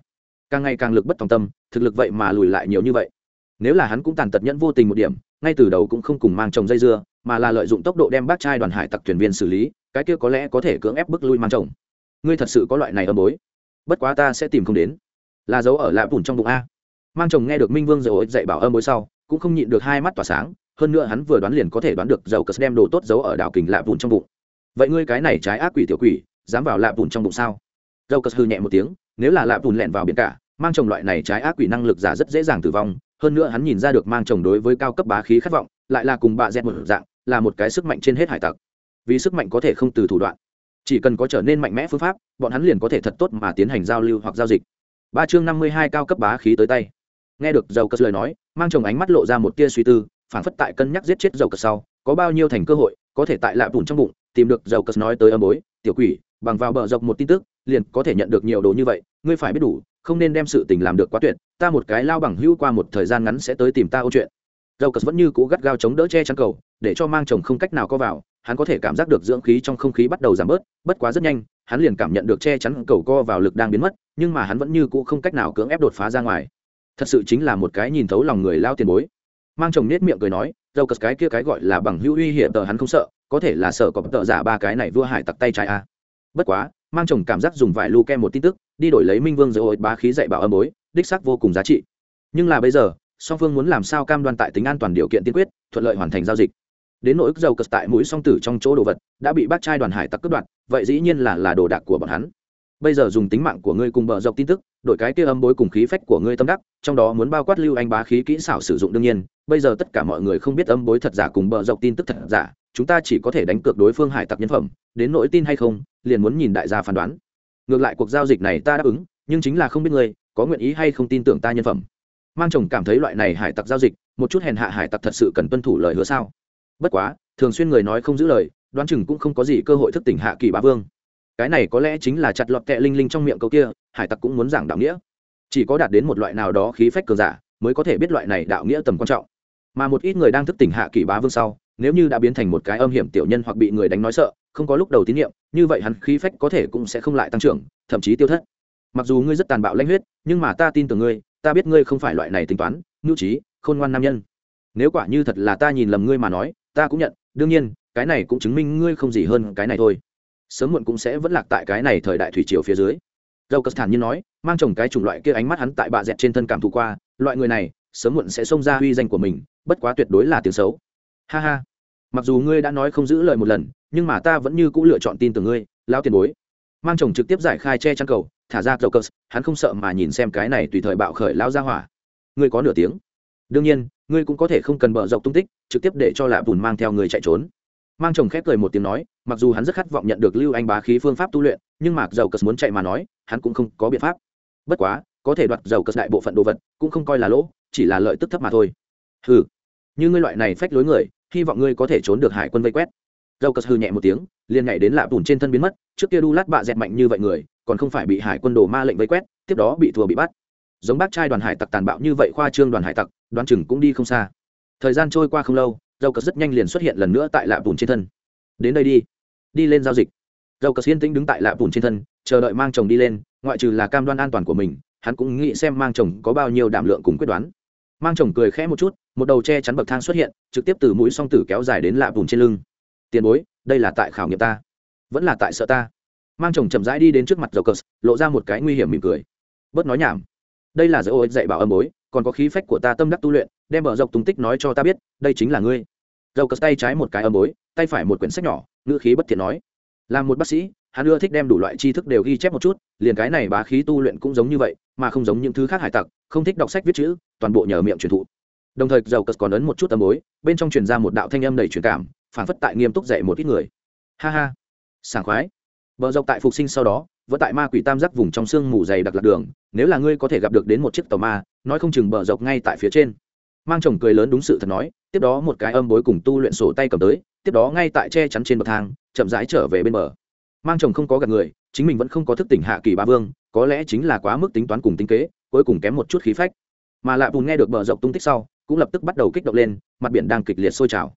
[SPEAKER 1] càng ngày càng lực bất tòng tâm, thực lực vậy mà lùi lại nhiều như vậy. Nếu là hắn cũng tàn tật nhẫn vô tình một điểm, ngay từ đầu cũng không cùng mang chồng dây dưa, mà là lợi dụng tốc độ đem bác trai đoàn hải tặc thuyền viên xử lý, cái kia có lẽ có thể cưỡng ép bức lui mang chồng. Ngươi thật sự có loại này âm bối. Bất quá ta sẽ tìm không đến. Là dấu ở lạ bùn trong bụng a. Mang chồng nghe được minh vương dầu dạy bảo âm bối sau, cũng không nhịn được hai mắt tỏa sáng, hơn nữa hắn vừa đoán liền có thể đoán được dầu cất đem đồ tốt giấu ở đảo kình lạ bùn trong bụng vậy ngươi cái này trái ác quỷ tiểu quỷ, dám vào lạ bùn trong bụng sao? Dầu cất hư nhẹ một tiếng, nếu là lạ bùn lẹn vào biển cả, mang chồng loại này trái ác quỷ năng lực giả rất dễ dàng tử vong. Hơn nữa hắn nhìn ra được mang chồng đối với cao cấp bá khí khát vọng, lại là cùng bạ dẹt một dạng, là một cái sức mạnh trên hết hải tặc. Vì sức mạnh có thể không từ thủ đoạn, chỉ cần có trở nên mạnh mẽ phương pháp, bọn hắn liền có thể thật tốt mà tiến hành giao lưu hoặc giao dịch. Ba chương năm mươi hai cao cấp bá khí tới tay. Nghe được dầu cất lời nói, mang chồng ánh mắt lộ ra một tia suy tư phản phất tại cân nhắc giết chết dầu cất sau, có bao nhiêu thành cơ hội có thể tại lạ bùn trong bụng tìm được dầu cất nói tới âm bối, tiểu quỷ, bằng vào bờ dọc một tin tức, liền có thể nhận được nhiều đồ như vậy, ngươi phải biết đủ, không nên đem sự tình làm được quá tuyệt, ta một cái lao bằng hưu qua một thời gian ngắn sẽ tới tìm ta ô chuyện. Dầu cất vẫn như cố gắt gao chống đỡ che chắn cầu, để cho mang chồng không cách nào có vào, hắn có thể cảm giác được dưỡng khí trong không khí bắt đầu giảm bớt, bất quá rất nhanh, hắn liền cảm nhận được che chắn cầu co vào lực đang biến mất, nhưng mà hắn vẫn như cũ không cách nào cưỡng ép đột phá ra ngoài. Thật sự chính là một cái nhìn thấu lòng người lao tiền bối. Mang chồng nết miệng cười nói, dầu cất cái kia cái gọi là bằng hữu uy hiểm tờ hắn không sợ có thể là sợ có tợ giả ba cái này vua hải tặc tay trái a bất quá, mang chồng cảm giác dùng vài lu kem một tin tức, đi đổi lấy minh vương dầu ổi bá khí dạy bảo âm bối, đích sắc vô cùng giá trị. Nhưng là bây giờ, song phương muốn làm sao cam đoan tại tính an toàn điều kiện tiên quyết, thuận lợi hoàn thành giao dịch. Đến nỗi dầu cất tại mũi song tử trong chỗ đồ vật, đã bị bác trai đoàn hải tặc cướp đoạt, vậy dĩ nhiên là là đồ đạc của bọn hắn. Bây giờ dùng tính mạng của ngươi cùng bờ dọc tin tức, đổi cái kia âm bối cùng khí phách của ngươi tâm đắc, trong đó muốn bao quát lưu anh bá khí kỹ xảo sử dụng đương nhiên, bây giờ tất cả mọi người không biết âm bối thật giả cùng bờ dọc tin tức thật giả chúng ta chỉ có thể đánh cược đối phương hải tặc nhân phẩm, đến nỗi tin hay không, liền muốn nhìn đại gia phán đoán. Ngược lại cuộc giao dịch này ta đáp ứng, nhưng chính là không biết ngươi có nguyện ý hay không tin tưởng ta nhân phẩm. Mang chồng cảm thấy loại này hải tặc giao dịch, một chút hèn hạ hải tặc thật sự cần tuân thủ lời hứa sao? Bất quá, thường xuyên người nói không giữ lời, đoán chừng cũng không có gì cơ hội thức tỉnh hạ kỳ bá vương. Cái này có lẽ chính là chặt lọt kẹ linh linh trong miệng câu kia, hải tặc cũng muốn giảng đạo nghĩa. Chỉ có đạt đến một loại nào đó khí phách cường giả, mới có thể biết loại này đạo nghĩa tầm quan trọng. Mà một ít người đang thức tỉnh hạ kỳ bá vương sau nếu như đã biến thành một cái âm hiểm tiểu nhân hoặc bị người đánh nói sợ, không có lúc đầu tín nhiệm, như vậy hắn khí phách có thể cũng sẽ không lại tăng trưởng, thậm chí tiêu thất. Mặc dù ngươi rất tàn bạo lanh huyết, nhưng mà ta tin tưởng ngươi, ta biết ngươi không phải loại này tính toán ngưu trí, khôn ngoan nam nhân. Nếu quả như thật là ta nhìn lầm ngươi mà nói, ta cũng nhận, đương nhiên, cái này cũng chứng minh ngươi không gì hơn cái này thôi. Sớm muộn cũng sẽ vẫn lạc tại cái này thời đại thủy triều phía dưới. Dầu cất thản nhiên nói, mang chồng cái chủng loại kia ánh mắt hắn tại bạ dẹt trên thân cảm thụ qua, loại người này, sớm muộn sẽ xông ra uy danh của mình, bất quá tuyệt đối là tiếng xấu. Ha ha mặc dù ngươi đã nói không giữ lời một lần, nhưng mà ta vẫn như c ũ lựa chọn tin tưởng ngươi, lao tiền bối. Mang chồng trực tiếp giải khai che chăn cầu, thả ra cầu cờ hắn không sợ mà nhìn xem cái này tùy thời bạo khởi lao ra hỏa. Ngươi có nửa tiếng. Đương nhiên, ngươi cũng có thể không cần bờ dọc tung tích, trực tiếp để cho lạ bùn mang theo người chạy trốn. Mang chồng khép cười một tiếng nói, mặc dù hắn rất khát vọng nhận được lưu anh bá khí phương pháp tu luyện, nhưng mạc dầu cất muốn chạy mà nói, hắn cũng không có biện pháp. Bất quá, có thể đoạt dầu cất đại bộ phận đồ vật, cũng không coi là lỗ, chỉ là lợi tức thấp mà thôi. Ừ như ngươi loại này phách lối người hy vọng ngươi có thể trốn được hải quân vây quét. Dầu cất hư nhẹ một tiếng, liền nhảy đến lạ bùn trên thân biến mất, trước kia đu lát bạ dẹt mạnh như vậy người, còn không phải bị hải quân đồ ma lệnh vây quét, tiếp đó bị thua bị bắt. Giống bác trai đoàn hải tặc tàn bạo như vậy khoa trương đoàn hải tặc, đoán chừng cũng đi không xa. Thời gian trôi qua không lâu dầu cất rất nhanh liền xuất hiện lần nữa tại lạ bùn trên thân. Đến đây đi đi lên giao dịch. Dầu cất yên tĩnh đứng tại lạ bùn trên thân, chờ đợi mang chồng đi lên, ngoại trừ là cam đoan an toàn của mình, hắn cũng nghĩ xem mang chồng có bao nhiêu đảm lượng cùng quyết đoán. Mang chồng cười khẽ một chút một đầu che chắn bậc thang xuất hiện, trực tiếp từ mũi song tử kéo dài đến lạ vùng trên lưng. Tiền bối, đây là tại khảo nghiệm ta. Vẫn là tại sợ ta. Mang chồng chậm rãi đi đến trước mặt dầu cờ lộ ra một cái nguy hiểm mỉm cười. Bớt nói nhảm. Đây là dỡ ôi dạy bảo âm bối, còn có khí phách của ta tâm đắc tu luyện, đem bờ dọc tung tích nói cho ta biết, đây chính là ngươi. Dầu cờ tay trái một cái âm bối, tay phải một quyển sách nhỏ, ngữ khí bất thiện nói. Là một bác sĩ, hắn ưa thích đem đủ loại tri thức đều ghi chép một chút, liền cái này bá khí tu luyện cũng giống như vậy, mà không giống những thứ khác hải tặc, không thích đọc sách viết chữ, toàn bộ nhờ miệng truyền thụ đồng thời, dầu cất còn ấn một chút âm bối, bên trong truyền ra một đạo thanh âm đầy truyền cảm, phản phất tại nghiêm túc dạy một ít người. Ha ha. Sảng khoái. Bờ dọc tại phục sinh sau đó, vẫn tại ma quỷ tam giác vùng trong sương mù dày đặc lạc đường, nếu là ngươi có thể gặp được đến một chiếc tàu ma, nói không chừng bờ dọc ngay tại phía trên. Mang chồng cười lớn đúng sự thật nói, tiếp đó một cái âm bối cùng tu luyện sổ tay cầm tới, tiếp đó ngay tại che chắn trên bậc thang, chậm rãi trở về bên bờ. Mang chồng không có gặp người, chính mình vẫn không có thức tỉnh hạ kỳ ba vương, có lẽ chính là quá mức tính toán cùng tính kế, cuối cùng kém một chút khí phách. Mà lạ bùn nghe được bờ dọc tung tích sau cũng lập tức bắt đầu kích động lên, mặt biển đang kịch liệt sôi trào.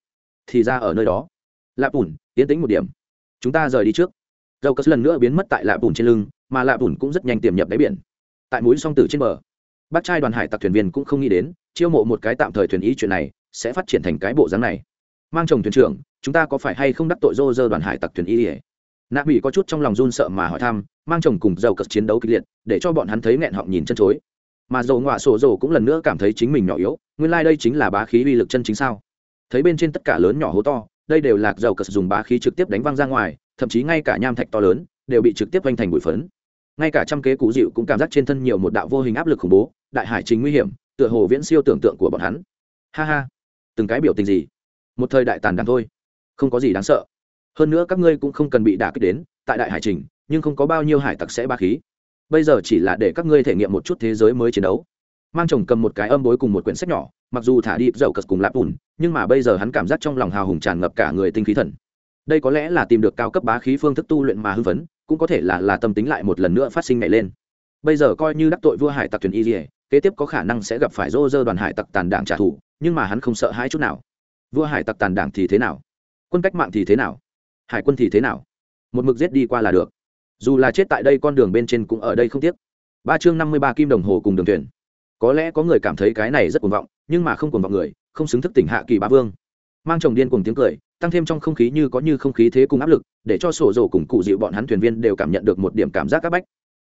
[SPEAKER 1] Thì ra ở nơi đó. Lạp bùn, tiến tính một điểm. Chúng ta rời đi trước. Dầu cất lần nữa biến mất tại lạp bùn trên lưng, mà lạp bùn cũng rất nhanh tiềm nhập đáy biển. Tại mũi song tử trên bờ, bác trai đoàn hải tặc thuyền viên cũng không nghĩ đến, chiêu mộ một cái tạm thời thuyền ý chuyện này sẽ phát triển thành cái bộ dáng này. Mang chồng thuyền trưởng, chúng ta có phải hay không đắc tội dô dơ đoàn hải tặc thuyền ý ỉa nạ mỹ có chút trong lòng run sợ mà hỏi thăm, mang chồng cùng dầu cất chiến đấu kịch liệt, để cho bọn hắn thấy nghẹn họng nhìn chân chối mà dầu ngọa sổ dầu cũng lần nữa cảm thấy chính mình nhỏ yếu, nguyên lai、like、đây chính là bá khí uy lực chân chính sao? Thấy bên trên tất cả lớn nhỏ hố to, đây đều là dầu cất dùng bá khí trực tiếp đánh văng ra ngoài, thậm chí ngay cả nham thạch to lớn đều bị trực tiếp vanh thành bụi phấn. Ngay cả trăm kế cú dịu cũng cảm giác trên thân nhiều một đạo vô hình áp lực khủng bố, đại hải chính nguy hiểm, tựa hồ viễn siêu tưởng tượng của bọn hắn. Ha ha, từng cái biểu tình gì? Một thời đại tàn đàn thôi, không có gì đáng sợ. Hơn nữa các ngươi cũng không cần bị đả kích đến tại đại hải trình, nhưng không có bao nhiêu hải tặc sẽ ba khí bây giờ chỉ là để các ngươi thể nghiệm một chút thế giới mới chiến đấu. Mang chồng cầm một cái âm bối cùng một quyển sách nhỏ, mặc dù thả đi dầu cật cùng lạp ùn nhưng mà bây giờ hắn cảm giác trong lòng hào hùng tràn ngập cả người tinh khí thần. Đây có lẽ là tìm được cao cấp bá khí phương thức tu luyện mà hư vấn cũng có thể là là tâm tính lại một lần nữa phát sinh nhảy lên. Bây giờ coi như đắc tội vua hải tặc thuyền y dỉa kế tiếp có khả năng sẽ gặp phải rô rơ đoàn hải tặc tàn đảng trả thù, nhưng mà hắn không sợ hãi chút nào. Vua hải tặc tàn đảng thì thế nào? Quân cách mạng thì thế nào? Hải quân thì thế nào? Một mực giết đi qua là được dù là chết tại đây con đường bên trên cũng ở đây không tiếc. Ba chương năm mươi ba kim đồng hồ cùng đường thuyền. Có lẽ có người cảm thấy cái này rất cuồng vọng, nhưng mà không cuồng vọng người, không xứng thức tỉnh hạ kỳ bá vương. Mang chồng điên cùng tiếng cười, tăng thêm trong không khí như có như không khí thế cùng áp lực, để cho sổ rổ cùng cụ dịu bọn hắn thuyền viên đều cảm nhận được một điểm cảm giác áp bách.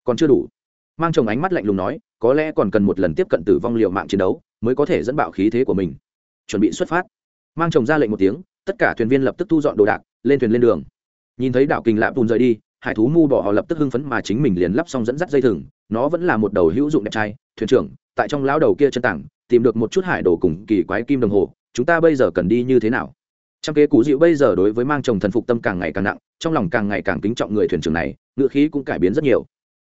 [SPEAKER 1] Còn chưa đủ. Mang chồng ánh mắt lạnh lùng nói, có lẽ còn cần một lần tiếp cận tử vong liệu mạng chiến đấu, mới có thể dẫn bạo khí thế của mình. Chuẩn bị xuất phát. Mang chồng ra lệnh một tiếng, tất cả thuyền viên lập tức thu dọn đồ đạc, lên thuyền lên đường. Nhìn thấy đảo kình lạ bùn rời đi hải thú mu bỏ họ lập tức hưng phấn mà chính mình liền lắp xong dẫn dắt dây thừng. Nó vẫn là một đầu hữu dụng đẹp trai, thuyền trưởng, tại trong lão đầu kia chân tảng, tìm được một chút hải đồ cùng kỳ quái kim đồng hồ. Chúng ta bây giờ cần đi như thế nào? Trong kế cú dịu bây giờ đối với mang chồng thần phục tâm càng ngày càng nặng, trong lòng càng ngày càng kính trọng người thuyền trưởng này ngựa khí cũng cải biến rất nhiều.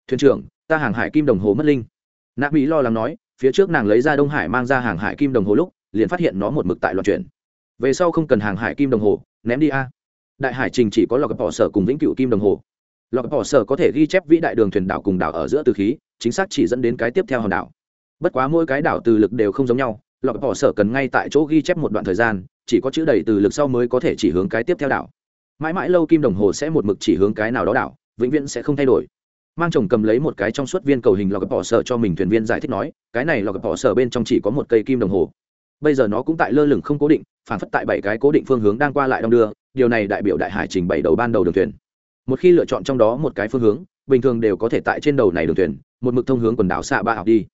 [SPEAKER 1] Thuyền trưởng, ta hàng hải kim đồng hồ mất linh. Nạ mỹ lo lắng nói, phía trước nàng lấy ra đông hải mang ra hàng hải kim đồng hồ lúc, liền phát hiện nó một mực tại loạn chuyển. Về sau không cần hàng hải kim đồng hồ, ném đi a. Đại hải trình chỉ có lọc bỏ sở cùng vĩnh cựu kim đồng hồ lọc bỏ sở có thể ghi chép vĩ đại đường thuyền đảo cùng đảo ở giữa từ khí, chính xác chỉ dẫn đến cái tiếp theo hòn đảo. Bất quá mỗi cái đảo từ lực đều không giống nhau lọc bỏ sở cần ngay tại chỗ ghi chép một đoạn thời gian, chỉ có chữ đầy từ lực sau mới có thể chỉ hướng cái tiếp theo đảo. Mãi mãi lâu kim đồng hồ sẽ một mực chỉ hướng cái nào đó đảo, vĩnh viễn sẽ không thay đổi. Mang chồng cầm lấy một cái trong suốt viên cầu hình lọc bỏ sở cho mình thuyền viên giải thích nói, cái này lọc bỏ sở bên trong chỉ có một cây kim đồng hồ. Bây giờ nó cũng tại lơ lửng không cố định, phản phất tại bảy cái cố định phương hướng đang qua lại đong đưa, điều này đại biểu đại hải trình bảy đầu ban đầu đường thuyền một khi lựa chọn trong đó một cái phương hướng, bình thường đều có thể tại trên đầu này đường thuyền, một mực thông hướng quần đảo xạ ba học đi.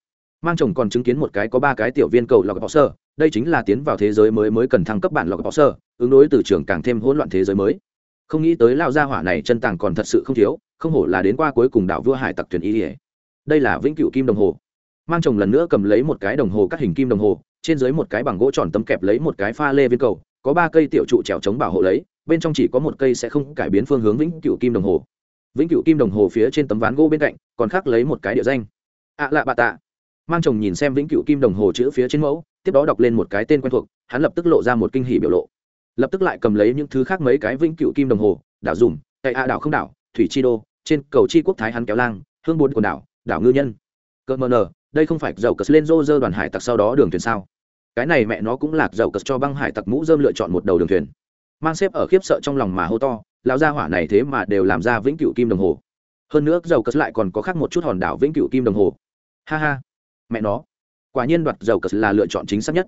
[SPEAKER 1] Mang chồng còn chứng kiến một cái có ba cái tiểu viên cầu lọc bỏ sơ, đây chính là tiến vào thế giới mới mới cần thăng cấp bản lọc bỏ sơ, ứng đối từ trường càng thêm hỗn loạn thế giới mới. Không nghĩ tới lao gia hỏa này chân tàng còn thật sự không thiếu, không hổ là đến qua cuối cùng đảo vua hải tặc thuyền y ỉa đây là vĩnh cửu kim đồng hồ. Mang chồng lần nữa cầm lấy một cái đồng hồ cắt hình kim đồng hồ, trên dưới một cái bằng gỗ tròn tấm kẹp lấy một cái pha lê viên cầu, có ba cây tiểu trụ trèo chống bảo hộ lấy bên trong chỉ có một cây sẽ không cải biến phương hướng vĩnh cửu kim đồng hồ. Vĩnh cửu kim đồng hồ phía trên tấm ván gỗ bên cạnh, còn khác lấy một cái địa danh. Ạ lạ bà tạ. Mang chồng nhìn xem vĩnh cửu kim đồng hồ chữ phía trên mẫu, tiếp đó đọc lên một cái tên quen thuộc, hắn lập tức lộ ra một kinh hỉ biểu lộ. Lập tức lại cầm lấy những thứ khác mấy cái vĩnh cửu kim đồng hồ, đảo dùm tại a đảo không đảo, thủy chi đô, trên cầu chi quốc thái hắn kéo lang, hương bồn quần đảo đảo ngư nhân. Cơ mờ nờ, đây không phải dầu cất lên rô rơ đoàn hải tặc sau đó đường thuyền sao? Cái này mẹ nó cũng lạc dầu cất cho băng hải tặc mũ dơm lựa chọn một đầu đường thuyền mang xếp ở khiếp sợ trong lòng mà hô to, lão gia hỏa này thế mà đều làm ra vĩnh cửu kim đồng hồ. Hơn nữa, dầu cất lại còn có khác một chút hòn đảo vĩnh cửu kim đồng hồ. Ha ha. Mẹ nó. Quả nhiên đoạt dầu cất là lựa chọn chính xác nhất.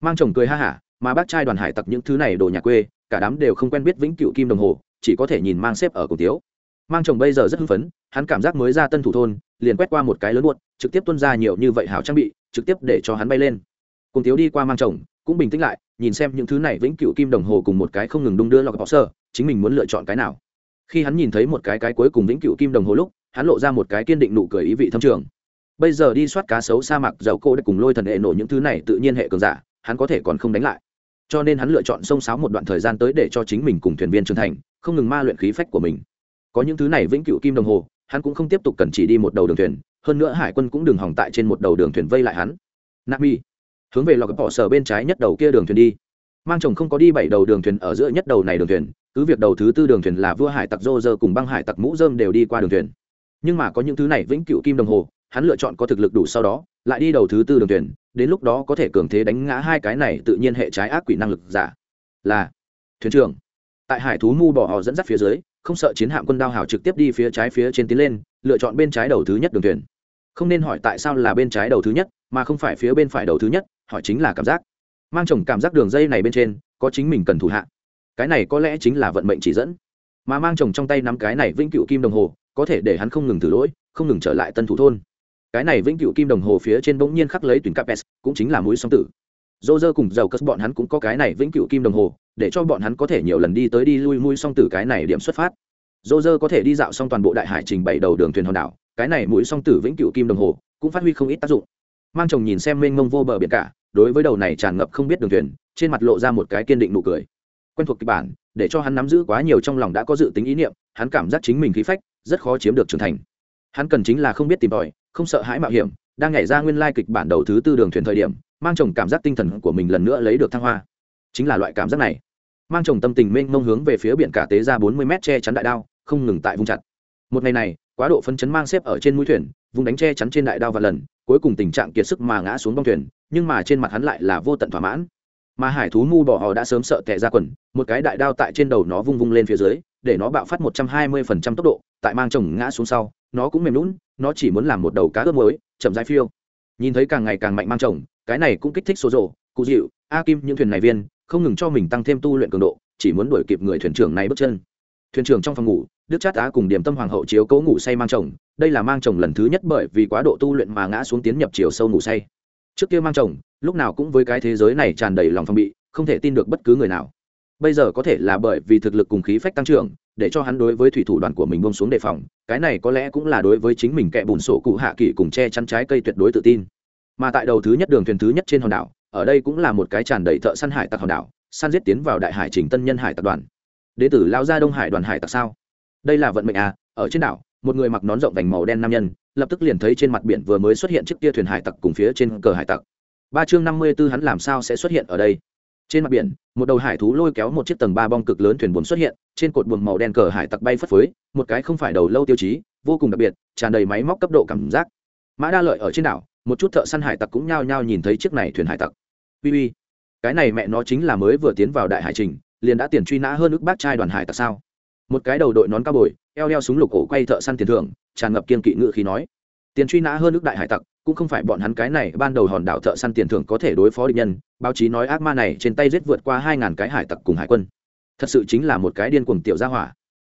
[SPEAKER 1] Mang chồng cười ha hả, mà bác trai đoàn hải tặc những thứ này đồ nhà quê, cả đám đều không quen biết vĩnh cửu kim đồng hồ, chỉ có thể nhìn mang xếp ở cùng tiếu. Mang chồng bây giờ rất hưng phấn, hắn cảm giác mới ra tân thủ thôn, liền quét qua một cái lớn buốt, trực tiếp tuân ra nhiều như vậy hảo trang bị, trực tiếp để cho hắn bay lên. Cùng tiếu đi qua mang chồng, cũng bình tĩnh lại nhìn xem những thứ này vĩnh cửu kim đồng hồ cùng một cái không ngừng đung đưa lọc bỏ sơ, chính mình muốn lựa chọn cái nào. Khi hắn nhìn thấy một cái cái cuối cùng vĩnh cửu kim đồng hồ lúc, hắn lộ ra một cái kiên định nụ cười ý vị thâm trường. Bây giờ đi soát cá sấu sa mạc dầu cô đã cùng lôi thần hệ nổ những thứ này tự nhiên hệ cường giả, hắn có thể còn không đánh lại. Cho nên hắn lựa chọn sông sáo một đoạn thời gian tới để cho chính mình cùng thuyền viên trưởng thành, không ngừng ma luyện khí phách của mình. Có những thứ này vĩnh cửu kim đồng hồ, hắn cũng không tiếp tục cần chỉ đi một đầu đường thuyền, hơn nữa hải quân cũng đừng hỏng tại trên một đầu đường thuyền vây lại hắn. Nami hướng về lọc bỏ sở bên trái nhất đầu kia đường thuyền đi. Mang chồng không có đi bảy đầu đường thuyền ở giữa nhất đầu này đường thuyền, cứ việc đầu thứ tư đường thuyền là vua hải tặc rô rơ cùng băng hải tặc mũ dơm đều đi qua đường thuyền. Nhưng mà có những thứ này vĩnh cửu kim đồng hồ, hắn lựa chọn có thực lực đủ sau đó, lại đi đầu thứ tư đường thuyền, đến lúc đó có thể cường thế đánh ngã hai cái này tự nhiên hệ trái ác quỷ năng lực giả. Là thuyền trưởng. Tại hải thú mu bỏ họ dẫn dắt phía dưới, không sợ chiến hạm quân đao hào trực tiếp đi phía trái phía trên tiến lên, lựa chọn bên trái đầu thứ nhất đường thuyền. Không nên hỏi tại sao là bên trái đầu thứ nhất, mà không phải phía bên phải đầu thứ nhất hỏi chính là cảm giác. Mang chồng cảm giác đường dây này bên trên, có chính mình cần thủ hạ. Cái này có lẽ chính là vận mệnh chỉ dẫn. Mà mang chồng trong tay nắm cái này vĩnh cựu kim đồng hồ, có thể để hắn không ngừng thử lỗi, không ngừng trở lại tân thủ thôn. Cái này vĩnh cựu kim đồng hồ phía trên bỗng nhiên khắc lấy tuyển capes, cũng chính là mũi song tử. Dô dơ cùng dầu cất bọn hắn cũng có cái này vĩnh cựu kim đồng hồ, để cho bọn hắn có thể nhiều lần đi tới đi lui mũi song tử cái này điểm xuất phát. Dô dơ có thể đi dạo xong toàn bộ đại hải trình bảy đầu đường thuyền hòn đảo, cái này mũi song tử vĩnh cựu kim đồng hồ cũng phát huy không ít tác dụng. Mang chồng nhìn xem mênh mông vô bờ biển cả đối với đầu này tràn ngập không biết đường thuyền, trên mặt lộ ra một cái kiên định nụ cười. Quen thuộc kịch bản, để cho hắn nắm giữ quá nhiều trong lòng đã có dự tính ý niệm, hắn cảm giác chính mình khí phách, rất khó chiếm được trưởng thành. Hắn cần chính là không biết tìm tòi, không sợ hãi mạo hiểm, đang nhảy ra nguyên lai kịch bản đầu thứ tư đường thuyền thời điểm, mang chồng cảm giác tinh thần của mình lần nữa lấy được thăng hoa. Chính là loại cảm giác này. Mang chồng tâm tình mênh mông hướng về phía biển cả tế ra bốn mươi mét che chắn đại đao, không ngừng tại vung chặt. Một ngày này, quá độ phân chấn mang xếp ở trên mũi thuyền vùng đánh che chắn trên đại đao và lần cuối cùng tình trạng kiệt sức mà ngã xuống bong thuyền, nhưng mà trên mặt hắn lại là vô tận thỏa mãn. Mà hải thú mu bỏ họ đã sớm sợ tệ ra quần, một cái đại đao tại trên đầu nó vung vung lên phía dưới, để nó bạo phát một trăm hai mươi phần trăm tốc độ, tại mang chồng ngã xuống sau, nó cũng mềm lún nó chỉ muốn làm một đầu cá ướp muối, chậm rãi phiêu. Nhìn thấy càng ngày càng mạnh mang chồng, cái này cũng kích thích số rộ cụ dịu, a kim những thuyền này viên, không ngừng cho mình tăng thêm tu luyện cường độ, chỉ muốn đuổi kịp người thuyền trưởng này bước chân thuyền trưởng trong phòng ngủ, đức chát á cùng điểm tâm hoàng hậu chiếu cố ngủ say mang chồng. Đây là mang chồng lần thứ nhất bởi vì quá độ tu luyện mà ngã xuống tiến nhập chiều sâu ngủ say. Trước kia mang chồng, lúc nào cũng với cái thế giới này tràn đầy lòng phong bị, không thể tin được bất cứ người nào. Bây giờ có thể là bởi vì thực lực cùng khí phách tăng trưởng, để cho hắn đối với thủy thủ đoàn của mình bông xuống đề phòng, cái này có lẽ cũng là đối với chính mình kẻ bùn sổ cụ hạ kỷ cùng che chắn trái cây tuyệt đối tự tin. Mà tại đầu thứ nhất đường thuyền thứ nhất trên hòn đảo, ở đây cũng là một cái tràn đầy thợ săn hải tặc hòn đảo, săn giết tiến vào đại hải trình tân nhân hải tập đoàn đế tử lao ra đông hải đoàn hải tặc sao? Đây là vận mệnh à ở trên đảo, một người mặc nón rộng vành màu đen nam nhân, lập tức liền thấy trên mặt biển vừa mới xuất hiện chiếc tia thuyền hải tặc cùng phía trên cờ hải tặc. Ba chương năm mươi b ố hắn làm sao sẽ xuất hiện ở đây? Trên mặt biển, một đầu hải thú lôi kéo một chiếc tầng ba bong cực lớn thuyền buồm xuất hiện, trên cột buồm màu đen cờ hải tặc bay phất phới, một cái không phải đầu lâu tiêu chí, vô cùng đặc biệt, tràn đầy máy móc cấp độ cảm giác. Mã đa lợi ở trên đảo, một chút thợ săn hải tặc cũng nhao nhao nhìn thấy chiếc này thuyền hải tặc. Uy uy, cái này mẹ nó chính là mới vừa tiến vào đại hải trình liền đã tiền truy nã hơn ước bác trai đoàn hải tặc sao? Một cái đầu đội nón cao bồi, eo đeo súng lục cổ quay thợ săn tiền thưởng, tràn ngập kiên kỵ ngự khí nói. Tiền truy nã hơn ước đại hải tặc, cũng không phải bọn hắn cái này ban đầu hòn đảo thợ săn tiền thưởng có thể đối phó địch nhân, báo chí nói ác ma này trên tay giết vượt qua hai ngàn cái hải tặc cùng hải quân. Thật sự chính là một cái điên cuồng tiểu gia hỏa.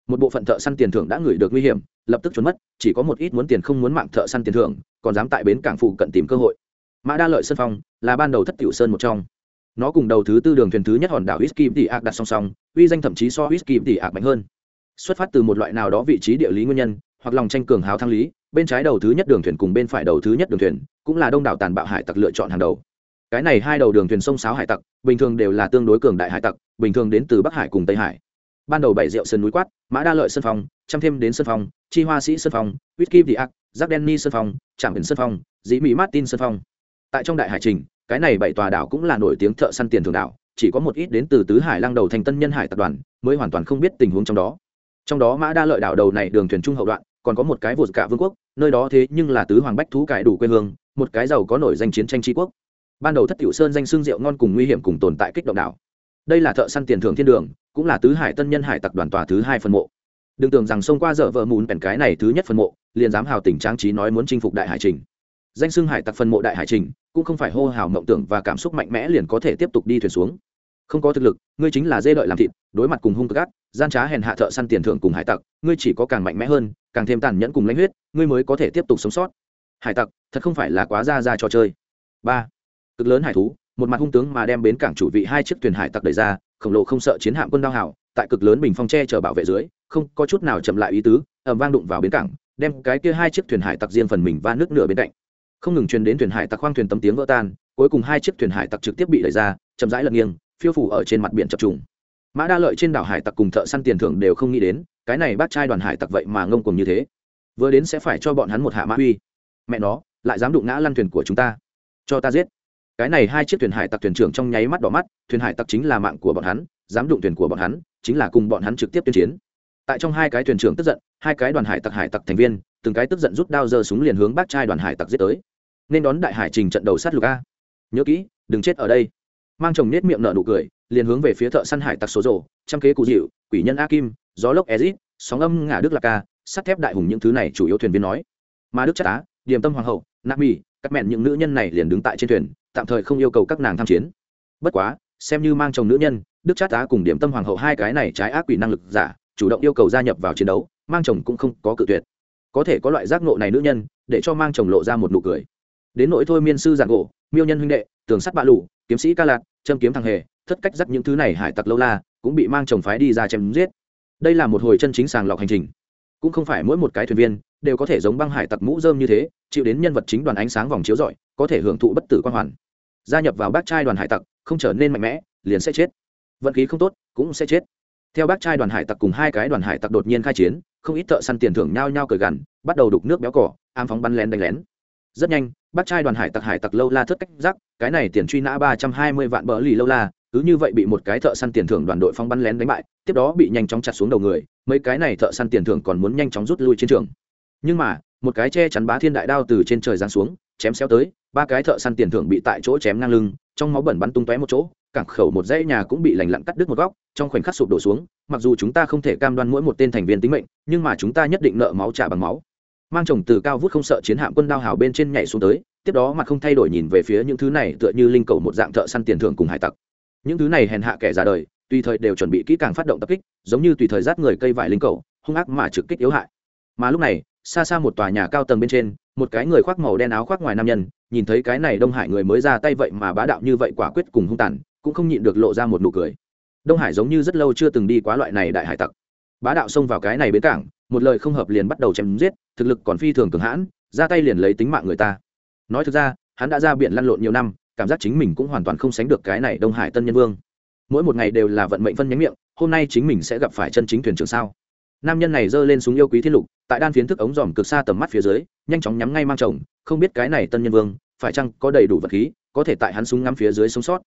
[SPEAKER 1] Một bộ phận thợ săn tiền thưởng đã ngửi được nguy hiểm, lập tức trốn mất, chỉ có một ít muốn tiền không muốn mạng thợ săn tiền thưởng, còn dám tại bến cảng phụ cận tìm cơ hội. Mã đa lợi sân phong là ban đầu thất tiểu sơn một trong nó cùng đầu thứ tư đường thuyền thứ nhất hòn đảo whisky tỷ ạc đặt song song, uy danh thậm chí so whisky tỷ ạc mạnh hơn. Xuất phát từ một loại nào đó vị trí địa lý nguyên nhân, hoặc lòng tranh cường hào thăng lý, bên trái đầu thứ nhất đường thuyền cùng bên phải đầu thứ nhất đường thuyền, cũng là đông đảo tàn bạo hải tặc lựa chọn hàng đầu. Cái này hai đầu đường thuyền sông sáo hải tặc, bình thường đều là tương đối cường đại hải tặc, bình thường đến từ bắc hải cùng tây hải. Ban đầu bảy rượu sơn núi quát, mã đa lợi sân phong chăm thêm đến sân phong, chi hoa sĩ sân phong whisky tỷ ạc giáp denny sân phong, trạm biển sân phong, dĩ mỹ martin sân phong. Tại trong đại hải trình cái này bảy tòa đảo cũng là nổi tiếng thợ săn tiền thường đảo, chỉ có một ít đến từ tứ hải lang đầu thành tân nhân hải tập đoàn mới hoàn toàn không biết tình huống trong đó. Trong đó mã đa lợi đảo đầu này đường thuyền trung hậu đoạn, còn có một cái vụt cả vương quốc, nơi đó thế nhưng là tứ hoàng bách thú cải đủ quê hương, một cái giàu có nổi danh chiến tranh tri quốc. Ban đầu thất tiểu sơn danh xương rượu ngon cùng nguy hiểm cùng tồn tại kích động đảo. Đây là thợ săn tiền thưởng thiên đường, cũng là tứ hải tân nhân hải tập đoàn tòa thứ hai phân mộ. Đừng tưởng rằng xông qua dở vợ mùn bèn cái này thứ nhất phân mộ, liền dám hào tình trang trí nói muốn chinh phục đại hải trình. Danh xưng hải tặc phân mộ đại hải trình cũng không phải hô hào mộng tưởng và cảm xúc mạnh mẽ liền có thể tiếp tục đi thuyền xuống. Không có thực lực ngươi chính là dê đợi làm thịt đối mặt cùng hung cực gắt, gian trá hèn hạ thợ săn tiền thưởng cùng hải tặc ngươi chỉ có càng mạnh mẽ hơn càng thêm tàn nhẫn cùng lãnh huyết ngươi mới có thể tiếp tục sống sót. Hải tặc thật không phải là quá ra ra trò chơi. Ba cực lớn hải thú một mặt hung tướng mà đem bến cảng chủ vị hai chiếc thuyền hải tặc đẩy ra khổng lồ không sợ chiến hạm quân đao hảo tại cực lớn bình phong tre chở bảo vệ dưới không có chút nào chậm lại ý tứ ẩm vang đụng vào bến cảng đem cái kia hai chiếc thuyền hải tặc riêng phần mình va nước nửa bên cạnh không ngừng truyền đến thuyền hải tặc khoang thuyền tấm tiếng vỡ tan, cuối cùng hai chiếc thuyền hải tặc trực tiếp bị đẩy ra, chậm rãi lật nghiêng, phiêu phủ ở trên mặt biển chập trùng. Mã đa lợi trên đảo hải tặc cùng thợ săn tiền thưởng đều không nghĩ đến, cái này bác trai đoàn hải tặc vậy mà ngông cùng như thế. Vừa đến sẽ phải cho bọn hắn một hạ mã uy. Mẹ nó, lại dám đụng ngã lăn thuyền của chúng ta. Cho ta giết. Cái này hai chiếc thuyền hải tặc thuyền trưởng trong nháy mắt đỏ mắt, thuyền hải tặc chính là mạng của bọn hắn, dám đụng thuyền của bọn hắn, chính là cùng bọn hắn trực tiếp tuyên chiến. Tại trong hai cái thuyền trưởng tức giận, hai cái đoàn hải tặc hải tặc thành viên, từng cái tức giận rút đao giơ súng liền hướng bác trai đoàn hải tặc giết tới nên đón đại hải trình trận đầu sát lục a. Nhớ kỹ, đừng chết ở đây. Mang chồng nết miệng nở nụ cười, liền hướng về phía thợ săn hải tặc số rồ, trăm kế cụ dịu, quỷ nhân a kim, gió lốc ezit, sóng âm ngả đức lạc ca sắt thép đại hùng những thứ này chủ yếu thuyền viên nói. Mà đức chất á, điềm tâm hoàng hậu, nạp mì, các mẹn những nữ nhân này liền đứng tại trên thuyền, tạm thời không yêu cầu các nàng tham chiến. Bất quá, xem như mang chồng nữ nhân, đức chát á cùng điểm tâm hoàng hậu hai cái này trái ác quỷ năng lực giả, chủ động yêu cầu gia nhập vào chiến đấu, mang chồng cũng không có cự tuyệt. Có thể có loại giác ngộ này nữ nhân, để cho mang chồng lộ ra một nụ cười đến nỗi thôi miên sư giàn gỗ, miêu nhân huynh đệ, tường sắt bạ lụ kiếm sĩ ca lạc châm kiếm thằng hề, thất cách dắt những thứ này hải tặc lâu la, cũng bị mang chồng phái đi ra chém giết. Đây là một hồi chân chính sàng lọc hành trình. Cũng không phải mỗi một cái thuyền viên đều có thể giống băng hải tặc mũ dơm như thế, chịu đến nhân vật chính đoàn ánh sáng vòng chiếu rọi, có thể hưởng thụ bất tử quan hoàn. Gia nhập vào bác trai đoàn hải tặc, không trở nên mạnh mẽ, liền sẽ chết. Vận khí không tốt, cũng sẽ chết. Theo bác trai đoàn hải tặc cùng hai cái đoàn hải tặc đột nhiên khai chiến, không ít thợ săn tiền thưởng nhao nhao cởi gằn, bắt đầu đục nước béo cỏ am phóng bắn lén đánh lén. Rất nhanh bác trai đoàn hải tặc hải tặc lâu la thất cách giác cái này tiền truy nã ba trăm hai mươi vạn bỡ lì lâu la, cứ như vậy bị một cái thợ săn tiền thưởng đoàn đội phong bắn lén đánh bại, tiếp đó bị nhanh chóng chặt xuống đầu người, mấy cái này thợ săn tiền thưởng còn muốn nhanh chóng rút lui chiến trường. Nhưng mà, một cái che chắn bá thiên đại đao từ trên trời giáng xuống, chém xéo tới, ba cái thợ săn tiền thưởng bị tại chỗ chém ngang lưng, trong máu bẩn bắn tung tóe một chỗ, cảng khẩu một dãy nhà cũng bị lành lặn cắt đứt một góc, trong khoảnh khắc sụp đổ xuống, mặc dù chúng ta không thể cam đoan mỗi một tên thành viên tính mệnh, nhưng mà chúng ta nhất định nợ máu trả bằng máu mang chồng từ cao vút không sợ chiến hạm quân đao hào bên trên nhảy xuống tới, tiếp đó mặt không thay đổi nhìn về phía những thứ này tựa như linh cầu một dạng thợ săn tiền thưởng cùng hải tặc. Những thứ này hèn hạ kẻ ra đời, tùy thời đều chuẩn bị kỹ càng phát động tập kích, giống như tùy thời dắt người cây vải linh cầu, hung ác mà trực kích yếu hại. Mà lúc này, xa xa một tòa nhà cao tầng bên trên, một cái người khoác màu đen áo khoác ngoài nam nhân, nhìn thấy cái này đông hải người mới ra tay vậy mà bá đạo như vậy quả quyết cùng hung tàn, cũng không nhịn được lộ ra một nụ cười. Đông hải giống như rất lâu chưa từng đi quá loại này đại hải tặc. Bá đạo xông vào cái này bến cảng một lời không hợp liền bắt đầu chém giết thực lực còn phi thường cường hãn ra tay liền lấy tính mạng người ta. Nói thực ra hắn đã ra biển lăn lộn nhiều năm cảm giác chính mình cũng hoàn toàn không sánh được cái này đông hải tân nhân vương. Mỗi một ngày đều là vận mệnh phân nhánh miệng hôm nay chính mình sẽ gặp phải chân chính thuyền trưởng sao? Nam nhân này giơ lên súng yêu quý thiên lục tại đan phiến thức ống dòm cực xa tầm mắt phía dưới nhanh chóng nhắm ngay mang chồng không biết cái này tân nhân vương phải chăng có đầy đủ vật khí có thể tại hắn súng ngắm phía dưới sống sót.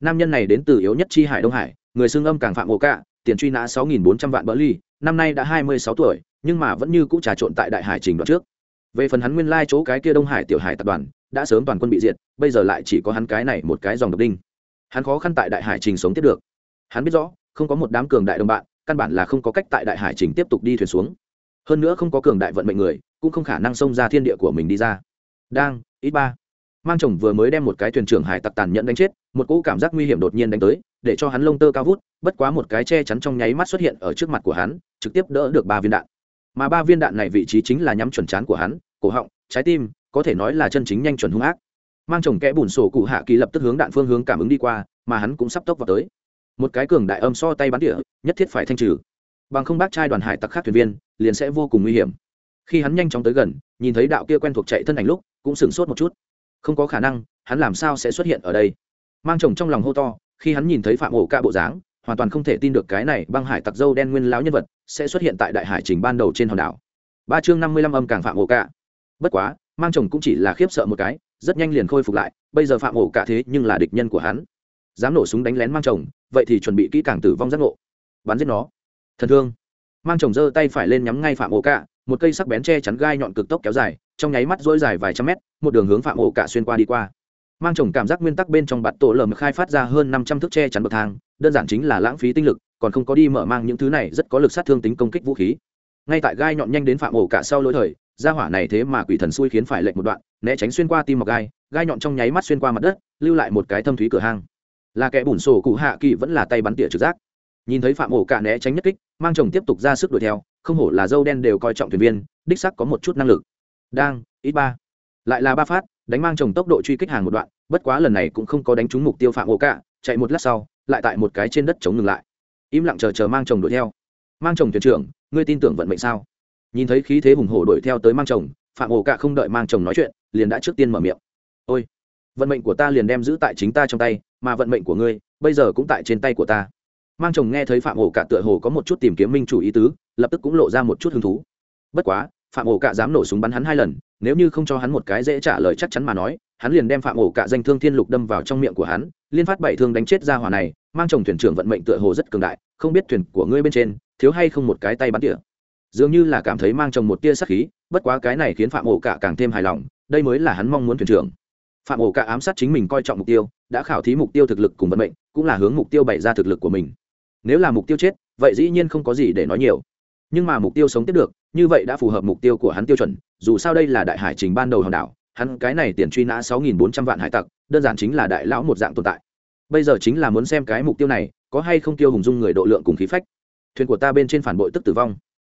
[SPEAKER 1] Nam nhân này đến từ yếu nhất chi hải đông hải người xương âm càng phạm ổ cạ, tiền truy nã sáu nghìn bốn trăm vạn bỡ ly năm nay đã hai mươi sáu tuổi nhưng mà vẫn như cũ trà trộn tại đại hải trình đoạn trước. Về phần hắn nguyên lai chỗ cái kia đông hải tiểu hải tập đoàn, đã sớm toàn quân bị diệt, bây giờ lại chỉ có hắn cái này một cái dòng độc đinh. Hắn khó khăn tại đại hải trình sống tiếp được. Hắn biết rõ, không có một đám cường đại đồng bạn, căn bản là không có cách tại đại hải trình tiếp tục đi thuyền xuống. Hơn nữa không có cường đại vận mệnh người, cũng không khả năng xông ra thiên địa của mình đi ra. Đang, ít ba. Mang chồng vừa mới đem một cái thuyền trưởng hải tặc tàn nhẫn đánh chết, một cỗ cảm giác nguy hiểm đột nhiên đánh tới, để cho hắn lông tơ cao vút, bất quá một cái che chắn trong nháy mắt xuất hiện ở trước mặt của hắn, trực tiếp đỡ được ba viên đạn mà ba viên đạn này vị trí chính là nhắm chuẩn chán của hắn, cổ họng, trái tim, có thể nói là chân chính nhanh chuẩn hung ác. Mang chồng kẽ bùn sổ cụ hạ kỳ lập tức hướng đạn phương hướng cảm ứng đi qua, mà hắn cũng sắp tốc vào tới. Một cái cường đại âm so tay bắn tỉa nhất thiết phải thanh trừ. Bằng không bác trai đoàn hải tặc khác thuyền viên, liền sẽ vô cùng nguy hiểm. Khi hắn nhanh chóng tới gần, nhìn thấy đạo kia quen thuộc chạy thân ảnh lúc, cũng sửng sốt một chút. Không có khả năng, hắn làm sao sẽ xuất hiện ở đây? Mang chồng trong lòng hô to, khi hắn nhìn thấy phạm ổ ca bộ dáng hoàn toàn không thể tin được cái này băng hải tặc dâu đen nguyên lão nhân vật sẽ xuất hiện tại đại hải trình ban đầu trên hòn đảo. Ba chương năm mươi lăm âm càng phạm ổ cả. bất quá, mang chồng cũng chỉ là khiếp sợ một cái, rất nhanh liền khôi phục lại, bây giờ phạm ổ cả thế nhưng là địch nhân của hắn. Dám nổ súng đánh lén mang chồng, vậy thì chuẩn bị kỹ càng tử vong giác ngộ. Bắn giết nó. Thần thương. Mang chồng giơ tay phải lên nhắm ngay phạm ổ cả, một cây sắc bén che chắn gai nhọn cực tốc kéo dài, trong nháy mắt dỗi dài vài trăm mét, một đường hướng phạm ổ cả xuyên qua đi qua. Mang chồng cảm giác nguyên tắc bên trong bạt tổ lờ khai phát ra hơn năm trăm thước che chắn bậc thang đơn giản chính là lãng phí tinh lực, còn không có đi mở mang những thứ này rất có lực sát thương tính công kích vũ khí. Ngay tại gai nhọn nhanh đến phạm ổ cả sau lỗi thời, gia hỏa này thế mà quỷ thần xui khiến phải lệnh một đoạn, né tránh xuyên qua tim mọc gai gai nhọn trong nháy mắt xuyên qua mặt đất, lưu lại một cái thâm thúy cửa hang. Là kẻ bùn sổ cụ hạ kỳ vẫn là tay bắn tỉa trực giác. Nhìn thấy phạm ổ cả né tránh nhất kích, mang chồng tiếp tục ra sức đuổi theo, không hổ là dâu đen đều coi trọng thuyền viên, đích sắc có một chút năng lực. Đang, ít ba. Lại là ba phát, đánh mang chồng tốc độ truy kích hàng một đoạn, bất quá lần này cũng không có đánh trúng mục tiêu phạm ổ cả, chạy một lát sau lại tại một cái trên đất chống ngừng lại. Im lặng chờ chờ mang chồng đuổi theo. Mang chồng thuyền trưởng, ngươi tin tưởng vận mệnh sao? Nhìn thấy khí thế hùng hổ đuổi theo tới mang chồng, phạm ổ cả không đợi mang chồng nói chuyện, liền đã trước tiên mở miệng. Ôi, vận mệnh của ta liền đem giữ tại chính ta trong tay, mà vận mệnh của ngươi, bây giờ cũng tại trên tay của ta. Mang chồng nghe thấy phạm ổ cả tựa hồ có một chút tìm kiếm minh chủ ý tứ, lập tức cũng lộ ra một chút hứng thú. Bất quá, phạm ổ cả dám nổ súng bắn hắn hai lần, nếu như không cho hắn một cái dễ trả lời chắc chắn mà nói hắn liền đem phạm ổ cả danh thương thiên lục đâm vào trong miệng của hắn, liên phát bảy thương đánh chết ra hỏa này, mang chồng thuyền trưởng vận mệnh tựa hồ rất cường đại, không biết thuyền của ngươi bên trên, thiếu hay không một cái tay bắn tỉa. Dường như là cảm thấy mang chồng một tia sắc khí, bất quá cái này khiến phạm ổ cả càng thêm hài lòng, đây mới là hắn mong muốn thuyền trưởng. Phạm ổ cả ám sát chính mình coi trọng mục tiêu, đã khảo thí mục tiêu thực lực cùng vận mệnh, cũng là hướng mục tiêu bày ra thực lực của mình. Nếu là mục tiêu chết, vậy dĩ nhiên không có gì để nói nhiều. Nhưng mà mục tiêu sống tiếp được, như vậy đã phù hợp mục tiêu của hắn tiêu chuẩn, dù sao đây là đại hải trình ban đầu hòn đảo hắn cái này tiền truy nã sáu nghìn bốn trăm vạn hải tặc, đơn giản chính là đại lão một dạng tồn tại. Bây giờ chính là muốn xem cái mục tiêu này, có hay không tiêu hùng dung người độ lượng cùng khí phách. Thuyền của ta bên trên phản bội tức tử vong.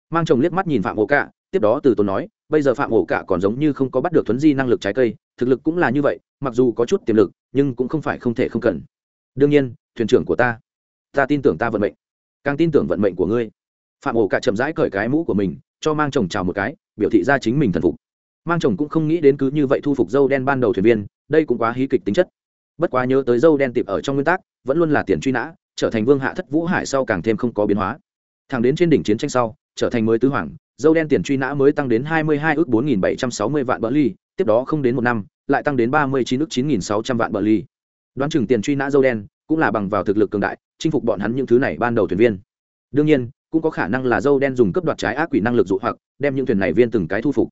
[SPEAKER 1] Mang chồng liếc mắt nhìn phạm ổ cả tiếp đó từ tốn nói, bây giờ phạm ổ cả còn giống như không có bắt được thuấn di năng lực trái cây, thực lực cũng là như vậy, mặc dù có chút tiềm lực, nhưng cũng không phải không thể không cần. Đương nhiên, thuyền trưởng của ta ta tin tưởng ta vận mệnh, càng tin tưởng vận mệnh của ngươi. Phạm ổ cả chậm rãi cởi cái mũ của mình, cho mang chồng chào một cái, biểu thị ra chính mình thần phục mang chồng cũng không nghĩ đến cứ như vậy thu phục dâu đen ban đầu thuyền viên, đây cũng quá hí kịch tính chất. Bất quá nhớ tới dâu đen tiệp ở trong nguyên tắc, vẫn luôn là tiền truy nã, trở thành vương hạ thất vũ hải sau càng thêm không có biến hóa. Thẳng đến trên đỉnh chiến tranh sau, trở thành mới tứ hoàng, dâu đen tiền truy nã mới tăng đến hai mươi hai ước bốn nghìn bảy trăm sáu mươi vạn bờ ly, tiếp đó không đến một năm, lại tăng đến ba mươi chín ước chín nghìn sáu trăm vạn bờ ly. Đoán chừng tiền truy nã dâu đen cũng là bằng vào thực lực cường đại, chinh phục bọn hắn những thứ này ban đầu thuyền viên. Đương nhiên, cũng có khả năng là dâu đen dùng cấp đoạt trái ác quỷ năng lực dụ hoặc, đem những thuyền này viên từng cái thu phục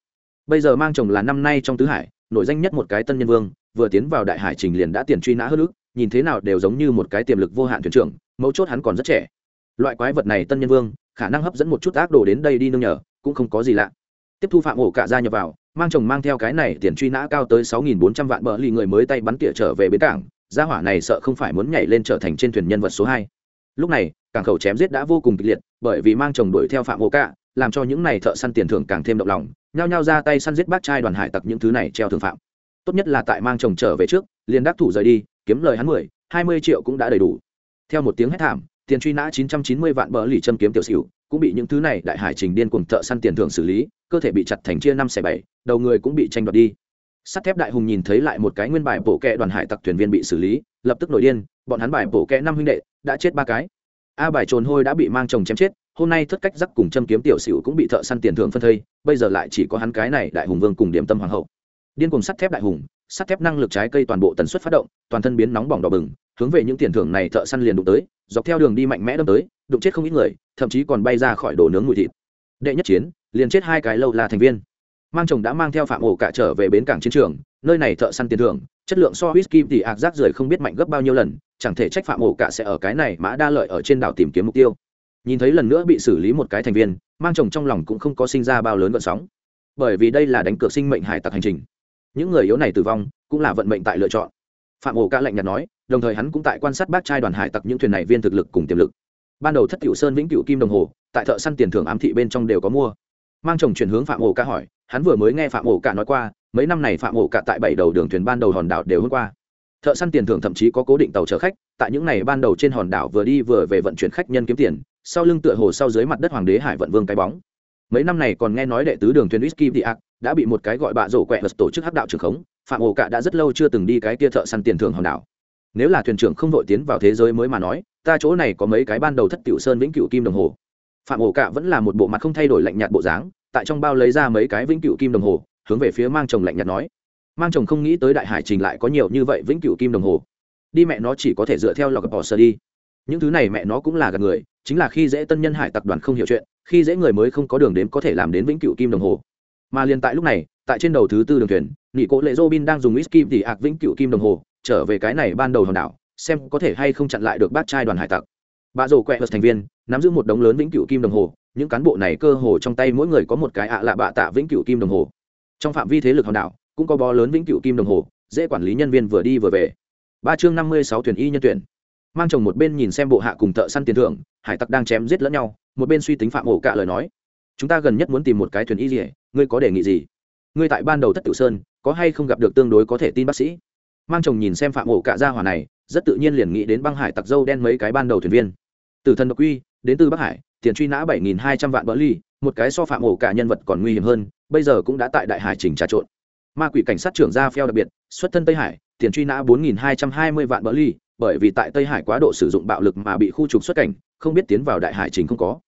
[SPEAKER 1] bây giờ mang chồng là năm nay trong tứ hải, nổi danh nhất một cái tân nhân vương, vừa tiến vào đại hải trình liền đã tiền truy nã hơn ước nhìn thế nào đều giống như một cái tiềm lực vô hạn thuyền trưởng, mấu chốt hắn còn rất trẻ. Loại quái vật này tân nhân vương, khả năng hấp dẫn một chút ác đồ đến đây đi nương nhờ, cũng không có gì lạ. Tiếp thu phạm ổ cả gia nhập vào, mang chồng mang theo cái này tiền truy nã cao tới sáu nghìn bốn trăm vạn bờ lì người mới tay bắn tỉa trở về bến cảng, gia hỏa này sợ không phải muốn nhảy lên trở thành trên thuyền nhân vật số hai. Lúc này, cảng khẩu chém giết đã vô cùng kịch liệt, bởi vì mang chồng đuổi theo phạm ổ cả, làm cho những này thợ săn tiền thưởng càng thêm động lòng nhao nhao ra tay săn giết bác trai đoàn hải tặc những thứ này treo thường phạm. Tốt nhất là tại mang chồng trở về trước, liền đắc thủ rời đi, kiếm lời hắn mười, hai mươi triệu cũng đã đầy đủ. Theo một tiếng hét thảm, tiền truy nã chín trăm chín mươi vạn bờ lì châm kiếm tiểu xỉu, cũng bị những thứ này đại hải trình điên cùng thợ săn tiền thưởng xử lý, cơ thể bị chặt thành chia năm xẻ bảy, đầu người cũng bị tranh đoạt đi. Sắt thép đại hùng nhìn thấy lại một cái nguyên bài bổ kẹ đoàn hải tặc thuyền viên bị xử lý, lập tức nổi điên, bọn hắn bài bổ kẹ năm huynh đệ, đã chết ba cái. A bài trồn hôi đã bị mang chồng chém chết hôm nay thất cách giắc cùng châm kiếm tiểu sửu cũng bị thợ săn tiền thưởng phân thây, bây giờ lại chỉ có hắn cái này đại hùng vương cùng điểm tâm hoàng hậu. Điên cùng sắt thép đại hùng, sắt thép năng lực trái cây toàn bộ tần suất phát động, toàn thân biến nóng bỏng đỏ bừng, hướng về những tiền thưởng này thợ săn liền đụng tới, dọc theo đường đi mạnh mẽ đâm tới, đụng chết không ít người, thậm chí còn bay ra khỏi đồ nướng mùi thịt. Đệ nhất chiến, liền chết hai cái lâu là thành viên. Mang chồng đã mang theo phạm ổ cả trở về bến cảng chiến trường, nơi này thợ săn tiền thưởng, chất lượng so whisky thì ạc rác rưởi không biết mạnh gấp bao nhiêu lần, chẳng thể trách phạm ổ cả sẽ ở cái này mã đa lợi ở trên đảo tìm kiếm mục tiêu nhìn thấy lần nữa bị xử lý một cái thành viên, mang chồng trong lòng cũng không có sinh ra bao lớn vận sóng. Bởi vì đây là đánh cược sinh mệnh hải tặc hành trình. Những người yếu này tử vong, cũng là vận mệnh tại lựa chọn. Phạm ổ ca lạnh nhạt nói, đồng thời hắn cũng tại quan sát bác trai đoàn hải tặc những thuyền này viên thực lực cùng tiềm lực. Ban đầu thất cựu sơn vĩnh cựu kim đồng hồ, tại thợ săn tiền thưởng ám thị bên trong đều có mua. Mang chồng chuyển hướng phạm ổ ca hỏi, hắn vừa mới nghe phạm ổ ca nói qua, mấy năm này phạm ổ ca tại bảy đầu đường thuyền ban đầu hòn đảo đều hôm qua. Thợ săn tiền thưởng thậm chí có cố định tàu chở khách, tại những ngày ban đầu trên hòn đảo vừa đi vừa về vận chuyển khách nhân kiếm tiền sau lưng tựa hồ sau dưới mặt đất hoàng đế hải vận vương cái bóng. Mấy năm này còn nghe nói đệ tứ đường thuyền whisky đi ạc đã bị một cái gọi bạ rổ quẹ vật tổ chức hắc đạo trường khống, phạm ổ cạ đã rất lâu chưa từng đi cái kia thợ săn tiền thưởng hòn đảo. Nếu là thuyền trưởng không vội tiến vào thế giới mới mà nói, ta chỗ này có mấy cái ban đầu thất cựu sơn vĩnh cựu kim đồng hồ. Phạm ổ cạ vẫn là một bộ mặt không thay đổi lạnh nhạt bộ dáng, tại trong bao lấy ra mấy cái vĩnh cựu kim đồng hồ, hướng về phía mang chồng lạnh nhạt nói. Mang chồng không nghĩ tới đại hải trình lại có nhiều như vậy vĩnh cựu kim đồng hồ. Đi mẹ nó chỉ có thể dựa theo lọc bỏ sơ đi những thứ này mẹ nó cũng là gạt người, chính là khi dễ tân nhân hải tập đoàn không hiểu chuyện, khi dễ người mới không có đường đến có thể làm đến vĩnh cựu kim đồng hồ. Mà liền tại lúc này, tại trên đầu thứ tư đường thuyền nghị cố lệ robin đang dùng whisky tỉ ạc vĩnh cựu kim đồng hồ, trở về cái này ban đầu hòn đảo, xem có thể hay không chặn lại được bác trai đoàn hải tặc. Bà rổ quẹt thành viên, nắm giữ một đống lớn vĩnh cựu kim đồng hồ, những cán bộ này cơ hồ trong tay mỗi người có một cái ạ lạ bạ tạ vĩnh cựu kim đồng hồ. Trong phạm vi thế lực hòn đảo, cũng có bó lớn vĩnh cựu kim đồng hồ, dễ quản lý nhân viên vừa đi vừa về. Ba chương năm mươi sáu thuyền y nhân tuyển mang chồng một bên nhìn xem bộ hạ cùng thợ săn tiền thưởng, hải tặc đang chém giết lẫn nhau, một bên suy tính phạm ổ cả lời nói. Chúng ta gần nhất muốn tìm một cái thuyền y dỉa ngươi có đề nghị gì? Ngươi tại ban đầu thất tự sơn, có hay không gặp được tương đối có thể tin bác sĩ? Mang chồng nhìn xem phạm ổ cả gia hỏa này, rất tự nhiên liền nghĩ đến băng hải tặc dâu đen mấy cái ban đầu thuyền viên. Từ thần độc uy, đến từ bắc hải, tiền truy nã bảy nghìn hai trăm vạn bỡ ly, một cái so phạm ổ cả nhân vật còn nguy hiểm hơn, bây giờ cũng đã tại đại hải trình trà trộn. Ma quỷ cảnh sát trưởng gia phèo đặc biệt, xuất thân tây hải, tiền truy nã bốn nghìn hai trăm hai mươi vạn bỡ ly bởi vì tại tây hải quá độ sử dụng bạo lực mà bị khu trục xuất cảnh, không biết tiến vào đại hải trình không có.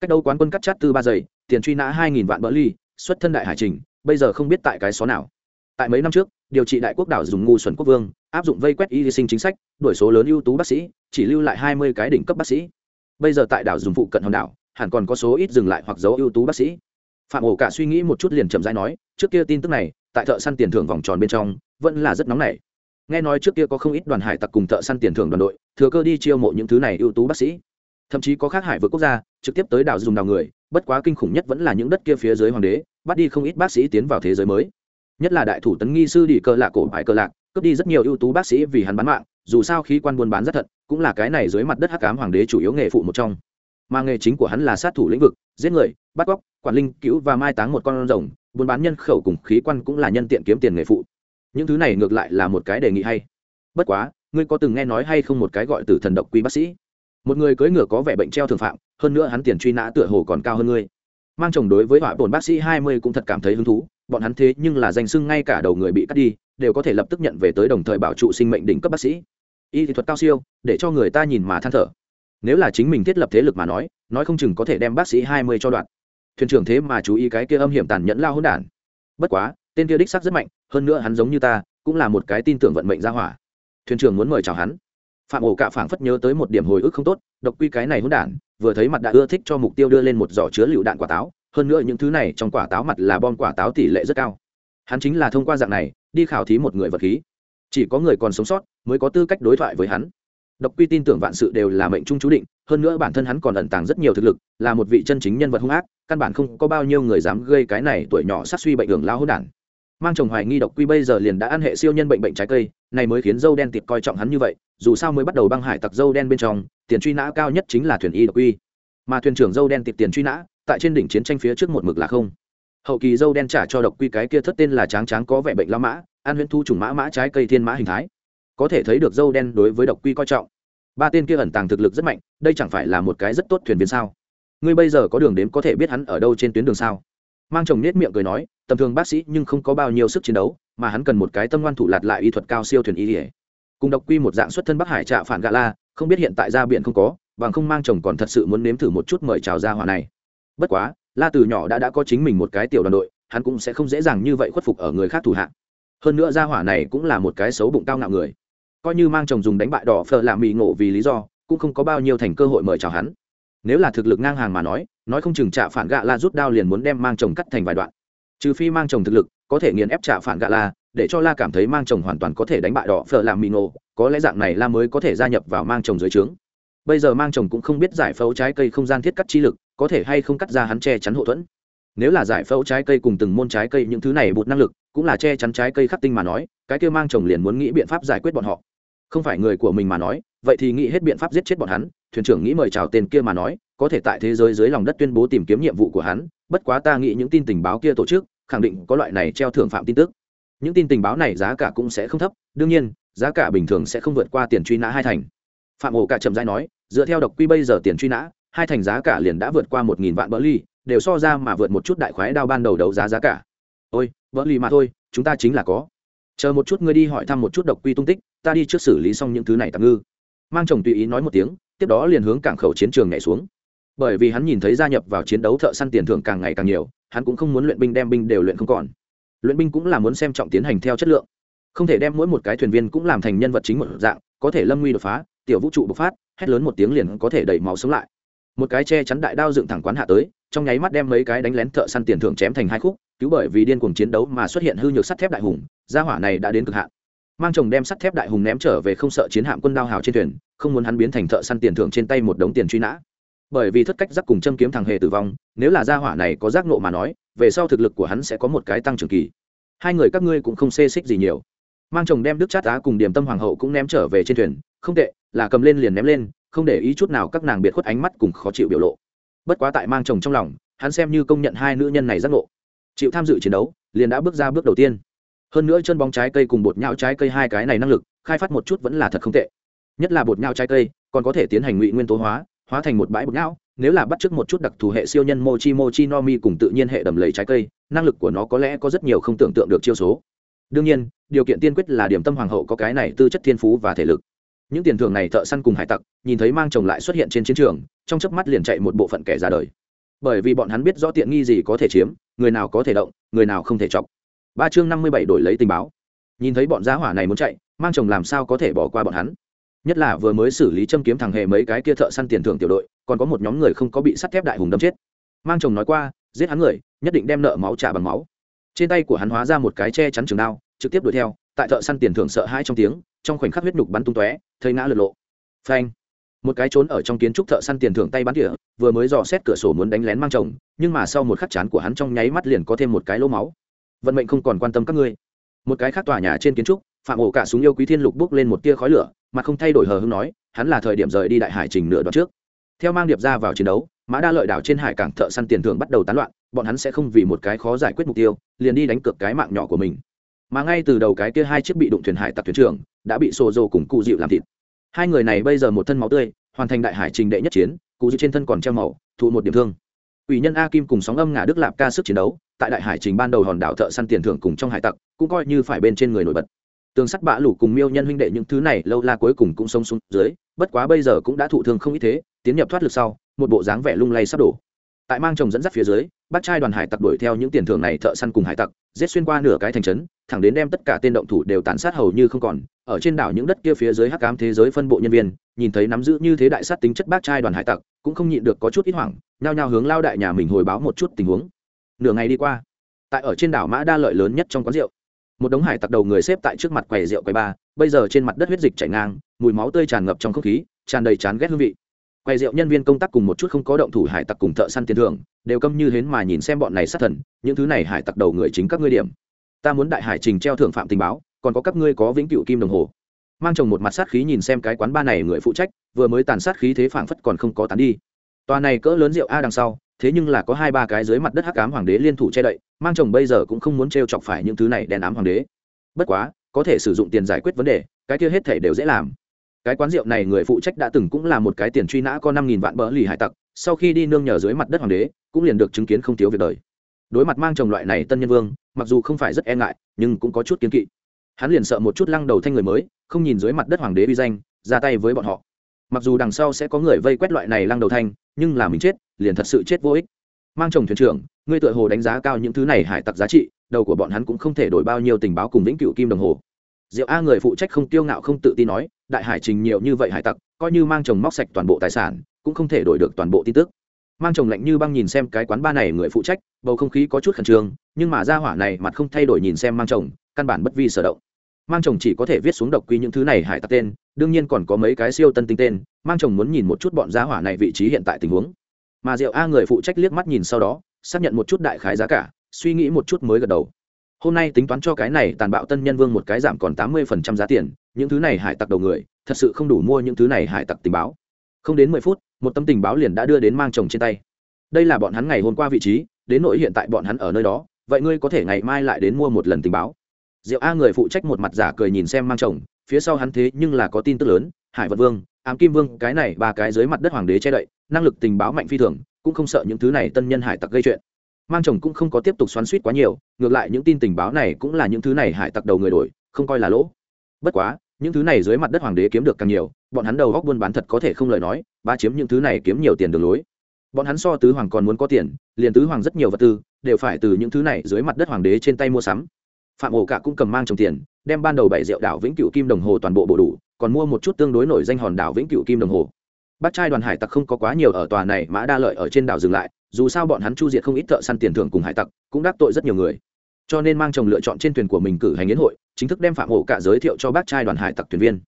[SPEAKER 1] Cách đâu quán quân cắt chát tư ba giây, tiền truy nã hai nghìn vạn bỡ ly, xuất thân đại hải trình, bây giờ không biết tại cái xó nào. Tại mấy năm trước, điều trị đại quốc đảo dùng ngu xuẩn quốc vương, áp dụng vây quét y sinh chính sách đổi số lớn ưu tú bác sĩ, chỉ lưu lại hai mươi cái đỉnh cấp bác sĩ. Bây giờ tại đảo dùng phụ cận hòn đảo, hẳn còn có số ít dừng lại hoặc giấu ưu tú bác sĩ. Phạm ổ cả suy nghĩ một chút liền chậm rãi nói, trước kia tin tức này, tại thợ săn tiền thưởng vòng tròn bên trong, vẫn là rất nóng nảy nghe nói trước kia có không ít đoàn hải tặc cùng thợ săn tiền thưởng đoàn đội, thừa cơ đi chiêu mộ những thứ này ưu tú bác sĩ. Thậm chí có khác hải vượt quốc gia, trực tiếp tới đảo dùng đào người, bất quá kinh khủng nhất vẫn là những đất kia phía dưới hoàng đế, bắt đi không ít bác sĩ tiến vào thế giới mới. Nhất là đại thủ tấn nghi sư đi cơ lạc, cổ hải cơ lạc, cướp đi rất nhiều ưu tú bác sĩ vì hắn bán mạng, dù sao khí quan buôn bán rất thật, cũng là cái này dưới mặt đất hắc cám hoàng đế chủ yếu nghề phụ một trong. Mà nghề chính của hắn là sát thủ lĩnh vực, giết người, bắt cóc, quản linh, cứu và mai táng một con rồng, buôn bán nhân khẩu cùng khí quan cũng là nhân tiện kiếm tiền nghề phụ những thứ này ngược lại là một cái đề nghị hay. Bất quá, ngươi có từng nghe nói hay không một cái gọi từ thần độc quý bác sĩ? Một người cưỡi ngựa có vẻ bệnh treo thường phạm, hơn nữa hắn tiền truy nã tựa hồ còn cao hơn ngươi. Mang chồng đối với họa bổn bác sĩ hai mươi cũng thật cảm thấy hứng thú, bọn hắn thế nhưng là danh sưng ngay cả đầu người bị cắt đi, đều có thể lập tức nhận về tới đồng thời bảo trụ sinh mệnh đỉnh cấp bác sĩ. Y thuật cao siêu, để cho người ta nhìn mà than thở. Nếu là chính mình thiết lập thế lực mà nói nói không chừng có thể đem bác sĩ hai mươi cho đoạn. Thuyền trưởng thế mà chú ý cái kia âm hiểm tàn nhẫn lao hỗn đản. Bất quá tên kia đích sắc rất mạnh, hơn nữa hắn giống như ta, cũng là một cái tin tưởng vận mệnh ra hỏa. Thuyền trưởng muốn mời chào hắn. Phạm ổ cạ phảng phất nhớ tới một điểm hồi ức không tốt, độc quy cái này hỗn đản, vừa thấy mặt đã ưa thích cho mục tiêu đưa lên một giỏ chứa lựu đạn quả táo, hơn nữa những thứ này trong quả táo mặt là bom quả táo tỷ lệ rất cao. Hắn chính là thông qua dạng này, đi khảo thí một người vật khí. Chỉ có người còn sống sót mới có tư cách đối thoại với hắn. Độc quy tin tưởng vạn sự đều là mệnh trung chú định, hơn nữa bản thân hắn còn ẩn tàng rất nhiều thực lực, là một vị chân chính nhân vật hung ác, căn bản không có bao nhiêu người dám gây cái này tuổi nhỏ sát suy bệnh đường lao hôn đản mang chồng hoài nghi độc quy bây giờ liền đã ăn hệ siêu nhân bệnh bệnh trái cây, này mới khiến dâu đen tiệp coi trọng hắn như vậy, dù sao mới bắt đầu băng hải tặc dâu đen bên trong, tiền truy nã cao nhất chính là thuyền y độc quy. Mà thuyền trưởng dâu đen tiệp tiền truy nã, tại trên đỉnh chiến tranh phía trước một mực là không. Hậu kỳ dâu đen trả cho độc quy cái kia thất tên là tráng tráng có vẻ bệnh la mã an huyễn thu trùng mã mã trái cây thiên mã hình thái. Có thể thấy được dâu đen đối với độc quy coi trọng. Ba tên kia ẩn tàng thực lực rất mạnh, đây chẳng phải là một cái rất tốt thuyền viên sao? Ngươi bây giờ có đường đếm có thể biết hắn ở đâu trên tuyến đường sao? Mang chồng nết miệng cười nói, tầm thường bác sĩ nhưng không có bao nhiêu sức chiến đấu, mà hắn cần một cái tâm ngoan thủ lạt lại y thuật cao siêu thuyền y ỉa cùng độc quy một dạng xuất thân bắc hải trạ phản gà la, không biết hiện tại ra biển không có, bằng không mang chồng còn thật sự muốn nếm thử một chút mời chào ra hỏa này. Bất quá, la từ nhỏ đã đã có chính mình một cái tiểu đoàn đội, hắn cũng sẽ không dễ dàng như vậy khuất phục ở người khác thủ hạng. hơn nữa ra hỏa này cũng là một cái xấu bụng cao ngạo người. Coi như mang chồng dùng đánh bại đỏ phờ làm mì ngộ vì lý do, cũng không có bao nhiêu thành cơ hội mời chào hắn nếu là thực lực ngang hàng mà nói nói không chừng trả phản gạ la rút đao liền muốn đem mang chồng cắt thành vài đoạn. Trừ phi mang chồng thực lực có thể nghiền ép trả phản gạ la, để cho la cảm thấy mang chồng hoàn toàn có thể đánh bại đỏ phở làm mì ngộ có lẽ dạng này la mới có thể gia nhập vào mang chồng dưới trướng. Bây giờ mang chồng cũng không biết giải phẫu trái cây không gian thiết cắt chi lực, có thể hay không cắt ra hắn che chắn hậu thuẫn. Nếu là giải phẫu trái cây cùng từng môn trái cây những thứ này bụt năng lực, cũng là che chắn trái cây khắc tinh mà nói, cái kia mang chồng liền muốn nghĩ biện pháp giải quyết bọn họ. Không phải người của mình mà nói, vậy thì nghĩ hết biện pháp giết chết bọn hắn thuyền trưởng nghĩ mời chào tên kia mà nói, có thể tại thế giới dưới lòng đất tuyên bố tìm kiếm nhiệm vụ của hắn, bất quá ta nghĩ những tin tình báo kia tổ chức, khẳng định có loại này treo thưởng phạm tin tức. Những tin tình báo này giá cả cũng sẽ không thấp, đương nhiên, giá cả bình thường sẽ không vượt qua tiền truy nã hai thành. Phạm ổ cả trầm dai nói, dựa theo độc quy bây giờ tiền truy nã, hai thành giá cả liền đã vượt qua một nghìn vạn bỡ ly, đều so ra mà vượt một chút đại khoái đao ban đầu đấu giá giá cả. Ôi, bỡ ly mà thôi, chúng ta chính là có. Chờ một chút ngươi đi hỏi thăm một chút độc quy tung tích, ta đi trước xử lý xong những thứ này tạm ngư. Mang chồng tùy ý nói một tiếng tiếp đó liền hướng cảng khẩu chiến trường nhảy xuống. Bởi vì hắn nhìn thấy gia nhập vào chiến đấu thợ săn tiền thưởng càng ngày càng nhiều, hắn cũng không muốn luyện binh đem binh đều luyện không còn. Luyện binh cũng là muốn xem trọng tiến hành theo chất lượng. Không thể đem mỗi một cái thuyền viên cũng làm thành nhân vật chính một dạng, có thể lâm nguy đột phá, tiểu vũ trụ bộc phát, hét lớn một tiếng liền có thể đẩy máu sống lại. Một cái che chắn đại đao dựng thẳng quán hạ tới, trong nháy mắt đem mấy cái đánh lén thợ săn tiền thưởng chém thành hai khúc, cứu bởi vì điên cuồng chiến đấu mà xuất hiện hư nhược sắt thép đại hùng, gia hỏa này đã đến cực hạn mang chồng đem sắt thép đại hùng ném trở về không sợ chiến hạm quân đao hào trên thuyền, không muốn hắn biến thành thợ săn tiền thưởng trên tay một đống tiền truy nã. Bởi vì thất cách giác cùng châm kiếm thằng hề tử vong, nếu là gia hỏa này có giác nộ mà nói, về sau thực lực của hắn sẽ có một cái tăng trưởng kỳ. Hai người các ngươi cũng không xê xích gì nhiều. Mang chồng đem đức chát á cùng điểm tâm hoàng hậu cũng ném trở về trên thuyền, không tệ, là cầm lên liền ném lên, không để ý chút nào các nàng biệt khuất ánh mắt cùng khó chịu biểu lộ. Bất quá tại mang chồng trong lòng, hắn xem như công nhận hai nữ nhân này giác ngộ. Chịu tham dự chiến đấu, liền đã bước ra bước đầu tiên hơn nữa chân bóng trái cây cùng bột nhão trái cây hai cái này năng lực, khai phát một chút vẫn là thật không tệ. Nhất là bột nhão trái cây, còn có thể tiến hành ngụy nguyên tố hóa hóa thành một bãi bột nhão, nếu là bắt chước một chút đặc thù hệ siêu nhân mochi mochi no mi cùng tự nhiên hệ đầm lầy trái cây, năng lực của nó có lẽ có rất nhiều không tưởng tượng được chiêu số. Đương nhiên, điều kiện tiên quyết là điểm tâm hoàng hậu có cái này tư chất thiên phú và thể lực. Những tiền thưởng này thợ săn cùng hải tặc, nhìn thấy mang chồng lại xuất hiện trên chiến trường, trong chớp mắt liền chạy một bộ phận kẻ ra đời. Bởi vì bọn hắn biết rõ tiện nghi gì có thể chiếm, người nào có thể động, người nào không thể chọc ba chương năm mươi bảy đổi lấy tình báo. Nhìn thấy bọn giá hỏa này muốn chạy, mang chồng làm sao có thể bỏ qua bọn hắn? Nhất là vừa mới xử lý châm kiếm thằng hề mấy cái kia thợ săn tiền thưởng tiểu đội, còn có một nhóm người không có bị sắt thép đại hùng đâm chết. Mang chồng nói qua, giết hắn người, nhất định đem nợ máu trả bằng máu. Trên tay của hắn hóa ra một cái che chắn trường đao, trực tiếp đuổi theo, tại thợ săn tiền thưởng sợ hãi trong tiếng, trong khoảnh khắc huyết nhục bắn tung tóe, thấy ngã lật lộ. Phanh! Một cái trốn ở trong kiến trúc thợ săn tiền thưởng tay bắn tỉa, vừa mới dò xét cửa sổ muốn đánh lén mang chồng, nhưng mà sau một khắc chán của hắn trong nháy mắt liền có thêm một cái lỗ máu vận mệnh không còn quan tâm các ngươi. Một cái khác tòa nhà trên kiến trúc, phạm ổ cả súng yêu quý thiên lục bước lên một tia khói lửa, mà không thay đổi hờ hưng nói, hắn là thời điểm rời đi đại hải trình nửa đoạn trước. Theo mang điệp ra vào chiến đấu, mã đa lợi đảo trên hải cảng thợ săn tiền thưởng bắt đầu tán loạn, bọn hắn sẽ không vì một cái khó giải quyết mục tiêu, liền đi đánh cược cái mạng nhỏ của mình. Mà ngay từ đầu cái kia hai chiếc bị đụng thuyền hải tặc thuyền trưởng đã bị xô dầu cùng cụ dịu làm thịt. Hai người này bây giờ một thân máu tươi, hoàn thành đại hải trình đệ nhất chiến, cụ dịu trên thân còn treo màu, thụ một điểm thương. Ủy nhân a kim cùng sóng âm ngả đức lạp ca sức chiến đấu tại đại hải trình ban đầu hòn đảo thợ săn tiền thưởng cùng trong hải tặc cũng coi như phải bên trên người nổi bật. Tường sắt bạ lủ cùng miêu nhân huynh đệ những thứ này lâu la cuối cùng cũng sống xuống dưới, bất quá bây giờ cũng đã thụ thương không ít thế, tiến nhập thoát lực sau, một bộ dáng vẻ lung lay sắp đổ. Tại mang chồng dẫn dắt phía dưới, bắt trai đoàn hải tặc đuổi theo những tiền thưởng này thợ săn cùng hải tặc, giết xuyên qua nửa cái thành trấn, thẳng đến đem tất cả tên động thủ đều tàn sát hầu như không còn. Ở trên đảo những đất kia phía dưới hắc cám thế giới phân bộ nhân viên, nhìn thấy nắm giữ như thế đại sát tính chất bác trai đoàn hải tặc, cũng không nhịn được có chút ít hoảng, nhao nhao hướng lao đại nhà mình hồi báo một chút tình huống nửa ngày đi qua, tại ở trên đảo mã đa lợi lớn nhất trong quán rượu, một đống hải tặc đầu người xếp tại trước mặt quầy rượu quầy ba, bây giờ trên mặt đất huyết dịch chảy ngang, mùi máu tươi tràn ngập trong không khí, tràn đầy chán ghét hương vị. Quầy rượu nhân viên công tác cùng một chút không có động thủ hải tặc cùng thợ săn tiền thưởng, đều câm như hến mà nhìn xem bọn này sát thần, những thứ này hải tặc đầu người chính các ngươi điểm. Ta muốn đại hải trình treo thưởng phạm tình báo, còn có các ngươi có vĩnh cựu kim đồng hồ. Mang chồng một mặt sát khí nhìn xem cái quán ba này người phụ trách, vừa mới tàn sát khí thế phảng phất còn không có tán đi. Tòa này cỡ lớn rượu a đằng sau thế nhưng là có hai ba cái dưới mặt đất hắc ám hoàng đế liên thủ che đậy, mang chồng bây giờ cũng không muốn t chọc phải những thứ này đen ám hoàng đế. Bất quá, có thể sử dụng tiền giải quyết vấn đề, cái kia hết thể đều dễ làm. Cái quán rượu này người phụ trách đã từng cũng là một cái tiền truy nã có năm nghìn vạn bỡ lì hải tặc, sau khi đi nương nhờ dưới mặt đất hoàng đế, cũng liền được chứng kiến không thiếu việc đời. Đối mặt mang chồng loại này tân nhân vương, mặc dù không phải rất e ngại, nhưng cũng có chút kiến kỵ. Hắn liền sợ một chút lăng đầu thanh người mới, không nhìn dưới mặt đất hoàng đế uy danh, ra tay với bọn họ mặc dù đằng sau sẽ có người vây quét loại này lăng đầu thanh, nhưng là mình chết, liền thật sự chết vô ích. Mang chồng thuyền trưởng, ngươi tựa hồ đánh giá cao những thứ này hải tặc giá trị, đầu của bọn hắn cũng không thể đổi bao nhiêu tình báo cùng vĩnh cựu kim đồng hồ. Diệu a người phụ trách không tiêu ngạo không tự tin nói, đại hải trình nhiều như vậy hải tặc, coi như mang chồng móc sạch toàn bộ tài sản, cũng không thể đổi được toàn bộ tin tức. Mang chồng lạnh như băng nhìn xem cái quán ba này người phụ trách, bầu không khí có chút khẩn trương, nhưng mà ra hỏa này mặt không thay đổi nhìn xem mang chồng, căn bản bất vi sở động. Mang chồng chỉ có thể viết xuống độc quy những thứ này hải tặc tên đương nhiên còn có mấy cái siêu tân tinh tên, mang chồng muốn nhìn một chút bọn giá hỏa này vị trí hiện tại tình huống. Mà diệu a người phụ trách liếc mắt nhìn sau đó, xác nhận một chút đại khái giá cả, suy nghĩ một chút mới gật đầu. Hôm nay tính toán cho cái này tàn bạo tân nhân vương một cái giảm còn tám mươi phần trăm giá tiền, những thứ này hải tặc đầu người, thật sự không đủ mua những thứ này hải tặc tình báo. Không đến mười phút, một tấm tình báo liền đã đưa đến mang chồng trên tay. Đây là bọn hắn ngày hôm qua vị trí, đến nỗi hiện tại bọn hắn ở nơi đó, vậy ngươi có thể ngày mai lại đến mua một lần tình báo. Diệu a người phụ trách một mặt giả cười nhìn xem mang chồng phía sau hắn thế nhưng là có tin tức lớn, hải vật vương, ám kim vương, cái này ba cái dưới mặt đất hoàng đế che đậy, năng lực tình báo mạnh phi thường, cũng không sợ những thứ này tân nhân hải tặc gây chuyện. Mang chồng cũng không có tiếp tục xoắn suýt quá nhiều, ngược lại những tin tình báo này cũng là những thứ này hải tặc đầu người đổi, không coi là lỗ. Bất quá, những thứ này dưới mặt đất hoàng đế kiếm được càng nhiều, bọn hắn đầu góc buôn bán thật có thể không lời nói ba chiếm những thứ này kiếm nhiều tiền đường lối. Bọn hắn so tứ hoàng còn muốn có tiền, liền tứ hoàng rất nhiều vật tư, đều phải từ những thứ này dưới mặt đất hoàng đế trên tay mua sắm. Phạm ổ cả cũng cầm mang chồng tiền đem ban đầu bảy rượu đảo vĩnh cửu kim đồng hồ toàn bộ bổ đủ, còn mua một chút tương đối nổi danh hòn đảo vĩnh cửu kim đồng hồ. Bác trai đoàn hải tặc không có quá nhiều ở tòa này, mã đa lợi ở trên đảo dừng lại, dù sao bọn hắn chu diệt không ít thợ săn tiền thưởng cùng hải tặc, cũng đắc tội rất nhiều người. Cho nên mang chồng lựa chọn trên thuyền của mình cử hành yến hội, chính thức đem phạm ổ cả giới thiệu cho bác trai đoàn hải tặc thuyền viên.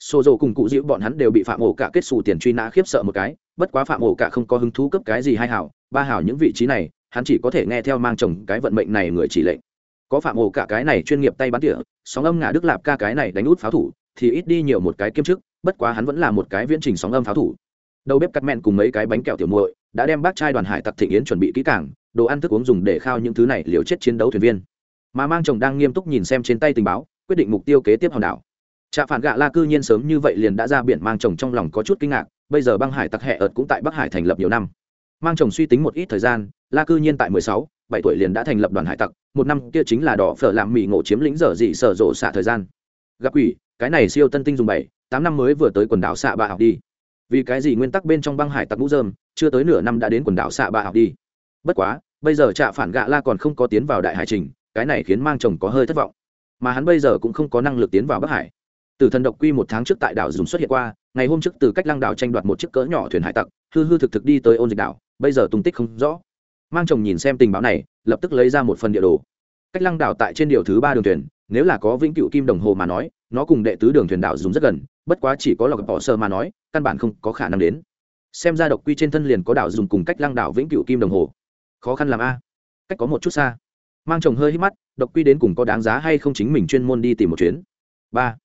[SPEAKER 1] Xô dầu cùng cụ dĩu bọn hắn đều bị phạm ổ cả kết xù tiền truy nã khiếp sợ một cái, bất quá phạm ổ cả không có hứng thú cấp cái gì hai hảo, ba hảo những vị trí này, hắn chỉ có thể nghe theo mang chồng cái vận mệnh này người chỉ lệnh có phạm ổ cả cái này chuyên nghiệp tay bắn tỉa, sóng âm ngả đức lạp ca cái này đánh út pháo thủ, thì ít đi nhiều một cái kiêm chức, bất quá hắn vẫn là một cái viễn trình sóng âm pháo thủ. Đầu bếp cắt mẹn cùng mấy cái bánh kẹo tiểu muội đã đem bác trai đoàn hải tặc thịnh yến chuẩn bị kỹ càng, đồ ăn thức uống dùng để khao những thứ này liều chết chiến đấu thuyền viên. Mà mang chồng đang nghiêm túc nhìn xem trên tay tình báo, quyết định mục tiêu kế tiếp hòn đảo. Trạ phản gạ la cư nhiên sớm như vậy liền đã ra biển mang chồng trong lòng có chút kinh ngạc, bây giờ băng hải tặc hẹ ợt cũng tại bắc hải thành lập nhiều năm. Mang chồng suy tính một ít thời gian, la cư nhiên tại mười sáu bảy tuổi liền đã thành lập đoàn hải tặc, một năm kia chính là đỏ phở làm mì ngộ chiếm lĩnh dở dị sở rộ xạ thời gian. Gặp quỷ, cái này siêu tân tinh dùng bảy, tám năm mới vừa tới quần đảo xạ bạ học đi. Vì cái gì nguyên tắc bên trong băng hải tặc mũ dơm chưa tới nửa năm đã đến quần đảo xạ bạ học đi. Bất quá, bây giờ trạ phản gạ la còn không có tiến vào đại hải trình, cái này khiến mang chồng có hơi thất vọng. Mà hắn bây giờ cũng không có năng lực tiến vào bắc hải. Từ thần độc quy một tháng trước tại đảo dùng xuất hiện qua, ngày hôm trước từ cách lăng đảo tranh đoạt một chiếc cỡ nhỏ thuyền hải tặc, hư hư thực thực đi tới ôn dịch đảo, bây giờ tung tích không rõ mang chồng nhìn xem tình báo này, lập tức lấy ra một phần địa đồ. Cách lăng đảo tại trên điều thứ ba đường thuyền, nếu là có vĩnh cựu kim đồng hồ mà nói, nó cùng đệ tứ đường thuyền đảo dùng rất gần, bất quá chỉ có lọc bỏ sơ mà nói, căn bản không có khả năng đến. Xem ra độc quy trên thân liền có đảo dùng cùng cách lăng đảo vĩnh cựu kim đồng hồ. Khó khăn làm a. Cách có một chút xa. Mang chồng hơi hít mắt, độc quy đến cùng có đáng giá hay không chính mình chuyên môn đi tìm một chuyến. Ba.